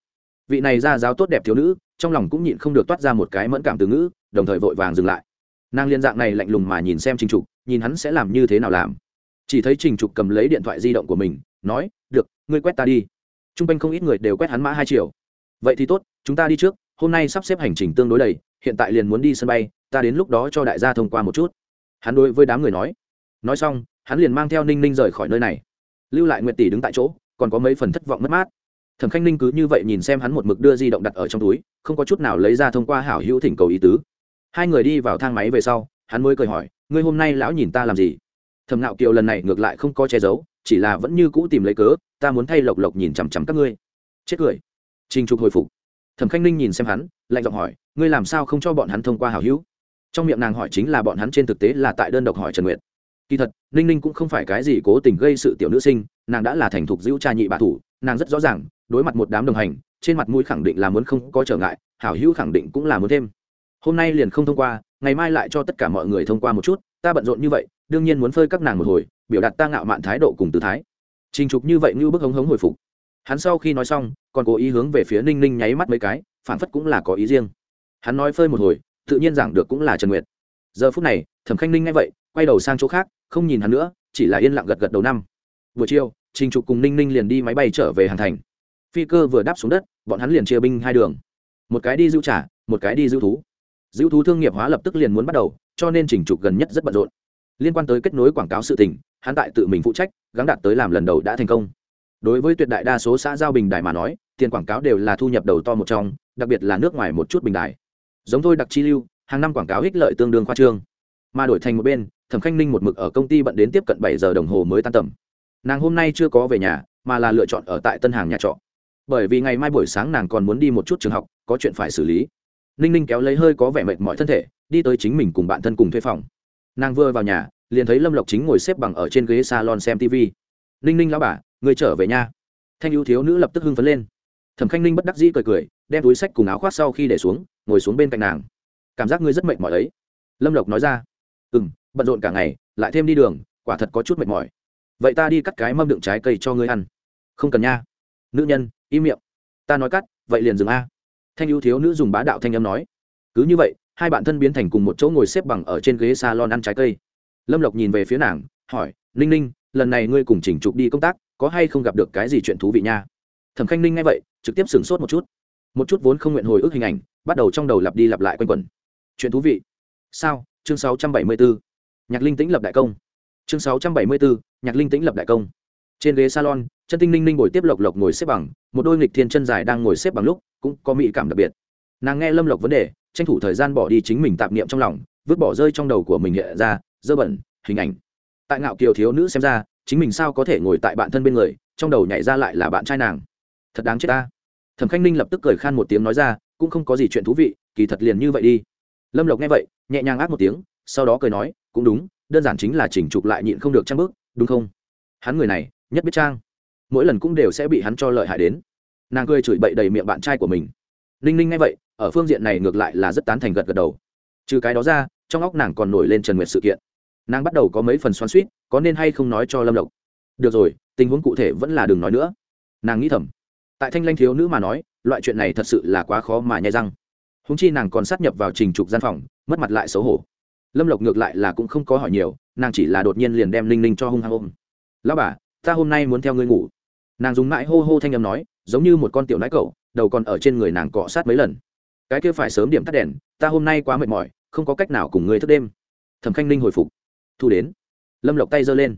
Vị này ra giáo tốt đẹp thiếu nữ, trong lòng cũng nhịn không được toát ra một cái mẫn cảm từ ngữ, đồng thời vội vàng dừng lại. Nàng liên dạng này lạnh lùng mà nhìn xem trình trục, nhìn hắn sẽ làm như thế nào làm. Chỉ thấy trình trục cầm lấy điện thoại di động của mình, nói, được, ngươi quét ta đi. T r u n g quanh không ít người đều quét hắn mã hai triệu vậy thì tốt, chúng ta đi trước hôm nay sắp xếp hành trình tương đối đầy, hiện tại liền muốn đi sân bay, ta đến lúc đó cho đại gia thông qua một chút. Hắn đối với đám người nói. Nói xong, hắn liền mang theo ninh ninh rời khỏi nơi này. Lưu lại nguyệt tỷ đứng tại chỗ, còn có mấy phần thất vọng mất mát. Thẩm khanh ninh cứ như vậy nhìn xem hắn một mực đưa di động đặt ở trong túi, không có chút nào lấy ra thông qua hảo hữu thỉnh cầu ý tứ. Hai người đi vào thang máy về sau, hắn mới cười hỏi, ngươi hôm nay lão nhìn ta làm gì? Thẩm nạo kiều lần này ngược lại không có che giấu, chỉ là vẫn như cũ tìm lấy cớ, ta muốn thay lộc lộc nhìn chằm chằm các ngươi. Chết cười. Trình trục hồi phục thẩm khanh ninh nhìn xem hắn, lạnh giọng hỏi, ngươi làm sao không cho bọn hắn thông qua hảo hữu? Trong miệng nàng hỏi chính là bọn hắn trên thực tế là tại đơn độc hỏi trần nguyệt. Kỳ thật, ninh ninh cũng không phải cái gì cố tình gây sự tiểu nữ sinh, nàng đã là thành thục giữ cha nhị bà thủ, nàng rất rõ ràng, đối mặt một đám đồng hành, trên mặt mũi khẳng định là muốn không có trở ngại, hảo hữu khẳng định cũng là muốn thêm. Hôm nay liền không thông qua, ngày mai lại cho tất cả mọi người thông qua một chút, ta bận rộn như vậy, đương nhiên muốn phơi các nàng một hồi, biểu đạt ta ngạo mạn thái độ cùng tư thái. Trình trục như vậy như bức hống hống hồi phục hắn sau khi nói xong, còn cố ý hướng về phía ninh ninh nháy mắt mấy cái phản phất cũng là có ý riêng. Hắn nói phơi một hồi, tự nhiên giảng được cũng là trần nguyệt. Giờ phút này, thẩm khanh ninh nghe vậy, quay đầu sang chỗ khác, không nhìn hắn nữa, chỉ là yên lặng gật gật đầu năm. Buổi chiều, trình trục cùng ninh ninh liền đi máy bay trở về hàng thành. Phi cơ vừa đáp xuống đất, bọn hắn liền chia binh hai đường. Một cái đi giữ trả một cái đi giữ thú. Giữ thú thương nghiệp hóa lập tức liền muốn bắt đầu, cho nên trình trục gần nhất rất bận rộn. Liên quan tới kết nối quảng cáo sự tình, hắn tại tự mình phụ trách gắn đạt tới làm lần đầu đã thành công đối với tuyệt đại đa số xã giao bình đài mà nói, tiền quảng cáo đều là thu nhập đầu to một trong, đặc biệt là nước ngoài một chút bình đài. Giống thôi đặc chi lưu, hàng năm quảng cáo ích lợi tương đương khoa trương. Mà đổi thành một bên, thẩm khanh ninh một mực ở công ty bận đến tiếp cận bảy giờ đồng hồ mới tan tầm. Nàng hôm nay chưa có về nhà, mà là lựa chọn ở tại tân hàng nhà trọ. Bởi vì ngày mai buổi sáng nàng còn muốn đi một chút trường học, có chuyện phải xử lý. Ninh ninh kéo lấy hơi có vẻ mệt mỏi thân thể, đi tới chính mình cùng bạn thân cùng thuê phòng. Nàng vừa vào nhà, liền thấy lâm lộc chính ngồi xếp bằng ở trên ghế salon xem tv ninh ninh lão bà người trở về nhà thanh ưu thiếu nữ lập tức hưng phấn lên. Thẩm khanh ninh bất đắc dĩ cười cười, đem túi sách cùng áo khoác sau khi để xuống, ngồi xuống bên cạnh nàng. Cảm giác ngươi rất mệt mỏi ấy. Lâm lộc nói ra. Ừ m bận rộn cả ngày, lại thêm đi đường, quả thật có chút mệt mỏi. Vậy ta đi cắt cái mâm đựng trái cây cho ngươi ăn. Không cần nha. Nữ nhân, im miệng. Ta nói cắt, vậy liền dừng a. Thanh ưu thiếu nữ dùng bá đạo thanh âm nói. Cứ như vậy, hai bạn thân biến thành cùng một chỗ ngồi xếp bằng ở trên ghế s a lon ăn trái cây. Lâm lộc nhìn về phía nàng, hỏi, ninh ninh, lần này ngươi cùng chỉnh trục đi công tác có hay không gặp được cái gì chuyện thú vị nha. Thẩm khanh ninh nghe vậy trực tiếp sửng sốt một chút. Một chút vốn không nguyện hồi ức hình ảnh bắt đầu trong đầu lặp đi lặp lại quanh quẩn. Chuyện thú vị. Sao? Chương 674. nhạc linh tĩnh lập đại công. Chương 674, nhạc linh tĩnh lập đại công. Trên ghế salon chân tinh ninh ninh ngồi tiếp lộc lộc ngồi xếp bằng một đôi nghịch thiên chân dài đang ngồi xếp bằng lúc cũng có mỹ cảm đặc biệt. Nàng nghe lâm lộc vấn đề tranh thủ thời gian bỏ đi chính mình tạp niệm trong lòng vứt bỏ rơi trong đầu của mình hiện ra dơ bẩn hình ảnh. Tại ngạo kiều thiếu nữ xem ra chính mình sao có thể ngồi tại bạn thân bên người, trong đầu nhảy ra lại là bạn trai nàng. Thật đáng chết ta. Thẩm khanh ninh lập tức cười khan một tiếng nói ra, cũng không có gì chuyện thú vị, kỳ thật liền như vậy đi. Lâm lộc nghe vậy, nhẹ nhàng ác một tiếng, sau đó cười nói, cũng đúng, đơn giản chính là chỉnh trục lại nhịn không được trang bước đúng không? Hắn người này, nhất biết trang. Mỗi lần cũng đều sẽ bị hắn cho lợi hại đến. Nàng cười chửi bậy đầy miệng bạn trai của mình. Ninh ninh nghe vậy, ở phương diện này ngược lại là rất tán thành gật gật đầu. Trừ cái đó ra, trong óc nàng còn nổi lên trần nguyệt sự kiện nàng bắt đầu có mấy phần xoắn suýt, có nên hay không nói cho lâm lộc? Được rồi, tình huống cụ thể vẫn là đừng nói nữa. Nàng nghĩ thầm. Tại thanh lanh thiếu nữ mà nói, loại chuyện này thật sự là quá khó mà nhai răng. Húng chi nàng còn sát nhập vào trình trục gian phòng, mất mặt lại xấu hổ. Lâm lộc ngược lại là cũng không có hỏi nhiều, nàng chỉ là đột nhiên liền đem linh linh cho hung hăng ôm. Lão bà, ta hôm nay muốn theo ngươi ngủ. Nàng dùng mãi hô hô thanh â m nói, giống như một con tiểu nãi cậu, đầu còn ở trên người nàng cọ sát mấy lần. Cái kia phải sớm điểm tắt đèn, ta hôm nay quá mệt mỏi, không có cách nào cùng ngươi thức đêm. Thẩm khanh ninh hồi phục thu đến. Lâm lộc tay giơ lên.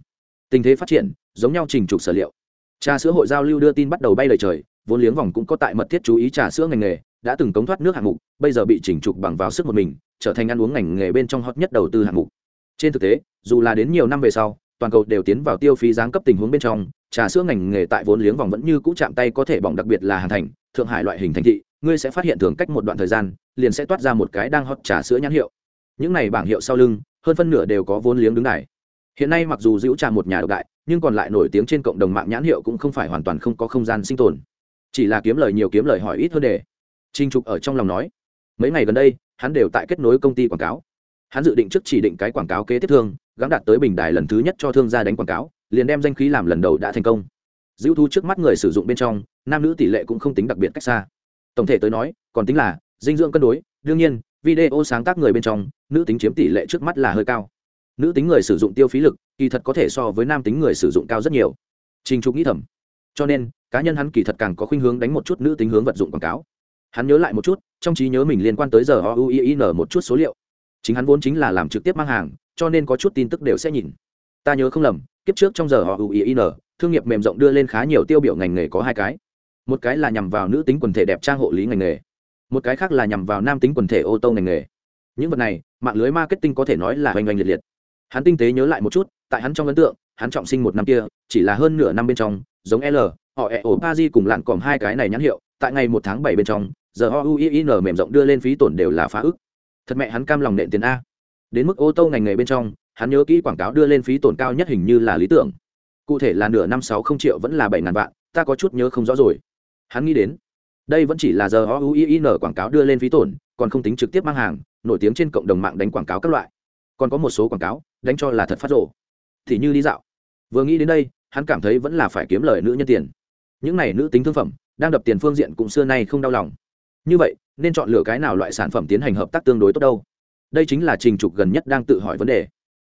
Tình thế phát triển, giống nhau trình trục sở liệu. Trà sữa hội giao lưu đưa tin bắt đầu bay lời trời, vốn liếng vòng cũng có tại mật thiết chú ý trà sữa ngành nghề, đã từng cống thoát nước hạng mục, bây giờ bị chỉnh trục bằng vào sức một mình, trở thành ăn uống ngành nghề bên trong hot nhất đầu tư hạng mục. Trên thực tế, dù là đến nhiều năm về sau, toàn cầu đều tiến vào tiêu phí giáng cấp tình huống bên trong, trà sữa ngành nghề tại vốn liếng vòng vẫn như cũ chạm tay có thể bỏng đặc biệt là hàn thành, thượng hải loại hình thành thị, ngươi sẽ phát hiện thường cách một đoạn thời gian, liền sẽ toát ra một cái đang hot trà sữa nhãn hiệu. Những này bảng hiệu sau lưng hơn phân nửa đều có vốn liếng đứng đài. Hiện nay mặc dù giữ trà một nhà độc đại, nhưng còn lại nổi tiếng trên cộng đồng mạng nhãn hiệu cũng không phải hoàn toàn không có không gian sinh tồn. Chỉ là kiếm lời nhiều kiếm lời hỏi ít hơn để. Trinh trục ở trong lòng nói, mấy ngày gần đây, hắn đều tại kết nối công ty quảng cáo. Hắn dự định trước chỉ định cái quảng cáo kế tiếp thương gắn đạt tới bình đài lần thứ nhất cho thương gia đánh quảng cáo, liền đem danh khí làm lần đầu đã thành công. Dữ thu trước mắt người sử dụng bên trong, nam nữ tỷ lệ cũng không tính đặc biệt cách xa. Tổng thể tới nói, còn tính là dinh dưỡng cân đối, đương nhiên, video sáng tác người bên trong nữ tính chiếm tỷ lệ trước mắt là hơi cao. Nữ tính người sử dụng tiêu phí lực, kỳ thật có thể so với nam tính người sử dụng cao rất nhiều. Trình trục nghĩ thầm. Cho nên, cá nhân hắn kỳ thật càng có khuynh hướng đánh một chút nữ tính hướng vật dụng quảng cáo. Hắn nhớ lại một chút, trong trí nhớ mình liên quan tới giờ o u i n một chút số liệu. Chính hắn vốn chính là làm trực tiếp mang hàng, cho nên có chút tin tức đều sẽ nhìn. Ta nhớ không lầm, kiếp trước trong giờ o u i n, thương nghiệp mềm rộng đưa lên khá nhiều tiêu biểu ngành nghề có hai cái. Một cái là nhằm vào nữ tính quần thể đẹp trang hộ lý ngành nghề. Một cái khác là nhằm vào nam tính quần thể ô tô ngành nghề những vật này, mạng lưới marketing có thể nói là hoành hoành liệt liệt. Hắn tinh tế nhớ lại một chút, tại hắn trong ấn tượng, hắn trọng sinh một năm kia, chỉ là hơn nửa năm bên trong, giống l họ e ổ pa di cùng lặn còm hai cái này nhãn hiệu, tại ngày một tháng bảy bên trong giờ o, u i, n mềm rộng đưa lên phí tổn đều là phá ức. Thật mẹ hắn cam lòng nện tiền a. Đến mức ô tô ngành nghề bên trong, hắn nhớ kỹ quảng cáo đưa lên phí tổn cao nhất hình như là lý tưởng. Cụ thể là nửa năm sáu không triệu vẫn là bảy ngàn vạn, ta có chút nhớ không rõ rồi. Hắn nghĩ đến đây vẫn chỉ là giờ o u i n quảng cáo đưa lên phí tổn, còn không tính trực tiếp mang hàng, nổi tiếng trên cộng đồng mạng đánh quảng cáo các loại. Còn có một số quảng cáo, đánh cho là thật phát rộ thì như đi dạo. Vừa nghĩ đến đây, hắn cảm thấy vẫn là phải kiếm lời nữ nhân tiền. Những này nữ tính thương phẩm, đang đập tiền phương diện cũng xưa nay không đau lòng. Như vậy, nên chọn lựa cái nào loại sản phẩm tiến hành hợp tác tương đối tốt đâu? Đây chính là trình trục gần nhất đang tự hỏi vấn đề.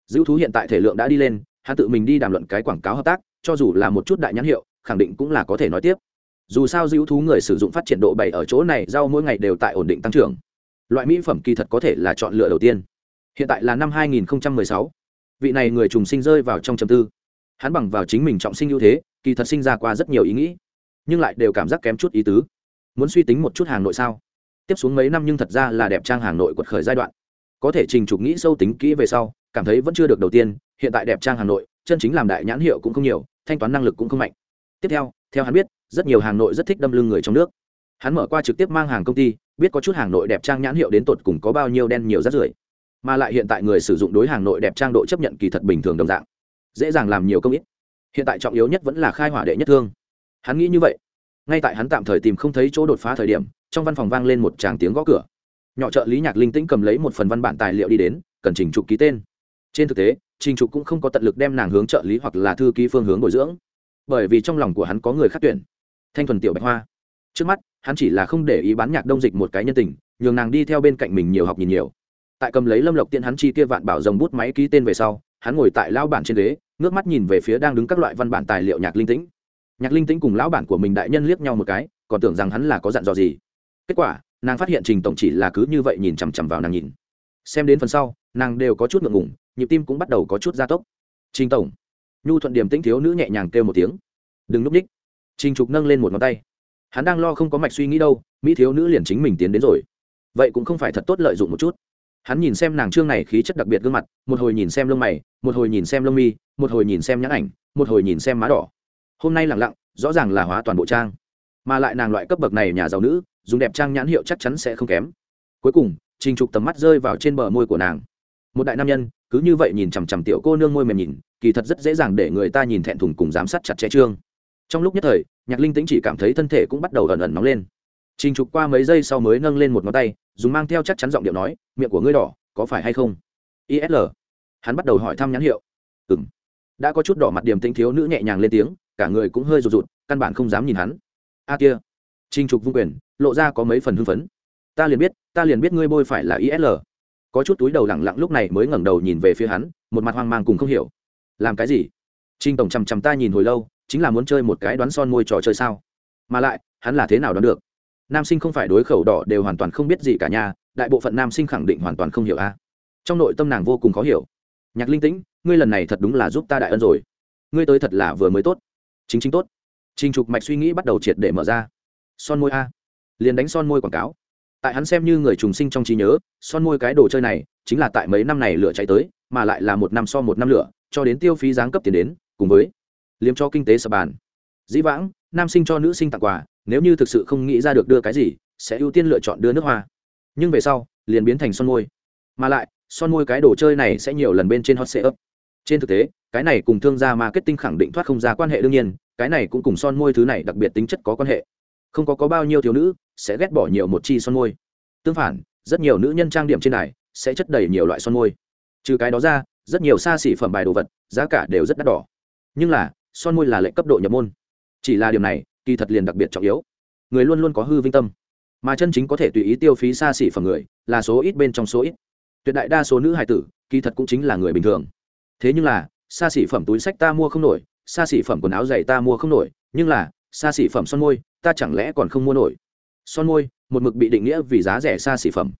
Dữ thú hiện tại thể lượng đã đi lên, hắn tự mình đi đàm luận cái quảng cáo hợp tác, cho dù là một chút đại nhãn hiệu, khẳng định cũng là có thể nói tiếp dù sao dữ thú người sử dụng phát triển độ bảy ở chỗ này, rau mỗi ngày đều tại ổn định tăng trưởng. Loại mỹ phẩm kỳ thật có thể là chọn lựa đầu tiên. Hiện tại là năm 2016. vị này người trùng sinh rơi vào trong trầm tư. Hắn bằng vào chính mình trọng sinh ưu thế, kỳ thật sinh ra qua rất nhiều ý nghĩ, nhưng lại đều cảm giác kém chút ý tứ. Muốn suy tính một chút hàng nội sao? Tiếp xuống mấy năm nhưng thật ra là đẹp trang hàng nội quật khởi giai đoạn. Có thể trình trục nghĩ sâu tính kỹ về sau, cảm thấy vẫn chưa được đầu tiên, hiện tại đẹp trang hà nội, chân chính làm đại nhãn hiệu cũng không nhiều, thanh toán năng lực cũng không mạnh. Tiếp theo theo hắn biết, rất nhiều hàng nội rất thích đâm lưng người trong nước. Hắn mở qua trực tiếp mang hàng công ty, biết có chút hàng nội đẹp trang nhãn hiệu đến tột cùng có bao nhiêu đen nhiều rác rưởi, mà lại hiện tại người sử dụng đối hàng nội đẹp trang độ chấp nhận kỳ thật bình thường đồng dạng, dễ dàng làm nhiều công ít. Hiện tại trọng yếu nhất vẫn là khai hỏa đệ nhất thương. Hắn nghĩ như vậy. Ngay tại hắn tạm thời tìm không thấy chỗ đột phá thời điểm, trong văn phòng vang lên một tràng tiếng gõ cửa. Nhỏ trợ lý nhạc linh tĩnh cầm lấy một phần văn bản tài liệu đi đến, cần trình trục ký tên. Trên thực tế, trình trục cũng không có tận lực đem nàng hướng trợ lý hoặc là thư ký phương hướng bồi dưỡng bởi vì trong lòng của hắn có người khác tuyển. Thanh thuần tiểu bạch hoa. Trước mắt, hắn chỉ là không để ý bán nhạc đông dịch một cái nhân tình, nhường nàng đi theo bên cạnh mình nhiều học nhìn nhiều. Tại cầm lấy lâm lộc tiện hắn chi kia vạn bảo dòng bút máy ký tên về sau, hắn ngồi tại lao bản trên ghế, ngước mắt nhìn về phía đang đứng các loại văn bản tài liệu nhạc linh tĩnh. Nhạc linh tĩnh cùng lão bản của mình đại nhân liếc nhau một cái, còn tưởng rằng hắn là có dặn dò gì. Kết quả, nàng phát hiện trình tổng chỉ là cứ như vậy nhìn chằm chằm vào nàng nhìn. Xem đến phần sau, nàng đều có chút ngượng ngủng nhịp tim cũng bắt đầu có chút gia tốc. Trình tổng nhu thuận điểm tĩnh thiếu nữ nhẹ nhàng kêu một tiếng. Đừng núp ních trình trục nâng lên một ngón tay. Hắn đang lo không có mạch suy nghĩ đâu, mỹ thiếu nữ liền chính mình tiến đến rồi. Vậy cũng không phải thật tốt lợi dụng một chút. Hắn nhìn xem nàng trương này khí chất đặc biệt gương mặt, một hồi nhìn xem lông mày, một hồi nhìn xem lông mi, một hồi nhìn xem nhãn ảnh, một hồi nhìn xem má đỏ. Hôm nay lặng lặng, rõ ràng là hóa toàn bộ trang. Mà lại nàng loại cấp bậc này nhà giàu nữ, dùng đẹp trang nhãn hiệu chắc chắn sẽ không kém. Cuối cùng, trình trục tầm mắt rơi vào trên bờ môi của nàng. Một đại nam nhân cứ như vậy nhìn chằm chằm tiểu cô nương môi mềm nhìn, kỳ thật rất dễ dàng để người ta nhìn thẹn thùng cùng giám sát chặt chẽ trương. Trong lúc nhất thời, nhạc linh tĩnh chỉ cảm thấy thân thể cũng bắt đầu ẩn ẩn nóng lên. Trình trục qua mấy giây sau mới nâng lên một ngón tay, dùng mang theo chắc chắn giọng điệu nói, miệng của ngươi đỏ, có phải hay không? Isl hắn bắt đầu hỏi thăm nhãn hiệu. Ừ m đã có chút đỏ mặt điểm tinh thiếu nữ nhẹ nhàng lên tiếng, cả người cũng hơi rụt rụt, căn bản không dám nhìn hắn. A kia. Trình trục vung quyền, lộ ra có mấy phần hưng phấn. Ta liền biết, ta liền biết ngươi bôi phải là isl có chút túi đầu lẳng lặng lúc này mới ngẩng đầu nhìn về phía hắn, một mặt hoang mang cùng không hiểu. Làm cái gì? Trinh tổng chằm chằm ta nhìn hồi lâu, chính là muốn chơi một cái đoán son môi trò chơi sao? Mà lại, hắn là thế nào đoán được? Nam sinh không phải đối khẩu đỏ đều hoàn toàn không biết gì cả nhà đại bộ phận nam sinh khẳng định hoàn toàn không hiểu a. Trong nội tâm nàng vô cùng khó hiểu. Nhạc linh tĩnh, ngươi lần này thật đúng là giúp ta đại ân rồi. Ngươi tới thật là vừa mới tốt. Chính chính tốt. Trình trục mạch suy nghĩ bắt đầu triệt để mở ra. Son môi a. Liền đánh son môi quảng cáo tại hắn xem như người trùng sinh trong trí nhớ, son môi cái đồ chơi này chính là tại mấy năm này lửa cháy tới, mà lại là một năm so một năm lửa, cho đến tiêu phí giáng cấp tiền đến, cùng với liếm cho kinh tế sập bàn. Dĩ vãng, nam sinh cho nữ sinh tặng quà, nếu như thực sự không nghĩ ra được đưa cái gì, sẽ ưu tiên lựa chọn đưa nước hoa. Nhưng về sau, liền biến thành son môi. Mà lại, son môi cái đồ chơi này sẽ nhiều lần bên trên hot sale up trên thực tế, cái này cùng thương gia marketing khẳng định thoát không ra quan hệ đương nhiên, cái này cũng cùng son môi thứ này đặc biệt tính chất có quan hệ không có có bao nhiêu thiếu nữ, sẽ ghét bỏ nhiều một chi son môi. Tương phản, rất nhiều nữ nhân trang điểm trên này sẽ chất đầy nhiều loại son môi. Trừ cái đó ra, rất nhiều xa xỉ phẩm bài đồ vật, giá cả đều rất đắt đỏ. Nhưng là, son môi là lệnh cấp độ nhập môn. Chỉ là điều này, kỳ thật liền đặc biệt trọng yếu. Người luôn luôn có hư vinh tâm. Mà chân chính có thể tùy ý tiêu phí xa xỉ phẩm người, là số ít bên trong số ít. Tuyệt đại đa số nữ hài tử, kỳ thật cũng chính là người bình thường. Thế nhưng là, xa xỉ phẩm túi sách ta mua không nổi, xa xỉ phẩm quần áo dày ta mua không nổi, nhưng là xa xỉ phẩm son môi, ta chẳng lẽ còn không mua nổi? Son môi, một mực bị định nghĩa vì giá rẻ xa xỉ phẩm.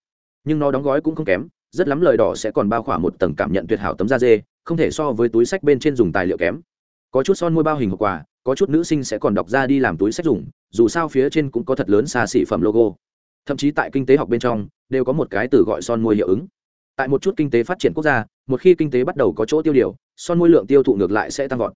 Nhưng nó đóng gói cũng không kém, rất lắm lời đỏ sẽ còn bao khỏa một tầng cảm nhận tuyệt hảo tấm da dê, không thể so với túi sách bên trên dùng tài liệu kém. Có chút son môi bao hình hộp quà có chút nữ sinh sẽ còn đọc ra đi làm túi sách dùng, dù sao phía trên cũng có thật lớn xa xỉ phẩm logo. Thậm chí tại kinh tế học bên trong, đều có một cái từ gọi son môi hiệu ứng. Tại một chút kinh tế phát triển quốc gia, một khi kinh tế bắt đầu có chỗ tiêu điều, son môi lượng tiêu thụ ngược lại sẽ tăng vọt.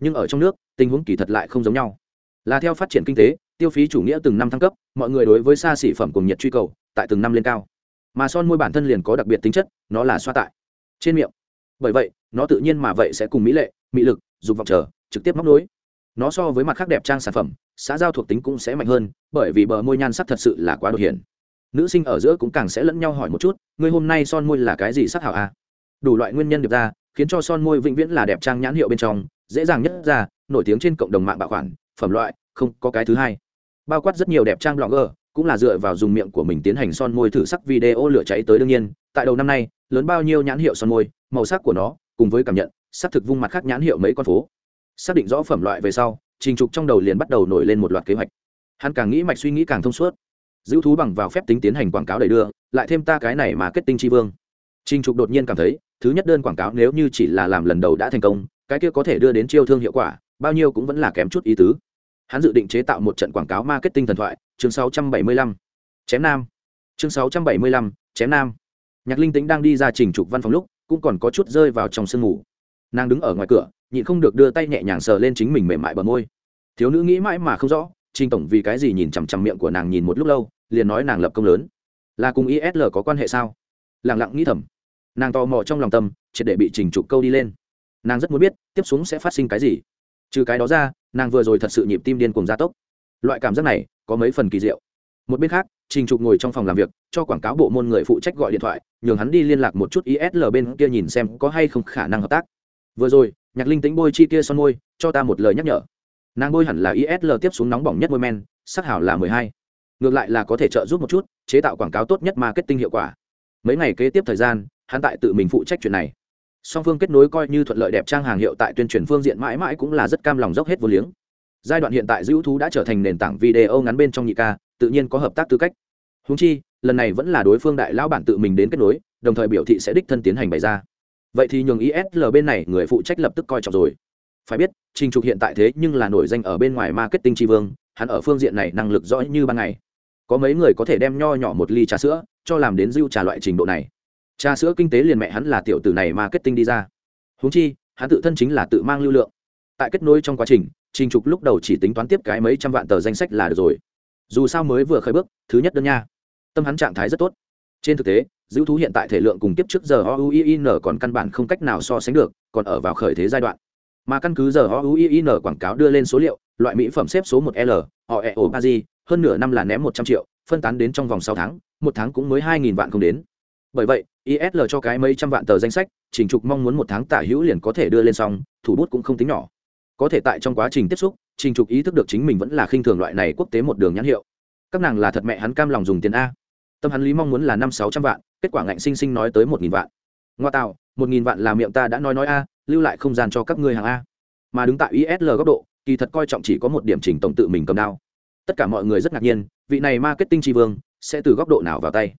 Nhưng ở trong nước, tình huống kỳ thật lại không giống nhau là theo phát triển kinh tế, tiêu phí chủ nghĩa từng năm thăng cấp, mọi người đối với xa xỉ phẩm cùng nhiệt truy cầu, tại từng năm lên cao. Mà son môi bản thân liền có đặc biệt tính chất, nó là xoa tại trên miệng. Bởi vậy, nó tự nhiên mà vậy sẽ cùng mỹ lệ, mỹ lực, dục vọng trở trực tiếp móc nối. Nó so với mặt khác đẹp trang sản phẩm, xã giao thuộc tính cũng sẽ mạnh hơn, bởi vì bờ môi nhan sắc thật sự là quá đột hiển. Nữ sinh ở giữa cũng càng sẽ lẫn nhau hỏi một chút, ngươi hôm nay son môi là cái gì sắc hảo a à? đủ loại nguyên nhân được ra, khiến cho son môi vĩnh viễn là đẹp trang nhãn hiệu bên trong, dễ dàng nhất ra, nổi tiếng trên cộng đồng mạng bảo khoản phẩm loại, không có cái thứ hai. Bao quát rất nhiều đẹp trang blogger, cũng là dựa vào dùng miệng của mình tiến hành son môi thử sắc video lửa cháy tới đương nhiên. Tại đầu năm nay, lớn bao nhiêu nhãn hiệu son môi, màu sắc của nó, cùng với cảm nhận xác thực vung mặt khác nhãn hiệu mấy con phố. Xác định rõ phẩm loại về sau, trình trục trong đầu liền bắt đầu nổi lên một loạt kế hoạch. Hắn càng nghĩ mạch suy nghĩ càng thông suốt. Giữ thú bằng vào phép tính tiến hành quảng cáo đầy đưa, lại thêm ta cái này mà kết tinh tri vương. Trình trục đột nhiên cảm thấy, thứ nhất đơn quảng cáo nếu như chỉ là làm lần đầu đã thành công, cái kia có thể đưa đến chiêu thương hiệu quả bao nhiêu cũng vẫn là kém chút ý tứ. Hắn dự định chế tạo một trận quảng cáo marketing thần thoại chương 675. chém nam. Chương 675, chém nam. Nhạc linh tĩnh đang đi ra trình trục văn phòng lúc cũng còn có chút rơi vào trong sương ngủ nàng đứng ở ngoài cửa nhịn không được đưa tay nhẹ nhàng sờ lên chính mình mềm mại bờ môi. Thiếu nữ nghĩ mãi mà không rõ trình tổng vì cái gì nhìn chằm chằm miệng của nàng nhìn một lúc lâu liền nói nàng lập công lớn. Là cùng isl có quan hệ sao? Lẳng lặng nghĩ thầm. Nàng tò mò trong lòng tâm triệt để bị trình trục câu đi lên. Nàng rất muốn biết tiếp xuống sẽ phát sinh cái gì? Trừ cái đó ra, nàng vừa rồi thật sự nhịp tim điên cùng gia tốc. Loại cảm giác này có mấy phần kỳ diệu. Một bên khác, trình trục ngồi trong phòng làm việc, cho quảng cáo bộ môn người phụ trách gọi điện thoại, nhường hắn đi liên lạc một chút isl bên kia nhìn xem có hay không khả năng hợp tác. Vừa rồi, nhạc linh tính bôi chi kia son môi, cho ta một lời nhắc nhở. Nàng bôi hẳn là isl tiếp xuống nóng bỏng nhất môi men, sắc hảo là mười hai. Ngược lại là có thể trợ giúp một chút, chế tạo quảng cáo tốt nhất marketing hiệu quả. Mấy ngày kế tiếp thời gian, hắn tại tự mình phụ trách chuyện này song phương kết nối coi như thuận lợi đẹp trang hàng hiệu tại tuyên truyền phương diện mãi mãi cũng là rất cam lòng dốc hết vô liếng. Giai đoạn hiện tại dữ thú đã trở thành nền tảng video ngắn bên trong nhị ca, tự nhiên có hợp tác tư cách. Húng chi, lần này vẫn là đối phương đại lão bản tự mình đến kết nối, đồng thời biểu thị sẽ đích thân tiến hành bày ra. Vậy thì nhường isl bên này người phụ trách lập tức coi trọng rồi. Phải biết, trình trục hiện tại thế nhưng là nổi danh ở bên ngoài marketing tri vương, hắn ở phương diện này năng lực rõ như ban ngày. Có mấy người có thể đem nho nhỏ một ly trà sữa, cho làm đến dư trà loại trình độ này trà sữa kinh tế liền mẹ hắn là tiểu tử này marketing đi ra. Húng chi, hắn tự thân chính là tự mang lưu lượng. Tại kết nối trong quá trình trình trục lúc đầu chỉ tính toán tiếp cái mấy trăm vạn tờ danh sách là được rồi. Dù sao mới vừa khởi bước, thứ nhất đơn nha. Tâm hắn trạng thái rất tốt. Trên thực tế, giữ thú hiện tại thể lượng cùng tiếp trước giờ ouin còn căn bản không cách nào so sánh được, còn ở vào khởi thế giai đoạn. Mà căn cứ giờ ouin quảng cáo đưa lên số liệu, loại mỹ phẩm xếp số một l họ e o pazi hơn nửa năm là ném một trăm triệu, phân tán đến trong vòng sáu tháng, một tháng cũng mới hai nghìn vạn không đến. Bởi vậy isl cho cái mấy trăm vạn tờ danh sách, trình trục mong muốn một tháng tả hữu liền có thể đưa lên xong, thủ bút cũng không tính nhỏ. Có thể tại trong quá trình tiếp xúc, trình trục ý thức được chính mình vẫn là khinh thường loại này quốc tế một đường nhãn hiệu. Các nàng là thật mẹ hắn cam lòng dùng tiền a. Tâm hắn lý mong muốn là năm sáu trăm vạn, kết quả ngạnh sinh sinh nói tới một nghìn vạn. Ngoa tạo, một nghìn vạn là miệng ta đã nói nói a, lưu lại không gian cho các ngươi hàng a. Mà đứng tại isl góc độ, kỳ thật coi trọng chỉ có một điểm trình tổng tự mình cầm đao. Tất cả mọi người rất ngạc nhiên, vị này marketing tri vương sẽ từ góc độ nào vào tay?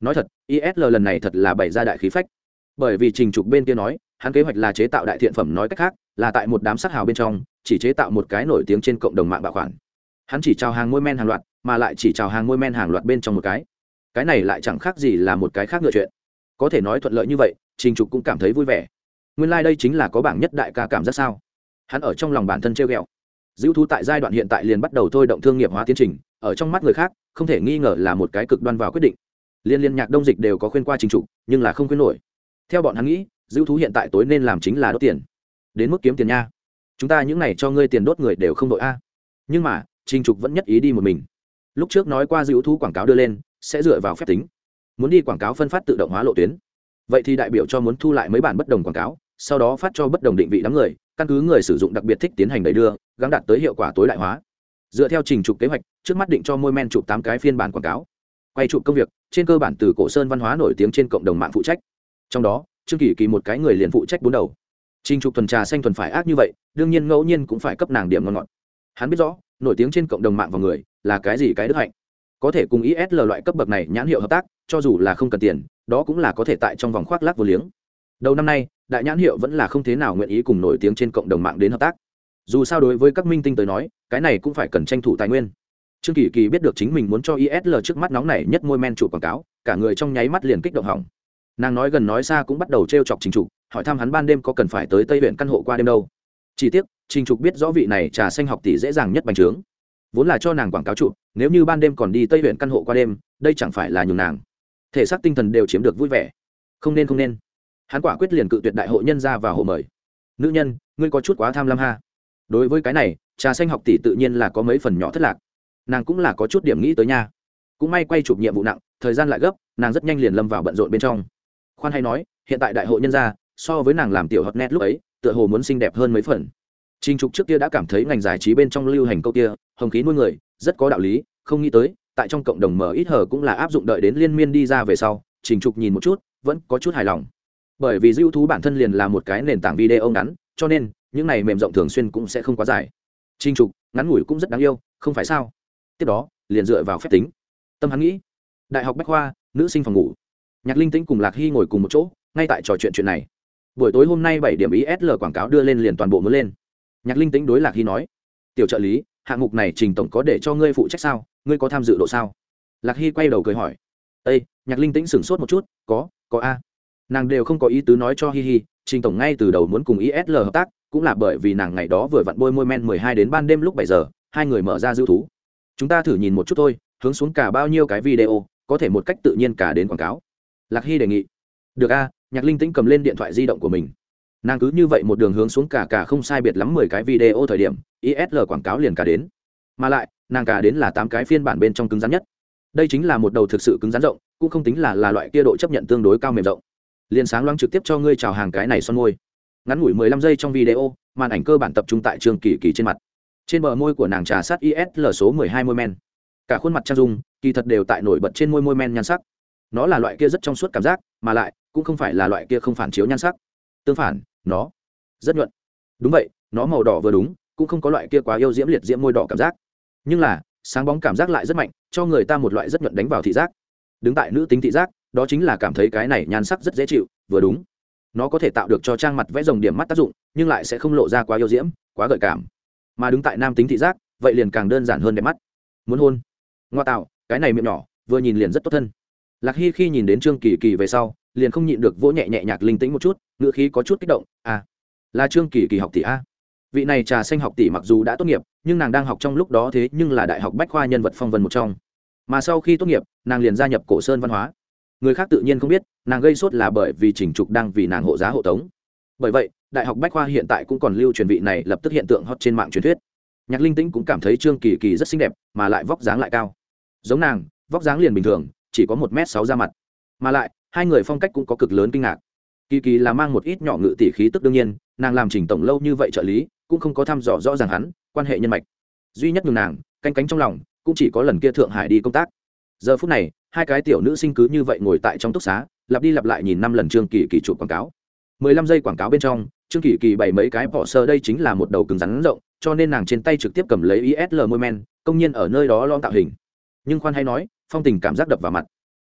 Nói thật isl lần này thật là bày ra đại khí phách. Bởi vì trình trục bên kia nói, hắn kế hoạch là chế tạo đại thiện phẩm nói cách khác, là tại một đám sắc hào bên trong, chỉ chế tạo một cái nổi tiếng trên cộng đồng mạng bảo khoản hắn chỉ chào hàng ngôi men hàng loạt, mà lại chỉ chào hàng ngôi men hàng loạt bên trong một cái. Cái này lại chẳng khác gì là một cái khác ngựa chuyện. Có thể nói thuận lợi như vậy, trình trục cũng cảm thấy vui vẻ. Nguyên lai、like、đây chính là có bảng nhất đại ca cảm giác sao? Hắn ở trong lòng bản thân treo g ẹ o dữ thú tại giai đoạn hiện tại liền bắt đầu thôi động thương nghiệp hóa tiến trình, ở trong mắt người khác, không thể nghi ngờ là một cái cực đoan vào quyết định liên liên nhạc đông dịch đều có khuyên qua trình trục nhưng là không khuyên nổi. Theo bọn hắn nghĩ dữ thú hiện tại tối nên làm chính là đốt tiền. Đến mức kiếm tiền nha. Chúng ta những n à y cho ngươi tiền đốt người đều không đội a. Nhưng mà, trình trục vẫn nhất ý đi một mình. Lúc trước nói qua dữ thú quảng cáo đưa lên, sẽ dựa vào phép tính. Muốn đi quảng cáo phân phát tự động hóa lộ tuyến. Vậy thì đại biểu cho muốn thu lại mấy bản bất đồng quảng cáo, sau đó phát cho bất đồng định vị đám người, căn cứ người sử dụng đặc biệt thích tiến hành đẩy đưa gắn đạt tới hiệu quả tối đại hóa. Dựa theo trình trục kế hoạch, trước mắt định cho môi men chụp tám cái phiên bản quảng cáo quay chụp công việc, trên cơ bản từ cổ sơn văn hóa nổi tiếng trên cộng đồng mạng phụ trách. Trong đó, trương kỳ kỳ một cái người liền phụ trách bốn đầu. Trình trục tuần trà xanh thuần phải ác như vậy, đương nhiên ngẫu nhiên cũng phải cấp nàng điểm ngon ngọt. Hắn biết rõ, nổi tiếng trên cộng đồng mạng vào người, là cái gì cái đức hạnh. Có thể cùng isl loại cấp bậc này nhãn hiệu hợp tác, cho dù là không cần tiền, đó cũng là có thể tại trong vòng khoác lác vô liếng. Đầu năm nay, đại nhãn hiệu vẫn là không thế nào nguyện ý cùng nổi tiếng trên cộng đồng mạng đến hợp tác. Dù sao đối với các minh tinh tới nói, cái này cũng phải cần tranh thủ tài nguyên trương kỳ kỳ biết được chính mình muốn cho isl trước mắt nóng này nhất môi men chủ quảng cáo, cả người trong nháy mắt liền kích động hỏng. Nàng nói gần nói xa cũng bắt đầu t r e o chọc trình trục, hỏi thăm hắn ban đêm có cần phải tới tây huyện căn hộ qua đêm đâu. Chỉ tiếc, trình trục biết rõ vị này trà xanh học tỷ dễ dàng nhất bành trướng. Vốn là cho nàng quảng cáo chụp, nếu như ban đêm còn đi tây huyện căn hộ qua đêm, đây chẳng phải là nhường nàng. Thể xác tinh thần đều chiếm được vui vẻ. Không nên không nên. Hắn quả quyết liền cự tuyệt đại hội nhân ra và hộ mời. Nữ nhân, ngươi có chút quá tham lam ha. Đối với cái này, trà xanh học tỷ tự nhiên là có mấy phần nhỏ thất lạc nàng cũng là có chút điểm nghĩ tới nha cũng may quay chụp nhiệm vụ nặng thời gian lại gấp nàng rất nhanh liền lâm vào bận rộn bên trong khoan hay nói hiện tại đại hội nhân gia so với nàng làm tiểu hot net lúc ấy tựa hồ muốn xinh đẹp hơn mấy phần Trình Trục trước kia đã cảm thấy ngành giải trí bên trong lưu hành câu kia, hồng khí nuôi người, rất có đạo lý, không nghĩ tới, tại trong cộng đồng mở ít hở cũng là áp dụng đợi đến liên miên đi ra về sau, Trình Trục nhìn một chút, vẫn có chút hài lòng. Bởi vì dữ thú bản thân liền là một cái nền tảng video ngắn, cho nên những này mềm rộng thường xuyên cũng sẽ không quá dài. Trình Trục, ngắn ngủi cũng rất đáng yêu, không phải sao? Tiếp đó, liền dựa vào phép tính. Tâm hắn nghĩ, đại học bách khoa, nữ sinh phòng ngủ. Nhạc Linh Tĩnh cùng Lạc Hy ngồi cùng một chỗ, ngay tại trò chuyện chuyện này. Buổi tối hôm nay bảy điểm ISL quảng cáo đưa lên liền toàn bộ mới lên nhạc linh tĩnh đối lạc hy nói tiểu trợ lý hạng mục này trình tổng có để cho ngươi phụ trách sao ngươi có tham dự độ sao lạc hy quay đầu cười hỏi ây nhạc linh tĩnh sửng sốt một chút có có a nàng đều không có ý tứ nói cho hi hi trình tổng ngay từ đầu muốn cùng isl hợp tác cũng là bởi vì nàng ngày đó vừa vặn bôi môi men mười hai đến ban đêm lúc bảy giờ hai người mở ra dư thú chúng ta thử nhìn một chút thôi, hướng xuống cả bao nhiêu cái video, có thể một cách tự nhiên cả đến quảng cáo. Lạc hy đề nghị. Được a, nhạc linh tĩnh cầm lên điện thoại di động của mình. Nàng cứ như vậy một đường hướng xuống cả cả không sai biệt lắm mười cái video thời điểm isl quảng cáo liền cả đến. Mà lại, nàng cả đến là tám cái phiên bản bên trong cứng rắn nhất. Đây chính là một đầu thực sự cứng rắn rộng, cũng không tính là là loại kia độ chấp nhận tương đối cao mềm rộng. Liền sáng loáng trực tiếp cho ngươi chào hàng cái này son môi. Ngắn ngủi mười lăm giây trong video, màn ảnh cơ bản tập trung tại trường kỳ kỳ trên mặt trên bờ môi của nàng trà sát isl số mười hai môi men. Cả khuôn mặt trang dung, kỳ thật đều tại nổi bật trên môi môi men nhan sắc. Nó là loại kia rất trong suốt cảm giác, mà lại, cũng không phải là loại kia không phản chiếu nhan sắc. Tương phản, nó rất nhuận. Đúng vậy, nó màu đỏ vừa đúng, cũng không có loại kia quá yêu diễm liệt diễm môi đỏ cảm giác. Nhưng là, sáng bóng cảm giác lại rất mạnh, cho người ta một loại rất nhuận đánh vào thị giác. Đứng tại nữ tính thị giác, đó chính là cảm thấy cái này nhan sắc rất dễ chịu, vừa đúng. Nó có thể tạo được cho trang mặt vẽ rồng điểm mắt tác dụng, nhưng lại sẽ không lộ ra quá yêu diễm, quá gợi cảm mà đứng tại nam tính thị giác, vậy liền càng đơn giản hơn đẹp mắt. Muốn hôn. Ngoa tạo, cái này miệng nhỏ, vừa nhìn liền rất tốt thân. Lạc hy khi nhìn đến trương kỳ kỳ về sau, liền không nhịn được vỗ nhẹ nhẹ nhạc linh tĩnh một chút ngựa khí có chút kích động à là trương kỳ kỳ học tỷ a. Vị này trà xanh học tỷ mặc dù đã tốt nghiệp, nhưng nàng đang học trong lúc đó thế nhưng là đại học bách khoa nhân vật phong vân một trong. Mà sau khi tốt nghiệp, nàng liền gia nhập cổ sơn văn hóa. Người khác tự nhiên không biết, nàng gây sốt là bởi vì trình trục đang vì nàng hộ giá hộ tống. Bởi vậy đại học bách khoa hiện tại cũng còn lưu truyền vị này lập tức hiện tượng hot trên mạng truyền thuyết. Nhạc linh tĩnh cũng cảm thấy trương kỳ kỳ rất xinh đẹp, mà lại vóc dáng lại cao. Giống nàng, vóc dáng liền bình thường, chỉ có một m sáu ra mặt. Mà lại, hai người phong cách cũng có cực lớn kinh ngạc. Kỳ kỳ là mang một ít nhỏ ngự tỷ khí tức đương nhiên, nàng làm trình tổng lâu như vậy trợ lý, cũng không có thăm dò rõ ràng hắn, quan hệ nhân mạch. Duy nhất nhường nàng, canh cánh trong lòng, cũng chỉ có lần kia thượng hải đi công tác. Giờ phút này, hai cái tiểu nữ sinh cứ như vậy ngồi tại trong túc xá, lặp đi lặp lại nhìn năm lần trương kỳ kỳ chụp quảng cáo. Mười lăm giây quảng cáo bên trong trương kỳ kỳ bày mấy cái bỏ sơ đây chính là một đầu cứng rắn rộng, cho nên nàng trên tay trực tiếp cầm lấy isl môi men, công nhiên ở nơi đó lo tạo hình. Nhưng khoan hay nói, phong tình cảm giác đập vào mặt.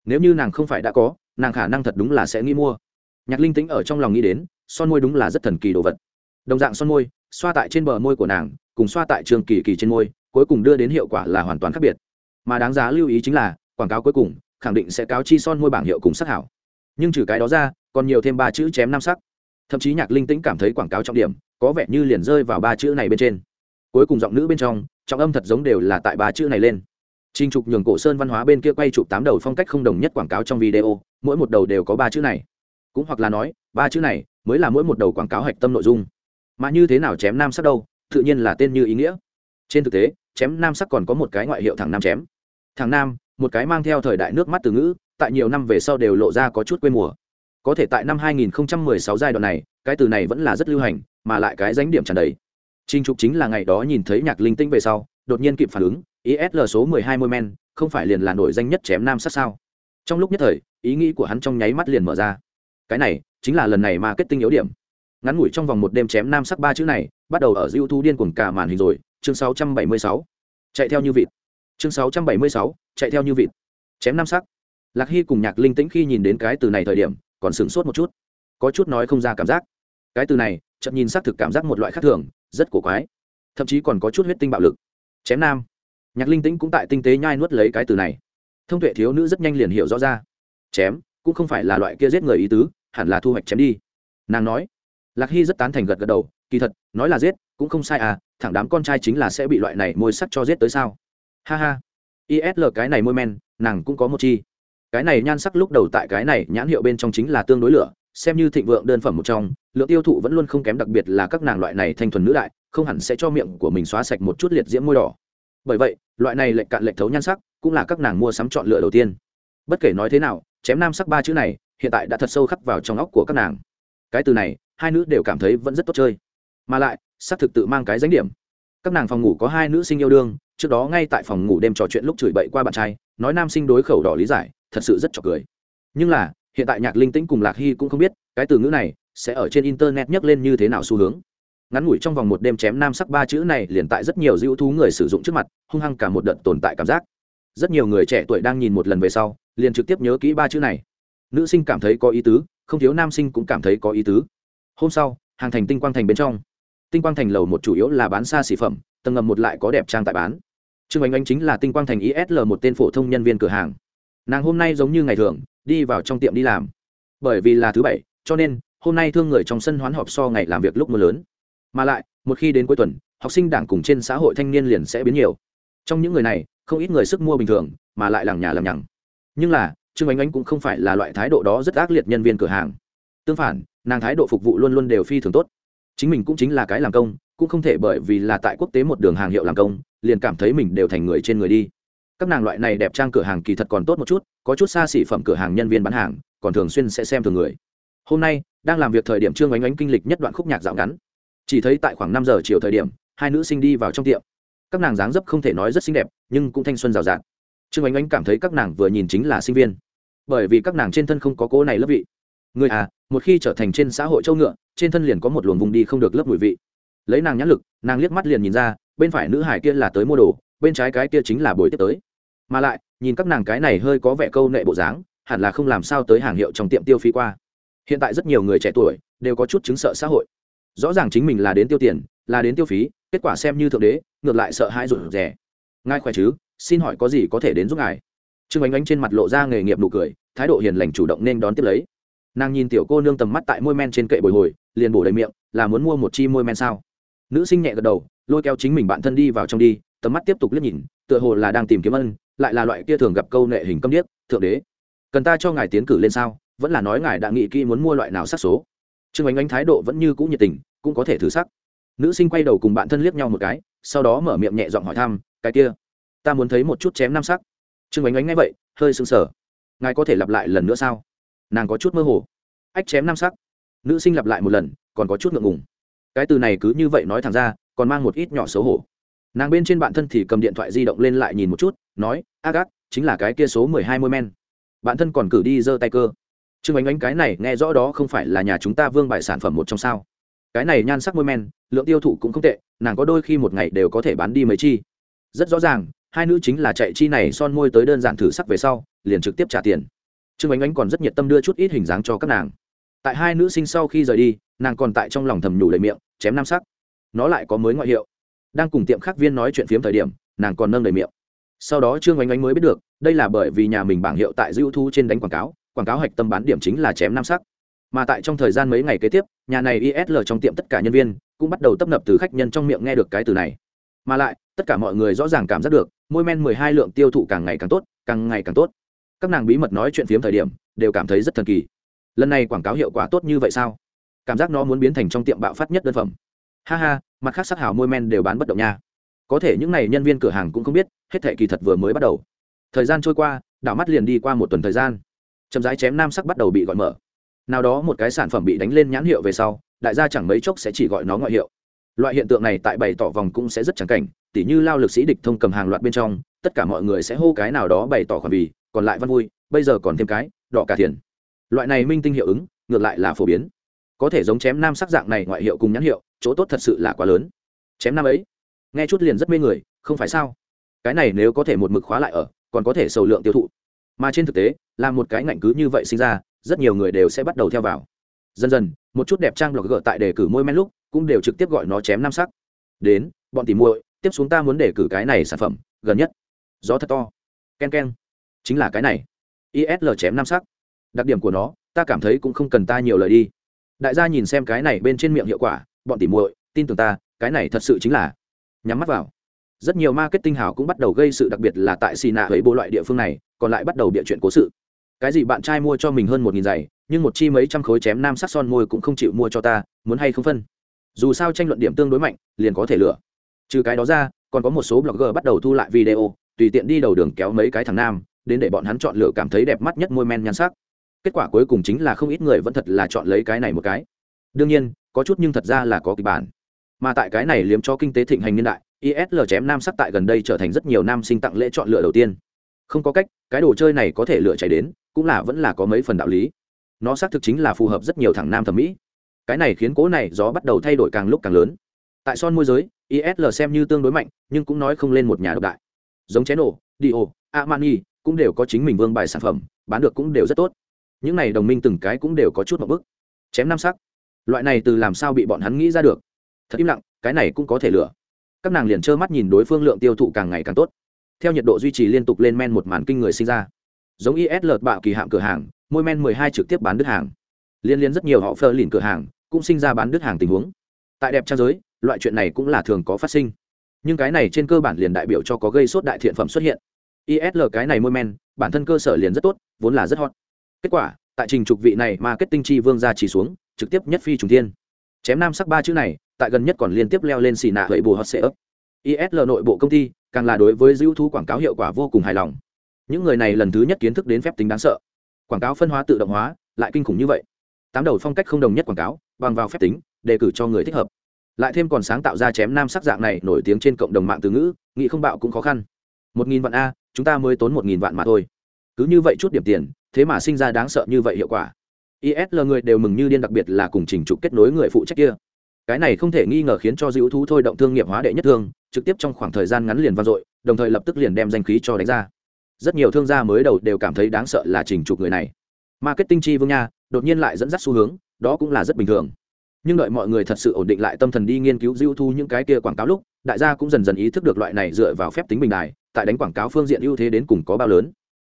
Nếu như nàng không phải đã có, nàng khả năng thật đúng là sẽ nghĩ mua. Nhạc linh tính ở trong lòng nghĩ đến, son môi đúng là rất thần kỳ đồ vật. Đồng dạng son môi, xoa tại trên bờ môi của nàng, cùng xoa tại trường kỳ kỳ trên môi, cuối cùng đưa đến hiệu quả là hoàn toàn khác biệt. Mà đáng giá lưu ý chính là, quảng cáo cuối cùng, khẳng định sẽ cáo chi son môi bảng hiệu cùng sắc hảo. Nhưng trừ cái đó ra, còn nhiều thêm ba chữ chém năm sắc thậm chí nhạc linh tĩnh cảm thấy quảng cáo trọng điểm, có vẻ như liền rơi vào ba chữ này bên trên. Cuối cùng giọng nữ bên trong, trọng âm thật giống đều là tại ba chữ này lên. Trình trục nhường cổ sơn văn hóa bên kia quay chụp tám đầu phong cách không đồng nhất quảng cáo trong video, mỗi một đầu đều có ba chữ này. Cũng hoặc là nói, ba chữ này mới là mỗi một đầu quảng cáo hạch tâm nội dung. Mà như thế nào chém nam sắc đâu, tự nhiên là tên như ý nghĩa. Trên thực tế, chém nam sắc còn có một cái ngoại hiệu thằng nam chém. Thằng nam, một cái mang theo thời đại nước mắt từ ngữ, tại nhiều năm về sau đều lộ ra có chút quê mùa có thể tại năm 2016 giai đoạn này cái từ này vẫn là rất lưu hành mà lại cái danh điểm tràn đầy. Trinh trục chính là ngày đó nhìn thấy nhạc linh tinh về sau đột nhiên kịp phản ứng isl số 12 men không phải liền là nổi danh nhất chém nam sát sao? Trong lúc nhất thời ý nghĩ của hắn trong nháy mắt liền mở ra. Cái này chính là lần này mà kết tinh yếu điểm. Ngắn ngủi trong vòng một đêm chém nam sắc ba chữ này bắt đầu ở diêu thu điên cuồng cả màn hình rồi chương 676. chạy theo như vịt. Chương 676, chạy theo như vịt. Chém nam sắc. Lạc hy cùng nhạc linh tĩnh khi nhìn đến cái từ này thời điểm còn sửng sốt một chút. Có chút nói không ra cảm giác. Cái từ này, chậm nhìn xác thực cảm giác một loại khác thường, rất cổ quái. Thậm chí còn có chút huyết tinh bạo lực. Chém nam. Nhạc linh tĩnh cũng tại tinh tế nhai nuốt lấy cái từ này. Thông tuệ thiếu nữ rất nhanh liền hiểu rõ ra. Chém, cũng không phải là loại kia giết người ý tứ, hẳn là thu hoạch chém đi. Nàng nói. Lạc hy rất tán thành gật gật đầu, kỳ thật, nói là giết, cũng không sai à thẳng đám con trai chính là sẽ bị loại này môi sắc cho giết tới sao? Ha ha. Isl cái này môi men, nàng cũng có một chi cái này nhan sắc lúc đầu tại cái này nhãn hiệu bên trong chính là tương đối lửa, xem như thịnh vượng đơn phẩm một trong, lượng tiêu thụ vẫn luôn không kém đặc biệt là các nàng loại này thanh thuần nữ đại, không hẳn sẽ cho miệng của mình xóa sạch một chút liệt diễm môi đỏ. Bởi vậy, loại này lệnh cạn lệnh thấu nhan sắc cũng là các nàng mua sắm chọn lựa đầu tiên. Bất kể nói thế nào, chém nam sắc ba chữ này, hiện tại đã thật sâu khắc vào trong óc của các nàng. Cái từ này, hai nữ đều cảm thấy vẫn rất tốt chơi. Mà lại, sắc thực tự mang cái danh điểm các nàng phòng ngủ có hai nữ sinh yêu đương, trước đó ngay tại phòng ngủ đêm trò chuyện lúc chửi bậy qua bạn trai, nói nam sinh đối khẩu đỏ lý giải, thật sự rất trọc cười. Nhưng là, hiện tại nhạc linh tĩnh cùng lạc hy cũng không biết, cái từ ngữ này sẽ ở trên internet nhắc lên như thế nào xu hướng. Ngắn ngủi trong vòng một đêm chém nam sắc ba chữ này liền tại rất nhiều dữ thú người sử dụng trước mặt, hung hăng cả một đợt tồn tại cảm giác. Rất nhiều người trẻ tuổi đang nhìn một lần về sau, liền trực tiếp nhớ kỹ ba chữ này. Nữ sinh cảm thấy có ý tứ, không thiếu nam sinh cũng cảm thấy có ý tứ. Hôm sau, hàng thành tinh quang thành bên trong tinh quang thành lầu một chủ yếu là bán xa xỉ phẩm, tầng ngầm một lại có đẹp trang tại bán. Trương ánh ánh chính là tinh quang thành isl một tên phổ thông nhân viên cửa hàng. Nàng hôm nay giống như ngày thường, đi vào trong tiệm đi làm. Bởi vì là thứ bảy, cho nên, hôm nay thương người trong sân hoán họp so ngày làm việc lúc mưa lớn. Mà lại, một khi đến cuối tuần, học sinh đảng cùng trên xã hội thanh niên liền sẽ biến nhiều. Trong những người này, không ít người sức mua bình thường, mà lại làng nhà làm nhằng. Nhưng là, trương ánh ánh cũng không phải là loại thái độ đó rất ác liệt nhân viên cửa hàng. Tương phản, nàng thái độ phục vụ luôn luôn đều phi thường tốt chính mình cũng chính là cái làm công, cũng không thể bởi vì là tại quốc tế một đường hàng hiệu làm công, liền cảm thấy mình đều thành người trên người đi. Các nàng loại này đẹp trang cửa hàng kỳ thật còn tốt một chút, có chút xa xỉ phẩm cửa hàng nhân viên bán hàng, còn thường xuyên sẽ xem thường người. Hôm nay, đang làm việc thời điểm trương ánh ánh kinh lịch nhất đoạn khúc nhạc dạo ngắn. Chỉ thấy tại khoảng năm giờ chiều thời điểm, hai nữ sinh đi vào trong tiệm. Các nàng dáng dấp không thể nói rất xinh đẹp, nhưng cũng thanh xuân rào rạt. Trương ánh ánh cảm thấy các nàng vừa nhìn chính là sinh viên. Bởi vì các nàng trên thân không có cố này lớp vị. Người à một khi trở thành trên xã hội châu ngựa, trên thân liền có một luồng vùng đi không được lớp mùi vị. Lấy nàng nhãn lực, nàng liếc mắt liền nhìn ra, bên phải nữ hải kia là tới mua đồ, bên trái cái kia chính là buổi tiếp tới. Mà lại, nhìn các nàng cái này hơi có vẻ câu nệ bộ dáng, hẳn là không làm sao tới hàng hiệu trong tiệm tiêu phí qua. Hiện tại rất nhiều người trẻ tuổi đều có chút chứng sợ xã hội. Rõ ràng chính mình là đến tiêu tiền, là đến tiêu phí, kết quả xem như thượng đế, ngược lại sợ hãi rụt rè. Ngài khỏe chứ? Xin hỏi có gì có thể đến giúp ngài? Trương ánh ánh trên mặt lộ ra nghề nghiệp nụ cười, thái độ hiền lành chủ động nên đón tiếp lấy nàng nhìn tiểu cô nương tầm mắt tại môi men trên kệ bồi hồi, liền bổ đầy miệng, là muốn mua một chi môi men sao? Nữ sinh nhẹ gật đầu, lôi kéo chính mình bạn thân đi vào trong đi, tầm mắt tiếp tục liếc nhìn, tựa hồ là đang tìm kiếm ân, lại là loại kia thường gặp câu nệ hình câm điếc, thượng đế, cần ta cho ngài tiến cử lên sao? Vẫn là nói ngài đã nghĩ kỹ muốn mua loại nào sắc số. Trương ánh ánh thái độ vẫn như cũ nhiệt tình, cũng có thể thử sắc. Nữ sinh quay đầu cùng bạn thân liếc nhau một cái, sau đó mở miệng nhẹ giọng hỏi thăm, cái kia, ta muốn thấy một chút chém năm sắc. Trương ánh ánh nghe vậy, hơi sững sờ. Ngài có thể lặp lại lần nữa sao? Nàng có chút mơ hồ. Ách chém nam sắc. Nữ sinh lặp lại một lần, còn có chút ngượng ngùng. Cái từ này cứ như vậy nói thẳng ra, còn mang một ít nhỏ xấu hổ. Nàng bên trên bạn thân thì cầm điện thoại di động lên lại nhìn một chút, nói, a gác, chính là cái kia số mười hai mươi men. Bạn thân còn cử đi giơ tay cơ. Trương ánh ánh cái này nghe rõ đó không phải là nhà chúng ta vương bài sản phẩm một trong sao. Cái này nhan sắc môi men, lượng tiêu thụ cũng không tệ, nàng có đôi khi một ngày đều có thể bán đi mấy chi. Rất rõ ràng, hai nữ chính là chạy chi này son môi tới đơn giản thử sắc về sau, liền trực tiếp trả tiền trương ánh ánh còn rất nhiệt tâm đưa chút ít hình dáng cho các nàng. Tại hai nữ sinh sau khi rời đi, nàng còn tại trong lòng thầm nhủ đầy miệng, chém nam sắc. Nó lại có mới ngoại hiệu. Đang cùng tiệm khắc viên nói chuyện phiếm thời điểm, nàng còn nâng đầy miệng. Sau đó trương ánh ánh mới biết được, đây là bởi vì nhà mình bảng hiệu tại dữ thu trên đánh quảng cáo quảng cáo hạch tâm bán điểm chính là chém nam sắc. Mà tại trong thời gian mấy ngày kế tiếp, nhà này isl trong tiệm tất cả nhân viên cũng bắt đầu tấp nập từ khách nhân trong miệng nghe được cái từ này. Mà lại, tất cả mọi người rõ ràng cảm giác được, môi men mười hai lượng tiêu thụ càng ngày càng tốt, càng ngày càng tốt các nàng bí mật nói chuyện phiếm thời điểm đều cảm thấy rất thần kỳ. Lần này quảng cáo hiệu quả tốt như vậy sao? Cảm giác nó muốn biến thành trong tiệm bạo phát nhất đơn phẩm. Ha ha, mặt khác sắc hào môi men đều bán bất động nha. Có thể những n à y nhân viên cửa hàng cũng không biết, hết thệ kỳ thật vừa mới bắt đầu. Thời gian trôi qua, đảo mắt liền đi qua một tuần thời gian. Chậm rãi chém nam sắc bắt đầu bị gọi mở. Nào đó một cái sản phẩm bị đánh lên nhãn hiệu về sau, đại gia chẳng mấy chốc sẽ chỉ gọi nó ngoại hiệu. Loại hiện tượng này tại bày tỏ vòng cũng sẽ rất chẳng cảnh, tỉ như lao lực sĩ địch thông cầm hàng loạt bên trong, tất cả mọi người sẽ hô cái nào đó bày tỏ khoản vì còn lại văn vui, bây giờ còn thêm cái, đỏ cả tiền loại này minh tinh hiệu ứng, ngược lại là phổ biến. Có thể giống chém nam sắc dạng này ngoại hiệu cùng nhãn hiệu, chỗ tốt thật sự là quá lớn. Chém nam ấy, nghe chút liền rất mê người, không phải sao? Cái này nếu có thể một mực khóa lại ở, còn có thể sầu lượng tiêu thụ. Mà trên thực tế, là một cái ngạnh cứ như vậy sinh ra, rất nhiều người đều sẽ bắt đầu theo vào. Dần dần, một chút đẹp trang blog gỡ tại đề cử môi men lúc, cũng đều trực tiếp gọi nó chém nam sắc. Đến, bọn tìm muội, tiếp xuống ta muốn đề cử cái này sản phẩm, gần nhất. Gió thật to. Ken ken chính là cái này. Isl chém nam sắc. Đặc điểm của nó, ta cảm thấy cũng không cần ta nhiều lời đi. Đại gia nhìn xem cái này bên trên miệng hiệu quả, bọn tỉ muội, tin tưởng ta, cái này thật sự chính là nhắm mắt vào. Rất nhiều marketing hảo cũng bắt đầu gây sự đặc biệt là tại xì nạ với bộ loại địa phương này, còn lại bắt đầu bịa chuyện cố sự. Cái gì bạn trai mua cho mình hơn một nghìn giày, nhưng một chi mấy trăm khối chém nam sắc son môi cũng không chịu mua cho ta, muốn hay không phân? Dù sao tranh luận điểm tương đối mạnh, liền có thể lựa. Trừ cái đó ra, còn có một số blogger bắt đầu thu lại video, tùy tiện đi đầu đường kéo mấy cái thằng nam đến để bọn hắn chọn lựa cảm thấy đẹp mắt nhất môi men nhan sắc. Kết quả cuối cùng chính là không ít người vẫn thật là chọn lấy cái này một cái. Đương nhiên, có chút nhưng thật ra là có kịch bản. Mà tại cái này liếm cho kinh tế thịnh hành niên đại isl chém nam sắc tại gần đây trở thành rất nhiều nam sinh tặng lễ chọn lựa đầu tiên. Không có cách, cái đồ chơi này có thể lựa chạy đến, cũng là vẫn là có mấy phần đạo lý. Nó xác thực chính là phù hợp rất nhiều thằng nam thẩm mỹ. Cái này khiến cố này gió bắt đầu thay đổi càng lúc càng lớn. Tại son môi giới isl xem như tương đối mạnh, nhưng cũng nói không lên một nhà độc đại. Giống chén ổ dio amani cũng đều có chính mình vương bài sản phẩm, bán được cũng đều rất tốt. Những này đồng minh từng cái cũng đều có chút một bức. Chém năm sắc. Loại này từ làm sao bị bọn hắn nghĩ ra được? Thật im lặng, cái này cũng có thể lửa các nàng liền trơ mắt nhìn đối phương lượng tiêu thụ càng ngày càng tốt. Theo nhiệt độ duy trì liên tục lên men một màn kinh người sinh ra. Giống isl bạo kỳ hạm cửa hàng, môi men 12 trực tiếp bán đứt hàng. Liên liên rất nhiều họ phơ lìn cửa hàng, cũng sinh ra bán đứt hàng tình huống. Tại đẹp trang giới, loại chuyện này cũng là thường có phát sinh. Nhưng cái này trên cơ bản liền đại biểu cho có gây sốt đại thiện phẩm xuất hiện isl cái này môi men, bản thân cơ sở liền rất tốt, vốn là rất hot. Kết quả, tại trình trục vị này marketing chi vương ra chỉ xuống, trực tiếp nhất phi trùng thiên. Chém nam sắc ba chữ này, tại gần nhất còn liên tiếp leo lên xì nạ vậy bù hot sẽ ấp isl nội bộ công ty, càng là đối với dữ thú quảng cáo hiệu quả vô cùng hài lòng. Những người này lần thứ nhất kiến thức đến phép tính đáng sợ. Quảng cáo phân hóa tự động hóa, lại kinh khủng như vậy. Tám đầu phong cách không đồng nhất quảng cáo, bằng vào phép tính, đề cử cho người thích hợp. Lại thêm còn sáng tạo ra chém nam sắc dạng này nổi tiếng trên cộng đồng mạng từ ngữ, nghĩ không bạo cũng khó khăn. Một nghìn vạn a chúng ta mới tốn một nghìn vạn mà thôi. Cứ như vậy chút điểm tiền, thế mà sinh ra đáng sợ như vậy hiệu quả. Isl người đều mừng như điên đặc biệt là cùng trình trục kết nối người phụ trách kia. Cái này không thể nghi ngờ khiến cho dữ thú thôi động thương nghiệp hóa đệ nhất thương, trực tiếp trong khoảng thời gian ngắn liền vang dội, đồng thời lập tức liền đem danh khí cho đánh ra. Rất nhiều thương gia mới đầu đều cảm thấy đáng sợ là trình trục người này. Marketing chi vương nha, đột nhiên lại dẫn dắt xu hướng, đó cũng là rất bình thường. Nhưng đợi mọi người thật sự ổn định lại tâm thần đi nghiên cứu dữ thú những cái kia quảng cáo lúc, đại gia cũng dần dần ý thức được loại này dựa vào phép tính bình đài tại đánh quảng cáo phương diện ưu thế đến cùng có bao lớn.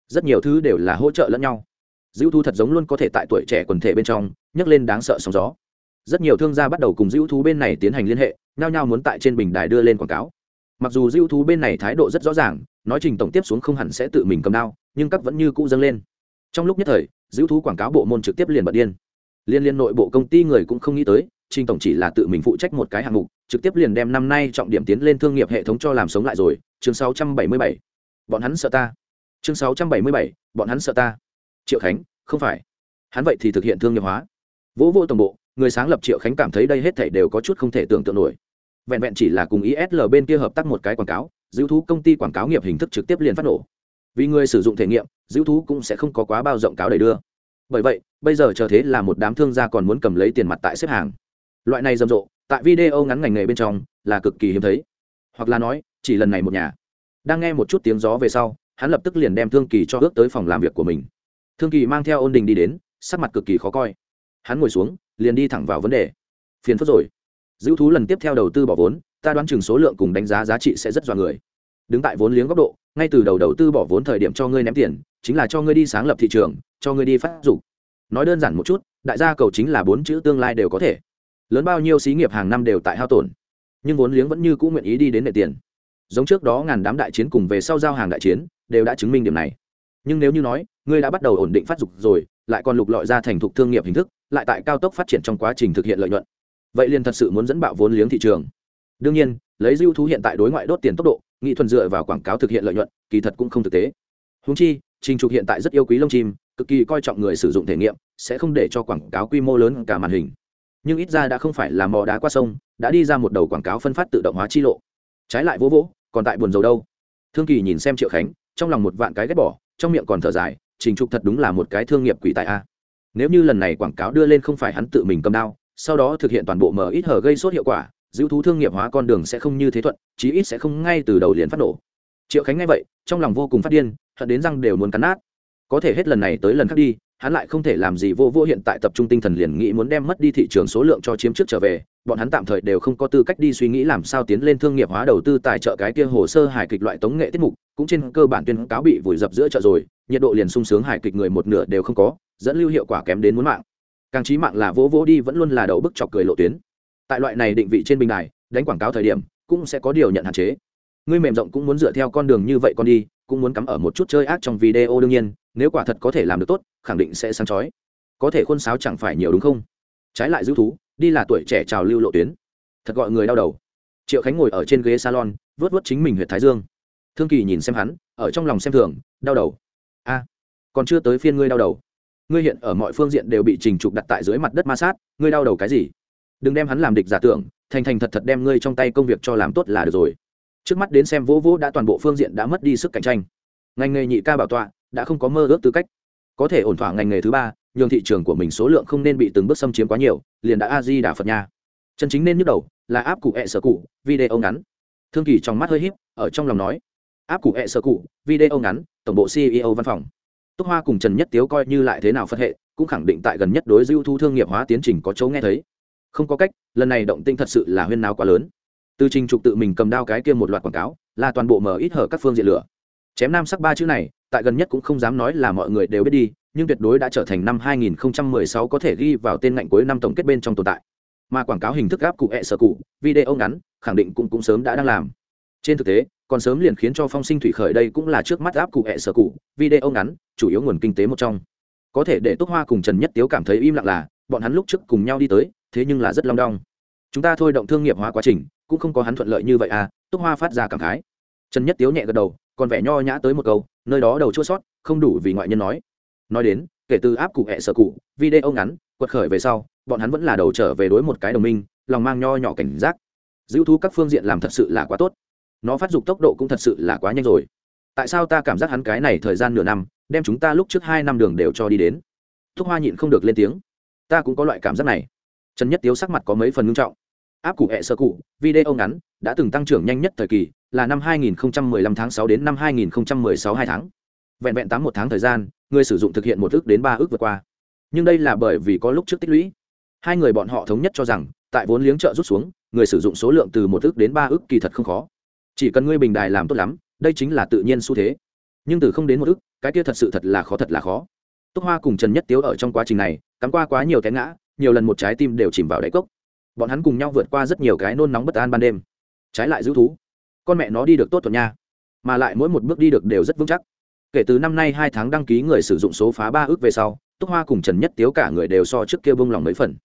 Rất nhiều thứ đều là hỗ trợ lẫn nhau. Dữ thu thật giống luôn có thể tại tuổi trẻ quần thể bên trong nhấc lên đáng sợ sóng gió. Rất nhiều thương gia bắt đầu cùng dữ thú bên này tiến hành liên hệ, nhao nhao muốn tại trên bình đài đưa lên quảng cáo. Mặc dù dữ thú bên này thái độ rất rõ ràng, nói trình tổng tiếp xuống không hẳn sẽ tự mình cầm đao, nhưng các vẫn như cũ dâng lên. Trong lúc nhất thời dữ thú quảng cáo bộ môn trực tiếp liền bật điên liên liên nội bộ công ty người cũng không nghĩ tới trình tổng chỉ là tự mình phụ trách một cái hạng mục trực tiếp liền đem năm nay trọng điểm tiến lên thương nghiệp hệ thống cho làm sống lại rồi. Chương 677. bọn hắn sợ ta. Chương 677, bọn hắn sợ ta. Triệu khánh không phải. Hắn vậy thì thực hiện thương nghiệp hóa. Vỗ vô tổng bộ người sáng lập triệu khánh cảm thấy đây hết thảy đều có chút không thể tưởng tượng nổi. Vẹn vẹn chỉ là cùng isl bên kia hợp tác một cái quảng cáo giữ thú công ty quảng cáo nghiệp hình thức trực tiếp liền phát nổ. Vì người sử dụng thể nghiệm giữ thú cũng sẽ không có quá bao rộng cáo đầy đưa bởi vậy, bây giờ chờ thế là một đám thương gia còn muốn cầm lấy tiền mặt tại xếp hàng. Loại này rầm rộ, tại video ngắn ngành nghề bên trong, là cực kỳ hiếm thấy. Hoặc là nói, chỉ lần này một nhà. Đang nghe một chút tiếng gió về sau, hắn lập tức liền đem thương kỳ cho ước tới phòng làm việc của mình. Thương kỳ mang theo ôn đình đi đến, sắc mặt cực kỳ khó coi. Hắn ngồi xuống, liền đi thẳng vào vấn đề. Phiền phức rồi. Giữ thú lần tiếp theo đầu tư bỏ vốn, ta đoán chừng số lượng cùng đánh giá giá trị sẽ rất dọa người đứng tại vốn liếng góc độ, ngay từ đầu đầu tư bỏ vốn thời điểm cho ngươi ném tiền, chính là cho ngươi đi sáng lập thị trường, cho ngươi đi phát dục. Nói đơn giản một chút, đại gia cầu chính là bốn chữ tương lai đều có thể. Lớn bao nhiêu xí nghiệp hàng năm đều tại hao tổn. Nhưng vốn liếng vẫn như cũ nguyện ý đi đến nệ tiền. Giống trước đó ngàn đám đại chiến cùng về sau giao hàng đại chiến, đều đã chứng minh điểm này. Nhưng nếu như nói, ngươi đã bắt đầu ổn định phát dục rồi, lại còn lục lọi ra thành thục thương nghiệp hình thức, lại tại cao tốc phát triển trong quá trình thực hiện lợi nhuận. Vậy liền thật sự muốn dẫn bạo vốn liếng thị trường. Đương nhiên, lấy dư thú hiện tại đối ngoại đốt tiền tốc độ nghị thuần dựa vào quảng cáo thực hiện lợi nhuận, kỳ thật cũng không thực tế. Húng chi, trình trục hiện tại rất yêu quý lông chim, cực kỳ coi trọng người sử dụng thể nghiệm, sẽ không để cho quảng cáo quy mô lớn cả màn hình. Nhưng ít ra đã không phải là mò đá qua sông, đã đi ra một đầu quảng cáo phân phát tự động hóa chi lộ. Trái lại vỗ vỗ, còn tại buồn dầu đâu. Thương kỳ nhìn xem triệu khánh, trong lòng một vạn cái ghét bỏ, trong miệng còn thở dài, trình trục thật đúng là một cái thương nghiệp quỷ tại a. Nếu như lần này quảng cáo đưa lên không phải hắn tự mình cầm đao, sau đó thực hiện toàn bộ mở ít hở gây sốt hiệu quả giữ thú thương nghiệp hóa con đường sẽ không như thế thuận, chí ít sẽ không ngay từ đầu liền phát nổ. Triệu khánh nghe vậy, trong lòng vô cùng phát điên, hận đến răng đều muốn cắn nát. Có thể hết lần này tới lần khác đi, hắn lại không thể làm gì vô vô hiện tại tập trung tinh thần liền nghĩ muốn đem mất đi thị trường số lượng cho chiếm trước trở về, bọn hắn tạm thời đều không có tư cách đi suy nghĩ làm sao tiến lên thương nghiệp hóa đầu tư tài trợ cái kia hồ sơ hài kịch loại tống nghệ tiết mục, cũng trên cơ bản tuyên cáo bị vùi dập giữa chợ rồi, nhiệt độ liền sung sướng hài kịch người một nửa đều không có, dẫn lưu hiệu quả kém đến muốn mạng. Càng trí mạng là vỗ vỗ đi vẫn luôn là đầu bức chọc cười lộ tuyến tại loại này định vị trên bình đài, đánh quảng cáo thời điểm, cũng sẽ có điều nhận hạn chế. Ngươi mềm rộng cũng muốn dựa theo con đường như vậy con đi, cũng muốn cắm ở một chút chơi ác trong video đương nhiên, nếu quả thật có thể làm được tốt, khẳng định sẽ sáng chói. Có thể khuôn sáo chẳng phải nhiều đúng không? Trái lại giữ thú, đi là tuổi trẻ trào lưu lộ tuyến. Thật gọi người đau đầu. Triệu khánh ngồi ở trên ghế salon vớt vớt chính mình huyện thái dương. Thương kỳ nhìn xem hắn, ở trong lòng xem thường, đau đầu. A, còn chưa tới phiên ngươi đau đầu. Ngươi hiện ở mọi phương diện đều bị trình trục đặt tại dưới mặt đất ma sát, ngươi đau đầu cái gì? Đừng đem hắn làm địch giả tưởng, thành thành thật thật đem ngươi trong tay công việc cho làm tốt là được rồi. Trước mắt đến xem vỗ vỗ đã toàn bộ phương diện đã mất đi sức cạnh tranh. Ngành nghề nhị ca bảo tọa đã không có mơ ước tư cách. Có thể ổn thỏa ngành nghề thứ ba, nhường thị trường của mình số lượng không nên bị từng bước xâm chiếm quá nhiều, liền đã a di đà phật nha. Chân chính nên nhức đầu là áp cụ ẹ sở cụ, video ngắn. Thương kỳ trong mắt hơi h í p ở trong lòng nói áp cụ ẹ sở cụ, video ngắn, tổng bộ ceo văn phòng. Túc hoa cùng trần nhất tiếu coi như lại thế nào phật hệ, cũng khẳng định tại gần nhất đối dư thu thương nghiệp hóa tiến trình có chỗ nghe thấy không có cách, lần này động tinh thật sự là huyên nào quá lớn. Từ trình trục tự mình cầm đao cái kia một loạt quảng cáo, là toàn bộ mở ít hở các phương diện lửa. Chém nam sắc ba chữ này, tại gần nhất cũng không dám nói là mọi người đều biết đi, nhưng tuyệt đối đã trở thành năm 2016 có thể ghi vào tên ngạnh cuối năm tổng kết bên trong tồn tại. Mà quảng cáo hình thức gáp cụ hẹ sở cụ, video ngắn, khẳng định cũng cũng sớm đã đang làm. Trên thực tế, còn sớm liền khiến cho phong sinh thủy khởi đây cũng là trước mắt áp cụ hẹ sở cụ, video ngắn, chủ yếu nguồn kinh tế một trong. Có thể để túc hoa cùng trần nhất tiếu cảm thấy im lặng là bọn hắn lúc trước cùng nhau đi tới, thế nhưng là rất long đong. Chúng ta thôi động thương nghiệp hóa quá trình, cũng không có hắn thuận lợi như vậy à túc hoa phát ra cảm khái. Trần nhất tiếu nhẹ gật đầu, còn vẻ nho nhã tới một câu, nơi đó đầu chua sót, không đủ vì ngoại nhân nói. Nói đến, kể từ áp cụ hẹ sở cụ, video ngắn, quật khởi về sau, bọn hắn vẫn là đầu trở về đối một cái đồng minh, lòng mang nho nhỏ cảnh giác. Giữ thu các phương diện làm thật sự là quá tốt. Nó phát dục tốc độ cũng thật sự là quá nhanh rồi. Tại sao ta cảm giác hắn cái này thời gian nửa năm, đem chúng ta lúc trước hai năm đường đều cho đi đến? Thúc hoa nhịn không được lên tiếng ta cũng có loại cảm giác này. Trần nhất tiếu sắc mặt có mấy phần ngưng trọng. Áp cụ hẹ sơ cụ video ngắn, đã từng tăng trưởng nhanh nhất thời kỳ, là năm 2015 tháng 6 đến năm 2016 hai tháng. Vẹn vẹn tám một tháng thời gian, người sử dụng thực hiện một ước đến ba ước vượt qua. Nhưng đây là bởi vì có lúc trước tích lũy. Hai người bọn họ thống nhất cho rằng, tại vốn liếng trợ rút xuống, người sử dụng số lượng từ một ước đến ba ước kỳ thật không khó. Chỉ cần ngươi bình đài làm tốt lắm, đây chính là tự nhiên xu thế. Nhưng từ không đến một ước, cái kia thật sự thật là khó thật là khó. Túc hoa cùng trần nhất tiếu ở trong quá trình này cắm qua quá nhiều té ngã, nhiều lần một trái tim đều chìm vào đáy cốc. Bọn hắn cùng nhau vượt qua rất nhiều cái nôn nóng bất an ban đêm. Trái lại giữ thú. Con mẹ nó đi được tốt thuận nha. Mà lại mỗi một bước đi được đều rất vững chắc. Kể từ năm nay hai tháng đăng ký người sử dụng số phá ba ước về sau, túc hoa cùng trần nhất tiếu cả người đều so trước kia bông lòng mấy phần.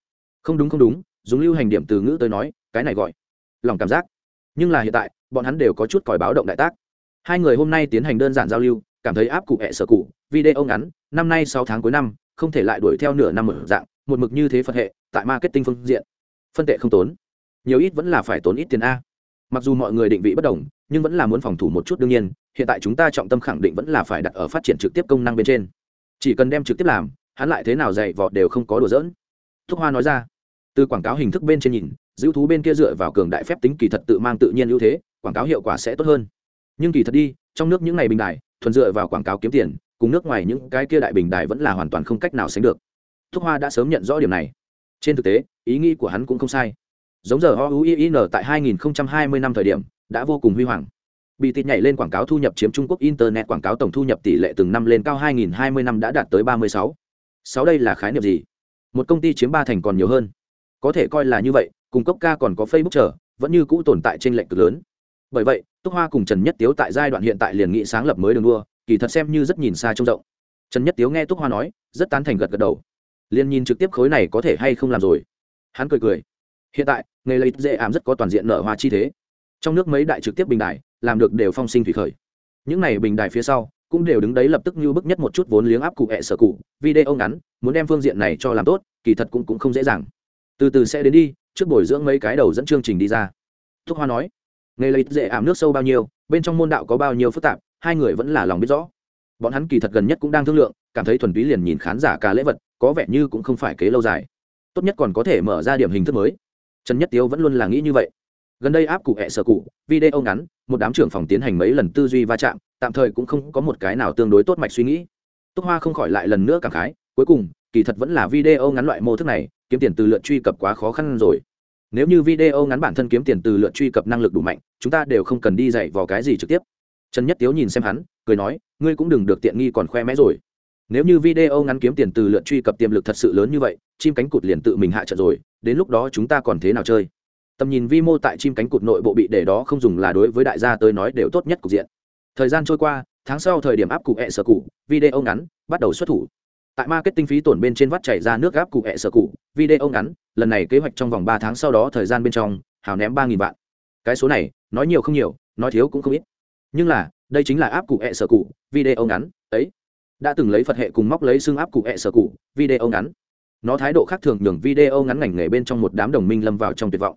Không đúng không đúng, dùng lưu hành điểm từ ngữ tới nói, cái này gọi lòng cảm giác. Nhưng là hiện tại, bọn hắn đều có chút còi báo động đại tác. Hai người hôm nay tiến hành đơn giản giao lưu, cảm thấy áp cụ hẹ sở cụ, video ngắn, năm nay sáu tháng cuối năm không thể lại đuổi theo nửa năm ở dạng, một mực như thế phật hệ, tại marketing phương diện, phân tệ không tốn. Nhiều ít vẫn là phải tốn ít tiền a. Mặc dù mọi người định vị bất đồng, nhưng vẫn là muốn phòng thủ một chút đương nhiên, hiện tại chúng ta trọng tâm khẳng định vẫn là phải đặt ở phát triển trực tiếp công năng bên trên. Chỉ cần đem trực tiếp làm, hắn lại thế nào dạy vọt đều không có đùa dỡn thúc hoa nói ra, từ quảng cáo hình thức bên trên nhìn, giữ thú bên kia dựa vào cường đại phép tính kỳ thật tự mang tự nhiên ưu thế, quảng cáo hiệu quả sẽ tốt hơn. Nhưng kỳ thật đi, trong nước những ngày bình đại, thuần dựa vào quảng cáo kiếm tiền cùng nước ngoài những cái kia đại bình đại vẫn là hoàn toàn không cách nào sánh được thúc hoa đã sớm nhận rõ điểm này trên thực tế ý nghĩ của hắn cũng không sai giống giờ OUIN tại 2020 năm thời điểm đã vô cùng huy hoàng bị tịt nhảy lên quảng cáo thu nhập chiếm Trung Quốc internet quảng cáo tổng thu nhập tỷ lệ từng năm lên cao 2020 năm đã đạt tới 36. Sáu đây là khái niệm gì? Một công ty chiếm ba thành còn nhiều hơn. Có thể coi là như vậy, cùng cốc ca còn có Facebook chờ, vẫn như cũ tồn tại trên lệnh cực lớn. Bởi vậy, Túc Hoa cùng Trần Nhất Tiếu tại giai đoạn hiện tại liền nghị sáng lập mới đường đua, kỳ thật xem như rất nhìn xa trông rộng. Trần Nhất Tiếu nghe Túc Hoa nói, rất tán thành gật gật đầu. Liên nhìn trực tiếp khối này có thể hay không làm rồi. Hắn cười cười. Hiện tại, nghề lấy dễ ảm rất có toàn diện nở hoa chi thế. Trong nước mấy đại trực tiếp bình đại, làm được đều phong sinh thủy khởi những này bình đài phía sau cũng đều đứng đấy lập tức như bức nhất một chút vốn liếng áp cụ hẹ sở cụ video ngắn muốn đem phương diện này cho làm tốt kỳ thật cũng cũng không dễ dàng từ từ sẽ đến đi trước bồi dưỡng mấy cái đầu dẫn chương trình đi ra thúc hoa nói nghề lấy dễ ảm nước sâu bao nhiêu bên trong môn đạo có bao nhiêu phức tạp hai người vẫn là lòng biết rõ. Bọn hắn kỳ thật gần nhất cũng đang thương lượng, cảm thấy thuần túy liền nhìn khán giả ca lễ vật, có vẻ như cũng không phải kế lâu dài. Tốt nhất còn có thể mở ra điểm hình thức mới. Trần nhất tiếu vẫn luôn là nghĩ như vậy. Gần đây áp cụ hẹ sở cụ, video ngắn, một đám trưởng phòng tiến hành mấy lần tư duy va chạm, tạm thời cũng không có một cái nào tương đối tốt mạch suy nghĩ. Túc hoa không khỏi lại lần nữa cảm khái, cuối cùng, kỳ thật vẫn là video ngắn loại mô thức này, kiếm tiền từ lượt truy cập quá khó khăn rồi. Nếu như video ngắn bản thân kiếm tiền từ lượt truy cập năng lực đủ mạnh, chúng ta đều không cần đi dạy vào cái gì trực tiếp trần nhất tiếu nhìn xem hắn, cười nói, ngươi cũng đừng được tiện nghi còn khoe mẽ rồi. Nếu như video ngắn kiếm tiền từ lượt truy cập tiềm lực thật sự lớn như vậy, chim cánh cụt liền tự mình hạ trận rồi, đến lúc đó chúng ta còn thế nào chơi? Tầm nhìn vi mô tại chim cánh cụt nội bộ bị để đó không dùng là đối với đại gia tới nói đều tốt nhất cục diện. Thời gian trôi qua, tháng sau thời điểm áp cụ hẹ sở cụ, video ngắn, bắt đầu xuất thủ. Tại marketing phí tổn bên trên vắt chảy ra nước áp cụ hẹ sở cụ, video ngắn, lần này kế hoạch trong vòng ba tháng sau đó thời gian bên trong, hào ném ba nghìn vạn. Cái số này, nói nhiều không nhiều, nói thiếu cũng không ít nhưng là, đây chính là áp cụ hẹ sở cụ, video ngắn, ấy. Đã từng lấy phật hệ cùng móc lấy xương áp cụ hẹ sở cụ, video ngắn. Nó thái độ khác thường nhường video ngắn ngành nghề bên trong một đám đồng minh lâm vào trong tuyệt vọng.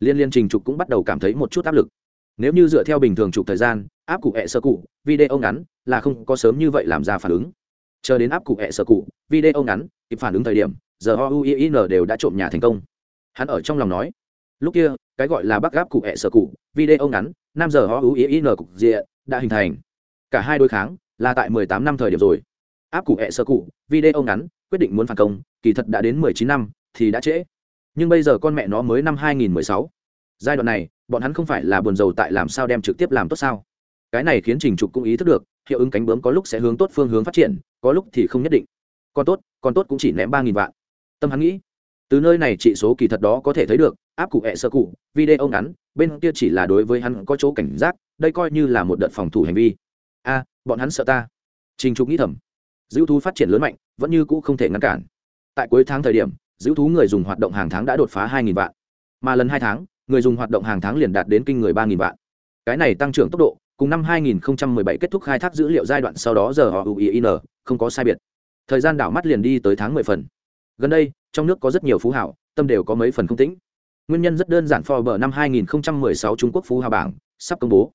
Liên liên trình trục cũng bắt đầu cảm thấy một chút áp lực. Nếu như dựa theo bình thường trục thời gian áp cụ hẹ sơ cụ, video ngắn là không có sớm như vậy làm ra phản ứng. Chờ đến áp cụ hẹ sơ cụ, video ngắn, kịp phản ứng thời điểm giờ u i n đều đã trộm nhà thành công. Hắn ở trong lòng nói lúc kia, cái gọi là bắc gáp cụ hẹ sơ cụ, video ngắn, năm giờ họ ưu ý n cục diện đã hình thành. Cả hai đối kháng, là tại 18 năm thời điểm rồi. Áp cụ hẹ sơ cụ, video ngắn, quyết định muốn phản công, kỳ thật đã đến 19 năm, thì đã trễ. Nhưng bây giờ con mẹ nó mới năm 2016. giai đoạn này, bọn hắn không phải là buồn rầu tại làm sao đem trực tiếp làm tốt sao? Cái này khiến trình trục cũng ý thức được, hiệu ứng cánh bướm có lúc sẽ hướng tốt phương hướng phát triển, có lúc thì không nhất định. Còn tốt còn tốt cũng chỉ ném ba nghìn vạn. Tâm hắn nghĩ từ nơi này trị số kỳ thật đó có thể thấy được, áp cụ hẹ sơ cụ, video ngắn, bên kia chỉ là đối với hắn có chỗ cảnh giác, đây coi như là một đợt phòng thủ hành vi. A, bọn hắn sợ ta. Trình trục nghĩ thầm. Dữ thú phát triển lớn mạnh, vẫn như cũ không thể ngăn cản. Tại cuối tháng thời điểm, dữ thú người dùng hoạt động hàng tháng đã đột phá 2.000 vạn. Mà lần hai tháng, người dùng hoạt động hàng tháng liền đạt đến kinh người 3.000 vạn. Cái này tăng trưởng tốc độ, cùng năm 2017 kết thúc khai thác dữ liệu giai đoạn sau đó giờ họ uin không có sai biệt. Thời gian đảo mắt liền đi tới tháng 10 phần. Gần đây trong nước có rất nhiều phú hảo, tâm đều có mấy phần không tĩnh. Nguyên nhân rất đơn giản, Forbes năm 2016 Trung Quốc phú hào bảng sắp công bố.